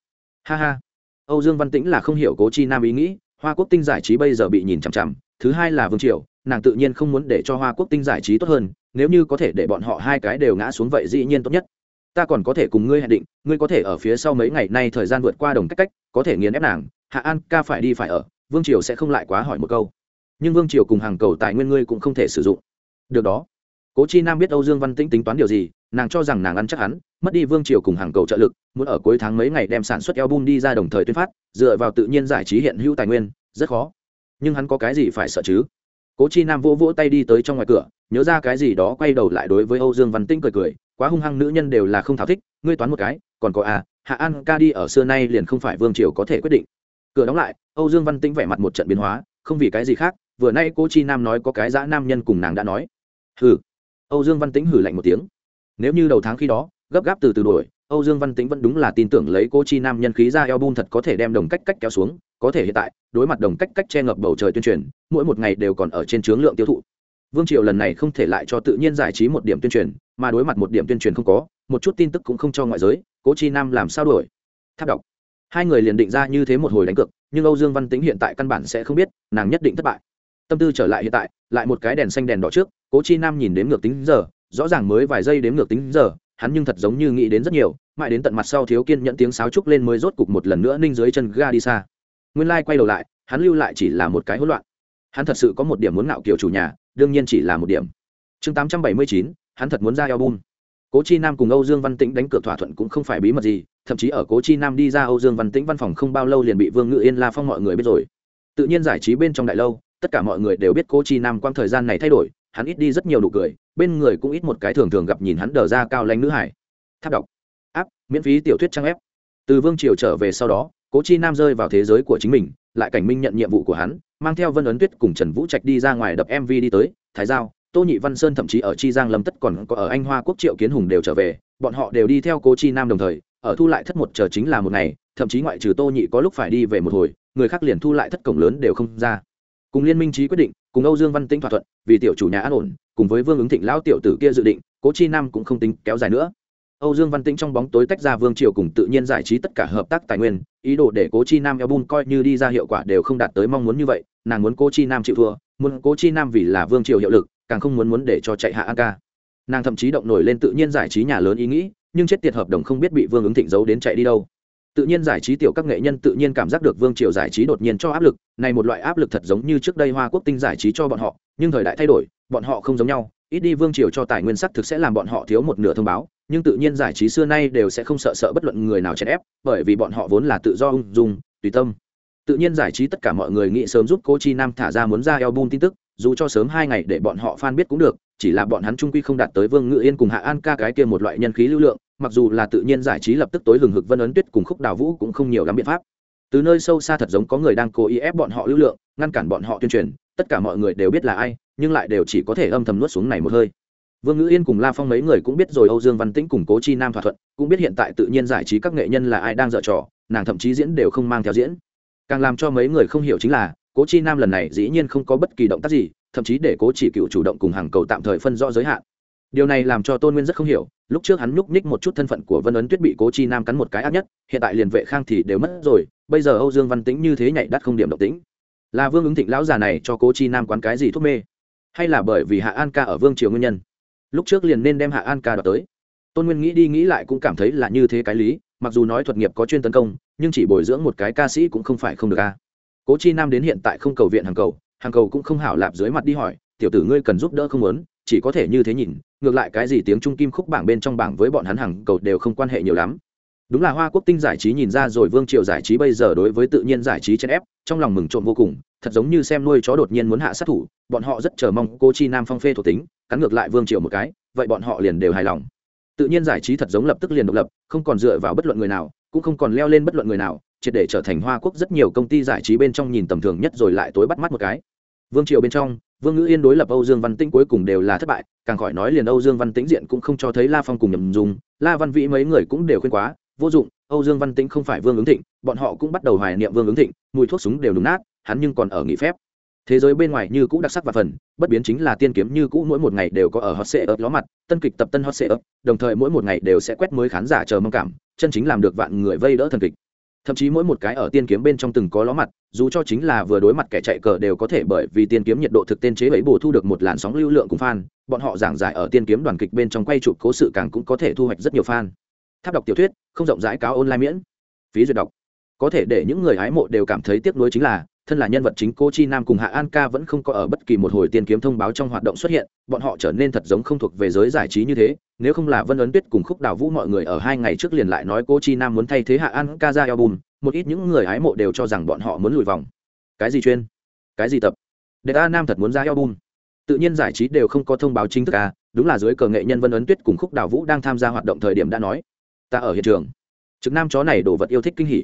Ha ha. Âu dương văn tĩnh là không hiểu cố chi nam ý nghĩ, hoa quốc tinh giải trí bây giờ bị nhìn chằm chằm, thứ hai là vương triều, nàng tự nhiên không muốn để cho hoa quốc tinh giải trí tốt hơn, nếu như có thể để bọn họ hai cái đều ngã xuống vậy dĩ nhiên tốt nhất. Ta còn có thể cùng ngươi hẹn định, ngươi có thể ở phía sau mấy ngày nay thời gian vượt qua đồng cách cách có thể nghiền ép nàng, hạ an ca phải đi phải ở, vương triều sẽ không lại quá hỏi một câu. Nhưng vương triều cùng hàng cầu tài nguyên ngươi cũng không thể sử dụng. Được đó. Cố chi nam biết âu dương văn tĩnh tính toán điều gì, nàng cho rằng nàng ăn chắc hắn, mất đi vương triều cùng hàng cầu trợ lực, muốn ở cuối tháng mấy ngày đem sản xuất album đi ra đồng thời tuyên phát, dựa vào tự nhiên giải trí hiện hữu tài nguyên, rất khó. Nhưng hắn có cái gì phải sợ chứ? Cố chi nam vỗ vỗ tay đi tới trong ngoài cửa, nhớ ra cái gì đó quay đầu lại đối với âu dương văn tĩnh cười cười, quá hung hăng nữ nhân đều là không tháo thích ngươi toán một cái, còn có à hạ an ca đi ở xưa nay liền không phải vương triều có thể quyết định. Cửa đóng lại, âu dương văn tĩnh vẻ mặt một trận biến hóa, không vì cái gì khác, vừa nay cố chi nam nói có cái dã nam nhân cùng nàng đã nói. Hừ. Âu dương văn tĩnh hử lạnh một tiếng. Nếu như đầu tháng khi đó, gấp gáp từ từ đuổi, âu dương văn tĩnh vẫn đúng là tin tưởng lấy cố chi nam nhân khí ra eo bun thật có thể đem đồng cách cách kéo xuống, có thể hiện tại, đối mặt đồng cách cách che ngập bầu trời tuyên truyền, mỗi một ngày đều còn ở trên chướng lượng tiêu thụ. Vương triều lần này không thể lại cho tự nhiên giải trí một điểm tuyên truyền, mà đối mặt một điểm tuyên truyền không có một chút tin tức cũng không cho ngoại giới, cố chi nam làm sao đổi? Tháp đọc. Hai người liền định ra như thế một hồi đánh cược, nhưng âu dương văn tính hiện tại căn bản sẽ không biết, nàng nhất định thất bại. Tâm tư trở lại hiện tại, lại một cái đèn xanh đèn đỏ trước, cố chi nam nhìn đến ngược tính giờ, rõ ràng mới vài giây đến ngược tính giờ, hắn nhưng thật giống như nghĩ đến rất nhiều, mãi đến tận mặt sau thiếu kiên nhận tiếng sáo trúc lên mới rốt cục một lần nữa ninh dưới chân ga đi xa. Nguyên lai quay đầu lại, hắn lưu lại chỉ là một cái hỗn loạn. Hắn thật sự có một điểm muốn ngạo kiểu chủ nhà, đương nhiên chỉ là một điểm. Chương tám trăm bảy mươi chín, hắn thật muốn ra album cố chi nam cùng âu dương văn tĩnh đánh cược thỏa thuận cũng không phải bí mật gì, thậm chí ở cố chi nam đi ra âu dương văn tĩnh văn phòng không bao lâu liền bị vương ngự yên la phong mọi người biết rồi. Tự nhiên giải trí bên trong đại lâu, tất cả mọi người đều biết cố chi nam quang thời gian này thay đổi, hắn ít đi rất nhiều nụ cười, bên người cũng ít một cái thường thường gặp nhìn hắn đờ ra cao lanh nữ hải. Tháp đọc. Áp miễn phí tiểu thuyết trang ép từ vương triều trở về sau đó, cố chi nam rơi vào thế giới của chính mình, lại cảnh minh nhận nhiệm vụ của hắn, mang theo vân ấn tuyết cùng trần vũ trạch đi ra ngoài đập mv đi tới, thái giao tô nhị văn sơn thậm chí ở chi giang lâm tất còn có ở anh hoa quốc triệu kiến hùng đều trở về, bọn họ đều đi theo cố chi nam đồng thời, ở thu lại thất một chờ chính là một ngày, thậm chí ngoại trừ tô nhị có lúc phải đi về một hồi, người khác liền thu lại thất cổng lớn đều không ra. Cùng liên minh trí quyết định, cùng âu dương văn tĩnh thỏa thuận, vì tiểu chủ nhà an ổn, cùng với vương ứng thịnh lão tiểu tử kia dự định, cố chi nam cũng không tính kéo dài nữa. Âu dương văn tĩnh trong bóng tối tách ra vương triều cùng tự nhiên giải trí tất cả hợp tác tài nguyên, ý đồ để cố chi nam album coi như đi ra hiệu quả đều không đạt tới mong muốn như vậy, nàng muốn cố chi nam chịu thua, muốn cố chi nam vì là vương triều hiệu lực càng không muốn muốn để cho chạy hạ an ca nàng thậm chí động nổi lên tự nhiên giải trí nhà lớn ý nghĩ, nhưng chết tiệt hợp đồng không biết bị vương ứng thịnh giấu đến chạy đi đâu. Tự nhiên giải trí tiểu các nghệ nhân tự nhiên cảm giác được vương triều giải trí đột nhiên cho áp lực, này một loại áp lực thật giống như trước đây hoa quốc tinh giải trí cho bọn họ, nhưng thời đại thay đổi, bọn họ không giống nhau, ít đi vương triều cho tài nguyên sắc thực sẽ làm bọn họ thiếu một nửa thông báo, nhưng tự nhiên giải trí xưa nay đều sẽ không sợ sợ bất luận người nào chèn ép, bởi vì bọn họ vốn là tự do ung dung, tùy tâm. Tự nhiên giải trí tất cả mọi người nghĩ sớm giúp cô chi nam thả ra muốn ra album tin tức dù cho sớm hai ngày để bọn họ fan biết cũng được, chỉ là bọn hắn trung quy không đạt tới vương ngự yên cùng hạ an ca cái kia một loại nhân khí lưu lượng, mặc dù là tự nhiên giải trí lập tức tối hừng hực vân ấn tuyết cùng khúc đào vũ cũng không nhiều lắm biện pháp. Từ nơi sâu xa thật giống có người đang cố ý ép bọn họ lưu lượng, ngăn cản bọn họ tuyên truyền, tất cả mọi người đều biết là ai, nhưng lại đều chỉ có thể âm thầm nuốt xuống này một hơi. Vương ngữ yên cùng la phong mấy người cũng biết rồi âu dương văn tĩnh cùng cố chi nam thỏa thuận, cũng biết hiện tại tự nhiên giải trí các nghệ nhân là ai đang dở trò, nàng thậm chí diễn đều không mang theo diễn. Càng làm cho mấy người không hiểu chính là cố chi nam lần này dĩ nhiên không có bất kỳ động tác gì, thậm chí để cố chỉ cựu chủ động cùng hàng cầu tạm thời phân rõ giới hạn. Điều này làm cho tôn nguyên rất không hiểu, lúc trước hắn nhúc nhích một chút thân phận của vân ấn tuyết bị cố chi nam cắn một cái ác nhất, hiện tại liền vệ khang thì đều mất rồi, bây giờ âu dương văn tĩnh như thế nhảy đắt không điểm động tĩnh. Là vương ứng thịnh lão già này cho cố chi nam quán cái gì thuốc mê? Hay là bởi vì hạ an ca ở vương triều nguyên nhân? Lúc trước liền nên đem hạ an ca đọc tới. Tôn nguyên nghĩ đi nghĩ lại cũng cảm thấy là như thế cái lý, mặc dù nói thuật nghiệp có chuyên tấn công, nhưng chỉ bồi dưỡng một cái ca sĩ cũng không phải không được ca cố chi nam đến hiện tại không cầu viện hàng cầu hàng cầu cũng không hảo lạp dưới mặt đi hỏi, tiểu tử ngươi cần giúp đỡ không muốn, chỉ có thể như thế nhìn, ngược lại cái gì tiếng trung kim khúc bảng bên trong bảng với bọn hắn hàng cầu đều không quan hệ nhiều lắm. Đúng là hoa quốc tinh giải trí nhìn ra rồi, vương triều giải trí bây giờ đối với tự nhiên giải trí chen ép, trong lòng mừng trộm vô cùng, thật giống như xem nuôi chó đột nhiên muốn hạ sát thủ, bọn họ rất chờ mong cô chi nam phong phê thuộc tính, cắn ngược lại vương triều một cái, vậy bọn họ liền đều hài lòng. Tự nhiên giải trí thật giống lập tức liền độc lập, không còn dựa vào bất luận người nào, cũng không còn leo lên bất luận người nào triệt để trở thành hoa quốc rất nhiều công ty giải trí bên trong nhìn tầm thường nhất rồi lại tối bắt mắt một cái. Vương triều bên trong, vương ngữ yên đối lập âu dương văn tĩnh cuối cùng đều là thất bại, càng khỏi nói liền âu dương văn tĩnh diện cũng không cho thấy la phong cùng nhầm dùng la văn vĩ mấy người cũng đều khuyên quá, vô dụng, âu dương văn tĩnh không phải vương ứng thịnh, bọn họ cũng bắt đầu hoài niệm vương ứng thịnh, mùi thuốc súng đều đúng nát, hắn nhưng còn ở nghỉ phép. Thế giới bên ngoài như cũ đặc sắc và phần, bất biến chính là tiên kiếm như cũ mỗi một ngày đều có ở hot sệ ấp ló mặt, tân kịch tập tân hot sệ ấp đồng thời mỗi một ngày đều sẽ quét mới khán giả chờ mong cảm, chân chính làm được vạn người vây đỡ thần kịch thậm chí mỗi một cái ở tiên kiếm bên trong từng có ló mặt, dù cho chính là vừa đối mặt kẻ chạy cờ đều có thể bởi vì tiên kiếm nhiệt độ thực tên chế bẫy bù thu được một làn sóng lưu lượng cùng fan, bọn họ giảng giải ở tiên kiếm đoàn kịch bên trong quay chụp cố sự càng cũng có thể thu hoạch rất nhiều fan. Tháp đọc tiểu thuyết, không rộng rãi cáo online miễn. Phí duyệt đọc. Có thể để những người hái mộ đều cảm thấy tiếc nuối chính là thân là nhân vật chính cô chi nam cùng hạ an ca vẫn không có ở bất kỳ một hồi tiên kiếm thông báo trong hoạt động xuất hiện, bọn họ trở nên thật giống không thuộc về giới giải trí như thế, nếu không là vân ấn tuyết cùng khúc đào vũ mọi người ở hai ngày trước liền lại nói cô chi nam muốn thay thế hạ an ca ra album, một ít những người hái mộ đều cho rằng bọn họ muốn lùi vòng. Cái gì chuyên? Cái gì tập? Để ta nam thật muốn ra album. Tự nhiên giải trí đều không có thông báo chính thức à đúng là dưới cờ nghệ nhân vân ấn tuyết cùng khúc đào vũ đang tham gia hoạt động thời điểm đã nói. Ta ở hiện trường. Trực nam chó này đồ vật yêu thích kinh hỉ.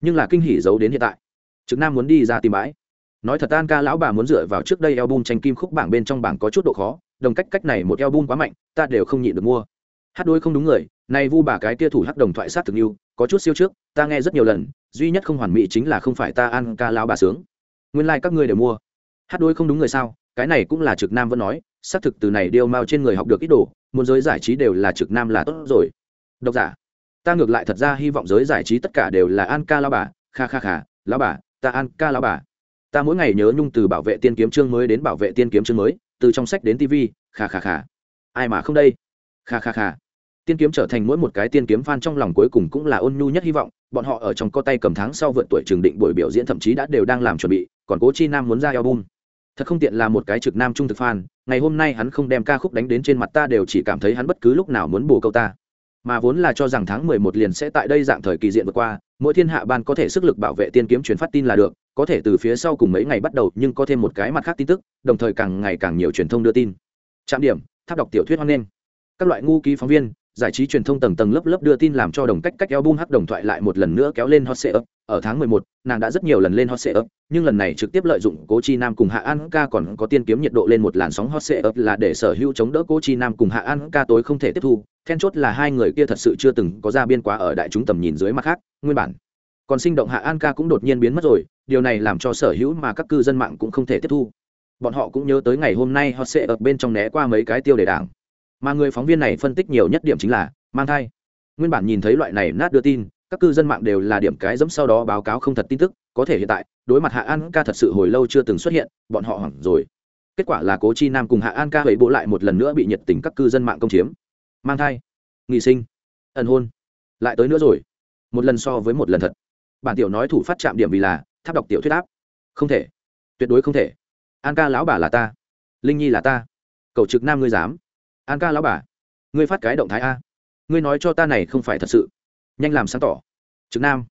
Nhưng là kinh hỉ giấu đến hiện tại trực nam muốn đi ra tìm bãi. Nói thật an ca lão bà muốn dựa vào trước đây album tranh kim khúc bảng bên trong bảng có chút độ khó, đồng cách cách này một album quá mạnh, ta đều không nhịn được mua. Hát đôi không đúng người, này vu bà cái tia thủ hát đồng thoại sát thực yêu, có chút siêu trước, ta nghe rất nhiều lần, duy nhất không hoàn mỹ chính là không phải ta an ca lão bà sướng. Nguyên lai、like、các ngươi đều mua. Hát đôi không đúng người sao, cái này cũng là trực nam vẫn nói, xác thực từ này điêu mao trên người học được ít đồ, muốn giới giải trí đều là trực nam là tốt rồi. Độc giả, ta ngược lại thật ra hy vọng giới giải trí tất cả đều là an ca lao bà, kha kha kha lao bà ta an ca lão bà. Ta mỗi ngày nhớ nhung từ bảo vệ tiên kiếm chương mới đến bảo vệ tiên kiếm chương mới, từ trong sách đến tv kha kha kha ai mà không đây? Kha kha kha tiên kiếm trở thành mỗi một cái tiên kiếm fan trong lòng cuối cùng cũng là ôn nhu nhất hy vọng, bọn họ ở trong co tay cầm tháng sau vượt tuổi trường định buổi biểu diễn thậm chí đã đều đang làm chuẩn bị, còn cố chi nam muốn ra album. Thật không tiện là một cái trực nam trung thực fan, ngày hôm nay hắn không đem ca khúc đánh đến trên mặt ta đều chỉ cảm thấy hắn bất cứ lúc nào muốn bù câu ta mà vốn là cho rằng tháng mười một liền sẽ tại đây dạng thời kỳ diện vượt qua, mỗi thiên hạ ban có thể sức lực bảo vệ tiên kiếm truyền phát tin là được, có thể từ phía sau cùng mấy ngày bắt đầu nhưng có thêm một cái mặt khác tin tức, đồng thời càng ngày càng nhiều truyền thông đưa tin. Trạm điểm, tháp đọc tiểu thuyết hoang nghênh. Các loại ngu ký phóng viên giải trí truyền thông tầng tầng lớp lớp đưa tin làm cho đồng cách cách album hắc đồng thoại lại một lần nữa kéo lên hot sệ up. Ở tháng 11, nàng đã rất nhiều lần lên hot sệ up nhưng lần này trực tiếp lợi dụng cố chi nam cùng hạ an ca còn có tiên kiếm nhiệt độ lên một làn sóng hot sệ up là để sở hữu chống đỡ cố chi nam cùng hạ an ca tối không thể tiếp thu. Then chốt là hai người kia thật sự chưa từng có ra biên quá ở đại chúng tầm nhìn dưới mặt khác nguyên bản. Còn sinh động hạ an ca cũng đột nhiên biến mất rồi điều này làm cho sở hữu mà các cư dân mạng cũng không thể tiếp thu. Bọn họ cũng nhớ tới ngày hôm nay họ sẽ ở bên trong né qua mấy cái tiêu đề đảng mà người phóng viên này phân tích nhiều nhất điểm chính là mang thai. Nguyên bản nhìn thấy loại này nát đưa tin, các cư dân mạng đều là điểm cái dẫm sau đó báo cáo không thật tin tức, có thể hiện tại, đối mặt hạ an ca thật sự hồi lâu chưa từng xuất hiện, bọn họ hoảng rồi. Kết quả là cố chi nam cùng hạ an ca hủy bộ lại một lần nữa bị nhiệt tình các cư dân mạng công chiếm. Mang thai. Nghị sinh. Ẩn hôn. Lại tới nữa rồi. Một lần so với một lần thật. Bản tiểu nói thủ phát chạm điểm vì là, tháp đọc tiểu thuyết áp. Không thể. Tuyệt đối không thể. An ca lão bà là ta. Linh nhi là ta. Cậu trực nam ngươi dám an ca lão bà, ngươi phát cái động thái a. Ngươi nói cho ta này không phải thật sự. Nhanh làm sáng tỏ. Trực nam,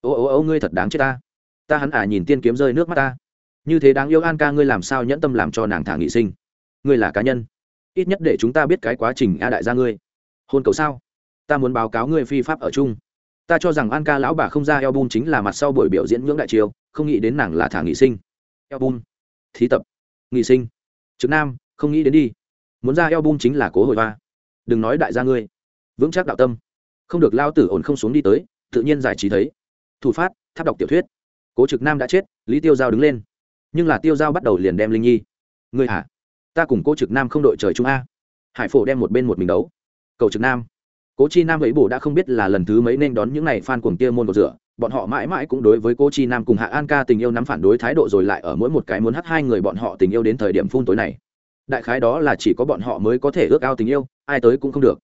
ô ô ô, ngươi thật đáng chết ta. Ta hắn à nhìn tiên kiếm rơi nước mắt ta. Như thế đáng yêu an ca ngươi làm sao nhẫn tâm làm cho nàng thả nghị sinh? Ngươi là cá nhân. Ít nhất để chúng ta biết cái quá trình a đại gia ngươi. Hôn cầu sao? Ta muốn báo cáo ngươi phi pháp ở chung. Ta cho rằng an ca lão bà không ra eo bun chính là mặt sau buổi biểu diễn ngưỡng đại triều không nghĩ đến nàng là thả nghị sinh. Eo bun thí tập, nghị sinh. Trực nam, không nghĩ đến đi muốn ra eo bum chính là cố hồi hoa. Đừng nói đại gia ngươi. Vững chắc đạo tâm. Không được lao tử ổn không xuống đi tới, tự nhiên giải trí thấy. Thủ phát, tháp đọc tiểu thuyết. Cố trực nam đã chết, lý tiêu giao đứng lên. Nhưng là tiêu giao bắt đầu liền đem linh nhi. Ngươi hả? Ta cùng cố trực nam không đội trời chung a. Hải phổ đem một bên một mình đấu. Cầu trực nam. Cố chi nam ấy bổ đã không biết là lần thứ mấy nên đón những này fan cuồng kia môn cột rửa. Bọn họ mãi mãi cũng đối với cô chi nam cùng hạ an ca tình yêu nắm phản đối thái độ rồi lại ở mỗi một cái muốn hắt hai người bọn họ tình yêu đến thời điểm phun tối này đại khái đó là chỉ có bọn họ mới có thể ước ao tình yêu, ai tới cũng không được.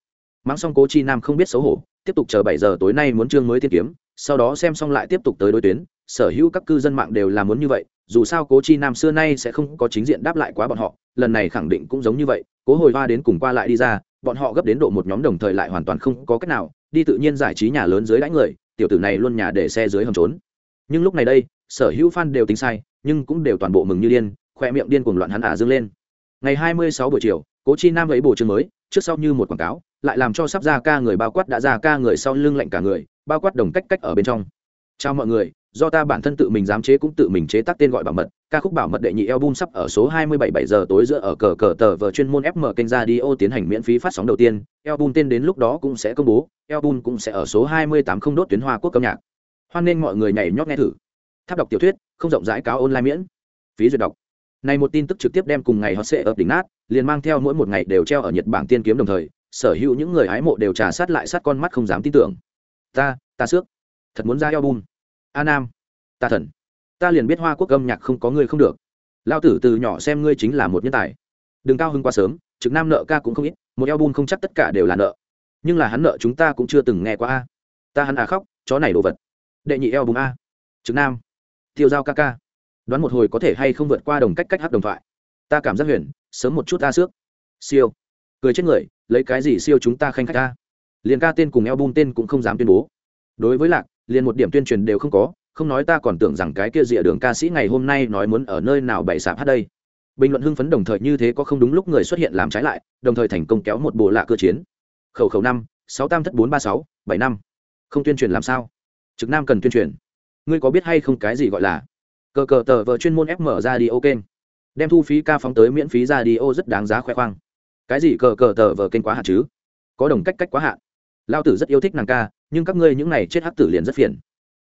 Mắng xong cố chi nam không biết xấu hổ, tiếp tục chờ bảy giờ tối nay muốn chương mới tiên kiếm, sau đó xem xong lại tiếp tục tới đối tuyến, sở hữu các cư dân mạng đều là muốn như vậy, dù sao cố chi nam xưa nay sẽ không có chính diện đáp lại quá bọn họ, lần này khẳng định cũng giống như vậy, cố hồi hoa đến cùng qua lại đi ra, bọn họ gấp đến độ một nhóm đồng thời lại hoàn toàn không có cách nào, đi tự nhiên giải trí nhà lớn dưới đáy người, tiểu tử này luôn nhà để xe dưới hầm trốn. Nhưng lúc này đây, sở hữu fan đều tính sai, nhưng cũng đều toàn bộ mừng như điên, khoe miệng điên cuồng loạn hắn ả à dương lên ngày 26 buổi chiều, cố chi nam ấy bổ chương mới, trước sau như một quảng cáo, lại làm cho sắp ra ca người bao quát đã ra ca người sau lưng lạnh cả người, bao quát đồng cách cách ở bên trong. Chào mọi người, do ta bản thân tự mình dám chế cũng tự mình chế tác tên gọi bảo mật, ca khúc bảo mật đệ nhị album sắp ở số 27 7 giờ tối giữa ở cờ cờ tờ vờ chuyên môn FM kênh radio tiến hành miễn phí phát sóng đầu tiên, album tên đến lúc đó cũng sẽ công bố, album cũng sẽ ở số 28 không đốt tuyến hoa quốc âm nhạc. Hoan nên mọi người nhảy nhót nghe thử. Tháp đọc tiểu thuyết, không rộng rãi cáo online miễn. Phí duyệt đọc này một tin tức trực tiếp đem cùng ngày họ sẽ ập đỉnh nát, liền mang theo mỗi một ngày đều treo ở nhật Bản tiên kiếm đồng thời, sở hữu những người hái mộ đều trà sát lại sát con mắt không dám tin tưởng. Ta ta xước. Thật muốn ra album. A nam. Ta thần. Ta liền biết hoa quốc âm nhạc không có người không được. Lao tử từ nhỏ xem ngươi chính là một nhân tài. Đừng cao hưng quá sớm, trực nam nợ ca cũng không ít, một album không chắc tất cả đều là nợ. Nhưng là hắn nợ chúng ta cũng chưa từng nghe qua a. Ta hắn à khóc, chó này đồ vật. Đệ nhị album a. Trực nam. Tiêu giao ca ca đoán một hồi có thể hay không vượt qua đồng cách cách hát đồng thoại. Ta cảm giác huyền, sớm một chút ta xước. Siêu. Cười chết người, lấy cái gì siêu chúng ta khanh khách ta? Liền ca tên cùng eo album tên cũng không dám tuyên bố. Đối với lạc, liền một điểm tuyên truyền đều không có, không nói ta còn tưởng rằng cái kia rìa đường ca sĩ ngày hôm nay nói muốn ở nơi nào bày sạp hát đây. Bình luận hưng phấn đồng thời như thế có không đúng lúc người xuất hiện làm trái lại, đồng thời thành công kéo một bộ lạ cơ chiến. Khẩu khẩu năm, sáu tam thất bốn ba sáu, bảy năm. Không tuyên truyền làm sao? Trực nam cần tuyên truyền. Ngươi có biết hay không cái gì gọi là cờ cờ tờ vợ chuyên môn ép mở ra đi ô kênh. Đem thu phí ca phóng tới miễn phí ra đi ô rất đáng giá khoe khoang. Cái gì cờ cờ tờ vợ kênh quá hạn chứ? Có đồng cách cách quá hạn. Lao tử rất yêu thích nàng ca, nhưng các ngươi những này chết hắc tử liền rất phiền.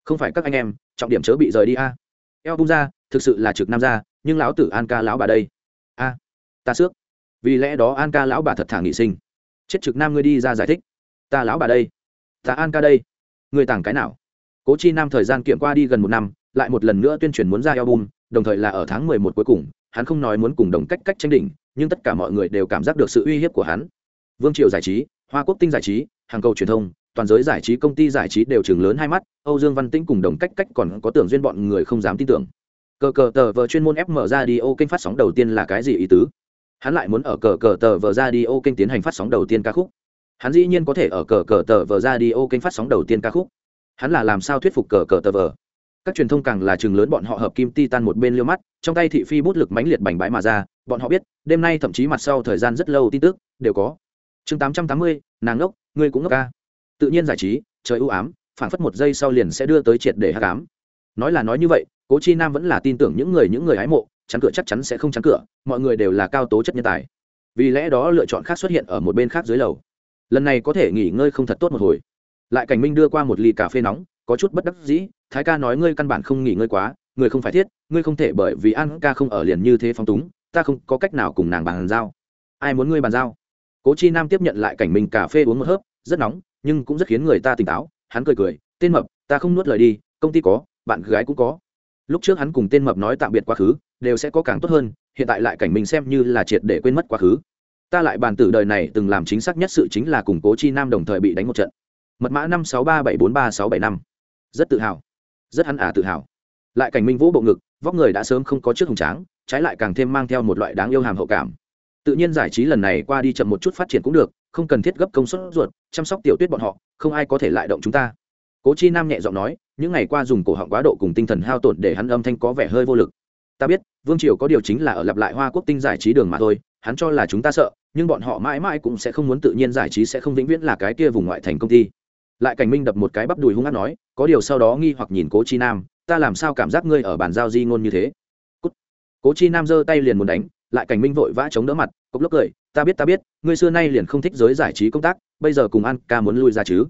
Không phải các anh em, trọng điểm chớ bị rời đi a. Eo bung ra, thực sự là trực nam ra, nhưng lão tử an ca lão bà đây. A, ta xước. Vì lẽ đó an ca lão bà thật thả nghị sinh. Chết trực nam ngươi đi ra giải thích. Ta lão bà đây. Ta an ca đây. Người tàng cái nào? Cố chi nam thời gian kiệm qua đi gần một năm lại một lần nữa tuyên truyền muốn ra album, đồng thời là ở tháng mười một cuối cùng, hắn không nói muốn cùng đồng cách cách tranh đỉnh, nhưng tất cả mọi người đều cảm giác được sự uy hiếp của hắn. Vương triều giải trí, hoa quốc tinh giải trí, hàng cầu truyền thông, toàn giới giải trí, công ty giải trí đều trừng lớn hai mắt, âu dương văn tĩnh cùng đồng cách cách còn có tưởng duyên bọn người không dám tin tưởng. Cờ cờ tờ vờ chuyên môn ép mở kênh phát sóng đầu tiên là cái gì ý tứ? Hắn lại muốn ở cờ cờ tờ vờ radio kênh tiến hành phát sóng đầu tiên ca khúc. Hắn dĩ nhiên có thể ở cờ cờ tờ vờ radio kênh phát sóng đầu tiên ca khúc. Hắn là làm sao thuyết phục cờ cờ tờ vờ? Các truyền thông càng là chừng lớn bọn họ hợp kim titan một bên liêu mắt, trong tay thị phi bút lực mãnh liệt bành bãi mà ra, bọn họ biết, đêm nay thậm chí mặt sau thời gian rất lâu tin tức, đều có. Chương tám trăm tám mươi, nàng ngốc ngươi cũng ngốc ca. Tự nhiên giải trí, trời ưu ám phản phất một giây sau liền sẽ đưa tới triệt để hát cám nói là nói như vậy, cố chi nam vẫn là tin tưởng những người những người hái mộ, chắn cửa chắc chắn sẽ không chắn cửa, mọi người đều là cao tố chất nhân tài. Vì lẽ đó lựa chọn khác xuất hiện ở một bên khác dưới lầu. Lần này có thể nghỉ ngơi không thật tốt một hồi. Lại cảnh minh đưa qua một ly cà phê nóng có chút bất đắc dĩ, thái ca nói ngươi căn bản không nghỉ ngơi quá người không phải thiết, ngươi không thể bởi vì an ca không ở liền như thế phong túng, ta không có cách nào cùng nàng bàn giao. Ai muốn ngươi bàn giao? Cố chi nam tiếp nhận lại cảnh mình cà phê uống một hớp, rất nóng, nhưng cũng rất khiến người ta tỉnh táo, hắn cười cười, tên mập, ta không nuốt lời đi, công ty có, bạn gái cũng có. Lúc trước hắn cùng tên mập nói tạm biệt quá khứ, đều sẽ có càng tốt hơn, hiện tại lại cảnh mình xem như là triệt để quên mất quá khứ. Ta lại bàn tử đời này từng làm chính xác nhất sự chính là củng cố chi nam đồng thời bị đánh một trận. Mật mã năm sáu ba bảy bốn ba sáu bảy năm rất tự hào, rất hắn ả tự hào. Lại cảnh minh vũ bộ ngực, vóc người đã sớm không có trước hồng tráng, trái lại càng thêm mang theo một loại đáng yêu hàm hậu cảm. Tự nhiên giải trí lần này qua đi chậm một chút phát triển cũng được, không cần thiết gấp công suất ruột, chăm sóc tiểu tuyết bọn họ, không ai có thể lại động chúng ta. Cố chi nam nhẹ giọng nói, những ngày qua dùng cổ họng quá độ cùng tinh thần hao tổn để hắn âm thanh có vẻ hơi vô lực. Ta biết, vương triều có điều chính là ở lặp lại hoa quốc tinh giải trí đường mà thôi, hắn cho là chúng ta sợ, nhưng bọn họ mãi mãi cũng sẽ không muốn tự nhiên giải trí sẽ không vĩnh viễn là cái kia vùng ngoại thành công ty. Lại cảnh minh đập một cái bắp đùi hung hát nói có điều sau đó nghi hoặc nhìn cố chi nam, ta làm sao cảm giác ngươi ở bàn giao di ngôn như thế? Cút. cố chi nam giơ tay liền muốn đánh, lại cảnh minh vội vã chống đỡ mặt, cốc lốc cười, ta biết ta biết, ngươi xưa nay liền không thích giới giải trí công tác, bây giờ cùng ăn ca muốn lui ra chứ.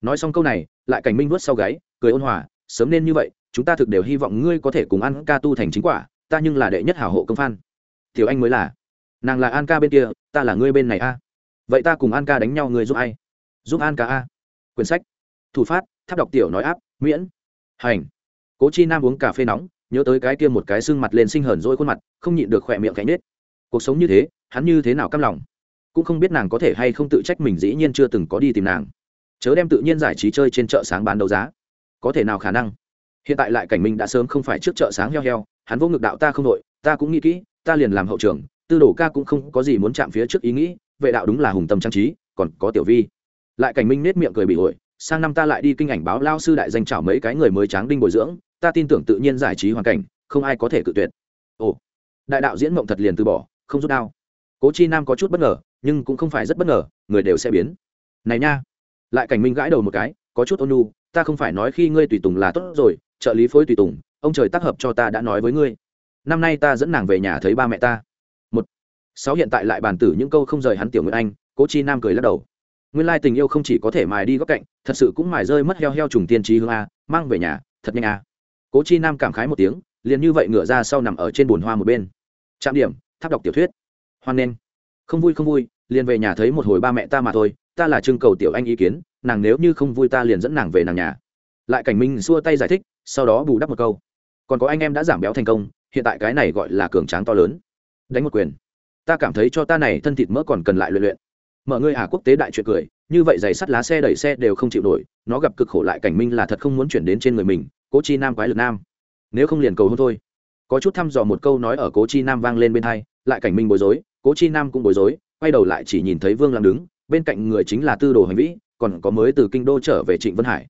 Nói xong câu này, lại cảnh minh vuốt sau gáy, cười ôn hòa, sớm nên như vậy, chúng ta thực đều hy vọng ngươi có thể cùng ăn ca tu thành chính quả, ta nhưng là đệ nhất hảo hộ công phan. Thiếu anh mới là, nàng là an ca bên kia, ta là ngươi bên này a. Vậy ta cùng an ca đánh nhau ngươi giúp ai? Giúp an ca a. Quyển sách, thủ phát tháp đọc tiểu nói áp, miễn, hành. Cố chi nam uống cà phê nóng, nhớ tới cái kia một cái xương mặt lên sinh hờn dỗi khuôn mặt, không nhịn được khỏe miệng cánh nết. Cuộc sống như thế, hắn như thế nào căm lòng? Cũng không biết nàng có thể hay không tự trách mình dĩ nhiên chưa từng có đi tìm nàng. Chớ đem tự nhiên giải trí chơi trên chợ sáng bán đấu giá. Có thể nào khả năng? Hiện tại lại cảnh minh đã sớm không phải trước chợ sáng heo heo, hắn vô ngực đạo ta không đội ta cũng nghĩ kỹ, ta liền làm hậu trường, tư đồ ca cũng không có gì muốn chạm phía trước ý nghĩ, vệ đạo đúng là hùng tâm trang trí, còn có tiểu vi. Lại cảnh minh nết miệng cười bị ổi sang năm ta lại đi kinh ảnh báo lao sư đại danh chảo mấy cái người mới tráng đinh bồi dưỡng, ta tin tưởng tự nhiên giải trí hoàn cảnh, không ai có thể cự tuyệt. Ồ, đại đạo diễn mộng thật liền từ bỏ, không rút đao. Cố chi nam có chút bất ngờ, nhưng cũng không phải rất bất ngờ, người đều sẽ biến. Này nha, lại cảnh minh gãi đầu một cái, có chút ôn ta không phải nói khi ngươi tùy tùng là tốt rồi, trợ lý phối tùy tùng, ông trời tác hợp cho ta đã nói với ngươi. Năm nay ta dẫn nàng về nhà thấy ba mẹ ta. Một, sáu hiện tại lại bàn tử những câu không rời hắn tiểu nguyễn anh, cố chi nam cười lắc đầu nguyên lai tình yêu không chỉ có thể mài đi góc cạnh, thật sự cũng mài rơi mất heo heo trùng tiên trí hương a, mang về nhà, thật nhanh a. Cố chi nam cảm khái một tiếng, liền như vậy ngửa ra sau nằm ở trên bồn hoa một bên. Trạm điểm, tháp đọc tiểu thuyết. Hoan nghênh. Không vui không vui, liền về nhà thấy một hồi ba mẹ ta mà thôi, ta là trưng cầu tiểu anh ý kiến, nàng nếu như không vui ta liền dẫn nàng về nàng nhà. Lại cảnh minh xua tay giải thích, sau đó bù đắp một câu. Còn có anh em đã giảm béo thành công, hiện tại cái này gọi là cường tráng to lớn. Đánh một quyền. Ta cảm thấy cho ta này thân thịt mỡ còn cần lại luyện luyện mở ngươi à quốc tế đại chuyện cười. Như vậy giày sắt lá xe đẩy xe đều không chịu nổi. Nó gặp cực khổ lại cảnh minh là thật không muốn chuyển đến trên người mình. Cố chi nam quái lực nam. Nếu không liền cầu hôn thôi. Có chút thăm dò một câu nói ở cố chi nam vang lên bên hai, lại cảnh minh bối rối. Cố chi nam cũng bối rối, quay đầu lại chỉ nhìn thấy vương làm đứng. Bên cạnh người chính là tư đồ hành vĩ, còn có mới từ kinh đô trở về trịnh vân hải.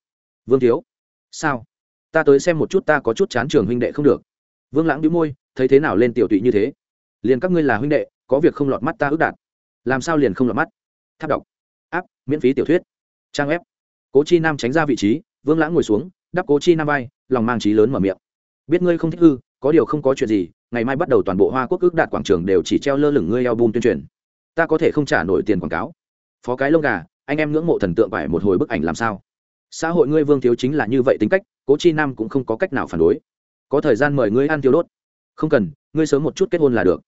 Vương thiếu. Sao? Ta tới xem một chút ta có chút chán trường huynh đệ không được. Vương lãng đĩu môi, thấy thế nào lên tiểu tụy như thế? Liền các ngươi là huynh đệ, có việc không lọt mắt ta ước đạt. Làm sao liền không lọt mắt? Tháp đọc. Áp miễn phí tiểu thuyết. Trang web, cố chi nam tránh ra vị trí, vương lãng ngồi xuống, đắp cố chi nam vai, lòng mang trí lớn mở miệng. Biết ngươi không thích hư, có điều không có chuyện gì, ngày mai bắt đầu toàn bộ hoa quốc ước đạt quảng trường đều chỉ treo lơ lửng ngươi eo bum tuyên truyền. Ta có thể không trả nổi tiền quảng cáo. Phó cái lông gà, anh em ngưỡng mộ thần tượng phải một hồi bức ảnh làm sao? Xã hội ngươi vương thiếu chính là như vậy tính cách, cố chi nam cũng không có cách nào phản đối. Có thời gian mời ngươi ăn thiếu đốt. Không cần, ngươi sớm một chút kết hôn là được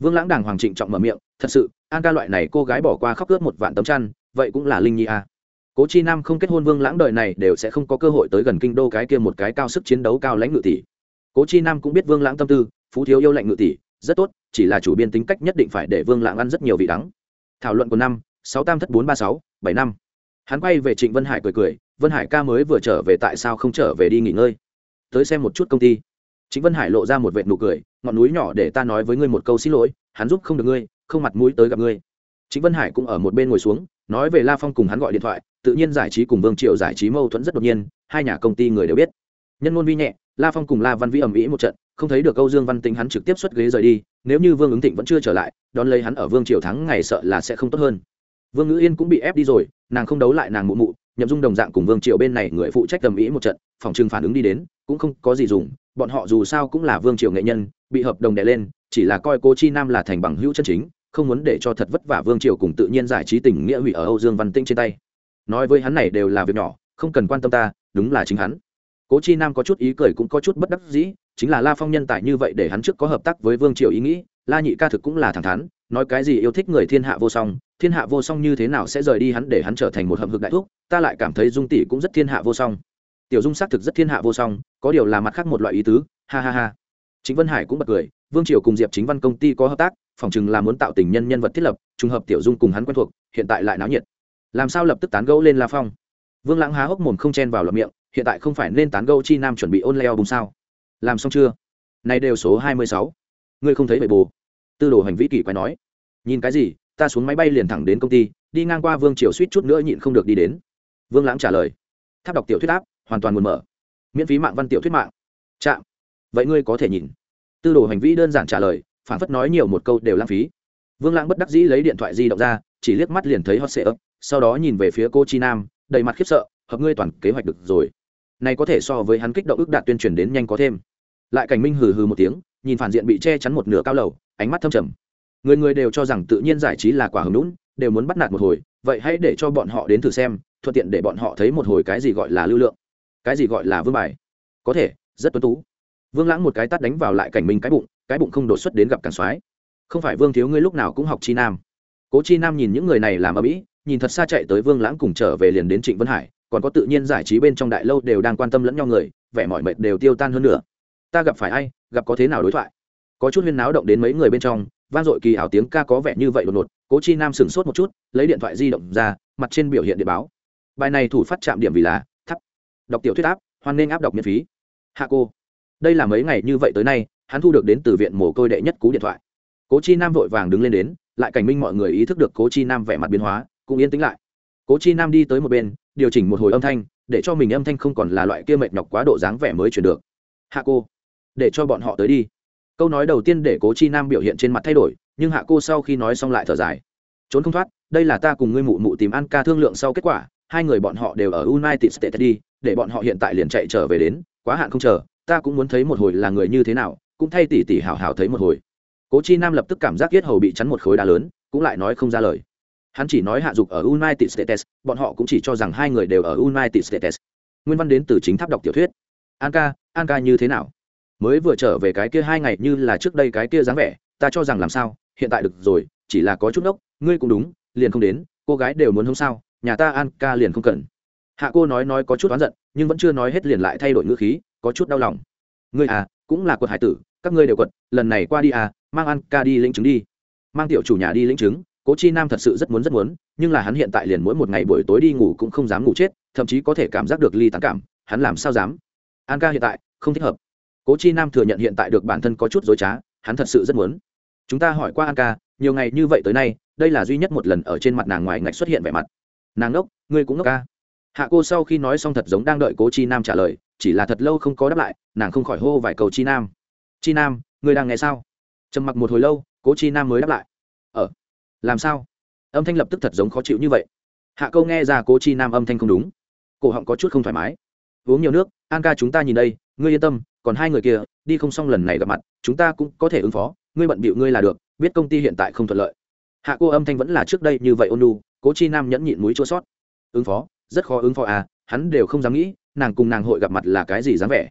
vương lãng đàng hoàng trịnh trọng mở miệng, thật sự, an ca loại này cô gái bỏ qua khóc ướt một vạn tấm chăn, vậy cũng là linh nhi à. cố chi nam không kết hôn vương lãng đời này đều sẽ không có cơ hội tới gần kinh đô cái kia một cái cao sức chiến đấu cao lãnh ngự tỷ. Cố chi nam cũng biết vương lãng tâm tư, phú thiếu yêu lạnh ngự tỷ, rất tốt, chỉ là chủ biên tính cách nhất định phải để vương lãng ăn rất nhiều vị đắng. Thảo luận của năm, sáu tam thất bốn ba sáu, bảy năm. Hắn quay về trịnh vân hải cười cười, vân hải ca mới vừa trở về tại sao không trở về đi nghỉ ngơi? Tới xem một chút công ty. Trịnh vân hải lộ ra một vệt nụ cười ngọn núi nhỏ để ta nói với ngươi một câu xin lỗi, hắn giúp không được ngươi, không mặt mũi tới gặp ngươi. Trịnh vân hải cũng ở một bên ngồi xuống, nói về la phong cùng hắn gọi điện thoại, tự nhiên giải trí cùng vương triệu giải trí mâu thuẫn rất đột nhiên, hai nhà công ty người đều biết. Nhân ngôn vi nhẹ, la phong cùng la văn vĩ ầm ĩ một trận, không thấy được câu dương văn tính hắn trực tiếp xuất ghế rời đi, nếu như vương ứng thịnh vẫn chưa trở lại, đón lấy hắn ở vương triều thắng ngày sợ là sẽ không tốt hơn. Vương ngữ yên cũng bị ép đi rồi, nàng không đấu lại nàng mụ mụ, nhậm dung đồng dạng cùng vương triều bên này người phụ trách tầm ý một trận, phòng trừng phản ứng đi đến cũng không có gì dùng, bọn họ dù sao cũng là vương triều nghệ nhân, bị hợp đồng đè lên, chỉ là coi cô chi nam là thành bằng hữu chân chính, không muốn để cho thật vất vả vương triều cùng tự nhiên giải trí tình nghĩa hủy ở âu dương văn tĩnh trên tay. Nói với hắn này đều là việc nhỏ, không cần quan tâm ta, đúng là chính hắn. Cố chi nam có chút ý cười cũng có chút bất đắc dĩ, chính là la phong nhân tài như vậy để hắn trước có hợp tác với vương triều ý nghĩ, la nhị ca thực cũng là thẳng thắn, nói cái gì yêu thích người thiên hạ vô song, thiên hạ vô song như thế nào sẽ rời đi hắn để hắn trở thành một hầm hực đại thuốc ta lại cảm thấy dung tỷ cũng rất thiên hạ vô song tiểu dung xác thực rất thiên hạ vô song, có điều là mặt khác một loại ý tứ, ha ha ha. Chính vân hải cũng bật cười, vương triều cùng diệp chính văn công ty có hợp tác, phòng chừng là muốn tạo tình nhân nhân vật thiết lập, trùng hợp tiểu dung cùng hắn quen thuộc, hiện tại lại náo nhiệt. Làm sao lập tức tán gẫu lên la phong? Vương lãng há hốc mồm không chen vào lập miệng, hiện tại không phải nên tán gẫu chi nam chuẩn bị ôn leo bùng sao? Làm xong chưa? Này đều số hai mươi sáu. Ngươi không thấy bệ bồ tư đồ hành vĩ kỳ quái nói. Nhìn cái gì, ta xuống máy bay liền thẳng đến công ty, đi ngang qua vương triều suýt chút nữa nhịn không được đi đến. Vương lãng trả lời. Tháp đọc tiểu thuyết áp hoàn toàn nguồn mở. Miễn phí mạng văn tiểu thuyết mạng. Chạm. Vậy ngươi có thể nhìn. Tư đồ hành vi đơn giản trả lời phản phất nói nhiều một câu đều lãng phí. Vương lãng bất đắc dĩ lấy điện thoại di động ra, chỉ liếc mắt liền thấy hot sệ ấp, sau đó nhìn về phía cô chi nam, đầy mặt khiếp sợ, hợp ngươi toàn kế hoạch được rồi. Này có thể so với hắn kích động ước đạt tuyên truyền đến nhanh có thêm. Lại cảnh minh hừ hừ một tiếng, nhìn phản diện bị che chắn một nửa cao lầu, ánh mắt thâm trầm. Người người đều cho rằng tự nhiên giải trí là quả hứng lũn đều muốn bắt nạt một hồi, vậy hãy để cho bọn họ đến thử xem, thuận tiện để bọn họ thấy một hồi cái gì gọi là lưu lượng cái gì gọi là vương bài? Có thể, rất tuấn tú. Vương lãng một cái tắt đánh vào lại cảnh minh cái bụng cái bụng không đột xuất đến gặp càng soái. Không phải vương thiếu ngươi lúc nào cũng học chi nam. Cố chi nam nhìn những người này làm ở mỹ nhìn thật xa chạy tới vương lãng cùng trở về liền đến trịnh vân hải, còn có tự nhiên giải trí bên trong đại lâu đều đang quan tâm lẫn nhau người, vẻ mọi mệt đều tiêu tan hơn nữa. Ta gặp phải ai, gặp có thế nào đối thoại? Có chút huyên náo động đến mấy người bên trong, vang dội kỳ ảo tiếng ca có vẻ như vậy đột ngột, cố chi nam sửng sốt một chút, lấy điện thoại di động ra, mặt trên biểu hiện địa báo. Bài này thủ phát chạm điểm vì là đọc tiểu thuyết áp, hoan nên áp đọc miễn phí. Hạ cô, đây là mấy ngày như vậy tới nay, hắn thu được đến từ viện mồ côi đệ nhất cú điện thoại. Cố chi nam vội vàng đứng lên đến, lại cảnh minh mọi người ý thức được cố chi nam vẻ mặt biến hóa, cũng yên tĩnh lại. Cố chi nam đi tới một bên, điều chỉnh một hồi âm thanh, để cho mình âm thanh không còn là loại kia mệt nhọc quá độ dáng vẻ mới chuyển được. Hạ cô, để cho bọn họ tới đi. Câu nói đầu tiên để cố chi nam biểu hiện trên mặt thay đổi, nhưng hạ cô sau khi nói xong lại thở dài. Trốn không thoát, đây là ta cùng ngươi mụ mụ tìm ăn ca thương lượng sau kết quả, hai người bọn họ đều ở united states đi để bọn họ hiện tại liền chạy trở về đến, quá hạn không chờ, ta cũng muốn thấy một hồi là người như thế nào, cũng thay tỷ tỷ hảo hảo thấy một hồi. Cố chi nam lập tức cảm giác yết hầu bị chắn một khối đá lớn, cũng lại nói không ra lời. Hắn chỉ nói hạ dục ở united states, bọn họ cũng chỉ cho rằng hai người đều ở united states. Nguyên văn đến từ chính tháp đọc tiểu thuyết. An ca an ca như thế nào? Mới vừa trở về cái kia hai ngày như là trước đây cái kia dáng vẻ, ta cho rằng làm sao, hiện tại được rồi, chỉ là có chút ốc ngươi cũng đúng, liền không đến, cô gái đều muốn không sao, nhà ta an ca liền không cần hạ cô nói nói có chút oán giận, nhưng vẫn chưa nói hết liền lại thay đổi ngữ khí, có chút đau lòng. Ngươi à cũng là quật hải tử, các ngươi đều quật, lần này qua đi à mang ăn ca đi lĩnh chứng đi. Mang tiểu chủ nhà đi lĩnh chứng, cố chi nam thật sự rất muốn rất muốn, nhưng là hắn hiện tại liền mỗi một ngày buổi tối đi ngủ cũng không dám ngủ chết, thậm chí có thể cảm giác được ly tán cảm, hắn làm sao dám? An ca hiện tại, không thích hợp. Cố chi nam thừa nhận hiện tại được bản thân có chút dối trá, hắn thật sự rất muốn. Chúng ta hỏi qua an ca, nhiều ngày như vậy tới nay, đây là duy nhất một lần ở trên mặt nàng ngoài ngạch xuất hiện vẻ mặt. Nàng ngốc, ngươi cũng ngốc ca hạ cô sau khi nói xong thật giống đang đợi cố chi nam trả lời chỉ là thật lâu không có đáp lại nàng không khỏi hô vài cầu chi nam. Chi nam ngươi đang nghe sao? Trầm mặc một hồi lâu cố chi nam mới đáp lại. Ở ờ, làm sao? Âm thanh lập tức thật giống khó chịu như vậy. Hạ câu nghe ra cố chi nam âm thanh không đúng. Cổ họng có chút không thoải mái. Uống nhiều nước an ca chúng ta nhìn đây ngươi yên tâm còn hai người kia đi không xong lần này gặp mặt chúng ta cũng có thể ứng phó ngươi bận bịu ngươi là được biết công ty hiện tại không thuận lợi. Hạ cô âm thanh vẫn là trước đây như vậy ôn lu cố chi nam nhẫn nhịn mũi chua sót. Ứng phó? Rất khó ứng phó à hắn đều không dám nghĩ, nàng cùng nàng hội gặp mặt là cái gì dáng vẻ.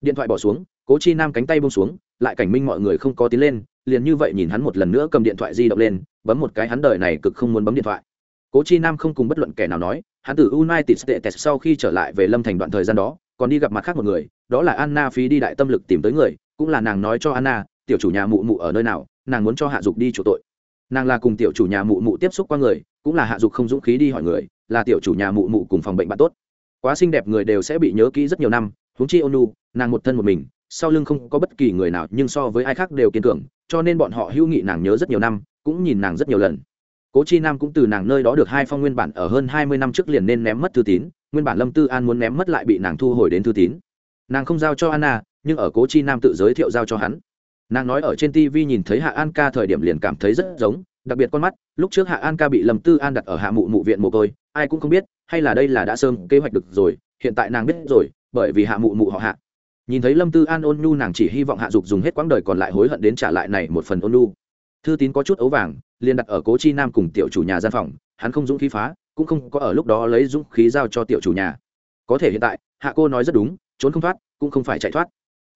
Điện thoại bỏ xuống, cố chi nam cánh tay bông xuống, lại cảnh minh mọi người không có tiến lên, liền như vậy nhìn hắn một lần nữa cầm điện thoại di động lên, bấm một cái hắn đời này cực không muốn bấm điện thoại. Cố chi nam không cùng bất luận kẻ nào nói, hắn từ united states sau khi trở lại về lâm thành đoạn thời gian đó, còn đi gặp mặt khác một người, đó là anna phí đi đại tâm lực tìm tới người, cũng là nàng nói cho anna, tiểu chủ nhà mụ mụ ở nơi nào, nàng muốn cho hạ dục đi chủ tội. Nàng là cùng tiểu chủ nhà mụ mụ tiếp xúc qua người cũng là hạ dục không dũng khí đi hỏi người, là tiểu chủ nhà mụ mụ cùng phòng bệnh bạn tốt. Quá xinh đẹp người đều sẽ bị nhớ kỹ rất nhiều năm, huống chi ônu nàng một thân một mình, sau lưng không có bất kỳ người nào, nhưng so với ai khác đều kiên cường, cho nên bọn họ hữu nghị nàng nhớ rất nhiều năm, cũng nhìn nàng rất nhiều lần. Cố chi nam cũng từ nàng nơi đó được hai phong nguyên bản ở hơn hai mươi năm trước liền nên ném mất thư tín, nguyên bản lâm tư an muốn ném mất lại bị nàng thu hồi đến thư tín. Nàng không giao cho anna, nhưng ở cố chi nam tự giới thiệu giao cho hắn. Nàng nói ở trên tv nhìn thấy hạ an ca thời điểm liền cảm thấy rất giống đặc biệt con mắt, lúc trước hạ an ca bị lầm tư an đặt ở hạ mụ mụ viện mồ côi, ai cũng không biết, hay là đây là đã sớm kế hoạch được rồi, hiện tại nàng biết rồi, bởi vì hạ mụ mụ họ hạ. Nhìn thấy lâm tư an ôn nhu, nàng chỉ hy vọng hạ dục dùng hết quãng đời còn lại hối hận đến trả lại này một phần ôn nhu. Thư tín có chút ấu vàng, liền đặt ở cố chi nam cùng tiểu chủ nhà gian phòng, hắn không dũng khí phá, cũng không có ở lúc đó lấy dũng khí giao cho tiểu chủ nhà. Có thể hiện tại, hạ cô nói rất đúng, trốn không thoát, cũng không phải chạy thoát.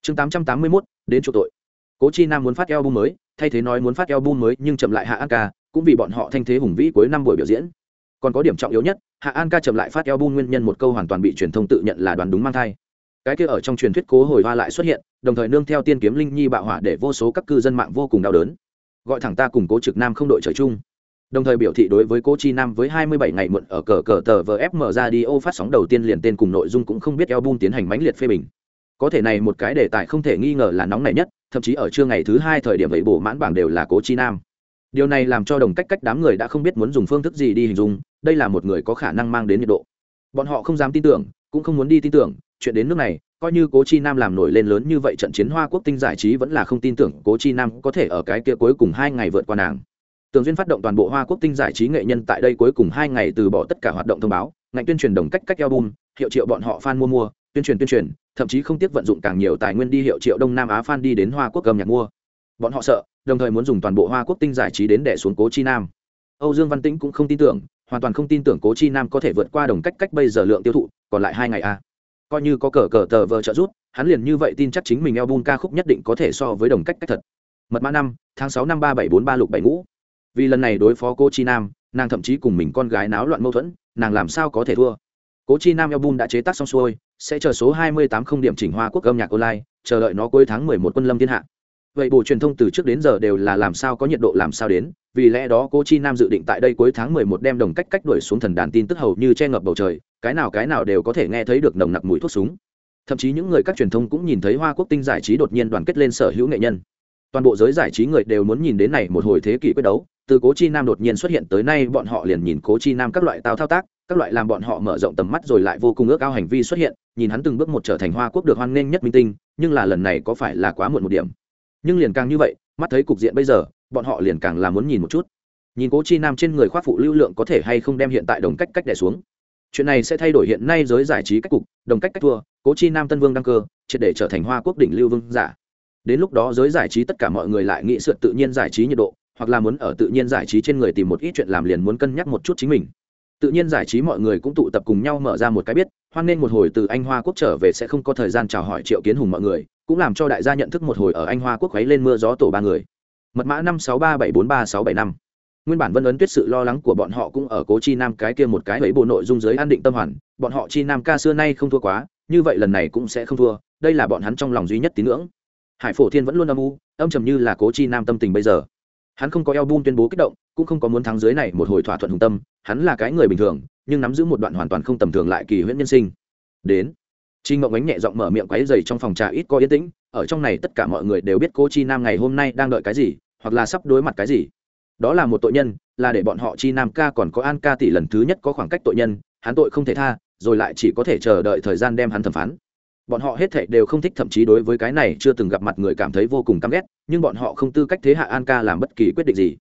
Chương tám trăm tám mươi mốt, đến chỗ tội cố chi nam muốn phát eo bung mới, thay thế nói muốn phát eo bung mới, nhưng chậm lại hạ an ca, cũng vì bọn họ thanh thế hùng vĩ cuối năm buổi biểu diễn. Còn có điểm trọng yếu nhất, hạ an ca chậm lại phát eo bung nguyên nhân một câu hoàn toàn bị truyền thông tự nhận là đoán đúng mang thai. Cái kia ở trong truyền thuyết cố hồi hoa lại xuất hiện, đồng thời nương theo tiên kiếm linh nhi bạo hỏa để vô số các cư dân mạng vô cùng đau đớn. Gọi thẳng ta cùng cố trực nam không đội trời chung. Đồng thời biểu thị đối với cố chi nam với 27 ngày muộn ở cờ cờ tờ vfm ra đi ô phát sóng đầu tiên liền tên cùng nội dung cũng không biết album tiến hành mãnh liệt phê bình. Có thể này một cái đề tài không thể nghi ngờ là nóng này nhất thậm chí ở trưa ngày thứ hai thời điểm vậy bổ mãn bảng đều là cố chi nam. Điều này làm cho đồng cách cách đám người đã không biết muốn dùng phương thức gì đi hình dung, đây là một người có khả năng mang đến nhiệt độ. Bọn họ không dám tin tưởng, cũng không muốn đi tin tưởng, chuyện đến nước này, coi như cố chi nam làm nổi lên lớn như vậy trận chiến hoa quốc tinh giải trí vẫn là không tin tưởng cố chi nam có thể ở cái kia cuối cùng hai ngày vượt qua nàng. Tường duyên phát động toàn bộ hoa quốc tinh giải trí nghệ nhân tại đây cuối cùng hai ngày từ bỏ tất cả hoạt động thông báo, ngành tuyên truyền đồng cách cách album, hiệu triệu bọn họ fan mua mua, tuyên truyền tuyên truyền thậm chí không tiếc vận dụng càng nhiều tài nguyên đi hiệu triệu đông nam á fan đi đến hoa quốc gầm nhạc mua. Bọn họ sợ, đồng thời muốn dùng toàn bộ hoa quốc tinh giải trí đến để xuống cố chi nam. Âu dương văn tĩnh cũng không tin tưởng, hoàn toàn không tin tưởng cố chi nam có thể vượt qua đồng cách cách bây giờ lượng tiêu thụ, còn lại hai ngày a à. coi như có cờ cờ tờ vờ trợ rút hắn liền như vậy tin chắc chính mình album ca khúc nhất định có thể so với đồng cách cách thật. Mật mã năm, tháng sáu năm ba bảy bốn ba lục bảy ngũ. Vì lần này đối phó cô chi nam, nàng thậm chí cùng mình con gái náo loạn mâu thuẫn, nàng làm sao có thể thua? Cố chi nam album đã chế tác xong xuôi sẽ chờ số 28 không điểm chỉnh hoa quốc âm nhạc online, chờ đợi nó cuối tháng 11 quân lâm thiên hạ. Vậy bộ truyền thông từ trước đến giờ đều là làm sao có nhiệt độ làm sao đến, vì lẽ đó cố chi nam dự định tại đây cuối tháng 11 đem đồng cách cách đuổi xuống thần đàn tin tức hầu như che ngập bầu trời, cái nào cái nào đều có thể nghe thấy được nồng nặc mùi thuốc súng. Thậm chí những người các truyền thông cũng nhìn thấy hoa quốc tinh giải trí đột nhiên đoàn kết lên sở hữu nghệ nhân. Toàn bộ giới giải trí người đều muốn nhìn đến này một hồi thế kỷ quyết đấu, từ cố chi nam đột nhiên xuất hiện tới nay bọn họ liền nhìn cố chi nam các loại tao thao tác các loại làm bọn họ mở rộng tầm mắt rồi lại vô cùng ước ao hành vi xuất hiện, nhìn hắn từng bước một trở thành hoa quốc được hoan nghênh nhất minh tinh, nhưng là lần này có phải là quá muộn một điểm? Nhưng liền càng như vậy, mắt thấy cục diện bây giờ, bọn họ liền càng là muốn nhìn một chút. Nhìn cố chi nam trên người khoác phụ lưu lượng có thể hay không đem hiện tại đồng cách cách đẻ xuống. Chuyện này sẽ thay đổi hiện nay giới giải trí cách cục, đồng cách cách thua, cố chi nam tân vương đăng cơ, triệt để trở thành hoa quốc đỉnh lưu vương giả. Đến lúc đó giới giải trí tất cả mọi người lại nghĩ sự tự nhiên giải trí nhiệt độ, hoặc là muốn ở tự nhiên giải trí trên người tìm một ít chuyện làm liền muốn cân nhắc một chút chính mình tự nhiên giải trí mọi người cũng tụ tập cùng nhau mở ra một cái biết, hoan nên một hồi từ anh hoa quốc trở về sẽ không có thời gian chào hỏi triệu kiến hùng mọi người, cũng làm cho đại gia nhận thức một hồi ở anh hoa quốc khuấy lên mưa gió tổ ba người. Mật mã năm sáu ba bảy bốn ba sáu bảy năm. Nguyên bản vân ấn tuyết sự lo lắng của bọn họ cũng ở cố chi nam cái kia một cái ấy bộ nội dung giới an định tâm hoàn, bọn họ chi nam ca xưa nay không thua quá, như vậy lần này cũng sẽ không thua, đây là bọn hắn trong lòng duy nhất tín ngưỡng. Hải phổ thiên vẫn luôn âm u, âm trầm như là cố chi nam tâm tình bây giờ. Hắn không có eo bun tuyên bố kích động cũng không có muốn thắng dưới này một hồi thỏa thuận hùng tâm hắn là cái người bình thường nhưng nắm giữ một đoạn hoàn toàn không tầm thường lại kỳ huyễn nhân sinh. Đến Trình Ngọc Ánh nhẹ giọng mở miệng quấy rầy trong phòng trà ít có yên tĩnh, ở trong này tất cả mọi người đều biết cô Chi Nam ngày hôm nay đang đợi cái gì, hoặc là sắp đối mặt cái gì. Đó là một tội nhân, là để bọn họ Chi Nam ca còn có An ca tỷ lần thứ nhất có khoảng cách tội nhân, hắn tội không thể tha, rồi lại chỉ có thể chờ đợi thời gian đem hắn thẩm phán. Bọn họ hết thảy đều không thích thậm chí đối với cái này chưa từng gặp mặt người cảm thấy vô cùng căm ghét nhưng bọn họ không tư cách thế hạ an ca làm bất kỳ quyết định gì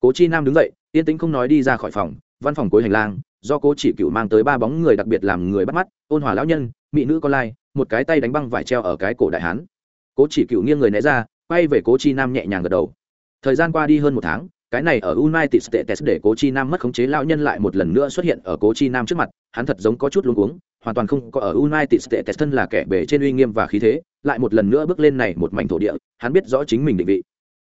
cố chi nam đứng dậy yên tĩnh không nói đi ra khỏi phòng văn phòng cuối hành lang do cố chỉ cựu mang tới ba bóng người đặc biệt làm người bắt mắt ôn hòa lão nhân mỹ nữ con lai một cái tay đánh băng vải treo ở cái cổ đại hán cố chỉ cựu nghiêng người né ra quay về cố chi nam nhẹ nhàng gật đầu thời gian qua đi hơn một tháng cái này ở United States để Cố Chi Nam mất khống chế lão nhân lại một lần nữa xuất hiện ở Cố Chi Nam trước mặt, hắn thật giống có chút luống cuống, hoàn toàn không có ở United States thân là kẻ bề trên uy nghiêm và khí thế, lại một lần nữa bước lên này một mảnh thổ địa, hắn biết rõ chính mình định vị.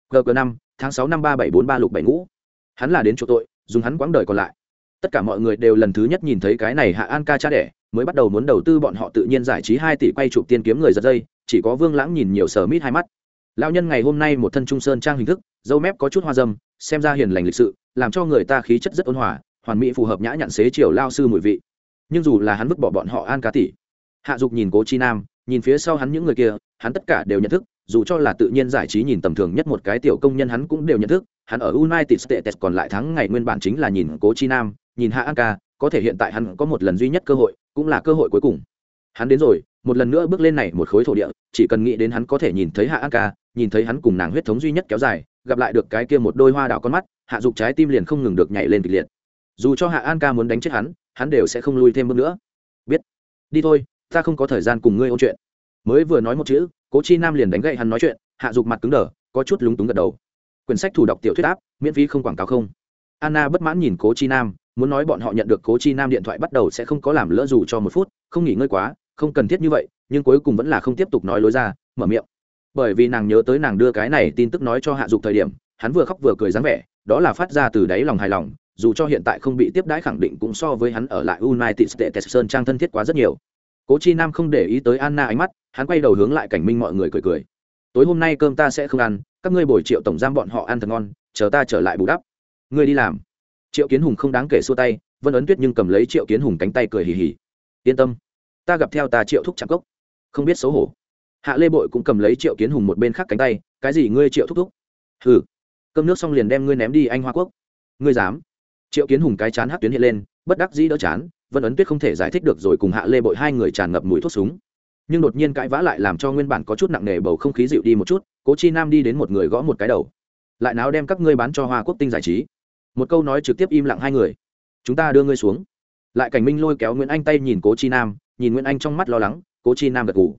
GG năm tháng sáu năm ba bảy bốn ba lục bảy ngũ. Hắn là đến chỗ tội, dùng hắn quãng đời còn lại. Tất cả mọi người đều lần thứ nhất nhìn thấy cái này Hạ An ca cha đẻ, mới bắt đầu muốn đầu tư bọn họ tự nhiên giải trí hai tỷ quay chụp tiên kiếm người giật dây, chỉ có Vương Lãng nhìn nhiều sờ mít hai mắt. Lão nhân ngày hôm nay một thân trung sơn trang hình thức, dâu mép có chút hoa dâm, xem ra hiền lành lịch sự, làm cho người ta khí chất rất ôn hòa, hoàn mỹ phù hợp nhã nhặn xế chiều lao sư mùi vị nhưng dù là hắn vứt bỏ bọn họ an cá tỷ hạ dục nhìn cố chi nam nhìn phía sau hắn những người kia hắn tất cả đều nhận thức dù cho là tự nhiên giải trí nhìn tầm thường nhất một cái tiểu công nhân hắn cũng đều nhận thức, hắn ở united states còn lại thắng ngày nguyên bản chính là nhìn cố chi nam, nhìn hạ an ca, có thể hiện tại hắn có một lần duy nhất cơ hội, cũng là cơ hội cuối cùng. Hắn đến rồi, một lần nữa bước lên này một khối thổ địa, chỉ cần nghĩ đến hắn có thể nhìn thấy hạ an ca, nhìn thấy hắn cùng nàng huyết thống duy nhất kéo dài, gặp lại được cái kia một đôi hoa đào con mắt, hạ dục trái tim liền không ngừng được nhảy lên kịch liệt. Dù cho hạ an ca muốn đánh chết hắn hắn đều sẽ không lui thêm bước nữa. Biết. Đi thôi, ta không có thời gian cùng ngươi ôn chuyện. Mới vừa nói một chữ cố chi nam liền đánh gậy hắn nói chuyện, hạ dục mặt cứng đờ, có chút lúng túng gật đầu. Quyển sách thủ đọc tiểu thuyết áp, miễn phí không quảng cáo không. Anna bất mãn nhìn cố chi nam, muốn nói bọn họ nhận được cố chi nam điện thoại bắt đầu sẽ không có làm lỡ dù cho một phút, không nghỉ ngơi quá, không cần thiết như vậy, nhưng cuối cùng vẫn là không tiếp tục nói lối ra, mở miệng. Bởi vì nàng nhớ tới nàng đưa cái này tin tức nói cho hạ dục thời điểm, hắn vừa khóc vừa cười dáng vẻ, đó là phát ra từ đáy lòng hài lòng, dù cho hiện tại không bị tiếp đãi khẳng định cũng so với hắn ở lại united states sơn trang thân thiết quá rất nhiều cố chi nam không để ý tới anna ánh mắt, hắn quay đầu hướng lại cảnh minh mọi người cười cười. Tối hôm nay cơm ta sẽ không ăn, các ngươi bồi triệu tổng giam bọn họ ăn thật ngon, chờ ta trở lại bù đắp. Ngươi đi làm. Triệu kiến hùng không đáng kể xua tay, vân ấn tuyết nhưng cầm lấy triệu kiến hùng cánh tay cười hì hì. Yên tâm, ta gặp theo ta triệu thúc chạm cốc. Không biết xấu hổ. Hạ lê bội cũng cầm lấy triệu kiến hùng một bên khác cánh tay, cái gì ngươi triệu thúc thúc? Hừ, cơm nước xong liền đem ngươi ném đi anh hoa quốc. Ngươi dám. Triệu kiến hùng cái chán hát tuyến hiện lên, bất đắc dĩ đỡ chán vân ấn tuyết không thể giải thích được rồi cùng hạ lê bội hai người tràn ngập mùi thuốc súng. Nhưng đột nhiên cãi vã lại làm cho nguyên bản có chút nặng nề bầu không khí dịu đi một chút, cố chi nam đi đến một người gõ một cái đầu. Lại nào đem các ngươi bán cho hoa quốc tinh giải trí. Một câu nói trực tiếp im lặng hai người. Chúng ta đưa ngươi xuống. Lại cảnh minh lôi kéo nguyễn anh tay nhìn cố chi nam, nhìn nguyễn anh trong mắt lo lắng, cố chi nam gật ngủ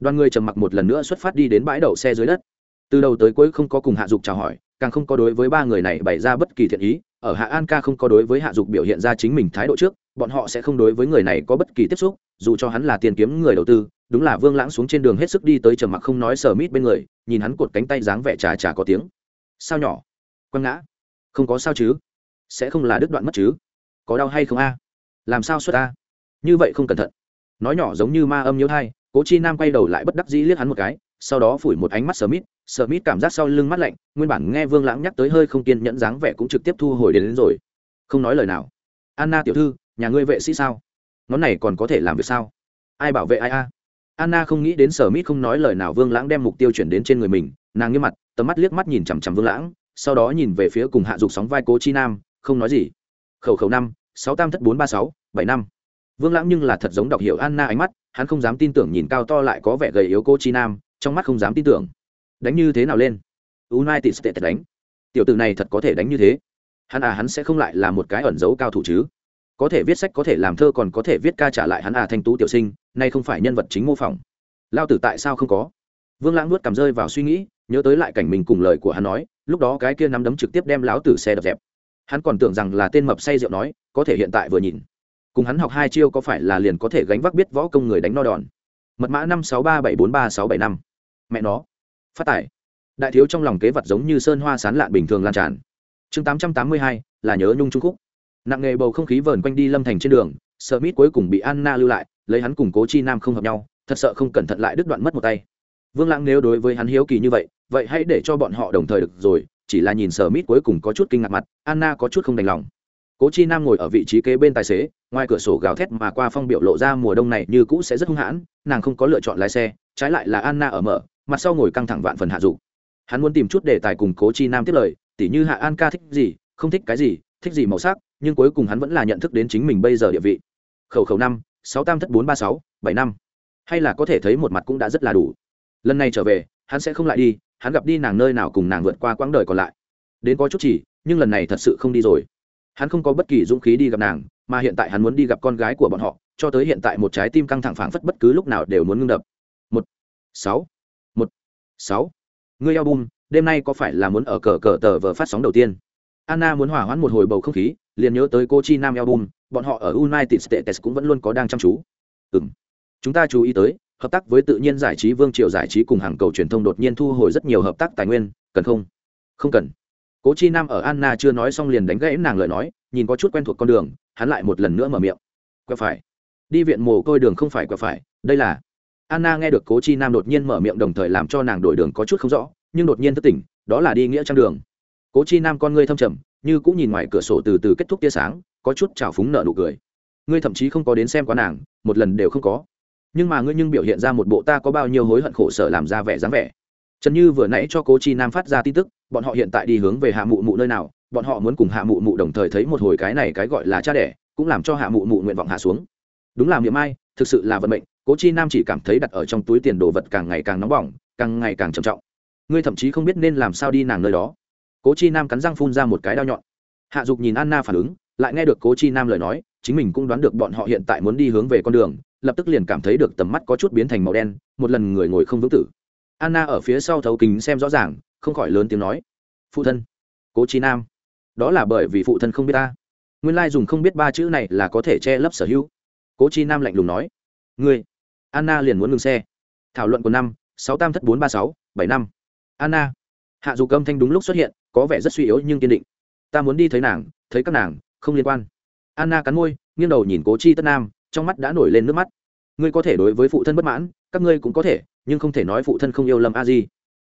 đoàn người trầm mặc một lần nữa xuất phát đi đến bãi đậu xe dưới đất. Từ đầu tới cuối không có cùng hạ dục chào hỏi, càng không có đối với ba người này bày ra bất kỳ thiện ý, ở hạ an ca không có đối với hạ dục biểu hiện ra chính mình thái độ trước bọn họ sẽ không đối với người này có bất kỳ tiếp xúc dù cho hắn là tiền kiếm người đầu tư đúng là vương lãng xuống trên đường hết sức đi tới trầm mặc không nói sờ mít bên người nhìn hắn cột cánh tay dáng vẻ trà trà có tiếng. Sao nhỏ? Quăng ngã? Không có sao chứ? Sẽ không là đứt đoạn mất chứ? Có đau hay không a? Làm sao xuất a? Như vậy không cẩn thận. Nói nhỏ giống như ma âm nhiễu thai cố chi nam quay đầu lại bất đắc dĩ liếc hắn một cái sau đó phủi một ánh mắt sờ mít sờ mít cảm giác sau lưng mắt lạnh nguyên bản nghe vương lãng nhắc tới hơi không kiên nhẫn dáng vẻ cũng trực tiếp thu hồi đến, đến rồi. Không nói lời nào. Anna tiểu thư nhà ngươi vệ sĩ sao? Ngón này còn có thể làm việc sao? Ai bảo vệ ai a? Anna không nghĩ đến sở mít không nói lời nào, vương lãng đem mục tiêu chuyển đến trên người mình. Nàng nghiêm mặt, tầm mắt liếc mắt nhìn chằm chằm vương lãng, sau đó nhìn về phía cùng hạ dục sóng vai cố chi nam, không nói gì. Khẩu khẩu năm, sáu tam thất bốn ba sáu, bảy năm. Vương lãng nhưng là thật giống đọc hiểu anna ánh mắt, hắn không dám tin tưởng nhìn cao to lại có vẻ gầy yếu cô chi nam, trong mắt không dám tin tưởng. Đánh như thế nào lên? United states đánh. Tiểu tử này thật có thể đánh như thế. Hắn à hắn sẽ không lại là một cái ẩn dấu cao thủ chứ? Có thể viết sách có thể làm thơ còn có thể viết ca trả lại hắn à thanh tú tiểu sinh, nay không phải nhân vật chính mô phỏng. Lao tử tại sao không có? Vương lãng nuốt cảm rơi vào suy nghĩ, nhớ tới lại cảnh mình cùng lời của hắn nói, lúc đó cái kia nắm đấm trực tiếp đem lão tử xe đập dẹp. Hắn còn tưởng rằng là tên mập say rượu nói, có thể hiện tại vừa nhìn. Cùng hắn học hai chiêu có phải là liền có thể gánh vác biết võ công người đánh no đòn? Mật mã năm sáu ba bảy bốn ba sáu bảy năm. Mẹ nó. Phát tải đại thiếu trong lòng kế vật giống như sơn hoa sán lạn bình thường lan tràn. Chương tám trăm tám mươi hai, là nhớ nhung trung khúc nặng nghề bầu không khí vờn quanh đi lâm thành trên đường sợ mít cuối cùng bị anna lưu lại, lấy hắn cùng cố chi nam không hợp nhau, thật sợ không cẩn thận lại đứt đoạn mất một tay. Vương lãng nếu đối với hắn hiếu kỳ như vậy vậy hãy để cho bọn họ đồng thời được rồi, chỉ là nhìn sở mít cuối cùng có chút kinh ngạc mặt, anna có chút không đành lòng. Cố chi nam ngồi ở vị trí kế bên tài xế, ngoài cửa sổ gào thét mà qua phong biểu lộ ra mùa đông này như cũ sẽ rất hung hãn, nàng không có lựa chọn lái xe, trái lại là anna ở mở, mặt sau ngồi căng thẳng vạn phần hạ dụ hắn muốn tìm chút đề tài cùng cố chi nam tiếp lời, tỉ như hạ an ca thích gì, không thích cái gì, thích gì màu sắc nhưng cuối cùng hắn vẫn là nhận thức đến chính mình bây giờ địa vị. Khẩu khẩu năm, sáu tam thất bốn ba sáu, bảy năm. Hay là có thể thấy một mặt cũng đã rất là đủ. Lần này trở về, hắn sẽ không lại đi, hắn gặp đi nàng nơi nào cùng nàng vượt qua quãng đời còn lại. Đến có chút chỉ, nhưng lần này thật sự không đi rồi. Hắn không có bất kỳ dũng khí đi gặp nàng, mà hiện tại hắn muốn đi gặp con gái của bọn họ, cho tới hiện tại một trái tim căng thẳng phảng phất bất cứ lúc nào đều muốn ngưng đập. Một, sáu một, sáu. Ngươi album, đêm nay có phải là muốn ở cờ cờ tờ vờ phát sóng đầu tiên? Anna muốn hỏa hoãn một hồi bầu không khí liền nhớ tới cô chi nam album bọn họ ở united states cũng vẫn luôn có đang chăm chú. Ừm, chúng ta chú ý tới hợp tác với tự nhiên giải trí vương triều giải trí cùng hàng cầu truyền thông đột nhiên thu hồi rất nhiều hợp tác tài nguyên cần không? Không cần. Cố chi nam ở anna chưa nói xong liền đánh gãy nàng lời nói nhìn có chút quen thuộc con đường hắn lại một lần nữa mở miệng. Quẹo phải. Đi viện mồ côi đường không phải quẹo phải đây là. Anna nghe được cố chi nam đột nhiên mở miệng đồng thời làm cho nàng đổi đường có chút không rõ nhưng đột nhiên thức tỉnh đó là đi nghĩa trang đường cố chi nam con ngươi thâm trầm, như cũng nhìn ngoài cửa sổ từ từ kết thúc tia sáng, có chút trào phúng nợ nụ cười. Ngươi thậm chí không có đến xem quá nàng, một lần đều không có. Nhưng mà ngươi nhưng biểu hiện ra một bộ ta có bao nhiêu hối hận khổ sở làm ra vẻ dáng vẻ. Trần như vừa nãy cho cố chi nam phát ra tin tức, bọn họ hiện tại đi hướng về hạ mụ mụ nơi nào, bọn họ muốn cùng hạ mụ mụ đồng thời thấy một hồi cái này cái gọi là cha đẻ, cũng làm cho hạ mụ mụ nguyện vọng hạ xuống. Đúng là miệng ai, thực sự là vận mệnh, cố chi nam chỉ cảm thấy đặt ở trong túi tiền đồ vật càng ngày càng nóng bỏng, càng ngày càng trầm trọng. Ngươi thậm chí không biết nên làm sao đi nàng nơi đó cố chi nam cắn răng phun ra một cái đao nhọn. Hạ dục nhìn anna phản ứng, lại nghe được cố chi nam lời nói, chính mình cũng đoán được bọn họ hiện tại muốn đi hướng về con đường, lập tức liền cảm thấy được tầm mắt có chút biến thành màu đen, một lần người ngồi không vững tử. Anna ở phía sau thấu kính xem rõ ràng, không khỏi lớn tiếng nói, phụ thân, cố chi nam, đó là bởi vì phụ thân không biết ta. Nguyên lai dùng không biết ba chữ này là có thể che lấp sở hữu. Cố chi nam lạnh lùng nói, ngươi. Anna liền muốn ngừng xe. Thảo luận của năm, sáu tam thất bốn ba sáu, bảy năm. Anna, hạ dù âm thanh đúng lúc xuất hiện có vẻ rất suy yếu nhưng kiên định. Ta muốn đi thấy nàng, thấy các nàng, không liên quan. Anna cắn môi, nghiêng đầu nhìn cố chi tất nam, trong mắt đã nổi lên nước mắt. Ngươi có thể đối với phụ thân bất mãn, các ngươi cũng có thể, nhưng không thể nói phụ thân không yêu lâm a di.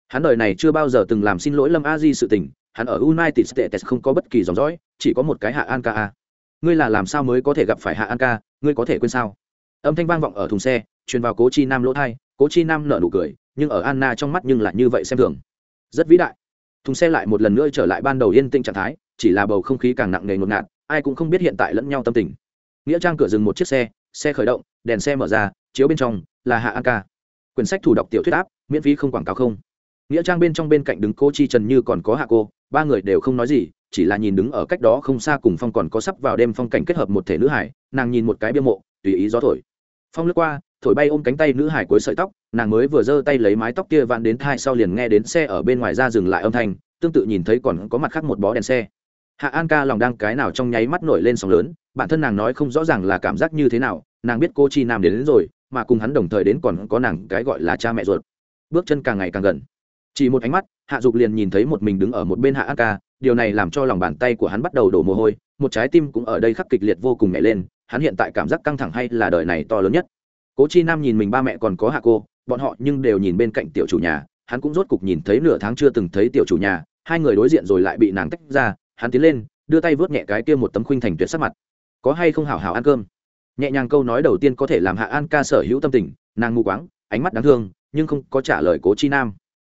Hắn đời này chưa bao giờ từng làm xin lỗi lâm a di sự tình, hắn ở united states không có bất kỳ dòng dõi, chỉ có một cái hạ an ca a. Ngươi là làm sao mới có thể gặp phải hạ an ca, ngươi có thể quên sao? Âm thanh vang vọng ở thùng xe, truyền vào cố chi nam lỗ thai, cố chi nam nở nụ cười, nhưng ở anna trong mắt nhưng lại như vậy xem thường. Rất vĩ đại thùng xe lại một lần nữa trở lại ban đầu yên tĩnh trạng thái, chỉ là bầu không khí càng nặng nề ngột ngạt, ai cũng không biết hiện tại lẫn nhau tâm tình. Nghĩa trang cửa dừng một chiếc xe xe khởi động, đèn xe mở ra, chiếu bên trong là hạ an ca. Quyển sách thủ đọc tiểu thuyết áp, miễn phí không quảng cáo không. Nghĩa trang bên trong bên cạnh đứng cô chi trần như còn có hạ cô, ba người đều không nói gì, chỉ là nhìn đứng ở cách đó không xa cùng phong còn có sắp vào đêm phong cảnh kết hợp một thể nữ hải, nàng nhìn một cái bia mộ, tùy ý gió thổi. Phong lướt qua thổi bay ôm cánh tay nữ hải cuối sợi tóc nàng mới vừa giơ tay lấy mái tóc kia vặn đến thai sau liền nghe đến xe ở bên ngoài ra dừng lại âm thanh tương tự nhìn thấy còn có mặt khác một bó đèn xe. Hạ an ca lòng đang cái nào trong nháy mắt nổi lên sóng lớn bản thân nàng nói không rõ ràng là cảm giác như thế nào nàng biết cô chi nam đến, đến rồi mà cùng hắn đồng thời đến còn có nàng cái gọi là cha mẹ ruột. Bước chân càng ngày càng gần. Chỉ một ánh mắt hạ dục liền nhìn thấy một mình đứng ở một bên hạ an ca điều này làm cho lòng bàn tay của hắn bắt đầu đổ mồ hôi một trái tim cũng ở đây khắc kịch liệt vô cùng nhảy lên hắn hiện tại cảm giác căng thẳng hay là đời này to lớn nhất? Cố chi nam nhìn mình ba mẹ còn có hạ cô, bọn họ nhưng đều nhìn bên cạnh tiểu chủ nhà, hắn cũng rốt cục nhìn thấy nửa tháng chưa từng thấy tiểu chủ nhà, hai người đối diện rồi lại bị nàng tách ra, hắn tiến lên, đưa tay vớt nhẹ cái kia một tấm khuynh thành tuyệt sắc mặt. Có hay không hảo hảo ăn cơm? Nhẹ nhàng câu nói đầu tiên có thể làm hạ an ca sở hữu tâm tình, nàng mù quáng, ánh mắt đáng thương, nhưng không có trả lời cố chi nam.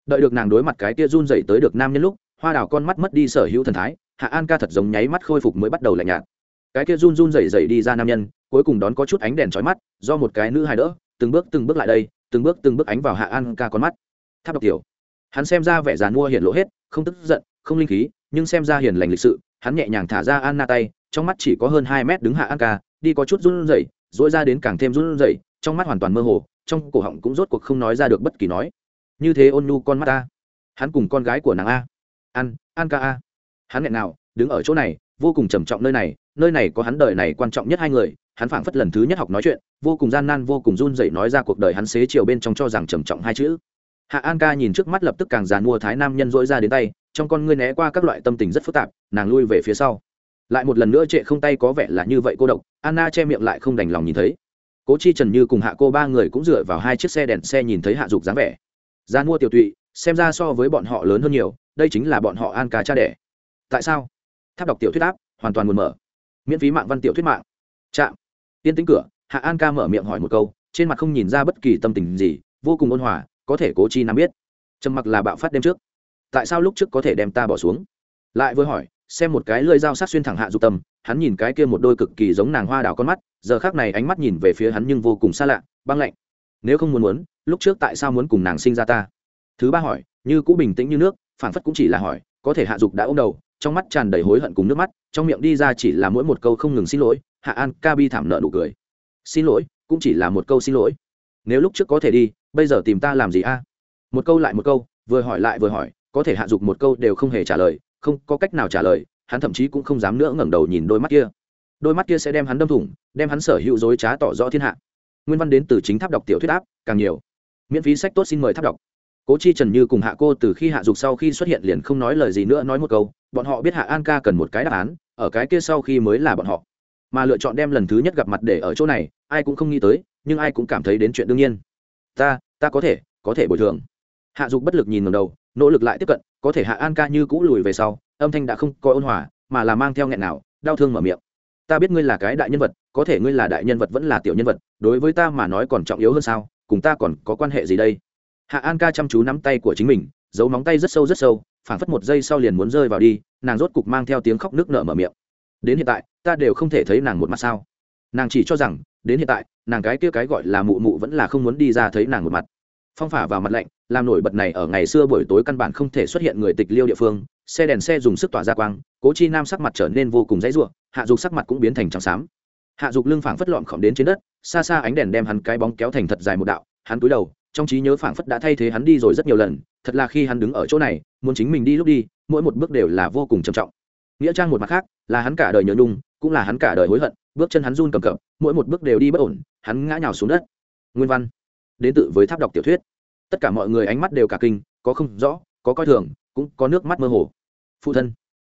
Đợi được nàng đối mặt cái kia run dậy tới được nam nhân lúc, hoa đào con mắt mất đi sở hữu thần thái, hạ an ca thật giống nháy mắt khôi phục mới bắt đầu lạnh nhạt. Cái kia run run dậy dậy đi ra nam nhân, cuối cùng đón có chút ánh đèn trói mắt do một cái nữ hài đỡ, từng bước từng bước lại đây, từng bước từng bước ánh vào hạ an ca con mắt. Tháp độc tiểu. Hắn xem ra vẻ dàn mua hiện lộ hết, không tức giận, không linh khí, nhưng xem ra hiền lành lịch sự, hắn nhẹ nhàng thả ra anna tay, trong mắt chỉ có hơn hai mét đứng hạ an ca, đi có chút run rẩy dỗi ra đến càng thêm run rẩy, trong mắt hoàn toàn mơ hồ, trong cổ họng cũng rốt cuộc không nói ra được bất kỳ nói. Như thế ôn nhu con mắt ta. Hắn cùng con gái của nàng a. An an ca a. Hắn nghẹn nào đứng ở chỗ này, vô cùng trầm trọng nơi này nơi này có hắn đời này quan trọng nhất hai người hắn phảng phất lần thứ nhất học nói chuyện, vô cùng gian nan, vô cùng run rẩy nói ra cuộc đời hắn xế chiều bên trong cho rằng trầm trọng hai chữ. Hạ an ca nhìn trước mắt lập tức càng dàn mua thái nam nhân dỗi ra đến tay, trong con ngươi né qua các loại tâm tình rất phức tạp, nàng lui về phía sau. Lại một lần nữa trệ không tay có vẻ là như vậy cô độc, anna che miệng lại không đành lòng nhìn thấy. Cố chi trần như cùng hạ cô ba người cũng dựa vào hai chiếc xe đèn xe nhìn thấy hạ dục dáng vẻ. Gian mua tiểu tụy, xem ra so với bọn họ lớn hơn nhiều, đây chính là bọn họ an ca cha đẻ. Tại sao? Tháp đọc tiểu thuyết áp, hoàn toàn nguồn mở. Miễn phí mạng văn tiểu thuyết mạng. Trạm tiên tính cửa, hạ an ca mở miệng hỏi một câu, trên mặt không nhìn ra bất kỳ tâm tình gì, vô cùng ôn hòa, có thể cố chi nắm biết. Trầm mặc là bạo phát đêm trước. Tại sao lúc trước có thể đem ta bỏ xuống? Lại vừa hỏi, xem một cái lưỡi dao sát xuyên thẳng hạ dục tâm, hắn nhìn cái kia một đôi cực kỳ giống nàng hoa đào con mắt, giờ khác này ánh mắt nhìn về phía hắn nhưng vô cùng xa lạ, băng lạnh. Nếu không muốn muốn, lúc trước tại sao muốn cùng nàng sinh ra ta? Thứ ba hỏi, như cũ bình tĩnh như nước phản phất cũng chỉ là hỏi, có thể hạ dục đã ôm đầu trong mắt tràn đầy hối hận cùng nước mắt, trong miệng đi ra chỉ là mỗi một câu không ngừng xin lỗi, hạ an ca bi thảm nợ nụ cười. Xin lỗi, cũng chỉ là một câu xin lỗi. Nếu lúc trước có thể đi, bây giờ tìm ta làm gì a? Một câu lại một câu, vừa hỏi lại vừa hỏi, có thể hạ dục một câu đều không hề trả lời, không có cách nào trả lời, hắn thậm chí cũng không dám nữa ngẩng đầu nhìn đôi mắt kia. Đôi mắt kia sẽ đem hắn đâm thủng, đem hắn sở hữu dối trá tỏ rõ thiên hạ. Nguyên văn đến từ chính tháp đọc tiểu thuyết áp, càng nhiều. Miễn phí sách tốt xin mời tháp đọc cố chi trần như cùng hạ cô từ khi hạ dục sau khi xuất hiện liền không nói lời gì nữa nói một câu, bọn họ biết hạ an ca cần một cái đáp án, ở cái kia sau khi mới là bọn họ. Mà lựa chọn đem lần thứ nhất gặp mặt để ở chỗ này, ai cũng không nghĩ tới, nhưng ai cũng cảm thấy đến chuyện đương nhiên. Ta ta có thể có thể bồi thường. Hạ dục bất lực nhìn ngầm đầu, nỗ lực lại tiếp cận, có thể hạ an ca như cũ lùi về sau, âm thanh đã không có ôn hòa, mà là mang theo nghẹn nào, đau thương mở miệng. Ta biết ngươi là cái đại nhân vật, có thể ngươi là đại nhân vật vẫn là tiểu nhân vật, đối với ta mà nói còn trọng yếu hơn sao, cùng ta còn có quan hệ gì đây? Hạ an ca chăm chú nắm tay của chính mình, giấu móng tay rất sâu rất sâu, phảng phất một giây sau liền muốn rơi vào đi, nàng rốt cục mang theo tiếng khóc nước nở mở miệng. Đến hiện tại, ta đều không thể thấy nàng một mặt sao. Nàng chỉ cho rằng, đến hiện tại, nàng cái kia cái gọi là mụ mụ vẫn là không muốn đi ra thấy nàng một mặt. Phong phả vào mặt lạnh, làm nổi bật này ở ngày xưa buổi tối căn bản không thể xuất hiện người tịch liêu địa phương, xe đèn xe dùng sức tỏa ra quang, cố chi nam sắc mặt trở nên vô cùng dãy ruộng hạ dục sắc mặt cũng biến thành trắng xám. Hạ dục lưng phảng phất lọn khỏm đến trên đất, xa xa ánh đèn đem hắn cái bóng kéo thành thật dài một đạo, hắn cúi đầu trong trí nhớ phảng phất đã thay thế hắn đi rồi rất nhiều lần, thật là khi hắn đứng ở chỗ này, muốn chính mình đi lúc đi, mỗi một bước đều là vô cùng trầm trọng. Nghĩa trang một mặt khác, là hắn cả đời nhớ nhung, cũng là hắn cả đời hối hận, bước chân hắn run cầm cập, mỗi một bước đều đi bất ổn, hắn ngã nhào xuống đất. Nguyên văn. Đến tự với tháp đọc tiểu thuyết. Tất cả mọi người ánh mắt đều cả kinh, có không rõ, có coi thường, cũng có nước mắt mơ hồ. Phụ thân.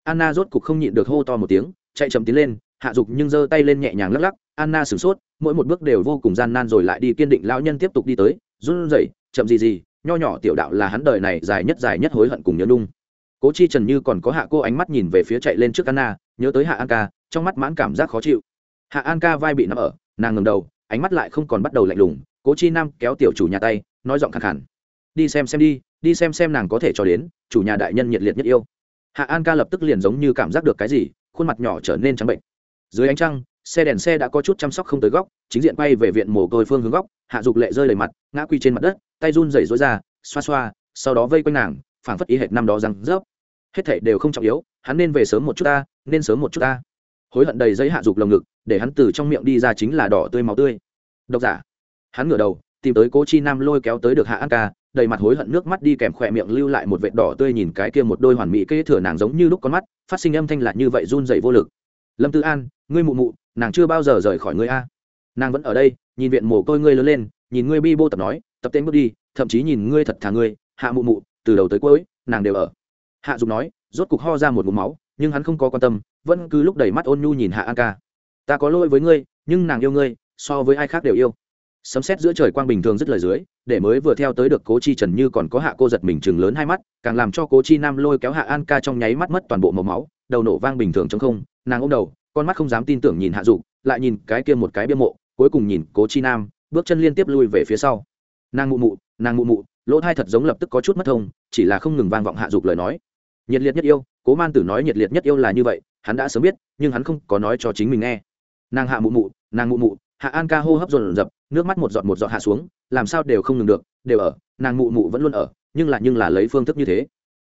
Anna rốt cục không nhịn được hô to một tiếng, chạy chậm tiến lên, hạ dục nhưng giơ tay lên nhẹ nhàng lắc lắc. Anna sửng sốt, mỗi một bước đều vô cùng gian nan rồi lại đi kiên định, lão nhân tiếp tục đi tới run rẩy, chậm gì gì, nho nhỏ tiểu đạo là hắn đời này dài nhất dài nhất hối hận cùng nhớ nung cố chi trần như còn có hạ cô ánh mắt nhìn về phía chạy lên trước anna, nhớ tới hạ an ca, trong mắt mãn cảm giác khó chịu. Hạ an ca vai bị nắm ở, nàng ngầm đầu, ánh mắt lại không còn bắt đầu lạnh lùng, cố chi nam kéo tiểu chủ nhà tay, nói giọng khẳng khẳng đi xem xem đi đi xem xem nàng có thể cho đến, chủ nhà đại nhân nhiệt liệt nhất yêu. Hạ an ca lập tức liền giống như cảm giác được cái gì, khuôn mặt nhỏ trở nên trắng bệnh. Dưới ánh trăng xe đèn xe đã có chút chăm sóc không tới góc, chính diện quay về viện mồ côi phương hướng góc, hạ dục lệ rơi đầy mặt, ngã quy trên mặt đất, tay run rẩy rối ra, xoa xoa, sau đó vây quanh nàng, phảng phất ý hệt năm đó răng rớp. Hết thảy đều không trọng yếu, hắn nên về sớm một chút ta, nên sớm một chút ta. Hối hận đầy giấy hạ dục lồng ngực, để hắn từ trong miệng đi ra chính là đỏ tươi máu tươi. Độc giả. Hắn ngửa đầu, tìm tới cố chi nam lôi kéo tới được hạ an ca, đầy mặt hối hận nước mắt đi kèm khỏe miệng lưu lại một vệt đỏ tươi nhìn cái kia một đôi hoàn mỹ kế thừa nàng giống như lúc con mắt, phát sinh âm thanh lại như vậy run dậy vô lực. Lâm tư an, ngươi mụ mụ nàng chưa bao giờ rời khỏi ngươi a. Nàng vẫn ở đây, nhìn viện mồ côi ngươi lớn lên, nhìn ngươi bi bô tập nói, tập tên bước đi, thậm chí nhìn ngươi thật thà ngươi, hạ mụ mụ, từ đầu tới cuối, nàng đều ở. Hạ dục nói, rốt cục ho ra một mụm máu, nhưng hắn không có quan tâm, vẫn cứ lúc đầy mắt ôn nhu nhìn hạ an ca. Ta có lỗi với ngươi, nhưng nàng yêu ngươi, so với ai khác đều yêu. Sấm xét giữa trời quang bình thường rất lời dưới, để mới vừa theo tới được cố chi trần như còn có hạ cô giật mình chừng lớn hai mắt, càng làm cho cố chi nam lôi kéo hạ an ca trong nháy mắt mất toàn bộ màu máu, đầu nổ vang bình thường trong không, nàng ôm đầu con mắt không dám tin tưởng nhìn hạ dục, lại nhìn cái kia một cái bia mộ, cuối cùng nhìn cố chi nam, bước chân liên tiếp lui về phía sau. Nàng mụ mụ, nàng mụ mụ, lỗ thai thật giống lập tức có chút mất thông, chỉ là không ngừng vang vọng hạ dục lời nói. Nhiệt liệt nhất yêu, cố man tử nói nhiệt liệt nhất yêu là như vậy, hắn đã sớm biết, nhưng hắn không có nói cho chính mình nghe. Nàng hạ mụ mụ, nàng mụ mụ, hạ an ca hô hấp dồn dập, nước mắt một giọt một giọt hạ xuống, làm sao đều không ngừng được, đều ở, nàng mụ mụ vẫn luôn ở, nhưng là nhưng là lấy phương thức như thế.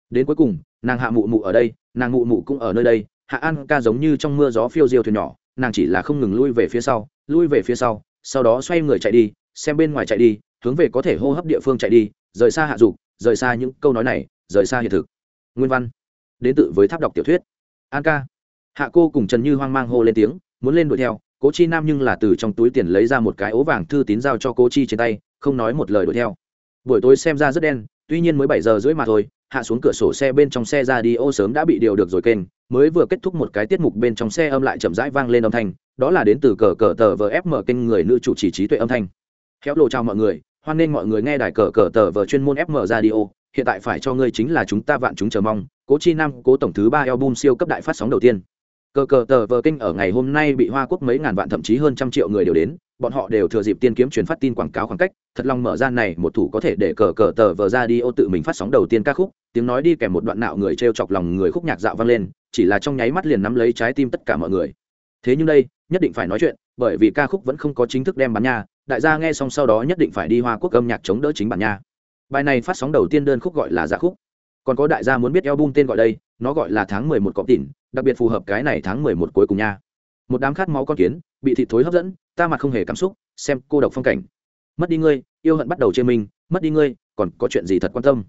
Đến cuối cùng, nàng hạ mụ mụ ở đây, nàng mụ mụ cũng ở nơi đây hạ an ca giống như trong mưa gió phiêu diêu thuyền nhỏ, nàng chỉ là không ngừng lui về phía sau, lui về phía sau sau đó xoay người chạy đi, xem bên ngoài chạy đi, hướng về có thể hô hấp địa phương chạy đi, rời xa hạ dục, rời xa những câu nói này, rời xa hiện thực. Nguyên văn. Đến tự với tháp đọc tiểu thuyết. An ca. Hạ cô cùng trần như hoang mang hô lên tiếng, muốn lên đuổi theo, cố chi nam nhưng là từ trong túi tiền lấy ra một cái ố vàng thư tín giao cho cố chi trên tay, không nói một lời đuổi theo. Buổi tối xem ra rất đen, tuy nhiên mới bảy giờ rưỡi mà thôi hạ xuống cửa sổ xe bên trong xe ra đi, ô, sớm đã bị điều được rồi kênh. Mới vừa kết thúc một cái tiết mục bên trong xe âm lại chậm rãi vang lên âm thanh. Đó là đến từ cờ cờ tờ vờ ép mở kênh người nữ chủ trì trí tuệ âm thanh. Khéo lộ chào mọi người, hoan nghênh mọi người nghe đài cờ cờ tờ vờ chuyên môn ép mở ra đi ô hiện tại phải cho ngươi chính là chúng ta vạn chúng chờ mong. Cố chi nam, cố tổng thứ ba album siêu cấp đại phát sóng đầu tiên. Cờ cờ tờ vờ kênh ở ngày hôm nay bị hoa quốc mấy ngàn vạn, thậm chí hơn trăm triệu người đều đến bọn họ đều thừa dịp tiên kiếm truyền phát tin quảng cáo khoảng cách, thật lòng mở ra này một thủ có thể để cờ cờ tờ vờ ra đi ô tự mình phát sóng đầu tiên ca khúc, tiếng nói đi kèm một đoạn nạo người t r e o chọc lòng người khúc nhạc dạo vang lên, chỉ là trong nháy mắt liền nắm lấy trái tim tất cả mọi người. Thế nhưng đây, nhất định phải nói chuyện, bởi vì ca khúc vẫn không có chính thức đem bán nha, đại gia nghe xong sau đó nhất định phải đi hoa quốc âm nhạc chống đỡ chính bản nha. Bài này phát sóng đầu tiên đơn khúc gọi là giả dạ khúc. Còn có đại gia muốn biết album tên gọi đây, nó gọi là tháng mười một cọp tỉn, đặc biệt phù hợp cái này tháng mười một cuối cùng nha. Một đám khát máu con kiến, bị thịt thối hấp dẫn ta mặt không hề cảm xúc, xem cô độc phong cảnh. Mất đi ngươi, yêu hận bắt đầu chê mình, mất đi ngươi, còn có chuyện gì thật quan tâm?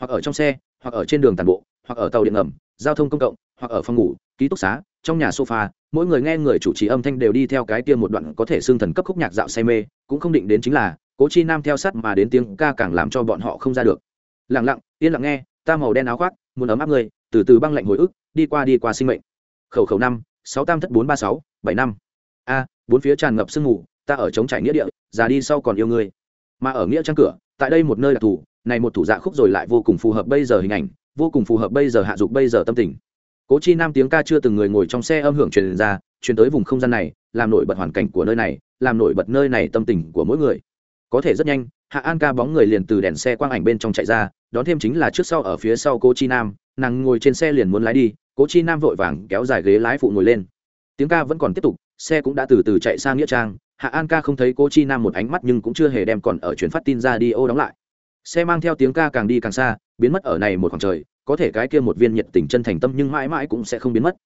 Hoặc ở trong xe, hoặc ở trên đường tàn bộ, hoặc ở tàu điện ngầm, giao thông công cộng, hoặc ở phòng ngủ, ký túc xá, trong nhà sofa, mỗi người nghe người chủ trì âm thanh đều đi theo cái tiêm một đoạn có thể xương thần cấp khúc nhạc dạo say mê, cũng không định đến chính là, cố chi nam theo sát mà đến tiếng ca càng làm cho bọn họ không ra được. Lặng lặng, yên lặng nghe, ta màu đen áo khoác, muốn ấm áp người, từ từ băng lạnh hồi ức, đi qua đi qua sinh mệnh. Khẩu khẩu năm, sáu tam thất bốn ba sáu, bảy năm. A bốn phía tràn ngập sương mù, ta ở chống trải nghĩa địa, già đi sau còn yêu người mà ở nghĩa trang cửa, tại đây một nơi đặc thù, này một thủ dạ khúc rồi lại vô cùng phù hợp bây giờ hình ảnh, vô cùng phù hợp bây giờ hạ dục bây giờ tâm tình. Cố chi nam tiếng ca chưa từng người ngồi trong xe âm hưởng truyền ra, truyền tới vùng không gian này, làm nổi bật hoàn cảnh của nơi này, làm nổi bật nơi này tâm tình của mỗi người. Có thể rất nhanh, hạ an ca bóng người liền từ đèn xe quang ảnh bên trong chạy ra, đón thêm chính là trước sau ở phía sau cô chi nam, nàng ngồi trên xe liền muốn lái đi, cố chi nam vội vàng kéo dài ghế lái phụ ngồi lên. Tiếng ca vẫn còn tiếp tục xe cũng đã từ từ chạy sang nghĩa trang, hạ an ca không thấy cô chi nam một ánh mắt nhưng cũng chưa hề đem còn ở chuyến phát tin ra đi ô đóng lại. Xe mang theo tiếng ca càng đi càng xa, biến mất ở này một khoảng trời, có thể cái kia một viên nhiệt tình chân thành tâm nhưng mãi mãi cũng sẽ không biến mất.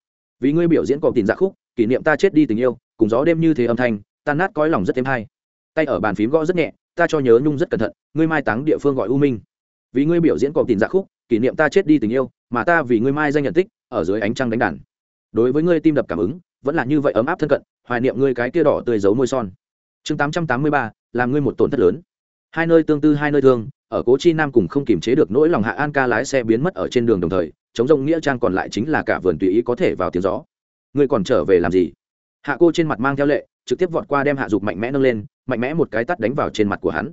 Vì ngươi biểu diễn còn tình dạ khúc, kỷ niệm ta chết đi tình yêu, cùng gió đêm như thế âm thanh, tan nát cõi lòng rất thêm hay. Tay ở bàn phím gõ rất nhẹ, ta cho nhớ nhung rất cẩn thận, ngươi mai táng địa phương gọi u minh. Vì ngươi biểu diễn còn tình dạ khúc, kỷ niệm ta chết đi tình yêu, mà ta vì ngươi mai danh nhận tích, ở dưới ánh trăng đánh đàn. Đối với ngươi tim đập cảm ứng vẫn là như vậy ấm áp thân cận, hoài niệm ngươi cái kia đỏ tươi giấu môi son. Chương tám trăm tám mươi ba, làm ngươi một tổn thất lớn. Hai nơi tương tư, hai nơi thương, ở cố chi nam cùng không kiềm chế được nỗi lòng hạ an ca lái xe biến mất ở trên đường đồng thời, chống rông nghĩa trang còn lại chính là cả vườn tùy ý có thể vào tiếng gió. Ngươi còn trở về làm gì? Hạ cô trên mặt mang theo lệ, trực tiếp vọt qua đem hạ dục mạnh mẽ nâng lên, mạnh mẽ một cái tắt đánh vào trên mặt của hắn.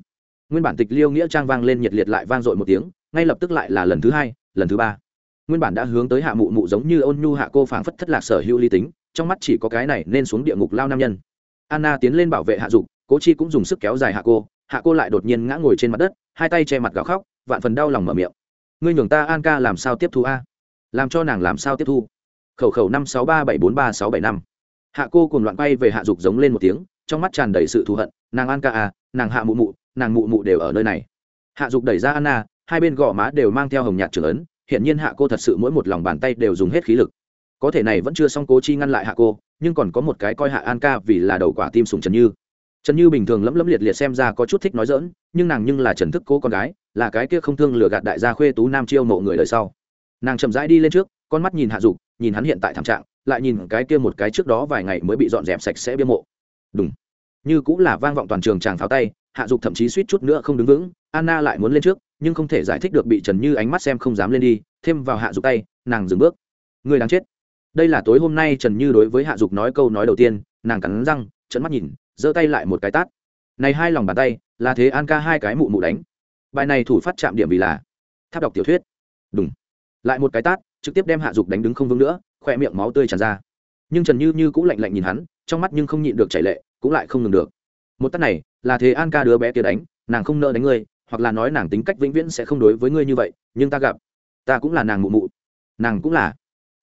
Nguyên bản tịch liêu nghĩa trang vang lên nhiệt liệt lại vang dội một tiếng, ngay lập tức lại là lần thứ hai, lần thứ ba. Nguyên bản đã hướng tới hạ mụ mụ giống như ôn nhu hạ cô phảng phất thất lạc sở hữu ly tính trong mắt chỉ có cái này nên xuống địa ngục lao nam nhân. Anna tiến lên bảo vệ hạ dục, cố chi cũng dùng sức kéo dài hạ cô. Hạ cô lại đột nhiên ngã ngồi trên mặt đất, hai tay che mặt gào khóc, vạn phần đau lòng mở miệng. Ngươi nhường ta an ca làm sao tiếp thu a? Làm cho nàng làm sao tiếp thu? Khẩu khẩu năm sáu ba bảy bốn ba sáu bảy năm. Hạ cô cùng loạn quay về hạ dục giống lên một tiếng, trong mắt tràn đầy sự thù hận, nàng an ca à nàng hạ mụ mụ, nàng mụ mụ đều ở nơi này. Hạ dục đẩy ra anna, hai bên gò má đều mang theo hồng nhạt trưởng ấn hiện nhiên hạ cô thật sự mỗi một lòng bàn tay đều dùng hết khí lực có thể này vẫn chưa xong cố chi ngăn lại hạ cô, nhưng còn có một cái coi hạ an ca vì là đầu quả tim sùng trần như. Trần như bình thường lẫm lẫm liệt liệt xem ra có chút thích nói dỡn nhưng nàng nhưng là trần thức cô con gái, là cái kia không thương lừa gạt đại gia khuê tú nam chiêu mộ người đời sau. Nàng chậm rãi đi lên trước, con mắt nhìn hạ dục, nhìn hắn hiện tại thảm trạng, lại nhìn cái kia một cái trước đó vài ngày mới bị dọn dẹp sạch sẽ bia mộ. Đúng như cũng là vang vọng toàn trường chàng pháo tay, hạ dục thậm chí suýt chút nữa không đứng vững, anna lại muốn lên trước, nhưng không thể giải thích được bị trần như ánh mắt xem không dám lên đi, thêm vào hạ dục tay, nàng dừng bước. Người đáng chết đây là tối hôm nay trần như đối với hạ dục nói câu nói đầu tiên, nàng cắn răng trận mắt nhìn, giơ tay lại một cái tát. Này hai lòng bàn tay, là thế an ca hai cái mụ mụ đánh. Bài này thủ phát chạm điểm vì là tháp đọc tiểu thuyết. Đúng lại một cái tát, trực tiếp đem hạ dục đánh đứng không vững nữa khoe miệng máu tươi tràn ra. Nhưng trần như như cũng lạnh lạnh nhìn hắn, trong mắt nhưng không nhịn được chảy lệ, cũng lại không ngừng được. Một tát này, là thế an ca đứa bé kia đánh, nàng không nợ đánh ngươi, hoặc là nói nàng tính cách vĩnh viễn sẽ không đối với ngươi như vậy, nhưng ta gặp. Ta cũng là nàng mụ mụ. Nàng cũng là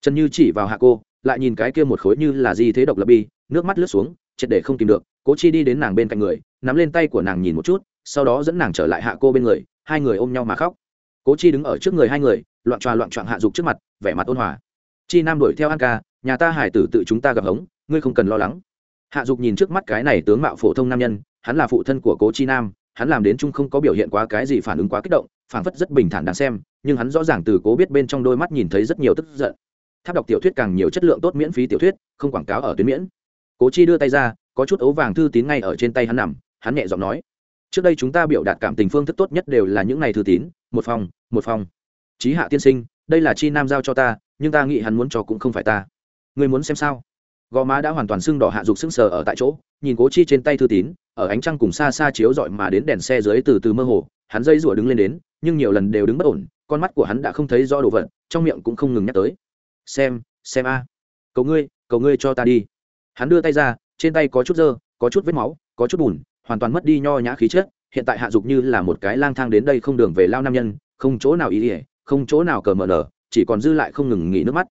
trần như chỉ vào hạ cô, lại nhìn cái kia một khối như là gì thế độc lập bi, nước mắt lướt xuống, triệt để không tìm được, cố chi đi đến nàng bên cạnh người, nắm lên tay của nàng nhìn một chút, sau đó dẫn nàng trở lại hạ cô bên người, hai người ôm nhau mà khóc. Cố chi đứng ở trước người hai người, loạn tròa loạn trọn hạ dục trước mặt, vẻ mặt ôn hòa. Chi nam đuổi theo an ca, nhà ta hải tử tự chúng ta gặp hống, ngươi không cần lo lắng. Hạ dục nhìn trước mắt cái này tướng mạo phổ thông nam nhân, hắn là phụ thân của cố chi nam, hắn làm đến chung không có biểu hiện quá cái gì phản ứng quá kích động phản phất rất bình thản đáng xem, nhưng hắn rõ ràng từ cố biết bên trong đôi mắt nhìn thấy rất nhiều tức giận tháp đọc tiểu thuyết càng nhiều chất lượng tốt miễn phí tiểu thuyết, không quảng cáo ở tuyến miễn. Cố chi đưa tay ra, có chút ấu vàng thư tín ngay ở trên tay hắn nằm, hắn nhẹ giọng nói, trước đây chúng ta biểu đạt cảm tình phương thức tốt nhất đều là những ngày thư tín, một phòng một phòng. Chí hạ tiên sinh, đây là chi nam giao cho ta, nhưng ta nghĩ hắn muốn cho cũng không phải ta. Người muốn xem sao? Gò má đã hoàn toàn sưng đỏ hạ dục sưng sờ ở tại chỗ, nhìn cố chi trên tay thư tín, ở ánh trăng cùng xa xa chiếu rọi mà đến đèn xe dưới từ từ mơ hồ, hắn dây rủa đứng lên đến, nhưng nhiều lần đều đứng bất ổn, con mắt của hắn đã không thấy rõ đồ vật, trong miệng cũng không ngừng nhắc tới xem xem a. Cầu ngươi cầu ngươi cho ta đi. Hắn đưa tay ra, trên tay có chút dơ, có chút vết máu, có chút bùn, hoàn toàn mất đi nho nhã khí chất. Hiện tại hạ dục như là một cái lang thang đến đây không đường về lao nam nhân, không chỗ nào ý ỉa không chỗ nào cờ mờ nở, chỉ còn dư lại không ngừng nghỉ nước mắt.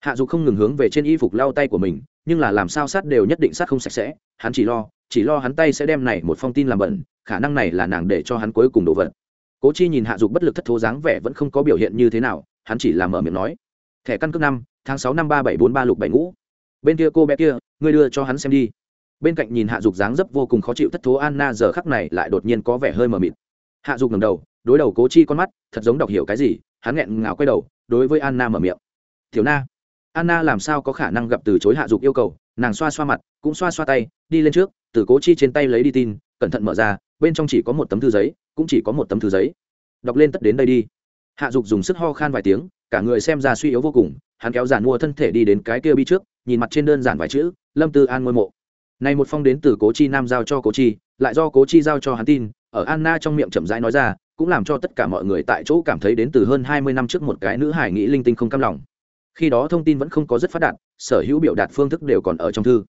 Hạ dục không ngừng hướng về trên y phục lau tay của mình, nhưng là làm sao sát đều nhất định sát không sạch sẽ. Hắn chỉ lo chỉ lo hắn tay sẽ đem này một phong tin làm bẩn, khả năng này là nàng để cho hắn cuối cùng đổ vật. Cố chi nhìn hạ dục bất lực thất thố dáng vẻ vẫn không có biểu hiện như thế nào, hắn chỉ làm mở miệng nói thẻ căn cước năm, tháng sáu năm ba bảy bốn ba lục bảy ngũ. Bên kia cô bé kia, ngươi đưa cho hắn xem đi. Bên cạnh nhìn hạ dục dáng dấp vô cùng khó chịu thất thố anna giờ khắc này lại đột nhiên có vẻ hơi mờ mịt. Hạ dục ngầm đầu, đối đầu cố chi con mắt, thật giống đọc hiểu cái gì, hắn nghẹn ngào quay đầu, đối với anna mở miệng. Thiếu na, anna làm sao có khả năng gặp từ chối hạ dục yêu cầu, nàng xoa xoa mặt, cũng xoa xoa tay, đi lên trước, từ cố chi trên tay lấy đi tin, cẩn thận mở ra, bên trong chỉ có một tấm thư giấy, cũng chỉ có một tấm thư giấy. Đọc lên tất đến đây đi. Hạ dục dùng sức ho khan vài tiếng cả người xem ra suy yếu vô cùng, hắn kéo giàn mua thân thể đi đến cái kia bi trước, nhìn mặt trên đơn giản vài chữ, lâm tư an ngôi mộ. Này một phong đến từ cố chi nam giao cho cố chi, lại do cố chi giao cho hắn tin, ở anna trong miệng chậm rãi nói ra, cũng làm cho tất cả mọi người tại chỗ cảm thấy đến từ hơn hai mươi năm trước một cái nữ hải nghĩ linh tinh không cam lòng. Khi đó thông tin vẫn không có rất phát đạt, sở hữu biểu đạt phương thức đều còn ở trong thư.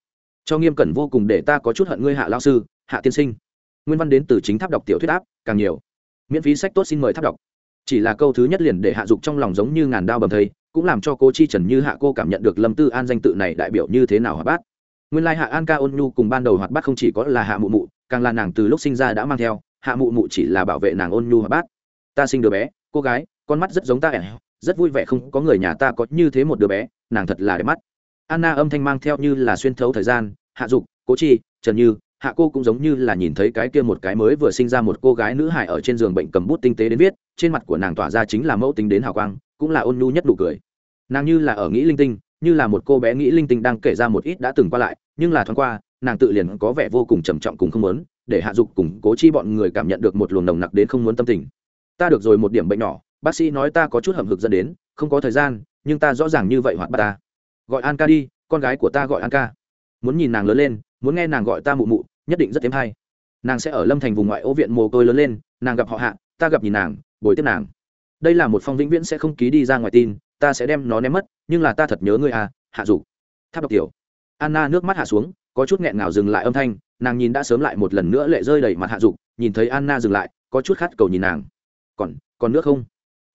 Cho nghiêm cẩn vô cùng để ta có chút hận ngươi hạ lao sư, hạ tiên sinh. Nguyên văn đến từ chính tháp đọc tiểu thuyết áp, càng nhiều. Miễn phí sách tốt xin mời tháp đọc chỉ là câu thứ nhất liền để hạ dục trong lòng giống như ngàn đao bầm thây, cũng làm cho cô chi trần như hạ cô cảm nhận được lâm tư an danh tự này đại biểu như thế nào hoạt bát. Nguyên lai hạ an ca ôn nhu cùng ban đầu hoạt bát không chỉ có là hạ mụ mụ, càng là nàng từ lúc sinh ra đã mang theo, hạ mụ mụ chỉ là bảo vệ nàng ôn nhu hoạt bát. Ta sinh đứa bé, cô gái, con mắt rất giống ta rất vui vẻ không có người nhà ta có như thế một đứa bé, nàng thật là đẹp mắt. Anna âm thanh mang theo như là xuyên thấu thời gian, hạ dục, cố chi, trần như hạ cô cũng giống như là nhìn thấy cái kia một cái mới vừa sinh ra một cô gái nữ hài ở trên giường bệnh cầm bút tinh tế đến viết, trên mặt của nàng tỏa ra chính là mẫu tính đến hào quang, cũng là ôn nhu nhất đủ cười. Nàng như là ở nghĩ linh tinh, như là một cô bé nghĩ linh tinh đang kể ra một ít đã từng qua lại, nhưng là thoáng qua, nàng tự liền có vẻ vô cùng trầm trọng cùng không muốn, để hạ dục cùng cố chi bọn người cảm nhận được một luồng nồng nặc đến không muốn tâm tình. Ta được rồi một điểm bệnh nhỏ, bác sĩ nói ta có chút hầm hực dẫn đến, không có thời gian, nhưng ta rõ ràng như vậy hoạt bắt ta. Gọi an ca đi, con gái của ta gọi an ca. Muốn nhìn nàng lớn lên, muốn nghe nàng gọi ta mụ mụ nhất định rất thêm hay. Nàng sẽ ở lâm thành vùng ngoại ô viện mồ côi lớn lên, nàng gặp họ hạ, ta gặp nhìn nàng bồi tiếp nàng. Đây là một phong vĩnh viễn sẽ không ký đi ra ngoài tin, ta sẽ đem nó ném mất, nhưng là ta thật nhớ ngươi à hạ dục. Tháp đọc tiểu. Anna nước mắt hạ xuống, có chút nghẹn ngào dừng lại âm thanh, nàng nhìn đã sớm lại một lần nữa lệ rơi đầy mặt hạ dục, nhìn thấy anna dừng lại, có chút khát cầu nhìn nàng. Còn còn nước không?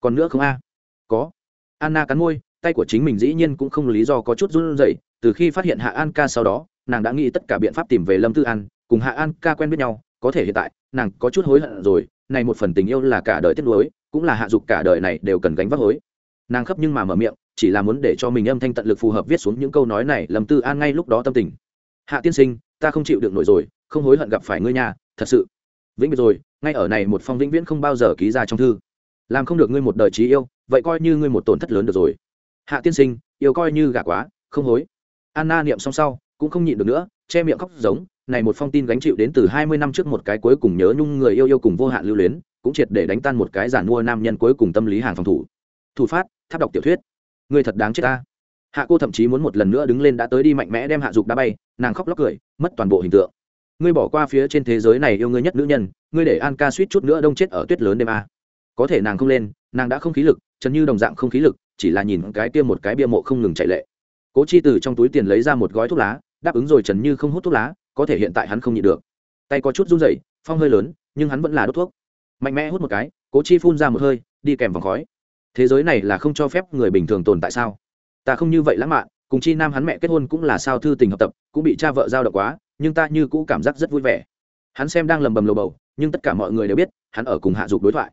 Còn nước không a? Có. Anna cắn môi, tay của chính mình dĩ nhiên cũng không lý do có chút run rẩy, từ khi phát hiện hạ an ca sau đó, nàng đã nghĩ tất cả biện pháp tìm về lâm tư an cùng hạ an ca quen biết nhau, có thể hiện tại, nàng có chút hối hận rồi, này một phần tình yêu là cả đời tiếc nuối, cũng là hạ dục cả đời này đều cần gánh vác hối. Nàng khấp nhưng mà mở miệng, chỉ là muốn để cho mình âm thanh tận lực phù hợp viết xuống những câu nói này lầm tư an ngay lúc đó tâm tình. Hạ tiên sinh, ta không chịu được nổi rồi, không hối hận gặp phải ngươi nhà thật sự. Vĩnh biệt rồi, ngay ở này một phong vĩnh viễn không bao giờ ký ra trong thư. Làm không được ngươi một đời trí yêu, vậy coi như ngươi một tổn thất lớn được rồi. Hạ tiên sinh, yêu coi như gả quá, không hối. Anna niệm xong sau, cũng không nhịn được nữa, che miệng khóc giống này một phong tin gánh chịu đến từ hai mươi năm trước một cái cuối cùng nhớ nhung người yêu yêu cùng vô hạn lưu luyến, cũng triệt để đánh tan một cái giản mua nam nhân cuối cùng tâm lý hàng phòng thủ. Thủ phát, tháp đọc tiểu thuyết. Người thật đáng chết ta. Hạ cô thậm chí muốn một lần nữa đứng lên đã tới đi mạnh mẽ đem hạ dục đá bay, nàng khóc lóc cười, mất toàn bộ hình tượng. Ngươi bỏ qua phía trên thế giới này yêu ngươi nhất nữ nhân, ngươi để an ca suýt chút nữa đông chết ở tuyết lớn đêm a. Có thể nàng không lên, nàng đã không khí lực, trần như đồng dạng không khí lực, chỉ là nhìn cái kia một cái bia mộ không ngừng chạy lệ. Cố chi từ trong túi tiền lấy ra một gói thuốc lá, đáp ứng rồi trần như không hút thuốc lá có thể hiện tại hắn không nhịn được. Tay có chút run rẩy, phong hơi lớn, nhưng hắn vẫn là đốt thuốc. Mạnh mẽ hút một cái, cố chi phun ra một hơi, đi kèm vòng khói. Thế giới này là không cho phép người bình thường tồn tại sao? Ta không như vậy lãng mạn, cùng chi nam hắn mẹ kết hôn cũng là sao thư tình học tập, cũng bị cha vợ giao động quá, nhưng ta như cũ cảm giác rất vui vẻ. Hắn xem đang lầm bầm lầu bầu, nhưng tất cả mọi người đều biết, hắn ở cùng hạ dục đối thoại.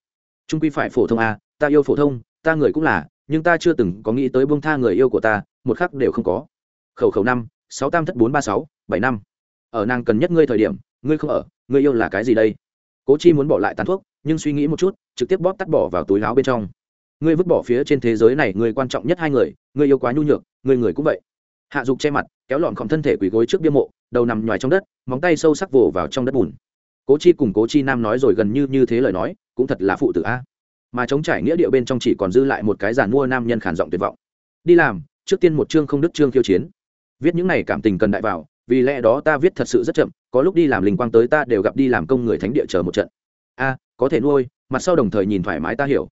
Trung quy phải phổ thông à ta yêu phổ thông, ta người cũng là, nhưng ta chưa từng có nghĩ tới bông tha người yêu của ta, một khắc đều không có. Khẩu khẩu năm, sáu tam thất bốn ba sáu, bảy năm ở nàng cần nhất ngươi thời điểm, ngươi không ở, ngươi yêu là cái gì đây? Cố chi muốn bỏ lại tàn thuốc, nhưng suy nghĩ một chút, trực tiếp bóp tắt bỏ vào túi láo bên trong. Ngươi vứt bỏ phía trên thế giới này người quan trọng nhất hai người, ngươi yêu quá nhu nhược người người cũng vậy. Hạ dục che mặt, kéo lọn khom thân thể quỳ gối trước bia mộ, đầu nằm ngoài trong đất, móng tay sâu sắc vồ vào trong đất bùn. Cố chi cùng cố chi nam nói rồi gần như như thế lời nói, cũng thật là phụ tử a. Mà chống trải nghĩa địa bên trong chỉ còn dư lại một cái giàn mua nam nhân khản giọng tuyệt vọng. Đi làm, trước tiên một chương không đức chương khiêu chiến. Viết những này cảm tình cần đại vào vì lẽ đó ta viết thật sự rất chậm, có lúc đi làm linh quang tới ta đều gặp đi làm công người thánh địa chờ một trận. A, có thể nuôi, mặt sau đồng thời nhìn thoải mái ta hiểu.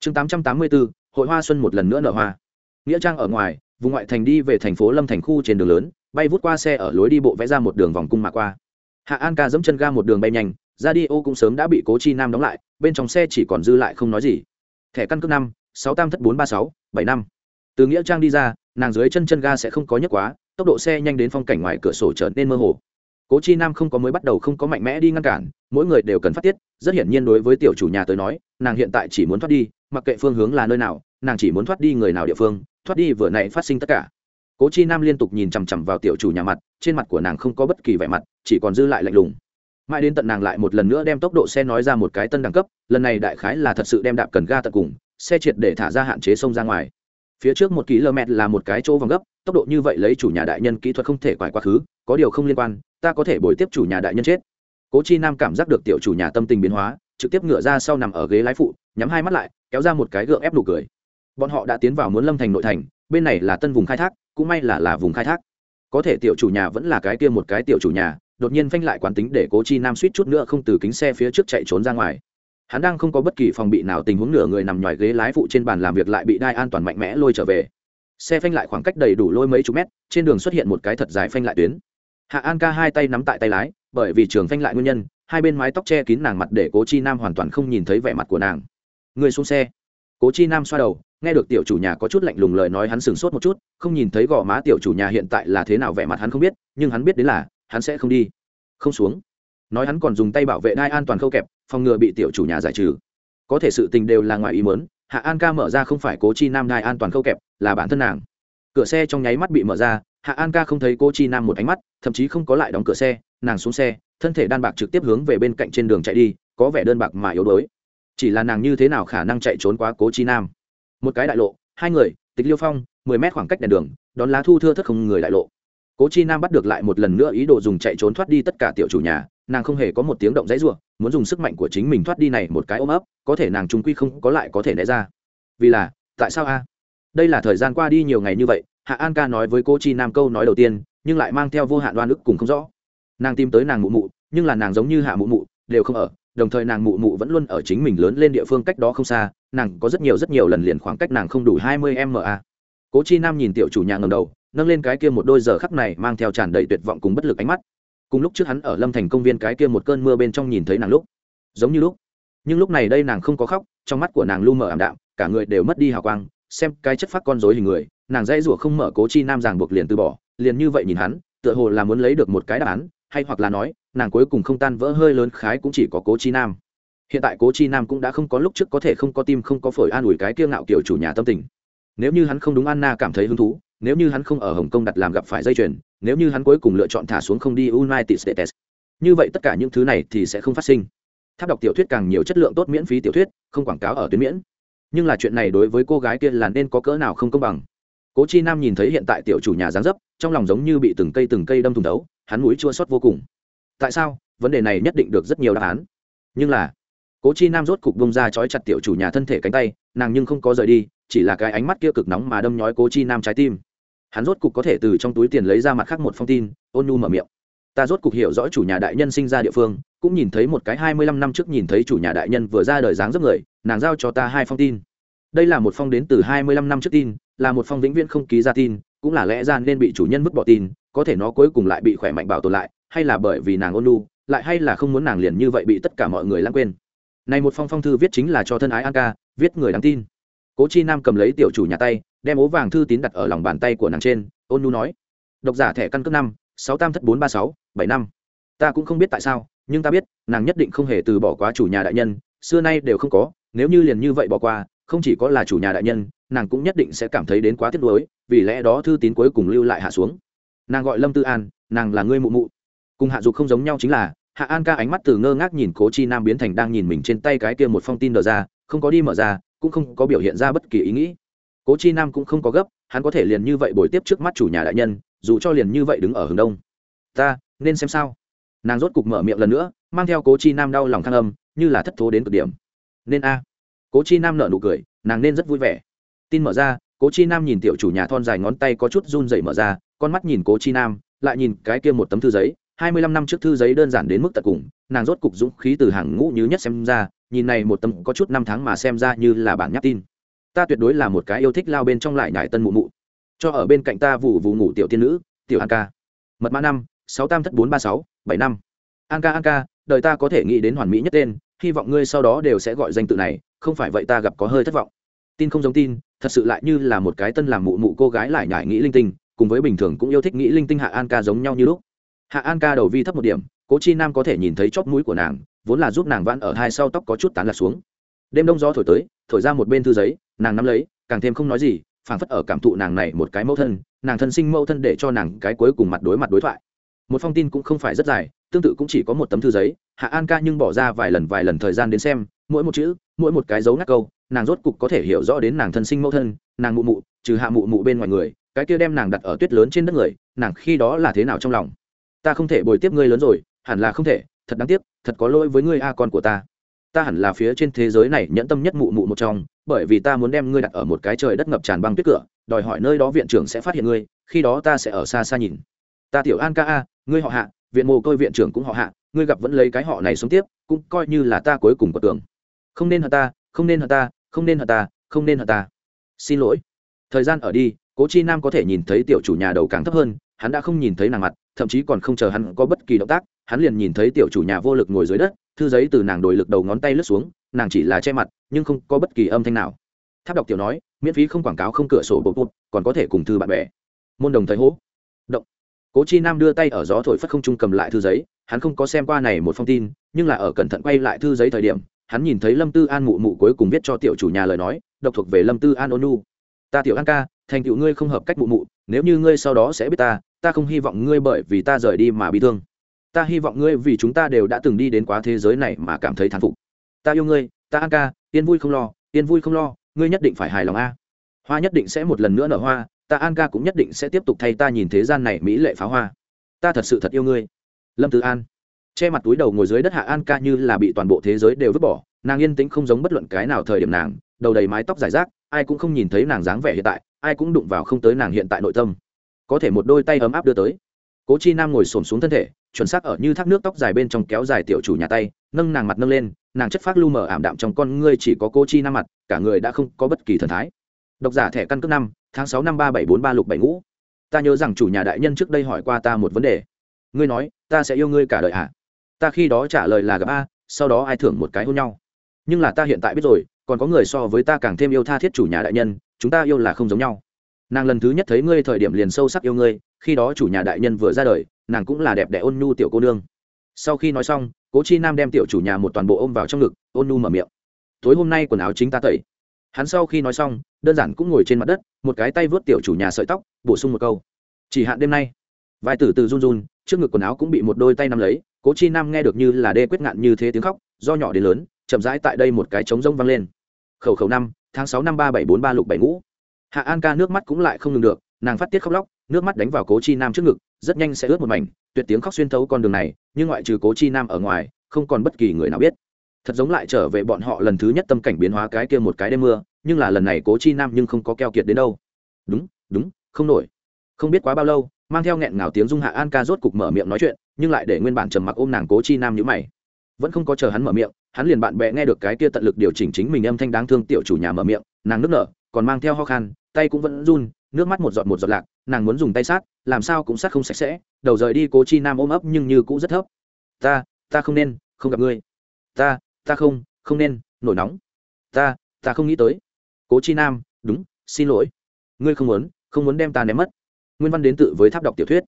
Chương tám trăm tám mươi bốn hội hoa xuân một lần nữa nở hoa. Nghĩa trang ở ngoài, vùng ngoại thành đi về thành phố lâm thành khu trên đường lớn, bay vút qua xe ở lối đi bộ vẽ ra một đường vòng cung mà qua. Hạ an ca dẫm chân ga một đường bay nhanh, ra đi ô cũng sớm đã bị cố chi nam đóng lại, bên trong xe chỉ còn dư lại không nói gì. Thẻ căn cước năm, sáu tam thất bốn ba sáu, bảy năm. Từ nghĩa trang đi ra nàng dưới chân chân ga sẽ không có nhức quá, tốc độ xe nhanh đến phong cảnh ngoài cửa sổ trở nên mơ hồ. Cố chi nam không có mới bắt đầu không có mạnh mẽ đi ngăn cản, mỗi người đều cần phát tiết, rất hiển nhiên đối với tiểu chủ nhà tới nói, nàng hiện tại chỉ muốn thoát đi, mặc kệ phương hướng là nơi nào, nàng chỉ muốn thoát đi người nào địa phương, thoát đi vừa nãy phát sinh tất cả. Cố chi nam liên tục nhìn chằm chằm vào tiểu chủ nhà mặt, trên mặt của nàng không có bất kỳ vẻ mặt, chỉ còn dư lại lạnh lùng. Mãi đến tận nàng lại một lần nữa đem tốc độ xe nói ra một cái tân đẳng cấp, lần này đại khái là thật sự đem đạp cần ga tận cùng, xe triệt để thả ra hạn chế sông ra ngoài phía trước một km là một cái chỗ vòng gấp, tốc độ như vậy lấy chủ nhà đại nhân kỹ thuật không thể quải quá khứ, có điều không liên quan, ta có thể bồi tiếp chủ nhà đại nhân chết. Cố chi nam cảm giác được tiểu chủ nhà tâm tình biến hóa, trực tiếp ngựa ra sau nằm ở ghế lái phụ, nhắm hai mắt lại, kéo ra một cái gượng ép nụ cười. Bọn họ đã tiến vào muốn lâm thành nội thành, bên này là tân vùng khai thác, cũng may là là vùng khai thác. Có thể tiểu chủ nhà vẫn là cái kia một cái tiểu chủ nhà, đột nhiên phanh lại quán tính để cố chi nam suýt chút nữa không từ kính xe phía trước chạy trốn ra ngoài hắn đang không có bất kỳ phòng bị nào, tình huống nửa người nằm ngoài ghế lái phụ trên bàn làm việc lại bị đai an toàn mạnh mẽ lôi trở về. Xe phanh lại khoảng cách đầy đủ lôi mấy chục mét, trên đường xuất hiện một cái thật dài phanh lại tuyến. Hạ an ca hai tay nắm tại tay lái, bởi vì trường phanh lại nguyên nhân, hai bên mái tóc che kín nàng mặt để cố chi nam hoàn toàn không nhìn thấy vẻ mặt của nàng. Người xuống xe. Cố chi nam xoa đầu, nghe được tiểu chủ nhà có chút lạnh lùng lời nói hắn sửng sốt một chút, không nhìn thấy gò má tiểu chủ nhà hiện tại là thế nào vẻ mặt hắn không biết, nhưng hắn biết đến là, hắn sẽ không đi. Không xuống nói hắn còn dùng tay bảo vệ đai an toàn khâu kẹp, phòng ngừa bị tiểu chủ nhà giải trừ. Có thể sự tình đều là ngoài ý mớn hạ an ca mở ra không phải cố chi nam đai an toàn khâu kẹp, là bản thân nàng. Cửa xe trong nháy mắt bị mở ra, hạ an ca không thấy cố chi nam một ánh mắt, thậm chí không có lại đóng cửa xe, nàng xuống xe, thân thể đan bạc trực tiếp hướng về bên cạnh trên đường chạy đi, có vẻ đơn bạc mà yếu đuối. Chỉ là nàng như thế nào khả năng chạy trốn quá cố chi nam? Một cái đại lộ, hai người, tịch liêu phong, mười mét khoảng cách đèn đường, đón lá thu thưa thất không người đại lộ. Cố chi nam bắt được lại một lần nữa ý đồ dùng chạy trốn thoát đi tất cả tiểu chủ nhà nàng không hề có một tiếng động dãy rủa, muốn dùng sức mạnh của chính mình thoát đi này một cái ôm ấp có thể nàng trung quy không có lại có thể né ra. Vì là tại sao a? Đây là thời gian qua đi nhiều ngày như vậy hạ an ca nói với cô chi nam câu nói đầu tiên nhưng lại mang theo vô hạn oan ức cùng không rõ. Nàng tìm tới nàng mụ mụ nhưng là nàng giống như hạ mụ mụ đều không ở đồng thời nàng mụ mụ vẫn luôn ở chính mình lớn lên địa phương cách đó không xa nàng có rất nhiều rất nhiều lần liền khoảng cách nàng không đủ hai mươi a. cố chi nam nhìn tiểu chủ nhà ngẩng đầu nâng lên cái kia một đôi giờ khắc này mang theo tràn đầy tuyệt vọng cùng bất lực ánh mắt cùng lúc trước hắn ở lâm thành công viên cái kia một cơn mưa bên trong nhìn thấy nàng lúc. Giống như lúc. Nhưng lúc này đây nàng không có khóc, trong mắt của nàng lu mờ ảm đạm, cả người đều mất đi hào quang, xem cái chất phát con dối hình người, nàng dãy rủa không mở cố chi nam ràng buộc liền từ bỏ, liền như vậy nhìn hắn, tựa hồ là muốn lấy được một cái đáp án, hay hoặc là nói, nàng cuối cùng không tan vỡ hơi lớn khái cũng chỉ có cố chi nam. Hiện tại cố chi nam cũng đã không có lúc trước có thể không có tim không có phổi an ủi cái kiêng ngạo kiểu chủ nhà tâm tình. Nếu như hắn không đúng anna cảm thấy hứng thú nếu như hắn không ở hồng kông đặt làm gặp phải dây chuyền, nếu như hắn cuối cùng lựa chọn thả xuống không đi united states, như vậy tất cả những thứ này thì sẽ không phát sinh. Tháp đọc tiểu thuyết càng nhiều chất lượng tốt miễn phí tiểu thuyết, không quảng cáo ở tuyến miễn. Nhưng là chuyện này đối với cô gái kia là nên có cỡ nào không công bằng. Cố chi nam nhìn thấy hiện tại tiểu chủ nhà dáng dấp, trong lòng giống như bị từng cây từng cây đâm thủng đấu, hắn mũi chua xót vô cùng. Tại sao? Vấn đề này nhất định được rất nhiều đáp án. Nhưng là, cố chi nam rốt cục bung ra trói chặt tiểu chủ nhà thân thể cánh tay, nàng nhưng không có rời đi, chỉ là cái ánh mắt kia cực nóng mà đâm nhói cố chi nam trái tim hắn rốt cục có thể từ trong túi tiền lấy ra mặt khác một phong tin, ôn nhu mở miệng. Ta rốt cục hiểu rõ chủ nhà đại nhân sinh ra địa phương, cũng nhìn thấy một cái hai mươi lăm năm trước nhìn thấy chủ nhà đại nhân vừa ra đời dáng giấc người, nàng giao cho ta hai phong tin. Đây là một phong đến từ hai mươi lăm năm trước tin, là một phong vĩnh viễn không ký ra tin, cũng là lẽ ra nên bị chủ nhân vứt bỏ tin, có thể nó cuối cùng lại bị khỏe mạnh bảo tồn lại, hay là bởi vì nàng ôn lu lại hay là không muốn nàng liền như vậy bị tất cả mọi người lãng quên. Này một phong phong thư viết chính là cho thân ái an ca, viết người đáng tin. Cố chi nam cầm lấy tiểu chủ nhà tay đem ố vàng thư tín đặt ở lòng bàn tay của nàng trên, ôn nhu nói. Độc giả thẻ căn cước năm, sáu tam thất bốn ba sáu, bảy năm. Ta cũng không biết tại sao, nhưng ta biết, nàng nhất định không hề từ bỏ quá chủ nhà đại nhân, xưa nay đều không có, nếu như liền như vậy bỏ qua, không chỉ có là chủ nhà đại nhân, nàng cũng nhất định sẽ cảm thấy đến quá tiếc nuối, vì lẽ đó thư tín cuối cùng lưu lại hạ xuống. Nàng gọi lâm tư an, nàng là ngươi mụ mụ. Cùng hạ dục không giống nhau chính là, hạ an ca ánh mắt từ ngơ ngác nhìn cố chi nam biến thành đang nhìn mình trên tay cái kia một phong tin đờ ra, không có đi mở ra, cũng không có biểu hiện ra bất kỳ ý nghĩ cố chi nam cũng không có gấp, hắn có thể liền như vậy bồi tiếp trước mắt chủ nhà đại nhân, dù cho liền như vậy đứng ở hướng đông. Ta, nên xem sao? Nàng rốt cục mở miệng lần nữa, mang theo cố chi nam đau lòng thăng âm, như là thất thố đến cực điểm. Nên a. Cố chi nam nở nụ cười, nàng nên rất vui vẻ. Tin mở ra, cố chi nam nhìn tiểu chủ nhà thon dài ngón tay có chút run dậy mở ra, con mắt nhìn cố chi nam, lại nhìn cái kia một tấm thư giấy, hai mươi lăm năm trước thư giấy đơn giản đến mức tận cùng, nàng rốt cục dũng khí từ hàng ngũ như nhất xem ra, nhìn này một tấm có chút năm tháng mà xem ra như là bản nhắc tin ta tuyệt đối là một cái yêu thích lao bên trong lại nhải tân mụ mụ. Cho ở bên cạnh ta vụ vụ ngủ tiểu tiên nữ, tiểu an ca. Mật mã năm, sáu tam thất bốn ba sáu, bảy năm. An ca an ca, đời ta có thể nghĩ đến hoàn mỹ nhất tên, hy vọng ngươi sau đó đều sẽ gọi danh tự này, không phải vậy ta gặp có hơi thất vọng. Tin không giống tin, thật sự lại như là một cái tân làm mụ mụ cô gái lại nhải nghĩ linh tinh, cùng với bình thường cũng yêu thích nghĩ linh tinh hạ an ca giống nhau như lúc. Hạ an ca đầu vi thấp một điểm, cố chi nam có thể nhìn thấy chóp mũi của nàng, vốn là giúp nàng vãn ở hai sau tóc có chút tán lạc xuống. Đêm đông gió thổi tới, thổi ra một bên thư giấy nàng nắm lấy, càng thêm không nói gì, phảng phất ở cảm thụ nàng này một cái mẫu thân, nàng thân sinh mẫu thân để cho nàng cái cuối cùng mặt đối mặt đối thoại. Một phong tin cũng không phải rất dài, tương tự cũng chỉ có một tấm thư giấy, hạ an ca nhưng bỏ ra vài lần vài lần thời gian đến xem, mỗi một chữ, mỗi một cái dấu ngắt câu, nàng rốt cục có thể hiểu rõ đến nàng thân sinh mẫu thân, nàng mụ mụ, trừ hạ mụ mụ bên ngoài người, cái kia đem nàng đặt ở tuyết lớn trên đất người, nàng khi đó là thế nào trong lòng? Ta không thể bồi tiếp ngươi lớn rồi, hẳn là không thể, thật đáng tiếc, thật có lỗi với ngươi a con của ta ta hẳn là phía trên thế giới này nhẫn tâm nhất mụ mụ một trong, bởi vì ta muốn đem ngươi đặt ở một cái trời đất ngập tràn băng tuyết cửa, đòi hỏi nơi đó viện trưởng sẽ phát hiện ngươi, khi đó ta sẽ ở xa xa nhìn. Ta tiểu an ca a, ngươi họ hạ, viện mồ côi viện trưởng cũng họ hạ, ngươi gặp vẫn lấy cái họ này sống tiếp, cũng coi như là ta cuối cùng của tưởng không nên hận ta, không nên hận ta, không nên hận ta, không nên hận ta. Xin lỗi. Thời gian ở đi, cố chi nam có thể nhìn thấy tiểu chủ nhà đầu càng thấp hơn hắn đã không nhìn thấy nàng mặt, thậm chí còn không chờ hắn có bất kỳ động tác, hắn liền nhìn thấy tiểu chủ nhà vô lực ngồi dưới đất, thư giấy từ nàng đổi lực đầu ngón tay lướt xuống, nàng chỉ là che mặt, nhưng không có bất kỳ âm thanh nào. Tháp đọc tiểu nói, miễn phí không quảng cáo không cửa sổ bột bột, còn có thể cùng thư bạn bè. Môn đồng thấy hố động. Cố chi nam đưa tay ở gió thổi phất không trung cầm lại thư giấy, hắn không có xem qua này một phong tin, nhưng là ở cẩn thận quay lại thư giấy thời điểm, hắn nhìn thấy lâm tư an mụ mụ cuối cùng viết cho tiểu chủ nhà lời nói, độc thuộc về lâm tư an ônu ta tiểu an ca, thành tựu ngươi không hợp cách mụ mụ nếu như ngươi sau đó sẽ biết ta ta không hy vọng ngươi bởi vì ta rời đi mà bị thương. Ta hy vọng ngươi vì chúng ta đều đã từng đi đến quá thế giới này mà cảm thấy thán phục. Ta yêu ngươi, ta an ca, yên vui không lo, yên vui không lo, ngươi nhất định phải hài lòng a. Hoa nhất định sẽ một lần nữa nở hoa, ta an ca cũng nhất định sẽ tiếp tục thay ta nhìn thế gian này mỹ lệ pháo hoa. Ta thật sự thật yêu ngươi. Lâm tư an. Che mặt túi đầu ngồi dưới đất hạ an ca như là bị toàn bộ thế giới đều vứt bỏ, nàng yên tĩnh không giống bất luận cái nào thời điểm nàng, đầu đầy mái tóc dài rác, ai cũng không nhìn thấy nàng dáng vẻ hiện tại ai cũng đụng vào không tới nàng hiện tại nội tâm. Có thể một đôi tay ấm áp đưa tới. Cố chi nam ngồi xổm xuống thân thể, chuẩn xác ở như thác nước tóc dài bên trong kéo dài tiểu chủ nhà tay, nâng nàng mặt nâng lên, nàng chất phát lu mờ ảm đạm trong con ngươi chỉ có cô chi nam mặt, cả người đã không có bất kỳ thần thái. Độc giả thẻ căn cước năm, tháng sáu năm ba bảy bốn ba lục bảy ngũ. Ta nhớ rằng chủ nhà đại nhân trước đây hỏi qua ta một vấn đề. Ngươi nói, ta sẽ yêu ngươi cả đời ạ à? ta khi đó trả lời là gặp a, sau đó ai thưởng một cái hôn nhau. Nhưng là ta hiện tại biết rồi, còn có người so với ta càng thêm yêu tha thiết chủ nhà đại nhân chúng ta yêu là không giống nhau. Nàng lần thứ nhất thấy ngươi thời điểm liền sâu sắc yêu ngươi, khi đó chủ nhà đại nhân vừa ra đời, nàng cũng là đẹp đẽ ôn nhu tiểu cô nương. Sau khi nói xong, cố chi nam đem tiểu chủ nhà một toàn bộ ôm vào trong ngực, ôn nhu mở miệng. Tối hôm nay quần áo chính ta tẩy. Hắn sau khi nói xong, đơn giản cũng ngồi trên mặt đất, một cái tay vớt tiểu chủ nhà sợi tóc, bổ sung một câu. Chỉ hạn đêm nay. Vài tử từ run run, trước ngực quần áo cũng bị một đôi tay nắm lấy, cố chi nam nghe được như là đê quyết ngạn như thế tiếng khóc, do nhỏ đến lớn, chậm rãi tại đây một cái trống rông vang lên. Khẩu khẩu năm tháng sáu năm ba bảy bốn ba lục bảy ngũ. Hạ an ca nước mắt cũng lại không ngừng được, nàng phát tiết khóc lóc, nước mắt đánh vào cố chi nam trước ngực, rất nhanh sẽ ướt một mảnh, tuyệt tiếng khóc xuyên thấu con đường này, nhưng ngoại trừ cố chi nam ở ngoài, không còn bất kỳ người nào biết. Thật giống lại trở về bọn họ lần thứ nhất tâm cảnh biến hóa cái kia một cái đêm mưa, nhưng là lần này cố chi nam nhưng không có keo kiệt đến đâu. Đúng đúng, không nổi. Không biết quá bao lâu, mang theo nghẹn ngào tiếng dung hạ an ca rốt cục mở miệng nói chuyện, nhưng lại để nguyên bản trầm mặc ôm nàng cố chi nam nhữ mày vẫn không có chờ hắn mở miệng, hắn liền bạn bè nghe được cái kia tận lực điều chỉnh chính mình âm thanh đáng thương tiểu chủ nhà mở miệng, nàng nước nở, còn mang theo ho khan, tay cũng vẫn run, nước mắt một giọt một giọt lạc, nàng muốn dùng tay sát, làm sao cũng sát không sạch sẽ, đầu rời đi cố chi nam ôm ấp nhưng như cũng rất thấp. Ta ta không nên, không gặp ngươi. Ta ta không không nên, nổi nóng. Ta ta không nghĩ tới. Cố chi nam, đúng, xin lỗi. Ngươi không muốn không muốn đem ta ném mất. Nguyên văn đến tự với tháp đọc tiểu thuyết.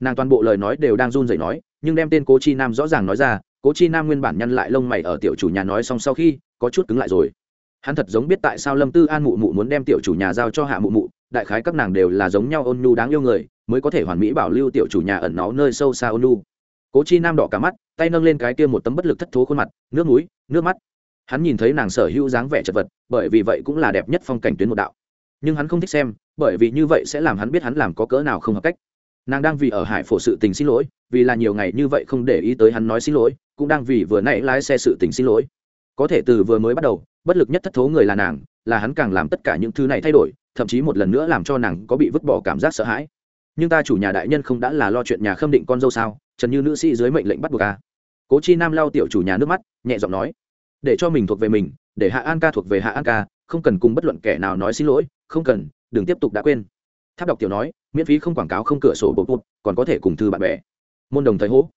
Nàng toàn bộ lời nói đều đang run rẩy nói, nhưng đem tên cố chi nam rõ ràng nói ra cố chi nam nguyên bản nhăn lại lông mày ở tiểu chủ nhà nói xong sau khi, có chút cứng lại rồi. Hắn thật giống biết tại sao lâm tư an mụ mụ muốn đem tiểu chủ nhà giao cho hạ mụ mụ, đại khái các nàng đều là giống nhau ôn nhu đáng yêu người, mới có thể hoàn mỹ bảo lưu tiểu chủ nhà ẩn náu nơi sâu xa ôn nhu. Cố chi nam đỏ cả mắt, tay nâng lên cái kia một tấm bất lực thất thố khuôn mặt, nước núi nước mắt. Hắn nhìn thấy nàng sở hữu dáng vẻ chật vật, bởi vì vậy cũng là đẹp nhất phong cảnh tuyến một đạo. Nhưng hắn không thích xem, bởi vì như vậy sẽ làm hắn biết hắn làm có cỡ nào không hợp cách nàng đang vì ở hải phổ sự tình xin lỗi, vì là nhiều ngày như vậy không để ý tới hắn nói xin lỗi, cũng đang vì vừa nãy lái xe sự tình xin lỗi. Có thể từ vừa mới bắt đầu, bất lực nhất thất thố người là nàng, là hắn càng làm tất cả những thứ này thay đổi, thậm chí một lần nữa làm cho nàng có bị vứt bỏ cảm giác sợ hãi. Nhưng ta chủ nhà đại nhân không đã là lo chuyện nhà khâm định con dâu sao? Trần như nữ sĩ dưới mệnh lệnh bắt buộc a à. cố chi nam lau tiểu chủ nhà nước mắt, nhẹ giọng nói, để cho mình thuộc về mình, để hạ an ca thuộc về hạ an ca, không cần cùng bất luận kẻ nào nói xin lỗi, không cần, đừng tiếp tục đã quên. Tháp đọc tiểu nói miễn phí không quảng cáo không cửa sổ bột bột, còn có thể cùng thư bạn bè. Môn đồng thời hố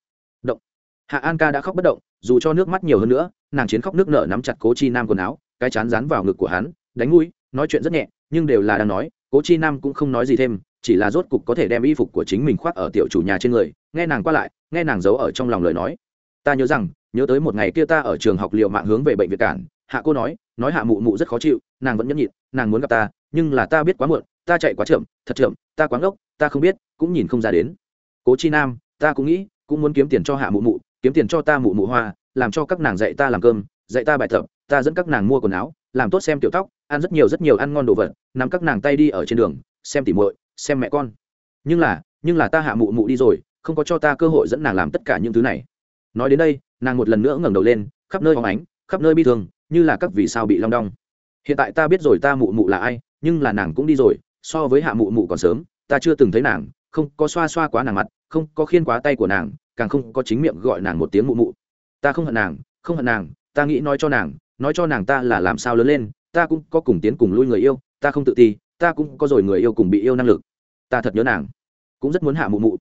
động. Hạ an ca đã khóc bất động, dù cho nước mắt nhiều hơn nữa, nàng chiến khóc nước nở nắm chặt cố chi nam quần áo, cái chán dán vào ngực của hắn, đánh mũi, nói chuyện rất nhẹ, nhưng đều là đang nói, cố chi nam cũng không nói gì thêm, chỉ là rốt cục có thể đem y phục của chính mình khoác ở tiểu chủ nhà trên người, nghe nàng qua lại, nghe nàng giấu ở trong lòng lời nói. Ta nhớ rằng, nhớ tới một ngày kia ta ở trường học liệu mạng hướng về bệnh viện cản, hạ cô nói nói hạ mụ mụ rất khó chịu, nàng vẫn nhẫn nhịn, nàng muốn gặp ta, nhưng là ta biết quá muộn ta chạy quá chậm, thật chậm, ta quá ngốc, ta không biết, cũng nhìn không ra đến. Cố chi nam, ta cũng nghĩ, cũng muốn kiếm tiền cho hạ mụ mụ, kiếm tiền cho ta mụ mụ hoa, làm cho các nàng dạy ta làm cơm, dạy ta bài tập, ta dẫn các nàng mua quần áo, làm tốt xem tiểu tóc, ăn rất nhiều rất nhiều ăn ngon đồ vật, nắm các nàng tay đi ở trên đường, xem tỉ muội, xem mẹ con. Nhưng là nhưng là ta hạ mụ mụ đi rồi, không có cho ta cơ hội dẫn nàng làm tất cả những thứ này. Nói đến đây, nàng một lần nữa ngẩng đầu lên, khắp nơi hóng ánh, khắp nơi bi thương, như là các vì sao bị long đong. Hiện tại ta biết rồi ta mụ mụ là ai, nhưng là nàng cũng đi rồi so với hạ mụ mụ còn sớm, ta chưa từng thấy nàng, không có xoa xoa quá nàng mặt, không có khiên quá tay của nàng, càng không có chính miệng gọi nàng một tiếng mụ mụ. Ta không hận nàng, không hận nàng, ta nghĩ nói cho nàng, nói cho nàng ta là làm sao lớn lên, ta cũng có cùng tiến cùng lui người yêu, ta không tự ti, ta cũng có rồi người yêu cùng bị yêu năng lực. Ta thật nhớ nàng, cũng rất muốn hạ mụ mụ.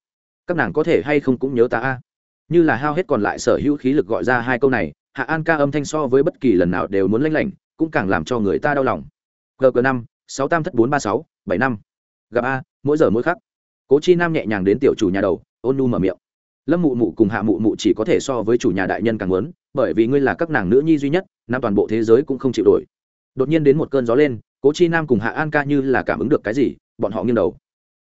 Các nàng có thể hay không cũng nhớ ta a. Như là hao hết còn lại sở hữu khí lực gọi ra hai câu này, hạ an ca âm thanh so với bất kỳ lần nào đều muốn lanh lảnh, cũng càng làm cho người ta đau lòng. Gg năm, sáu tam thất bốn ba sáu bảy năm. Gặp a mỗi giờ mỗi khắc. Cố chi nam nhẹ nhàng đến tiểu chủ nhà đầu ôn nu mở miệng. Lâm mụ mụ cùng hạ mụ mụ chỉ có thể so với chủ nhà đại nhân càng lớn, bởi vì ngươi là các nàng nữ nhi duy nhất nam toàn bộ thế giới cũng không chịu đổi. Đột nhiên đến một cơn gió lên cố chi nam cùng hạ an ca như là cảm ứng được cái gì bọn họ nghiêng đầu.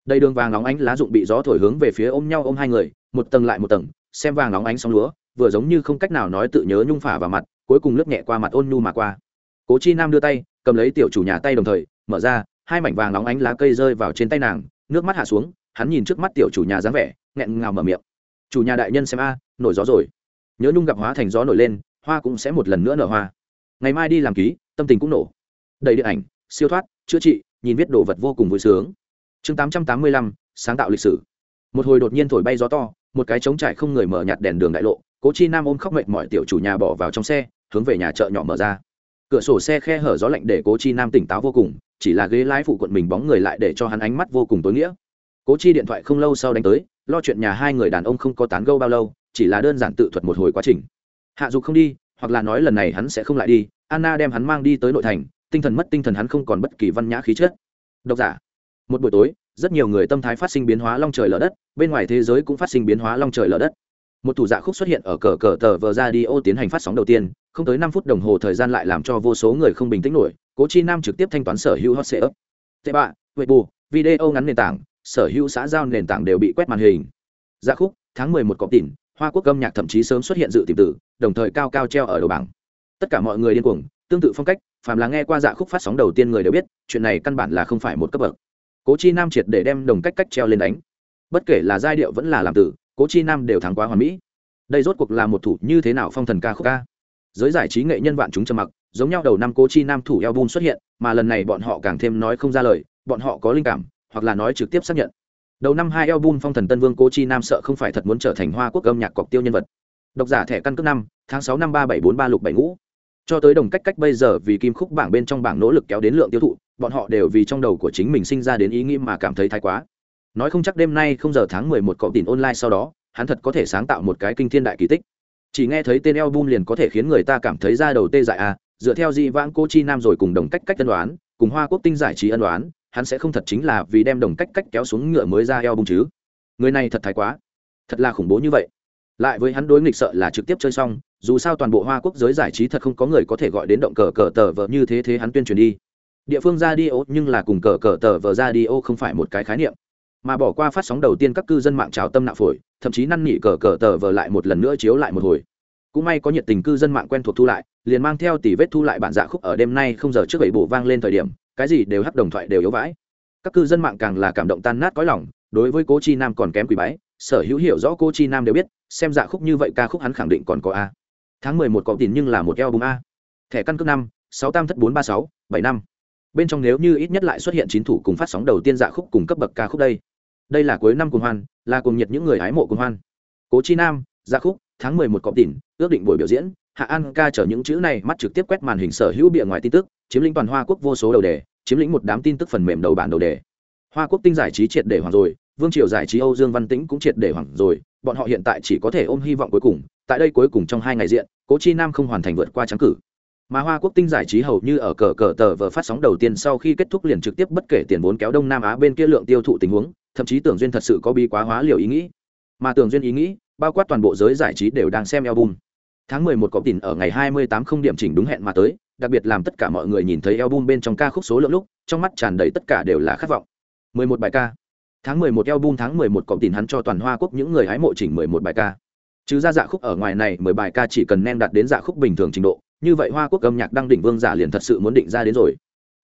Đầy đường vàng óng ánh lá rụng bị gió thổi hướng về phía ôm nhau ôm hai người một tầng lại một tầng xem vàng óng ánh sóng lúa vừa giống như không cách nào nói tự nhớ nhung phả vào mặt cuối cùng lướt nhẹ qua mặt ôn nhu mà qua. Cố chi nam đưa tay cầm lấy tiểu chủ nhà tay đồng thời mở ra hai mảnh vàng óng ánh lá cây rơi vào trên tay nàng, nước mắt hạ xuống, hắn nhìn trước mắt tiểu chủ nhà dáng vẻ, nghẹn ngào mở miệng. Chủ nhà đại nhân xem a, nổi gió rồi. Nhớ nhung gặp hóa thành gió nổi lên, hoa cũng sẽ một lần nữa nở hoa. Ngày mai đi làm ký, tâm tình cũng nổ. Đầy điện ảnh, siêu thoát, chữa trị, nhìn viết đồ vật vô cùng vui sướng. Chương tám trăm tám mươi lăm, sáng tạo lịch sử. Một hồi đột nhiên thổi bay gió to, một cái trống trải không người mở nhạt đèn đường đại lộ, cố chi nam ôm khóc mệt mọi tiểu chủ nhà bỏ vào trong xe, hướng về nhà chợ nhỏ mở ra. Cửa sổ xe khe hở gió lạnh để cố chi nam tỉnh táo vô cùng chỉ là ghế lái phụ quận mình bóng người lại để cho hắn ánh mắt vô cùng tối nghĩa. Cố chi điện thoại không lâu sau đánh tới, lo chuyện nhà hai người đàn ông không có tán gâu bao lâu, chỉ là đơn giản tự thuật một hồi quá trình. Hạ dục không đi, hoặc là nói lần này hắn sẽ không lại đi, anna đem hắn mang đi tới nội thành, tinh thần mất tinh thần hắn không còn bất kỳ văn nhã khí chất. Độc giả. Một buổi tối, rất nhiều người tâm thái phát sinh biến hóa long trời lở đất, bên ngoài thế giới cũng phát sinh biến hóa long trời lở đất. Một thủ dạ khúc xuất hiện ở cờ cờ tờ vờ ra đi ô tiến hành phát sóng đầu tiên không tới năm phút đồng hồ thời gian lại làm cho vô số người không bình tĩnh nổi, cố chi nam trực tiếp thanh toán sở hữu hot sệ ấp tệ bạ huệ bù video ngắn nền tảng, sở hữu xã giao nền tảng đều bị quét màn hình. Dạ khúc, tháng mười một có tỉn hoa quốc âm nhạc thậm chí sớm xuất hiện dự tìm tử, đồng thời cao cao treo ở đầu bảng. Tất cả mọi người điên cuồng, tương tự phong cách, phàm là nghe qua dạ khúc phát sóng đầu tiên người đều biết, chuyện này căn bản là không phải một cấp bậc. Cố chi nam triệt để đem đồng cách cách treo lên đánh. Bất kể là giai điệu vẫn là làm tử, cố chi nam đều thắng quá hoàn mỹ. Đây rốt cuộc là một thủ như thế nào phong thần ca khúc ca? Giới giải trí nghệ nhân vạn chúng trầm mặc, giống nhau đầu năm cố chi nam thủ album xuất hiện, mà lần này bọn họ càng thêm nói không ra lời, bọn họ có linh cảm, hoặc là nói trực tiếp xác nhận. Đầu năm hai album phong thần tân vương cố chi nam sợ không phải thật muốn trở thành hoa quốc âm nhạc cọc tiêu nhân vật. Độc giả thẻ căn cước năm, tháng sáu năm ba bảy bốn ba lục bảy ngũ. Cho tới đồng cách cách bây giờ vì kim khúc bảng bên trong bảng nỗ lực kéo đến lượng tiêu thụ, bọn họ đều vì trong đầu của chính mình sinh ra đến ý nghĩ mà cảm thấy thái quá. Nói không chắc đêm nay không giờ tháng mười một cậu tin online sau đó, hắn thật có thể sáng tạo một cái kinh thiên đại kỳ tích chỉ nghe thấy tên album liền có thể khiến người ta cảm thấy ra đầu tê dại à dựa theo di vãng cô chi nam rồi cùng đồng cách cách ân đoán cùng hoa quốc tinh giải trí ân đoán hắn sẽ không thật chính là vì đem đồng cách cách kéo xuống ngựa mới ra album chứ. Người này thật thái quá. Thật là khủng bố như vậy. Lại với hắn đối nghịch sợ là trực tiếp chơi xong, dù sao toàn bộ hoa quốc giới giải trí thật không có người có thể gọi đến động cờ cờ tờ vợ như thế thế hắn tuyên truyền đi. Địa phương ra đi ô nhưng là cùng cờ cờ tờ vợ ra đi ô không phải một cái khái niệm mà bỏ qua phát sóng đầu tiên các cư dân mạng trào tâm nạo phổi, thậm chí năn nỉ cờ cờ tờ vờ lại một lần nữa chiếu lại một hồi. Cũng may có nhiệt tình cư dân mạng quen thuộc thu lại, liền mang theo tỷ vết thu lại bản dạ khúc ở đêm nay không giờ trước bảy bổ vang lên thời điểm, cái gì đều hấp đồng thoại đều yếu vãi. Các cư dân mạng càng là cảm động tan nát cõi lòng, đối với cố chi nam còn kém quỷ bái, sở hữu hiểu rõ cô chi nam đều biết, xem dạ khúc như vậy ca khúc hắn khẳng định còn có a. Tháng mười một có tiền nhưng là một eo bùng a. Thẻ căn cước năm, sáu tam thất bốn ba sáu, bảy năm. Bên trong nếu như ít nhất lại xuất hiện chín thủ cùng phát sóng đầu tiên dạ khúc cùng cấp bậc ca khúc đây đây là cuối năm cùng hoan, là cùng nhiệt những người hái mộ cùng hoan. Cố chi nam gia khúc, tháng mười một cọp tỉn ước định buổi biểu diễn. Hạ an ca chở những chữ này mắt trực tiếp quét màn hình sở hữu bịa ngoài tin tức, chiếm lĩnh toàn hoa quốc vô số đầu đề, chiếm lĩnh một đám tin tức phần mềm đầu bản đầu đề. Hoa quốc tinh giải trí triệt để hoàng rồi, vương triều giải trí âu dương văn tĩnh cũng triệt để hoàng rồi, bọn họ hiện tại chỉ có thể ôm hy vọng cuối cùng, tại đây cuối cùng trong hai ngày diện, cố chi nam không hoàn thành vượt qua trắng cử. Mà hoa quốc tinh giải trí hầu như ở cờ cờ tờ vờ phát sóng đầu tiên sau khi kết thúc liền trực tiếp bất kể tiền vốn kéo đông nam á bên kia lượng tiêu thụ tình huống thậm chí tưởng duyên thật sự có bi quá hóa liều ý nghĩ. Mà tưởng duyên ý nghĩ, bao quát toàn bộ giới giải trí đều đang xem album. Tháng mười một có tin ở ngày hai mươi tám không điểm chỉnh đúng hẹn mà tới, đặc biệt làm tất cả mọi người nhìn thấy album bên trong ca khúc số lượng lúc, trong mắt tràn đầy tất cả đều là khát vọng. Mười một bài ca. Tháng mười một album tháng mười một có tin hắn cho toàn hoa quốc những người hái mộ chỉnh mười một bài ca. Chứ ra dạ khúc ở ngoài này, mười bài ca chỉ cần nem đạt đến dạ khúc bình thường trình độ, như vậy hoa quốc âm nhạc đang đỉnh vương giả liền thật sự muốn định ra đến rồi.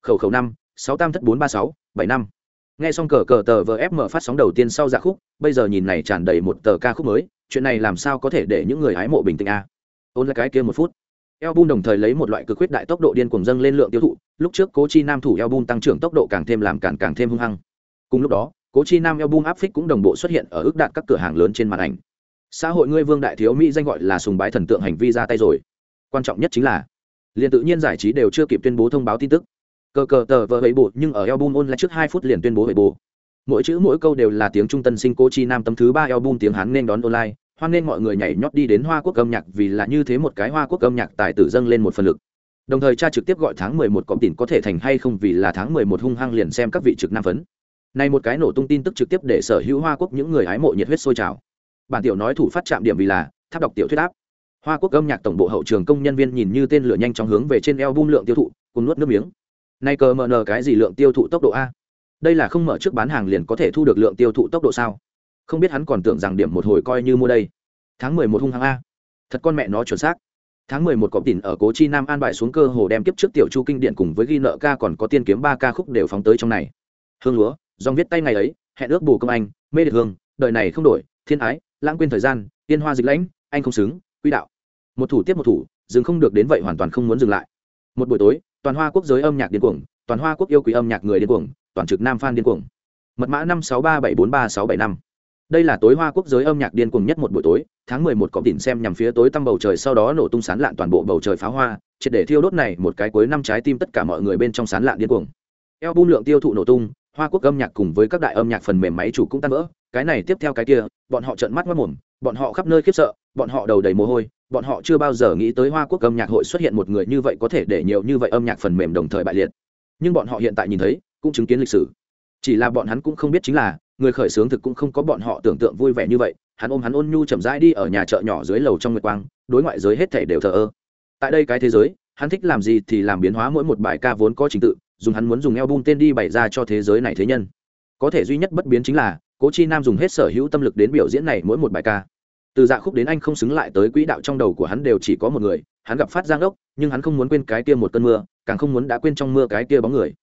Khẩu khẩu năm, sáu tam thất bốn ba sáu, bảy năm nghe xong cờ cờ tờ vờ fm phát sóng đầu tiên sau dạ khúc, bây giờ nhìn này tràn đầy một tờ ca khúc mới, chuyện này làm sao có thể để những người hái mộ bình tĩnh a? À? ôn lại cái kia một phút. Album đồng thời lấy một loại cực huyết đại tốc độ điên cuồng dâng lên lượng tiêu thụ, lúc trước cố chi nam thủ album tăng trưởng tốc độ càng thêm làm càng càng thêm hung hăng. Cùng lúc đó, cố chi nam album áp phích cũng đồng bộ xuất hiện ở ước đạt các cửa hàng lớn trên màn ảnh. Xã hội ngươi vương đại thiếu mỹ danh gọi là sùng bái thần tượng hành vi ra tay rồi. Quan trọng nhất chính là, liền tự nhiên giải trí đều chưa kịp tuyên bố thông báo tin tức cờ cờ tờ vờ ấy bộ nhưng ở album ôn lại trước hai phút liền tuyên bố hủy bộ mỗi chữ, mỗi câu đều là tiếng trung tân sinh cô chi nam tâm thứ ba album tiếng hán nên đón online. Hoan nên mọi người nhảy nhót đi đến hoa quốc âm nhạc vì là như thế một cái hoa quốc âm nhạc tài tử dâng lên một phần lực. Đồng thời cha trực tiếp gọi tháng mười một cọm tỉn có thể thành hay không vì là tháng mười một hung hăng liền xem các vị trực nam phấn. Này một cái nổ tung tin tức trực tiếp để sở hữu hoa quốc những người hái mộ nhiệt huyết sôi trào. Bản tiểu nói thủ phát chạm điểm vì là, tháp đọc tiểu thuyết áp. Hoa quốc âm nhạc tổng bộ hậu trường công nhân viên nhìn như tên lửa nhanh chóng hướng về trên eo bung lượng tiêu thụ, cùng nuốt nước miếng nay cờ mờ nờ cái gì lượng tiêu thụ tốc độ a? Đây là không mở trước bán hàng liền có thể thu được lượng tiêu thụ tốc độ sao? Không biết hắn còn tưởng rằng điểm một hồi coi như mua đây. Tháng mười một hung hăng a. Thật con mẹ nó chuẩn xác. Tháng mười một cọp tỉn ở cố chi nam an bài xuống cơ hồ đem kiếp trước tiểu chu kinh điện cùng với ghi nợ ca còn có tiên kiếm ba ca khúc đều phóng tới trong này. Hương lúa, dòng viết tay ngày ấy, hẹn ước bù công anh, mê đệt hương, đời này không đổi, thiên ái, lãng quên thời gian, tiên hoa dịch lãnh, anh không xứng, quỹ đạo. Một thủ tiếp một thủ, dừng không được đến vậy hoàn toàn không muốn dừng lại. Một buổi tối toàn hoa quốc giới âm nhạc điên cuồng, toàn hoa quốc yêu quý âm nhạc người điên cuồng, toàn trực nam phan điên cuồng. Mật mã năm sáu ba bảy bốn ba sáu bảy năm. Đây là tối hoa quốc giới âm nhạc điên cuồng nhất một buổi tối, tháng mười một cọp đỉnh xem nhằm phía tối tăm bầu trời sau đó nổ tung sán lạn toàn bộ bầu trời pháo hoa, triệt để thiêu đốt này một cái cuối năm trái tim tất cả mọi người bên trong sán lạn điên cuồng. Eo bung lượng tiêu thụ nổ tung, hoa quốc âm nhạc cùng với các đại âm nhạc phần mềm máy chủ cũng tan vỡ, cái này tiếp theo cái kia, bọn họ trợn mắt mất mồm bọn họ khắp nơi khiếp sợ, bọn họ đầu đầy mồ hôi, bọn họ chưa bao giờ nghĩ tới hoa quốc âm nhạc hội xuất hiện một người như vậy có thể để nhiều như vậy âm nhạc phần mềm đồng thời bại liệt. Nhưng bọn họ hiện tại nhìn thấy, cũng chứng kiến lịch sử. Chỉ là bọn hắn cũng không biết chính là, người khởi xướng thực cũng không có bọn họ tưởng tượng vui vẻ như vậy, hắn ôm hắn ôn nhu chậm rãi đi ở nhà chợ nhỏ dưới lầu trong nguyệt quang, đối ngoại giới hết thể đều thờ ơ. Tại đây cái thế giới, hắn thích làm gì thì làm biến hóa mỗi một bài ca vốn có trình tự, dùng hắn muốn dùng eo bung tên đi bày ra cho thế giới này thế nhân. Có thể duy nhất bất biến chính là cố chi nam dùng hết sở hữu tâm lực đến biểu diễn này mỗi một bài ca. Từ dạ khúc đến anh không xứng lại tới quỹ đạo trong đầu của hắn đều chỉ có một người, hắn gặp phát giang ốc, nhưng hắn không muốn quên cái kia một cơn mưa, càng không muốn đã quên trong mưa cái kia bóng người.